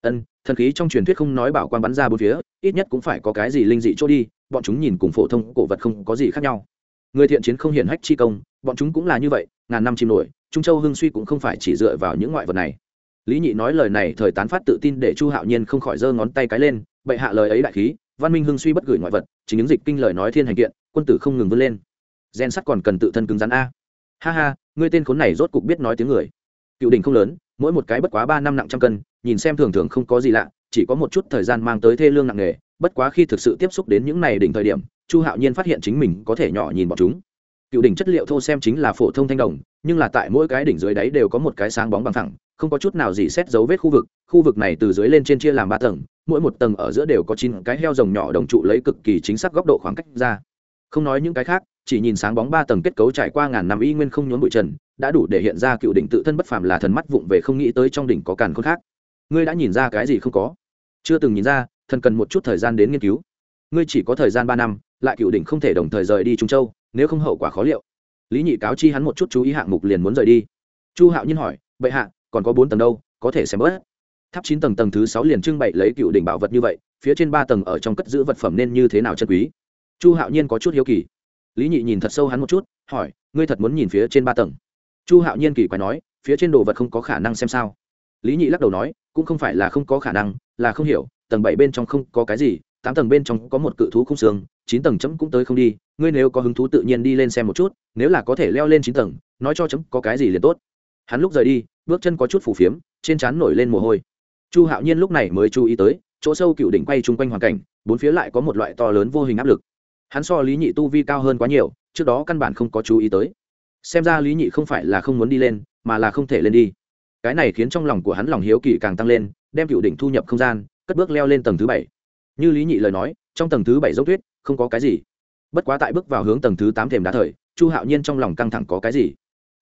Ân, thần khí trong truyền thuyết không nói bảo quan bắn ra bốn phía, ít nhất cũng phải có cái gì linh dị chỗ đi, bọn chúng nhìn cùng phổ thông cổ vật không có gì khác nhau. Người thiện chiến không hiển hách chi công, bọn chúng cũng là như vậy, ngàn năm chìm nổi, trung châu hưng suy cũng không phải chỉ dựa vào những ngoại vật này. Lý nhị nói lời này, thời tán phát tự tin để chu hạo nhiên không khỏi giơ ngón tay cái lên bệ hạ lời ấy đại khí, văn minh hưng suy bất gửi ngoại vật chỉ những dịch kinh lời nói thiên hành kiện, quân tử không ngừng vươn lên. Gen sắt còn cần tự thân cứng rắn a. Ha ha, ngươi tên khốn này rốt cục biết nói tiếng người. Cựu đình không lớn, mỗi một cái bất quá ba năm nặng trăm cân, nhìn xem thường thường không có gì lạ, chỉ có một chút thời gian mang tới thê lương nặng nề, bất quá khi thực sự tiếp xúc đến những này đỉnh thời điểm, chu hạo nhiên phát hiện chính mình có thể nhỏ nhìn bọn chúng. Cựu đỉnh chất liệu thô xem chính là phổ thông thanh đồng, nhưng là tại mỗi cái đỉnh dưới đáy đều có một cái sáng bóng bằng thẳng không có chút nào gì xét dấu vết khu vực khu vực này từ dưới lên trên chia làm ba tầng mỗi một tầng ở giữa đều có chín cái heo rồng nhỏ đồng trụ lấy cực kỳ chính xác góc độ khoảng cách ra. Không nói những cái khác, chỉ nhìn sáng bóng ba tầng kết cấu trải qua ngàn năm y nguyên không nhốn bụi trần, đã đủ để hiện ra cựu đỉnh tự thân bất phàm là thần mắt vụng về không nghĩ tới trong đỉnh có càn khôn khác. Ngươi đã nhìn ra cái gì không có? Chưa từng nhìn ra, thần cần một chút thời gian đến nghiên cứu. Ngươi chỉ có thời gian ba năm, lại cựu đỉnh không thể đồng thời rời đi trung châu, nếu không hậu quả khó liệu. Lý nhị cáo chi hắn một chút chú ý hạng mục liền muốn rời đi. Chu hạo nhiên hỏi, bệ hạ, còn có bốn tầng đâu, có thể xem bớt? Tháp chín tầng tầng thứ sáu liền trưng bày lấy cựu đỉnh bảo vật như vậy, phía trên ba tầng ở trong cất giữ vật phẩm nên như thế nào chân quý? Chu hạo nhiên có chút hiếu kỳ. Lý nhị nhìn thật sâu hắn một chút, hỏi, ngươi thật muốn nhìn phía trên ba tầng? Chu hạo nhiên kỳ quái nói, phía trên đồ vật không có khả năng xem sao. Lý nhị lắc đầu nói, cũng không phải là không có khả năng, là không hiểu, tầng bảy bên trong không có cái gì, tám tầng bên trong có một cự thú không xương, chín tầng chấm cũng tới không đi, ngươi nếu có hứng thú tự nhiên đi lên xem một chút, nếu là có thể leo lên chín tầng, nói cho chấm có cái gì liền tốt. Hắn lúc rời đi, bước chân có chút phủ phiếm, trên trán nổi lên mồ hôi chu hạo nhiên lúc này mới chú ý tới, chỗ sâu cựu đỉnh quay chung quanh hoàn cảnh, bốn phía lại có một loại to lớn vô hình áp lực. Hắn so lý nhị tu vi cao hơn quá nhiều, trước đó căn bản không có chú ý tới. Xem ra lý nhị không phải là không muốn đi lên, mà là không thể lên đi. Cái này khiến trong lòng của hắn lòng hiếu kỳ càng tăng lên, đem cựu đỉnh thu nhập không gian, cất bước leo lên tầng thứ bảy. Như lý nhị lời nói, trong tầng thứ bảy dốc tuyết, không có cái gì. Bất quá tại bước vào hướng tầng thứ tám thềm đá thời, chu hạo nhiên trong lòng căng thẳng có cái gì?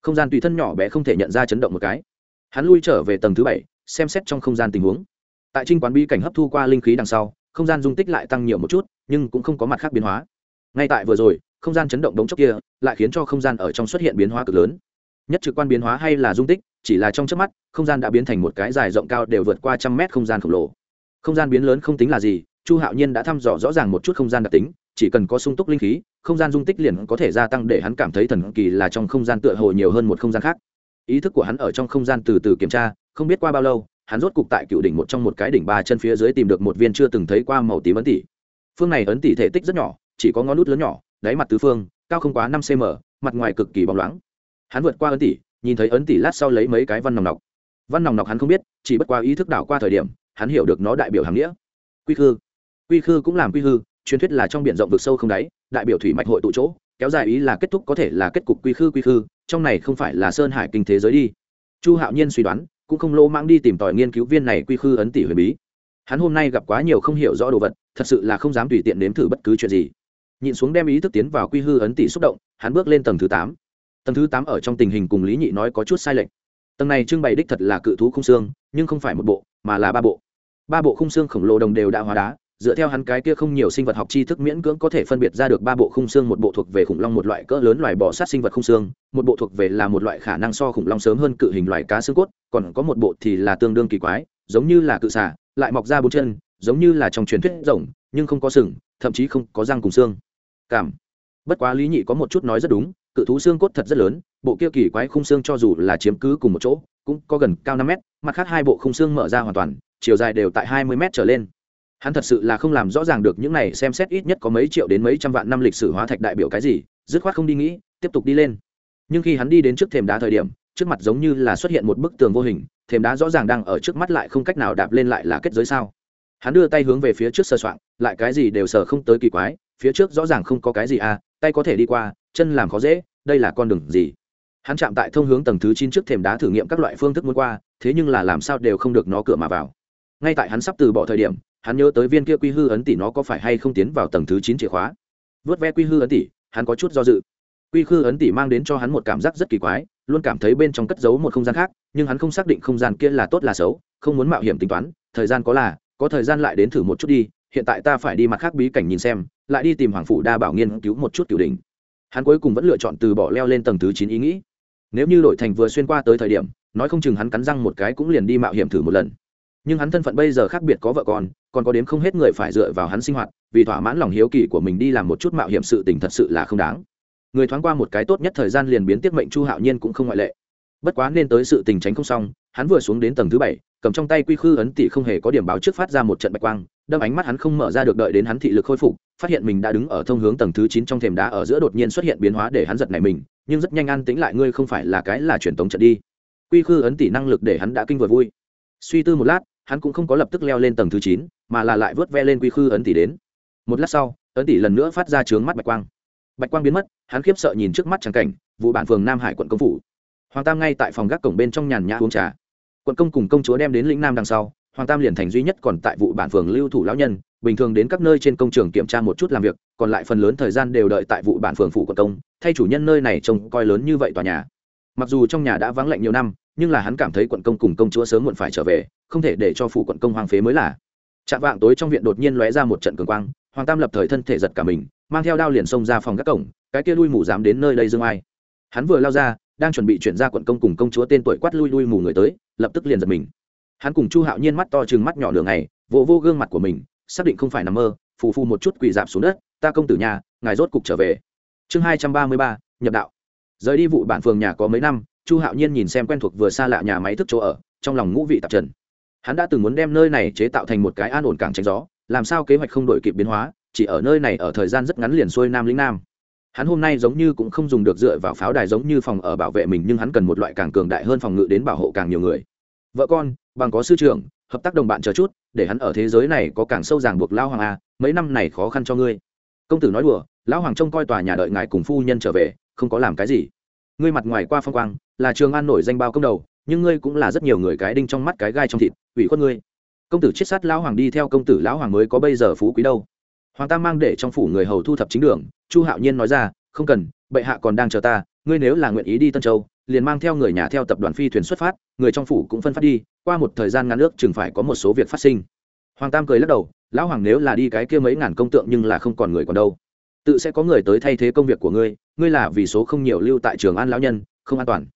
Không gian tùy thân nhỏ bé không thể nhận ra chấn động một cái hắn lui trở về tầng thứ bảy xem xét trong không gian tình huống tại trinh quán bi cảnh hấp thu qua linh khí đằng sau không gian dung tích lại tăng nhiều một chút nhưng cũng không có mặt khác biến hóa ngay tại vừa rồi không gian chấn động đống chốc kia lại khiến cho không gian ở trong xuất hiện biến hóa cực lớn nhất trực quan biến hóa hay là dung tích chỉ là trong trước mắt không gian đã biến thành một cái dài rộng cao đều vượt qua trăm mét không gian khổng lồ không gian biến lớn không tính là gì chu hạo nhiên đã thăm dò rõ ràng một chút không gian đặc tính chỉ cần có sung túc linh khí không gian dung tích liền có thể gia tăng để hắn cảm thấy thần kỳ là trong không gian tựa hồ nhiều hơn một không gian khác ý thức của hắn ở trong không gian từ từ kiểm tra, không biết qua bao lâu, hắn rốt cục tại cựu đỉnh một trong một cái đỉnh ba chân phía dưới tìm được một viên chưa từng thấy qua màu tím ấn tỷ phương này ấn tỷ thể tích rất nhỏ, chỉ có ngón nút lớn nhỏ, đáy mặt tứ phương, cao không quá năm cm mặt ngoài cực kỳ bóng loáng. Hắn vượt qua ấn tỷ nhìn thấy ấn tỷ lát sau lấy mấy cái văn nòng nọc. Văn nòng nọc hắn không biết, chỉ bất qua ý thức đảo qua thời điểm, hắn hiểu được nó đại biểu hàng nghĩa. Quy khư. Quy khư cũng làm quy hư, truyền thuyết là trong biển rộng vực sâu không đáy, đại biểu thủy mạch hội tụ chỗ kéo dài ý là kết thúc có thể là kết cục quy khư quy khư, trong này không phải là sơn hải kinh thế giới đi. Chu hạo nhiên suy đoán, cũng không lỗ mãng đi tìm tòi nghiên cứu viên này quy khư ấn tỷ huyền bí. Hắn hôm nay gặp quá nhiều không hiểu rõ đồ vật, thật sự là không dám tùy tiện nếm thử bất cứ chuyện gì. Nhìn xuống đem ý thức tiến vào quy hư ấn tỷ xúc động, hắn bước lên tầng thứ tám. Tầng thứ tám ở trong tình hình cùng lý nhị nói có chút sai lệch. Tầng này trưng bày đích thật là cự thú khung xương, nhưng không phải một bộ, mà là ba bộ. Ba bộ khung xương khổng lồ đồng đều đã hóa đá dựa theo hắn cái kia không nhiều sinh vật học tri thức miễn cưỡng có thể phân biệt ra được ba bộ khung xương, một bộ thuộc về khủng long, một loại cỡ lớn loài bò sát sinh vật khung xương, một bộ thuộc về là một loại khả năng so khủng long sớm hơn cự hình loài cá xương cốt, còn có một bộ thì là tương đương kỳ quái, giống như là cự xả lại mọc ra bốn chân, giống như là trong truyền thuyết rồng, nhưng không có sừng, thậm chí không có răng cùng xương. Cảm. Bất quá lý nhị có một chút nói rất đúng, cự thú xương cốt thật rất lớn, bộ kia kỳ quái khung xương cho dù là chiếm cứ cùng một chỗ, cũng có gần cao năm mét, mặt khác hai bộ khung xương mở ra hoàn toàn, chiều dài đều tại hai mươi mét trở lên hắn thật sự là không làm rõ ràng được những này xem xét ít nhất có mấy triệu đến mấy trăm vạn năm lịch sử hóa thạch đại biểu cái gì, dứt khoát không đi nghĩ, tiếp tục đi lên. Nhưng khi hắn đi đến trước thềm đá thời điểm, trước mặt giống như là xuất hiện một bức tường vô hình, thềm đá rõ ràng đang ở trước mắt lại không cách nào đạp lên lại là kết giới sao. Hắn đưa tay hướng về phía trước sơ soạn lại cái gì đều sờ không tới kỳ quái, phía trước rõ ràng không có cái gì à tay có thể đi qua, chân làm khó dễ, đây là con đường gì? Hắn chạm tại thông hướng tầng thứ chín trước thềm đá thử nghiệm các loại phương thức muốn qua, thế nhưng là làm sao đều không được nó cửa mà vào. Ngay tại hắn sắp từ bỏ thời điểm hắn nhớ tới viên kia quy hư ấn tỷ nó có phải hay không tiến vào tầng thứ chín chìa khóa? Vớt ve quy hư ấn tỷ, hắn có chút do dự. Quy hư ấn tỷ mang đến cho hắn một cảm giác rất kỳ quái, luôn cảm thấy bên trong cất giấu một không gian khác, nhưng hắn không xác định không gian kia là tốt là xấu, không muốn mạo hiểm tính toán, thời gian có là, có thời gian lại đến thử một chút đi, hiện tại ta phải đi mặt khác bí cảnh nhìn xem, lại đi tìm hoàng phủ đa bảo nghiên cứu một chút kiểu đình hắn cuối cùng vẫn lựa chọn từ bỏ leo lên tầng thứ chín ý nghĩ. Nếu như đội thành vừa xuyên qua tới thời điểm, nói không chừng hắn cắn răng một cái cũng liền đi mạo hiểm thử một lần. Nhưng hắn thân phận bây giờ khác biệt có vợ con còn có đến không hết người phải dựa vào hắn sinh hoạt, vì thỏa mãn lòng hiếu kỳ của mình đi làm một chút mạo hiểm sự tình thật sự là không đáng. Người thoáng qua một cái tốt nhất thời gian liền biến tiết mệnh chu hạo nhiên cũng không ngoại lệ. Bất quá nên tới sự tình tránh không xong, hắn vừa xuống đến tầng thứ bảy, cầm trong tay quy khư ấn tỷ không hề có điểm báo trước phát ra một trận bạch quang, đâm ánh mắt hắn không mở ra được đợi đến hắn thị lực khôi phục, phát hiện mình đã đứng ở thông hướng tầng thứ chín trong thềm đá ở giữa đột nhiên xuất hiện biến hóa để hắn giật này mình, nhưng rất nhanh an tính lại ngươi không phải là cái là truyền tống trận đi. Quy khư ấn tỷ năng lực để hắn đã kinh vừa vui. Suy tư một lát hắn cũng không có lập tức leo lên tầng thứ chín, mà là lại vớt ve lên quy khư ấn tỷ đến. Một lát sau, ấn tỷ lần nữa phát ra trướng mắt bạch quang. Bạch quang biến mất, hắn khiếp sợ nhìn trước mắt trắng cảnh, vụ bản phường nam hải quận công phủ. Hoàng tam ngay tại phòng gác cổng bên trong nhàn nhã uống trà. Quận công cùng công chúa đem đến lĩnh nam đằng sau, hoàng tam liền thành duy nhất còn tại vụ bản phường lưu thủ lão nhân, bình thường đến các nơi trên công trường kiểm tra một chút làm việc, còn lại phần lớn thời gian đều đợi tại vụ bản phường phủ quận công, thay chủ nhân nơi này trông coi lớn như vậy tòa nhà. Mặc dù trong nhà đã vắng lạnh nhiều năm, nhưng là hắn cảm thấy quận công cùng công chúa sớm muộn phải trở về không thể để cho phủ quận công hoang phế mới là. Chạm vạng tối trong viện đột nhiên lóe ra một trận cường quang hoàng tam lập thời thân thể giật cả mình mang theo đao liền xông ra phòng các cổng cái kia lui mù dám đến nơi đây dương ai. Hắn vừa lao ra đang chuẩn bị chuyển ra quận công cùng công chúa tên tuổi quát lui lui mù người tới lập tức liền giật mình. Hắn cùng chu hạo nhiên mắt to chừng mắt nhỏ đường này vỗ vô, vô gương mặt của mình xác định không phải nằm mơ phù phù một chút quỳ dạp xuống đất ta công tử nhà ngài rốt cục trở về. Chương hai trăm ba mươi ba nhập đạo. Rời đi vụ bản phường nhà có mấy năm chu hạo nhiên nhìn xem quen thuộc vừa xa lạ nhà máy thức chỗ ở trong lòng ngũ vị tạp trần hắn đã từng muốn đem nơi này chế tạo thành một cái an ổn cảng tránh gió, làm sao kế hoạch không đổi kịp biến hóa, chỉ ở nơi này ở thời gian rất ngắn liền xuôi nam lĩnh nam. Hắn hôm nay giống như cũng không dùng được dựa vào pháo đài giống như phòng ở bảo vệ mình, nhưng hắn cần một loại càng cường đại hơn phòng ngự đến bảo hộ càng nhiều người. Vợ con, bằng có sư trưởng, hợp tác đồng bạn chờ chút, để hắn ở thế giới này có càng sâu ràng buộc lao hoàng a mấy năm này khó khăn cho ngươi. Công tử nói đùa, lão hoàng trông coi tòa nhà đợi ngài cùng phu nhân trở về, không có làm cái gì. Ngươi mặt ngoài qua phong quang, là trường an nổi danh bao công đầu nhưng ngươi cũng là rất nhiều người cái đinh trong mắt cái gai trong thịt, ủy khuất ngươi. Công tử chết sát lão hoàng đi theo công tử lão hoàng mới có bây giờ phú quý đâu. Hoàng tam mang để trong phủ người hầu thu thập chính đường, chu hạo nhiên nói ra, không cần, bệ hạ còn đang chờ ta, ngươi nếu là nguyện ý đi tân châu, liền mang theo người nhà theo tập đoàn phi thuyền xuất phát, người trong phủ cũng phân phát đi, qua một thời gian ngắn nước chừng phải có một số việc phát sinh. Hoàng tam cười lắc đầu, lão hoàng nếu là đi cái kia mấy ngàn công tượng nhưng là không còn người còn đâu. Tự sẽ có người tới thay thế công việc của ngươi ngươi là vì số không nhiều lưu tại trường an lão nhân, không an toàn.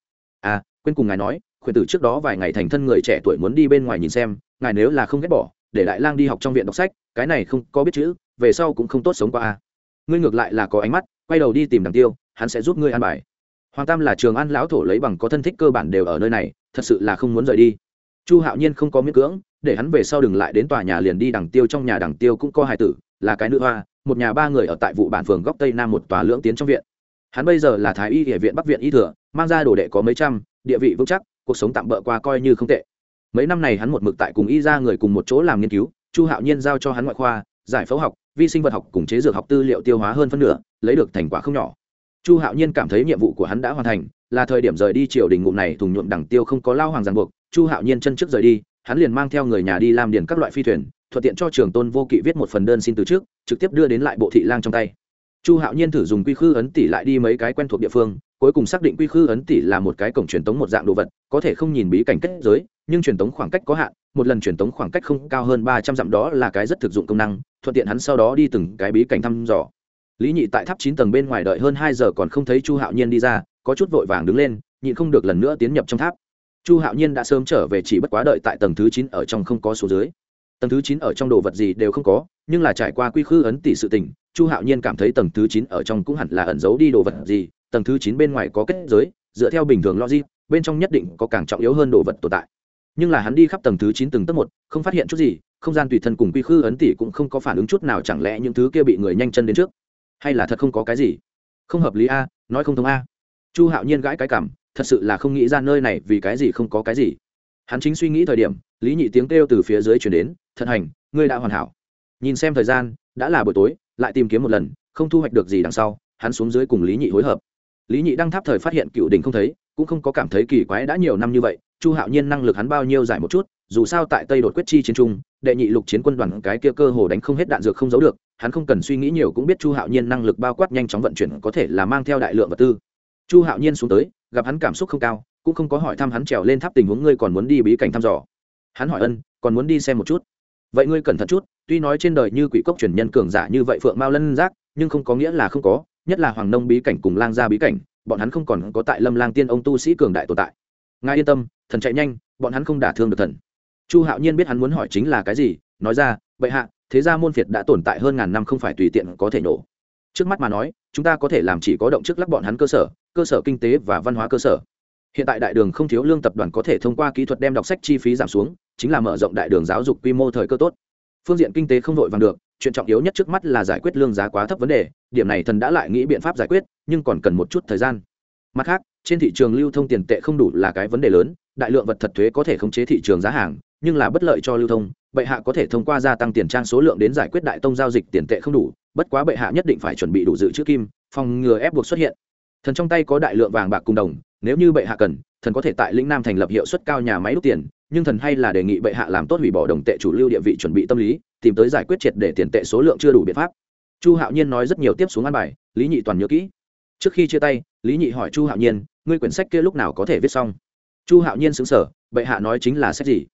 À quên cùng ngài nói khuyển tử trước đó vài ngày thành thân người trẻ tuổi muốn đi bên ngoài nhìn xem, ngài nếu là không ghét bỏ, để đại lang đi học trong viện đọc sách, cái này không có biết chữ, về sau cũng không tốt sống qua a. Ngươi ngược lại là có ánh mắt, quay đầu đi tìm đằng tiêu, hắn sẽ giúp ngươi ăn bài. Hoàng tam là trường ăn lão thổ lấy bằng có thân thích cơ bản đều ở nơi này, thật sự là không muốn rời đi. Chu hạo nhiên không có miễn cưỡng, để hắn về sau đừng lại đến tòa nhà liền đi đằng tiêu, trong nhà đằng tiêu cũng có hai tử, là cái nữ hoa, một nhà ba người ở tại vụ bản phường góc tây nam một tòa lưỡng tiến trong viện. Hắn bây giờ là thái y địa viện bắc viện y thừa, mang ra đồ đệ có mấy trăm địa vị vững chắc, cuộc sống tạm bỡ qua coi như không tệ. Mấy năm này hắn một mực tại cùng y ra người cùng một chỗ làm nghiên cứu, chu hạo nhiên giao cho hắn ngoại khoa, giải phẫu học, vi sinh vật học cùng chế dược học tư liệu tiêu hóa hơn phân nửa, lấy được thành quả không nhỏ. Chu hạo nhiên cảm thấy nhiệm vụ của hắn đã hoàn thành, là thời điểm rời đi triều đình ngụm này thùng nhuộm đẳng tiêu không có lao hoàng ràng buộc, chu hạo nhiên chân trước rời đi, hắn liền mang theo người nhà đi làm điền các loại phi thuyền, thuận tiện cho trường tôn vô kỵ viết một phần đơn xin từ trước, trực tiếp đưa đến lại bộ thị lang trong tay. Chu hạo nhiên thử dùng quy khư ấn tỷ lại đi mấy cái quen thuộc địa phương cuối cùng xác định quy khư ấn tỷ là một cái cổng truyền tống một dạng đồ vật, có thể không nhìn bí cảnh kết giới, nhưng truyền tống khoảng cách có hạn, một lần truyền tống khoảng cách không cao hơn ba trăm dặm đó là cái rất thực dụng công năng, thuận tiện hắn sau đó đi từng cái bí cảnh thăm dò. Lý nhị tại tháp chín tầng bên ngoài đợi hơn hai giờ còn không thấy chu hạo nhiên đi ra, có chút vội vàng đứng lên nhị không được lần nữa tiến nhập trong tháp. Chu hạo nhiên đã sớm trở về chỉ bất quá đợi tại tầng thứ chín ở trong không có số dưới. Tầng thứ chín ở trong đồ vật gì đều không có, nhưng là trải qua quy khư ấn tỷ sự tình, chu hạo nhiên cảm thấy tầng thứ chín ở trong cũng hẳn là ẩn giấu đi đồ vật gì tầng thứ chín bên ngoài có kết giới, dựa theo bình thường logic, bên trong nhất định có càng trọng yếu hơn đồ vật tồn tại. Nhưng là hắn đi khắp tầng thứ chín từng tấc một, không phát hiện chút gì, không gian tùy thân cùng quy khư ấn tỷ cũng không có phản ứng chút nào chẳng lẽ những thứ kia bị người nhanh chân đến trước? Hay là thật không có cái gì? Không hợp lý a, nói không thông a. Chu hạo nhiên gãi cái cảm thật sự là không nghĩ ra nơi này vì cái gì không có cái gì. Hắn chính suy nghĩ thời điểm, lý nhị tiếng kêu từ phía dưới chuyển đến, thật hành, ngươi đã hoàn hảo. Nhìn xem thời gian, đã là buổi tối, lại tìm kiếm một lần, không thu hoạch được gì đằng sau, hắn xuống dưới cùng lý nhị hối hợp lý nhị đang tháp thời phát hiện cựu đình không thấy, cũng không có cảm thấy kỳ quái đã nhiều năm như vậy, chu hạo nhiên năng lực hắn bao nhiêu giải một chút, dù sao tại tây đột quyết chi chiến trung, đệ nhị lục chiến quân đoàn cái kia cơ hồ đánh không hết đạn dược không giấu được, hắn không cần suy nghĩ nhiều cũng biết chu hạo nhiên năng lực bao quát nhanh chóng vận chuyển có thể là mang theo đại lượng vật tư. Chu hạo nhiên xuống tới, gặp hắn cảm xúc không cao, cũng không có hỏi thăm hắn trèo lên tháp tình huống ngươi còn muốn đi bí cảnh thăm dò. Hắn hỏi ân, còn muốn đi xem một chút. Vậy ngươi cẩn thận chút, tuy nói trên đời như quỷ cốc truyền nhân cường giả như vậy phượng mao lân giác, nhưng không có nghĩa là không có nhất là hoàng nông bí cảnh cùng lang gia bí cảnh, bọn hắn không còn có tại lâm lang tiên ông tu sĩ cường đại tồn tại. Ngài yên tâm, thần chạy nhanh, bọn hắn không đả thương được thần. Chu hạo nhiên biết hắn muốn hỏi chính là cái gì, nói ra vậy hạ, thế ra môn việt đã tồn tại hơn ngàn năm không phải tùy tiện có thể nổ. Trước mắt mà nói, chúng ta có thể làm chỉ có động trước lắp bọn hắn cơ sở cơ sở kinh tế và văn hóa cơ sở. Hiện tại đại đường không thiếu lương tập đoàn có thể thông qua kỹ thuật đem đọc sách chi phí giảm xuống, chính là mở rộng đại đường giáo dục quy mô thời cơ tốt. Phương diện kinh tế không vội vàng được chuyện trọng yếu nhất trước mắt là giải quyết lương giá quá thấp vấn đề, điểm này thần đã lại nghĩ biện pháp giải quyết, nhưng còn cần một chút thời gian. Mặt khác, trên thị trường lưu thông tiền tệ không đủ là cái vấn đề lớn, đại lượng vật thật thuế có thể khống chế thị trường giá hàng, nhưng là bất lợi cho lưu thông, bệ hạ có thể thông qua gia tăng tiền trang số lượng đến giải quyết đại tông giao dịch tiền tệ không đủ, bất quá bệ hạ nhất định phải chuẩn bị đủ dự trữ kim, phòng ngừa ép buộc xuất hiện thần trong tay có đại lượng vàng bạc cùng đồng, nếu như bệ hạ cần, thần có thể tại lĩnh nam thành lập hiệu suất cao nhà máy đúc tiền, nhưng thần hay là đề nghị bệ hạ làm tốt hủy bỏ đồng tệ chủ lưu địa vị chuẩn bị tâm lý, tìm tới giải quyết triệt để tiền tệ số lượng chưa đủ biện pháp. Chu hạo nhiên nói rất nhiều tiếp xuống ăn bài, lý nhị toàn nhớ kỹ. Trước khi chia tay, lý nhị hỏi chu hạo nhiên, ngươi quyển sách kia lúc nào có thể viết xong? Chu hạo nhiên xứng sở bệ hạ nói chính là sách gì?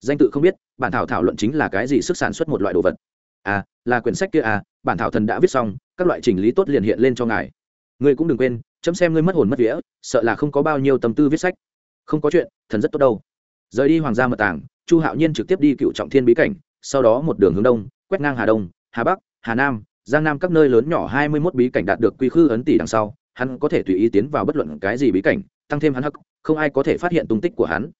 Danh tự không biết, bản thảo thảo luận chính là cái gì sức sản xuất một loại đồ vật. À là quyển sách kia à bản thảo thần đã viết xong, các loại chỉnh lý tốt liền hiện lên cho ngài. Ngươi cũng đừng quên chấm xem ngươi mất hồn mất vía, sợ là không có bao nhiêu tâm tư viết sách. Không có chuyện, thần rất tốt đâu. Rời đi hoàng gia mật tàng, chu hạo nhiên trực tiếp đi cựu trọng thiên bí cảnh, sau đó một đường hướng đông, quét ngang hà đông, hà bắc, hà nam, giang nam các nơi lớn nhỏ hai mươi mốt bí cảnh đạt được quy khư ấn tỷ đằng sau, hắn có thể tùy ý tiến vào bất luận cái gì bí cảnh, tăng thêm hắn hắc, không ai có thể phát hiện tung tích của hắn.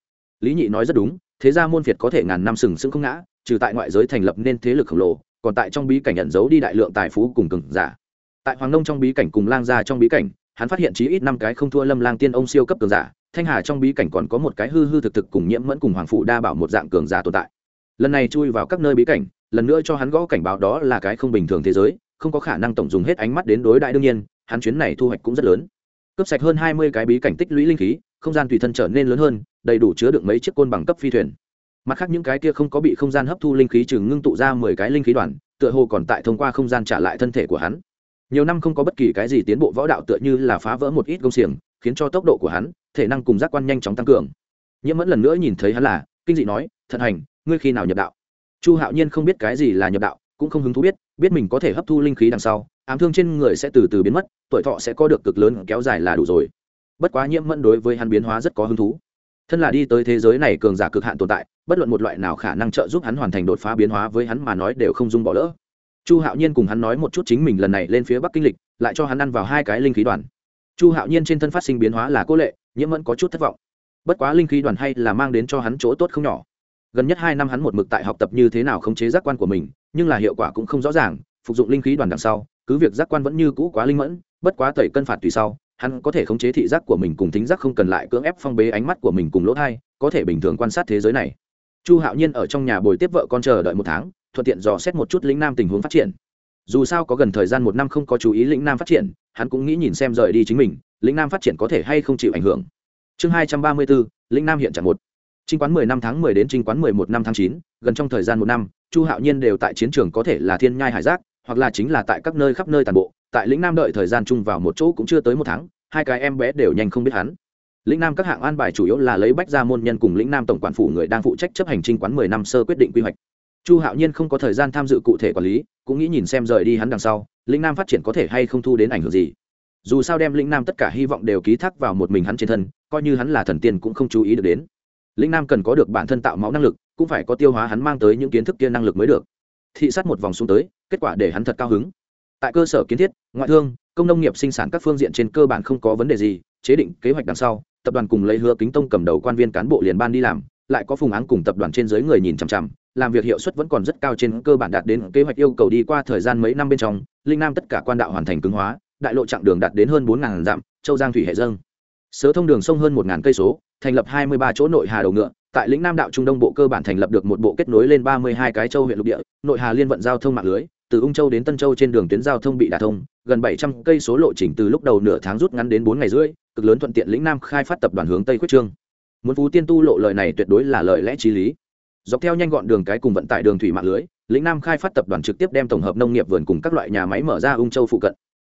Lý nhị nói rất đúng, thế ra môn việt có thể ngàn năm sừng sững không ngã, trừ tại ngoại giới thành lập nên thế lực khổng lồ, còn tại trong bí cảnh nhận giấu đi đại lượng tài phú cùng cường giả. Tại hoàng nông trong bí cảnh cùng lang gia trong bí cảnh hắn phát hiện chí ít năm cái không thua lâm lang tiên ông siêu cấp cường giả, thanh hà trong bí cảnh còn có một cái hư hư thực thực cùng nhiễm mẫn cùng hoàng phụ đa bảo một dạng cường giả tồn tại. Lần này chui vào các nơi bí cảnh, lần nữa cho hắn gõ cảnh báo đó là cái không bình thường thế giới, không có khả năng tổng dùng hết ánh mắt đến đối đại đương nhiên, hắn chuyến này thu hoạch cũng rất lớn. Cướp sạch hơn hai mươi cái bí cảnh tích lũy linh khí, không gian tùy thân trở nên lớn hơn, đầy đủ chứa được mấy chiếc côn bằng cấp phi thuyền. Mặt khác những cái kia không có bị không gian hấp thu linh khí chừng ngưng tụ ra mười cái linh khí đoàn, tựa hồ còn tại thông qua không gian trả lại thân thể của hắn nhiều năm không có bất kỳ cái gì tiến bộ võ đạo tựa như là phá vỡ một ít công xiềng, khiến cho tốc độ của hắn, thể năng cùng giác quan nhanh chóng tăng cường. Nhiễm mẫn lần nữa nhìn thấy hắn là, kinh dị nói, thận hành, ngươi khi nào nhập đạo? Chu hạo nhiên không biết cái gì là nhập đạo, cũng không hứng thú biết biết mình có thể hấp thu linh khí đằng sau, ám thương trên người sẽ từ từ biến mất, tuổi thọ sẽ có được cực lớn kéo dài là đủ rồi. Bất quá nhiễm mẫn đối với hắn biến hóa rất có hứng thú. Thân là đi tới thế giới này cường giả cực hạn tồn tại, bất luận một loại nào khả năng trợ giúp hắn hoàn thành đột phá biến hóa với hắn mà nói đều không dung bỏ lỡ chu hạo nhiên cùng hắn nói một chút chính mình lần này lên phía bắc kinh lịch, lại cho hắn ăn vào hai cái linh khí đoàn. Chu hạo nhiên trên thân phát sinh biến hóa là cố lệ, nhiễm mẫn có chút thất vọng. Bất quá linh khí đoàn hay là mang đến cho hắn chỗ tốt không nhỏ. Gần nhất hai năm hắn một mực tại học tập như thế nào khống chế giác quan của mình, nhưng là hiệu quả cũng không rõ ràng, phục dụng linh khí đoàn đằng sau, cứ việc giác quan vẫn như cũ quá linh mẫn, bất quá tẩy cân phạt tùy sau, hắn có thể khống chế thị giác của mình cùng thính giác không cần lại cưỡng ép phong bế ánh mắt của mình cùng lỗ thai, có thể bình thường quan sát thế giới này. Chu hạo nhiên ở trong nhà bồi tiếp vợ con chờ đợi một tháng thuận tiện dò xét một chút lĩnh nam tình huống phát triển. Dù sao có gần thời gian một năm không có chú ý lĩnh nam phát triển, hắn cũng nghĩ nhìn xem rời đi chính mình, lĩnh nam phát triển có thể hay không chịu ảnh hưởng. Chương hai trăm ba mươi bốn, lĩnh nam hiện trạng một. Trinh quán mười năm tháng mười đến trinh quán mười một năm tháng chín, gần trong thời gian một năm, chu hạo nhiên đều tại chiến trường có thể là thiên nhai hải giác, hoặc là chính là tại các nơi khắp nơi toàn bộ, tại lĩnh nam đợi thời gian chung vào một chỗ cũng chưa tới một tháng, hai cái em bé đều nhanh không biết hắn. Lĩnh nam các hạng an bài chủ yếu là lấy bách gia môn nhân cùng lĩnh nam tổng quản phủ người đang phụ trách chấp hành trinh quán mười năm sơ quyết định quy hoạch chu hạo nhiên không có thời gian tham dự cụ thể quản lý, cũng nghĩ nhìn xem rời đi hắn đằng sau lĩnh nam phát triển có thể hay không thu đến ảnh hưởng gì. Dù sao đem lĩnh nam tất cả hy vọng đều ký thác vào một mình hắn trên thân, coi như hắn là thần tiên cũng không chú ý được đến. Lĩnh nam cần có được bản thân tạo máu năng lực, cũng phải có tiêu hóa hắn mang tới những kiến thức kia năng lực mới được. Thị sát một vòng xuống tới, kết quả để hắn thật cao hứng. Tại cơ sở kiến thiết, ngoại thương, công nông nghiệp sinh sản các phương diện trên cơ bản không có vấn đề gì, chế định kế hoạch đằng sau, tập đoàn cùng lấy hứa kính tông cầm đầu quan viên cán bộ liền ban đi làm, lại có phùng áng cùng tập đoàn trên dưới người nhìn chằm chằm làm việc hiệu suất vẫn còn rất cao trên cơ bản đạt đến kế hoạch yêu cầu đi qua thời gian mấy năm bên trong, linh nam tất cả quan đạo hoàn thành cứng hóa, đại lộ chặng đường đạt đến hơn bốn dặm, châu giang thủy hệ dâng. Sớ thông đường sông hơn một cây số, thành lập hai mươi ba chỗ nội hà đầu ngựa, tại lĩnh nam đạo trung đông bộ cơ bản thành lập được một bộ kết nối lên ba mươi hai cái châu huyện lục địa, nội hà liên vận giao thông mạng lưới, từ ung châu đến tân châu trên đường tuyến giao thông bị đả thông, gần bảy trăm cây số lộ trình từ lúc đầu nửa tháng rút ngắn đến bốn ngày rưỡi, cực lớn thuận tiện lĩnh nam khai phát tập đoàn hướng tây quyết trương. Muốn phú tiên tu lộ lời này tuyệt đối là lời lẽ t lý dọc theo nhanh gọn đường cái cùng vận tải đường thủy mạng lưới, lĩnh nam khai phát tập đoàn trực tiếp đem tổng hợp nông nghiệp vườn cùng các loại nhà máy mở ra ung châu phụ cận.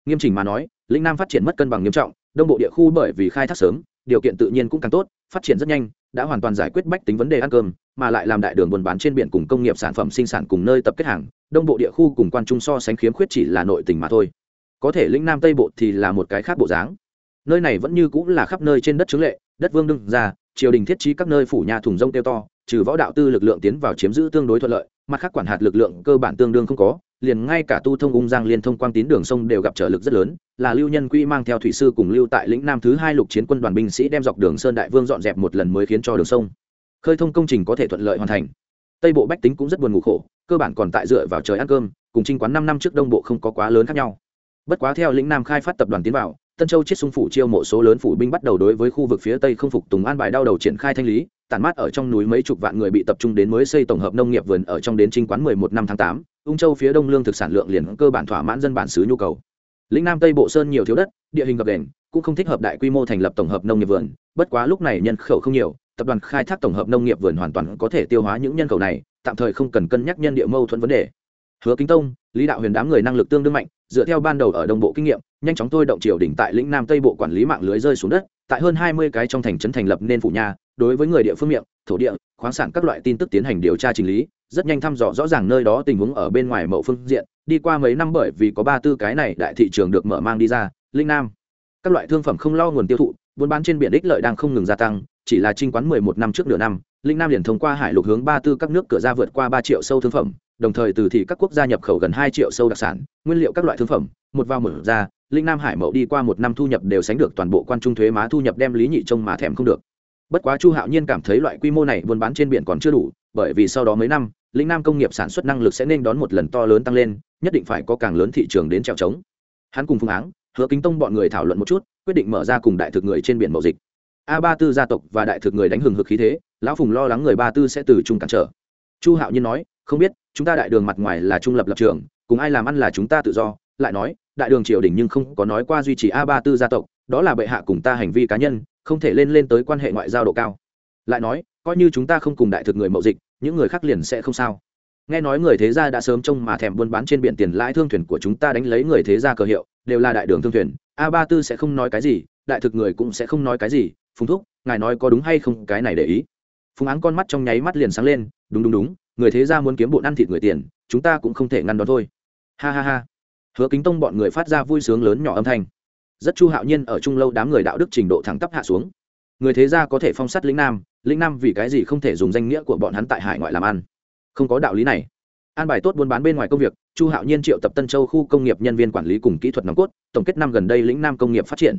Nghiêm chỉnh mà nói, lĩnh nam phát triển mất cân bằng nghiêm trọng, đông bộ địa khu bởi vì khai thác sớm, điều kiện tự nhiên cũng càng tốt, phát triển rất nhanh, đã hoàn toàn giải quyết bách tính vấn đề ăn cơm, mà lại làm đại đường buôn bán trên biển cùng công nghiệp sản phẩm sinh sản cùng nơi tập kết hàng, đông bộ địa khu cùng quan trung so sánh khiếm khuyết chỉ là nội tỉnh mà thôi. Có thể lĩnh nam tây bộ thì là một cái khác bộ dáng. Nơi này vẫn như cũng là khắp nơi trên đất chứng lệ, đất vương đương ra, triều đình thiết trí các nơi phủ nhà thùng rông tiêu to trừ võ đạo tư lực lượng tiến vào chiếm giữ tương đối thuận lợi, mặt khác quản hạt lực lượng cơ bản tương đương không có, liền ngay cả tu thông ung giang liên thông quang tín đường sông đều gặp trở lực rất lớn, là lưu nhân quy mang theo thủy sư cùng lưu tại lĩnh nam thứ hai lục chiến quân đoàn binh sĩ đem dọc đường sơn đại vương dọn dẹp một lần mới khiến cho đường sông. Khơi thông công trình có thể thuận lợi hoàn thành. Tây bộ bách tính cũng rất buồn ngủ khổ, cơ bản còn tại dựa vào trời ăn cơm, cùng trinh quán năm năm trước đông bộ không có quá lớn khác nhau. Bất quá theo lĩnh nam khai phát tập đoàn tiến vào, tân châu chiết xung phủ chiêu mộ số lớn phủ binh bắt đầu đối với khu vực phía tây không phục tùng an bài đau đầu triển khai thanh lý tản mát ở trong núi mấy chục vạn người bị tập trung đến mới xây tổng hợp nông nghiệp vườn ở trong đến trinh quán 11 năm tháng 8, ung châu phía đông lương thực sản lượng liền cơ bản thỏa mãn dân bản xứ nhu cầu. Lĩnh nam tây bộ sơn nhiều thiếu đất địa hình gập đền cũng không thích hợp đại quy mô thành lập tổng hợp nông nghiệp vườn bất quá lúc này nhân khẩu không nhiều tập đoàn khai thác tổng hợp nông nghiệp vườn hoàn toàn có thể tiêu hóa những nhân khẩu này tạm thời không cần cân nhắc nhân địa mâu thuẫn vấn đề. Hứa kính tông lý đạo huyền đám người năng lực tương đương mạnh dựa theo ban đầu ở đông bộ kinh nghiệm nhanh chóng thôi động triều đỉnh tại lĩnh nam tây bộ quản lý mạng lưới rơi xuống đất tại hơn hai mươi cái trong thành trấn thành lập nên phủ nhà đối với người địa phương miệng, thổ địa, khoáng sản các loại tin tức tiến hành điều tra trình lý, rất nhanh thăm dò rõ ràng nơi đó tình huống ở bên ngoài mậu phương diện. Đi qua mấy năm bởi vì có ba tư cái này đại thị trường được mở mang đi ra, linh nam. Các loại thương phẩm không lo nguồn tiêu thụ, buôn bán trên biển ích lợi đang không ngừng gia tăng, chỉ là trinh quán mười một năm trước nửa năm, linh nam liền thông qua hải lục hướng ba tư các nước cửa ra vượt qua ba triệu sâu thương phẩm, đồng thời từ thị các quốc gia nhập khẩu gần hai triệu sâu đặc sản, nguyên liệu các loại thương phẩm, một vào mở ra, linh nam hải mậu đi qua một năm thu nhập đều sánh được toàn bộ quan trung thuế má thu nhập đem lý nhị trông mà thèm không được bất quá chu hạo nhiên cảm thấy loại quy mô này buôn bán trên biển còn chưa đủ, bởi vì sau đó mấy năm, lĩnh nam công nghiệp sản xuất năng lực sẽ nên đón một lần to lớn tăng lên, nhất định phải có càng lớn thị trường đến trèo trống. Hắn cùng phương áng hứa kính tông bọn người thảo luận một chút, quyết định mở ra cùng đại thực người trên biển mậu dịch. A ba tư gia tộc và đại thực người đánh hừng hực khí thế, lão phùng lo lắng người ba tư sẽ từ chung cản trở. Chu hạo nhiên nói, không biết, chúng ta đại đường mặt ngoài là trung lập lập trường, cùng ai làm ăn là chúng ta tự do. Lại nói, đại đường triều đình nhưng không có nói qua duy trì a ba tư gia tộc đó là bệ hạ cùng ta hành vi cá nhân, không thể lên lên tới quan hệ ngoại giao độ cao. Lại nói, coi như chúng ta không cùng đại thực người mậu dịch, những người khác liền sẽ không sao. Nghe nói người thế gia đã sớm trông mà thèm buôn bán trên biển tiền lãi thương thuyền của chúng ta đánh lấy người thế gia cờ hiệu, đều là đại đường thương thuyền, a ba tư sẽ không nói cái gì, đại thực người cũng sẽ không nói cái gì, phùng thúc, ngài nói có đúng hay không, cái này để ý. Phùng áng con mắt trong nháy mắt liền sáng lên, đúng đúng đúng, người thế gia muốn kiếm bộn ăn thịt người tiền, chúng ta cũng không thể ngăn đó thôi. Ha ha ha. Hứa kính tông bọn người phát ra vui sướng lớn nhỏ âm thanh rất chu hạo nhiên ở trung lâu đám người đạo đức trình độ thẳng tắp hạ xuống. Người thế gia có thể phong sát lĩnh nam lĩnh nam vì cái gì không thể dùng danh nghĩa của bọn hắn tại hải ngoại làm ăn? Không có đạo lý này. An bài tốt buôn bán bên ngoài công việc, chu hạo nhiên triệu tập tân châu khu công nghiệp nhân viên quản lý cùng kỹ thuật nòng cốt, tổng kết năm gần đây lĩnh nam công nghiệp phát triển.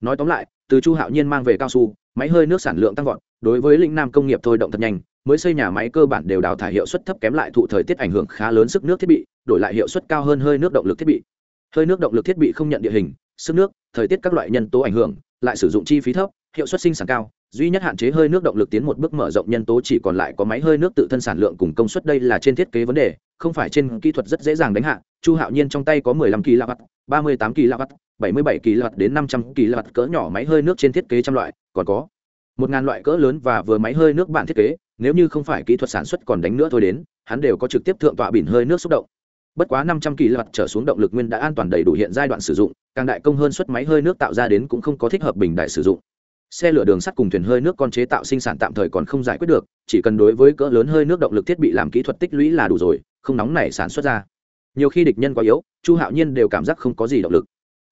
Nói tóm lại, từ chu hạo nhiên mang về cao su, máy hơi nước sản lượng tăng vọt, đối với lĩnh nam công nghiệp thôi động thật nhanh, mới xây nhà máy cơ bản đều đào thải hiệu suất thấp kém lại thụ thời tiết ảnh hưởng khá lớn sức nước thiết bị, đổi lại hiệu suất cao hơn hơi nước động lực thiết bị. Hơi nước động lực thiết bị không nhận địa hình sức nước, thời tiết các loại nhân tố ảnh hưởng, lại sử dụng chi phí thấp, hiệu suất sinh sản cao, duy nhất hạn chế hơi nước động lực tiến một bước mở rộng nhân tố chỉ còn lại có máy hơi nước tự thân sản lượng cùng công suất đây là trên thiết kế vấn đề, không phải trên kỹ thuật rất dễ dàng đánh hạ. Chu hạo nhiên trong tay có 15 kW 38 kW 77 kW đến 500 kW cỡ nhỏ máy hơi nước trên thiết kế trăm loại, còn có một ngàn loại cỡ lớn và vừa máy hơi nước bản thiết kế, nếu như không phải kỹ thuật sản xuất còn đánh nữa thôi đến, hắn đều có trực tiếp thượng tọa biển hơi nước xúc động bất quá năm trăm kỳ lật trở xuống động lực nguyên đã an toàn đầy đủ hiện giai đoạn sử dụng, càng đại công hơn suất máy hơi nước tạo ra đến cũng không có thích hợp bình đại sử dụng. Xe lửa đường sắt cùng thuyền hơi nước con chế tạo sinh sản tạm thời còn không giải quyết được, chỉ cần đối với cỡ lớn hơi nước động lực thiết bị làm kỹ thuật tích lũy là đủ rồi, không nóng nảy sản xuất ra. Nhiều khi địch nhân quá yếu, chu hạo nhiên đều cảm giác không có gì động lực.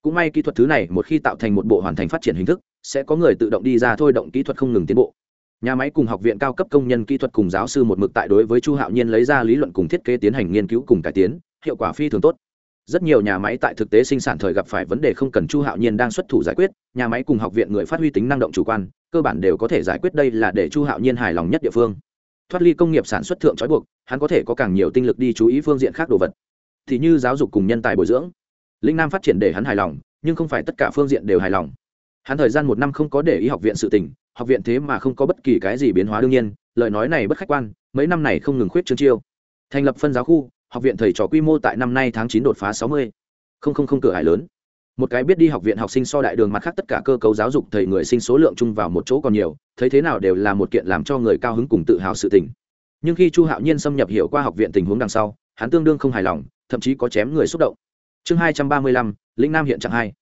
Cũng may kỹ thuật thứ này một khi tạo thành một bộ hoàn thành phát triển hình thức, sẽ có người tự động đi ra thôi động kỹ thuật không ngừng tiến bộ. Nhà máy cùng học viện cao cấp công nhân kỹ thuật cùng giáo sư một mực tại đối với chu hạo nhiên lấy ra lý luận cùng thiết kế tiến hành nghiên cứu cùng cải tiến hiệu quả phi thường tốt. Rất nhiều nhà máy tại thực tế sinh sản thời gặp phải vấn đề không cần chu hạo nhiên đang xuất thủ giải quyết, nhà máy cùng học viện người phát huy tính năng động chủ quan, cơ bản đều có thể giải quyết đây là để chu hạo nhiên hài lòng nhất địa phương. Thoát ly công nghiệp sản xuất thượng trói buộc, hắn có thể có càng nhiều tinh lực đi chú ý phương diện khác đồ vật. Thì như giáo dục cùng nhân tài bồi dưỡng. Linh nam phát triển để hắn hài lòng, nhưng không phải tất cả phương diện đều hài lòng. Hắn thời gian một năm không có để ý học viện sự tình, học viện thế mà không có bất kỳ cái gì biến hóa đương nhiên, lời nói này bất khách quan, mấy năm này không ngừng khuyết trương chiêu. Thành lập phân giáo khu học viện thầy trò quy mô tại năm nay tháng chín đột phá sáu mươi. Không không không, cửa hải lớn. Một cái biết đi học viện học sinh so đại đường mặt khác tất cả cơ cấu giáo dục thầy người sinh số lượng chung vào một chỗ còn nhiều, thấy thế nào đều là một kiện làm cho người cao hứng cùng tự hào sự tình. Nhưng khi chu hạo nhiên xâm nhập hiểu qua học viện tình huống đằng sau, hắn tương đương không hài lòng, thậm chí có chém người xúc động. Chương hai trăm ba mươi lăm, lĩnh nam hiện trạng hai.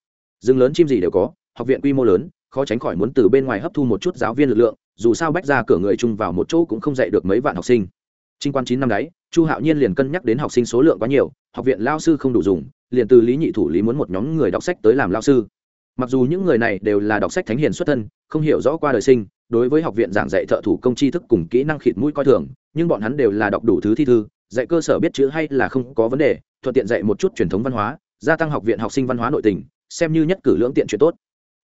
Rừng lớn chim gì đều có, học viện quy mô lớn, khó tránh khỏi muốn từ bên ngoài hấp thu một chút giáo viên lực lượng, dù sao bách ra cửa người chung vào một chỗ cũng không dạy được mấy vạn học sinh. Trinh quan chín năm đấy chu hạo nhiên liền cân nhắc đến học sinh số lượng quá nhiều, học viện lao sư không đủ dùng, liền từ lý nhị thủ lý muốn một nhóm người đọc sách tới làm lao sư. Mặc dù những người này đều là đọc sách thánh hiền xuất thân, không hiểu rõ qua đời sinh, đối với học viện giảng dạy thợ thủ công tri thức cùng kỹ năng khịt mũi coi thường, nhưng bọn hắn đều là đọc đủ thứ thi thư, dạy cơ sở biết chữ hay là không có vấn đề, thuận tiện dạy một chút truyền thống văn hóa, gia tăng học viện học sinh văn hóa nội tình, xem như nhất cử lưỡng tiện chuyện tốt.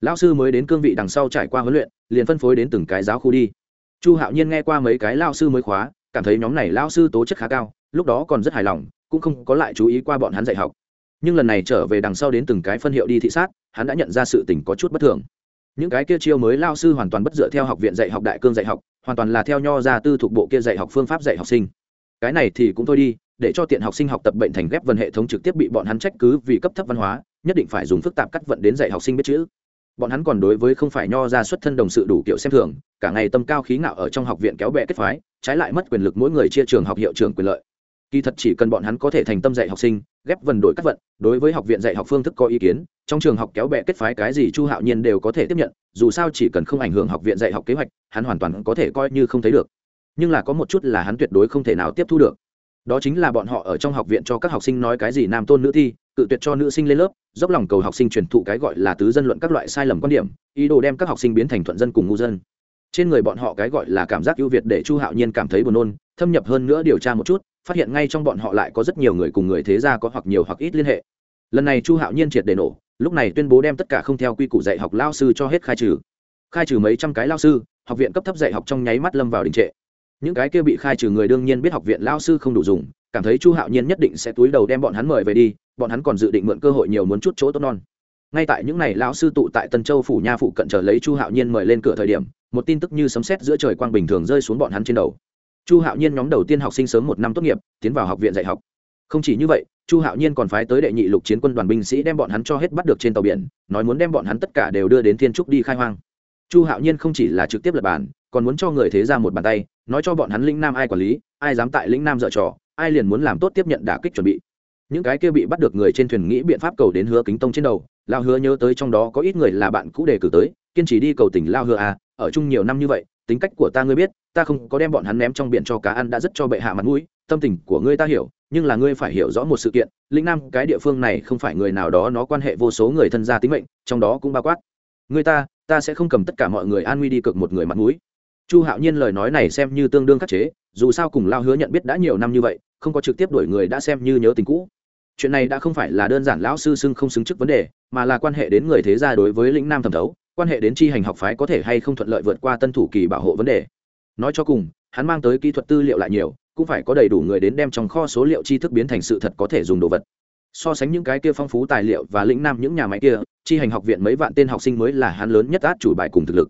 Lão sư mới đến cương vị đằng sau trải qua huấn luyện, liền phân phối đến từng cái giáo khu đi. Chu hạo nhiên nghe qua mấy cái lao sư mới khóa cảm thấy nhóm này lao sư tố chất khá cao, lúc đó còn rất hài lòng, cũng không có lại chú ý qua bọn hắn dạy học. Nhưng lần này trở về đằng sau đến từng cái phân hiệu đi thị sát, hắn đã nhận ra sự tình có chút bất thường. Những cái kia chiêu mới lao sư hoàn toàn bất dựa theo học viện dạy học, đại cương dạy học, hoàn toàn là theo nho ra tư thuộc bộ kia dạy học phương pháp dạy học sinh. Cái này thì cũng thôi đi, để cho tiện học sinh học tập bệnh thành ghép vần hệ thống trực tiếp bị bọn hắn trách cứ vì cấp thấp văn hóa, nhất định phải dùng phức tạp cắt vận đến dạy học sinh biết chữ bọn hắn còn đối với không phải nho ra xuất thân đồng sự đủ kiểu xem thường, cả ngày tâm cao khí ngạo ở trong học viện kéo bè kết phái, trái lại mất quyền lực mỗi người chia trường học hiệu trường quyền lợi. Kỳ thật chỉ cần bọn hắn có thể thành tâm dạy học sinh, ghép vần đổi các vận, đối với học viện dạy học phương thức có ý kiến, trong trường học kéo bè kết phái cái gì chu hạo nhiên đều có thể tiếp nhận, dù sao chỉ cần không ảnh hưởng học viện dạy học kế hoạch, hắn hoàn toàn có thể coi như không thấy được. Nhưng là có một chút là hắn tuyệt đối không thể nào tiếp thu được đó chính là bọn họ ở trong học viện cho các học sinh nói cái gì nam tôn nữ thi, cự tuyệt cho nữ sinh lên lớp, dốc lòng cầu học sinh truyền thụ cái gọi là tứ dân luận các loại sai lầm quan điểm, ý đồ đem các học sinh biến thành thuận dân cùng ngu dân. Trên người bọn họ cái gọi là cảm giác ưu việt để chu hạo nhiên cảm thấy buồn nôn, thâm nhập hơn nữa điều tra một chút, phát hiện ngay trong bọn họ lại có rất nhiều người cùng người thế gia có hoặc nhiều hoặc ít liên hệ. Lần này chu hạo nhiên triệt để nổ, lúc này tuyên bố đem tất cả không theo quy củ dạy học lao sư cho hết khai trừ. Khai trừ mấy trăm cái lao sư, học viện cấp thấp dạy học trong nháy mắt lâm vào đình trệ những cái kia bị khai trừ người đương nhiên biết học viện lao sư không đủ dùng, cảm thấy chu hạo nhiên nhất định sẽ túi đầu đem bọn hắn mời về đi, bọn hắn còn dự định mượn cơ hội nhiều muốn chút chỗ tốt non. Ngay tại những ngày lão sư tụ tại tân châu phủ nha phụ cận chờ lấy chu hạo nhiên mời lên cửa thời điểm, một tin tức như sấm sét giữa trời quang bình thường rơi xuống bọn hắn trên đầu. Chu hạo nhiên nhóm đầu tiên học sinh sớm một năm tốt nghiệp, tiến vào học viện dạy học. Không chỉ như vậy, chu hạo nhiên còn phái tới đệ nhị lục chiến quân đoàn binh sĩ đem bọn hắn cho hết bắt được trên tàu biển, nói muốn đem bọn hắn tất cả đều đưa đến thiên trúc đi khai hoang chu hạo nhiên không chỉ là trực tiếp lập bản còn muốn cho người thế ra một bàn tay, nói cho bọn hắn lĩnh nam ai quản lý, ai dám tại lĩnh nam dợ trò, ai liền muốn làm tốt tiếp nhận đả kích chuẩn bị. Những cái kia bị bắt được người trên thuyền nghĩ biện pháp cầu đến hứa kính tông trên đầu, lao hứa nhớ tới trong đó có ít người là bạn cũ đề cử tới, kiên trì đi cầu tỉnh lao hứa à ở chung nhiều năm như vậy, tính cách của ta ngươi biết, ta không có đem bọn hắn ném trong biển cho cá ăn đã rất cho bệ hạ mặt mũi, tâm tình của ngươi ta hiểu, nhưng là ngươi phải hiểu rõ một sự kiện, lĩnh nam cái địa phương này không phải người nào đó nó quan hệ vô số người thân gia tính mệnh, trong đó cũng bao quát. Người ta ta sẽ không cầm tất cả mọi người an nguy đi cực một người mặt mũi. Chu hạo nhiên lời nói này xem như tương đương khắc chế, dù sao cùng lao hứa nhận biết đã nhiều năm như vậy, không có trực tiếp đuổi người đã xem như nhớ tình cũ. Chuyện này đã không phải là đơn giản lão sư xưng không xứng trước vấn đề, mà là quan hệ đến người thế gia đối với lĩnh nam thẩm thấu, quan hệ đến chi hành học phái có thể hay không thuận lợi vượt qua tân thủ kỳ bảo hộ vấn đề. Nói cho cùng, hắn mang tới kỹ thuật tư liệu lại nhiều, cũng phải có đầy đủ người đến đem trong kho số liệu tri thức biến thành sự thật có thể dùng đồ vật so sánh những cái kia phong phú tài liệu và lĩnh nam những nhà máy kia, chi hành học viện mấy vạn tên học sinh mới là hắn lớn nhất át chủ bài cùng thực lực.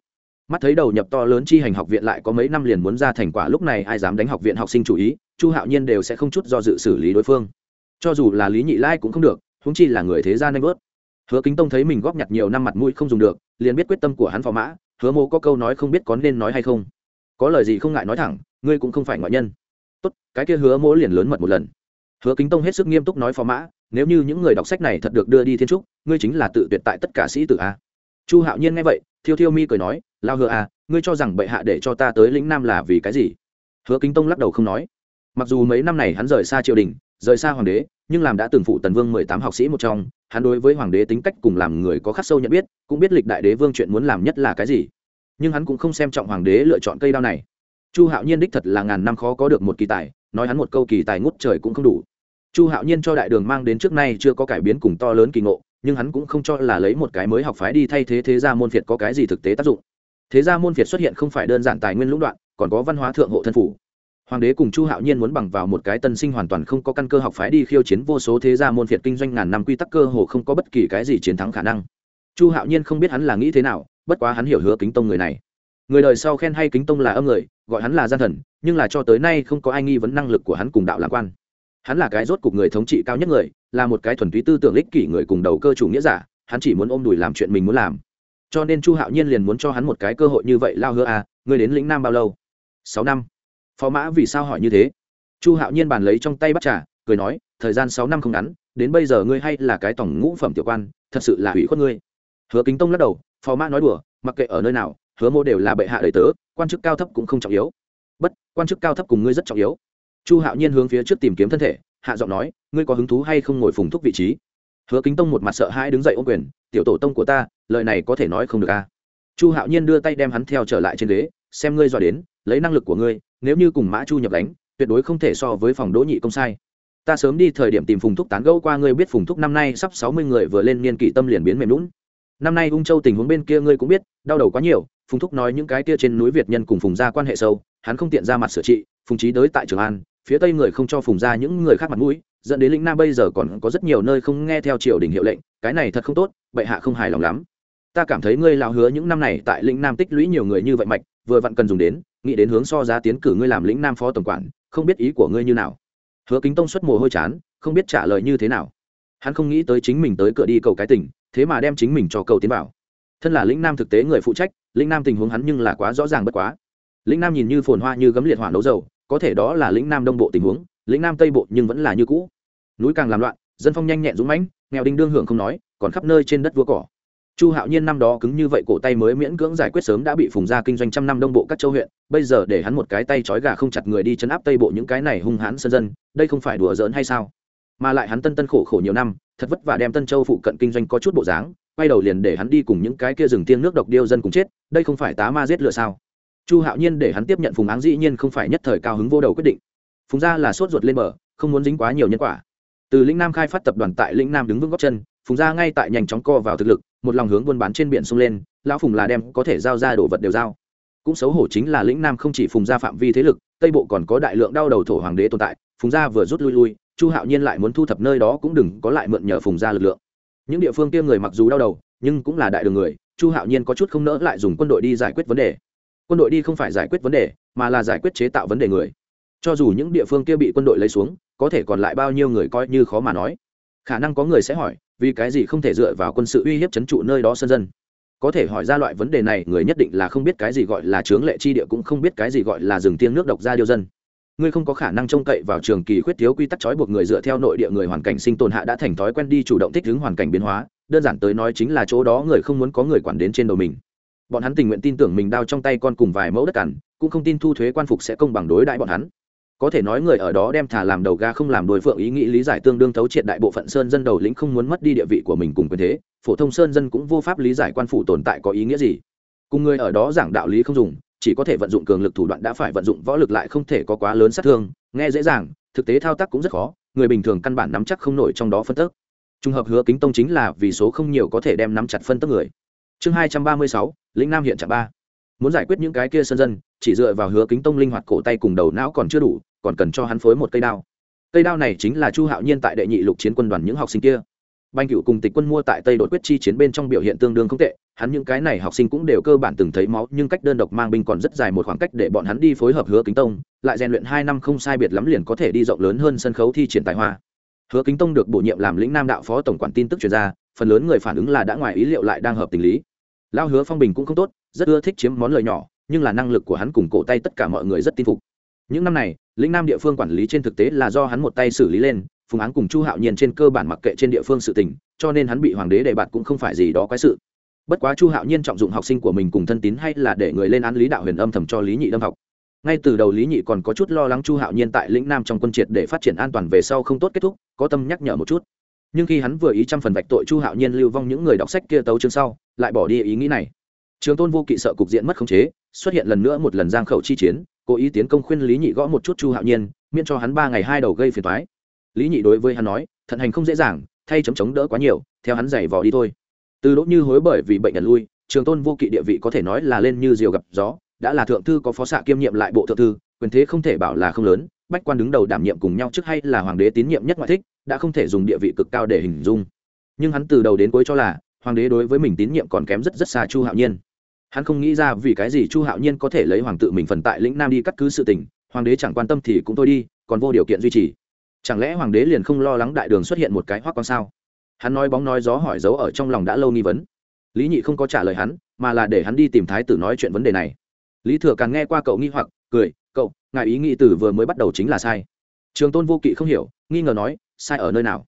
Mắt thấy đầu nhập to lớn chi hành học viện lại có mấy năm liền muốn ra thành quả, lúc này ai dám đánh học viện học sinh chủ ý, chu hạo nhiên đều sẽ không chút do dự xử lý đối phương. Cho dù là lý nhị lai cũng không được húng chi là người thế gia nanh vớt. Hứa kính tông thấy mình góp nhặt nhiều năm mặt mũi không dùng được, liền biết quyết tâm của hắn phò mã, hứa mô có câu nói không biết có nên nói hay không. Có lời gì không ngại nói thẳng, ngươi cũng không phải ngoại nhân. Tốt, cái kia hứa mỗ liền lớn mật một lần. Hứa kính tông hết sức nghiêm túc nói phò mã nếu như những người đọc sách này thật được đưa đi thiên trúc, ngươi chính là tự tuyệt tại tất cả sĩ tử a. Chu hạo nhiên nghe vậy, thiêu thiêu mi cười nói, lao hứa a ngươi cho rằng bệ hạ để cho ta tới lĩnh nam là vì cái gì? Hứa kính tông lắc đầu không nói. Mặc dù mấy năm này hắn rời xa triều đình, rời xa hoàng đế, nhưng làm đã từng phụ tần vương mười tám học sĩ một trong, hắn đối với hoàng đế tính cách cùng làm người có khắc sâu nhận biết, cũng biết lịch đại đế vương chuyện muốn làm nhất là cái gì. Nhưng hắn cũng không xem trọng hoàng đế lựa chọn cây đao này. Chu hạo nhiên đích thật là ngàn năm khó có được một kỳ tài, nói hắn một câu kỳ tài ngút trời cũng không đủ chu hạo nhiên cho đại đường mang đến trước nay chưa có cải biến cùng to lớn kỳ ngộ, nhưng hắn cũng không cho là lấy một cái mới học phái đi thay thế thế gia môn phiệt có cái gì thực tế tác dụng. Thế gia môn phiệt xuất hiện không phải đơn giản tài nguyên lũng đoạn, còn có văn hóa thượng hộ thân phủ. Hoàng đế cùng chu hạo nhiên muốn bằng vào một cái tân sinh hoàn toàn không có căn cơ học phái đi khiêu chiến vô số thế gia môn phiệt kinh doanh ngàn năm quy tắc cơ hồ không có bất kỳ cái gì chiến thắng khả năng. Chu hạo nhiên không biết hắn là nghĩ thế nào, bất quá hắn hiểu hứa kính tông người này. Người đời sau khen hay kính tông là âm người, gọi hắn là gian thần, nhưng là cho tới nay không có ai nghi vấn năng lực của hắn cùng đạo lạc quan hắn là cái rốt cục người thống trị cao nhất người, là một cái thuần túy tư tưởng lịch kỷ người cùng đầu cơ chủ nghĩa giả, hắn chỉ muốn ôm đùi làm chuyện mình muốn làm. Cho nên chu hạo nhiên liền muốn cho hắn một cái cơ hội như vậy, lao hứa à ngươi đến lĩnh nam bao lâu? Sáu năm. Phó mã, vì sao hỏi như thế? Chu hạo nhiên bàn lấy trong tay bắt trà, cười nói, thời gian sáu năm không ngắn, đến bây giờ ngươi hay là cái tổng ngũ phẩm tiểu quan, thật sự là hủy khuất ngươi. Hứa kính tông lắc đầu, phó mã nói đùa, mặc kệ ở nơi nào, hứa mô đều là bệ hạ đời tớ, quan chức cao thấp cũng không trọng yếu. Bất, quan chức cao thấp cùng ngươi rất trọng yếu chu hạo nhiên hướng phía trước tìm kiếm thân thể, hạ giọng nói, ngươi có hứng thú hay không ngồi phùng thúc vị trí? Hứa kính tông một mặt sợ hãi đứng dậy ô quyền, tiểu tổ tông của ta, lời này có thể nói không được a. Chu hạo nhiên đưa tay đem hắn theo trở lại trên ghế, xem ngươi dọa đến, lấy năng lực của ngươi, nếu như cùng mã chu nhập đánh tuyệt đối không thể so với phòng đỗ nhị công sai. Ta sớm đi thời điểm tìm phùng thúc tán gẫu qua ngươi biết phùng thúc năm nay sắp sáu mươi người vừa lên niên kỷ tâm liền biến mềm lún năm nay ung châu tình huống bên kia ngươi cũng biết, đau đầu quá nhiều, phùng thúc nói những cái kia trên núi việt nhân cùng phùng gia quan hệ sâu, hắn không tiện ra mặt sửa trị, phùng trí đới tại trường an phía tây người không cho phùng ra những người khác mặt mũi, dẫn đến lĩnh nam bây giờ còn có rất nhiều nơi không nghe theo triều đình hiệu lệnh, cái này thật không tốt, bệ hạ không hài lòng lắm. Ta cảm thấy ngươi lao hứa những năm này tại lĩnh nam tích lũy nhiều người như vậy mạch, vừa vặn cần dùng đến, nghĩ đến hướng so giá tiến cử ngươi làm lĩnh nam phó tổng quản, không biết ý của ngươi như nào. Hứa kính tông xuất mồ hôi chán, không biết trả lời như thế nào. Hắn không nghĩ tới chính mình tới cửa đi cầu cái tình, thế mà đem chính mình cho cầu tiến bảo thân là lĩnh nam thực tế người phụ trách, lĩnh nam tình huống hắn nhưng là quá rõ ràng bất quá. Lĩnh nam nhìn như phồn hoa như gấm liệt hỏa nấu dầu có thể đó là lĩnh nam đông bộ tình huống, lĩnh nam tây bộ nhưng vẫn là như cũ. Núi càng làm loạn, dân phong nhanh nhẹn dũng mãnh, nghèo đinh đương hưởng không nói, còn khắp nơi trên đất vua cỏ. Chu hạo nhiên năm đó cứng như vậy cổ tay mới miễn cưỡng giải quyết sớm đã bị phùng ra kinh doanh trăm năm đông bộ các châu huyện, bây giờ để hắn một cái tay trói gà không chặt người đi chấn áp tây bộ những cái này hung hãn sân dân, đây không phải đùa giỡn hay sao? Mà lại hắn tân tân khổ khổ nhiều năm, thật vất vả đem tân châu phụ cận kinh doanh có chút bộ dáng, quay đầu liền để hắn đi cùng những cái kia rừng tiên nước độc điêu dân cùng chết, đây không phải tá ma giết lựa sao? Chu hạo nhiên để hắn tiếp nhận phùng áng dĩ nhiên không phải nhất thời cao hứng vô đầu quyết định. Phùng gia là sốt ruột lên bờ, không muốn dính quá nhiều nhân quả. Từ lĩnh nam khai phát tập đoàn tại lĩnh nam đứng vững góc chân, phùng gia ngay tại nhanh chóng co vào thực lực, một lòng hướng buôn bán trên biển sông lên, lão phùng là đem có thể giao ra đồ vật đều giao. Cũng xấu hổ chính là lĩnh nam không chỉ phùng gia phạm vi thế lực, tây bộ còn có đại lượng đau đầu thổ hoàng đế tồn tại, phùng gia vừa rút lui lui, chu hạo nhiên lại muốn thu thập nơi đó cũng đừng có lại mượn nhờ phùng gia lực lượng. Những địa phương kia người mặc dù đau đầu, nhưng cũng là đại đường người, chu hạo nhiên có chút không nỡ lại dùng quân đội đi giải quyết vấn đề quân đội đi không phải giải quyết vấn đề, mà là giải quyết chế tạo vấn đề người. Cho dù những địa phương kia bị quân đội lấy xuống, có thể còn lại bao nhiêu người coi như khó mà nói. Khả năng có người sẽ hỏi, vì cái gì không thể dựa vào quân sự uy hiếp chấn trụ nơi đó sân dân? Có thể hỏi ra loại vấn đề này, người nhất định là không biết cái gì gọi là chướng lệ chi địa, cũng không biết cái gì gọi là rừng tiêng nước độc ra điêu dân. Ngươi không có khả năng trông cậy vào trường kỳ khuyết thiếu quy tắc trói buộc người dựa theo nội địa người hoàn cảnh sinh tồn hạ đã thành thói quen đi chủ động thích ứng hoàn cảnh biến hóa. Đơn giản tới nói chính là chỗ đó người không muốn có người quản đến trên đầu mình bọn hắn tình nguyện tin tưởng mình đao trong tay con cùng vài mẫu đất cằn, cũng không tin thu thuế quan phục sẽ công bằng đối đãi bọn hắn. Có thể nói người ở đó đem thả làm đầu ga không làm đôi phượng ý nghĩ lý giải tương đương thấu triệt đại bộ phận sơn dân đầu lĩnh không muốn mất đi địa vị của mình cùng quyền thế, phổ thông sơn dân cũng vô pháp lý giải quan phủ tồn tại có ý nghĩa gì. Cùng người ở đó giảng đạo lý không dùng, chỉ có thể vận dụng cường lực thủ đoạn đã phải vận dụng võ lực lại không thể có quá lớn sát thương, nghe dễ dàng, thực tế thao tác cũng rất khó, người bình thường căn bản nắm chắc không nổi trong đó phân tức trùng hợp hứa kính tông chính là vì số không nhiều có thể đem nắm chặt phân tức người. Chương hai trăm ba mươi sáu lĩnh nam hiện trạng ba. Muốn giải quyết những cái kia sân dân, chỉ dựa vào hứa kính tông linh hoạt cổ tay cùng đầu não còn chưa đủ, còn cần cho hắn phối một cây đao. Cây đao này chính là chu hạo nhiên tại đệ nhị lục chiến quân đoàn những học sinh kia. Banh cựu cùng tịch quân mua tại tây đội quyết chi chiến bên trong biểu hiện tương đương không tệ, hắn những cái này học sinh cũng đều cơ bản từng thấy máu, nhưng cách đơn độc mang binh còn rất dài một khoảng cách để bọn hắn đi phối hợp hứa kính tông, lại rèn luyện hai năm không sai biệt lắm liền có thể đi rộng lớn hơn sân khấu thi triển tài hoa. Hứa kính tông được bổ nhiệm làm lĩnh nam đạo phó tổng quản tin tức chuyên gia phần lớn người phản ứng là đã ngoài ý liệu lại đang hợp tình lý lao hứa phong bình cũng không tốt, rất ưa thích chiếm món lời nhỏ, nhưng là năng lực của hắn cùng cổ tay tất cả mọi người rất tin phục. Những năm này, lĩnh nam địa phương quản lý trên thực tế là do hắn một tay xử lý lên, phùng án cùng chu hạo nhiên trên cơ bản mặc kệ trên địa phương sự tình, cho nên hắn bị hoàng đế đề bạt cũng không phải gì đó quái sự. Bất quá chu hạo nhiên trọng dụng học sinh của mình cùng thân tín hay là để người lên án lý đạo huyền âm thầm cho lý nhị đâm học. Ngay từ đầu lý nhị còn có chút lo lắng chu hạo nhiên tại lĩnh nam trong quân triệt để phát triển an toàn về sau không tốt kết thúc, có tâm nhắc nhở một chút nhưng khi hắn vừa ý trăm phần vạch tội chu hạo nhiên lưu vong những người đọc sách kia tấu chương sau, lại bỏ đi ý nghĩ này. Trường tôn vô kỵ sợ cục diện mất khống chế, xuất hiện lần nữa một lần giang khẩu chi chiến, cố ý tiến công khuyên lý nhị gõ một chút chu hạo nhiên, miễn cho hắn ba ngày hai đầu gây phiền toái. Lý nhị đối với hắn nói, thận hành không dễ dàng, thay chấm chống đỡ quá nhiều, theo hắn giày vò đi thôi. Từ đỗ như hối bởi vì bệnh nhận lui, trường tôn vô kỵ địa vị có thể nói là lên như diều gặp gió, đã là thượng thư có phó xạ kiêm nhiệm lại bộ thượng thư, quyền thế không thể bảo là không lớn, bách quan đứng đầu đảm nhiệm cùng nhau trước hay là hoàng đế tín nhiệm nhất ngoại thích đã không thể dùng địa vị cực cao để hình dung. Nhưng hắn từ đầu đến cuối cho là, hoàng đế đối với mình tín nhiệm còn kém rất rất xa chu hạo nhiên. Hắn không nghĩ ra vì cái gì chu hạo nhiên có thể lấy hoàng tự mình phần tại lĩnh nam đi cắt cứ sự tình, hoàng đế chẳng quan tâm thì cũng thôi đi, còn vô điều kiện duy trì. Chẳng lẽ hoàng đế liền không lo lắng đại đường xuất hiện một cái hoác con sao? Hắn nói bóng nói gió hỏi dấu ở trong lòng đã lâu nghi vấn. Lý nhị không có trả lời hắn, mà là để hắn đi tìm thái tử nói chuyện vấn đề này. Lý thừa càng nghe qua cậu nghi hoặc, cười, cậu, ngài ý nghĩ từ vừa mới bắt đầu chính là sai. Trường tôn vô kỵ không hiểu, nghi ngờ nói sai ở nơi nào?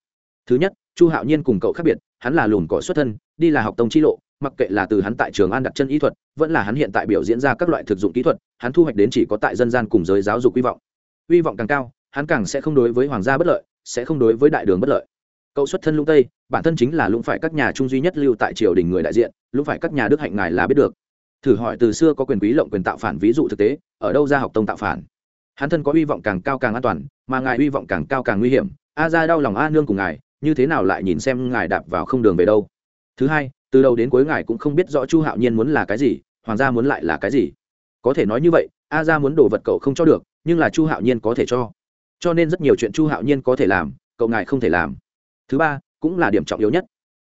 Thứ nhất, chu hạo nhiên cùng cậu khác biệt, hắn là lùn cỏ xuất thân, đi là học tông chi lộ, mặc kệ là từ hắn tại trường an đặt chân y thuật, vẫn là hắn hiện tại biểu diễn ra các loại thực dụng kỹ thuật, hắn thu hoạch đến chỉ có tại dân gian cùng giới giáo dục hy vọng. Hy vọng càng cao, hắn càng sẽ không đối với hoàng gia bất lợi, sẽ không đối với đại đường bất lợi. Cậu xuất thân lũng tây, bản thân chính là lũng phải các nhà trung duy nhất lưu tại triều đình người đại diện, lũng phải các nhà đức hạnh ngài là biết được. Thử hỏi từ xưa có quyền quý lộng quyền tạo phản ví dụ thực tế, ở đâu ra học tông tạo phản? Hắn thân có hy vọng càng cao càng an toàn, mà ngài hy vọng càng cao càng nguy hiểm a ra đau lòng a nương cùng ngài, như thế nào lại nhìn xem ngài đạp vào không đường về đâu? Thứ hai, từ đầu đến cuối ngài cũng không biết rõ chu hạo nhiên muốn là cái gì, hoàng gia muốn lại là cái gì. Có thể nói như vậy, a ra muốn đồ vật cậu không cho được, nhưng là chu hạo nhiên có thể cho. Cho nên rất nhiều chuyện chu hạo nhiên có thể làm, cậu ngài không thể làm. Thứ ba, cũng là điểm trọng yếu nhất.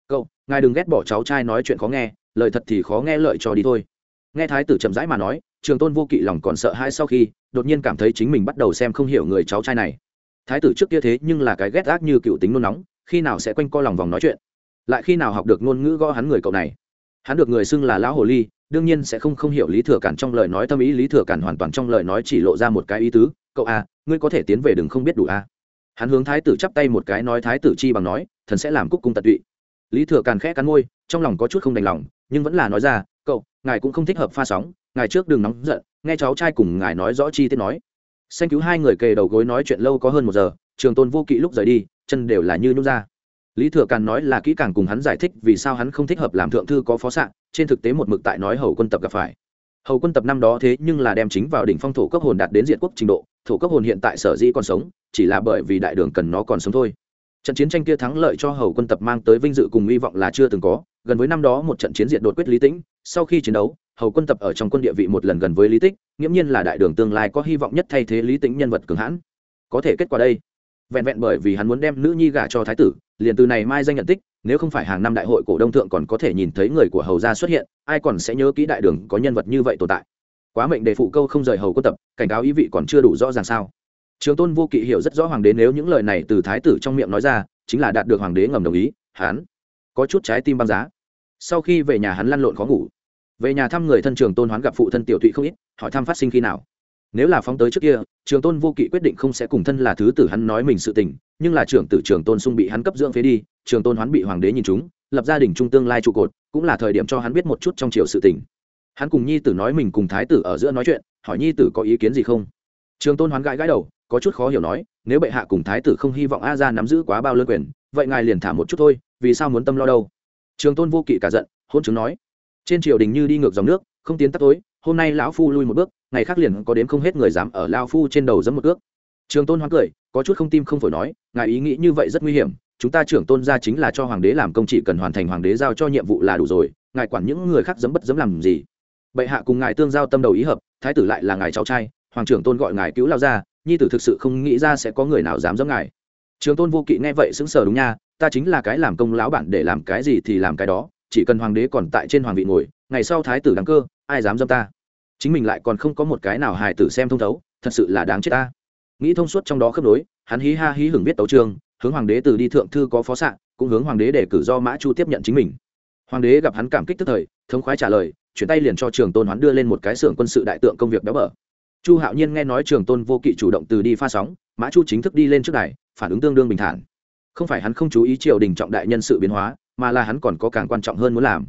Cậu, ngài đừng ghét bỏ cháu trai nói chuyện khó nghe, lời thật thì khó nghe lợi cho đi thôi. Nghe thái tử chậm rãi mà nói, trường tôn vô kỵ lòng còn sợ hãi sau khi, đột nhiên cảm thấy chính mình bắt đầu xem không hiểu người cháu trai này thái tử trước kia thế nhưng là cái ghét ác như cựu tính nôn nóng khi nào sẽ quanh co lòng vòng nói chuyện? Lại khi nào học được ngôn ngữ gõ hắn người cậu này? Hắn được người xưng là lão hồ ly đương nhiên sẽ không không hiểu lý thừa cản trong lời nói tâm ý lý thừa cản hoàn toàn trong lời nói chỉ lộ ra một cái ý tứ cậu a à, ngươi có thể tiến về đừng không biết đủ a à. hắn hướng thái tử chắp tay một cái nói thái tử chi bằng nói thần sẽ làm cúc cung tận tụy. Lý thừa càn khẽ cắn môi trong lòng có chút không đành lòng nhưng vẫn là nói ra cậu ngài cũng không thích hợp pha sóng ngài trước đừng nóng giận nghe cháu trai cùng ngài nói rõ chi tiết nói xanh cứu hai người kề đầu gối nói chuyện lâu có hơn một giờ, trường tôn vô kỵ lúc rời đi, chân đều là như nhút ra. Lý thừa càn nói là kỹ càng cùng hắn giải thích vì sao hắn không thích hợp làm thượng thư có phó s trên thực tế một mực tại nói hầu quân tập gặp phải. Hầu quân tập năm đó thế nhưng là đem chính vào đỉnh phong thổ cấp hồn đạt đến diện quốc trình độ, thổ cấp hồn hiện tại sở dĩ còn sống, chỉ là bởi vì đại đường cần nó còn sống thôi. Trận chiến tranh kia thắng lợi cho hầu quân tập mang tới vinh dự cùng hy vọng là chưa từng có gần với năm đó một trận chiến diện đột quyết lý tĩnh, sau khi chiến đấu, hầu quân tập ở trong quân địa vị một lần gần với lý tích, nghiễm nhiên là đại đường tương lai có hy vọng nhất thay thế lý tĩnh nhân vật cường hãn. Có thể kết quả đây. Vẹn vẹn bởi vì hắn muốn đem nữ nhi gả cho thái tử, liền từ này mai danh nhận tích, nếu không phải hàng năm đại hội cổ đông thượng còn có thể nhìn thấy người của hầu gia xuất hiện, ai còn sẽ nhớ kỹ đại đường có nhân vật như vậy tồn tại. Quá mệnh đề phụ câu không rời hầu quân tập, cảnh cáo ý vị còn chưa đủ rõ ràng sao. Trường tôn vô kỵ hiểu rất rõ hoàng đế nếu những lời này từ thái tử trong miệng nói ra, chính là đạt được hoàng đế ngầm đồng ý hắn có chút trái tim băng giá sau khi về nhà hắn lăn lộn khó ngủ. Về nhà thăm người thân trường tôn hoán gặp phụ thân tiểu thụy không ít, hỏi thăm phát sinh khi nào. Nếu là phóng tới trước kia, trường tôn vô kỵ quyết định không sẽ cùng thân là thứ tử hắn nói mình sự tình, nhưng là trưởng tử trường tôn sung bị hắn cấp dưỡng phế đi, trường tôn hoán bị hoàng đế nhìn chúng lập gia đình trung tương lai trụ cột, cũng là thời điểm cho hắn biết một chút trong triều sự tình. Hắn cùng nhi tử nói mình cùng thái tử ở giữa nói chuyện, hỏi nhi tử có ý kiến gì không? Trường tôn hoán gãi gãi đầu, có chút khó hiểu nói, nếu bệ hạ cùng thái tử không hy vọng a ra nắm giữ quá bao lương quyền, vậy ngài liền thả một chút thôi, vì sao muốn tâm lo đâu? Trường tôn vô kỵ cả giận, hôn chứng nói, trên triều đình như đi ngược dòng nước, không tiến tắt tối, hôm nay lão phu lui một bước, ngày khác liền có đến không hết người dám ở lao phu trên đầu dẫm một ước trường tôn hoán cười, có chút không tim không phổi nói, ngài ý nghĩ như vậy rất nguy hiểm, chúng ta trưởng tôn ra chính là cho hoàng đế làm công chỉ cần hoàn thành hoàng đế giao cho nhiệm vụ là đủ rồi, ngài quản những người khác dẫm bất dẫm làm gì? Bệ hạ cùng ngài tương giao tâm đầu ý hợp, thái tử lại là ngài cháu trai, hoàng trưởng tôn gọi ngài cứu lao ra nhi tử thực sự không nghĩ ra sẽ có người nào dám dẫm ngài trường tôn vô kỵ nghe vậy xứng sờ đúng nha ta chính là cái làm công lão bản để làm cái gì thì làm cái đó chỉ cần hoàng đế còn tại trên hoàng vị ngồi ngày sau thái tử đăng cơ ai dám dâm ta? Chính mình lại còn không có một cái nào hài tử xem thông thấu thật sự là đáng chết ta. Nghĩ thông suốt trong đó khớp nối hắn hí ha hí hưởng biết tấu trường, hướng hoàng đế từ đi thượng thư có phó sạ, cũng hướng hoàng đế để cử do mã chu tiếp nhận chính mình. Hoàng đế gặp hắn cảm kích tức thời thống khoái trả lời chuyển tay liền cho trường tôn hoán đưa lên một cái xưởng quân sự đại tượng công việc béo bở chu hạo nhiên nghe nói trường tôn vô kỵ chủ động từ đi pha sóng, mã chu chính thức đi lên trước đài, phản ứng tương đương bình thản. Không phải hắn không chú ý triều đình trọng đại nhân sự biến hóa, mà là hắn còn có càng quan trọng hơn muốn làm.